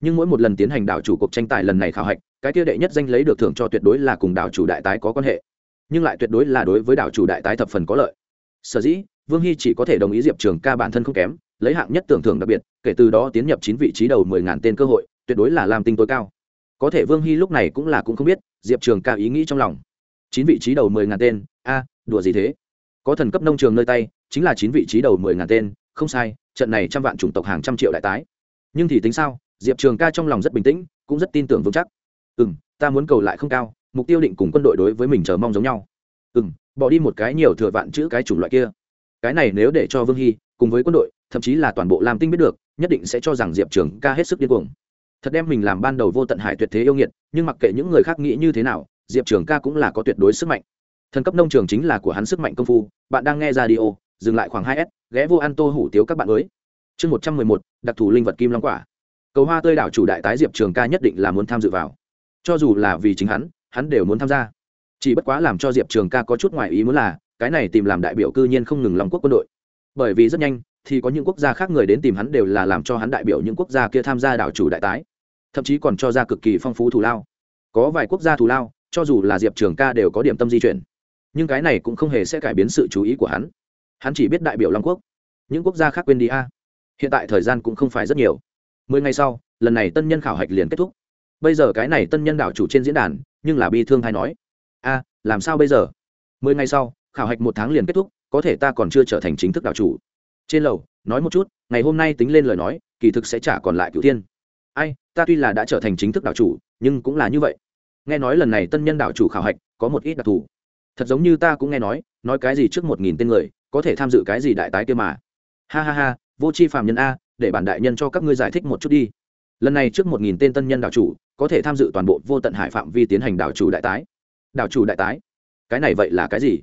Nhưng mỗi một lần tiến hành đảo chủ cuộc tranh tài lần này khảo hạch cái kia đệ nhất danh lấy được thưởng cho tuyệt đối là cùng đảo chủ đại tái có quan hệ, nhưng lại tuyệt đối là đối với đảo chủ đại tái thập phần có lợi. Sở dĩ, vương hy chỉ có thể đồng ý diệp trường ca bản thân không kém, lấy hạng nhất tưởng thưởng đặc biệt, kể từ đó tiến nhập chín vị trí đầu mười ngàn tên cơ hội, tuyệt đối là làm tinh tối cao. Có thể vương hy lúc này cũng là cũng không biết, diệp trường ca ý nghĩ trong lòng. Chín vị trí đầu mười ngàn tên, a, đùa gì thế? Có thần cấp nông trường nơi tay, chính là chín vị trí đầu mười ngàn tên, không sai, trận này trăm vạn chủng tộc hàng trăm triệu đại tái. Nhưng thì tính sao? Diệp trường ca trong lòng rất bình tĩnh, cũng rất tin tưởng vững chắc ừ m ta muốn cầu lại không cao, mục tiêu định cùng quân đội đối với mình chờ mong giống nhau. Ừ m bỏ đi một cái nhiều thừa vạn chữ cái chủng loại kia. Cái này nếu để cho vương hy cùng với quân đội, thậm chí là toàn bộ lam tinh biết được, nhất định sẽ cho rằng diệp trường ca hết sức điên cuồng. Thật đem mình làm ban đầu vô tận hải tuyệt thế yêu nghiệt, nhưng mặc kệ những người khác nghĩ như thế nào, diệp trường ca cũng là có tuyệt đối sức mạnh. Thần cấp nông trường chính là của hắn sức mạnh công phu, bạn đang nghe ra đi ô dừng lại khoảng hai s, ghé vô ăn tô hủ tiếu các bạn mới. Chương một trăm mười một, đặc thù linh vật kim long quả. Cầu hoa tươi đảo chủ đại tái diệp trường ca nhất định là muốn tham dự vào cho dù là vì chính hắn hắn đều muốn tham gia. Chỉ bất quá làm cho diệp trường ca có chút ngoại ý muốn là, cái này tìm làm đại biểu cư nhiên không ngừng lòng quốc quân đội. Bởi vì rất nhanh, thì có những quốc gia khác người đến tìm hắn đều là làm cho hắn đại biểu những quốc gia kia tham gia đảo chủ đại tái. Thậm chí còn cho ra cực kỳ phong phú thù lao. Có vài quốc gia thù lao, cho dù là diệp trường ca đều có điểm tâm di chuyển. Nhưng cái này cũng không hề sẽ cải biến sự chú ý của hắn. Hắn chỉ biết đại biểu long quốc. Những quốc gia khác quên đi a. Hiện tại thời gian cũng không phải rất nhiều. Mười ngày sau, lần này tân nhân khảo hạch liền kết thúc bây giờ cái này tân nhân đảo chủ trên diễn đàn, nhưng là bi thương hay nói. A, làm sao bây giờ? Mười ngày sau, khảo hạch một tháng liền kết thúc, có thể ta còn chưa trở thành chính thức đảo chủ. Trên lầu, nói một chút, ngày hôm nay tính lên lời nói, kỳ thực sẽ trả còn lại cựu thiên. Ai, ta tuy là đã trở thành chính thức đảo chủ, nhưng cũng là như vậy. Nghe nói lần này tân nhân đảo chủ khảo hạch có một ít đặc thù. Thật giống như ta cũng nghe nói nói cái gì trước một nghìn tên người, có thể tham dự cái gì đại tái kia mà. Ha ha ha, vô c h i phạm nhân a, để bản đại nhân cho các ngươi giải thích một chút đi. Lần này trước một nghìn tên tân nhân đảo chủ có thể tham dự toàn bộ vô tận hải phạm vi tiến hành đảo chủ đại tái. Đảo chủ đại tái? Cái này vậy là cái gì?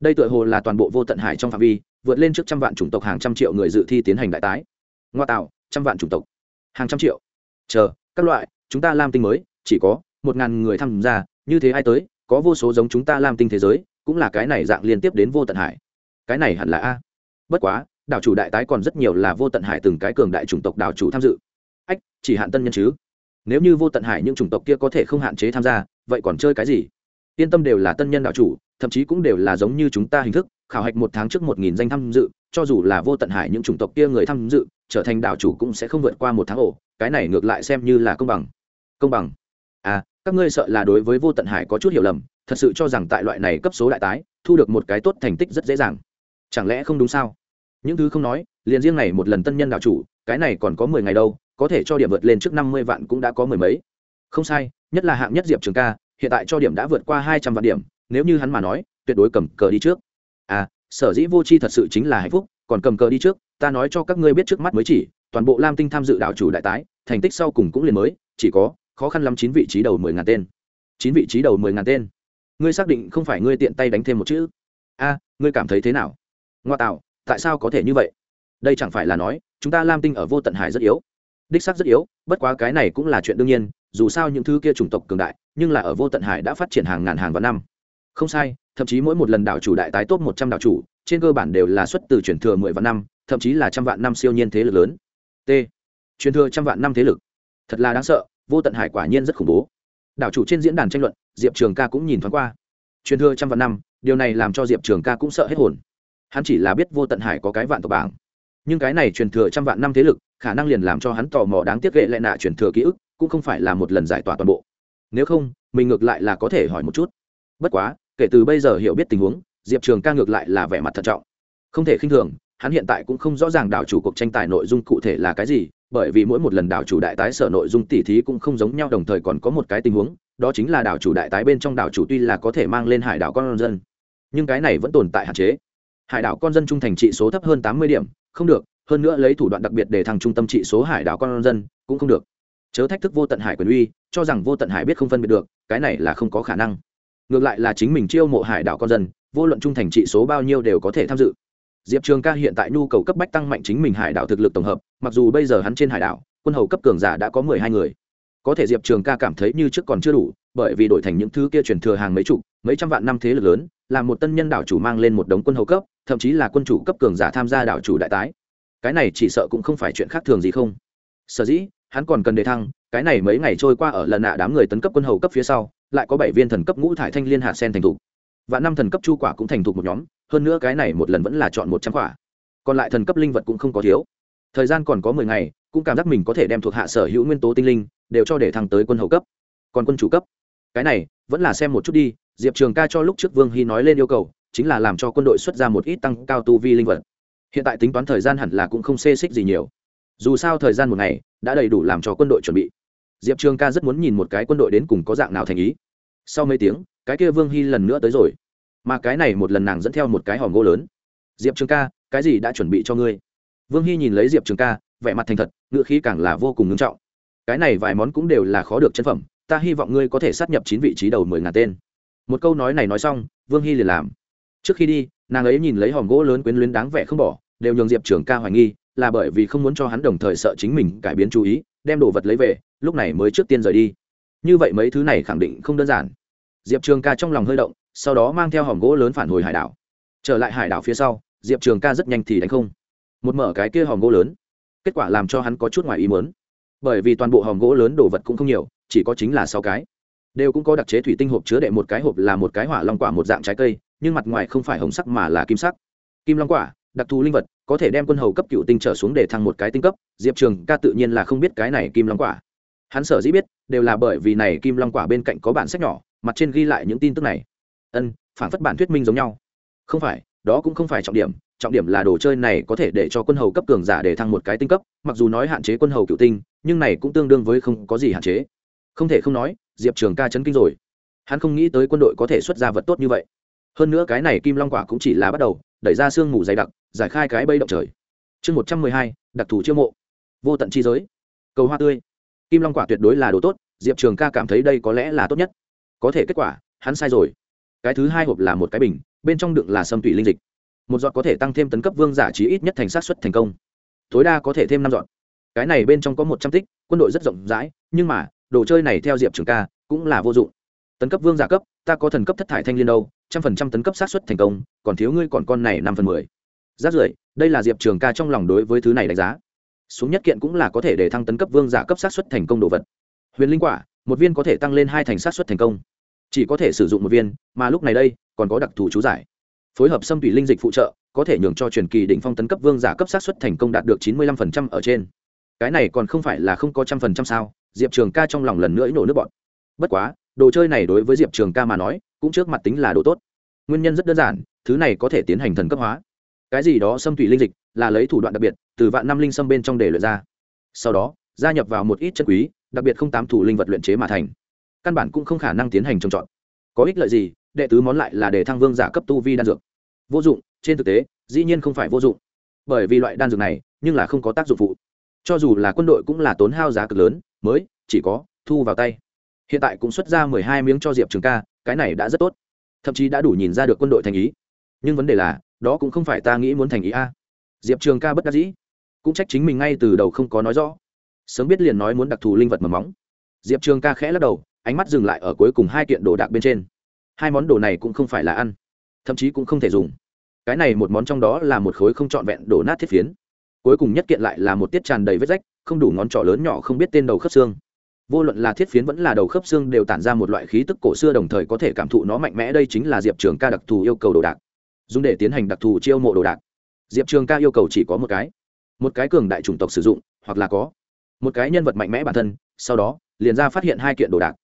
Đây tựa hồ là toàn bộ vô tận hải trong phạm vi, vượt lên trước trăm vạn chủng tộc hàng trăm triệu người dự thi tiến hành đại tái. Ngoa tạo, trăm vạn chủng tộc. Hàng trăm triệu. Chờ, các loại, chúng ta lam tinh mới, chỉ có một ngàn người tham gia, như thế ai tới, có vô số giống chúng ta lam tinh thế giới, cũng là cái này dạng liên tiếp đến vô tận hải. Cái này hẳn là a. Bất quá, đảo chủ đại tái còn rất nhiều là vô tận hải từng cái cường đại chủng tộc đảo chủ tham dự. Ách, chỉ hạn tân nhân chứ? Nếu như vô tận hải những chủng tộc kia có thể không hạn chế tham gia, vậy còn chơi cái gì? Yên tâm đều là tân nhân đảo chủ, thậm chí cũng đều là giống như chúng ta hình thức, khảo hạch một tháng trước một nghìn danh tham dự, cho dù là vô tận hải những chủng tộc kia người tham dự, trở thành đảo chủ cũng sẽ không vượt qua một tháng ổ, cái này ngược lại xem như là công bằng. Công bằng. À các ngươi sợ là đối với vô tận hải có chút hiểu lầm, thật sự cho rằng tại loại này cấp số đại tái, thu được một cái tốt thành tích rất dễ dàng. Chẳng lẽ không đúng sao? Những thứ không nói, liền riêng này một lần tân nhân đảo chủ, cái này còn có mười ngày đâu có thể cho điểm vượt lên trước năm mươi vạn cũng đã có mười mấy. Không sai, nhất là hạng nhất diệp trường ca, hiện tại cho điểm đã vượt qua hai trăm vạn điểm, nếu như hắn mà nói, tuyệt đối cầm cờ đi trước. À sở dĩ vô c h i thật sự chính là hạnh phúc, còn cầm cờ đi trước, ta nói cho các ngươi biết trước mắt mới chỉ, toàn bộ lam tinh tham dự đảo chủ đại tái, thành tích sau cùng cũng liền mới, chỉ có, khó khăn lắm chín vị trí đầu mười ngàn tên. Chín vị trí đầu mười ngàn tên. Ngươi xác định không phải ngươi tiện tay đánh thêm một chữ? A ngươi cảm thấy thế nào? Ngoa tạo, tại sao có thể như vậy? Đây chẳng phải là nói, chúng ta lam tinh ở vô tận hải rất yếu đích xác rất yếu, bất quá cái này cũng là chuyện đương nhiên, dù sao những thứ kia chủng tộc cường đại, nhưng là ở vô tận hải đã phát triển hàng ngàn hàng vạn năm. Không sai, thậm chí mỗi một lần đảo chủ đại tái tốt một trăm đảo chủ, trên cơ bản đều là xuất từ truyền thừa mười vạn năm, thậm chí là trăm vạn năm siêu nhiên thế lực lớn. T. Truyền thừa trăm vạn năm thế lực. Thật là đáng sợ, vô tận hải quả nhiên rất khủng bố. Đảo chủ trên diễn đàn tranh luận, diệp trường ca cũng nhìn thoáng qua. Truyền thừa trăm vạn năm, điều này làm cho diệp trường ca cũng sợ hết hồn. Hắn chỉ là biết vô tận hải có cái vạn tộc bảng nhưng cái này truyền thừa trăm vạn năm thế lực, khả năng liền làm cho hắn tò mò đáng tiếc ghệ lại nạ truyền thừa ký ức, cũng không phải là một lần giải tỏa toàn bộ. Nếu không, mình ngược lại là có thể hỏi một chút. Bất quá, kể từ bây giờ hiểu biết tình huống, diệp trường ca ngược lại là vẻ mặt thận trọng. Không thể khinh thường, hắn hiện tại cũng không rõ ràng đảo chủ cuộc tranh tài nội dung cụ thể là cái gì, bởi vì mỗi một lần đảo chủ đại tái sở nội dung tỉ thí cũng không giống nhau, đồng thời còn có một cái tình huống, đó chính là đảo chủ đại tái bên trong đảo chủ tuy là có thể mang lên hải đảo con dân, nhưng cái này vẫn tồn tại hạn chế. Hải đảo con dân trung thành trị số thấp hơn tám mươi điểm không được, hơn nữa lấy thủ đoạn đặc biệt để thằng trung tâm trị số hải đảo con dân, cũng không được. Chớ thách thức vô tận hải quyền uy, cho rằng vô tận hải biết không phân biệt được, cái này là không có khả năng. Ngược lại là chính mình chiêu mộ hải đảo con dân, vô luận trung thành trị số bao nhiêu đều có thể tham dự. Diệp trường ca hiện tại nhu cầu cấp bách tăng mạnh chính mình hải đảo thực lực tổng hợp, mặc dù bây giờ hắn trên hải đảo, quân hầu cấp cường giả đã có mười hai người. Có thể diệp trường ca cảm thấy như trước còn chưa đủ, bởi vì đổi thành những thứ kia truyền thừa hàng mấy chục, mấy trăm vạn năm thế lực lớn là một tân nhân đảo chủ mang lên một đống quân hầu cấp, thậm chí là quân chủ cấp cường giả tham gia đảo chủ đại tái. Cái này chỉ sợ cũng không phải chuyện khác thường gì không? Sở dĩ, hắn còn cần đề thăng, cái này mấy ngày trôi qua ở lần nạ đám người tấn cấp quân hầu cấp phía sau, lại có bảy viên thần cấp ngũ thải thanh liên hạt sen thành thục. Và năm thần cấp chu quả cũng thành thục một nhóm, hơn nữa cái này một lần vẫn là chọn một trăm quả. Còn lại thần cấp linh vật cũng không có thiếu. Thời gian còn có mười ngày, cũng cảm giác mình có thể đem thuộc hạ sở hữu nguyên tố tinh linh, đều cho để thăng tới quân hầu cấp. Còn quân chủ cấp. Cái này, vẫn là xem một chút đi diệp trường ca cho lúc trước vương hy nói lên yêu cầu, chính là làm cho quân đội xuất ra một ít tăng cao tu vi linh vật. Hiện tại tính toán thời gian hẳn là cũng không xê xích gì nhiều. Dù sao thời gian một ngày đã đầy đủ làm cho quân đội chuẩn bị. Diệp trường ca rất muốn nhìn một cái quân đội đến cùng có dạng nào thành ý. Sau mấy tiếng, cái kia vương hy lần nữa tới rồi. Mà cái này một lần nàng dẫn theo một cái hòm gỗ lớn. Diệp trường ca, cái gì đã chuẩn bị cho ngươi? Vương hy nhìn lấy diệp trường ca, vẻ mặt thành thật ngựa khí càng là vô cùng ngưng trọng. Cái này vài món cũng đều là khó được chân phẩm, ta hy vọng ngươi có thể sát nhập chín vị trí đầu mười ngàn tên một câu nói này nói xong, vương hy liền làm. Trước khi đi, nàng ấy nhìn lấy hòm gỗ lớn quyến luyến đáng vẻ không bỏ, đều nhường diệp trường ca hoài nghi, là bởi vì không muốn cho hắn đồng thời sợ chính mình cải biến chú ý, đem đồ vật lấy về, lúc này mới trước tiên rời đi. Như vậy mấy thứ này khẳng định không đơn giản. Diệp trường ca trong lòng hơi động, sau đó mang theo hòm gỗ lớn phản hồi hải đảo. Trở lại hải đảo phía sau, diệp trường ca rất nhanh thì đánh không. Một mở cái kia hòm gỗ lớn, kết quả làm cho hắn có chút ngoài ý mớn bởi vì toàn bộ hòm gỗ lớn đồ vật cũng không nhiều, chỉ có chính là sáu cái đều cũng có đặc chế thủy tinh hộp chứa đệ một cái hộp là một cái hỏa long quả một dạng trái cây, nhưng mặt ngoài không phải hồng sắc mà là kim sắc. Kim long quả, đặc thù linh vật, có thể đem quân hầu cấp cựu tinh trở xuống để thăng một cái tinh cấp, diệp trường ca tự nhiên là không biết cái này kim long quả. Hắn sở dĩ biết, đều là bởi vì này kim long quả bên cạnh có bản sách nhỏ, mặt trên ghi lại những tin tức này. Ân phản phất bản thuyết minh giống nhau. Không phải, đó cũng không phải trọng điểm trọng điểm là đồ chơi này có thể để cho quân hầu cấp cường giả để thăng một cái tinh cấp, mặc dù nói hạn chế quân hầu cựu tinh, nhưng này cũng tương đương với không có gì hạn chế. Không thể không nói diệp trường ca chấn kinh rồi. Hắn không nghĩ tới quân đội có thể xuất ra vật tốt như vậy. Hơn nữa cái này kim long quả cũng chỉ là bắt đầu, đẩy ra sương mù dày đặc, giải khai cái bây động trời. Chương một trăm mười hai, đặc thù chiêu mộ. Vô tận chi giới. Cầu hoa tươi. Kim long quả tuyệt đối là đồ tốt, diệp trường ca cảm thấy đây có lẽ là tốt nhất. Có thể kết quả, hắn sai rồi. Cái thứ hai hộp là một cái bình, bên trong đựng là sâm tủy linh dịch. Một giọt có thể tăng thêm tấn cấp vương giả trí ít nhất thành sát xuất thành công. Tối đa có thể thêm năm giọt. Cái này bên trong có một trăm tích, quân đội rất rộng rãi, nhưng mà đồ chơi này theo diệp trường ca cũng là vô dụng. Tấn cấp vương giả cấp, ta có thần cấp thất thải thanh liên đâu, trăm phần trăm tấn cấp sát xuất thành công, còn thiếu ngươi còn con này năm phần mười. Rát rưởi, đây là diệp trường ca trong lòng đối với thứ này đánh giá. Xuống nhất kiện cũng là có thể để thăng tấn cấp vương giả cấp sát xuất thành công đồ vật. Huyền linh quả, một viên có thể tăng lên hai thành sát xuất thành công. Chỉ có thể sử dụng một viên, mà lúc này đây, còn có đặc thù chú giải. Phối hợp xâm tùy linh dịch phụ trợ, có thể nhường cho truyền kỳ đỉnh phong tấn cấp vương giả cấp sát xuất thành công đạt được chín mươi lăm phần trăm ở trên. Cái này còn không phải là không có trăm phần trăm sao? Diệp trường ca trong lòng lần nữa nổ nước bọn bất quá, đồ chơi này đối với diệp trường ca mà nói, cũng trước mặt tính là đồ tốt. Nguyên nhân rất đơn giản, thứ này có thể tiến hành thần cấp hóa. Cái gì đó xâm thủy linh dịch, là lấy thủ đoạn đặc biệt, từ vạn năm linh xâm bên trong để luyện ra. Sau đó, gia nhập vào một ít chân quý, đặc biệt không tám thủ linh vật luyện chế mà thành. Căn bản cũng không khả năng tiến hành trồng trọt. Có ích lợi gì, đệ tứ món lại là để thăng vương giả cấp tu vi đan dược. Vô dụng, trên thực tế, dĩ nhiên không phải vô dụng. Bởi vì loại đan dược này, nhưng là không có tác dụng phụ. Cho dù là quân đội cũng là tốn hao giá cực lớn mới, chỉ có thu vào tay. Hiện tại cũng xuất ra mười hai miếng cho diệp trường ca, cái này đã rất tốt. Thậm chí đã đủ nhìn ra được quân đội thành ý. Nhưng vấn đề là, đó cũng không phải ta nghĩ muốn thành ý a. Diệp trường ca bất đắc dĩ, cũng trách chính mình ngay từ đầu không có nói rõ. Sớm biết liền nói muốn đặc thù linh vật mầm móng. Diệp trường ca khẽ lắc đầu, ánh mắt dừng lại ở cuối cùng hai kiện đồ đạc bên trên. Hai món đồ này cũng không phải là ăn, thậm chí cũng không thể dùng. Cái này một món trong đó là một khối không trọn vẹn đổ nát thiết phiến cuối cùng nhất kiện lại là một tiết tràn đầy vết rách, không đủ ngón trỏ lớn nhỏ không biết tên đầu khớp xương. Vô luận là thiết phiến vẫn là đầu khớp xương đều tản ra một loại khí tức cổ xưa đồng thời có thể cảm thụ nó mạnh mẽ. Đây chính là diệp trường ca đặc thù yêu cầu đồ đạc. Dùng để tiến hành đặc thù chiêu mộ đồ đạc. Diệp trường ca yêu cầu chỉ có một cái. Một cái cường đại chủng tộc sử dụng, hoặc là có. Một cái nhân vật mạnh mẽ bản thân, sau đó, liền ra phát hiện hai kiện đồ đạc.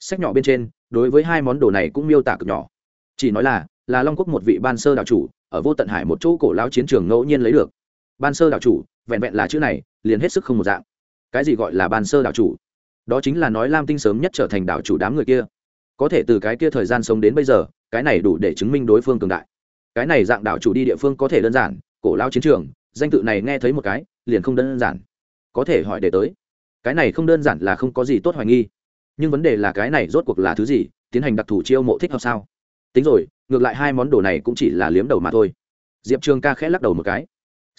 Sách nhỏ bên trên, đối với hai món đồ này cũng miêu tả cực nhỏ. Chỉ nói là là long quốc một vị ban sơ đạo chủ, ở vô tận hải một chỗ cổ lão chiến trường ngẫu nhiên lấy được ban sơ đạo chủ, vẹn vẹn là chữ này, liền hết sức không một dạng. Cái gì gọi là ban sơ đạo chủ? Đó chính là nói lam tinh sớm nhất trở thành đạo chủ đám người kia. Có thể từ cái kia thời gian sống đến bây giờ, cái này đủ để chứng minh đối phương cường đại. Cái này dạng đạo chủ đi địa phương có thể đơn giản, cổ lao chiến trường, danh tự này nghe thấy một cái, liền không đơn giản. Có thể hỏi để tới. Cái này không đơn giản là không có gì tốt hoài nghi. Nhưng vấn đề là cái này rốt cuộc là thứ gì, tiến hành đặc thù chiêu mộ thích hợp sao? Tính rồi, ngược lại hai món đồ này cũng chỉ là liếm đầu mà thôi. Diệp trường ca khẽ lắc đầu một cái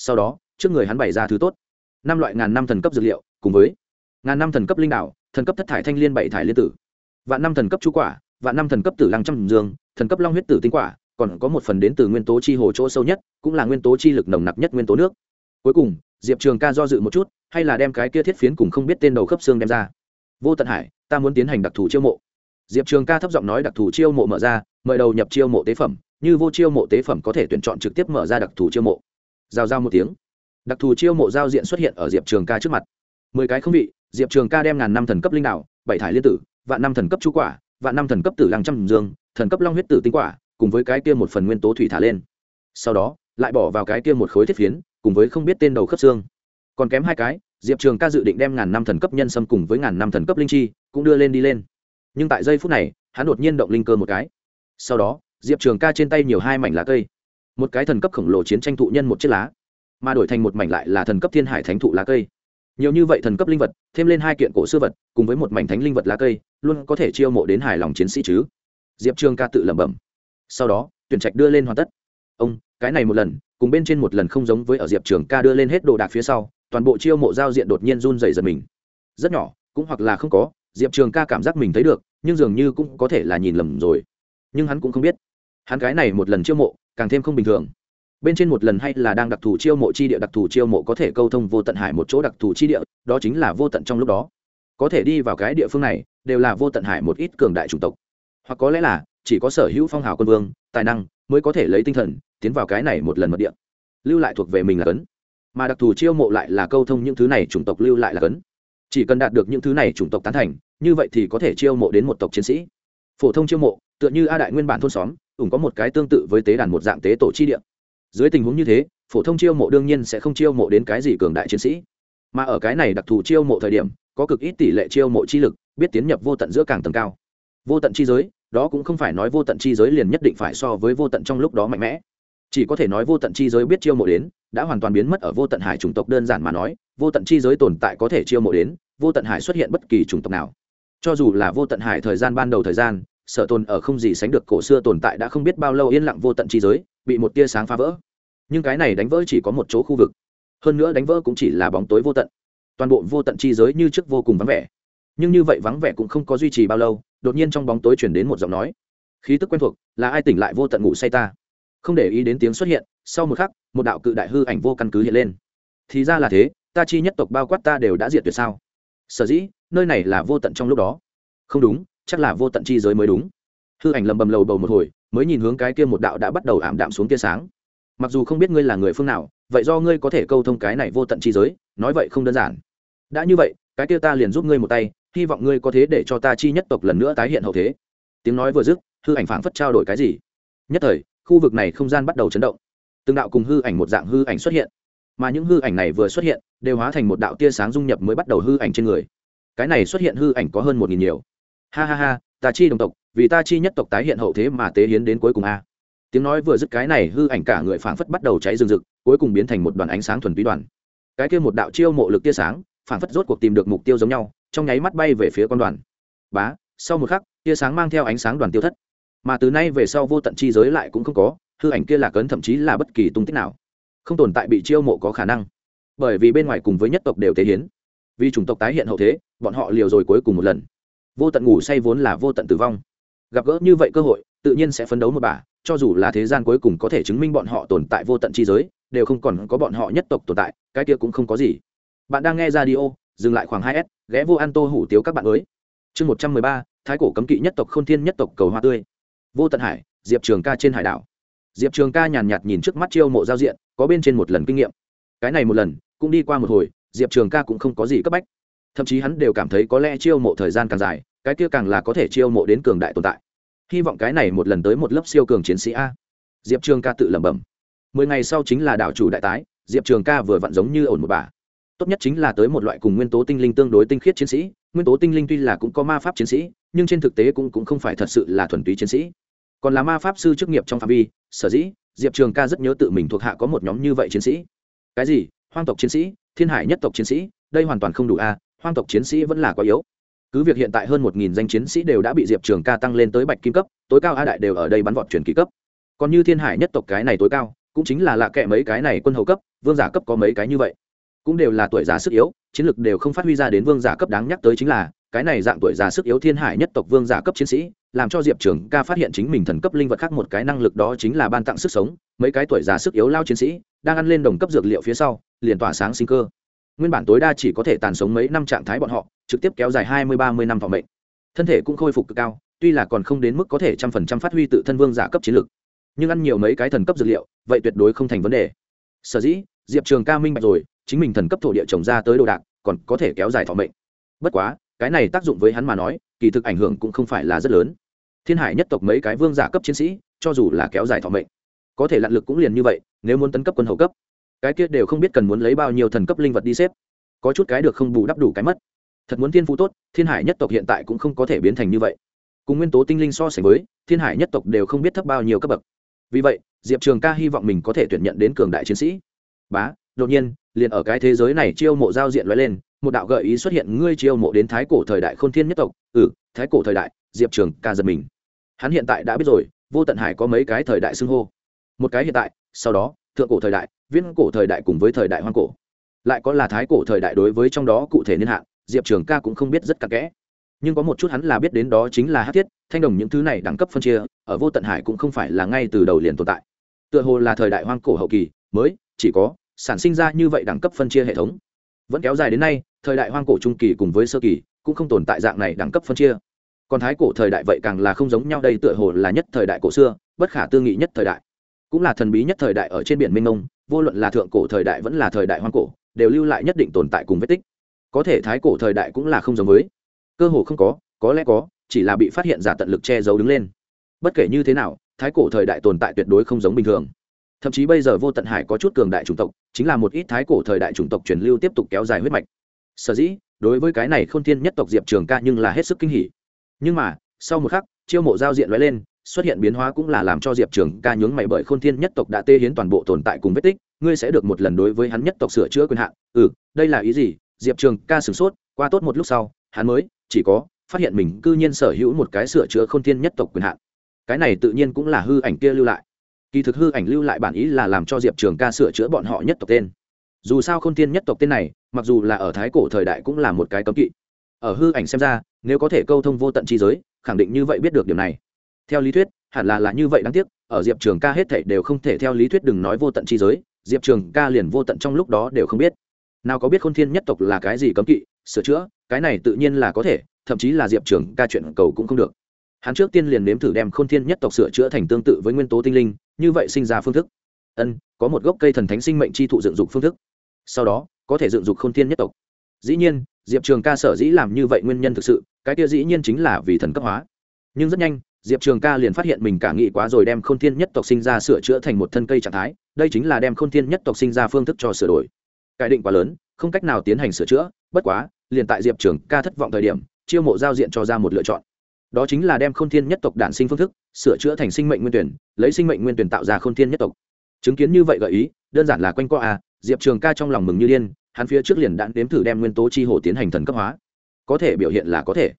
sau đó, trước người hắn bày ra thứ tốt. Năm loại ngàn năm thần cấp dược liệu, cùng với ngàn năm thần cấp linh đạo thần cấp thất thải thanh liên bảy thải liên tử, vạn năm thần cấp chú quả, vạn năm thần cấp tử lăng trăm dương, thần cấp long huyết tử tinh quả, còn có một phần đến từ nguyên tố chi hồ chỗ sâu nhất, cũng là nguyên tố chi lực nồng nặc nhất nguyên tố nước. Cuối cùng, diệp trường ca do dự một chút, hay là đem cái kia thiết phiến cùng không biết tên đầu khớp xương đem ra. Vô tận hải, ta muốn tiến hành đặc thù chiêu mộ. Diệp trường ca thấp giọng nói đặc thù chiêu mộ mở ra, mời đầu nhập chiêu mộ tế phẩm, như vô chiêu mộ tế phẩm có thể tuyển chọn trực tiếp mở ra đặc thù chiêu mộ giao giao một tiếng. Đặc thù chiêu mộ giao diện xuất hiện ở diệp trường ca trước mặt. Mười cái không vị, diệp trường ca đem ngàn năm thần cấp linh đạo bảy thải liên tử, vạn năm thần cấp chú quả, vạn năm thần cấp tử lăng trăm dương, thần cấp long huyết tử tinh quả, cùng với cái kia một phần nguyên tố thủy thả lên. Sau đó, lại bỏ vào cái kia một khối thiết phiến, cùng với không biết tên đầu khớp xương. Còn kém hai cái, diệp trường ca dự định đem ngàn năm thần cấp nhân sâm cùng với ngàn năm thần cấp linh chi, cũng đưa lên đi lên. Nhưng tại giây phút này, hắn đột nhiên động linh cơ một cái. Sau đó, diệp trường ca trên tay nhiều hai mảnh lá cây một cái thần cấp khổng lồ chiến tranh thụ nhân một chiếc lá, mà đổi thành một mảnh lại là thần cấp thiên hải thánh thụ lá cây. Nhiều như vậy thần cấp linh vật, thêm lên hai kiện cổ xưa vật, cùng với một mảnh thánh linh vật lá cây, luôn có thể chiêu mộ đến hài lòng chiến sĩ chứ. Diệp trường ca tự lẩm bẩm. Sau đó, tuyển trạch đưa lên hoàn tất. Ông, cái này một lần, cùng bên trên một lần không giống với ở diệp trường ca đưa lên hết đồ đạc phía sau, toàn bộ chiêu mộ giao diện đột nhiên run dày giật mình. Rất nhỏ, cũng hoặc là không có, diệp trường ca cảm giác mình thấy được, nhưng dường như cũng có thể là nhìn lầm rồi. Nhưng hắn cũng không biết. Hắn cái này một lần chiêu mộ càng thêm không bình thường. Bên trên một lần hay là đang đặc thù chiêu mộ chi địa, đặc thù chiêu mộ có thể câu thông vô tận hải một chỗ đặc thù chi địa, đó chính là vô tận trong lúc đó. Có thể đi vào cái địa phương này, đều là vô tận hải một ít cường đại chủng tộc. Hoặc có lẽ là, chỉ có sở hữu phong hào quân vương, tài năng, mới có thể lấy tinh thần, tiến vào cái này một lần mật địa. Lưu lại thuộc về mình là cấn. Mà đặc thù chiêu mộ lại là câu thông những thứ này chủng tộc lưu lại là cấn. Chỉ cần đạt được những thứ này chủng tộc tán thành, như vậy thì có thể chiêu mộ đến một tộc chiến sĩ. Phổ thông chiêu mộ, tựa như a đại nguyên bản thôn xóm ủng có một cái tương tự với tế đàn một dạng tế tổ chi địa. Dưới tình huống như thế, phổ thông chiêu mộ đương nhiên sẽ không chiêu mộ đến cái gì cường đại chiến sĩ. Mà ở cái này đặc thù chiêu mộ thời điểm, có cực ít tỷ lệ chiêu mộ chi lực, biết tiến nhập vô tận giữa càng tầng cao. Vô tận chi giới, đó cũng không phải nói vô tận chi giới liền nhất định phải so với vô tận trong lúc đó mạnh mẽ. Chỉ có thể nói vô tận chi giới biết chiêu mộ đến, đã hoàn toàn biến mất ở vô tận hải chủng tộc đơn giản mà nói, vô tận chi giới tồn tại có thể chiêu mộ đến, vô tận hải xuất hiện bất kỳ chủng tộc nào. Cho dù là vô tận hải thời gian ban đầu thời gian sở tồn ở không gì sánh được cổ xưa tồn tại đã không biết bao lâu yên lặng vô tận chi giới, bị một tia sáng phá vỡ. Nhưng cái này đánh vỡ chỉ có một chỗ khu vực. Hơn nữa đánh vỡ cũng chỉ là bóng tối vô tận. Toàn bộ vô tận chi giới như trước vô cùng vắng vẻ. Nhưng như vậy vắng vẻ cũng không có duy trì bao lâu, đột nhiên trong bóng tối chuyển đến một giọng nói. Khí tức quen thuộc, là ai tỉnh lại vô tận ngủ say ta? Không để ý đến tiếng xuất hiện, sau một khắc, một đạo cự đại hư ảnh vô căn cứ hiện lên. Thì ra là thế, ta chi nhất tộc bao quát ta đều đã diệt tuyệt sao? Sở dĩ, nơi này là vô tận trong lúc đó. Không đúng chắc là vô tận chi giới mới đúng. Hư ảnh lầm bầm lầu bầu một hồi, mới nhìn hướng cái kia một đạo đã bắt đầu ảm đạm xuống tia sáng. Mặc dù không biết ngươi là người phương nào, vậy do ngươi có thể câu thông cái này vô tận chi giới, nói vậy không đơn giản. Đã như vậy, cái kia ta liền giúp ngươi một tay, hy vọng ngươi có thế để cho ta chi nhất tộc lần nữa tái hiện hậu thế. Tiếng nói vừa dứt, hư ảnh phảng phất trao đổi cái gì. Nhất thời, khu vực này không gian bắt đầu chấn động. Từng đạo cùng hư ảnh một dạng hư ảnh xuất hiện. Mà những hư ảnh này vừa xuất hiện, đều hóa thành một đạo tia sáng dung nhập mới bắt đầu hư ảnh trên người. Cái này xuất hiện hư ảnh có hơn một nghìn nhiều ha ha ha, ta chi đồng tộc, vì ta chi nhất tộc tái hiện hậu thế mà tế hiến đến cuối cùng a. Tiếng nói vừa dứt cái này hư ảnh cả người phảng phất bắt đầu cháy rừng rực, cuối cùng biến thành một đoàn ánh sáng thuần túy đoàn. Cái kia một đạo chiêu mộ lực tia sáng, phảng phất rốt cuộc tìm được mục tiêu giống nhau, trong nháy mắt bay về phía con đoàn. Bá, sau một khắc, tia sáng mang theo ánh sáng đoàn tiêu thất. Mà từ nay về sau vô tận chi giới lại cũng không có, hư ảnh kia là cấn thậm chí là bất kỳ tung tích nào. Không tồn tại bị chiêu mộ có khả năng. Bởi vì bên ngoài cùng với nhất tộc đều tế hiến. Vì chủng tộc tái hiện hậu thế, bọn họ liều rồi cuối cùng một lần vô tận ngủ say vốn là vô tận tử vong. Gặp gỡ như vậy cơ hội, tự nhiên sẽ phấn đấu một bà, cho dù là thế gian cuối cùng có thể chứng minh bọn họ tồn tại vô tận chi giới, đều không còn có bọn họ nhất tộc tồn tại, cái kia cũng không có gì. Bạn đang nghe ra dừng lại khoảng hai s, ghé vô an tô hủ tiếu các bạn mới chương một trăm mười ba, thái cổ cấm kỵ nhất tộc k h ô n thiên nhất tộc cầu hoa tươi. Vô tận hải, diệp trường ca trên hải đảo. Diệp trường ca nhàn nhạt nhìn trước mắt chiêu mộ giao diện, có bên trên một lần kinh nghiệm. Cái này một lần, cũng đi qua một hồi, diệp trường ca cũng không có gì cấp bách thậm chí hắn đều cảm thấy có lẽ chiêu mộ thời gian càng dài cái kia càng là có thể chiêu mộ đến cường đại tồn tại. Hy vọng cái này một lần tới một lớp siêu cường chiến sĩ a. Diệp trường ca tự lẩm bẩm. Mười ngày sau chính là đảo chủ đại tái diệp trường ca vừa vặn giống như ổn một bà. Tốt nhất chính là tới một loại cùng nguyên tố tinh linh tương đối tinh khiết chiến sĩ nguyên tố tinh linh tuy là cũng có ma pháp chiến sĩ nhưng trên thực tế cũng, cũng không phải thật sự là thuần túy chiến sĩ. Còn là ma pháp sư chức nghiệp trong phạm vi sở dĩ diệp trường ca rất nhớ tự mình thuộc hạ có một nhóm như vậy chiến sĩ. Cái gì? Hoang tộc chiến sĩ thiên hải nhất tộc chiến sĩ đây hoàn toàn không đủ a hoang tộc chiến sĩ vẫn là quá yếu. Cứ việc hiện tại hơn một nghìn danh chiến sĩ đều đã bị diệp trường ca tăng lên tới bạch kim cấp, tối cao a đại đều ở đây bắn vọt truyền kỳ cấp. Còn như thiên hải nhất tộc cái này tối cao, cũng chính là lạ kệ mấy cái này quân hầu cấp, vương giả cấp có mấy cái như vậy. Cũng đều là tuổi già sức yếu, chiến lực đều không phát huy ra đến vương giả cấp đáng nhắc tới chính là, cái này dạng tuổi già sức yếu thiên hải nhất tộc vương giả cấp chiến sĩ, làm cho diệp trường ca phát hiện chính mình thần cấp linh vật khác một cái năng lực đó chính là ban tặng sức sống, mấy cái tuổi già sức yếu lao chiến sĩ, đang ăn lên đồng cấp dược liệu phía sau, liền tỏa sáng sinh cơ nguyên bản tối đa chỉ có thể tàn sống mấy năm trạng thái bọn họ, trực tiếp kéo dài hai mươi, ba mươi năm phòng mệnh. Thân thể cũng khôi phục cực cao, tuy là còn không đến mức có thể trăm phần trăm phát huy tự thân vương giả cấp chiến lược nhưng ăn nhiều mấy cái thần cấp dược liệu, vậy tuyệt đối không thành vấn đề. Sở dĩ, diệp trường ca minh bạch rồi, chính mình thần cấp thổ địa trồng ra tới đồ đạc, còn có thể kéo dài thọ mệnh. Bất quá, cái này tác dụng với hắn mà nói, kỳ thực ảnh hưởng cũng không phải là rất lớn. Thiên hải nhất tộc mấy cái vương giả cấp chiến sĩ, cho dù là kéo dài thọ mệnh, có thể lặn lực cũng liền như vậy, nếu muốn tấn cấp quân hậu cấp cái kia đều không biết cần muốn lấy bao nhiêu thần cấp linh vật đi xếp. Có chút cái được không bù đắp đủ cái mất. Thật muốn thiên phú tốt, thiên hải nhất tộc hiện tại cũng không có thể biến thành như vậy. Cùng nguyên tố tinh linh so sánh với, thiên hải nhất tộc đều không biết thấp bao nhiêu cấp bậc. Vì vậy, diệp trường ca hy vọng mình có thể tuyển nhận đến cường đại chiến sĩ. Bá, đột nhiên, liền ở cái thế giới này chiêu mộ giao diện l lên, một đạo gợi ý xuất hiện, ngươi chiêu mộ đến thái cổ thời đại k h ô n thiên nhất tộc. Ừ thái cổ thời đại, diệp trường ca giật mình. Hắn hiện tại đã biết rồi, vô tận hải có mấy cái thời đại xưng hô. Một cái hiện tại, sau đó, thượng cổ thời đại viễn cổ thời đại cùng với thời đại hoang cổ. Lại có là thái cổ thời đại đối với trong đó cụ thể niên hạn, diệp trường ca cũng không biết rất cặn kẽ. Nhưng có một chút hắn là biết đến đó chính là hát thiết, thanh đồng những thứ này đẳng cấp phân chia, ở vô tận hải cũng không phải là ngay từ đầu liền tồn tại. Tựa hồ là thời đại hoang cổ hậu kỳ, mới, chỉ có, sản sinh ra như vậy đẳng cấp phân chia hệ thống. Vẫn kéo dài đến nay, thời đại hoang cổ trung kỳ cùng với sơ kỳ cũng không tồn tại dạng này đẳng cấp phân chia. Còn thái cổ thời đại vậy càng là không giống nhau đây tựa hồ là nhất thời đại cổ xưa, bất khả tư nghị nhất thời đại cũng là thần bí nhất thời đại ở trên biển mênh mông, vô luận là thượng cổ thời đại vẫn là thời đại hoang cổ, đều lưu lại nhất định tồn tại cùng vết tích. Có thể thái cổ thời đại cũng là không giống với. Cơ hồ không có có lẽ có, chỉ là bị phát hiện giả tận lực che giấu đứng lên. Bất kể như thế nào, thái cổ thời đại tồn tại tuyệt đối không giống bình thường. Thậm chí bây giờ vô tận hải có chút cường đại chủng tộc, chính là một ít thái cổ thời đại chủng tộc truyền lưu tiếp tục kéo dài huyết mạch. Sở dĩ, đối với cái này k h ô n thiên nhất tộc diệp trường ca nhưng là hết sức kinh hỉ. Nhưng mà, sau một khắc, chiêu mộ giao diện l lên xuất hiện biến hóa cũng là làm cho diệp trường ca nhướng mày bởi k h ô n thiên nhất tộc đã tê hiến toàn bộ tồn tại cùng vết tích, ngươi sẽ được một lần đối với hắn nhất tộc sửa chữa quyền hạn. Ừ đây là ý gì? Diệp trường ca sửng sốt, qua tốt một lúc sau, hắn mới, chỉ có, phát hiện mình cư nhiên sở hữu một cái sửa chữa k h ô n thiên nhất tộc quyền hạn. Cái này tự nhiên cũng là hư ảnh kia lưu lại. Kỳ thực hư ảnh lưu lại bản ý là làm cho diệp trường ca sửa chữa bọn họ nhất tộc tên. Dù sao k h ô n nhất tộc tên này, mặc dù là ở thái cổ thời đại cũng là một cái cấm kỵ. Ở hư ảnh xem ra, nếu có thể câu thông vô tận chi giới, khẳng định như vậy biết được điều này theo lý thuyết, hẳn là là như vậy đáng tiếc, ở diệp trường ca hết thảy đều không thể theo lý thuyết đừng nói vô tận chi giới, diệp trường ca liền vô tận trong lúc đó đều không biết. Nào có biết k h ô n thiên nhất tộc là cái gì cấm kỵ, sửa chữa, cái này tự nhiên là có thể, thậm chí là diệp trường ca chuyện cầu cũng không được. Hắn trước tiên liền nếm thử đem khôn thiên nhất tộc sửa chữa thành tương tự với nguyên tố tinh linh, như vậy sinh ra phương thức. Ân, có một gốc cây thần thánh sinh mệnh chi thụ dựng dục phương thức. Sau đó, có thể dựng dục khôn thiên nhất tộc. Dĩ nhiên, diệp trường ca sở dĩ làm như vậy nguyên nhân thực sự, cái kia dĩ nhiên chính là vì thần cấp hóa. Nhưng rất nhanh diệp trường ca liền phát hiện mình cả nghĩ quá rồi đem khôn thiên nhất tộc sinh ra sửa chữa thành một thân cây trạng thái, đây chính là đem khôn thiên nhất tộc sinh ra phương thức cho sửa đổi. Cải định quá lớn, không cách nào tiến hành sửa chữa, bất quá, liền tại diệp trường ca thất vọng thời điểm, chiêu mộ giao diện cho ra một lựa chọn. Đó chính là đem khôn thiên nhất tộc đản sinh phương thức, sửa chữa thành sinh mệnh nguyên tuyển, lấy sinh mệnh nguyên tuyển tạo ra khôn thiên nhất tộc. Chứng kiến như vậy gợi ý, đơn giản là quanh co à diệp trường ca trong lòng mừng như điên, hắn phía trước liền đã đếm thử đem nguyên tố chi hồ tiến hành thần cấp hóa. Có thể biểu hiện là có thể.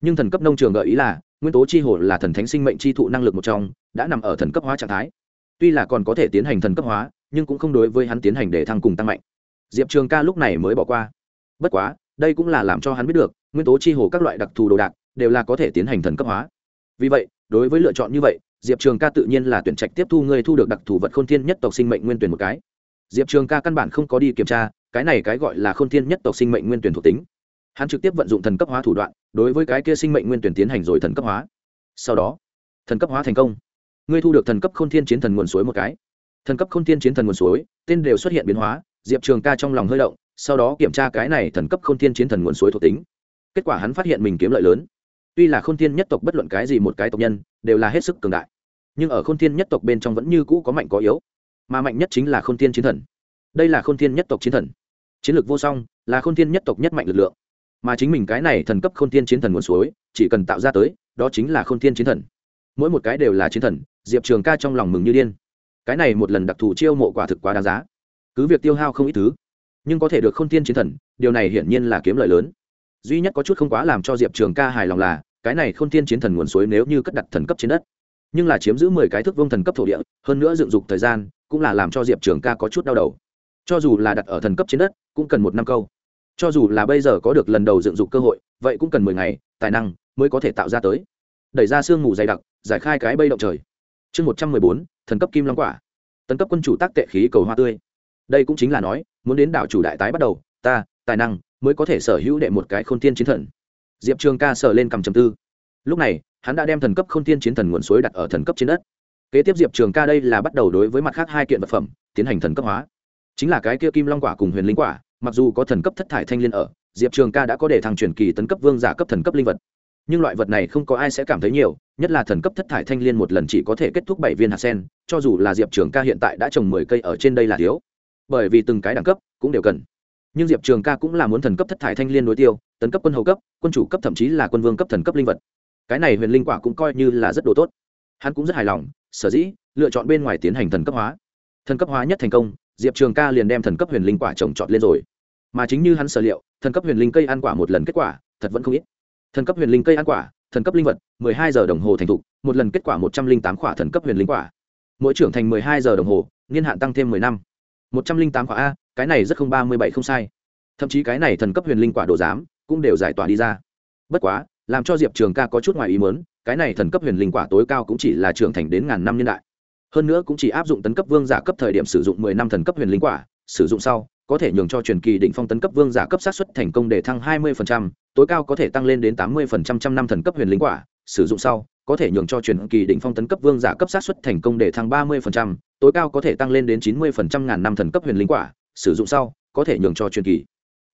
Nhưng thần cấp nông trường gợi ý là nguyên tố chi hồ là thần thánh sinh mệnh chi thụ năng lực một trong, đã nằm ở thần cấp hóa trạng thái. Tuy là còn có thể tiến hành thần cấp hóa, nhưng cũng không đối với hắn tiến hành để thăng cùng tăng mạnh. Diệp trường ca lúc này mới bỏ qua. Bất quá, đây cũng là làm cho hắn biết được, nguyên tố chi hồ các loại đặc thù đồ đạc đều là có thể tiến hành thần cấp hóa. Vì vậy, đối với lựa chọn như vậy, diệp trường ca tự nhiên là tuyển trạch tiếp thu người thu được đặc thù vật k h ô n thiên nhất tộc sinh mệnh nguyên tuyển một cái. Diệp trường ca căn bản không có đi kiểm tra, cái này cái gọi là k h ô n thiên nhất tộc sinh mệnh nguyên tuyển thuộc tính. Hắn trực tiếp vận dụng thần cấp hóa thủ đoạn đối với cái kia sinh mệnh nguyên tuyển tiến hành rồi thần cấp hóa. Sau đó, thần cấp hóa thành công. Ngươi thu được thần cấp k h ô n thiên chiến thần nguồn suối một cái. Thần cấp k h ô n thiên chiến thần nguồn suối, tên đều xuất hiện biến hóa, diệp trường ca trong lòng hơi động, sau đó kiểm tra cái này thần cấp k h ô n thiên chiến thần nguồn suối thuộc tính. Kết quả hắn phát hiện mình kiếm lợi lớn. Tuy là khôn thiên nhất tộc bất luận cái gì một cái tộc nhân, đều là hết sức cường đại. Nhưng ở khôn thiên nhất tộc bên trong vẫn như cũ có mạnh có yếu. Mà mạnh nhất chính là khôn thiên chiến thần. Đây là khôn thiên nhất tộc chiến thần. Chiến lược vô song, là khôn thiên nhất tộc nhất mạnh lực lượng mà chính mình cái này thần cấp khôn thiên chiến thần nguồn suối, chỉ cần tạo ra tới, đó chính là khôn thiên chiến thần. Mỗi một cái đều là chiến thần, diệp trường ca trong lòng mừng như điên. Cái này một lần đặc thù chiêu mộ quả thực quá đáng giá. Cứ việc tiêu hao không ít thứ, nhưng có thể được khôn thiên chiến thần, điều này hiển nhiên là kiếm lợi lớn. Duy nhất có chút không quá làm cho diệp trường ca hài lòng là, cái này khôn thiên chiến thần nguồn suối nếu như cất đặt thần cấp trên đất, nhưng là chiếm giữ mười cái thước vương thần cấp thổ địa, hơn nữa dựng dục thời gian, cũng là làm cho diệp trường ca có chút đau đầu. Cho dù là đặt ở thần cấp trên đất, cũng cần một năm câu cho dù là bây giờ có được lần đầu dựng dục cơ hội, vậy cũng cần mười ngày, tài năng mới có thể tạo ra tới. Đẩy ra sương mù dày đặc, giải khai cái bây động trời. Chương một trăm mười bốn, thần cấp kim long quả. Tấn cấp quân chủ tác tệ khí cầu hoa tươi. Đây cũng chính là nói, muốn đến đảo chủ đại tái bắt đầu, ta, tài năng mới có thể sở hữu đệ một cái khôn tiên chiến thần. Diệp trường ca sở lên cầm trầm tư. Lúc này, hắn đã đem thần cấp khôn tiên chiến thần nguồn suối đặt ở thần cấp trên đất. Kế tiếp diệp trường ca đây là bắt đầu đối với mặt khác hai kiện vật phẩm, tiến hành thần cấp hóa. Chính là cái kia kim long quả cùng huyền linh quả mặc dù có thần cấp thất thải thanh liên ở, diệp trường ca đã có để thăng truyền kỳ tấn cấp vương giả cấp thần cấp linh vật. Nhưng loại vật này không có ai sẽ cảm thấy nhiều, nhất là thần cấp thất thải thanh liên một lần chỉ có thể kết thúc bảy viên hạt sen, cho dù là diệp trường ca hiện tại đã trồng mười cây ở trên đây là thiếu. Bởi vì từng cái đẳng cấp cũng đều cần. Nhưng diệp trường ca cũng là muốn thần cấp thất thải thanh liên đối tiêu, tấn cấp quân hầu cấp, quân chủ cấp thậm chí là quân vương cấp thần cấp linh vật. Cái này huyền linh quả cũng coi như là rất đồ tốt. Hắn cũng rất hài lòng, sở dĩ lựa chọn bên ngoài tiến hành thần cấp hóa. Thần cấp hóa nhất thành công, diệp trường ca liền đem thần cấp huyền linh quả trồng trọt lên rồi mà chính như hắn sở liệu, thần cấp huyền linh cây ăn quả một lần kết quả, thật vẫn không ít. Thần cấp huyền linh cây ăn quả, thần cấp linh vật, mười hai giờ đồng hồ thành thục, một lần kết quả một trăm linh tám quả thần cấp huyền linh quả. Mỗi trưởng thành mười hai giờ đồng hồ, niên hạn tăng thêm mười năm. một trăm linh tám quả a, cái này rất không ba mươi bảy không sai. Thậm chí cái này thần cấp huyền linh quả đồ giám cũng đều giải tỏa đi ra. Bất quá, làm cho diệp trường ca có chút ngoài ý mớn cái này thần cấp huyền linh quả tối cao cũng chỉ là trưởng thành đến ngàn năm niên đại. Hơn nữa cũng chỉ áp dụng tấn cấp vương giả cấp thời điểm sử dụng mười năm thần cấp huyền linh quả, sử dụng sau có thể nhường cho truyền kỳ định phong tấn cấp vương giả cấp sát xuất thành công để thăng 20%, tối cao có thể tăng lên đến 80% trăm năm thần cấp huyền linh quả, sử dụng sau, có thể nhường cho truyền kỳ định phong tấn cấp vương giả cấp sát xuất thành công để thăng 30%, tối cao có thể tăng lên đến 90% ngàn năm thần cấp huyền linh quả, sử dụng sau, có thể nhường cho truyền kỳ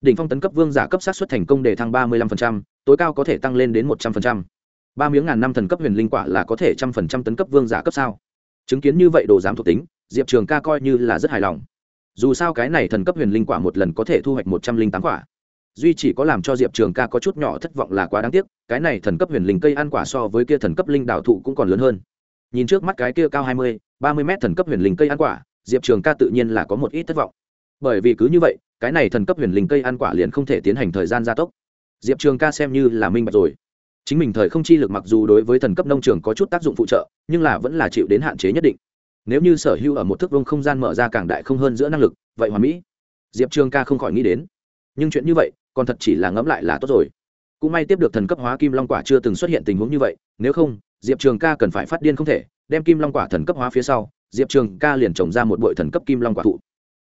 đỉnh phong tấn cấp vương giả cấp sát xuất thành công để thăng 35%, tối cao có thể tăng lên đến 100%. ba miếng ngàn năm thần cấp huyền linh quả là có thể trăm phần trăm tấn cấp vương giả cấp sao chứng kiến như vậy đồ giám thuộc tính diệp trường ca coi như là rất hài lòng dù sao cái này thần cấp huyền linh quả một lần có thể thu hoạch một trăm linh tám quả. Duy chỉ có làm cho diệp trường ca có chút nhỏ thất vọng là quá đáng tiếc, cái này thần cấp huyền linh cây ăn quả so với kia thần cấp linh đạo thụ cũng còn lớn hơn. Nhìn trước mắt cái kia cao hai mươi, ba mươi m thần cấp huyền linh cây ăn quả, diệp trường ca tự nhiên là có một ít thất vọng. Bởi vì cứ như vậy, cái này thần cấp huyền linh cây ăn quả liền không thể tiến hành thời gian gia tốc. Diệp trường ca xem như là minh bạch rồi. Chính mình thời không chi lực mặc dù đối với thần cấp nông trường có chút tác dụng phụ trợ, nhưng là vẫn là chịu đến hạn chế nhất định nếu như sở hữu ở một thước vông không gian mở ra càng đại không hơn giữa năng lực, vậy hoàn mỹ. Diệp trường ca không khỏi nghĩ đến. Nhưng chuyện như vậy, còn thật chỉ là ngẫm lại là tốt rồi. Cũng may tiếp được thần cấp hóa kim long quả chưa từng xuất hiện tình huống như vậy, nếu không, diệp trường ca cần phải phát điên không thể, đem kim long quả thần cấp hóa phía sau, diệp trường ca liền trồng ra một bội thần cấp kim long quả thụ.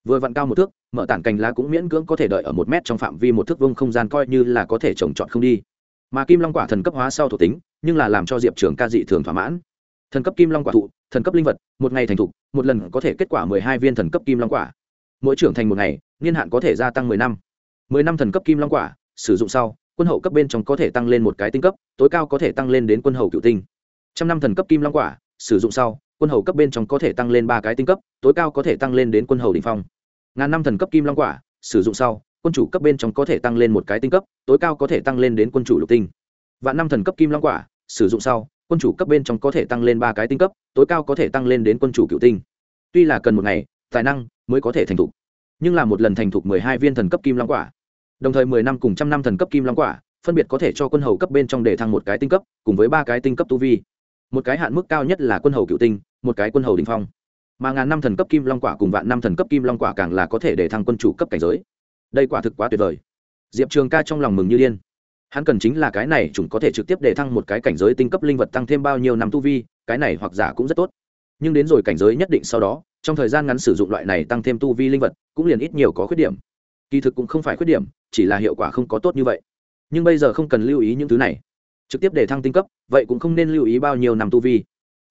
Vừa vặn cao một thước, mở tản cành lá cũng miễn cưỡng có thể đợi ở một mét trong phạm vi một thước vông không gian coi như là có thể trồng trọt không đi. Mà kim long quả thần cấp hóa sau thuộc tính, nhưng là làm cho diệp trường ca dị thường thỏa mãn. Thần cấp kim long quả thụ thần cấp linh vật, một ngày thành thục, một lần có thể kết quả mười hai viên thần cấp kim long quả. Mỗi trưởng thành một ngày, niên hạn có thể gia tăng mười năm. Mười năm thần cấp kim long quả, sử dụng sau, quân hậu cấp bên trong có thể tăng lên một cái tinh cấp, tối cao có thể tăng lên đến quân hậu cựu tinh. Trăm năm thần cấp kim long quả, sử dụng sau, quân hậu cấp bên trong có thể tăng lên ba cái tinh cấp, tối cao có thể tăng lên đến quân hậu đ ỉ n h phong. Ngàn năm thần cấp kim long quả, sử dụng sau, quân chủ cấp bên trong có thể tăng lên một cái tinh cấp, tối cao có thể tăng lên đến quân chủ lục tinh. Vạn năm thần cấp kim long quả, sử dụng sau quân chủ cấp bên trong có thể tăng lên ba cái tinh cấp, tối cao có thể tăng lên đến quân chủ cựu tinh. Tuy là cần một ngày, tài năng mới có thể thành thục, nhưng là một lần thành thục mười hai viên thần cấp kim long quả. Đồng thời mười năm cùng trăm năm thần cấp kim long quả, phân biệt có thể cho quân hầu cấp bên trong để thăng một cái tinh cấp, cùng với ba cái tinh cấp tu vi. Một cái hạn mức cao nhất là quân hầu cựu tinh, một cái quân hầu đình phong. Mà ngàn năm thần cấp kim long quả cùng vạn năm thần cấp kim long quả càng là có thể để thăng quân chủ cấp cảnh giới. Đây quả thực quá tuyệt vời. Diệp trường ca trong lòng mừng như điên hắn cần chính là cái này chúng có thể trực tiếp để thăng một cái cảnh giới tinh cấp linh vật tăng thêm bao nhiêu năm tu vi, cái này hoặc giả cũng rất tốt. Nhưng đến rồi cảnh giới nhất định sau đó, trong thời gian ngắn sử dụng loại này tăng thêm tu vi linh vật, cũng liền ít nhiều có khuyết điểm. Kỳ thực cũng không phải khuyết điểm, chỉ là hiệu quả không có tốt như vậy. Nhưng bây giờ không cần lưu ý những thứ này. Trực tiếp để thăng tinh cấp, vậy cũng không nên lưu ý bao nhiêu năm tu vi.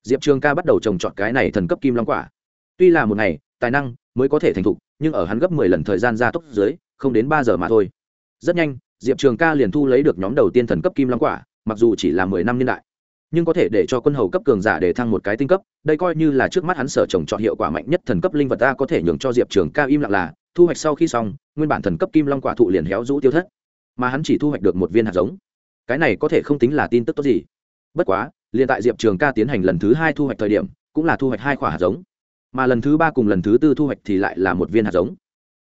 Diệp trường ca bắt đầu trồng trọt cái này thần cấp kim long quả. Tuy là một ngày, tài năng mới có thể thành thục, nhưng ở hắn gấp mười lần thời gian gia tốc dưới, không đến ba giờ mà thôi rất nhanh, diệp trường ca liền thu lấy được nhóm đầu tiên thần cấp kim long quả, mặc dù chỉ là mười năm niên đại, nhưng có thể để cho quân hầu cấp cường giả để thăng một cái tinh cấp, đây coi như là trước mắt hắn sở trồng chọn hiệu quả mạnh nhất thần cấp linh vật ta có thể nhường cho diệp trường ca im lặng là, thu hoạch sau khi xong, nguyên bản thần cấp kim long quả thụ liền héo rũ tiêu thất, mà hắn chỉ thu hoạch được một viên hạt giống. Cái này có thể không tính là tin tức tốt gì. Bất quá, liền tại diệp trường ca tiến hành lần thứ hai thu hoạch thời điểm, cũng là thu hoạch hai quả hạt giống. Mà lần thứ ba cùng lần thứ tư thu hoạch thì lại là một viên hạt giống.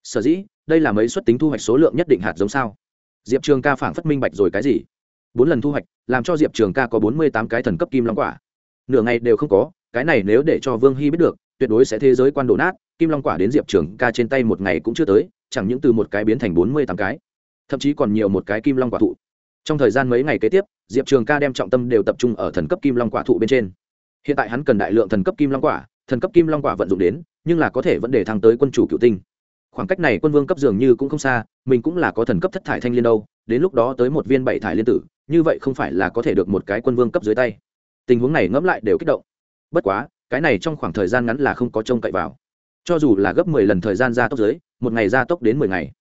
Sở dĩ đây là mấy suất tính thu hoạch số lượng nhất định hạt giống sao? Diệp trường ca phảng phất minh bạch rồi cái gì? Bốn lần thu hoạch, làm cho diệp trường ca có bốn mươi tám cái thần cấp kim long quả. Nửa ngày đều không có, cái này nếu để cho vương hy biết được, tuyệt đối sẽ thế giới quan đổ nát, kim long quả đến diệp trường ca trên tay một ngày cũng chưa tới, chẳng những từ một cái biến thành bốn mươi tám cái, thậm chí còn nhiều một cái kim long quả thụ. Trong thời gian mấy ngày kế tiếp, diệp trường ca đem trọng tâm đều tập trung ở thần cấp kim long quả thụ bên trên. Hiện tại hắn cần đại lượng thần cấp kim long quả, thần cấp kim long quả vận dụng đến, nhưng là có thể vẫn để thăng tới quân chủ cựu tinh khoảng cách này quân vương cấp dường như cũng không xa, mình cũng là có thần cấp thất thải thanh liên đâu, đến lúc đó tới một viên bảy thải liên tử, như vậy không phải là có thể được một cái quân vương cấp dưới tay. Tình huống này ngẫm lại đều kích động. Bất quá, cái này trong khoảng thời gian ngắn là không có trông cậy vào. Cho dù là gấp mười lần thời gian gia tốc dưới, một ngày gia tốc đến mười ngày,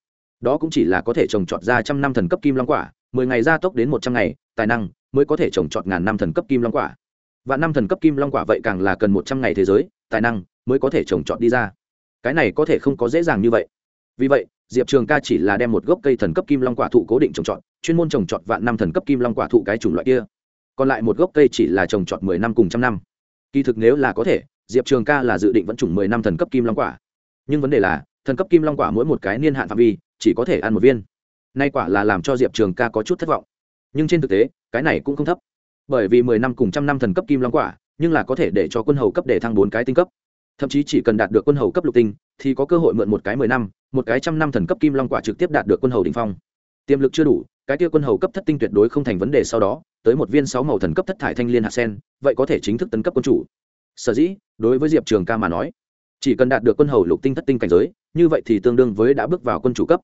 đó cũng chỉ là có thể trồng trọt ra trăm năm thần cấp kim long quả, mười ngày gia tốc đến một trăm ngày, tài năng mới có thể trồng trọt ngàn năm thần cấp kim long quả. Và năm thần cấp kim long quả vậy càng là cần một trăm ngày thế giới, tài năng mới có thể trồng trọt đi ra cái này có thể không có dễ dàng như vậy. Vì vậy, diệp trường ca chỉ là đem một gốc cây thần cấp kim long quả thụ cố định trồng trọt, chuyên môn trồng trọt vạn năm thần cấp kim long quả thụ cái chủng loại kia. Còn lại một gốc cây chỉ là trồng trọt mười năm cùng trăm năm. Kỳ thực nếu là có thể, diệp trường ca là dự định vẫn chủng mười năm thần cấp kim long quả. Nhưng vấn đề là, thần cấp kim long quả mỗi một cái niên hạn phạm vi, chỉ có thể ăn một viên. Nay quả là làm cho diệp trường ca có chút thất vọng. Nhưng trên thực tế, cái này cũng không thấp. Bởi vì mười năm cùng trăm năm thần cấp kim long quả, nhưng là có thể để cho quân hầu cấp để thăng bốn cái tinh cấp thậm chí chỉ cần đạt được quân hầu cấp lục tinh, thì có cơ hội mượn một cái mười năm, một cái trăm năm thần cấp kim long quả trực tiếp đạt được quân hầu đình phong. Tiềm lực chưa đủ, cái kia quân hầu cấp thất tinh tuyệt đối không thành vấn đề sau đó, tới một viên sáu màu thần cấp thất thải thanh liên hạt sen, vậy có thể chính thức tấn cấp quân chủ. Sở dĩ, đối với diệp trường ca mà nói, chỉ cần đạt được quân hầu lục tinh thất tinh cảnh giới, như vậy thì tương đương với đã bước vào quân chủ cấp.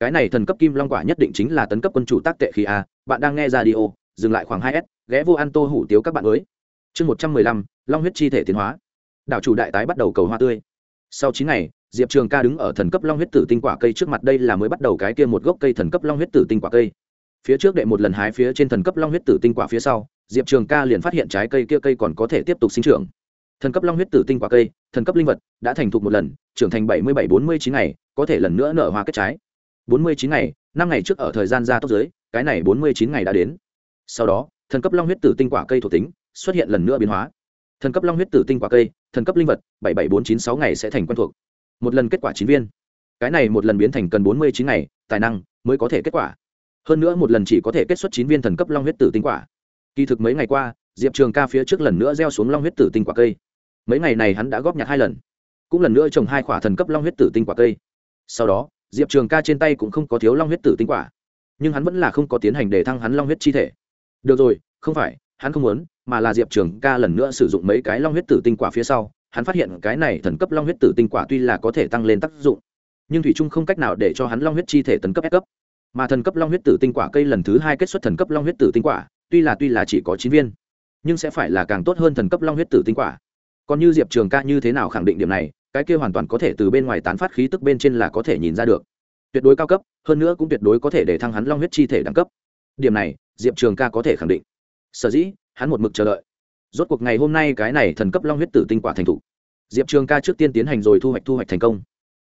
Cái này thần cấp kim long quả nhất định chính là tấn cấp quân chủ tác tệ khi a, bạn đang nghe ra đi ô dừng lại khoảng hai s, ghé vô ăn tô hủ tiếu các bạn mới. Chương một trăm mười lăm, long huyết chi thể tiến hóa đảo chủ đại tái bắt đầu cầu hoa tươi. Sau chín ngày, diệp trường ca đứng ở thần cấp long huyết tử tinh quả cây trước mặt, đây là mới bắt đầu cái kia một gốc cây thần cấp long huyết tử tinh quả cây. Phía trước đệ một lần hái phía trên thần cấp long huyết tử tinh quả phía sau, diệp trường ca liền phát hiện trái cây kia cây còn có thể tiếp tục sinh trưởng. Thần cấp long huyết tử tinh quả cây, thần cấp linh vật, đã thành thục một lần, trưởng thành bảy mươi bảy bốn mươi chín ngày, có thể lần nữa nở hoa kết trái. Bốn mươi chín ngày, năm ngày trước ở thời gian ra tốc giới cái này bốn mươi chín ngày đã đến. Sau đó, thần cấp long huyết tử tinh quả cây thuộc tính xuất hiện lần nữa biến hóa. Thần cấp long huyết tử tinh quả cây thần cấp linh vật, bảy bảy bốn chín sáu ngày sẽ thành quen thuộc. Một lần kết quả chín viên. Cái này một lần biến thành cần bốn mươi chín ngày, tài năng mới có thể kết quả. Hơn nữa một lần chỉ có thể kết xuất chín viên thần cấp long huyết tử tinh quả. Kỳ thực mấy ngày qua, diệp trường ca phía trước lần nữa gieo xuống long huyết tử tinh quả cây. Mấy ngày này hắn đã góp nhặt hai lần. Cũng lần nữa trồng hai quả thần cấp long huyết tử tinh quả cây. Sau đó, diệp trường ca trên tay cũng không có thiếu long huyết tử tinh quả. Nhưng hắn vẫn là không có tiến hành để thăng hắn long huyết chi thể. Được rồi, không phải, hắn không muốn mà là diệp trường ca lần nữa sử dụng mấy cái long huyết tử tinh quả phía sau, hắn phát hiện cái này thần cấp long huyết tử tinh quả tuy là có thể tăng lên tác dụng, nhưng thủy trung không cách nào để cho hắn long huyết chi thể tấn cấp ép cấp. Mà thần cấp long huyết tử tinh quả cây lần thứ hai kết xuất thần cấp long huyết tử tinh quả, tuy là tuy là chỉ có chín viên, nhưng sẽ phải là càng tốt hơn thần cấp long huyết tử tinh quả. Còn như diệp trường ca như thế nào khẳng định điểm này, cái kia hoàn toàn có thể từ bên ngoài tán phát khí tức bên trên là có thể nhìn ra được. Tuyệt đối cao cấp, hơn nữa cũng tuyệt đối có thể để thăng hắn long huyết chi thể đẳng cấp. Điểm này, diệp trường ca có thể khẳng định. Sở dĩ hắn một mực chờ đợi. Rốt cuộc ngày hôm nay cái này thần cấp long huyết tử tinh quả thành thủ. Diệp trường ca trước tiên tiến hành rồi thu hoạch thu hoạch thành công.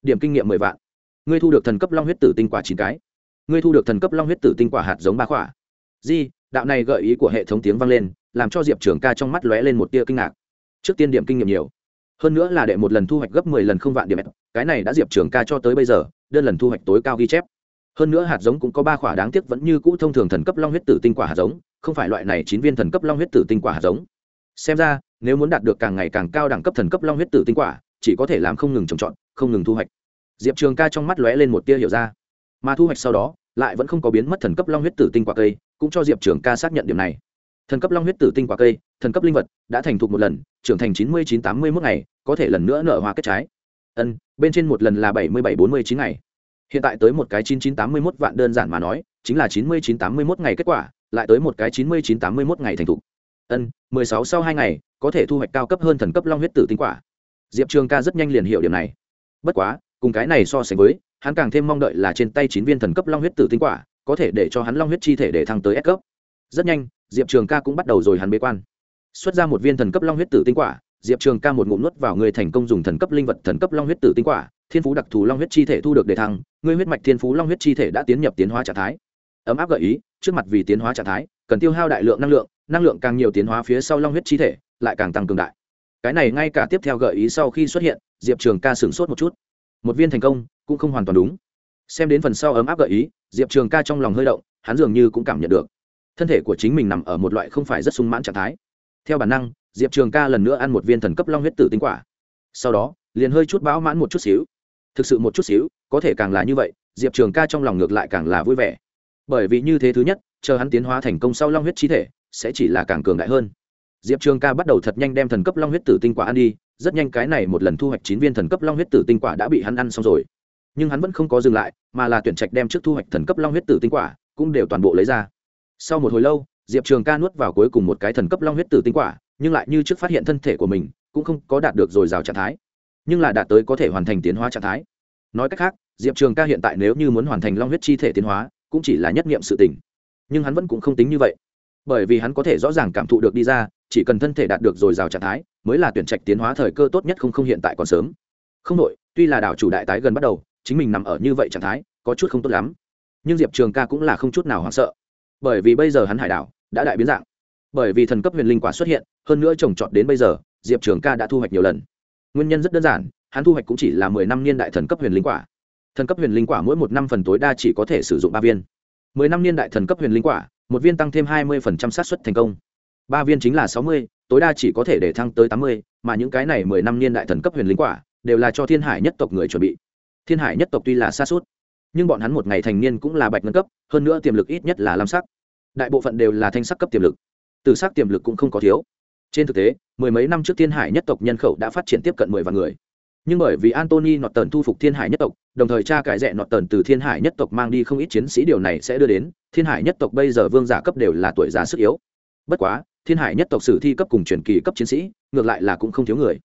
Điểm kinh nghiệm mười vạn. Ngươi thu được thần cấp long huyết tử tinh quả chín cái. Ngươi thu được thần cấp long huyết tử tinh quả hạt giống ba quả di, đạo này gợi ý của hệ thống tiếng vang lên, làm cho diệp trường ca trong mắt lóe lên một tia kinh ngạc. Trước tiên điểm kinh nghiệm nhiều. Hơn nữa là để một lần thu hoạch gấp mười lần không vạn điểm. Cái này đã diệp trường ca cho tới bây giờ, đơn lần thu hoạch tối cao ghi chép. Hơn nữa hạt giống cũng có ba quả đáng tiếc vẫn như cũ thông thường thần cấp long huyết tử tinh quả hạt giống không phải loại này chín viên thần cấp long huyết tử tinh quả hạt giống. Xem ra, nếu muốn đạt được càng ngày càng cao đẳng cấp thần cấp long huyết tử tinh quả, chỉ có thể làm không ngừng trồng trọt, không ngừng thu hoạch. Diệp trường ca trong mắt lóe lên một tia hiểu ra. Mà thu hoạch sau đó, lại vẫn không có biến mất thần cấp long huyết tử tinh quả cây, cũng cho diệp trường ca xác nhận điểm này. Thần cấp long huyết tử tinh quả cây, thần cấp linh vật, đã thành thục một lần, trưởng thành chín mươi chín tám mươi mốt ngày, có thể lần nữa nở hoa kết trái. Ân, bên trên một lần là bảy mươi bảy bốn mươi chín ngày. Hiện tại tới một cái chín chín tám mươi mốt vạn đơn giản mà nói, chính là chín mươi chín tám mươi mốt ngày kết quả lại tới một cái chín mươi chín tám mươi mốt ngày thành thục. Ân, mười sáu sau hai ngày, có thể thu hoạch cao cấp hơn thần cấp long huyết tử tinh quả. Diệp trường ca rất nhanh liền hiểu điểm này. Bất quá, cùng cái này so sánh với, hắn càng thêm mong đợi là trên tay chín viên thần cấp long huyết tử tinh quả, có thể để cho hắn long huyết chi thể để thăng tới S cấp. Rất nhanh, diệp trường ca cũng bắt đầu rồi hắn bế quan. Xuất ra một viên thần cấp long huyết tử tinh quả, diệp trường ca một ngụm nuốt vào người thành công dùng thần cấp linh vật thần cấp long huyết tử tinh quả, thiên phú đặc thù long huyết chi thể thu được đề thăng ngươi huyết mạch thiên phú long huyết chi thể đã tiến nhập tiến hóa trạng thái. Ấm áp gợi ý trước mặt vì tiến hóa trạng thái, cần tiêu hao đại lượng năng lượng năng lượng càng nhiều tiến hóa phía sau long huyết chi thể, lại càng tăng cường đại. Cái này ngay cả tiếp theo gợi ý sau khi xuất hiện, diệp trường ca sửng sốt một chút. Một viên thành công, cũng không hoàn toàn đúng. Xem đến phần sau ấm áp gợi ý, diệp trường ca trong lòng hơi động, hắn dường như cũng cảm nhận được. Thân thể của chính mình nằm ở một loại không phải rất sung mãn trạng thái. Theo bản năng, diệp trường ca lần nữa ăn một viên thần cấp long huyết tử tinh quả. Sau đó, liền hơi chút bão mãn một chút xíu. Thực sự một chút xíu, có thể càng là như vậy, diệp trường ca trong lòng ngược lại càng là vui vẻ bởi vì như thế thứ nhất, chờ hắn tiến hóa thành công sau long huyết chi thể, sẽ chỉ là càng cường đại hơn. Diệp trường ca bắt đầu thật nhanh đem thần cấp long huyết tử tinh quả ăn đi, rất nhanh cái này một lần thu hoạch chín viên thần cấp long huyết tử tinh quả đã bị hắn ăn xong rồi. Nhưng hắn vẫn không có dừng lại, mà là tuyển trạch đem trước thu hoạch thần cấp long huyết tử tinh quả, cũng đều toàn bộ lấy ra. Sau một hồi lâu, diệp trường ca nuốt vào cuối cùng một cái thần cấp long huyết tử tinh quả, nhưng lại như trước phát hiện thân thể của mình cũng không có đạt được dồi dào trạng thái, nhưng là đạt tới có thể hoàn thành tiến hóa trạng thái. Nói cách khác, diệp trường ca hiện tại nếu như muốn hoàn thành long huyết chi thể tiến hóa cũng chỉ là nhất nghiệm sự tình, nhưng hắn vẫn cũng không tính như vậy. Bởi vì hắn có thể rõ ràng cảm thụ được đi ra chỉ cần thân thể đạt được dồi dào trạng thái mới là tuyển trạch tiến hóa thời cơ tốt nhất không không hiện tại còn sớm. Không đội tuy là đảo chủ đại tái gần bắt đầu chính mình nằm ở như vậy trạng thái có chút không tốt lắm. Nhưng diệp trường ca cũng là không chút nào hoảng sợ. Bởi vì bây giờ hắn hải đảo đã đại biến dạng. Bởi vì thần cấp huyền linh quả xuất hiện hơn nữa trồng trọt đến bây giờ diệp trường ca đã thu hoạch nhiều lần. Nguyên nhân rất đơn giản hắn thu hoạch cũng chỉ là mười năm niên đại thần cấp huyền linh quả thần cấp huyền linh quả mỗi một năm phần tối đa chỉ có thể sử dụng ba viên. Mười năm niên đại thần cấp huyền linh quả, một viên tăng thêm hai mươi phần trăm xác suất thành công. Ba viên chính là sáu mươi, tối đa chỉ có thể để thăng tới tám mươi, mà những cái này mười năm niên đại thần cấp huyền linh quả đều là cho thiên hải nhất tộc người chuẩn bị. Thiên hải nhất tộc tuy là xa suốt, nhưng bọn hắn một ngày thành niên cũng là bạch ngân cấp, hơn nữa tiềm lực ít nhất là lam sắc. Đại bộ phận đều là thanh sắc cấp tiềm lực. Từ sắc tiềm lực cũng không có thiếu. Trên thực tế, mười mấy năm trước thiên hải nhất tộc nhân khẩu đã phát triển tiếp cận mười vạn người nhưng bởi vì antony nọt tần thu phục thiên hải nhất tộc, đồng thời cha cải rẽ nọt tần từ thiên hải nhất tộc mang đi không ít chiến sĩ điều này sẽ đưa đến, thiên hải nhất tộc bây giờ vương giả cấp đều là tuổi già sức yếu. Bất quá, thiên hải nhất tộc sử thi cấp cùng truyền kỳ cấp chiến sĩ, ngược lại là cũng không thiếu người.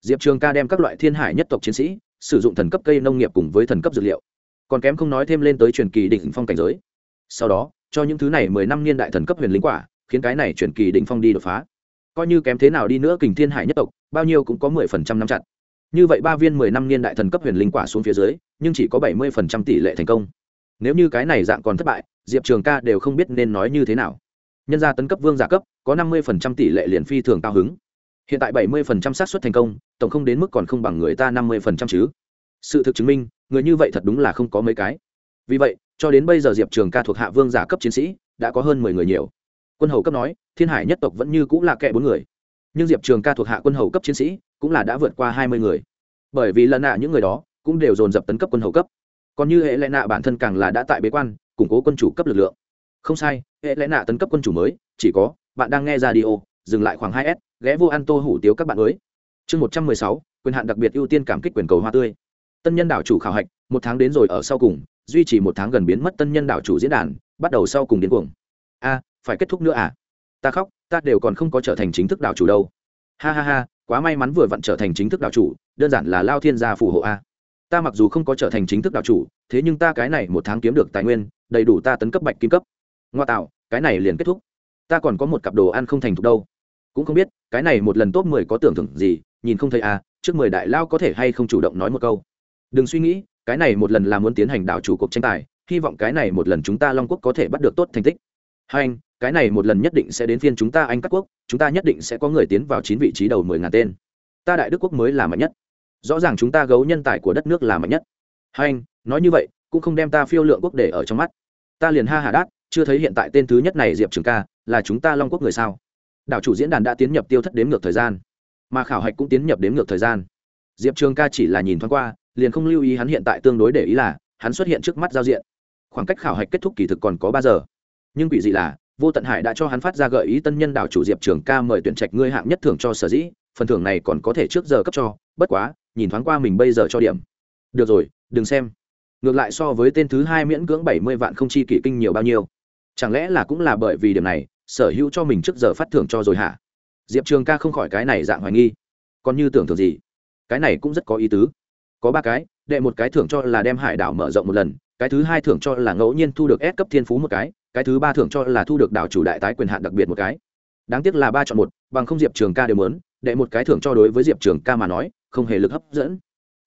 Diệp trường ca đem các loại thiên hải nhất tộc chiến sĩ, sử dụng thần cấp cây nông nghiệp cùng với thần cấp dược liệu. Còn kém không nói thêm lên tới truyền kỳ đỉnh phong cảnh giới. Sau đó, cho những thứ này mười năm niên đại thần cấp huyền lính quả, khiến cái này truyền kỳ đỉnh phong đi đột phá. Coi như kém thế nào đi nữa kình thiên hải nhất tộc, bao nhiêu cũng có mười phần trăm năm chặt như vậy ba viên mười năm niên đại thần cấp huyền linh quả xuống phía dưới, nhưng chỉ có bảy mươi phần trăm tỷ lệ thành công. Nếu như cái này dạng còn thất bại, diệp trường ca đều không biết nên nói như thế nào. Nhân gia tấn cấp vương giả cấp, có năm mươi phần trăm tỷ lệ liền phi thường cao hứng. Hiện tại bảy mươi phần trăm xác suất thành công, tổng không đến mức còn không bằng người ta năm mươi phần trăm chứ. Sự thực chứng minh, người như vậy thật đúng là không có mấy cái. Vì vậy, cho đến bây giờ diệp trường ca thuộc hạ vương giả cấp chiến sĩ, đã có hơn mười người nhiều. Quân hầu cấp nói, thiên hải nhất tộc vẫn như cũng là kẻ bốn người nhưng diệp trường ca thuộc hạ quân hầu cấp chiến sĩ cũng là đã vượt qua hai mươi người. Bởi vì lần nạ những người đó cũng đều dồn dập tấn cấp quân hầu cấp. Còn như hệ lẽ nạ bản thân càng là đã tại bế quan, củng cố quân chủ cấp lực lượng. Không sai, hệ lẽ nạ tấn cấp quân chủ mới, chỉ có, bạn đang nghe ra đi ô dừng lại khoảng hai s, ghé vô ăn tô hủ tiếu các bạn mới. Chương một trăm mười sáu, quyền hạn đặc biệt ưu tiên cảm kích quyền cầu hoa tươi. Tân nhân đảo chủ khảo hạch, một tháng đến rồi ở sau cùng, duy trì một tháng gần biến mất tân nhân đảo chủ diễn đàn, bắt đầu sau cùng đến cuồng. A, phải kết thúc nữa à? Ta khóc ta đều còn không có trở thành chính thức đảo chủ đâu. Ha ha ha, quá may mắn vừa vặn trở thành chính thức đảo chủ, đơn giản là lao thiên gia phù hộ a. Ta mặc dù không có trở thành chính thức đảo chủ, thế nhưng ta cái này một tháng kiếm được tài nguyên, đầy đủ ta tấn cấp bạch kim cấp. Ngoa tạo, cái này liền kết thúc. Ta còn có một cặp đồ ăn không thành thục đâu. Cũng không biết, cái này một lần top mười có tưởng thưởng gì, nhìn không thấy à trước mười đại lao có thể hay không chủ động nói một câu. Đừng suy nghĩ, cái này một lần là muốn tiến hành đảo chủ cuộc tranh tài, hy vọng cái này một lần chúng ta long quốc có thể bắt được tốt thành tích hai anh, cái này một lần nhất định sẽ đến phiên chúng ta anh các quốc, chúng ta nhất định sẽ có người tiến vào chín vị trí đầu mười ngàn tên. Ta đại đức quốc mới là mạnh nhất. Rõ ràng chúng ta gấu nhân tài của đất nước là mạnh nhất. Hai anh, nói như vậy, cũng không đem ta phiêu lượng quốc để ở trong mắt. Ta liền ha hà đát, chưa thấy hiện tại tên thứ nhất này diệp trường ca, là chúng ta long quốc người sao? Đảo chủ diễn đàn đã tiến nhập tiêu thất đếm ngược thời gian. Mà khảo hạch cũng tiến nhập đếm ngược thời gian. Diệp trường ca chỉ là nhìn thoáng qua, liền không lưu ý hắn hiện tại tương đối để ý là, hắn xuất hiện trước mắt giao diện. Khoảng cách khảo hạch kết thúc kỳ thực còn có ba giờ nhưng quỷ dị là, vô tận hải đã cho hắn phát ra gợi ý tân nhân đảo chủ diệp trường ca mời tuyển trạch ngươi hạng nhất thưởng cho sở dĩ, phần thưởng này còn có thể trước giờ cấp cho, bất quá, nhìn thoáng qua mình bây giờ cho điểm. Được rồi, đừng xem. Ngược lại so với tên thứ hai miễn cưỡng bảy mươi vạn không chi kỷ kinh nhiều bao nhiêu. Chẳng lẽ là cũng là bởi vì điểm này, sở hữu cho mình trước giờ phát thưởng cho rồi hả? Diệp trường ca không khỏi cái này dạng hoài nghi. Còn như tưởng tượng gì? Cái này cũng rất có ý tứ. Có ba cái, đệ một cái thưởng cho là đem hải đảo mở rộng một lần, cái thứ hai thưởng cho là ngẫu nhiên thu được S cấp thiên phú một cái cái thứ ba thưởng cho là thu được đảo chủ đại tái quyền hạn đặc biệt một cái. Đáng tiếc là ba chọn một, bằng không diệp trường ca đều muốn, đệ một cái thưởng cho đối với diệp trường ca mà nói, không hề lực hấp dẫn.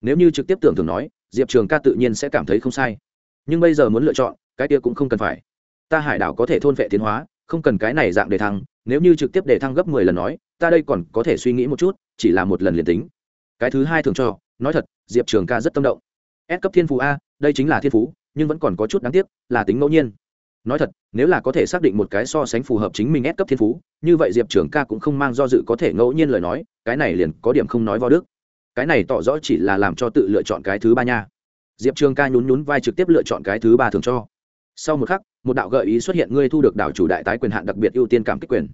Nếu như trực tiếp tưởng thường nói, diệp trường ca tự nhiên sẽ cảm thấy không sai. Nhưng bây giờ muốn lựa chọn, cái kia cũng không cần phải. Ta hải đảo có thể thôn vệ tiến hóa, không cần cái này dạng để thăng, nếu như trực tiếp để thăng gấp mười lần nói, ta đây còn có thể suy nghĩ một chút, chỉ là một lần liền tính. Cái thứ hai thường cho, nói thật, diệp trường ca rất tâm động. S cấp thiên phú a, đây chính là thiên phú, nhưng vẫn còn có chút đáng tiếc, là tính ngẫu nhiên nói thật, nếu là có thể xác định một cái so sánh phù hợp chính mình ép cấp thiên phú, như vậy diệp trường ca cũng không mang do dự có thể ngẫu nhiên lời nói, cái này liền có điểm không nói vào đức. Cái này tỏ rõ chỉ là làm cho tự lựa chọn cái thứ ba nha. Diệp trường ca nhún nhún vai trực tiếp lựa chọn cái thứ ba thường cho. Sau một khắc, một đạo gợi ý xuất hiện, ngươi thu được đảo chủ đại tái quyền hạn đặc biệt ưu tiên cảm kích quyền.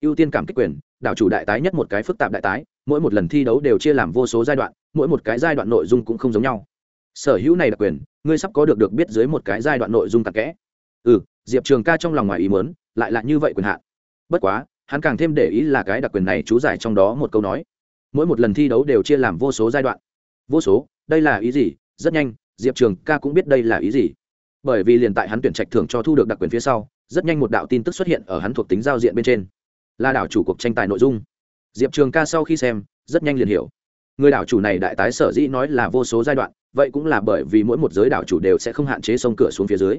Ưu tiên cảm kích quyền, đảo chủ đại tái nhất một cái phức tạp đại tái, mỗi một lần thi đấu đều chia làm vô số giai đoạn, mỗi một cái giai đoạn nội dung cũng không giống nhau. Sở hữu này đặc quyền, ngươi sắp có được được biết dưới một cái giai đoạn nội dung tạc kẽ. Ừ diệp trường ca trong lòng ngoài ý mớn lại là như vậy quyền hạn. Bất quá, hắn càng thêm để ý là cái đặc quyền này chú giải trong đó một câu nói. Mỗi một lần thi đấu đều chia làm vô số giai đoạn. Vô số, đây là ý gì? Rất nhanh, diệp trường ca cũng biết đây là ý gì. Bởi vì liền tại hắn tuyển trạch thưởng cho thu được đặc quyền phía sau, rất nhanh một đạo tin tức xuất hiện ở hắn thuộc tính giao diện bên trên. Là đảo chủ cuộc tranh tài nội dung. Diệp trường ca sau khi xem, rất nhanh liền hiểu. Người đảo chủ này đại tái sở dĩ nói là vô số giai đoạn, vậy cũng là bởi vì mỗi một giới đảo chủ đều sẽ không hạn chế sông cửa xuống phía dưới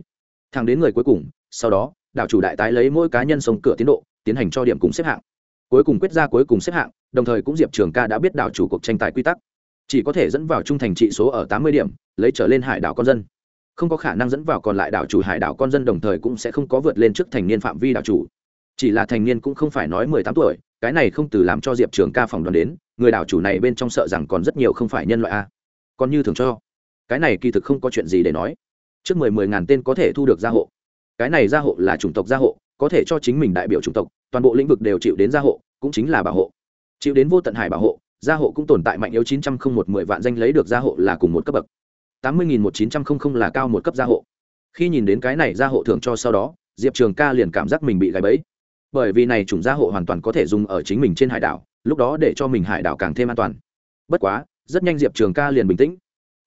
thẳng đến người cuối cùng, sau đó, đảo chủ đại tái lấy mỗi cá nhân sông cửa tiến độ, tiến hành cho điểm cùng xếp hạng. Cuối cùng quyết ra cuối cùng xếp hạng, đồng thời cũng diệp trường ca đã biết đảo chủ cuộc tranh tài quy tắc. Chỉ có thể dẫn vào trung thành trị số ở tám mươi điểm, lấy trở lên hải đảo con dân. Không có khả năng dẫn vào còn lại đảo chủ hải đảo con dân đồng thời cũng sẽ không có vượt lên trước thành niên phạm vi đảo chủ. Chỉ là thành niên cũng không phải nói mười tám tuổi, cái này không từ làm cho diệp trường ca phòng đoàn đến, người đảo chủ này bên trong sợ rằng còn rất nhiều không phải nhân loại a. Còn như thường cho, cái này kỳ thực không có chuyện gì để nói trước mười mười ngàn tên có thể thu được gia hộ. Cái này gia hộ là chủng tộc gia hộ, có thể cho chính mình đại biểu chủng tộc, toàn bộ lĩnh vực đều chịu đến gia hộ, cũng chính là bảo hộ. Chịu đến vô tận hải bảo hộ, gia hộ cũng tồn tại mạnh yếu chín trăm không một mười vạn danh lấy được gia hộ là cùng một cấp bậc. Tám mươi nghìn một chín trăm không không là cao một cấp gia hộ. Khi nhìn đến cái này gia hộ thưởng cho sau đó, diệp trường ca liền cảm giác mình bị gãy bẫy. Bởi vì này chủng gia hộ hoàn toàn có thể dùng ở chính mình trên hải đảo, lúc đó để cho mình hải đảo càng thêm an toàn. Bất quá, rất nhanh diệp trường ca liền bình tĩnh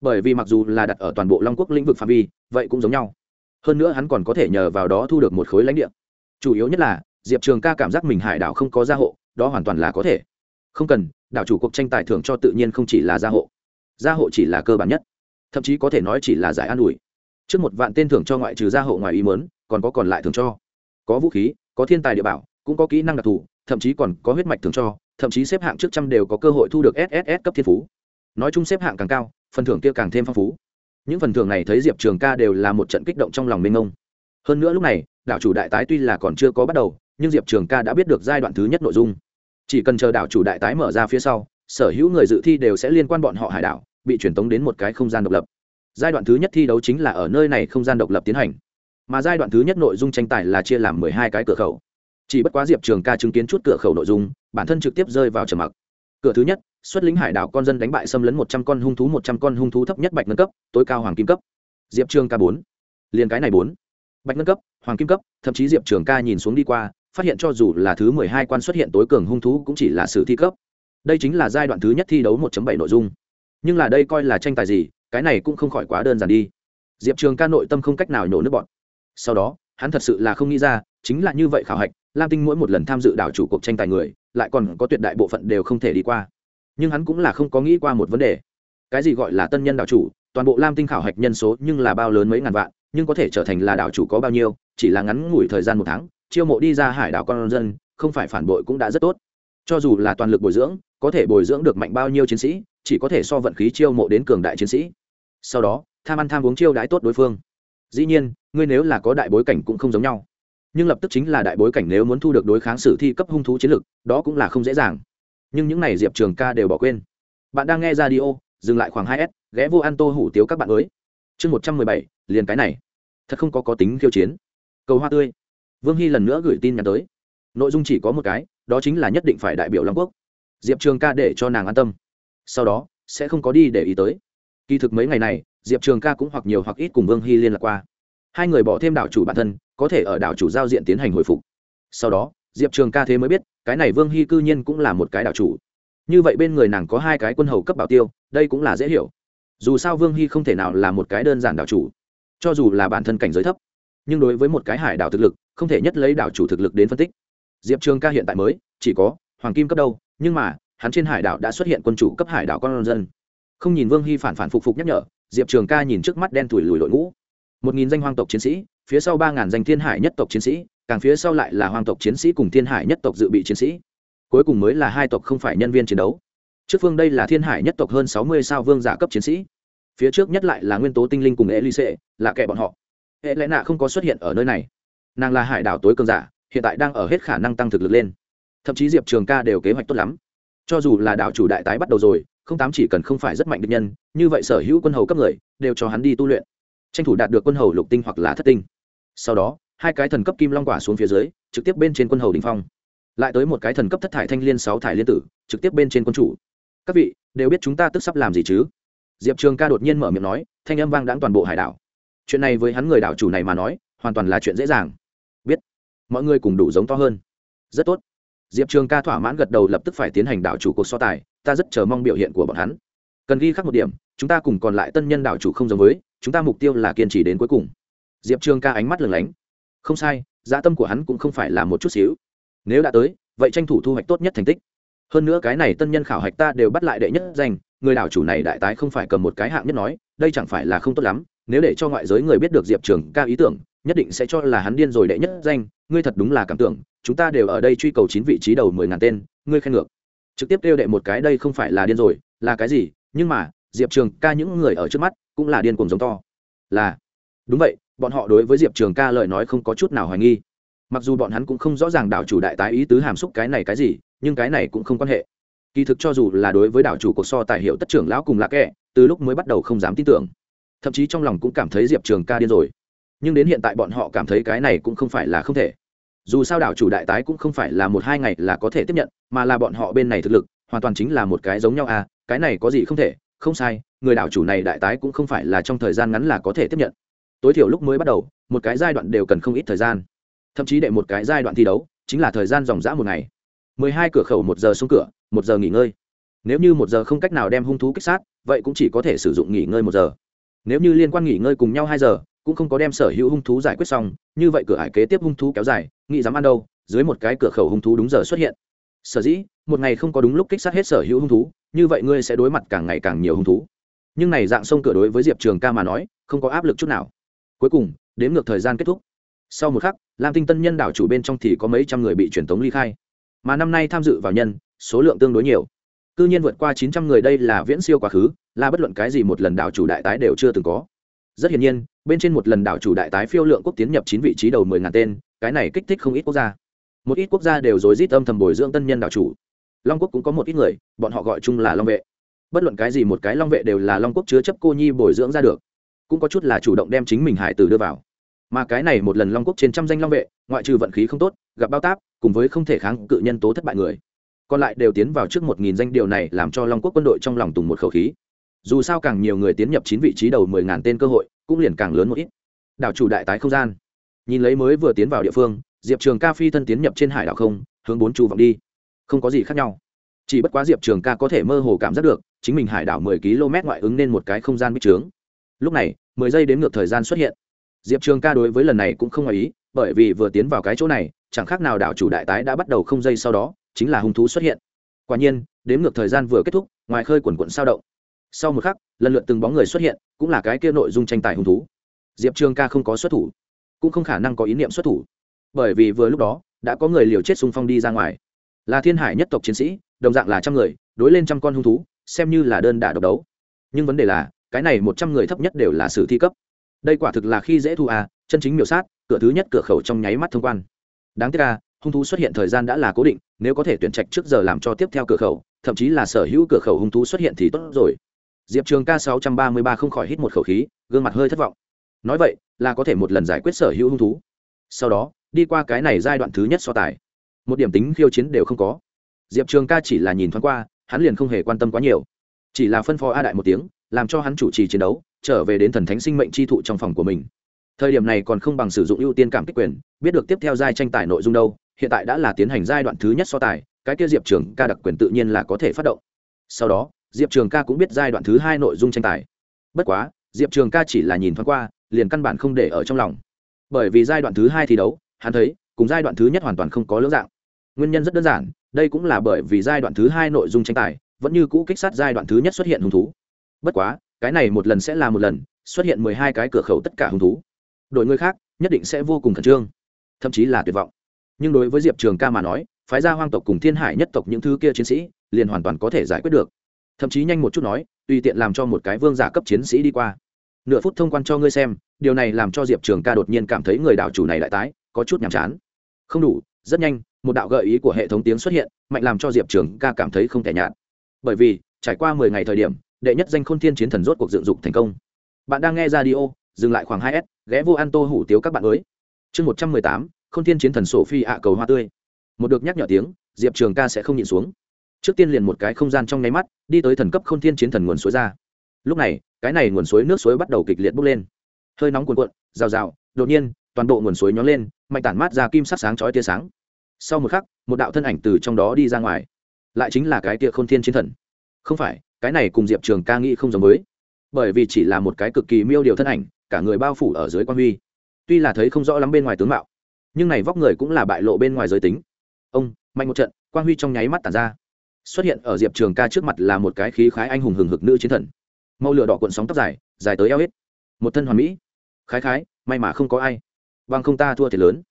bởi vì mặc dù là đặt ở toàn bộ long quốc lĩnh vực phạm vi, vậy cũng giống nhau. Hơn nữa hắn còn có thể nhờ vào đó thu được một khối lãnh địa. Chủ yếu nhất là, diệp trường ca cảm giác mình hải đảo không có gia hộ, đó hoàn toàn là có thể. Không cần, đảo chủ cuộc tranh tài thưởng cho tự nhiên không chỉ là gia hộ. Gia hộ chỉ là cơ bản nhất. Thậm chí có thể nói chỉ là giải an ủi. Trước một vạn tên thưởng cho ngoại trừ gia hộ ngoài ý mớn còn có còn lại thưởng cho. Có vũ khí, có thiên tài địa bảo, cũng có kỹ năng đặc thù, thậm chí còn có huyết mạch thưởng cho, thậm chí xếp hạng trước trăm đều có cơ hội thu được sss cấp thiên phú. Nói chung xếp hạng càng cao phần thưởng kia càng thêm phong phú. Những phần thưởng này thấy diệp trường ca đều là một trận kích động trong lòng mênh mông. Hơn nữa lúc này, đảo chủ đại tái tuy là còn chưa có bắt đầu, nhưng diệp trường ca đã biết được giai đoạn thứ nhất nội dung. Chỉ cần chờ đảo chủ đại tái mở ra phía sau, sở hữu người dự thi đều sẽ liên quan bọn họ hải đảo, bị truyền tống đến một cái không gian độc lập. Giai đoạn thứ nhất thi đấu chính là ở nơi này không gian độc lập tiến hành. Mà giai đoạn thứ nhất nội dung tranh tài là chia làm mười hai cái cửa khẩu. Chỉ bất quá diệp trường ca chứng kiến chút cửa khẩu nội dung, bản thân trực tiếp rơi vào trầm mặc cửa thứ nhất, xuất lính hải đảo con dân đánh bại xâm lấn một trăm con hung thú, một trăm con hung thú thấp nhất bạch nâng cấp, tối cao hoàng kim cấp. Diệp trường ca bốn. Liền cái này bốn. Bạch nâng cấp, hoàng kim cấp, thậm chí diệp trường ca nhìn xuống đi qua, phát hiện cho dù là thứ mười hai quan xuất hiện tối cường hung thú cũng chỉ là sử thi cấp. Đây chính là giai đoạn thứ nhất thi đấu một bảy nội dung. Nhưng là đây coi là tranh tài gì, cái này cũng không khỏi quá đơn giản đi. Diệp trường ca nội tâm không cách nào nhổ nước bọn sau đó, hắn thật sự là không nghĩ ra, chính là như vậy khảo hạch, lam tinh mỗi một lần tham dự đảo chủ cuộc tranh tài người lại còn có tuyệt đại bộ phận đều không thể đi qua. Nhưng hắn cũng là không có nghĩ qua một vấn đề. Cái gì gọi là tân nhân đảo chủ? Toàn bộ lam tinh khảo hạch nhân số nhưng là bao lớn mấy ngàn vạn, nhưng có thể trở thành là đảo chủ có bao nhiêu, chỉ là ngắn ngủi thời gian một tháng, chiêu mộ đi ra hải đảo con dân, không phải phản bội cũng đã rất tốt. Cho dù là toàn lực bồi dưỡng, có thể bồi dưỡng được mạnh bao nhiêu chiến sĩ, chỉ có thể so vận khí chiêu mộ đến cường đại chiến sĩ. Sau đó, tham ăn tham uống chiêu đãi tốt đối phương. Dĩ nhiên, ngươi nếu là có đại bối cảnh cũng không giống nhau nhưng lập tức chính là đại bối cảnh nếu muốn thu được đối kháng sử thi cấp hung thú chiến lực, đó cũng là không dễ dàng. Nhưng những này diệp trường ca đều bỏ quên. Bạn đang nghe ra ô dừng lại khoảng hai s, ghé vô ăn tô hủ tiếu các bạn mới. Chương một trăm mười bảy, liền cái này. Thật không có có tính khiêu chiến. Cầu hoa tươi. Vương hy lần nữa gửi tin nhắn tới. Nội dung chỉ có một cái, đó chính là nhất định phải đại biểu long quốc. Diệp trường ca để cho nàng an tâm. Sau đó, sẽ không có đi để ý tới. Kỳ thực mấy ngày này, diệp trường ca cũng hoặc nhiều hoặc ít cùng vương hy liên lạc qua hai người bỏ thêm đảo chủ bản thân, có thể ở đảo chủ giao diện tiến hành hồi phục. Sau đó, diệp trường ca thế mới biết, cái này vương hy cư nhiên cũng là một cái đảo chủ. Như vậy bên người nàng có hai cái quân hầu cấp bảo tiêu, đây cũng là dễ hiểu. Dù sao vương hy không thể nào là một cái đơn giản đảo chủ, cho dù là bản thân cảnh giới thấp, nhưng đối với một cái hải đảo thực lực, không thể nhất lấy đảo chủ thực lực đến phân tích. Diệp trường ca hiện tại mới, chỉ có hoàng kim cấp đâu, nhưng mà, hắn trên hải đảo đã xuất hiện quân chủ cấp hải đảo con dân. Không nhìn vương hy phản phản phục phục nhắc nhở, diệp trường ca nhìn trước mắt đen thủi lùi đội ngũ một nghìn danh hoang tộc chiến sĩ, phía sau ba ngàn danh thiên hải nhất tộc chiến sĩ, càng phía sau lại là hoang tộc chiến sĩ cùng thiên hải nhất tộc dự bị chiến sĩ. Cuối cùng mới là hai tộc không phải nhân viên chiến đấu. Trước phương đây là thiên hải nhất tộc hơn sáu mươi sao vương giả cấp chiến sĩ. Phía trước nhất lại là nguyên tố tinh linh cùng e lise là kẻ bọn họ. Hệ lẽ nạ không có xuất hiện ở nơi này. Nàng là hải đảo tối cường giả, hiện tại đang ở hết khả năng tăng thực lực lên. Thậm chí diệp trường ca đều kế hoạch tốt lắm. Cho dù là đảo chủ đại tái bắt đầu rồi, không tám chỉ cần không phải rất mạnh được nhân, như vậy sở hữu quân hầu cấp người, đều cho hắn đi tu luyện tranh thủ đạt được quân hầu lục tinh hoặc là thất tinh. Sau đó, hai cái thần cấp kim long quả xuống phía dưới, trực tiếp bên trên quân hầu đình phong. Lại tới một cái thần cấp thất thải thanh liên sáu thải liên tử, trực tiếp bên trên quân chủ. Các vị, đều biết chúng ta tức sắp làm gì chứ? Diệp trường ca đột nhiên mở miệng nói, thanh âm vang đáng toàn bộ hải đảo. Chuyện này với hắn người đảo chủ này mà nói, hoàn toàn là chuyện dễ dàng. Biết. Mọi người cùng đủ giống to hơn. Rất tốt. Diệp trường ca thỏa mãn gật đầu lập tức phải tiến hành đảo chủ cuộc so tài, ta rất chờ mong biểu hiện của bọn hắn. Cần ghi khắc một điểm chúng ta cùng còn lại tân nhân đảo chủ không giống với, chúng ta mục tiêu là kiên trì đến cuối cùng. Diệp trường ca ánh mắt lừng lánh. Không sai dã tâm của hắn cũng không phải là một chút xíu. Nếu đã tới, vậy tranh thủ thu hoạch tốt nhất thành tích. Hơn nữa cái này tân nhân khảo hạch ta đều bắt lại đệ nhất danh, người đảo chủ này đại tái không phải cầm một cái hạng nhất nói, đây chẳng phải là không tốt lắm. Nếu để cho ngoại giới người biết được diệp trường ca ý tưởng, nhất định sẽ cho là hắn điên rồi đệ nhất danh. Ngươi thật đúng là cảm tưởng, chúng ta đều ở đây truy cầu chín vị trí đầu mười ngàn tên, ngươi khen ngược. Trực tiếp kêu đệ một cái đây không phải là điên rồi, là cái gì? Nhưng mà diệp trường ca những người ở trước mắt cũng là điên cuồng giống to. Là, đúng vậy, bọn họ đối với diệp trường ca lời nói không có chút nào hoài nghi. Mặc dù bọn hắn cũng không rõ ràng đảo chủ đại tái ý tứ hàm xúc cái này cái gì, nhưng cái này cũng không quan hệ. Kỳ thực cho dù là đối với đảo chủ cuộc so tài hiệu tất trưởng lão cùng lạ kệ từ lúc mới bắt đầu không dám tin tưởng. Thậm chí trong lòng cũng cảm thấy diệp trường ca điên rồi. Nhưng đến hiện tại bọn họ cảm thấy cái này cũng không phải là không thể. Dù sao đảo chủ đại tái cũng không phải là một hai ngày là có thể tiếp nhận, mà là bọn họ bên này thực lực, hoàn toàn chính là một cái giống nhau à cái này có gì không thể không sai, người đảo chủ này đại tái cũng không phải là trong thời gian ngắn là có thể tiếp nhận. Tối thiểu lúc mới bắt đầu, một cái giai đoạn đều cần không ít thời gian. Thậm chí để một cái giai đoạn thi đấu, chính là thời gian dòng dã một ngày. Mười hai cửa khẩu một giờ xuống cửa, một giờ nghỉ ngơi. Nếu như một giờ không cách nào đem hung thú kích sát, vậy cũng chỉ có thể sử dụng nghỉ ngơi một giờ. Nếu như liên quan nghỉ ngơi cùng nhau hai giờ, cũng không có đem sở hữu hung thú giải quyết xong, như vậy cửa hải kế tiếp hung thú kéo dài, nghĩ dám ăn đâu, dưới một cái cửa khẩu hung thú đúng giờ xuất hiện. Sở dĩ, một ngày không có đúng lúc kích sát hết sở hữu hung thú như vậy ngươi sẽ đối mặt càng ngày càng nhiều hung thú. Nhưng này dạng sông cửa đối với diệp trường ca mà nói, không có áp lực chút nào. Cuối cùng đếm ngược thời gian kết thúc. Sau một khắc, lam tinh tân nhân đảo chủ bên trong thì có mấy trăm người bị truyền tống ly khai. Mà năm nay tham dự vào nhân, số lượng tương đối nhiều. Cư nhiên vượt qua chín trăm người đây là viễn siêu quá khứ, là bất luận cái gì một lần đảo chủ đại tái đều chưa từng có. Rất hiển nhiên, bên trên một lần đảo chủ đại tái phiêu lượng quốc tiến nhập chín vị trí đầu mười ngàn tên, cái này kích thích không ít quốc gia. Một ít quốc gia đều rối rít âm thầm bồi dưỡng tân nhân đảo chủ long quốc cũng có một ít người, bọn họ gọi chung là long vệ. Bất luận cái gì một cái long vệ đều là long quốc chứa chấp cô nhi bồi dưỡng ra được. Cũng có chút là chủ động đem chính mình hải tử đưa vào. Mà cái này một lần long quốc trên trăm danh long vệ, ngoại trừ vận khí không tốt, gặp bao táp, cùng với không thể kháng cự nhân tố thất bại người, còn lại đều tiến vào trước một nghìn danh điều này làm cho long quốc quân đội trong lòng tùng một khẩu khí. Dù sao càng nhiều người tiến nhập chín vị trí đầu mười ngàn tên cơ hội, cũng liền càng lớn một ít. Đảo chủ đại tái không gian. Nhìn lấy mới vừa tiến vào địa phương, diệp trường ca phi thân tiến nhập trên hải đảo không, hướng bốn chu vọng đi không có gì khác nhau. Chỉ bất quá diệp trường ca có thể mơ hồ cảm giác được, chính mình hải đảo mười km ngoại ứng nên một cái không gian bích trướng. Lúc này, mười giây đến ngược thời gian xuất hiện. Diệp trường ca đối với lần này cũng không ngoài ý, bởi vì vừa tiến vào cái chỗ này, chẳng khác nào đảo chủ đại tái đã bắt đầu không giây sau đó, chính là hung thú xuất hiện. Quả nhiên, đến ngược thời gian vừa kết thúc, ngoài khơi quần quận sao động. Sau một khắc, lần lượt từng bóng người xuất hiện, cũng là cái kia nội dung tranh tài hung thú. Diệp trường ca không có xuất thủ, cũng không khả năng có ý niệm xuất thủ. Bởi vì vừa lúc đó, đã có người liều chết xung phong đi ra ngoài là thiên hải nhất tộc chiến sĩ, đồng dạng là trăm người, đối lên trăm con hung thú, xem như là đơn đả độc đấu. Nhưng vấn đề là, cái này một trăm người thấp nhất đều là sử thi cấp. Đây quả thực là khi dễ thu à chân chính miểu sát, cửa thứ nhất cửa khẩu trong nháy mắt thông quan. Đáng tiếc à hung thú xuất hiện thời gian đã là cố định, nếu có thể tuyển trạch trước giờ làm cho tiếp theo cửa khẩu, thậm chí là sở hữu cửa khẩu hung thú xuất hiện thì tốt rồi. Diệp trường k sáu trăm ba mươi ba không khỏi hít một khẩu khí, gương mặt hơi thất vọng. Nói vậy, là có thể một lần giải quyết sở hữu hung thú. Sau đó, đi qua cái này giai đoạn thứ nhất so tài một điểm tính khiêu chiến đều không có. Diệp trường ca chỉ là nhìn thoáng qua, hắn liền không hề quan tâm quá nhiều. Chỉ là phân phó a đại một tiếng, làm cho hắn chủ trì chiến đấu, trở về đến thần thánh sinh mệnh chi thụ trong phòng của mình. Thời điểm này còn không bằng sử dụng ưu tiên cảm kích quyền, biết được tiếp theo giai tranh tài nội dung đâu, hiện tại đã là tiến hành giai đoạn thứ nhất so tài, cái kia diệp trường ca đặc quyền tự nhiên là có thể phát động. Sau đó, diệp trường ca cũng biết giai đoạn thứ hai nội dung tranh tài. Bất quá, diệp trường ca chỉ là nhìn thoáng qua, liền căn bản không để ở trong lòng. Bởi vì giai đoạn thứ hai thi đấu, hắn thấy, cùng giai đoạn thứ nhất hoàn toàn không có lưỡng dạng nguyên nhân rất đơn giản, đây cũng là bởi vì giai đoạn thứ hai nội dung tranh tài, vẫn như cũ kích sát giai đoạn thứ nhất xuất hiện hứng thú. Bất quá, cái này một lần sẽ là một lần, xuất hiện mười hai cái cửa khẩu tất cả hứng thú. Đội người khác nhất định sẽ vô cùng khẩn trương, thậm chí là tuyệt vọng. Nhưng đối với diệp trường ca mà nói, phái gia hoang tộc cùng thiên hải nhất tộc những thứ kia chiến sĩ, liền hoàn toàn có thể giải quyết được. Thậm chí nhanh một chút nói, tùy tiện làm cho một cái vương giả cấp chiến sĩ đi qua. Nửa phút thông quan cho ngươi xem, điều này làm cho diệp trường ca đột nhiên cảm thấy người đảo chủ này lại tái, có chút nhàm chán. Không đủ rất nhanh, một đạo gợi ý của hệ thống tiếng xuất hiện, mạnh làm cho diệp trường ca cảm thấy không thể nhạt. Bởi vì, trải qua mười ngày thời điểm, đệ nhất danh khôn thiên chiến thần rốt cuộc dựng dục thành công. Bạn đang nghe ra đi ô dừng lại khoảng hai s, ghé vô an tô hủ tiếu các bạn mới. Chương một trăm mười tám, khôn thiên chiến thần sổ phi ạ, cầu hoa tươi. Một được nhắc nhở tiếng, diệp trường ca sẽ không nhịn xuống. Trước tiên liền một cái không gian trong nháy mắt, đi tới thần cấp khôn thiên chiến thần nguồn suối ra. Lúc này, cái này nguồn suối nước suối bắt đầu kịch liệt bốc lên. Hơi nóng cuồn cuộn, rào rào, đột nhiên, toàn bộ nguồn suối nhón lên mạnh tản mát ra kim sắc sáng chói tia sáng. Sau một khắc, một đạo thân ảnh từ trong đó đi ra ngoài. Lại chính là cái tia khôn thiên chiến thần. Không phải, cái này cùng diệp trường ca nghĩ không giống với. Bởi vì chỉ là một cái cực kỳ miêu điều thân ảnh, cả người bao phủ ở dưới quan huy. Tuy là thấy không rõ lắm bên ngoài tướng mạo, nhưng này vóc người cũng là bại lộ bên ngoài giới tính. Ông, mạnh một trận quan huy trong nháy mắt tàn ra. Xuất hiện ở diệp trường ca trước mặt là một cái khí khái anh hùng hừng hực nữ chiến thần. Màu lửa đỏ cuộn sóng tóc dài dài tới eo hết. Một thân hoàn mỹ. Khái khái, may mà không có ai bằng không ta thua thiệt lớn.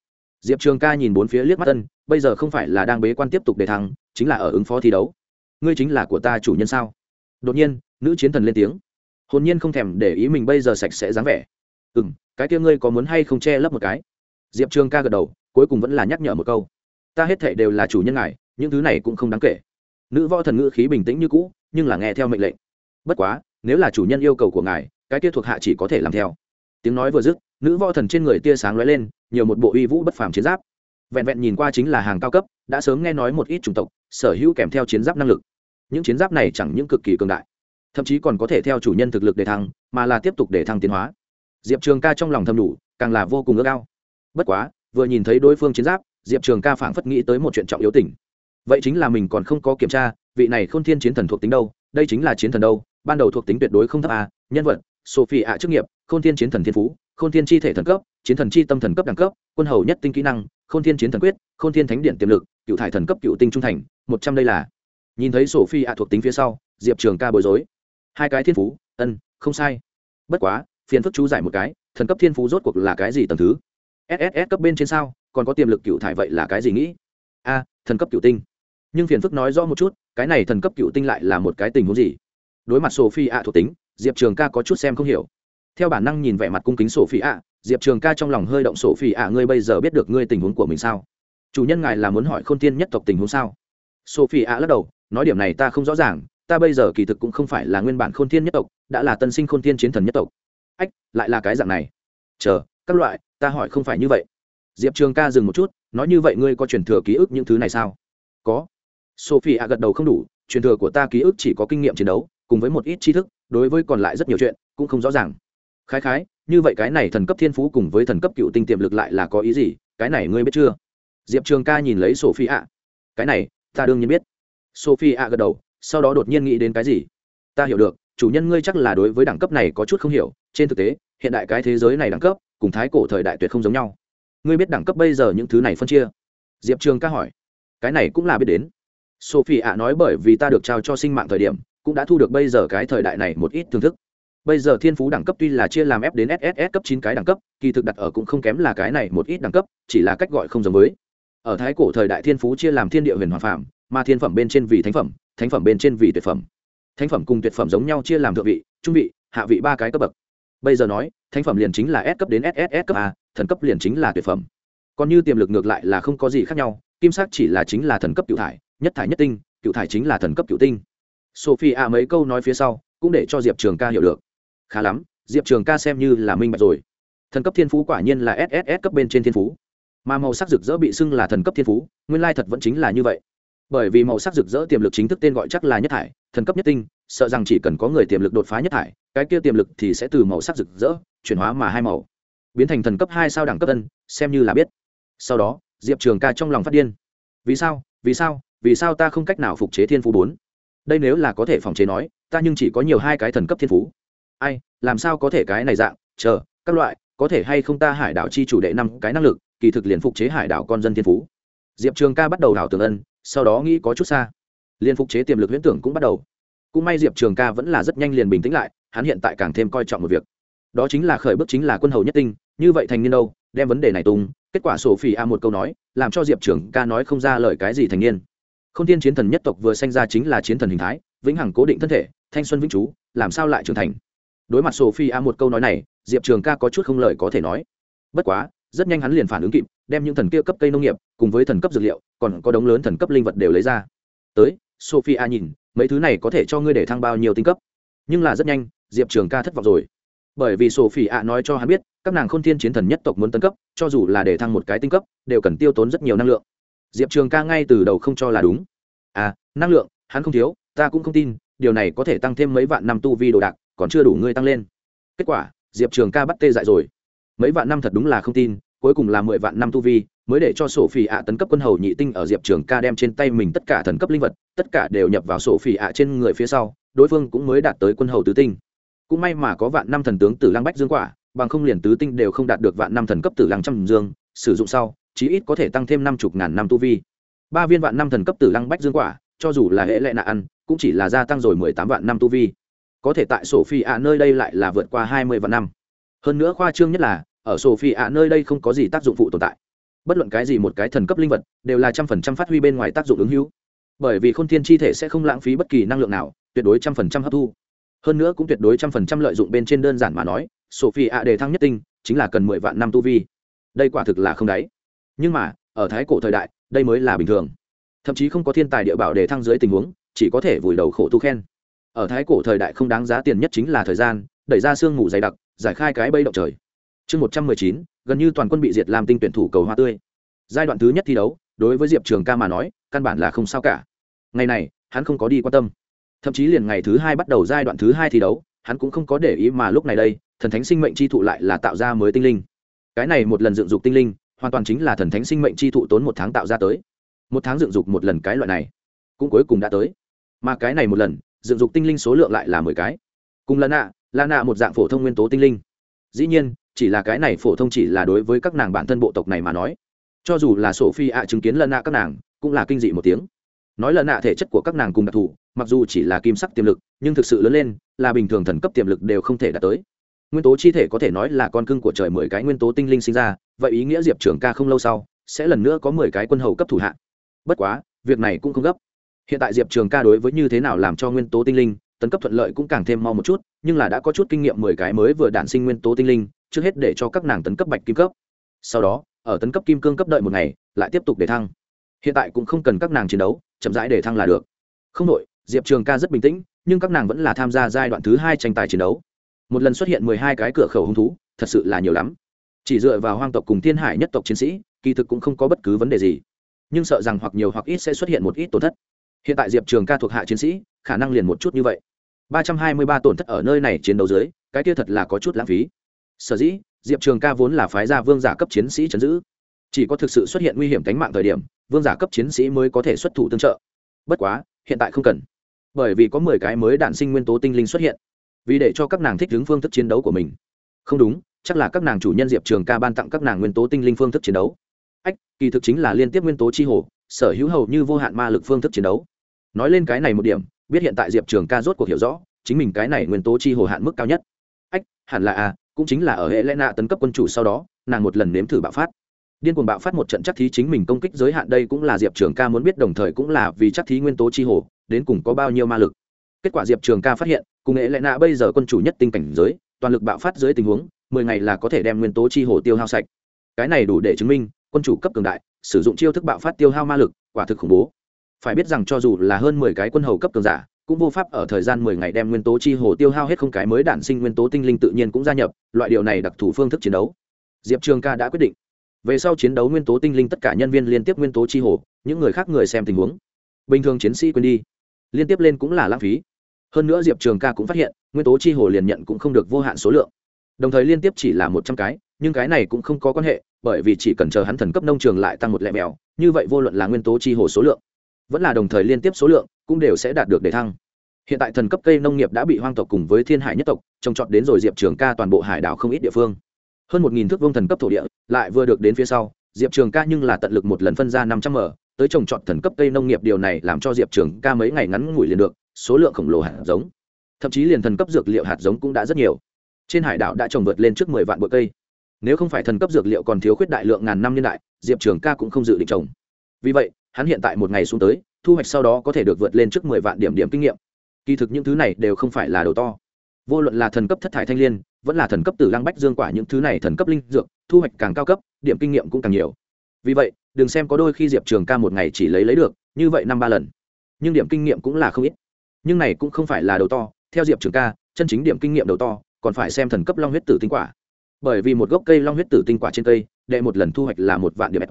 Diệp trường ca nhìn bốn phía liếc mắt tân bây giờ không phải là đang bế quan tiếp tục đề thăng, chính là ở ứng phó thi đấu. Ngươi chính là của ta chủ nhân sao? Đột nhiên, nữ chiến thần lên tiếng. Hồn nhiên không thèm để ý mình bây giờ sạch sẽ dáng vẻ. Ừ m cái kia ngươi có muốn hay không che lấp một cái? Diệp trường ca gật đầu, cuối cùng vẫn là nhắc nhở một câu. Ta hết thệ đều là chủ nhân ngài, những thứ này cũng không đáng kể. Nữ võ thần ngữ khí bình tĩnh như cũ, nhưng là nghe theo mệnh lệnh. Bất quá, nếu là chủ nhân yêu cầu của ngài, cái kia thuộc hạ chỉ có thể làm theo tiếng nói vừa dứt nữ võ thần trên người tia sáng lóe lên nhiều một bộ uy vũ bất phàm chiến giáp. Vẹn vẹn nhìn qua chính là hàng cao cấp đã sớm nghe nói một ít chủng tộc sở hữu kèm theo chiến giáp năng lực. Những chiến giáp này chẳng những cực kỳ cường đại thậm chí còn có thể theo chủ nhân thực lực để thăng mà là tiếp tục để thăng tiến hóa. Diệp trường ca trong lòng thầm đủ càng là vô cùng ước ao. Bất quá vừa nhìn thấy đối phương chiến giáp diệp trường ca phảng phất nghĩ tới một chuyện trọng yếu tỉnh vậy chính là mình còn không có kiểm tra vị này k h ô n thiên chiến thần thuộc tính đâu đây chính là chiến thần đâu ban đầu thuộc tính tuyệt đối không thấp à, nhân vật sophie ạ chức nghiệp, Khôn thiên chiến thần thiên phú, Khôn thiên chi thể thần cấp, chiến thần chi tâm thần cấp đẳng cấp, quân hầu nhất tinh kỹ năng, Khôn thiên chiến thần quyết, Khôn thiên thánh điện tiềm lực, cựu thải thần cấp cựu tinh trung thành, một trăm đây là. Nhìn thấy sophie ạ thuộc tính phía sau, diệp trường ca bối rối. Hai cái thiên phú, ân, không sai. Bất quá, phiền phức chú giải một cái, thần cấp thiên phú rốt cuộc là cái gì tầm thứ? Sss cấp bên trên sao, còn có tiềm lực cựu thải vậy là cái gì nghĩ? A, thần cấp cựu tinh. Nhưng phiền phức nói rõ một chút, cái này thần cấp cựu tinh lại là một cái tình huống gì? Đối mặt sophie ạ thuộc tính diệp trường ca có chút xem không hiểu. Theo bản năng nhìn vẻ mặt cung kính sophie ạ, diệp trường ca trong lòng hơi động sophie ạ, ngươi bây giờ biết được ngươi tình huống của mình sao? Chủ nhân ngài là muốn hỏi k h ô n tiên nhất tộc tình huống sao? Sophie ạ lắc đầu, nói điểm này ta không rõ ràng, ta bây giờ kỳ thực cũng không phải là nguyên bản k h ô n tiên nhất tộc, đã là tân sinh k h ô n tiên chiến thần nhất tộc. Ách, lại là cái dạng này. Chờ, các loại, ta hỏi không phải như vậy. Diệp trường ca dừng một chút, nói như vậy ngươi có truyền thừa ký ức những thứ này sao? Có. Sophie a gật đầu không đủ, truyền thừa của ta ký ức chỉ có kinh nghiệm chiến đấu cùng với một ít tri thức, đối với còn lại rất nhiều chuyện, cũng không rõ ràng. Khái khái, như vậy cái này thần cấp thiên phú cùng với thần cấp cựu tinh tiềm lực lại là có ý gì? Cái này ngươi biết chưa? Diệp trường ca nhìn lấy sophie ạ cái này, ta đương nhiên biết. Sophie ạ gật đầu, sau đó đột nhiên nghĩ đến cái gì? Ta hiểu được, chủ nhân ngươi chắc là đối với đẳng cấp này có chút không hiểu. Trên thực tế, hiện đại cái thế giới này đẳng cấp, cùng thái cổ thời đại tuyệt không giống nhau. Ngươi biết đẳng cấp bây giờ những thứ này phân chia? Diệp trường ca hỏi. Cái này cũng là biết đến. Sophie ạ nói bởi vì ta được trao cho sinh mạng thời điểm cũng đã thu được bây giờ cái thời đại này một ít thưởng thức. Bây giờ thiên phú đẳng cấp tuy là chia làm f đến sss cấp chín cái đẳng cấp, kỳ thực đặt ở cũng không kém là cái này một ít đẳng cấp, chỉ là cách gọi không giống với. Ở thái cổ thời đại thiên phú chia làm thiên địa huyền hoàng phạm mà thiên phẩm bên trên vì thánh phẩm thánh phẩm bên trên vì tuyệt phẩm. Thánh phẩm cùng tuyệt phẩm giống nhau chia làm thượng vị, trung vị, hạ vị ba cái cấp bậc. Bây giờ nói, thánh phẩm liền chính là s cấp đến sss cấp a, thần cấp liền chính là tuyệt phẩm. Còn như tiềm lực ngược lại là không có gì khác nhau, kim sắc chỉ là chính là thần cấp cựu thải, nhất thải nhất tinh cựu thải chính là thần cấp cựu tinh sophie mấy câu nói phía sau, cũng để cho diệp trường ca hiểu được. Khá lắm, diệp trường ca xem như là minh bạch rồi. Thần cấp thiên phú quả nhiên là sss cấp bên trên thiên phú. Mà màu sắc rực rỡ bị xưng là thần cấp thiên phú, nguyên lai thật vẫn chính là như vậy. Bởi vì màu sắc rực rỡ tiềm lực chính thức tên gọi chắc là nhất thải thần cấp nhất tinh, sợ rằng chỉ cần có người tiềm lực đột phá nhất thải cái kia tiềm lực thì sẽ từ màu sắc rực rỡ chuyển hóa mà hai màu. Biến thành thần cấp hai sao đẳng cấp tân xem như là biết. Sau đó, diệp trường ca trong lòng phát điên. Vì sao vì sao vì sao ta không cách nào phục chế thiên phú bốn? Đây nếu là có thể phòng chế nói, ta nhưng chỉ có nhiều hai cái thần cấp thiên phú. Ai, làm sao có thể cái này dạng? Chờ, các loại, có thể hay không ta hải đảo chi chủ đệ năm cái năng lực, kỳ thực liền phục chế hải đảo con dân thiên phú. Diệp trường ca bắt đầu đảo tường ân, sau đó nghĩ có chút xa. Liền phục chế tiềm lực huyễn tưởng cũng bắt đầu. Cũng may diệp trường ca vẫn là rất nhanh liền bình tĩnh lại, hắn hiện tại càng thêm coi trọng một việc. Đó chính là khởi bước chính là quân hầu nhất tinh, như vậy thành niên đâu, đem vấn đề này tung, kết quả sổ phi a một câu nói, làm cho diệp trường ca nói không ra lời cái gì thành niên không Thiên chiến thần nhất tộc vừa sinh ra chính là chiến thần hình thái, vĩnh hằng cố định thân thể, thanh xuân vĩnh chú làm sao lại trưởng thành? Đối mặt sophie a một câu nói này, diệp trường ca có chút không lời có thể nói. Bất quá, rất nhanh hắn liền phản ứng kịp, đem những thần kia cấp cây nông nghiệp, cùng với thần cấp dược liệu, còn có đống lớn thần cấp linh vật đều lấy ra. Tới sophie a nhìn, mấy thứ này có thể cho ngươi để thăng bao nhiêu tinh cấp? Nhưng là rất nhanh, diệp trường ca thất vọng rồi. Bởi vì sophie a nói cho hắn biết, các nàng khôn thiên chiến thần nhất tộc muốn tấn cấp, cho dù là để thăng một cái tinh cấp, đều cần tiêu tốn rất nhiều năng lượng diệp trường ca ngay từ đầu không cho là đúng. À năng lượng, hắn không thiếu, ta cũng không tin, điều này có thể tăng thêm mấy vạn năm tu vi đồ đạc, còn chưa đủ ngươi tăng lên. Kết quả, diệp trường ca bắt tê dại rồi. Mấy vạn năm thật đúng là không tin, cuối cùng là mười vạn năm tu vi, mới để cho sổ phi ạ tấn cấp quân hầu nhị tinh ở diệp trường ca đem trên tay mình tất cả thần cấp linh vật, tất cả đều nhập vào sổ phi ạ trên người phía sau, đối phương cũng mới đạt tới quân hầu tứ tinh. Cũng may mà có vạn năm thần tướng tử lăng bách dương quả, bằng không liền tứ tinh đều không đạt được vạn năm thần cấp tử lăng trăm dương, sử dụng sau chí ít có thể tăng thêm năm chục ngàn năm tu vi. Ba viên vạn năm thần cấp tử lăng bách dương quả, cho dù là hệ lệ nạ ăn, cũng chỉ là gia tăng rồi mười tám vạn năm tu vi. Có thể tại sổ phi ạ nơi đây lại là vượt qua hai mươi vạn năm. Hơn nữa khoa trương nhất là, ở sổ phi ạ nơi đây không có gì tác dụng phụ tồn tại. Bất luận cái gì một cái thần cấp linh vật, đều là trăm phần trăm phát huy bên ngoài tác dụng ứng hữu. Bởi vì khôn thiên chi thể sẽ không lãng phí bất kỳ năng lượng nào, tuyệt đối trăm phần trăm hấp thu. Hơn nữa cũng tuyệt đối trăm phần trăm lợi dụng bên trên đơn giản mà nói sophie ạ đề thăng nhất tinh, chính là cần mười vạn năm tu vi. Đây quả thực là không đáy nhưng mà, ở thái cổ thời đại, đây mới là bình thường. Thậm chí không có thiên tài địa bảo để thăng dưới tình huống, chỉ có thể vùi đầu khổ tu khen. Ở thái cổ thời đại không đáng giá tiền nhất chính là thời gian, đẩy ra sương mù dày đặc, giải khai cái bây động trời. Chương một trăm mười chín, gần như toàn quân bị diệt làm tinh tuyển thủ cầu hoa tươi. Giai đoạn thứ nhất thi đấu, đối với diệp trường ca mà nói, căn bản là không sao cả. Ngày này, hắn không có đi quan tâm. Thậm chí liền ngày thứ hai bắt đầu giai đoạn thứ hai thi đấu, hắn cũng không có để ý mà lúc này đây, thần thánh sinh mệnh chi thụ lại là tạo ra mới tinh linh. Cái này một lần dựng dục tinh linh hoàn toàn chính là thần thánh sinh mệnh chi thụ tốn một tháng tạo ra tới. Một tháng dựng dục một lần cái loại này, cũng cuối cùng đã tới. Mà cái này một lần, dựng dục tinh linh số lượng lại là mười cái. Cùng lần nạ là nạ một dạng phổ thông nguyên tố tinh linh. Dĩ nhiên, chỉ là cái này phổ thông chỉ là đối với các nàng bản thân bộ tộc này mà nói. Cho dù là sổ phi ạ chứng kiến lần nạ các nàng, cũng là kinh dị một tiếng. Nói lần nạ thể chất của các nàng cùng đặc thù, mặc dù chỉ là kim sắc tiềm lực, nhưng thực sự lớn lên, là bình thường thần cấp tiềm lực đều không thể đạt tới nguyên tố chi thể có thể nói là con cưng của trời mười cái nguyên tố tinh linh sinh ra, vậy ý nghĩa diệp trường ca không lâu sau sẽ lần nữa có mười cái quân hầu cấp thủ hạ. Bất quá, việc này cũng không gấp. Hiện tại diệp trường ca đối với như thế nào làm cho nguyên tố tinh linh, tấn cấp thuận lợi cũng càng thêm mau một chút, nhưng là đã có chút kinh nghiệm mười cái mới vừa đản sinh nguyên tố tinh linh, trước hết để cho các nàng tấn cấp bạch kim cấp. Sau đó, ở tấn cấp kim cương cấp đợi một ngày, lại tiếp tục để thăng. Hiện tại cũng không cần các nàng chiến đấu, chậm rãi để thăng là được. Không đội diệp trường ca rất bình tĩnh, nhưng các nàng vẫn là tham gia giai đoạn thứ hai tranh tài chiến đấu một lần xuất hiện mười hai cái cửa khẩu hung thú, thật sự là nhiều lắm. Chỉ dựa vào hoang tộc cùng thiên hải nhất tộc chiến sĩ, kỳ thực cũng không có bất cứ vấn đề gì. Nhưng sợ rằng hoặc nhiều hoặc ít sẽ xuất hiện một ít tổn thất. Hiện tại diệp trường ca thuộc hạ chiến sĩ, khả năng liền một chút như vậy. Ba trăm hai mươi ba tổn thất ở nơi này chiến đấu dưới, cái kia thật là có chút lãng phí. Sở dĩ, diệp trường ca vốn là phái gia vương giả cấp chiến sĩ chấn giữ. Chỉ có thực sự xuất hiện nguy hiểm tính mạng thời điểm, vương giả cấp chiến sĩ mới có thể xuất thủ tương trợ. Bất quá, hiện tại không cần. Bởi vì có mười cái mới đạn sinh nguyên tố tinh linh xuất hiện vì để cho các nàng thích ứng phương thức chiến đấu của mình. Không đúng chắc là các nàng chủ nhân diệp trường ca ban tặng các nàng nguyên tố tinh linh phương thức chiến đấu. Ách kỳ thực chính là liên tiếp nguyên tố chi hồ sở hữu hầu như vô hạn ma lực phương thức chiến đấu. Nói lên cái này một điểm biết hiện tại diệp trường ca rốt cuộc hiểu rõ chính mình cái này nguyên tố chi hồ hạn mức cao nhất. Ách hẳn là à, cũng chính là ở hệ lẽ nạ tấn cấp quân chủ sau đó nàng một lần nếm thử bạo phát. Điên cuồng bạo phát một trận chắc thí chính mình công kích giới hạn đây cũng là diệp trường ca muốn biết đồng thời cũng là vì chắc thí nguyên tố chi hồ đến cùng có bao nhiêu ma lực kết quả diệp trường ca phát hiện, cùng nghệ lệ nạ bây giờ quân chủ nhất tinh cảnh giới, toàn lực bạo phát dưới tình huống, mười ngày là có thể đem nguyên tố chi hồ tiêu hao sạch. Cái này đủ để chứng minh, quân chủ cấp cường đại, sử dụng chiêu thức bạo phát tiêu hao ma lực, quả thực khủng bố. Phải biết rằng cho dù là hơn mười cái quân hầu cấp cường giả, cũng vô pháp ở thời gian mười ngày đem nguyên tố chi hồ tiêu hao hết không cái mới đản sinh nguyên tố tinh linh tự nhiên cũng gia nhập, loại điều này đặc thù phương thức chiến đấu. Diệp trường ca đã quyết định. Về sau chiến đấu nguyên tố tinh linh tất cả nhân viên liên tiếp nguyên tố chi hồ, những người khác người xem tình huống. Bình thường chiến sĩ quên đi. Liên tiếp lên cũng là lãng phí hơn nữa diệp trường ca cũng phát hiện, nguyên tố chi hồ liền nhận cũng không được vô hạn số lượng. Đồng thời liên tiếp chỉ là một trăm cái, nhưng cái này cũng không có quan hệ, bởi vì chỉ cần chờ hắn thần cấp nông trường lại tăng một lẻ mèo, như vậy vô luận là nguyên tố chi hồ số lượng, vẫn là đồng thời liên tiếp số lượng, cũng đều sẽ đạt được để thăng. Hiện tại thần cấp cây nông nghiệp đã bị hoang tộc cùng với thiên hải nhất tộc trồng trọt đến rồi diệp trường ca toàn bộ hải đảo không ít địa phương. Hơn một nghìn thước vông thần cấp thổ địa, lại vừa được đến phía sau, diệp trường ca nhưng là tận lực một lần phân ra năm trăm m, tới trồng trọt thần cấp cây nông nghiệp, điều này làm cho diệp trường ca mấy ngày ngắn ngủi liền được số lượng khổng lồ hạt giống. Thậm chí liền thần cấp dược liệu hạt giống cũng đã rất nhiều. Trên hải đảo đã trồng vượt lên trước mười vạn bụi cây. Nếu không phải thần cấp dược liệu còn thiếu khuyết đại lượng ngàn năm niên đại, diệp trường ca cũng không dự định trồng. Vì vậy, hắn hiện tại một ngày xuống tới, thu hoạch sau đó có thể được vượt lên trước mười vạn điểm điểm kinh nghiệm. Kỳ thực những thứ này đều không phải là đồ to. Vô luận là thần cấp thất thải thanh l i ê n vẫn là thần cấp tử lăng bách dương quả những thứ này thần cấp linh dược, thu hoạch càng cao cấp, điểm kinh nghiệm cũng càng nhiều. Vì vậy, đừng xem có đôi khi diệp trường ca một ngày chỉ lấy lấy được, như vậy năm ba lần. Nhưng điểm kinh nghiệm cũng là không ít nhưng này cũng không phải là đầu to, theo diệp trường ca, chân chính điểm kinh nghiệm đầu to, còn phải xem thần cấp long huyết tử tinh quả. Bởi vì một gốc cây long huyết tử tinh quả trên cây, đệ một lần thu hoạch là một vạn điểm.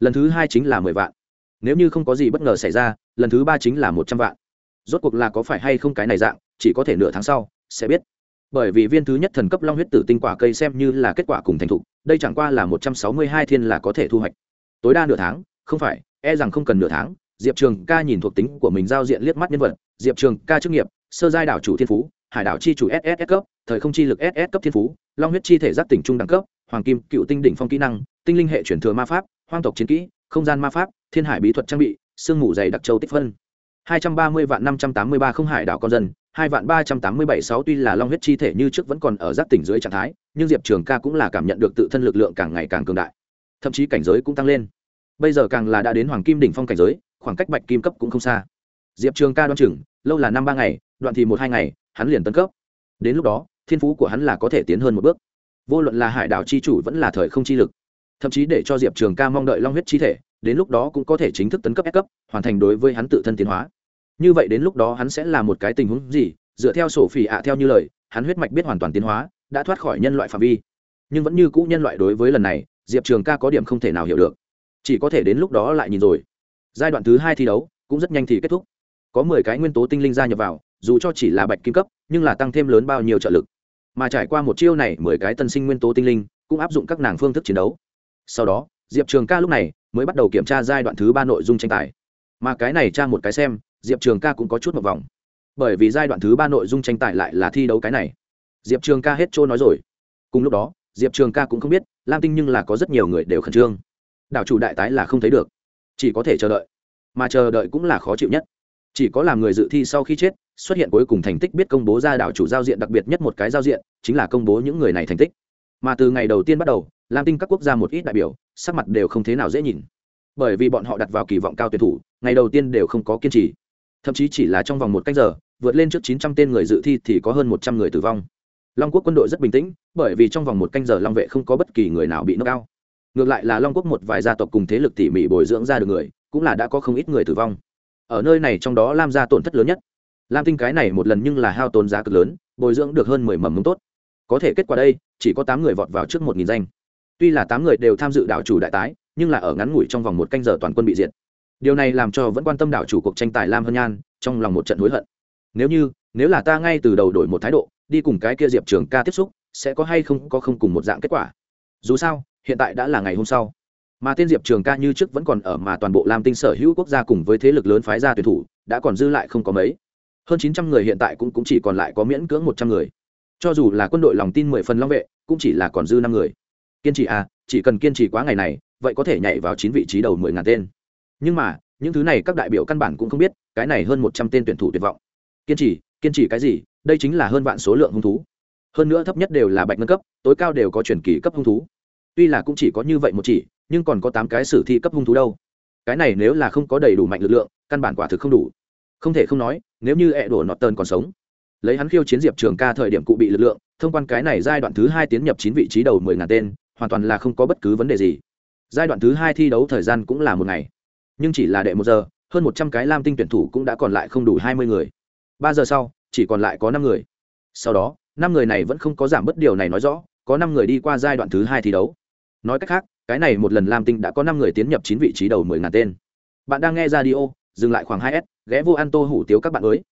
Lần thứ hai chính là mười vạn. Nếu như không có gì bất ngờ xảy ra, lần thứ ba chính là một trăm vạn. Rốt cuộc là có phải hay không cái này dạng, chỉ có thể nửa tháng sau, sẽ biết. Bởi vì viên thứ nhất thần cấp long huyết tử tinh quả cây xem như là kết quả cùng thành thục, đây chẳng qua là một trăm sáu mươi hai thiên là có thể thu hoạch. Tối đa nửa tháng, không phải e rằng không cần nửa tháng diệp trường ca nhìn thuộc tính của mình giao diện liếc mắt nhân vật, diệp trường ca chức nghiệp, sơ giai đảo chủ thiên phú, hải đảo chi chủ ss cấp, thời không chi lực ss cấp thiên phú, long huyết chi thể giác tỉnh trung đẳng cấp, hoàng kim, cựu tinh đỉnh phong kỹ năng, tinh linh hệ chuyển thừa ma pháp, hoang tộc chiến kỹ, không gian ma pháp, thiên hải bí thuật trang bị, sương mù dày đặc châu tích phân. hai trăm ba mươi vạn năm trăm tám mươi ba không hải đảo con dân, hai vạn ba trăm tám mươi bảy sáu tuy là long huyết chi thể như trước vẫn còn ở giác tỉnh dưới trạng thái, nhưng diệp trường ca cũng là cảm nhận được tự thân lực lượng càng ngày càng cường đại, thậm chí cảnh giới cũng tăng lên. Bây giờ càng là đã đến hoàng kim đỉnh phong cảnh giới khoảng cách bạch kim cấp cũng không xa. Diệp trường ca đoan chừng, lâu là năm ba ngày, đoạn thì một hai ngày, hắn liền tấn cấp. Đến lúc đó, thiên phú của hắn là có thể tiến hơn một bước. Vô luận là hải đảo chi chủ vẫn là thời không chi lực. Thậm chí để cho diệp trường ca mong đợi long huyết chi thể, đến lúc đó cũng có thể chính thức tấn cấp S cấp, hoàn thành đối với hắn tự thân tiến hóa. Như vậy đến lúc đó hắn sẽ là một cái tình huống gì? Dựa theo sổ phỉ ạ theo như lời, hắn huyết mạch biết hoàn toàn tiến hóa, đã thoát khỏi nhân loại phạm vi. Nhưng vẫn như cũ nhân loại đối với lần này, diệp trường ca có điểm không thể nào hiểu được. Chỉ có thể đến lúc đó lại nhìn rồi giai đoạn thứ hai thi đấu cũng rất nhanh thì kết thúc. Có mười cái nguyên tố tinh linh gia nhập vào, dù cho chỉ là bạch kim cấp, nhưng là tăng thêm lớn bao nhiêu trợ lực. Mà trải qua một chiêu này, mười cái tân sinh nguyên tố tinh linh cũng áp dụng các nàng phương thức chiến đấu. Sau đó, diệp trường ca lúc này mới bắt đầu kiểm tra giai đoạn thứ ba nội dung tranh tài. Mà cái này tra một cái xem, diệp trường ca cũng có chút một vòng. Bởi vì giai đoạn thứ ba nội dung tranh tài lại là thi đấu cái này. Diệp trường ca hết trôi nói rồi. Cùng lúc đó, diệp trường ca cũng không biết, lam tinh nhưng là có rất nhiều người đều khẩn trương. Đảo chủ đại tái là không thấy được chỉ có thể chờ đợi. Mà chờ đợi cũng là khó chịu nhất. Chỉ có làm người dự thi sau khi chết, xuất hiện cuối cùng thành tích biết công bố ra đảo chủ giao diện đặc biệt nhất một cái giao diện, chính là công bố những người này thành tích. Mà từ ngày đầu tiên bắt đầu, lam tinh các quốc gia một ít đại biểu, sắc mặt đều không thế nào dễ nhìn. Bởi vì bọn họ đặt vào kỳ vọng cao tuyển thủ, ngày đầu tiên đều không có kiên trì. Thậm chí chỉ là trong vòng một cách giờ, vượt lên trước chín trăm tên người dự thi thì có hơn một trăm người tử vong. Long quốc quân đội rất bình tĩnh, bởi vì trong vòng một canh giờ long vệ không có bất kỳ người nào bị nâng cao ngược lại là long quốc một vài gia tộc cùng thế lực tỉ mỉ bồi dưỡng ra được người, cũng là đã có không ít người tử vong. Ở nơi này trong đó lam gia tổn thất lớn nhất. Lam tinh cái này một lần nhưng là hao tốn giá cực lớn, bồi dưỡng được hơn mười mầm mống tốt. Có thể kết quả đây, chỉ có tám người vọt vào trước một nghìn danh. Tuy là tám người đều tham dự đảo chủ đại tái, nhưng là ở ngắn ngủi trong vòng một canh giờ toàn quân bị diệt. Điều này làm cho vẫn quan tâm đảo chủ cuộc tranh tài lam hân nhan, trong lòng một trận hối hận. Nếu như, nếu là ta ngay từ đầu đổi một thái độ, đi cùng cái kia diệp trường ca tiếp xúc, sẽ có hay không có không cùng một dạng kết quả? Dù sao hiện tại đã là ngày hôm sau. Mà tên diệp trường ca như trước vẫn còn ở mà toàn bộ lam tinh sở hữu quốc gia cùng với thế lực lớn phái gia tuyển thủ đã còn dư lại không có mấy. Hơn chín trăm người hiện tại cũng, cũng chỉ còn lại có miễn cưỡng một trăm người. Cho dù là quân đội lòng tin mười phần long vệ cũng chỉ là còn dư năm người. Kiên trì à chỉ cần kiên trì quá ngày này vậy có thể nhảy vào chín vị trí đầu mười ngàn tên. Nhưng mà những thứ này các đại biểu căn bản cũng không biết cái này hơn một trăm tên tuyển thủ tuyệt vọng. Kiên trì kiên trì cái gì đây chính là hơn vạn số lượng hung thú. Hơn nữa thấp nhất đều là bạch ngân cấp tối cao đều có chuyển kỳ cấp hung thú tuy là cũng chỉ có như vậy một chỉ, nhưng còn có tám cái sử thi cấp hung thú đâu. Cái này nếu là không có đầy đủ mạnh lực lượng, căn bản quả thực không đủ. Không thể không nói, nếu như ẹ đổ nọt tơn còn sống, lấy hắn khiêu chiến diệp trường ca thời điểm cụ bị lực lượng, thông quan cái này giai đoạn thứ hai tiến nhập chín vị trí đầu mười ngàn tên, hoàn toàn là không có bất cứ vấn đề gì. Giai đoạn thứ hai thi đấu thời gian cũng là một ngày. Nhưng chỉ là đệ một giờ, hơn một trăm cái lam tinh tuyển thủ cũng đã còn lại không đủ hai mươi người. Ba giờ sau, chỉ còn lại có năm người. Sau đó, năm người này vẫn không có giảm bất điều này nói rõ, có năm người đi qua giai đoạn thứ hai thi đấu nói cách khác, cái này một lần lam tinh đã có năm người tiến nhập chín vị trí đầu mười ngàn tên. Bạn đang nghe ra dừng lại khoảng hai s, ghé vô ăn tô hủ tiếu các bạn mới.